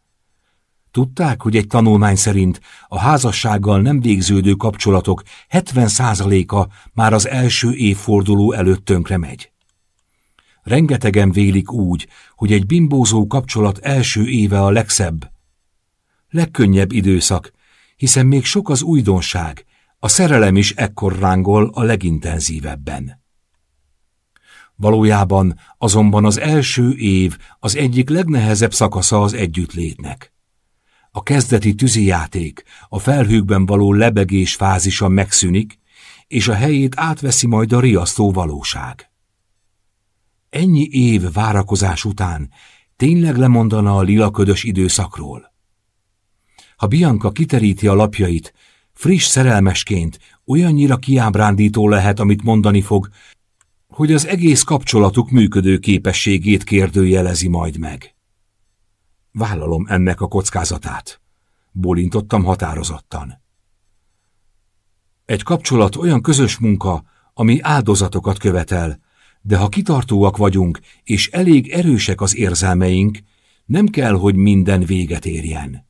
Tudták, hogy egy tanulmány szerint a házassággal nem végződő kapcsolatok 70%-a már az első évforduló előtt tönkre megy. Rengetegen vélik úgy, hogy egy bimbózó kapcsolat első éve a legszebb, legkönnyebb időszak, hiszen még sok az újdonság, a szerelem is ekkor rángol a legintenzívebben. Valójában azonban az első év az egyik legnehezebb szakasza az együttlétnek. A kezdeti tűzijáték, a felhőkben való lebegés fázisa megszűnik, és a helyét átveszi majd a riasztó valóság. Ennyi év várakozás után tényleg lemondana a lilaködös időszakról. Ha Bianca kiteríti a lapjait, friss szerelmesként olyannyira kiábrándító lehet, amit mondani fog, hogy az egész kapcsolatuk működő képességét kérdőjelezi majd meg. Vállalom ennek a kockázatát. Bólintottam határozottan. Egy kapcsolat olyan közös munka, ami áldozatokat követel, de ha kitartóak vagyunk, és elég erősek az érzelmeink, nem kell, hogy minden véget érjen.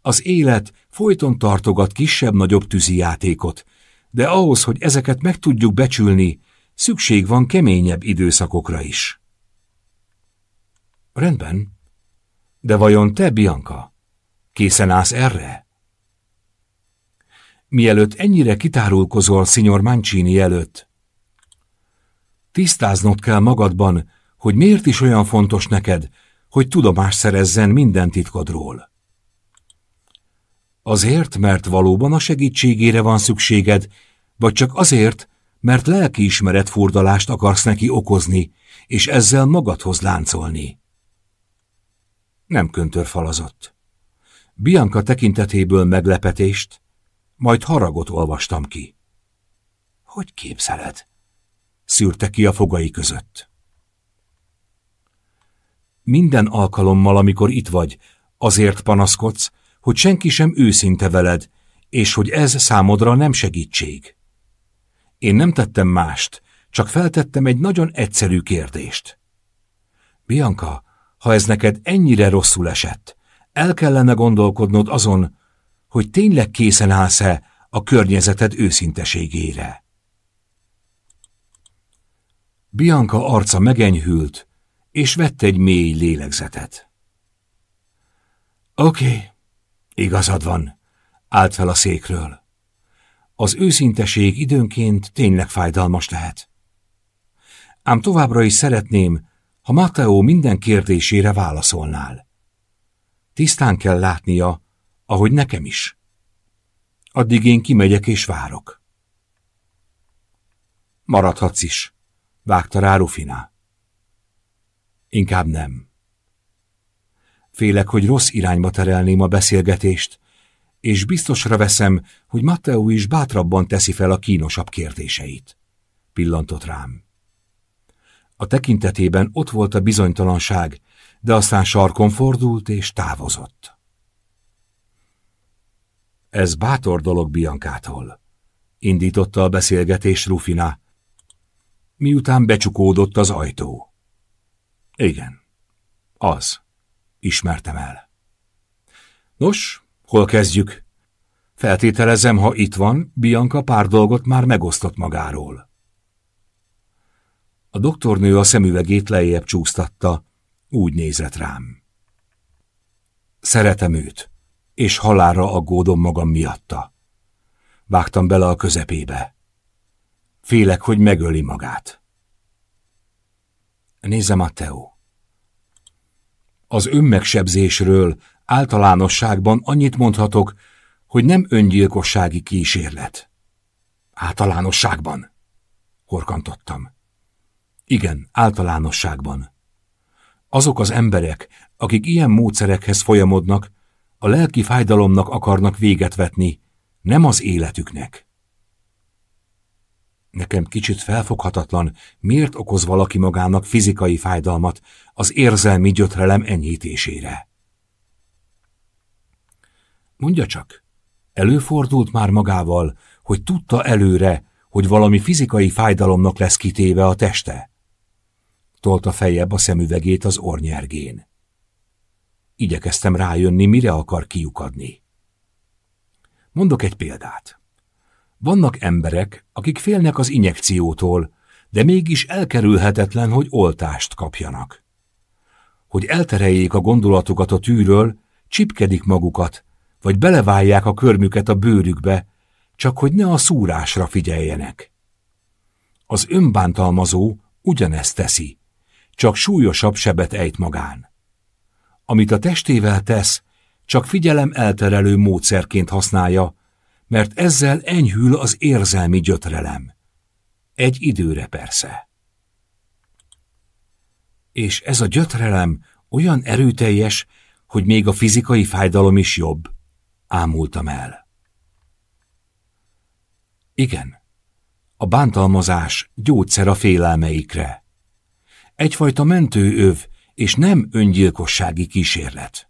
Az élet folyton tartogat kisebb-nagyobb tűzijátékot, de ahhoz, hogy ezeket meg tudjuk becsülni, szükség van keményebb időszakokra is. Rendben. De vajon te, Bianca, készen állsz erre? Mielőtt ennyire kitárulkozol Signor Mancini előtt, tisztáznod kell magadban, hogy miért is olyan fontos neked, hogy tudomást szerezzen minden titkodról. Azért, mert valóban a segítségére van szükséged, vagy csak azért, mert lelkiismeret furdalást akarsz neki okozni, és ezzel magadhoz láncolni. Nem köntörfalazott. Bianca tekintetéből meglepetést, majd haragot olvastam ki. Hogy képzeled? szűrte ki a fogai között. Minden alkalommal, amikor itt vagy, azért panaszkodsz, hogy senki sem őszinte veled, és hogy ez számodra nem segítség. Én nem tettem mást, csak feltettem egy nagyon egyszerű kérdést. Bianca, ha ez neked ennyire rosszul esett, el kellene gondolkodnod azon, hogy tényleg készen állsz-e a környezeted őszinteségére. Bianca arca megenyhült, és vett egy mély lélegzetet. Oké, okay, igazad van, állt fel a székről. Az őszinteség időnként tényleg fájdalmas lehet. Ám továbbra is szeretném, ha Matteo minden kérdésére válaszolnál. Tisztán kell látnia, ahogy nekem is. Addig én kimegyek és várok. Maradhatsz is, vágta rá Rufina. Inkább nem. Félek, hogy rossz irányba terelném a beszélgetést, és biztosra veszem, hogy Matteo is bátrabban teszi fel a kínosabb kérdéseit. Pillantott rám. A tekintetében ott volt a bizonytalanság, de aztán sarkon fordult és távozott. Ez bátor dolog Biankától. Indította a beszélgetés Rufina, miután becsukódott az ajtó. Igen, az. Ismertem el. Nos, hol kezdjük? Feltételezem, ha itt van, Bianca pár dolgot már megosztott magáról. A doktornő a szemüvegét lejjebb csúsztatta, úgy nézett rám. Szeretem őt, és halára aggódom magam miatta. Vágtam bele a közepébe. Félek, hogy megöli magát. Nézze, Matteo. Az önmegsebzésről általánosságban annyit mondhatok, hogy nem öngyilkossági kísérlet. Általánosságban? Horkantottam. Igen, általánosságban. Azok az emberek, akik ilyen módszerekhez folyamodnak, a lelki fájdalomnak akarnak véget vetni, nem az életüknek. Nekem kicsit felfoghatatlan, miért okoz valaki magának fizikai fájdalmat az érzelmi gyötrelem enyhítésére. Mondja csak, előfordult már magával, hogy tudta előre, hogy valami fizikai fájdalomnak lesz kitéve a teste? Tolta fejebb a szemüvegét az ornyergén. Igyekeztem rájönni, mire akar kiukadni. Mondok egy példát. Vannak emberek, akik félnek az injekciótól, de mégis elkerülhetetlen, hogy oltást kapjanak. Hogy eltereljék a gondolatokat a tűről, csipkedik magukat, vagy beleválják a körmüket a bőrükbe, csak hogy ne a szúrásra figyeljenek. Az önbántalmazó ugyanezt teszi, csak súlyosabb sebet ejt magán. Amit a testével tesz, csak figyelem elterelő módszerként használja, mert ezzel enyhül az érzelmi gyötrelem. Egy időre persze. És ez a gyötrelem olyan erőteljes, hogy még a fizikai fájdalom is jobb, ámultam el. Igen, a bántalmazás gyógyszer a félelmeikre. Egyfajta mentőöv, és nem öngyilkossági kísérlet.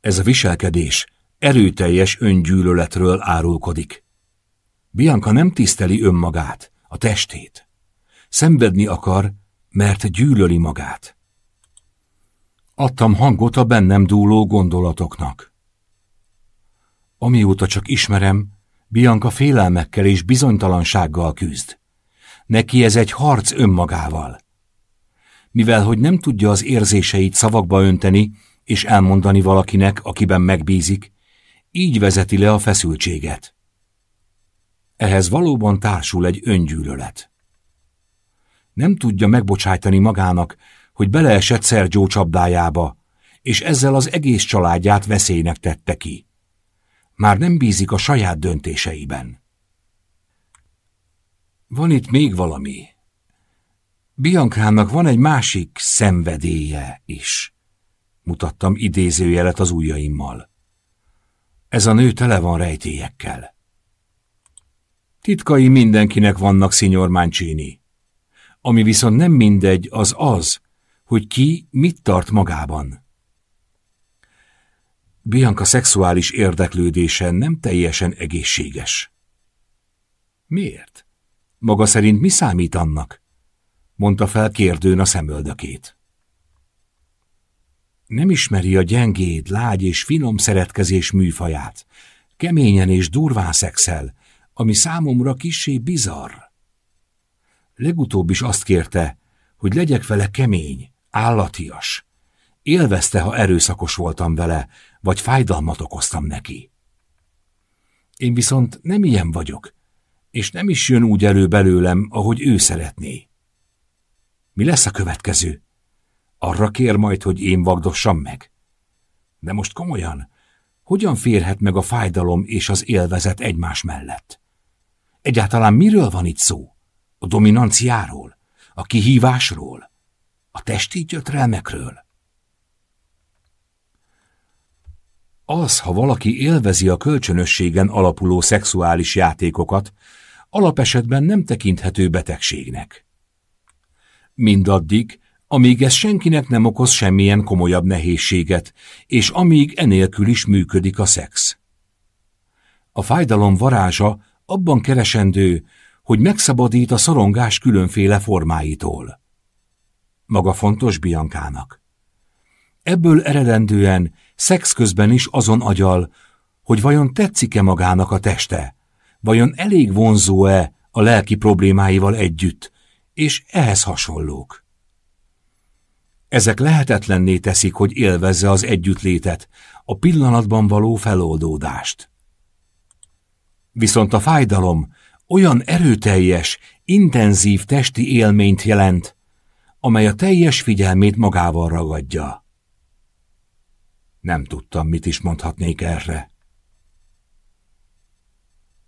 Ez a viselkedés erőteljes öngyűlöletről árulkodik. Bianca nem tiszteli önmagát, a testét. Szenvedni akar, mert gyűlöli magát. Adtam hangot a bennem dúló gondolatoknak. Amióta csak ismerem, Bianca félelmekkel és bizonytalansággal küzd. Neki ez egy harc önmagával. Mivel, hogy nem tudja az érzéseit szavakba önteni és elmondani valakinek, akiben megbízik, így vezeti le a feszültséget. Ehhez valóban társul egy öngyűlölet. Nem tudja megbocsájtani magának, hogy beleesett Sergio csapdájába, és ezzel az egész családját veszélynek tette ki. Már nem bízik a saját döntéseiben. Van itt még valami. Biancának van egy másik szenvedélye is. Mutattam idézőjelet az ujjaimmal. Ez a nő tele van rejtélyekkel. Titkai mindenkinek vannak, Signor Mancini. Ami viszont nem mindegy, az az, hogy ki mit tart magában. Bianca szexuális érdeklődése nem teljesen egészséges. Miért? Maga szerint mi számít annak? mondta fel kérdőn a szemöldökét. Nem ismeri a gyengéd, lágy és finom szeretkezés műfaját, keményen és durván szexel, ami számomra kissé bizarr. Legutóbb is azt kérte, hogy legyek vele kemény, állatias. Élvezte, ha erőszakos voltam vele, vagy fájdalmat okoztam neki. Én viszont nem ilyen vagyok, és nem is jön úgy elő belőlem, ahogy ő szeretné. Mi lesz a következő? Arra kér majd, hogy én vagdossam meg. De most komolyan, hogyan férhet meg a fájdalom és az élvezet egymás mellett? Egyáltalán miről van itt szó? A dominanciáról? A kihívásról? A testi gyötrelmekről? Az, ha valaki élvezi a kölcsönösségen alapuló szexuális játékokat, alapesetben nem tekinthető betegségnek. Mindaddig, amíg ez senkinek nem okoz semmilyen komolyabb nehézséget, és amíg enélkül is működik a szex. A fájdalom varázsa abban keresendő, hogy megszabadít a szorongás különféle formáitól. Maga fontos Biankának. Ebből eredendően szex közben is azon agyal, hogy vajon tetszik-e magának a teste, vajon elég vonzó-e a lelki problémáival együtt, és ehhez hasonlók. Ezek lehetetlenné teszik, hogy élvezze az együttlétet, a pillanatban való feloldódást. Viszont a fájdalom olyan erőteljes, intenzív testi élményt jelent, amely a teljes figyelmét magával ragadja. Nem tudtam, mit is mondhatnék erre.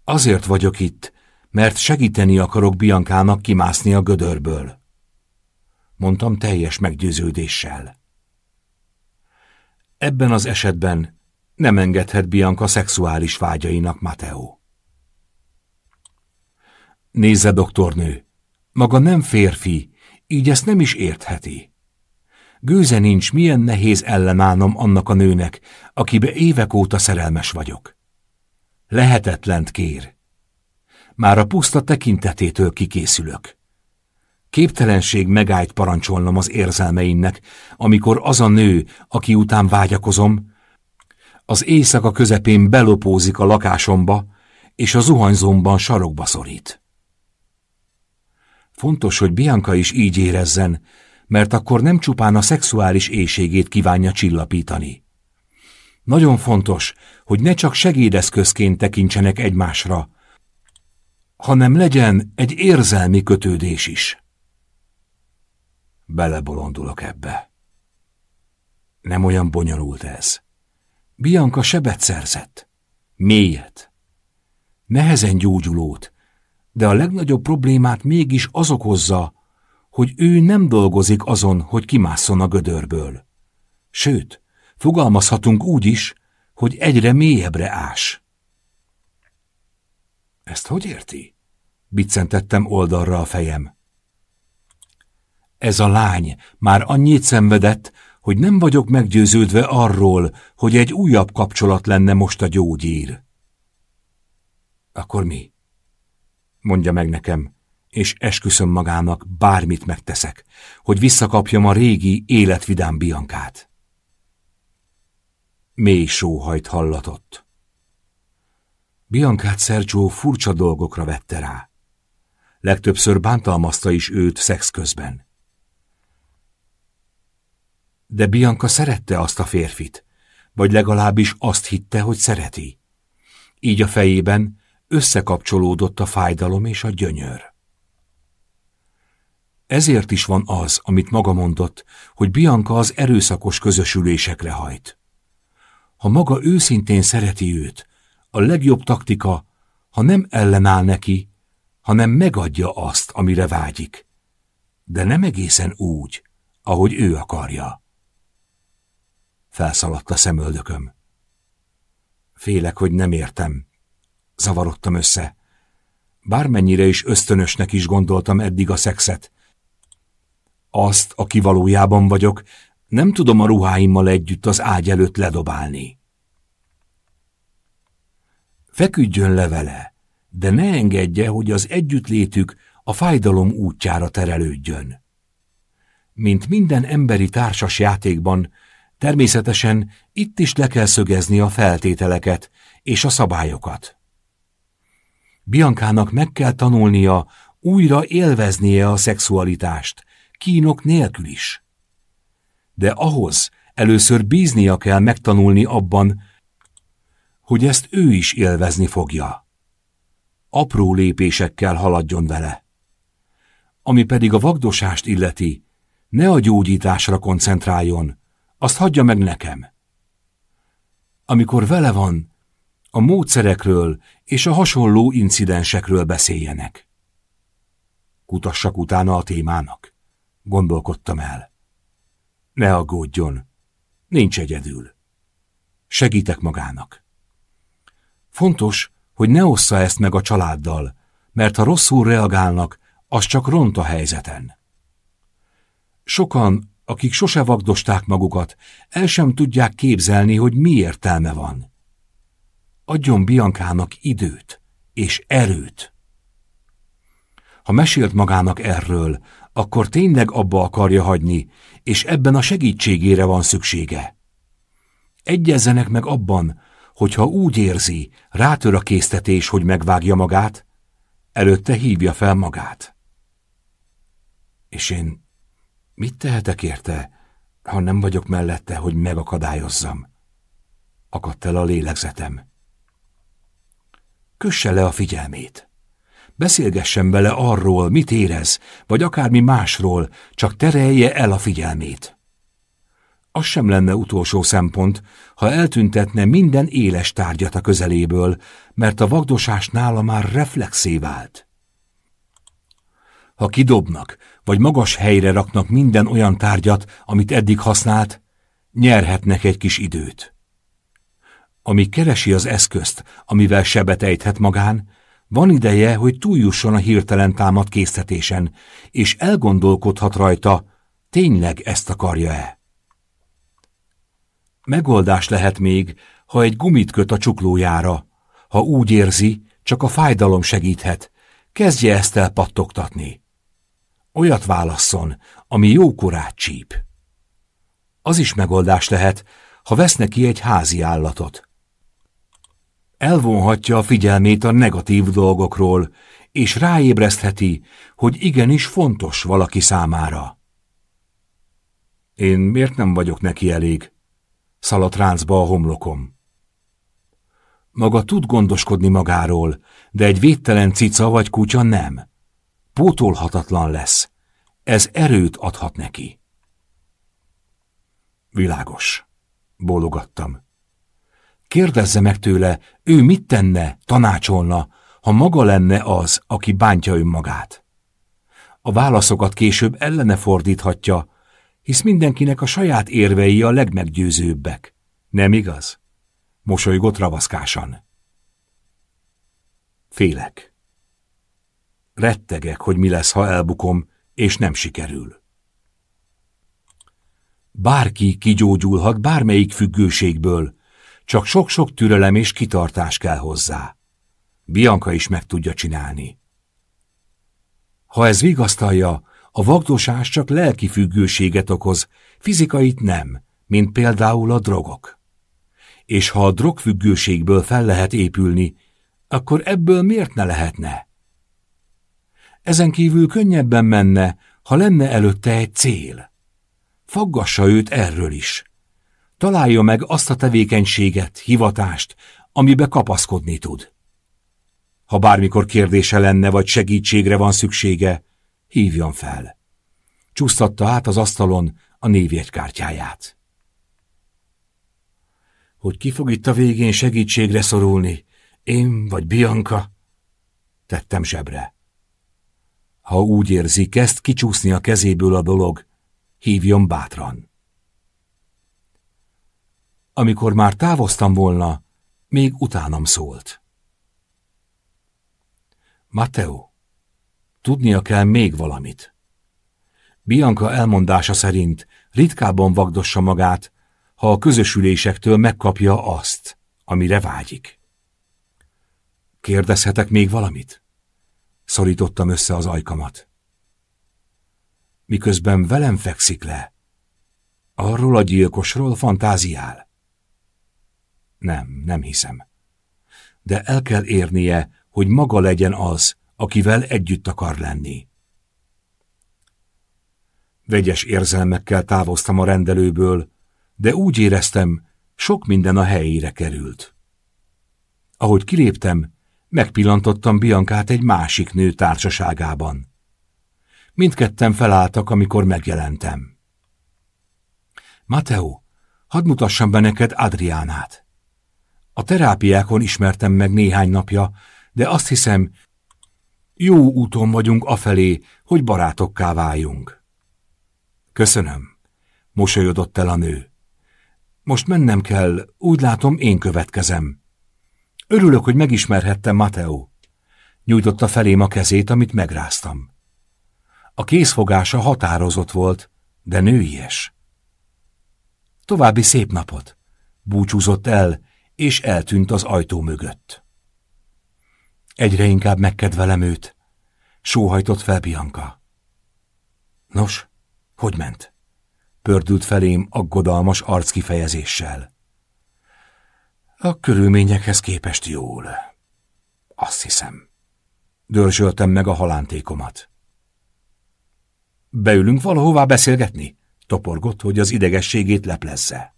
Azért vagyok itt, mert segíteni akarok Biankának kimászni a gödörből. Mondtam teljes meggyőződéssel. Ebben az esetben nem engedhet Bianca szexuális vágyainak, Mateo. Nézze, doktornő, maga nem férfi, így ezt nem is értheti. Gőze nincs, milyen nehéz ellenállnom annak a nőnek, akibe évek óta szerelmes vagyok. Lehetetlent kér. Már a puszta tekintetétől kikészülök. Képtelenség megállt parancsolnom az érzelmeimnek, amikor az a nő, aki után vágyakozom, az éjszaka közepén belopózik a lakásomba, és a zuhanyzomban sarokba szorít. Fontos, hogy Bianca is így érezzen, mert akkor nem csupán a szexuális éjségét kívánja csillapítani. Nagyon fontos, hogy ne csak segédeszközként tekintsenek egymásra, hanem legyen egy érzelmi kötődés is. Belebolondulok ebbe. Nem olyan bonyolult ez. Bianca sebet szerzett. Mélyet. Nehezen gyógyulót, de a legnagyobb problémát mégis az okozza, hogy ő nem dolgozik azon, hogy kimásszon a gödörből. Sőt, fogalmazhatunk úgy is, hogy egyre mélyebbre ás. Ezt hogy érti? Biccentettem oldalra a fejem. Ez a lány már annyit szenvedett, hogy nem vagyok meggyőződve arról, hogy egy újabb kapcsolat lenne most a gyógyír. Akkor mi? mondja meg nekem, és esküszöm magának, bármit megteszek, hogy visszakapjam a régi, életvidám Biankát. Mély sóhajt hallatott. Biankát Sergio furcsa dolgokra vette rá. Legtöbbször bántalmazta is őt szex közben. De Bianca szerette azt a férfit, vagy legalábbis azt hitte, hogy szereti. Így a fejében összekapcsolódott a fájdalom és a gyönyör. Ezért is van az, amit maga mondott, hogy Bianca az erőszakos közösülésekre hajt. Ha maga őszintén szereti őt, a legjobb taktika, ha nem ellenáll neki, hanem megadja azt, amire vágyik. De nem egészen úgy, ahogy ő akarja. Felszaladt a szemöldököm. Félek, hogy nem értem, Zavarodtam össze. Bármennyire is ösztönösnek is gondoltam eddig a szexet. Azt, aki valójában vagyok, nem tudom a ruháimmal együtt az ágy előtt ledobálni. Feküdjön le vele, de ne engedje, hogy az együttlétük a fájdalom útjára terelődjön. Mint minden emberi társas játékban, természetesen itt is le kell szögezni a feltételeket és a szabályokat. Biankának meg kell tanulnia, újra élveznie a szexualitást, kínok nélkül is. De ahhoz először bíznia kell megtanulni abban, hogy ezt ő is élvezni fogja. Apró lépésekkel haladjon vele. Ami pedig a vagdosást illeti, ne a gyógyításra koncentráljon, azt hagyja meg nekem. Amikor vele van, a módszerekről és a hasonló incidensekről beszéljenek. Kutassak utána a témának, gondolkodtam el. Ne aggódjon, nincs egyedül. Segítek magának. Fontos, hogy ne ossza ezt meg a családdal, mert ha rosszul reagálnak, az csak ront a helyzeten. Sokan, akik sose vagdosták magukat, el sem tudják képzelni, hogy mi értelme van. Adjon Biankának időt és erőt. Ha mesélt magának erről, akkor tényleg abba akarja hagyni, és ebben a segítségére van szüksége. Egyezzenek meg abban, hogyha úgy érzi, rátör a késztetés, hogy megvágja magát, előtte hívja fel magát. És én mit tehetek érte, ha nem vagyok mellette, hogy megakadályozzam? Akadt el a lélegzetem. Kösse le a figyelmét. Beszélgessen bele arról, mit érez, vagy akármi másról, csak terelje el a figyelmét. Az sem lenne utolsó szempont, ha eltüntetne minden éles tárgyat a közeléből, mert a vagdosás nála már reflexé vált. Ha kidobnak, vagy magas helyre raknak minden olyan tárgyat, amit eddig használt, nyerhetnek egy kis időt. Ami keresi az eszközt, amivel sebet ejthet magán, van ideje, hogy túljusson a hirtelen támad késztetésen, és elgondolkodhat rajta, tényleg ezt akarja-e. Megoldás lehet még, ha egy gumit köt a csuklójára. Ha úgy érzi, csak a fájdalom segíthet, kezdje ezt el pattogtatni. Olyat válasszon, ami jókorát csíp. Az is megoldás lehet, ha vesz neki egy házi állatot. Elvonhatja a figyelmét a negatív dolgokról, és ráébresztheti, hogy igenis fontos valaki számára. Én miért nem vagyok neki elég? Szaladt ráncba a homlokom. Maga tud gondoskodni magáról, de egy védtelen cica vagy kutya nem. Pótolhatatlan lesz. Ez erőt adhat neki. Világos, bólogattam. Kérdezze meg tőle, ő mit tenne, tanácsolna, ha maga lenne az, aki bántja önmagát. A válaszokat később ellene fordíthatja, hisz mindenkinek a saját érvei a legmeggyőzőbbek. Nem igaz? Mosolygott ravaszkásan. Félek. Rettegek, hogy mi lesz, ha elbukom, és nem sikerül. Bárki kigyógyulhat bármelyik függőségből, csak sok-sok türelem és kitartás kell hozzá. Bianca is meg tudja csinálni. Ha ez vigasztalja, a vagdosás csak lelki függőséget okoz, fizikait nem, mint például a drogok. És ha a drogfüggőségből fel lehet épülni, akkor ebből miért ne lehetne? Ezen kívül könnyebben menne, ha lenne előtte egy cél. Faggassa őt erről is. Találja meg azt a tevékenységet, hivatást, amibe kapaszkodni tud. Ha bármikor kérdése lenne, vagy segítségre van szüksége, hívjon fel. Csúsztatta át az asztalon a névjegykártyáját. Hogy ki fog itt a végén segítségre szorulni, én vagy Bianca? Tettem zsebre. Ha úgy érzi, kezd kicsúszni a kezéből a dolog, hívjon bátran. Amikor már távoztam volna, még utánam szólt. Matteo, tudnia kell még valamit. Bianca elmondása szerint ritkábban vagdossa magát, ha a közösülésektől megkapja azt, amire vágyik. Kérdezhetek még valamit? Szorítottam össze az ajkamat. Miközben velem fekszik le, arról a gyilkosról fantáziál. Nem, nem hiszem. De el kell érnie, hogy maga legyen az, akivel együtt akar lenni. Vegyes érzelmekkel távoztam a rendelőből, de úgy éreztem, sok minden a helyére került. Ahogy kiléptem, megpillantottam Biankát egy másik nő társaságában. Mindketten felálltak, amikor megjelentem. Mateo, hadd mutassam be neked Adriánát. A terápiákon ismertem meg néhány napja, de azt hiszem, jó úton vagyunk afelé, hogy barátokká váljunk. Köszönöm, mosolyodott el a nő. Most mennem kell, úgy látom, én következem. Örülök, hogy megismerhettem Mateo. Nyújtotta felém a kezét, amit megráztam. A készfogása határozott volt, de nőies. További szép napot! Búcsúzott el, és eltűnt az ajtó mögött. Egyre inkább megkedvelem őt, sóhajtott fel Bianca. Nos, hogy ment? Pördült felém aggodalmas arckifejezéssel. A körülményekhez képest jól. Azt hiszem. Dörzsöltem meg a halántékomat. Beülünk valahová beszélgetni? Toporgott, hogy az idegességét leplezze.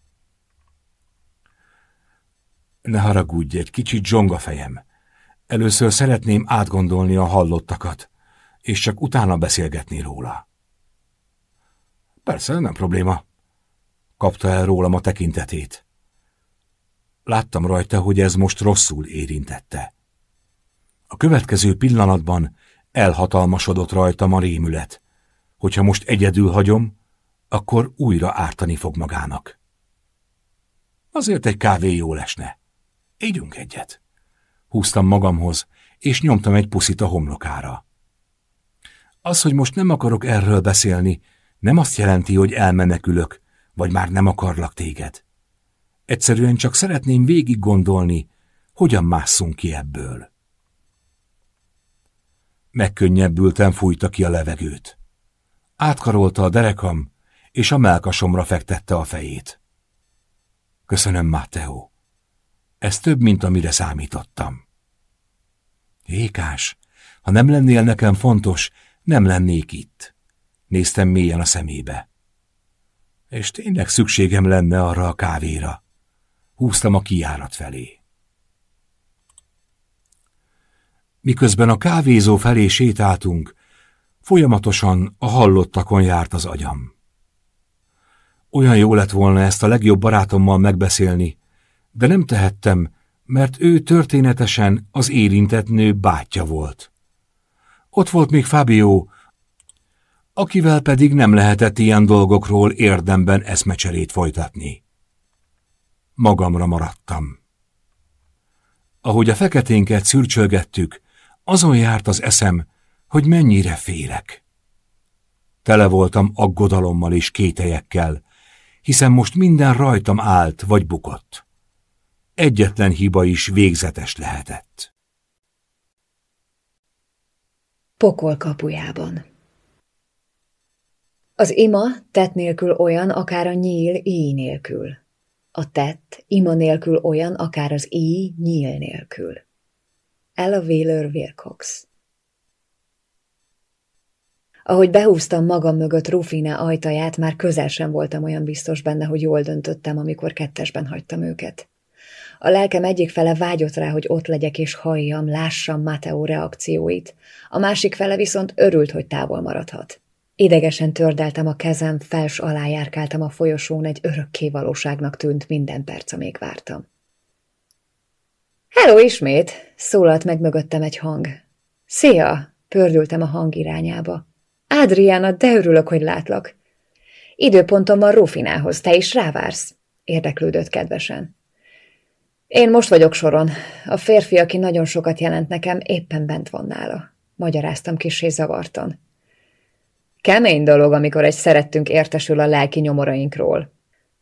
Ne haragudj, egy kicsit zsong a fejem. Először szeretném átgondolni a hallottakat, és csak utána beszélgetni róla. Persze, nem probléma. Kapta el rólam a tekintetét. Láttam rajta, hogy ez most rosszul érintette. A következő pillanatban elhatalmasodott rajtam a rémület. Hogyha most egyedül hagyom, akkor újra ártani fog magának. Azért egy kávé jó lesne. Ígyunk egyet. Húztam magamhoz, és nyomtam egy puszit a homlokára. Az, hogy most nem akarok erről beszélni, nem azt jelenti, hogy elmenekülök, vagy már nem akarlak téged. Egyszerűen csak szeretném végig gondolni, hogyan másszunk ki ebből. Megkönnyebbülten fújta ki a levegőt. Átkarolta a derekam, és a melkasomra fektette a fejét. Köszönöm, Matteo. Ez több, mint amire számítottam. Ékás, ha nem lennél nekem fontos, nem lennék itt. Néztem mélyen a szemébe. És tényleg szükségem lenne arra a kávéra. Húztam a kiárat felé. Miközben a kávézó felé sétáltunk, folyamatosan a hallottakon járt az agyam. Olyan jó lett volna ezt a legjobb barátommal megbeszélni, de nem tehettem, mert ő történetesen az érintett nő bátyja volt. Ott volt még Fabio, akivel pedig nem lehetett ilyen dolgokról érdemben eszmecserét folytatni. Magamra maradtam. Ahogy a feketénket szürcsölgettük, azon járt az eszem, hogy mennyire félek. Tele voltam aggodalommal és kételyekkel, hiszen most minden rajtam állt vagy bukott egyetlen hiba is végzetes lehetett. Pokol kapujában Az ima tett nélkül olyan, akár a nyíl íj nélkül. A tett ima nélkül olyan, akár az íj nyíl nélkül. Ella Wheeler Wilcox Ahogy behúztam magam mögött Rufine ajtaját, már közel sem voltam olyan biztos benne, hogy jól döntöttem, amikor kettesben hagytam őket. A lelkem egyik fele vágyott rá, hogy ott legyek és halljam, lássam Mateo reakcióit. A másik fele viszont örült, hogy távol maradhat. Idegesen tördeltem a kezem, fels alá járkáltam a folyosón, egy örökké valóságnak tűnt minden perc, amíg vártam. Hello ismét! szólalt meg mögöttem egy hang. Szia! pördültem a hang irányába. Adriana, de örülök, hogy látlak. Időpontom van Rufinához, te is rávársz? érdeklődött kedvesen. Én most vagyok soron. A férfi, aki nagyon sokat jelent nekem, éppen bent van nála. Magyaráztam kissé zavartan. Kemény dolog, amikor egy szerettünk értesül a lelki nyomorainkról.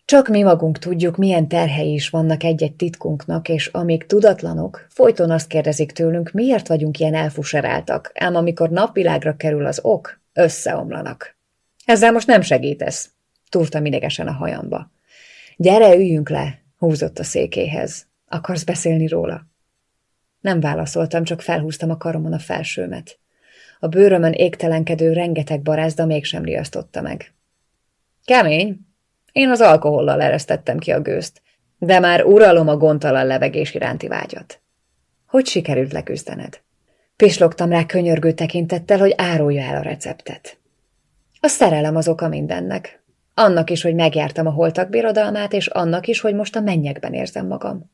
Csak mi magunk tudjuk, milyen terhei is vannak egy-egy titkunknak, és amíg tudatlanok, folyton azt kérdezik tőlünk, miért vagyunk ilyen elfuseráltak, ám amikor napvilágra kerül az ok, összeomlanak. Ezzel most nem segítesz, túrtam idegesen a hajamba. Gyere, üljünk le, húzott a székéhez. Akarsz beszélni róla? Nem válaszoltam, csak felhúztam a karomon a felsőmet. A bőrömön égtelenkedő rengeteg barázda mégsem riasztotta meg. Kemény. Én az alkohollal eresztettem ki a gőzt, de már uralom a gondtalan levegés iránti vágyat. Hogy sikerült leküzdened? Pislogtam rá könyörgő tekintettel, hogy árulja el a receptet. A szerelem az oka mindennek. Annak is, hogy megjártam a holtak birodalmát, és annak is, hogy most a mennyekben érzem magam.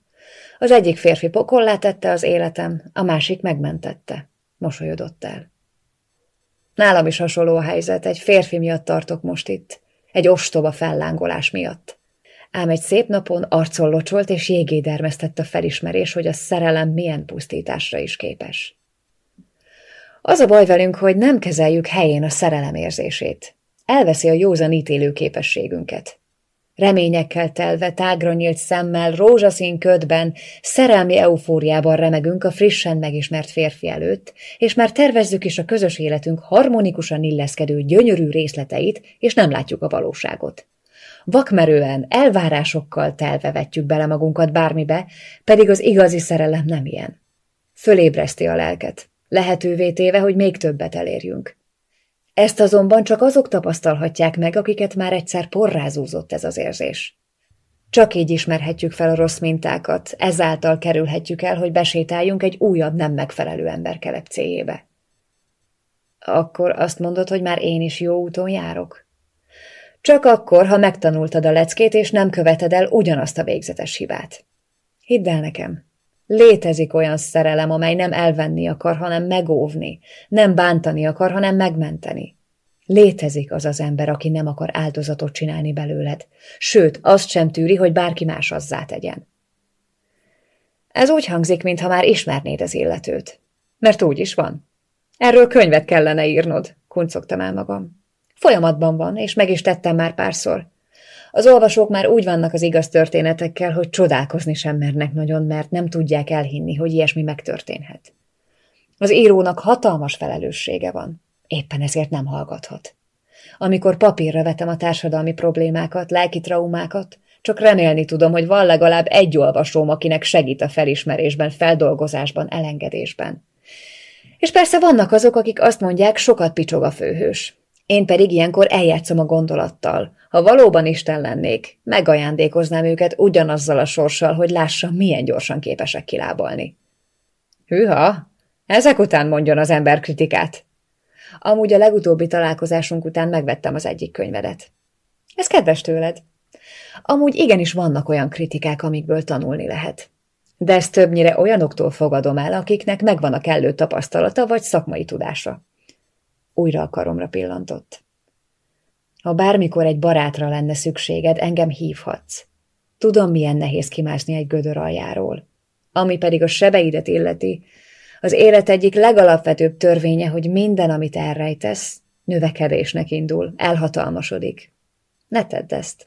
Az egyik férfi pokollá tette az életem, a másik megmentette. Mosolyodott el. Nálam is hasonló a helyzet, egy férfi miatt tartok most itt. Egy ostoba fellángolás miatt. Ám egy szép napon arcon locsolt és jégé dermesztett a felismerés, hogy a szerelem milyen pusztításra is képes. Az a baj velünk, hogy nem kezeljük helyén a szerelem érzését. Elveszi a józan ítélő képességünket. Reményekkel telve, tágra nyílt szemmel, rózsaszín ködben, szerelmi eufóriában remegünk a frissen megismert férfi előtt, és már tervezzük is a közös életünk harmonikusan illeszkedő gyönyörű részleteit, és nem látjuk a valóságot. Vakmerően, elvárásokkal telve vetjük bele magunkat bármibe, pedig az igazi szerelem nem ilyen. Fölébreszti a lelket, lehetővé téve, hogy még többet elérjünk. Ezt azonban csak azok tapasztalhatják meg, akiket már egyszer porrázúzott ez az érzés. Csak így ismerhetjük fel a rossz mintákat, ezáltal kerülhetjük el, hogy besétáljunk egy újabb, nem megfelelő ember kelepcéjébe. Akkor azt mondod, hogy már én is jó úton járok? Csak akkor, ha megtanultad a leckét, és nem követed el ugyanazt a végzetes hibát. Hidd el nekem, létezik olyan szerelem, amely nem elvenni akar, hanem megóvni, nem bántani akar, hanem megmenteni. Létezik az az ember, aki nem akar áldozatot csinálni belőled, sőt, azt sem tűri, hogy bárki más azzá tegyen. Ez úgy hangzik, mintha már ismernéd az illetőt. Mert úgy is van. Erről könyvet kellene írnod, kuncogtam el magam. Folyamatban van, és meg is tettem már párszor. Az olvasók már úgy vannak az igaz történetekkel, hogy csodálkozni sem mernek nagyon, mert nem tudják elhinni, hogy ilyesmi megtörténhet. Az írónak hatalmas felelőssége van, éppen ezért nem hallgathat. Amikor papírra vetem a társadalmi problémákat, lelki traumákat, csak remélni tudom, hogy van legalább egy olvasóm, akinek segít a felismerésben, feldolgozásban, elengedésben. És persze vannak azok, akik azt mondják, sokat picsog a főhős. Én pedig ilyenkor eljátszom a gondolattal. Ha valóban Isten lennék, megajándékoznám őket ugyanazzal a sorssal, hogy lássam, milyen gyorsan képesek kilábalni. Hűha, ezek után mondjon az ember kritikát. Amúgy a legutóbbi találkozásunk után megvettem az egyik könyvedet. Ez kedves tőled. Amúgy igenis vannak olyan kritikák, amikből tanulni lehet. De ezt többnyire olyanoktól fogadom el, akiknek megvan a kellő tapasztalata vagy szakmai tudása. Újra a karomra pillantott. Ha bármikor egy barátra lenne szükséged, engem hívhatsz. Tudom, milyen nehéz kimászni egy gödör aljáról. Ami pedig a sebeidet illeti, az élet egyik legalapvetőbb törvénye, hogy minden, amit elrejtesz, növekedésnek indul, elhatalmasodik. Ne tedd ezt.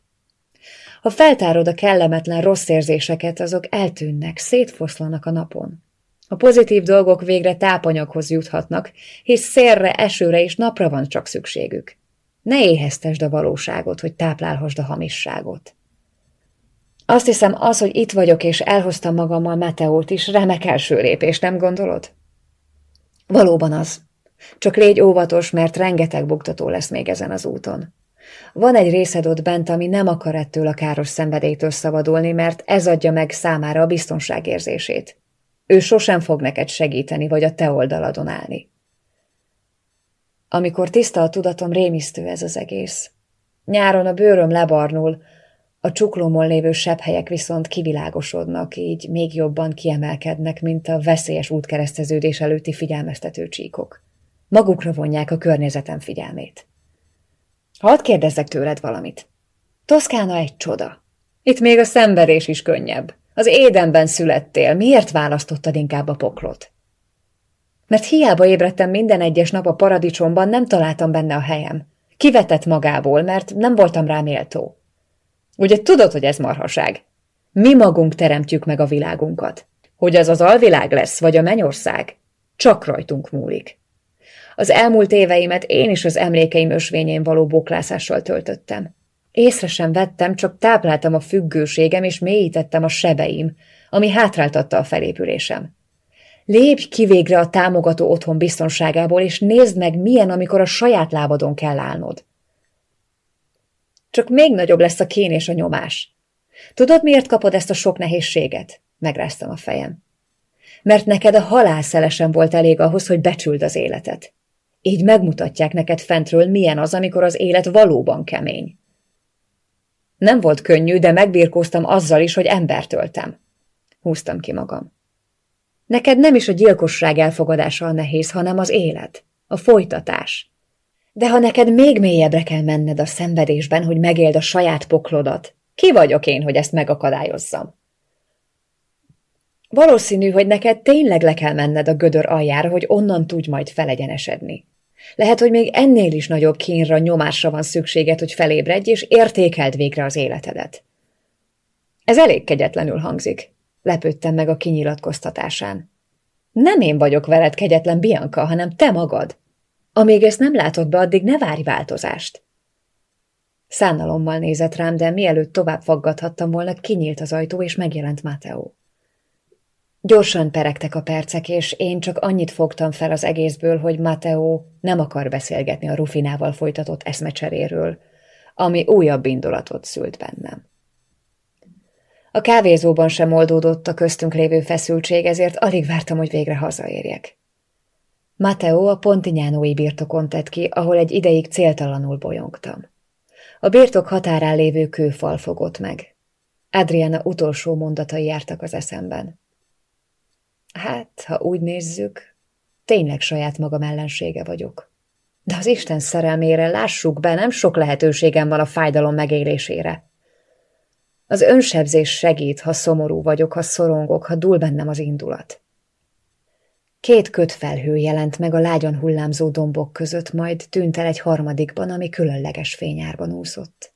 Ha feltárod a kellemetlen rossz érzéseket, azok eltűnnek, szétfoszlanak a napon. A pozitív dolgok végre tápanyaghoz juthatnak, hisz szélre, esőre és napra van csak szükségük. Ne éheztesd a valóságot, hogy táplálhasd a hamisságot. Azt hiszem, az, hogy itt vagyok és elhoztam magammal Meteót is, remek első lépés, nem gondolod? Valóban az. Csak légy óvatos, mert rengeteg buktató lesz még ezen az úton. Van egy részed ott bent, ami nem akar ettől a káros szenvedélytől szabadulni, mert ez adja meg számára a biztonságérzését. Ő sosem fog neked segíteni, vagy a te oldaladon állni. Amikor tiszta a tudatom, rémisztő ez az egész. Nyáron a bőröm lebarnul, a csuklómon lévő helyek viszont kivilágosodnak, így még jobban kiemelkednek, mint a veszélyes útkereszteződés előtti figyelmeztető csíkok. Magukra vonják a környezetem figyelmét. Hadd kérdezzek tőled valamit. Toszkána egy csoda. Itt még a szenvedés is könnyebb. Az édenben születtél, miért választottad inkább a poklot? Mert hiába ébredtem minden egyes nap a paradicsomban, nem találtam benne a helyem. Kivetett magából, mert nem voltam rá méltó. Ugye tudod, hogy ez marhaság? Mi magunk teremtjük meg a világunkat. Hogy az az alvilág lesz, vagy a mennyország, csak rajtunk múlik. Az elmúlt éveimet én is az emlékeim ösvényén való boklászással töltöttem. Észre sem vettem, csak tápláltam a függőségem, és mélyítettem a sebeim, ami hátráltatta a felépülésem. Lépj ki végre a támogató otthon biztonságából, és nézd meg, milyen, amikor a saját lábadon kell állnod. Csak még nagyobb lesz a kén és a nyomás. Tudod, miért kapod ezt a sok nehézséget? Megráztam a fejem. Mert neked a halál szelesen volt elég ahhoz, hogy becsüld az életet. Így megmutatják neked fentről, milyen az, amikor az élet valóban kemény. Nem volt könnyű, de megbírkóztam azzal is, hogy embert öltem. Húztam ki magam. Neked nem is a gyilkosság elfogadása a nehéz, hanem az élet, a folytatás. De ha neked még mélyebbre kell menned a szenvedésben, hogy megéld a saját poklodat, ki vagyok én, hogy ezt megakadályozzam? Valószínű, hogy neked tényleg le kell menned a gödör aljára, hogy onnan tudj majd felegyenesedni. Lehet, hogy még ennél is nagyobb kínra, nyomásra van szükséged, hogy felébredj, és értékeld végre az életedet. Ez elég kegyetlenül hangzik, lepődtem meg a kinyilatkoztatásán. Nem én vagyok veled kegyetlen, Bianca, hanem te magad. Amíg ezt nem látod be, addig ne várj változást. Szánalommal nézett rám, de mielőtt tovább faggathattam volna, kinyílt az ajtó, és megjelent Mateo. Gyorsan peregtek a percek, és én csak annyit fogtam fel az egészből, hogy Mateo nem akar beszélgetni a Rufinával folytatott eszmecseréről, ami újabb indulatot szült bennem. A kávézóban sem oldódott a köztünk lévő feszültség, ezért alig vártam, hogy végre hazaérjek. Mateo a Pontignánói birtokon tett ki, ahol egy ideig céltalanul bolyongtam. A birtok határán lévő kőfal fogott meg. Adriana utolsó mondatai jártak az eszemben. Hát, ha úgy nézzük, tényleg saját magam ellensége vagyok. De az Isten szerelmére lássuk be, nem sok lehetőségem van a fájdalom megélésére. Az önsebzés segít, ha szomorú vagyok, ha szorongok, ha dúl bennem az indulat. Két kötfelhő jelent meg a lágyan hullámzó dombok között, majd tűnt el egy harmadikban, ami különleges fényárban úszott.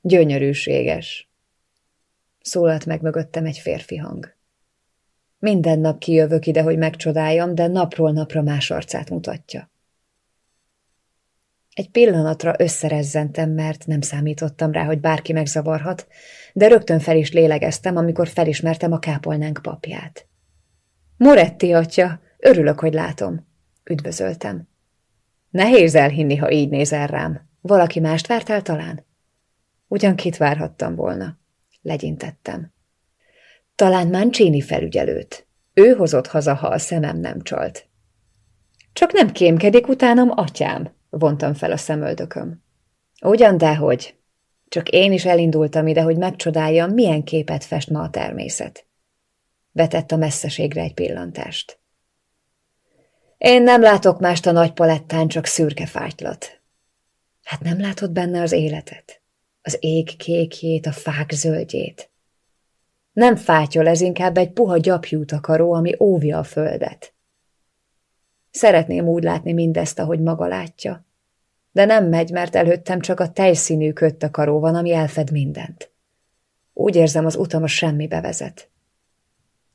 Gyönyörűséges, szólalt meg mögöttem egy férfi hang. Minden nap kijövök ide, hogy megcsodáljam, de napról napra más arcát mutatja. Egy pillanatra összerezzentem, mert nem számítottam rá, hogy bárki megzavarhat, de rögtön fel is lélegeztem, amikor felismertem a kápolnánk papját. Moretti atya, örülök, hogy látom. Üdvözöltem. Nehéz elhinni, ha így nézel rám. Valaki mást vártál talán? Ugyan kit várhattam volna. Legyintettem. Talán Mancini felügyelőt. Ő hozott haza, ha a szemem nem csalt. Csak nem kémkedik utánam, atyám, vontam fel a szemöldököm. Ugyan dehogy. Csak én is elindultam ide, hogy megcsodáljam, milyen képet fest ma a természet. Vetett a messzeségre egy pillantást. Én nem látok mást a nagy palettán, csak szürke fájtlat. Hát nem látod benne az életet? Az ég kékjét, a fák zöldjét. Nem fátyol, ez inkább egy puha gyapjú takaró, ami óvja a földet. Szeretném úgy látni mindezt, ahogy maga látja. De nem megy, mert előttem csak a tejszínű köttakaró van, ami elfed mindent. Úgy érzem, az utam a semmibe vezet.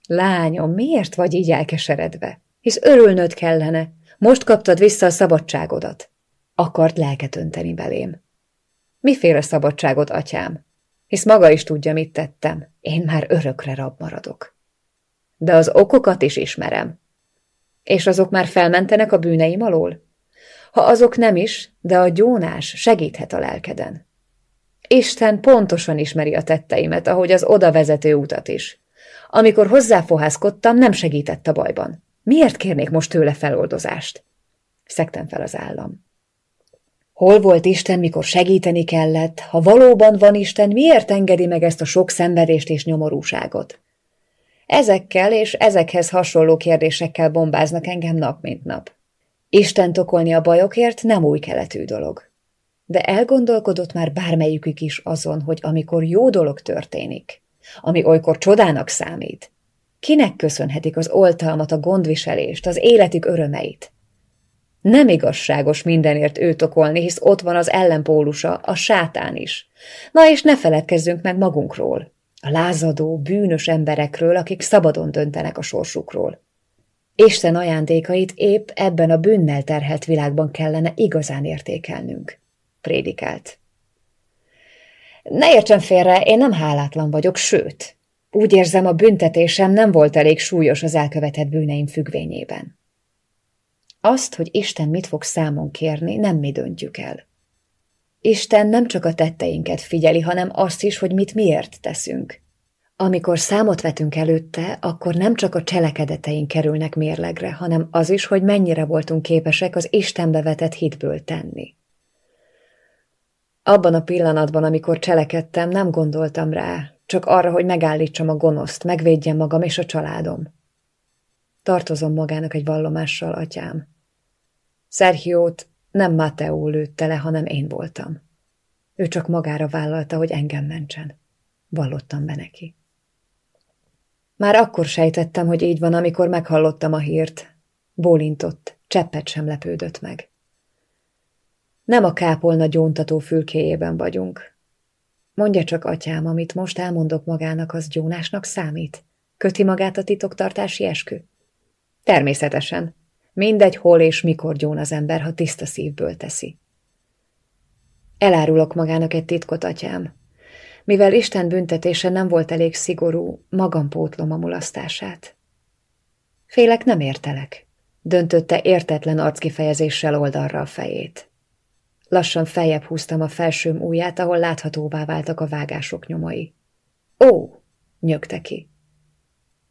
Lányom, miért vagy így elkeseredve? Hisz örülnöd kellene. Most kaptad vissza a szabadságodat. Akart lelket önteni belém. Miféle szabadságot, atyám? Hisz maga is tudja, mit tettem. Én már örökre rab maradok. De az okokat is ismerem. És azok már felmentenek a bűneim alól? Ha azok nem is, de a gyónás segíthet a lelkeden. Isten pontosan ismeri a tetteimet, ahogy az oda vezető utat is. Amikor hozzáfohászkodtam, nem segített a bajban. Miért kérnék most tőle feloldozást? Szektem fel az állam. Hol volt Isten, mikor segíteni kellett? Ha valóban van Isten, miért engedi meg ezt a sok szenvedést és nyomorúságot? Ezekkel és ezekhez hasonló kérdésekkel bombáznak engem nap mint nap. Isten tokolni a bajokért nem új keletű dolog. De elgondolkodott már bármelyikük is azon, hogy amikor jó dolog történik, ami olykor csodának számít, kinek köszönhetik az oltalmat, a gondviselést, az életük örömeit? Nem igazságos mindenért őt okolni, hisz ott van az ellenpólusa, a sátán is. Na és ne feledkezzünk meg magunkról, a lázadó, bűnös emberekről, akik szabadon döntenek a sorsukról. Isten ajándékait épp ebben a bűnnel terhelt világban kellene igazán értékelnünk. Prédikált. Ne értsen félre, én nem hálátlan vagyok, sőt, úgy érzem, a büntetésem nem volt elég súlyos az elkövetett bűneim függvényében. Azt, hogy Isten mit fog számon kérni, nem mi döntjük el. Isten nem csak a tetteinket figyeli, hanem azt is, hogy mit miért teszünk. Amikor számot vetünk előtte, akkor nem csak a cselekedeteink kerülnek mérlegre, hanem az is, hogy mennyire voltunk képesek az Istenbe vetett hitből tenni. Abban a pillanatban, amikor cselekedtem, nem gondoltam rá, csak arra, hogy megállítsam a gonoszt, megvédjem magam és a családom. Tartozom magának egy vallomással, atyám. Szerhiót nem Mateo lőtte le, hanem én voltam. Ő csak magára vállalta, hogy engem mentsen. Vallottam be neki. Már akkor sejtettem, hogy így van, amikor meghallottam a hírt. Bólintott, Cseppet sem lepődött meg. Nem a kápolna gyóntató fülkéjében vagyunk. Mondja csak, atyám, amit most elmondok magának, az gyónásnak számít? Köti magát a titoktartási eskü? Természetesen. Mindegy, hol és mikor gyón az ember, ha tiszta szívből teszi. Elárulok magának egy titkot, atyám. Mivel Isten büntetése nem volt elég szigorú, magam pótlom a mulasztását. Félek nem értelek, döntötte értetlen arckifejezéssel oldalra a fejét. Lassan feljebb húztam a felsőm ujját, ahol láthatóvá váltak a vágások nyomai. Ó, nyögte ki.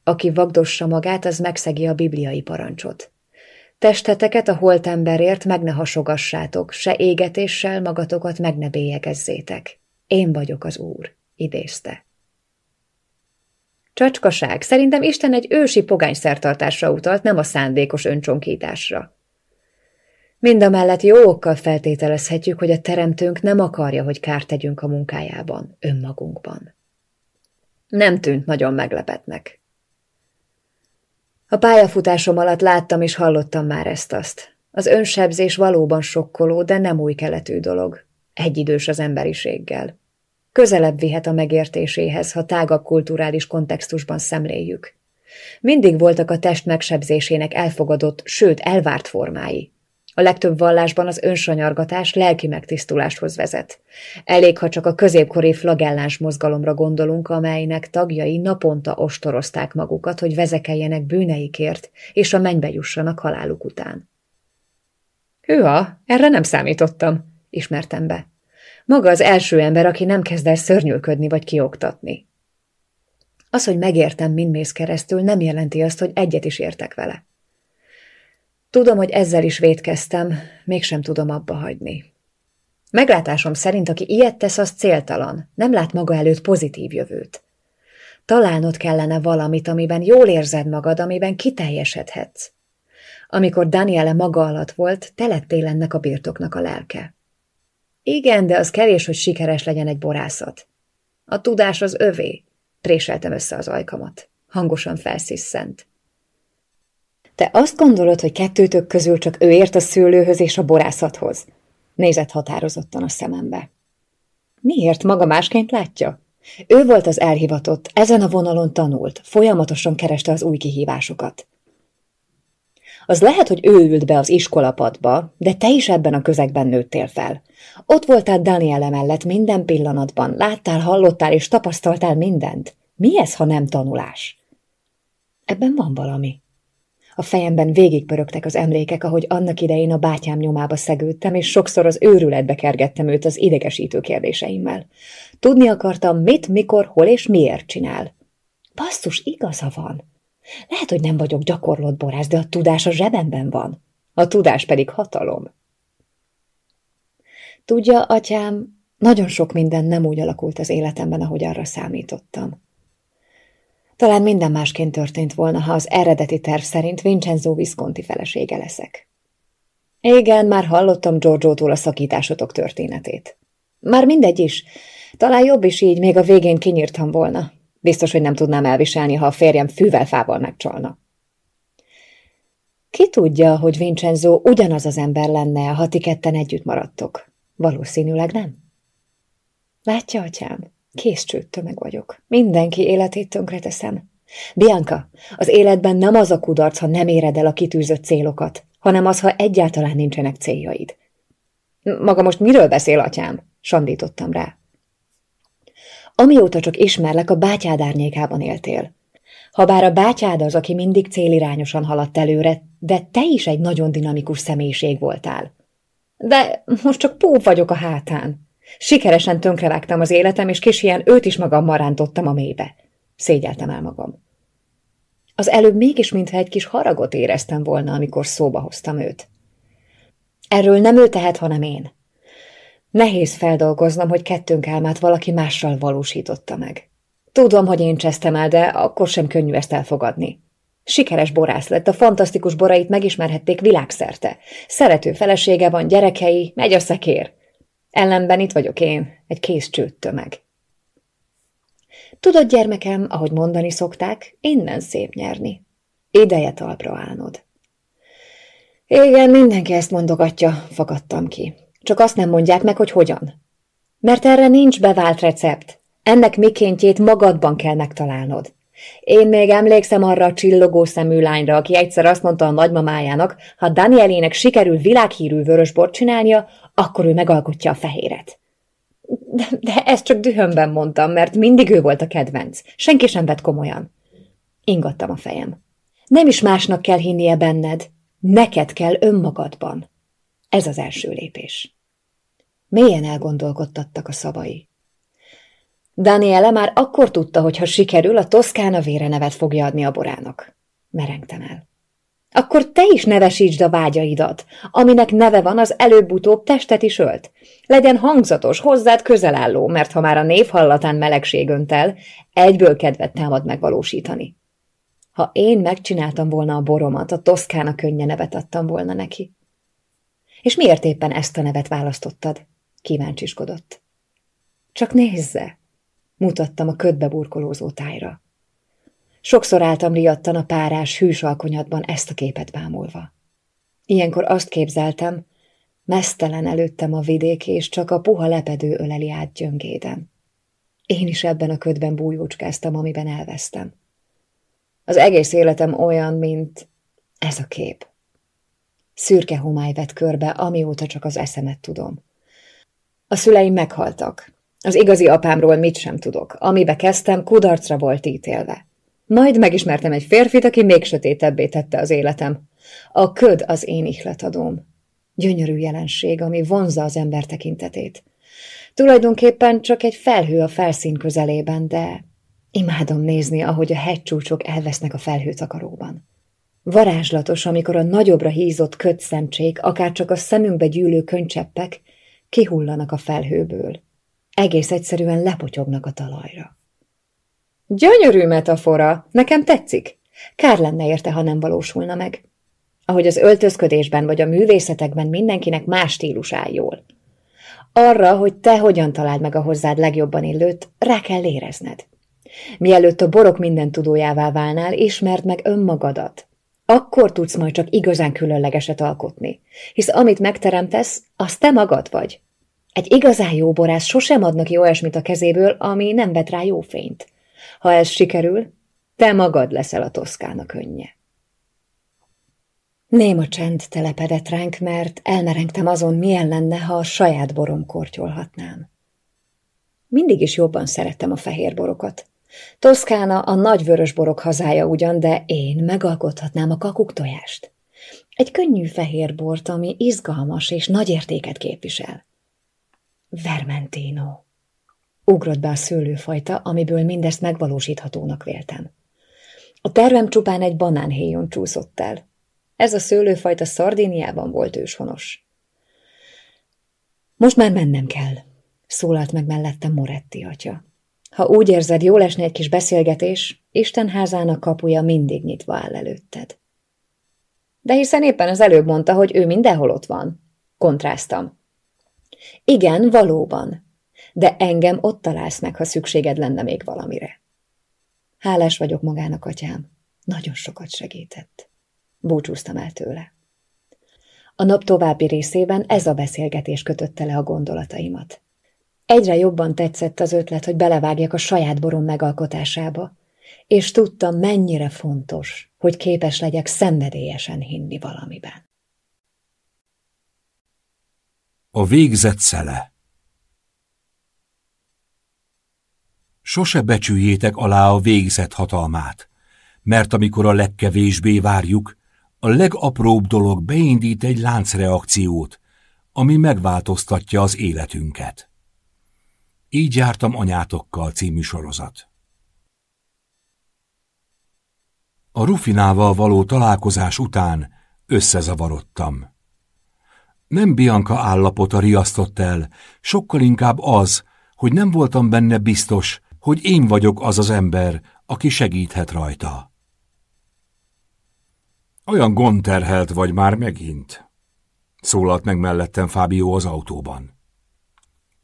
Aki vagdossa magát, az megszegi a bibliai parancsot. Testeteket a holt emberért meg ne hasogassátok, se égetéssel magatokat meg ne bélyegezzétek. Én vagyok az Úr, idézte. Csacskaság, szerintem Isten egy ősi pogány szertartásra utalt, nem a szándékos öncsonkításra. Mindamellett jó okkal feltételezhetjük, hogy a teremtőnk nem akarja, hogy kárt tegyünk a munkájában, önmagunkban. Nem tűnt nagyon meglepetnek. A pályafutásom alatt láttam és hallottam már ezt-azt. Az önsebzés valóban sokkoló, de nem új keletű dolog. Egyidős az emberiséggel. Közelebb vihet a megértéséhez, ha tágabb kulturális kontextusban szemléljük. Mindig voltak a test megsebzésének elfogadott, sőt elvárt formái. A legtöbb vallásban az önsanyargatás lelki megtisztuláshoz vezet. Elég, ha csak a középkori flagelláns mozgalomra gondolunk, amelynek tagjai naponta ostorozták magukat, hogy vezekeljenek bűneikért, és a mennybe jussanak haláluk után. Hűha, erre nem számítottam, ismertem be. Maga az első ember, aki nem kezd el szörnyülködni vagy kioktatni. Az, hogy megértem, mind mész keresztül, nem jelenti azt, hogy egyet is értek vele. Tudom, hogy ezzel is védkeztem, mégsem tudom abba hagyni. Meglátásom szerint, aki ilyet tesz, az céltalan, nem lát maga előtt pozitív jövőt. Találnod kellene valamit, amiben jól érzed magad, amiben kiteljesedhetsz. Amikor Daniele maga alatt volt, te lettél ennek a birtoknak a lelke. Igen, de az kevés, hogy sikeres legyen egy borászat. A tudás az övé, préseltem össze az ajkamat. Hangosan felsziszent. Te azt gondolod, hogy kettőtök közül csak ő ért a szőlőhöz és a borászathoz? Nézett határozottan a szemembe. Miért maga másként látja? Ő volt az elhivatott, ezen a vonalon tanult, folyamatosan kereste az új kihívásokat. Az lehet, hogy ő ült be az iskolapadba, de te is ebben a közegben nőttél fel. Ott voltál Daniele mellett minden pillanatban, láttál, hallottál és tapasztaltál mindent. Mi ez, ha nem tanulás? Ebben van valami. A fejemben végigpörögtek az emlékek, ahogy annak idején a bátyám nyomába szegődtem, és sokszor az őrületbe kergettem őt az idegesítő kérdéseimmel. Tudni akartam, mit, mikor, hol és miért csinál. Basszus, igaza van. Lehet, hogy nem vagyok gyakorlott borász, de a tudás a zsebemben van. A tudás pedig hatalom. Tudja, atyám, nagyon sok minden nem úgy alakult az életemben, ahogy arra számítottam. Talán minden másként történt volna, ha az eredeti terv szerint Vincenzo Visconti felesége leszek. Igen, már hallottam Giorgio-tól a szakításotok történetét. Már mindegy is. Talán jobb is így, még a végén kinyírtam volna. Biztos, hogy nem tudnám elviselni, ha a férjem fűvel fával megcsalna. Ki tudja, hogy Vincenzo ugyanaz az ember lenne, ha ti ketten együtt maradtok? Valószínűleg nem. Látja, atyám, kész tömeg vagyok. Mindenki életét tönkreteszem. Bianca, az életben nem az a kudarc, ha nem éred el a kitűzött célokat, hanem az, ha egyáltalán nincsenek céljaid. Maga most miről beszél, atyám? Sandítottam rá. Amióta csak ismerlek, a bátyád árnyékában éltél. Habár a bátyád az, aki mindig célirányosan haladt előre, de te is egy nagyon dinamikus személyiség voltál. De most csak púp vagyok a hátán. Sikeresen tönkrevágtam az életem, és kis ilyen őt is magammal rántottam a mélybe. Szégyeltem el magam. Az előbb mégis, mintha egy kis haragot éreztem volna, amikor szóba hoztam őt. Erről nem ő tehet, hanem én. Nehéz feldolgoznom, hogy kettőnk álmát valaki mással valósította meg. Tudom, hogy én csesztem el, de akkor sem könnyű ezt elfogadni. Sikeres borász lett, a fantasztikus borait megismerhették világszerte. Szerető felesége van, gyerekei, megy a szekér. Ellenben itt vagyok én, egy kész tömeg. Tudod, gyermekem, ahogy mondani szokták, innen szép nyerni. Ideje talpra állnod. Igen, mindenki ezt mondogatja, fakadtam ki. Csak azt nem mondják meg, hogy hogyan. Mert erre nincs bevált recept. Ennek mikéntjét magadban kell megtalálnod. Én még emlékszem arra a csillogó szemű lányra, aki egyszer azt mondta a nagymamájának, ha Danielének sikerül világhírű vörösbort csinálnia, akkor ő megalkotja a fehéret. De, de ezt csak dühömben mondtam, mert mindig ő volt a kedvenc. Senki sem vett komolyan. Ingattam a fejem. Nem is másnak kell hinnie benned, neked kell önmagadban. Ez az első lépés. Mélyen elgondolkodtattak a szavai. Daniele már akkor tudta, hogy ha sikerül, a Toszkána vére nevet fogja adni a borának. Merengtem el. Akkor te is nevesítsd a vágyaidat, aminek neve van, az előbb-utóbb testet is ölt. Legyen hangzatos, hozzád közelálló, mert ha már a név hallatán melegség öntel, egyből kedvet támad megvalósítani. Ha én megcsináltam volna a boromat, a Toszkána könnye nevet adtam volna neki. És miért éppen ezt a nevet választottad? Kíváncsiskodott. Csak nézze! Mutattam a ködbe burkolózó tájra. Sokszor álltam riadtan a párás hűs alkonyatban ezt a képet bámulva. Ilyenkor azt képzeltem, mesztelen előttem a vidék, és csak a puha lepedő öleli át gyöngéden. Én is ebben a ködben bújócskáztam, amiben elvesztem. Az egész életem olyan, mint ez a kép. Szürke homály vett körbe, amióta csak az eszemet tudom. A szüleim meghaltak. Az igazi apámról mit sem tudok. Amibe kezdtem, kudarcra volt ítélve. Majd megismertem egy férfit, aki még sötétebbé tette az életem. A köd az én ihletadóm. Gyönyörű jelenség, ami vonzza az ember tekintetét. Tulajdonképpen csak egy felhő a felszín közelében, de imádom nézni, ahogy a hegycsúcsok elvesznek a felhőtakaróban. Varázslatos, amikor a nagyobbra hízott ködszemcsék, akár csak a szemünkbe gyűlő könycseppek kihullanak a felhőből. Egész egyszerűen lepotyognak a talajra. Gyönyörű metafora, nekem tetszik. Kár lenne érte, ha nem valósulna meg. Ahogy az öltözködésben vagy a művészetekben mindenkinek más stílus áll jól. Arra, hogy te hogyan találd meg a hozzád legjobban illőt, rá kell érezned. Mielőtt a borok minden tudójává válnál, ismerd meg önmagadat. Akkor tudsz majd csak igazán különlegeset alkotni, hisz amit megteremtesz, az te magad vagy. Egy igazán jó borász sosem adnak jó olyasmit a kezéből, ami nem vet rá jó fényt. Ha ez sikerül, te magad leszel a toszkána könnye. Néma csend telepedett ránk, mert elmerengtem azon, milyen lenne, ha a saját borom kortyolhatnám. Mindig is jobban szerettem a fehér borokat. Toszkána a nagy vörös borok hazája ugyan, de én megalkothatnám a kakuk tojást. Egy könnyű fehér bort, ami izgalmas és nagy értéket képvisel. Vermentino. Ugrott be a szőlőfajta, amiből mindezt megvalósíthatónak véltem. A tervem csupán egy banánhéjon csúszott el. Ez a szőlőfajta Szardéniában volt őshonos. Most már mennem kell, szólalt meg mellettem Moretti atya. Ha úgy érzed, jól esne egy kis beszélgetés, Isten házának kapuja mindig nyitva áll előtted. De hiszen éppen az előbb mondta, hogy ő mindenhol ott van. Kontráztam. Igen, valóban. De engem ott találsz meg, ha szükséged lenne még valamire. Hálás vagyok magának, atyám. Nagyon sokat segített. Búcsúztam el tőle. A nap további részében ez a beszélgetés kötötte le a gondolataimat. Egyre jobban tetszett az ötlet, hogy belevágjak a saját borom megalkotásába, és tudtam, mennyire fontos, hogy képes legyek szenvedélyesen hinni valamiben. A végzett szele Sose becsüljétek alá a végzett hatalmát, mert amikor a legkevésbé várjuk, a legapróbb dolog beindít egy láncreakciót, ami megváltoztatja az életünket. Így jártam anyátokkal című sorozat. A Rufinával való találkozás után összezavarodtam. Nem Bianca állapota riasztott el, sokkal inkább az, hogy nem voltam benne biztos, hogy én vagyok az az ember, aki segíthet rajta. Olyan gondterhelt vagy már megint, szólalt meg mellettem Fábio az autóban.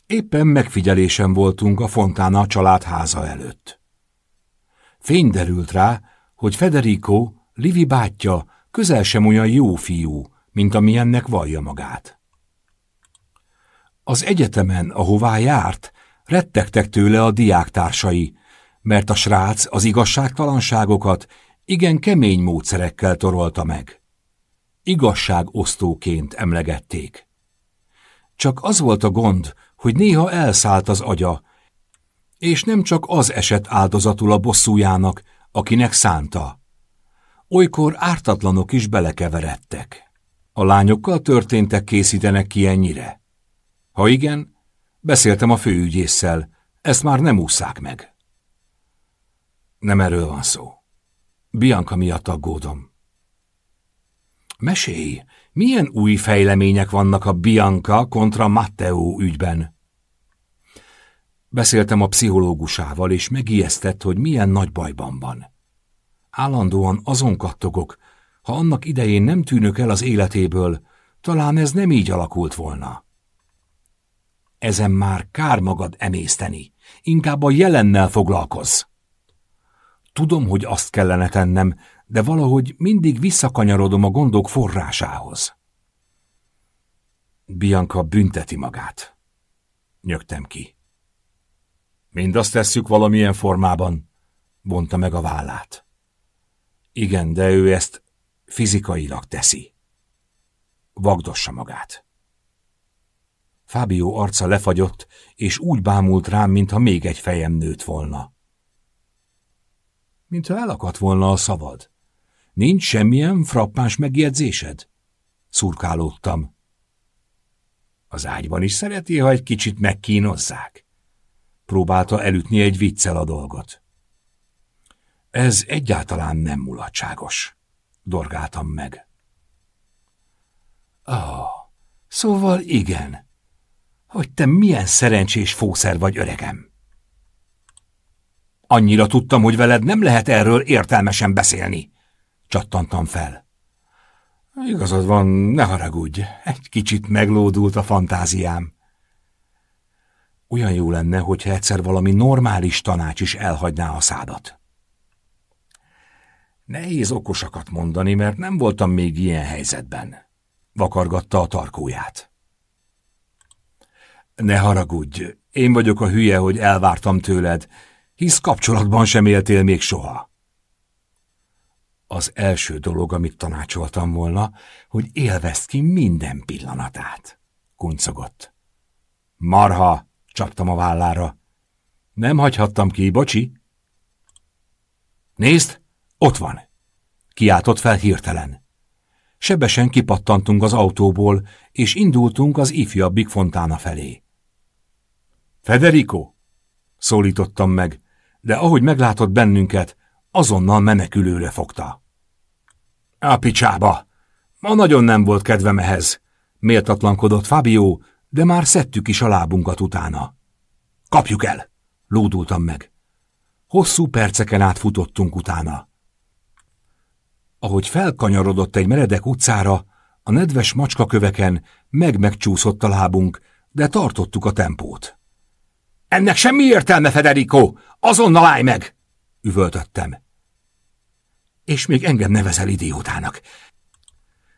Éppen megfigyelésem voltunk a Fontána család háza előtt. Fény derült rá, hogy Federico, Livi bátyja, közel sem olyan jó fiú, mint amilyennek vallja magát. Az egyetemen, ahová járt, rettegtek tőle a diáktársai, mert a srác az igazságtalanságokat igen kemény módszerekkel torolta meg. Igazságosztóként emlegették. Csak az volt a gond, hogy néha elszállt az agya, és nem csak az esett áldozatul a bosszújának, akinek szánta. Olykor ártatlanok is belekeveredtek. A lányokkal történtek készítenek ki ennyire? Ha igen, beszéltem a főügyésszel, ezt már nem ússzák meg. Nem erről van szó. Bianca miatt aggódom. Mesélj, milyen új fejlemények vannak a Bianca kontra Matteo ügyben? Beszéltem a pszichológusával, és megijesztett, hogy milyen nagy bajban van. Állandóan azon kattogok, ha annak idején nem tűnök el az életéből, talán ez nem így alakult volna. Ezen már kár magad emészteni, inkább a jelennel foglalkozz. Tudom, hogy azt kellene tennem, de valahogy mindig visszakanyarodom a gondok forrásához. Bianca bünteti magát. Nyögtem ki. Mind azt tesszük valamilyen formában, bonta meg a vállát. Igen, de ő ezt fizikailag teszi. Vagdossa magát. Fábio arca lefagyott, és úgy bámult rám, mintha még egy fejem nőtt volna. Mintha elakadt volna a szavad. Nincs semmilyen frappáns megjegyzésed? Szurkálódtam. Az ágyban is szereti, ha egy kicsit megkínozzák. Próbálta elütni egy viccel a dolgot. Ez egyáltalán nem mulatságos. Dorgáltam meg. Ah, szóval igen. Hogy te milyen szerencsés fószer vagy, öregem. Annyira tudtam, hogy veled nem lehet erről értelmesen beszélni. Csattantam fel. Igazad van, ne haragudj, egy kicsit meglódult a fantáziám. Olyan jó lenne, hogyha egyszer valami normális tanács is elhagyná a szádat. Nehéz okosakat mondani, mert nem voltam még ilyen helyzetben. Vakargatta a tarkóját. Ne haragudj, én vagyok a hülye, hogy elvártam tőled, hisz kapcsolatban sem éltél még soha. Az első dolog, amit tanácsoltam volna, hogy élvezd ki minden pillanatát, kuncogott. Marha, csaptam a vállára. Nem hagyhattam ki, bocsi? Nézd, ott van! Kiáltott fel hirtelen. Sebesen kipattantunk az autóból, és indultunk az ifjabbik fontána felé. Federico! szólítottam meg, de ahogy meglátott bennünket, azonnal menekülőre fogta. A picsába! Ma nagyon nem volt kedvem ehhez, méltatlankodott Fabio, de már szedtük is a lábunkat utána. Kapjuk el! lódultam meg. Hosszú perceken át futottunk utána. Ahogy felkanyarodott egy meredek utcára, a nedves macskaköveken meg-megcsúszott a lábunk, de tartottuk a tempót. Ennek semmi értelme, Federico! Azonnal állj meg! üvöltöttem. És még engem nevezel idiótának.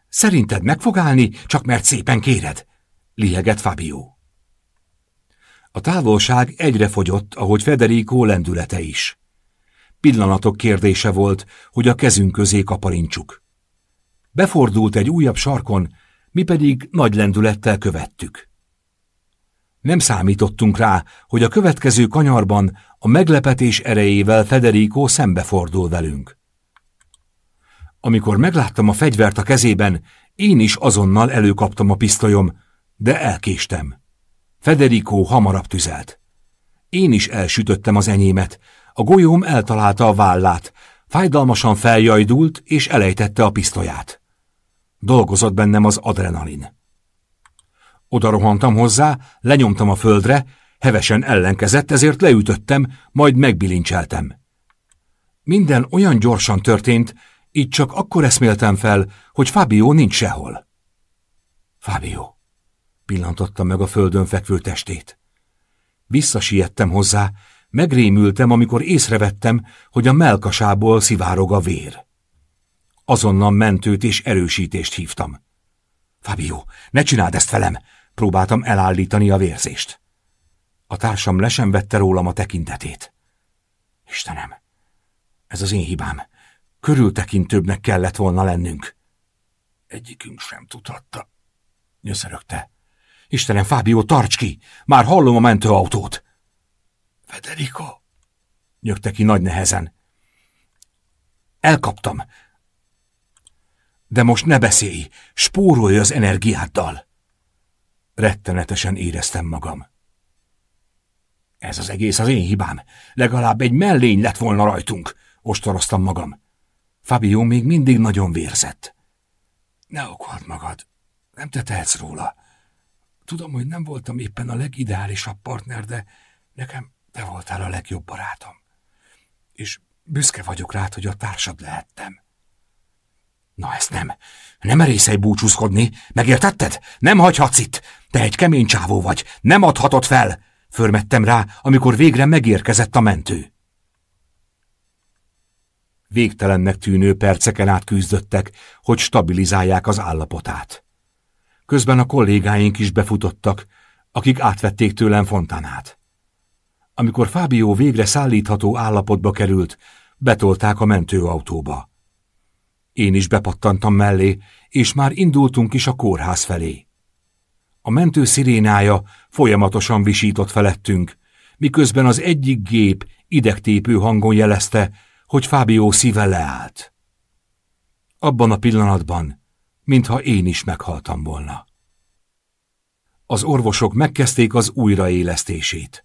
Szerinted meg fog állni, csak mert szépen kéred? Liheget Fabio. A távolság egyre fogyott, ahogy Federico lendülete is. Pillanatok kérdése volt, hogy a kezünk közé kaparincsuk. Befordult egy újabb sarkon, mi pedig nagy lendülettel követtük. Nem számítottunk rá, hogy a következő kanyarban a meglepetés erejével Federico szembefordul velünk. Amikor megláttam a fegyvert a kezében, én is azonnal előkaptam a pisztolyom, de elkéstem. Federico hamarabb tüzelt. Én is elsütöttem az enyémet, a golyóm eltalálta a vállát, fájdalmasan feljajdult és elejtette a pisztolyát. Dolgozott bennem az adrenalin. Oda rohantam hozzá, lenyomtam a földre, hevesen ellenkezett, ezért leütöttem, majd megbilincseltem. Minden olyan gyorsan történt, így csak akkor eszméltem fel, hogy Fabio nincs sehol. Fabio, pillantotta meg a földön fekvő testét. Visszasiettem hozzá, megrémültem, amikor észrevettem, hogy a melkasából szivárog a vér. Azonnal mentőt és erősítést hívtam. Fabio, ne csináld ezt velem! Próbáltam elállítani a vérzést. A társam le sem vette rólam a tekintetét. Istenem, ez az én hibám. Körültekintőbbnek kellett volna lennünk. Egyikünk sem tudhatta. Nyöszörögte. Istenem, Fábio, tarts ki! Már hallom a mentőautót! Federico! Nyögte ki nagy nehezen. Elkaptam. De most ne beszélj, spórolj az energiáddal! Rettenetesen éreztem magam. Ez az egész az én hibám. Legalább egy mellény lett volna rajtunk, ostoroztam magam. Fabio még mindig nagyon vérzett. Ne okold magad, nem te tehetsz róla. Tudom, hogy nem voltam éppen a legideálisabb partner, de nekem te voltál a legjobb barátom. És büszke vagyok rád, hogy a társad lehettem. Na ezt nem. Nem merészelj búcsúzkodni. Megértetted? Nem hagyhatsz itt. Te egy kemény csávó vagy. Nem adhatod fel. Förmettem rá, amikor végre megérkezett a mentő. Végtelennek tűnő perceken át küzdöttek, hogy stabilizálják az állapotát. Közben a kollégáink is befutottak, akik átvették tőlem fontánát. Amikor Fábio végre szállítható állapotba került, betolták a mentőautóba. Én is bepattantam mellé, és már indultunk is a kórház felé. A mentő szirénája folyamatosan visított felettünk, miközben az egyik gép idegtépő hangon jelezte, hogy Fábio szíve leállt. Abban a pillanatban, mintha én is meghaltam volna. Az orvosok megkezdték az újraélesztését.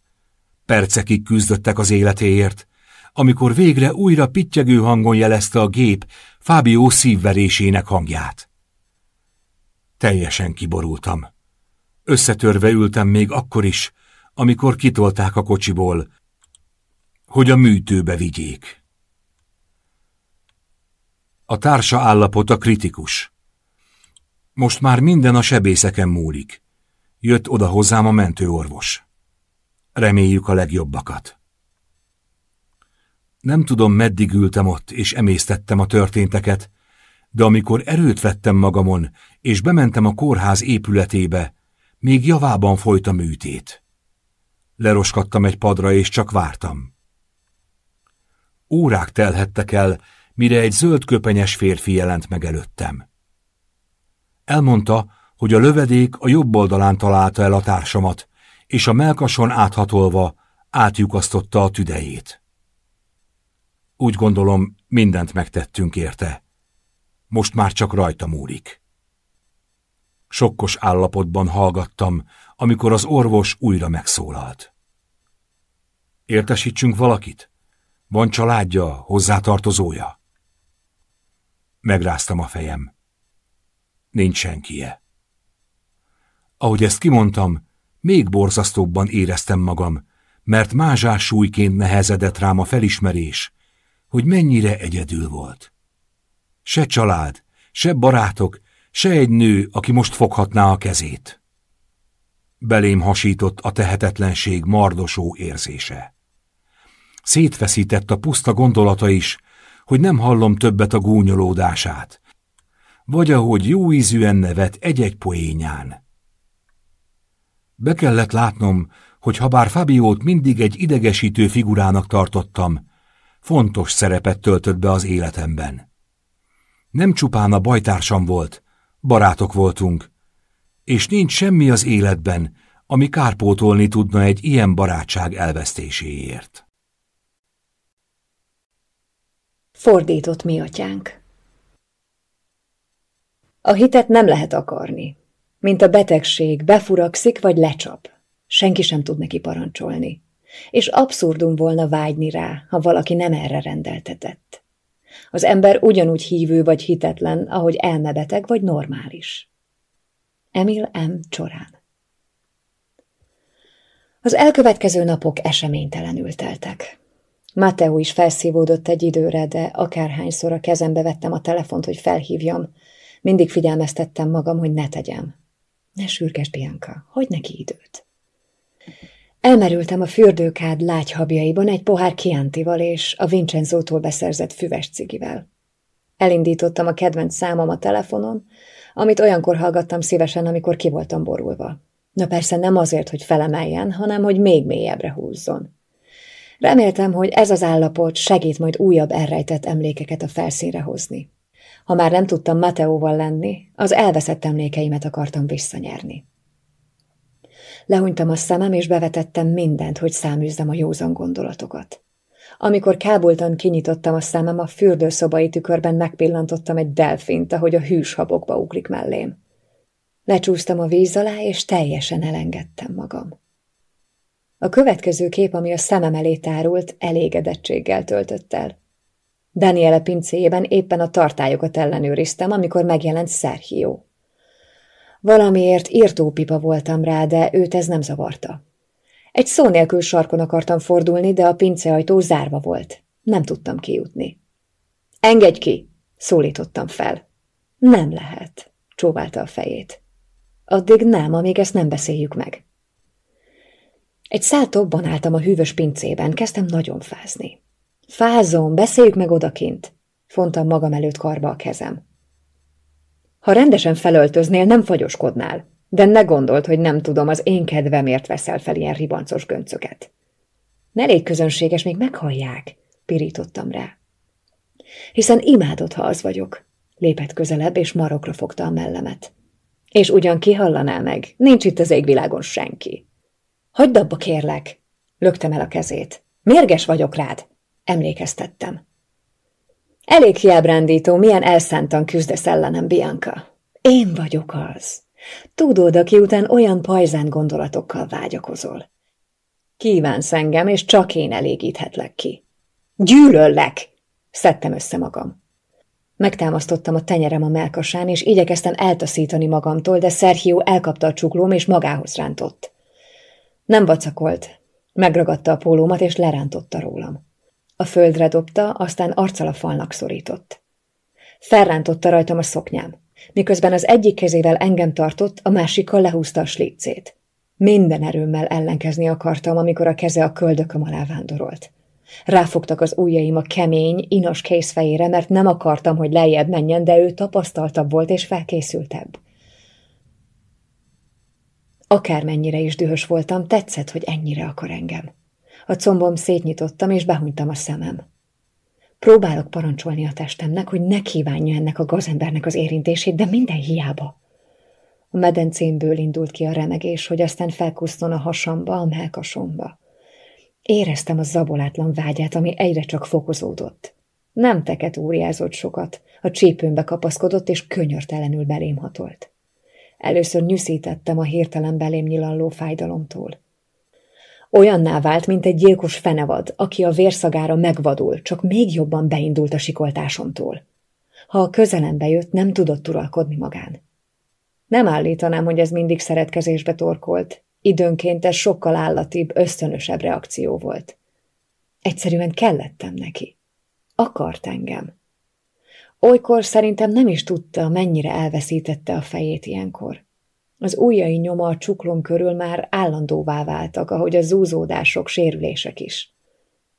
Percekig küzdöttek az életéért, amikor végre újra pittyegő hangon jelezte a gép Fábio szívverésének hangját. Teljesen kiborultam. Összetörve ültem még akkor is, amikor kitolták a kocsiból, hogy a műtőbe vigyék. A társa állapota kritikus. Most már minden a sebészeken múlik. Jött oda hozzám a mentőorvos. Reméljük a legjobbakat. Nem tudom, meddig ültem ott, és emésztettem a történteket, de amikor erőt vettem magamon, és bementem a kórház épületébe, még javában folyt a műtét. Leroskadtam egy padra, és csak vártam. Órák telhettek el, mire egy zöld köpenyes férfi jelent meg előttem. Elmondta, hogy a lövedék a jobb oldalán találta el a társamat, és a melkason áthatolva átjukasztotta a tüdejét. Úgy gondolom, mindent megtettünk érte. Most már csak rajta múlik. Sokkos állapotban hallgattam, amikor az orvos újra megszólalt. Értesítsünk valakit? Van családja, hozzátartozója? Megráztam a fejem. Nincs senkie. Ahogy ezt kimondtam, még borzasztóbban éreztem magam, mert mázsás súlyként nehezedett rám a felismerés, hogy mennyire egyedül volt. Se család, se barátok, se egy nő, aki most foghatná a kezét. Belém hasított a tehetetlenség mardosó érzése. Szétfeszített a puszta gondolata is, hogy nem hallom többet a gúnyolódását, vagy ahogy jó ízűen nevet egy-egy poénján. Be kellett látnom, hogy ha bár Fabiót mindig egy idegesítő figurának tartottam, fontos szerepet töltött be az életemben. Nem csupán a bajtársam volt, barátok voltunk, és nincs semmi az életben, ami kárpótolni tudna egy ilyen barátság elvesztéséért. Fordított mi atyánk A hitet nem lehet akarni. Mint a betegség, befurakszik vagy lecsap. Senki sem tud neki parancsolni. És abszurdum volna vágyni rá, ha valaki nem erre rendeltetett. Az ember ugyanúgy hívő vagy hitetlen, ahogy elmebeteg vagy normális. Emil M. Csorán Az elkövetkező napok eseménytelenül teltek. Mateo is felszívódott egy időre, de akárhányszor a kezembe vettem a telefont, hogy felhívjam, mindig figyelmeztettem magam, hogy ne tegyem. Ne sürges, Bianca, hogy neki időt. Elmerültem a fürdőkád lágyhabjaiban egy pohár kiántival és a Vincenzótól beszerzett füves cigivel. Elindítottam a kedvenc számom a telefonon, amit olyankor hallgattam szívesen, amikor ki voltam borulva. Na persze nem azért, hogy felemeljen, hanem hogy még mélyebbre húzzon. Reméltem, hogy ez az állapot segít majd újabb elrejtett emlékeket a felszínre hozni. Ha már nem tudtam Mateóval lenni, az elveszett emlékeimet akartam visszanyerni. Lehunytam a szemem, és bevetettem mindent, hogy száműzzem a józan gondolatokat. Amikor kábultan kinyitottam a szemem, a fürdőszobai tükörben megpillantottam egy delfint, ahogy a hűs habokba ugrik mellém. Lecsúsztam a víz alá, és teljesen elengedtem magam. A következő kép, ami a szemem elé tárult, elégedettséggel töltött el. Daniele pincéjében éppen a tartályokat ellenőriztem, amikor megjelent Sergio. Valamiért írtópipa voltam rá, de őt ez nem zavarta. Egy szó nélkül sarkon akartam fordulni, de a pinceajtó zárva volt. Nem tudtam kijutni. Engedj ki! szólítottam fel. Nem lehet, csóválta a fejét. Addig nem, amíg ezt nem beszéljük meg. Egy szál tobban álltam a hűvös pincében, kezdtem nagyon fázni. Fázom, beszéljük meg odakint, fontam magam előtt karba a kezem. Ha rendesen felöltöznél, nem fagyoskodnál, de ne gondolt, hogy nem tudom, az én kedvemért veszel fel ilyen ribancos göncöket. Ne légy közönséges, még meghallják, pirítottam rá. Hiszen imádod, ha az vagyok. Lépett közelebb, és marokra fogta a mellemet. És ugyan kihallaná meg, nincs itt az égvilágon senki. Hagyd abba, kérlek! Löktem el a kezét. Mérges vagyok rád! Emlékeztettem. Elég hiábrándító, milyen elszántan küzdesz ellenem, Bianca. Én vagyok az. Tudod, aki után olyan pajzán gondolatokkal vágyakozol. Kívánsz engem, és csak én elégíthetlek ki. Gyűlöllek! Szedtem össze magam. Megtámasztottam a tenyerem a melkasán, és igyekeztem eltaszítani magamtól, de Sergio elkapta a csuklóm, és magához rántott. Nem vacakolt. Megragadta a pólómat, és lerántotta rólam. A földre dobta, aztán arccal a falnak szorított. Felrántotta rajtam a szoknyám. Miközben az egyik kezével engem tartott, a másikkal lehúzta a slicét. Minden erőmmel ellenkezni akartam, amikor a keze a köldököm alá vándorolt. Ráfogtak az ujjaim a kemény, inos készfejére, mert nem akartam, hogy lejjebb menjen, de ő tapasztaltabb volt és felkészültebb. Akármennyire is dühös voltam, tetszett, hogy ennyire akar engem. A combom szétnyitottam, és behunytam a szemem. Próbálok parancsolni a testemnek, hogy ne kívánja ennek a gazembernek az érintését, de minden hiába. A medencémből indult ki a remegés, hogy aztán felkuszton a hasamba, a melkasomba. Éreztem a zabolátlan vágyát, ami egyre csak fokozódott. Nem teket óriázott sokat, a csípőmbe kapaszkodott, és könyörtelenül belém hatolt. Először nyűszítettem a hirtelen belém nyilalló fájdalomtól. Olyanná vált, mint egy gyilkos fenevad, aki a vérszagára megvadul, csak még jobban beindult a sikoltásomtól. Ha a közelembe jött, nem tudott uralkodni magán. Nem állítanám, hogy ez mindig szeretkezésbe torkolt. Időnként ez sokkal állatibb, ösztönösebb reakció volt. Egyszerűen kellettem neki. Akart engem. Olykor szerintem nem is tudta, mennyire elveszítette a fejét ilyenkor. Az ujjai nyoma a csuklom körül már állandóvá váltak, ahogy a zúzódások, sérülések is.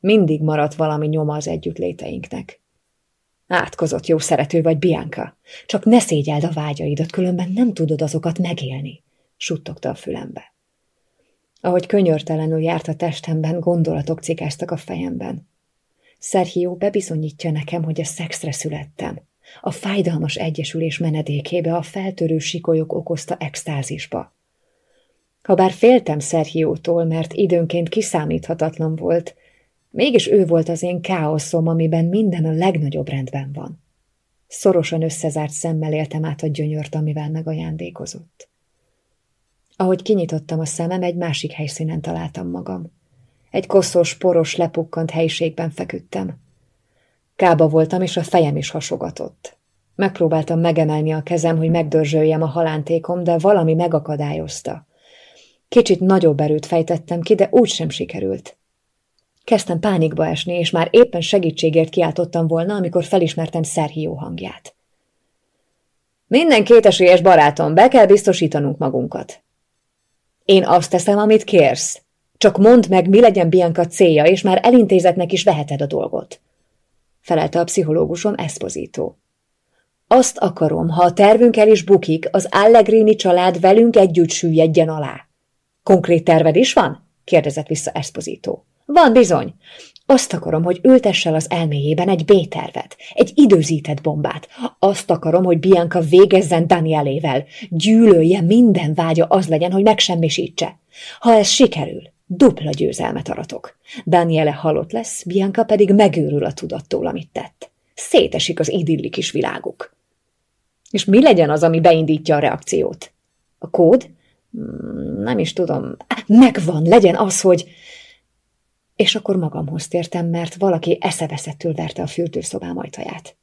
Mindig maradt valami nyoma az együttléteinknek. Átkozott jó szerető vagy, Bianca. Csak ne szégyeld a vágyaidat, különben nem tudod azokat megélni, suttogta a fülembe. Ahogy könyörtelenül járt a testemben, gondolatok cikáztak a fejemben. Szerhió bebizonyítja nekem, hogy a szexre születtem. A fájdalmas egyesülés menedékébe a feltörő sikolyok okozta extázisba. Habár féltem Szerhiótól, mert időnként kiszámíthatatlan volt, mégis ő volt az én káoszom, amiben minden a legnagyobb rendben van. Szorosan összezárt szemmel éltem át a gyönyört, amivel megajándékozott. Ahogy kinyitottam a szemem, egy másik helyszínen találtam magam. Egy koszos, poros, lepukkant helyiségben feküdtem. Kába voltam, és a fejem is hasogatott. Megpróbáltam megemelni a kezem, hogy megdörzsöljem a halántékom, de valami megakadályozta. Kicsit nagyobb erőt fejtettem ki, de úgy sem sikerült. Kezdtem pánikba esni, és már éppen segítségért kiáltottam volna, amikor felismertem Szerhió hangját. Minden kétesélyes barátom, be kell biztosítanunk magunkat. Én azt teszem, amit kérsz. Csak mondd meg, mi legyen Bianca célja, és már elintézetnek is veheted a dolgot. Felelte a pszichológusom Esposito. Azt akarom, ha a tervünk el is bukik, az Allegrini család velünk együtt süllyedjen alá. Konkrét terved is van? kérdezett vissza Esposito. Van bizony. Azt akarom, hogy ültessel az elméjében egy B-tervet, egy időzített bombát. Azt akarom, hogy Bianca végezzen Danielével. Gyűlölje, minden vágya az legyen, hogy megsemmisítse. Ha ez sikerül, dupla győzelmet aratok. Daniele halott lesz, Bianca pedig megőrül a tudattól, amit tett. Szétesik az idilli kis világuk. És mi legyen az, ami beindítja a reakciót? A kód? Hmm, nem is tudom. Megvan, legyen az, hogy... És akkor magamhoz tértem, mert valaki eszeveszettől verte a fürdőszobám ajtaját.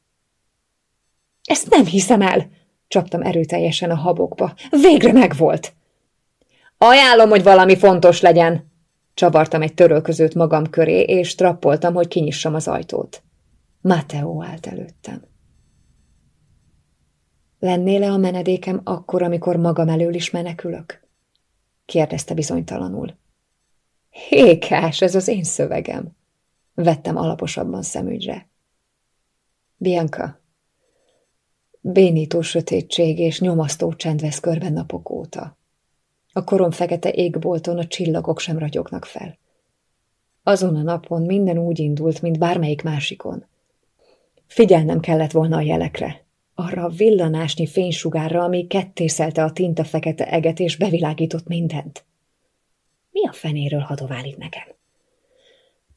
Ezt nem hiszem el! Csaptam erőteljesen a habokba. Végre megvolt! Ajánlom, hogy valami fontos legyen! Csavartam egy törölközőt magam köré, és trappoltam, hogy kinyissam az ajtót. Mateo állt előttem. Lennél-e a menedékem akkor, amikor magam elől is menekülök? kérdezte bizonytalanul. Hékás, ez az én szövegem. Vettem alaposabban szemügyre. Bianca, bénító sötétség és nyomasztó csend vesz körben napok óta. A korom fekete égbolton a csillagok sem ragyognak fel. Azon a napon minden úgy indult, mint bármelyik másikon. Figyelnem kellett volna a jelekre, arra a villanásnyi fénysugárra, ami kettészelte a tinta fekete eget és bevilágított mindent. Mi a fenéről hadovál nekem?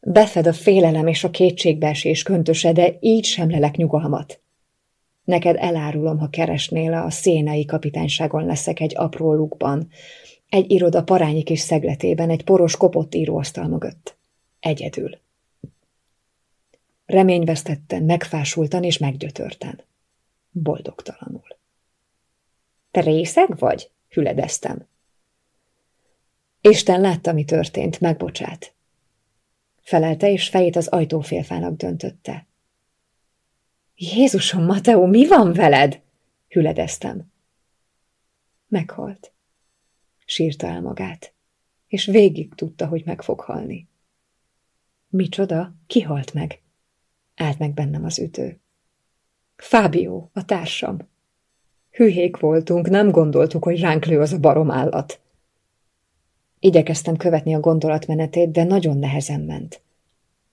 Befed a félelem és a kétségbeesés köntöse, de így sem lelek nyugalmat. Neked elárulom, ha keresnél, a szénai kapitányságon leszek egy apró lukban, egy iroda parányi kis szegletében, egy poros kopott íróasztal mögött. Egyedül. Reményvesztetten, megfásultan és meggyötörten. Boldogtalanul. Te részeg vagy? Hüledeztem. Isten látta, mi történt, megbocsát. Felelte, és fejét az ajtófélfának döntötte. Jézusom, Mateo, mi van veled? Hüledeztem. Meghalt. Sírta el magát, és végig tudta, hogy meg fog halni. Micsoda? Ki halt meg? Állt meg bennem az ütő. Fábio, a társam. Hühék voltunk, nem gondoltuk, hogy ránk lő az a barom állat. Igyekeztem követni a gondolatmenetét, de nagyon nehezen ment.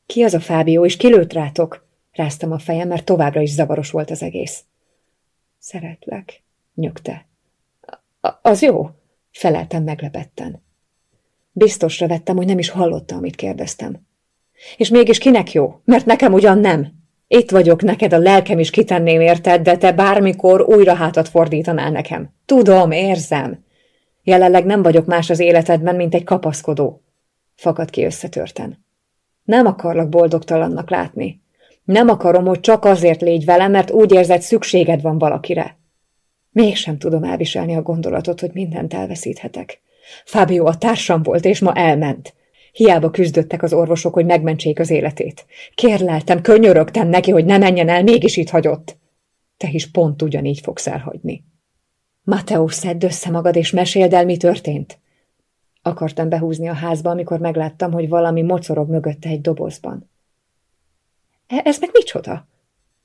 Ki az a Fábio, és kilőtt rátok? Ráztam a fejem, mert továbbra is zavaros volt az egész. Szeretlek, nyögte. Az jó, feleltem meglepetten. Biztosra vettem, hogy nem is hallotta, amit kérdeztem. És mégis kinek jó? Mert nekem ugyan nem. Itt vagyok, neked a lelkem is kitenném érted, de te bármikor újra hátat fordítanál nekem. Tudom, érzem. Jelenleg nem vagyok más az életedben, mint egy kapaszkodó. Fakad ki összetörten. Nem akarlak boldogtalannak látni. Nem akarom, hogy csak azért légy velem, mert úgy érzed, szükséged van valakire. Mégsem tudom elviselni a gondolatot, hogy mindent elveszíthetek. Fábio a társam volt, és ma elment. Hiába küzdöttek az orvosok, hogy megmentsék az életét. Kérleltem, könyörögtem neki, hogy ne menjen el, mégis itt hagyott. Te is pont ugyanígy fogsz elhagyni. Mateo, szedd össze magad, és meséld el, mi történt. Akartam behúzni a házba, amikor megláttam, hogy valami mocorog mögötte egy dobozban. E ez meg micsoda?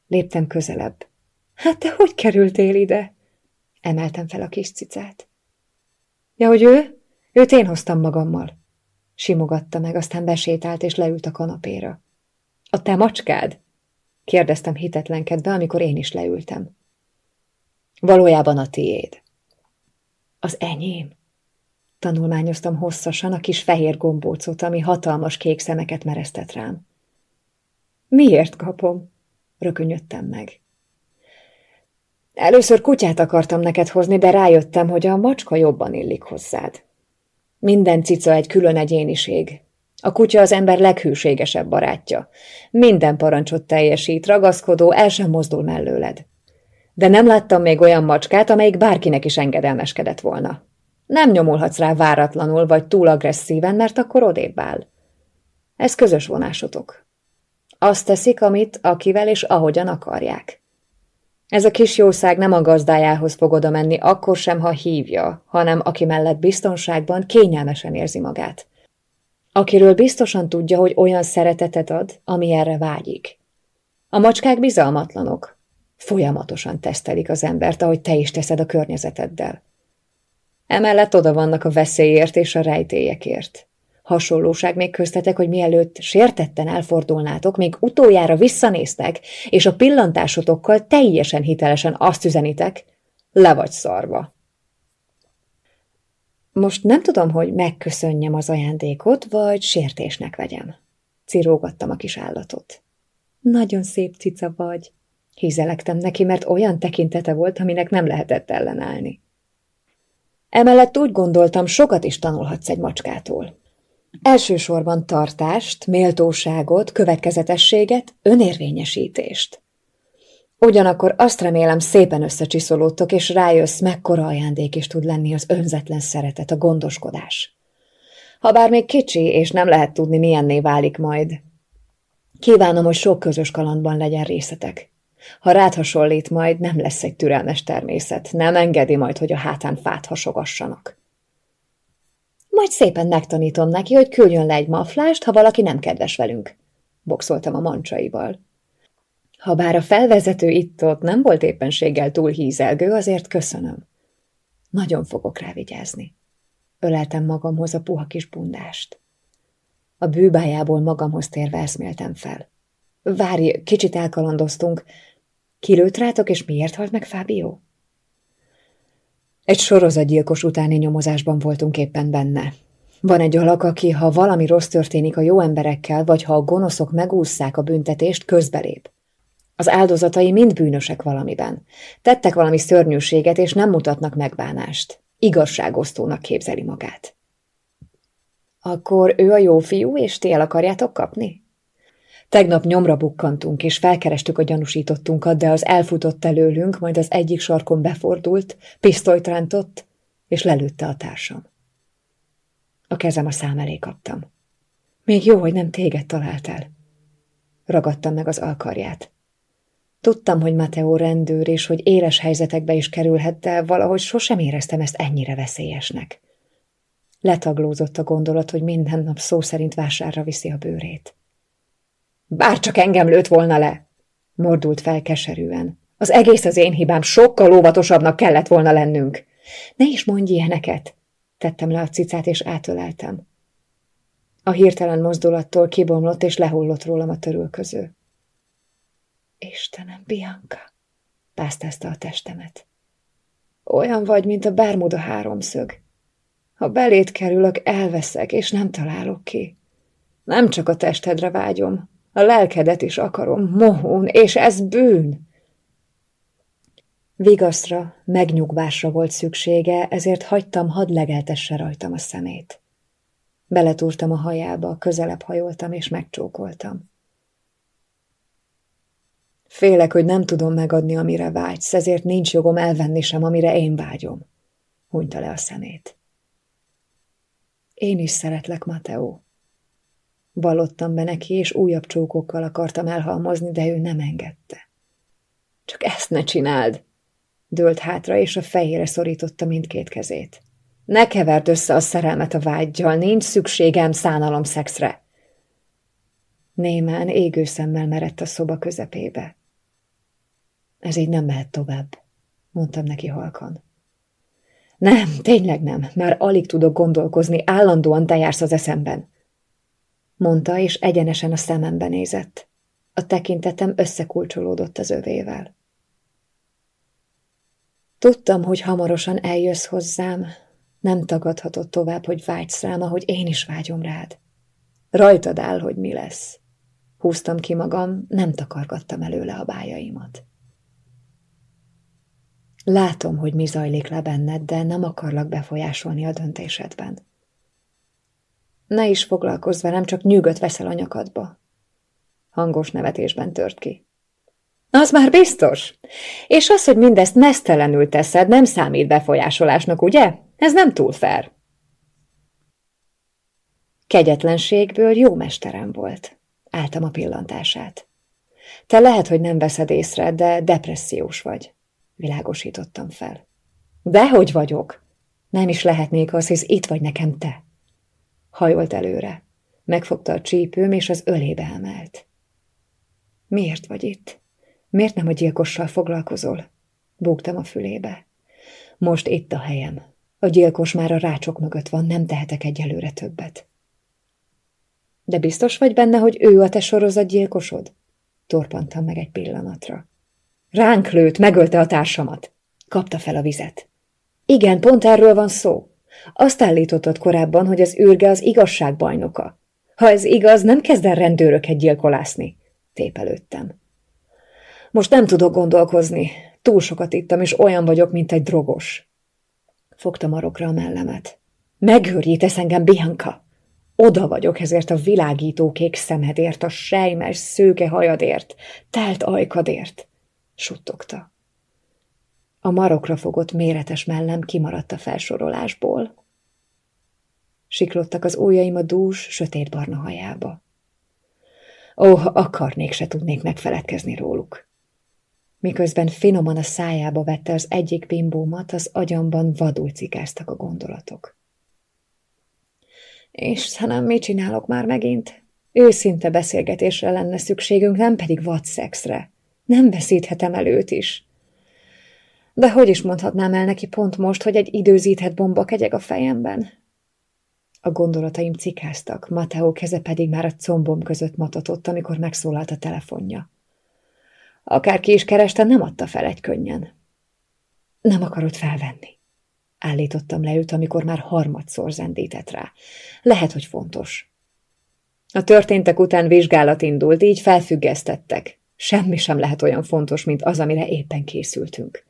Léptem közelebb. Hát te hogy kerültél ide? Emeltem fel a kis cicát. Ja, hogy ő? Őt én hoztam magammal. Simogatta meg, aztán besétált és leült a kanapéra. A te macskád? Kérdeztem hitetlenkedve, amikor én is leültem. Valójában a tiéd. Az enyém? Tanulmányoztam hosszasan a kis fehér gombócot, ami hatalmas kék szemeket mereztet rám. Miért kapom? Rökönyödtem meg. Először kutyát akartam neked hozni, de rájöttem, hogy a macska jobban illik hozzád. Minden cica egy külön egyéniség. A kutya az ember leghűségesebb barátja. Minden parancsot teljesít, ragaszkodó, el sem mozdul mellőled. De nem láttam még olyan macskát, amelyik bárkinek is engedelmeskedett volna. Nem nyomulhatsz rá váratlanul vagy túl agresszíven, mert akkor odébb áll. Ez közös vonásotok. Azt teszik, amit, akivel és ahogyan akarják. Ez a kis jószág nem a gazdájához fog oda menni, akkor sem, ha hívja, hanem aki mellett biztonságban kényelmesen érzi magát. Akiről biztosan tudja, hogy olyan szeretetet ad, ami erre vágyik. A macskák bizalmatlanok. Folyamatosan tesztelik az embert, ahogy te is teszed a környezeteddel. Emellett oda vannak a veszélyért és a rejtélyekért. Hasonlóság még köztetek, hogy mielőtt sértetten elfordulnátok, még utoljára visszanéztek, és a pillantásotokkal teljesen hitelesen azt üzenitek, le vagy szarva. Most nem tudom, hogy megköszönjem az ajándékot, vagy sértésnek vegyem. Cirógattam a kis állatot. Nagyon szép cica vagy. Hízelektem neki, mert olyan tekintete volt, aminek nem lehetett ellenállni. Emellett úgy gondoltam, sokat is tanulhatsz egy macskától. Elsősorban tartást, méltóságot, következetességet, önérvényesítést. Ugyanakkor azt remélem szépen összecsiszolódtok, és rájössz, mekkora ajándék is tud lenni az önzetlen szeretet, a gondoskodás. Ha bár még kicsi, és nem lehet tudni, milyenné válik majd. Kívánom, hogy sok közös kalandban legyen részetek. Ha rád hasonlít majd, nem lesz egy türelmes természet, nem engedi majd, hogy a hátán fát hasogassanak. Majd szépen megtanítom neki, hogy küldjön le egy maflást, ha valaki nem kedves velünk. Boxoltam a mancsaival. Habár a felvezető itt-ott nem volt éppenséggel túl hízelgő, azért köszönöm. Nagyon fogok rá vigyázni. Öleltem magamhoz a puha kis bundást. A bűbájából magamhoz térve eszméltem fel. Várj, kicsit elkalandoztunk. Kilőtt rátok, és miért halt meg Fábio? Egy sorozatgyilkos utáni nyomozásban voltunk éppen benne. Van egy alak, aki, ha valami rossz történik a jó emberekkel, vagy ha a gonoszok megússzák a büntetést, közbelép. Az áldozatai mind bűnösek valamiben. Tettek valami szörnyűséget, és nem mutatnak megbánást. Igazságosztónak képzeli magát. Akkor ő a jó fiú, és ti el akarjátok kapni? Tegnap nyomra bukkantunk, és felkerestük a gyanúsítottunkat, de az elfutott előlünk, majd az egyik sarkon befordult, pisztolyt rántott, és lelőtte a társam. A kezem a szám elé kaptam. Még jó, hogy nem téged talált el. Ragadtam meg az alkarját. Tudtam, hogy Mateo rendőr, és hogy éles helyzetekbe is kerülhet, de valahogy sosem éreztem ezt ennyire veszélyesnek. Letaglózott a gondolat, hogy minden nap szó szerint vásárra viszi a bőrét. Bár csak engem lőtt volna le! Mordult fel keserűen. Az egész az én hibám, sokkal óvatosabbnak kellett volna lennünk. Ne is mondj ilyeneket! Tettem le a cicát, és átöleltem. A hirtelen mozdulattól kibomlott, és lehullott rólam a törülköző. Istenem, Bianca! Pásztázta a testemet. Olyan vagy, mint a Bermuda háromszög. Ha belét kerülök, elveszek, és nem találok ki. Nem csak a testedre vágyom, a lelkedet is akarom, mohón, és ez bűn. Vigaszra, megnyugvásra volt szüksége, ezért hagytam, hadd legeltesse rajtam a szemét. Beletúrtam a hajába, közelebb hajoltam, és megcsókoltam. Félek, hogy nem tudom megadni, amire vágysz, ezért nincs jogom elvenni sem, amire én vágyom. Hunyta le a szemét. Én is szeretlek, Mateo. Vallottam be neki, és újabb csókokkal akartam elhalmozni, de ő nem engedte. Csak ezt ne csináld! Dőlt hátra, és a fejére szorította mindkét kezét. Ne keverd össze a szerelmet a vágyjal, nincs szükségem szánalom szexre. Némán égő szemmel merett a szoba közepébe. Ez így nem mehet tovább, mondtam neki halkan. Nem, tényleg nem, már alig tudok gondolkozni, állandóan te jársz az eszemben mondta, és egyenesen a szemembe nézett. A tekintetem összekulcsolódott az övével. Tudtam, hogy hamarosan eljössz hozzám, nem tagadhatod tovább, hogy vágysz rám, ahogy én is vágyom rád. Rajtad áll, hogy mi lesz. Húztam ki magam, nem takargattam előle a bájaimat. Látom, hogy mi zajlik le benned, de nem akarlak befolyásolni a döntésedben. Ne is foglalkozz velem, csak nyűgöt veszel a nyakadba. Hangos nevetésben tört ki. Az már biztos. És az, hogy mindezt mesztelenül teszed, nem számít befolyásolásnak, ugye? Ez nem túl fair. Kegyetlenségből jó mesterem volt. Álltam a pillantását. Te lehet, hogy nem veszed észre, de depressziós vagy. Világosítottam fel. Dehogy vagyok. Nem is lehetnék az, hisz itt vagy nekem te. Hajolt előre. Megfogta a csípőm, és az ölébe emelt. Miért vagy itt? Miért nem a gyilkossal foglalkozol? Búgtam a fülébe. Most itt a helyem. A gyilkos már a rácsok mögött van, nem tehetek egyelőre többet. De biztos vagy benne, hogy ő a te sorozatgyilkosod? Torpantam meg egy pillanatra. Ránk lőtt, megölte a társamat. Kapta fel a vizet. Igen, pont erről van szó. Azt állítottad korábban, hogy az űrge az igazság bajnoka. Ha ez igaz, nem kezd el rendőröket gyilkolászni. Tépelődtem. Most nem tudok gondolkozni. Túl sokat ittam, és olyan vagyok, mint egy drogos. Fogta marokra a mellemet. Megőrjítesz engem, Bianca! Oda vagyok ezért a világító kék szemedért, a sejmes, szőke hajadért, telt ajkadért, suttogta. A marokra fogott méretes mellem kimaradt a felsorolásból. Siklottak az ujjaim a dús, sötétbarna hajába. Ó, ha akarnék, se tudnék megfeledkezni róluk. Miközben finoman a szájába vette az egyik bimbómat, az agyamban vadul cikáztak a gondolatok. Istenem, mit csinálok már megint? Őszinte beszélgetésre lenne szükségünk, nem pedig vad szexre. Nem veszíthetem el őt is. De hogy is mondhatnám el neki pont most, hogy egy időzített bomba kegyeg a fejemben? A gondolataim cikáztak, Mateo keze pedig már a combom között matatott, amikor megszólalt a telefonja. Akárki is kereste, nem adta fel egy könnyen. Nem akarod felvenni. Állítottam le őt, amikor már harmadszor zendített rá. Lehet, hogy fontos. A történtek után vizsgálat indult, így felfüggesztettek. Semmi sem lehet olyan fontos, mint az, amire éppen készültünk.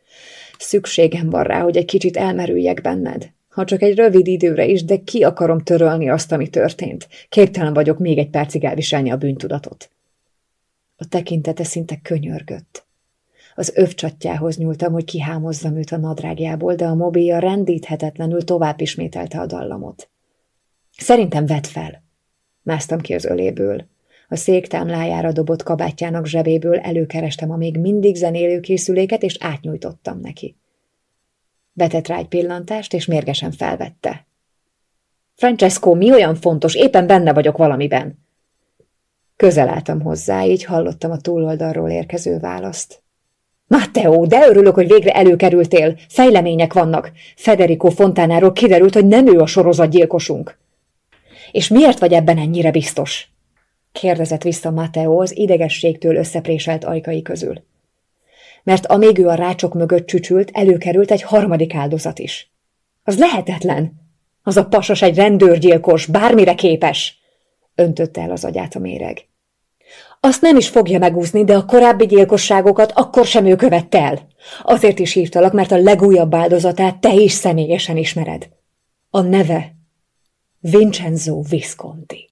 Szükségem van rá, hogy egy kicsit elmerüljek benned. Ha csak egy rövid időre is, de ki akarom törölni azt, ami történt. Képtelen vagyok még egy percig elviselni a bűntudatot. A tekintete szinte könyörgött. Az övcsatjához nyúltam, hogy kihámozzam őt a nadrágjából, de a mobilja rendíthetetlenül tovább ismételte a dallamot. Szerintem vedd fel. Másztam ki az öléből. A szék támlájára dobott kabátjának zsebéből előkerestem a még mindig zenélő készüléket, és átnyújtottam neki. Vetett rá egy pillantást, és mérgesen felvette. Francesco, mi olyan fontos? Éppen benne vagyok valamiben. Közel álltam hozzá, így hallottam a túloldalról érkező választ. Matteo, de örülök, hogy végre előkerültél. Fejlemények vannak. Federico Fontánáról kiderült, hogy nem ő a sorozatgyilkosunk. És miért vagy ebben ennyire biztos? Kérdezett vissza Matteo az idegességtől összepréselt ajkai közül. Mert amíg ő a rácsok mögött csücsült, előkerült egy harmadik áldozat is. Az lehetetlen! Az a pasas egy rendőrgyilkos, bármire képes! Öntötte el az agyát a méreg. Azt nem is fogja megúszni, de a korábbi gyilkosságokat akkor sem ő követte el. Azért is hívtalak, mert a legújabb áldozatát te is személyesen ismered. A neve Vincenzo Visconti.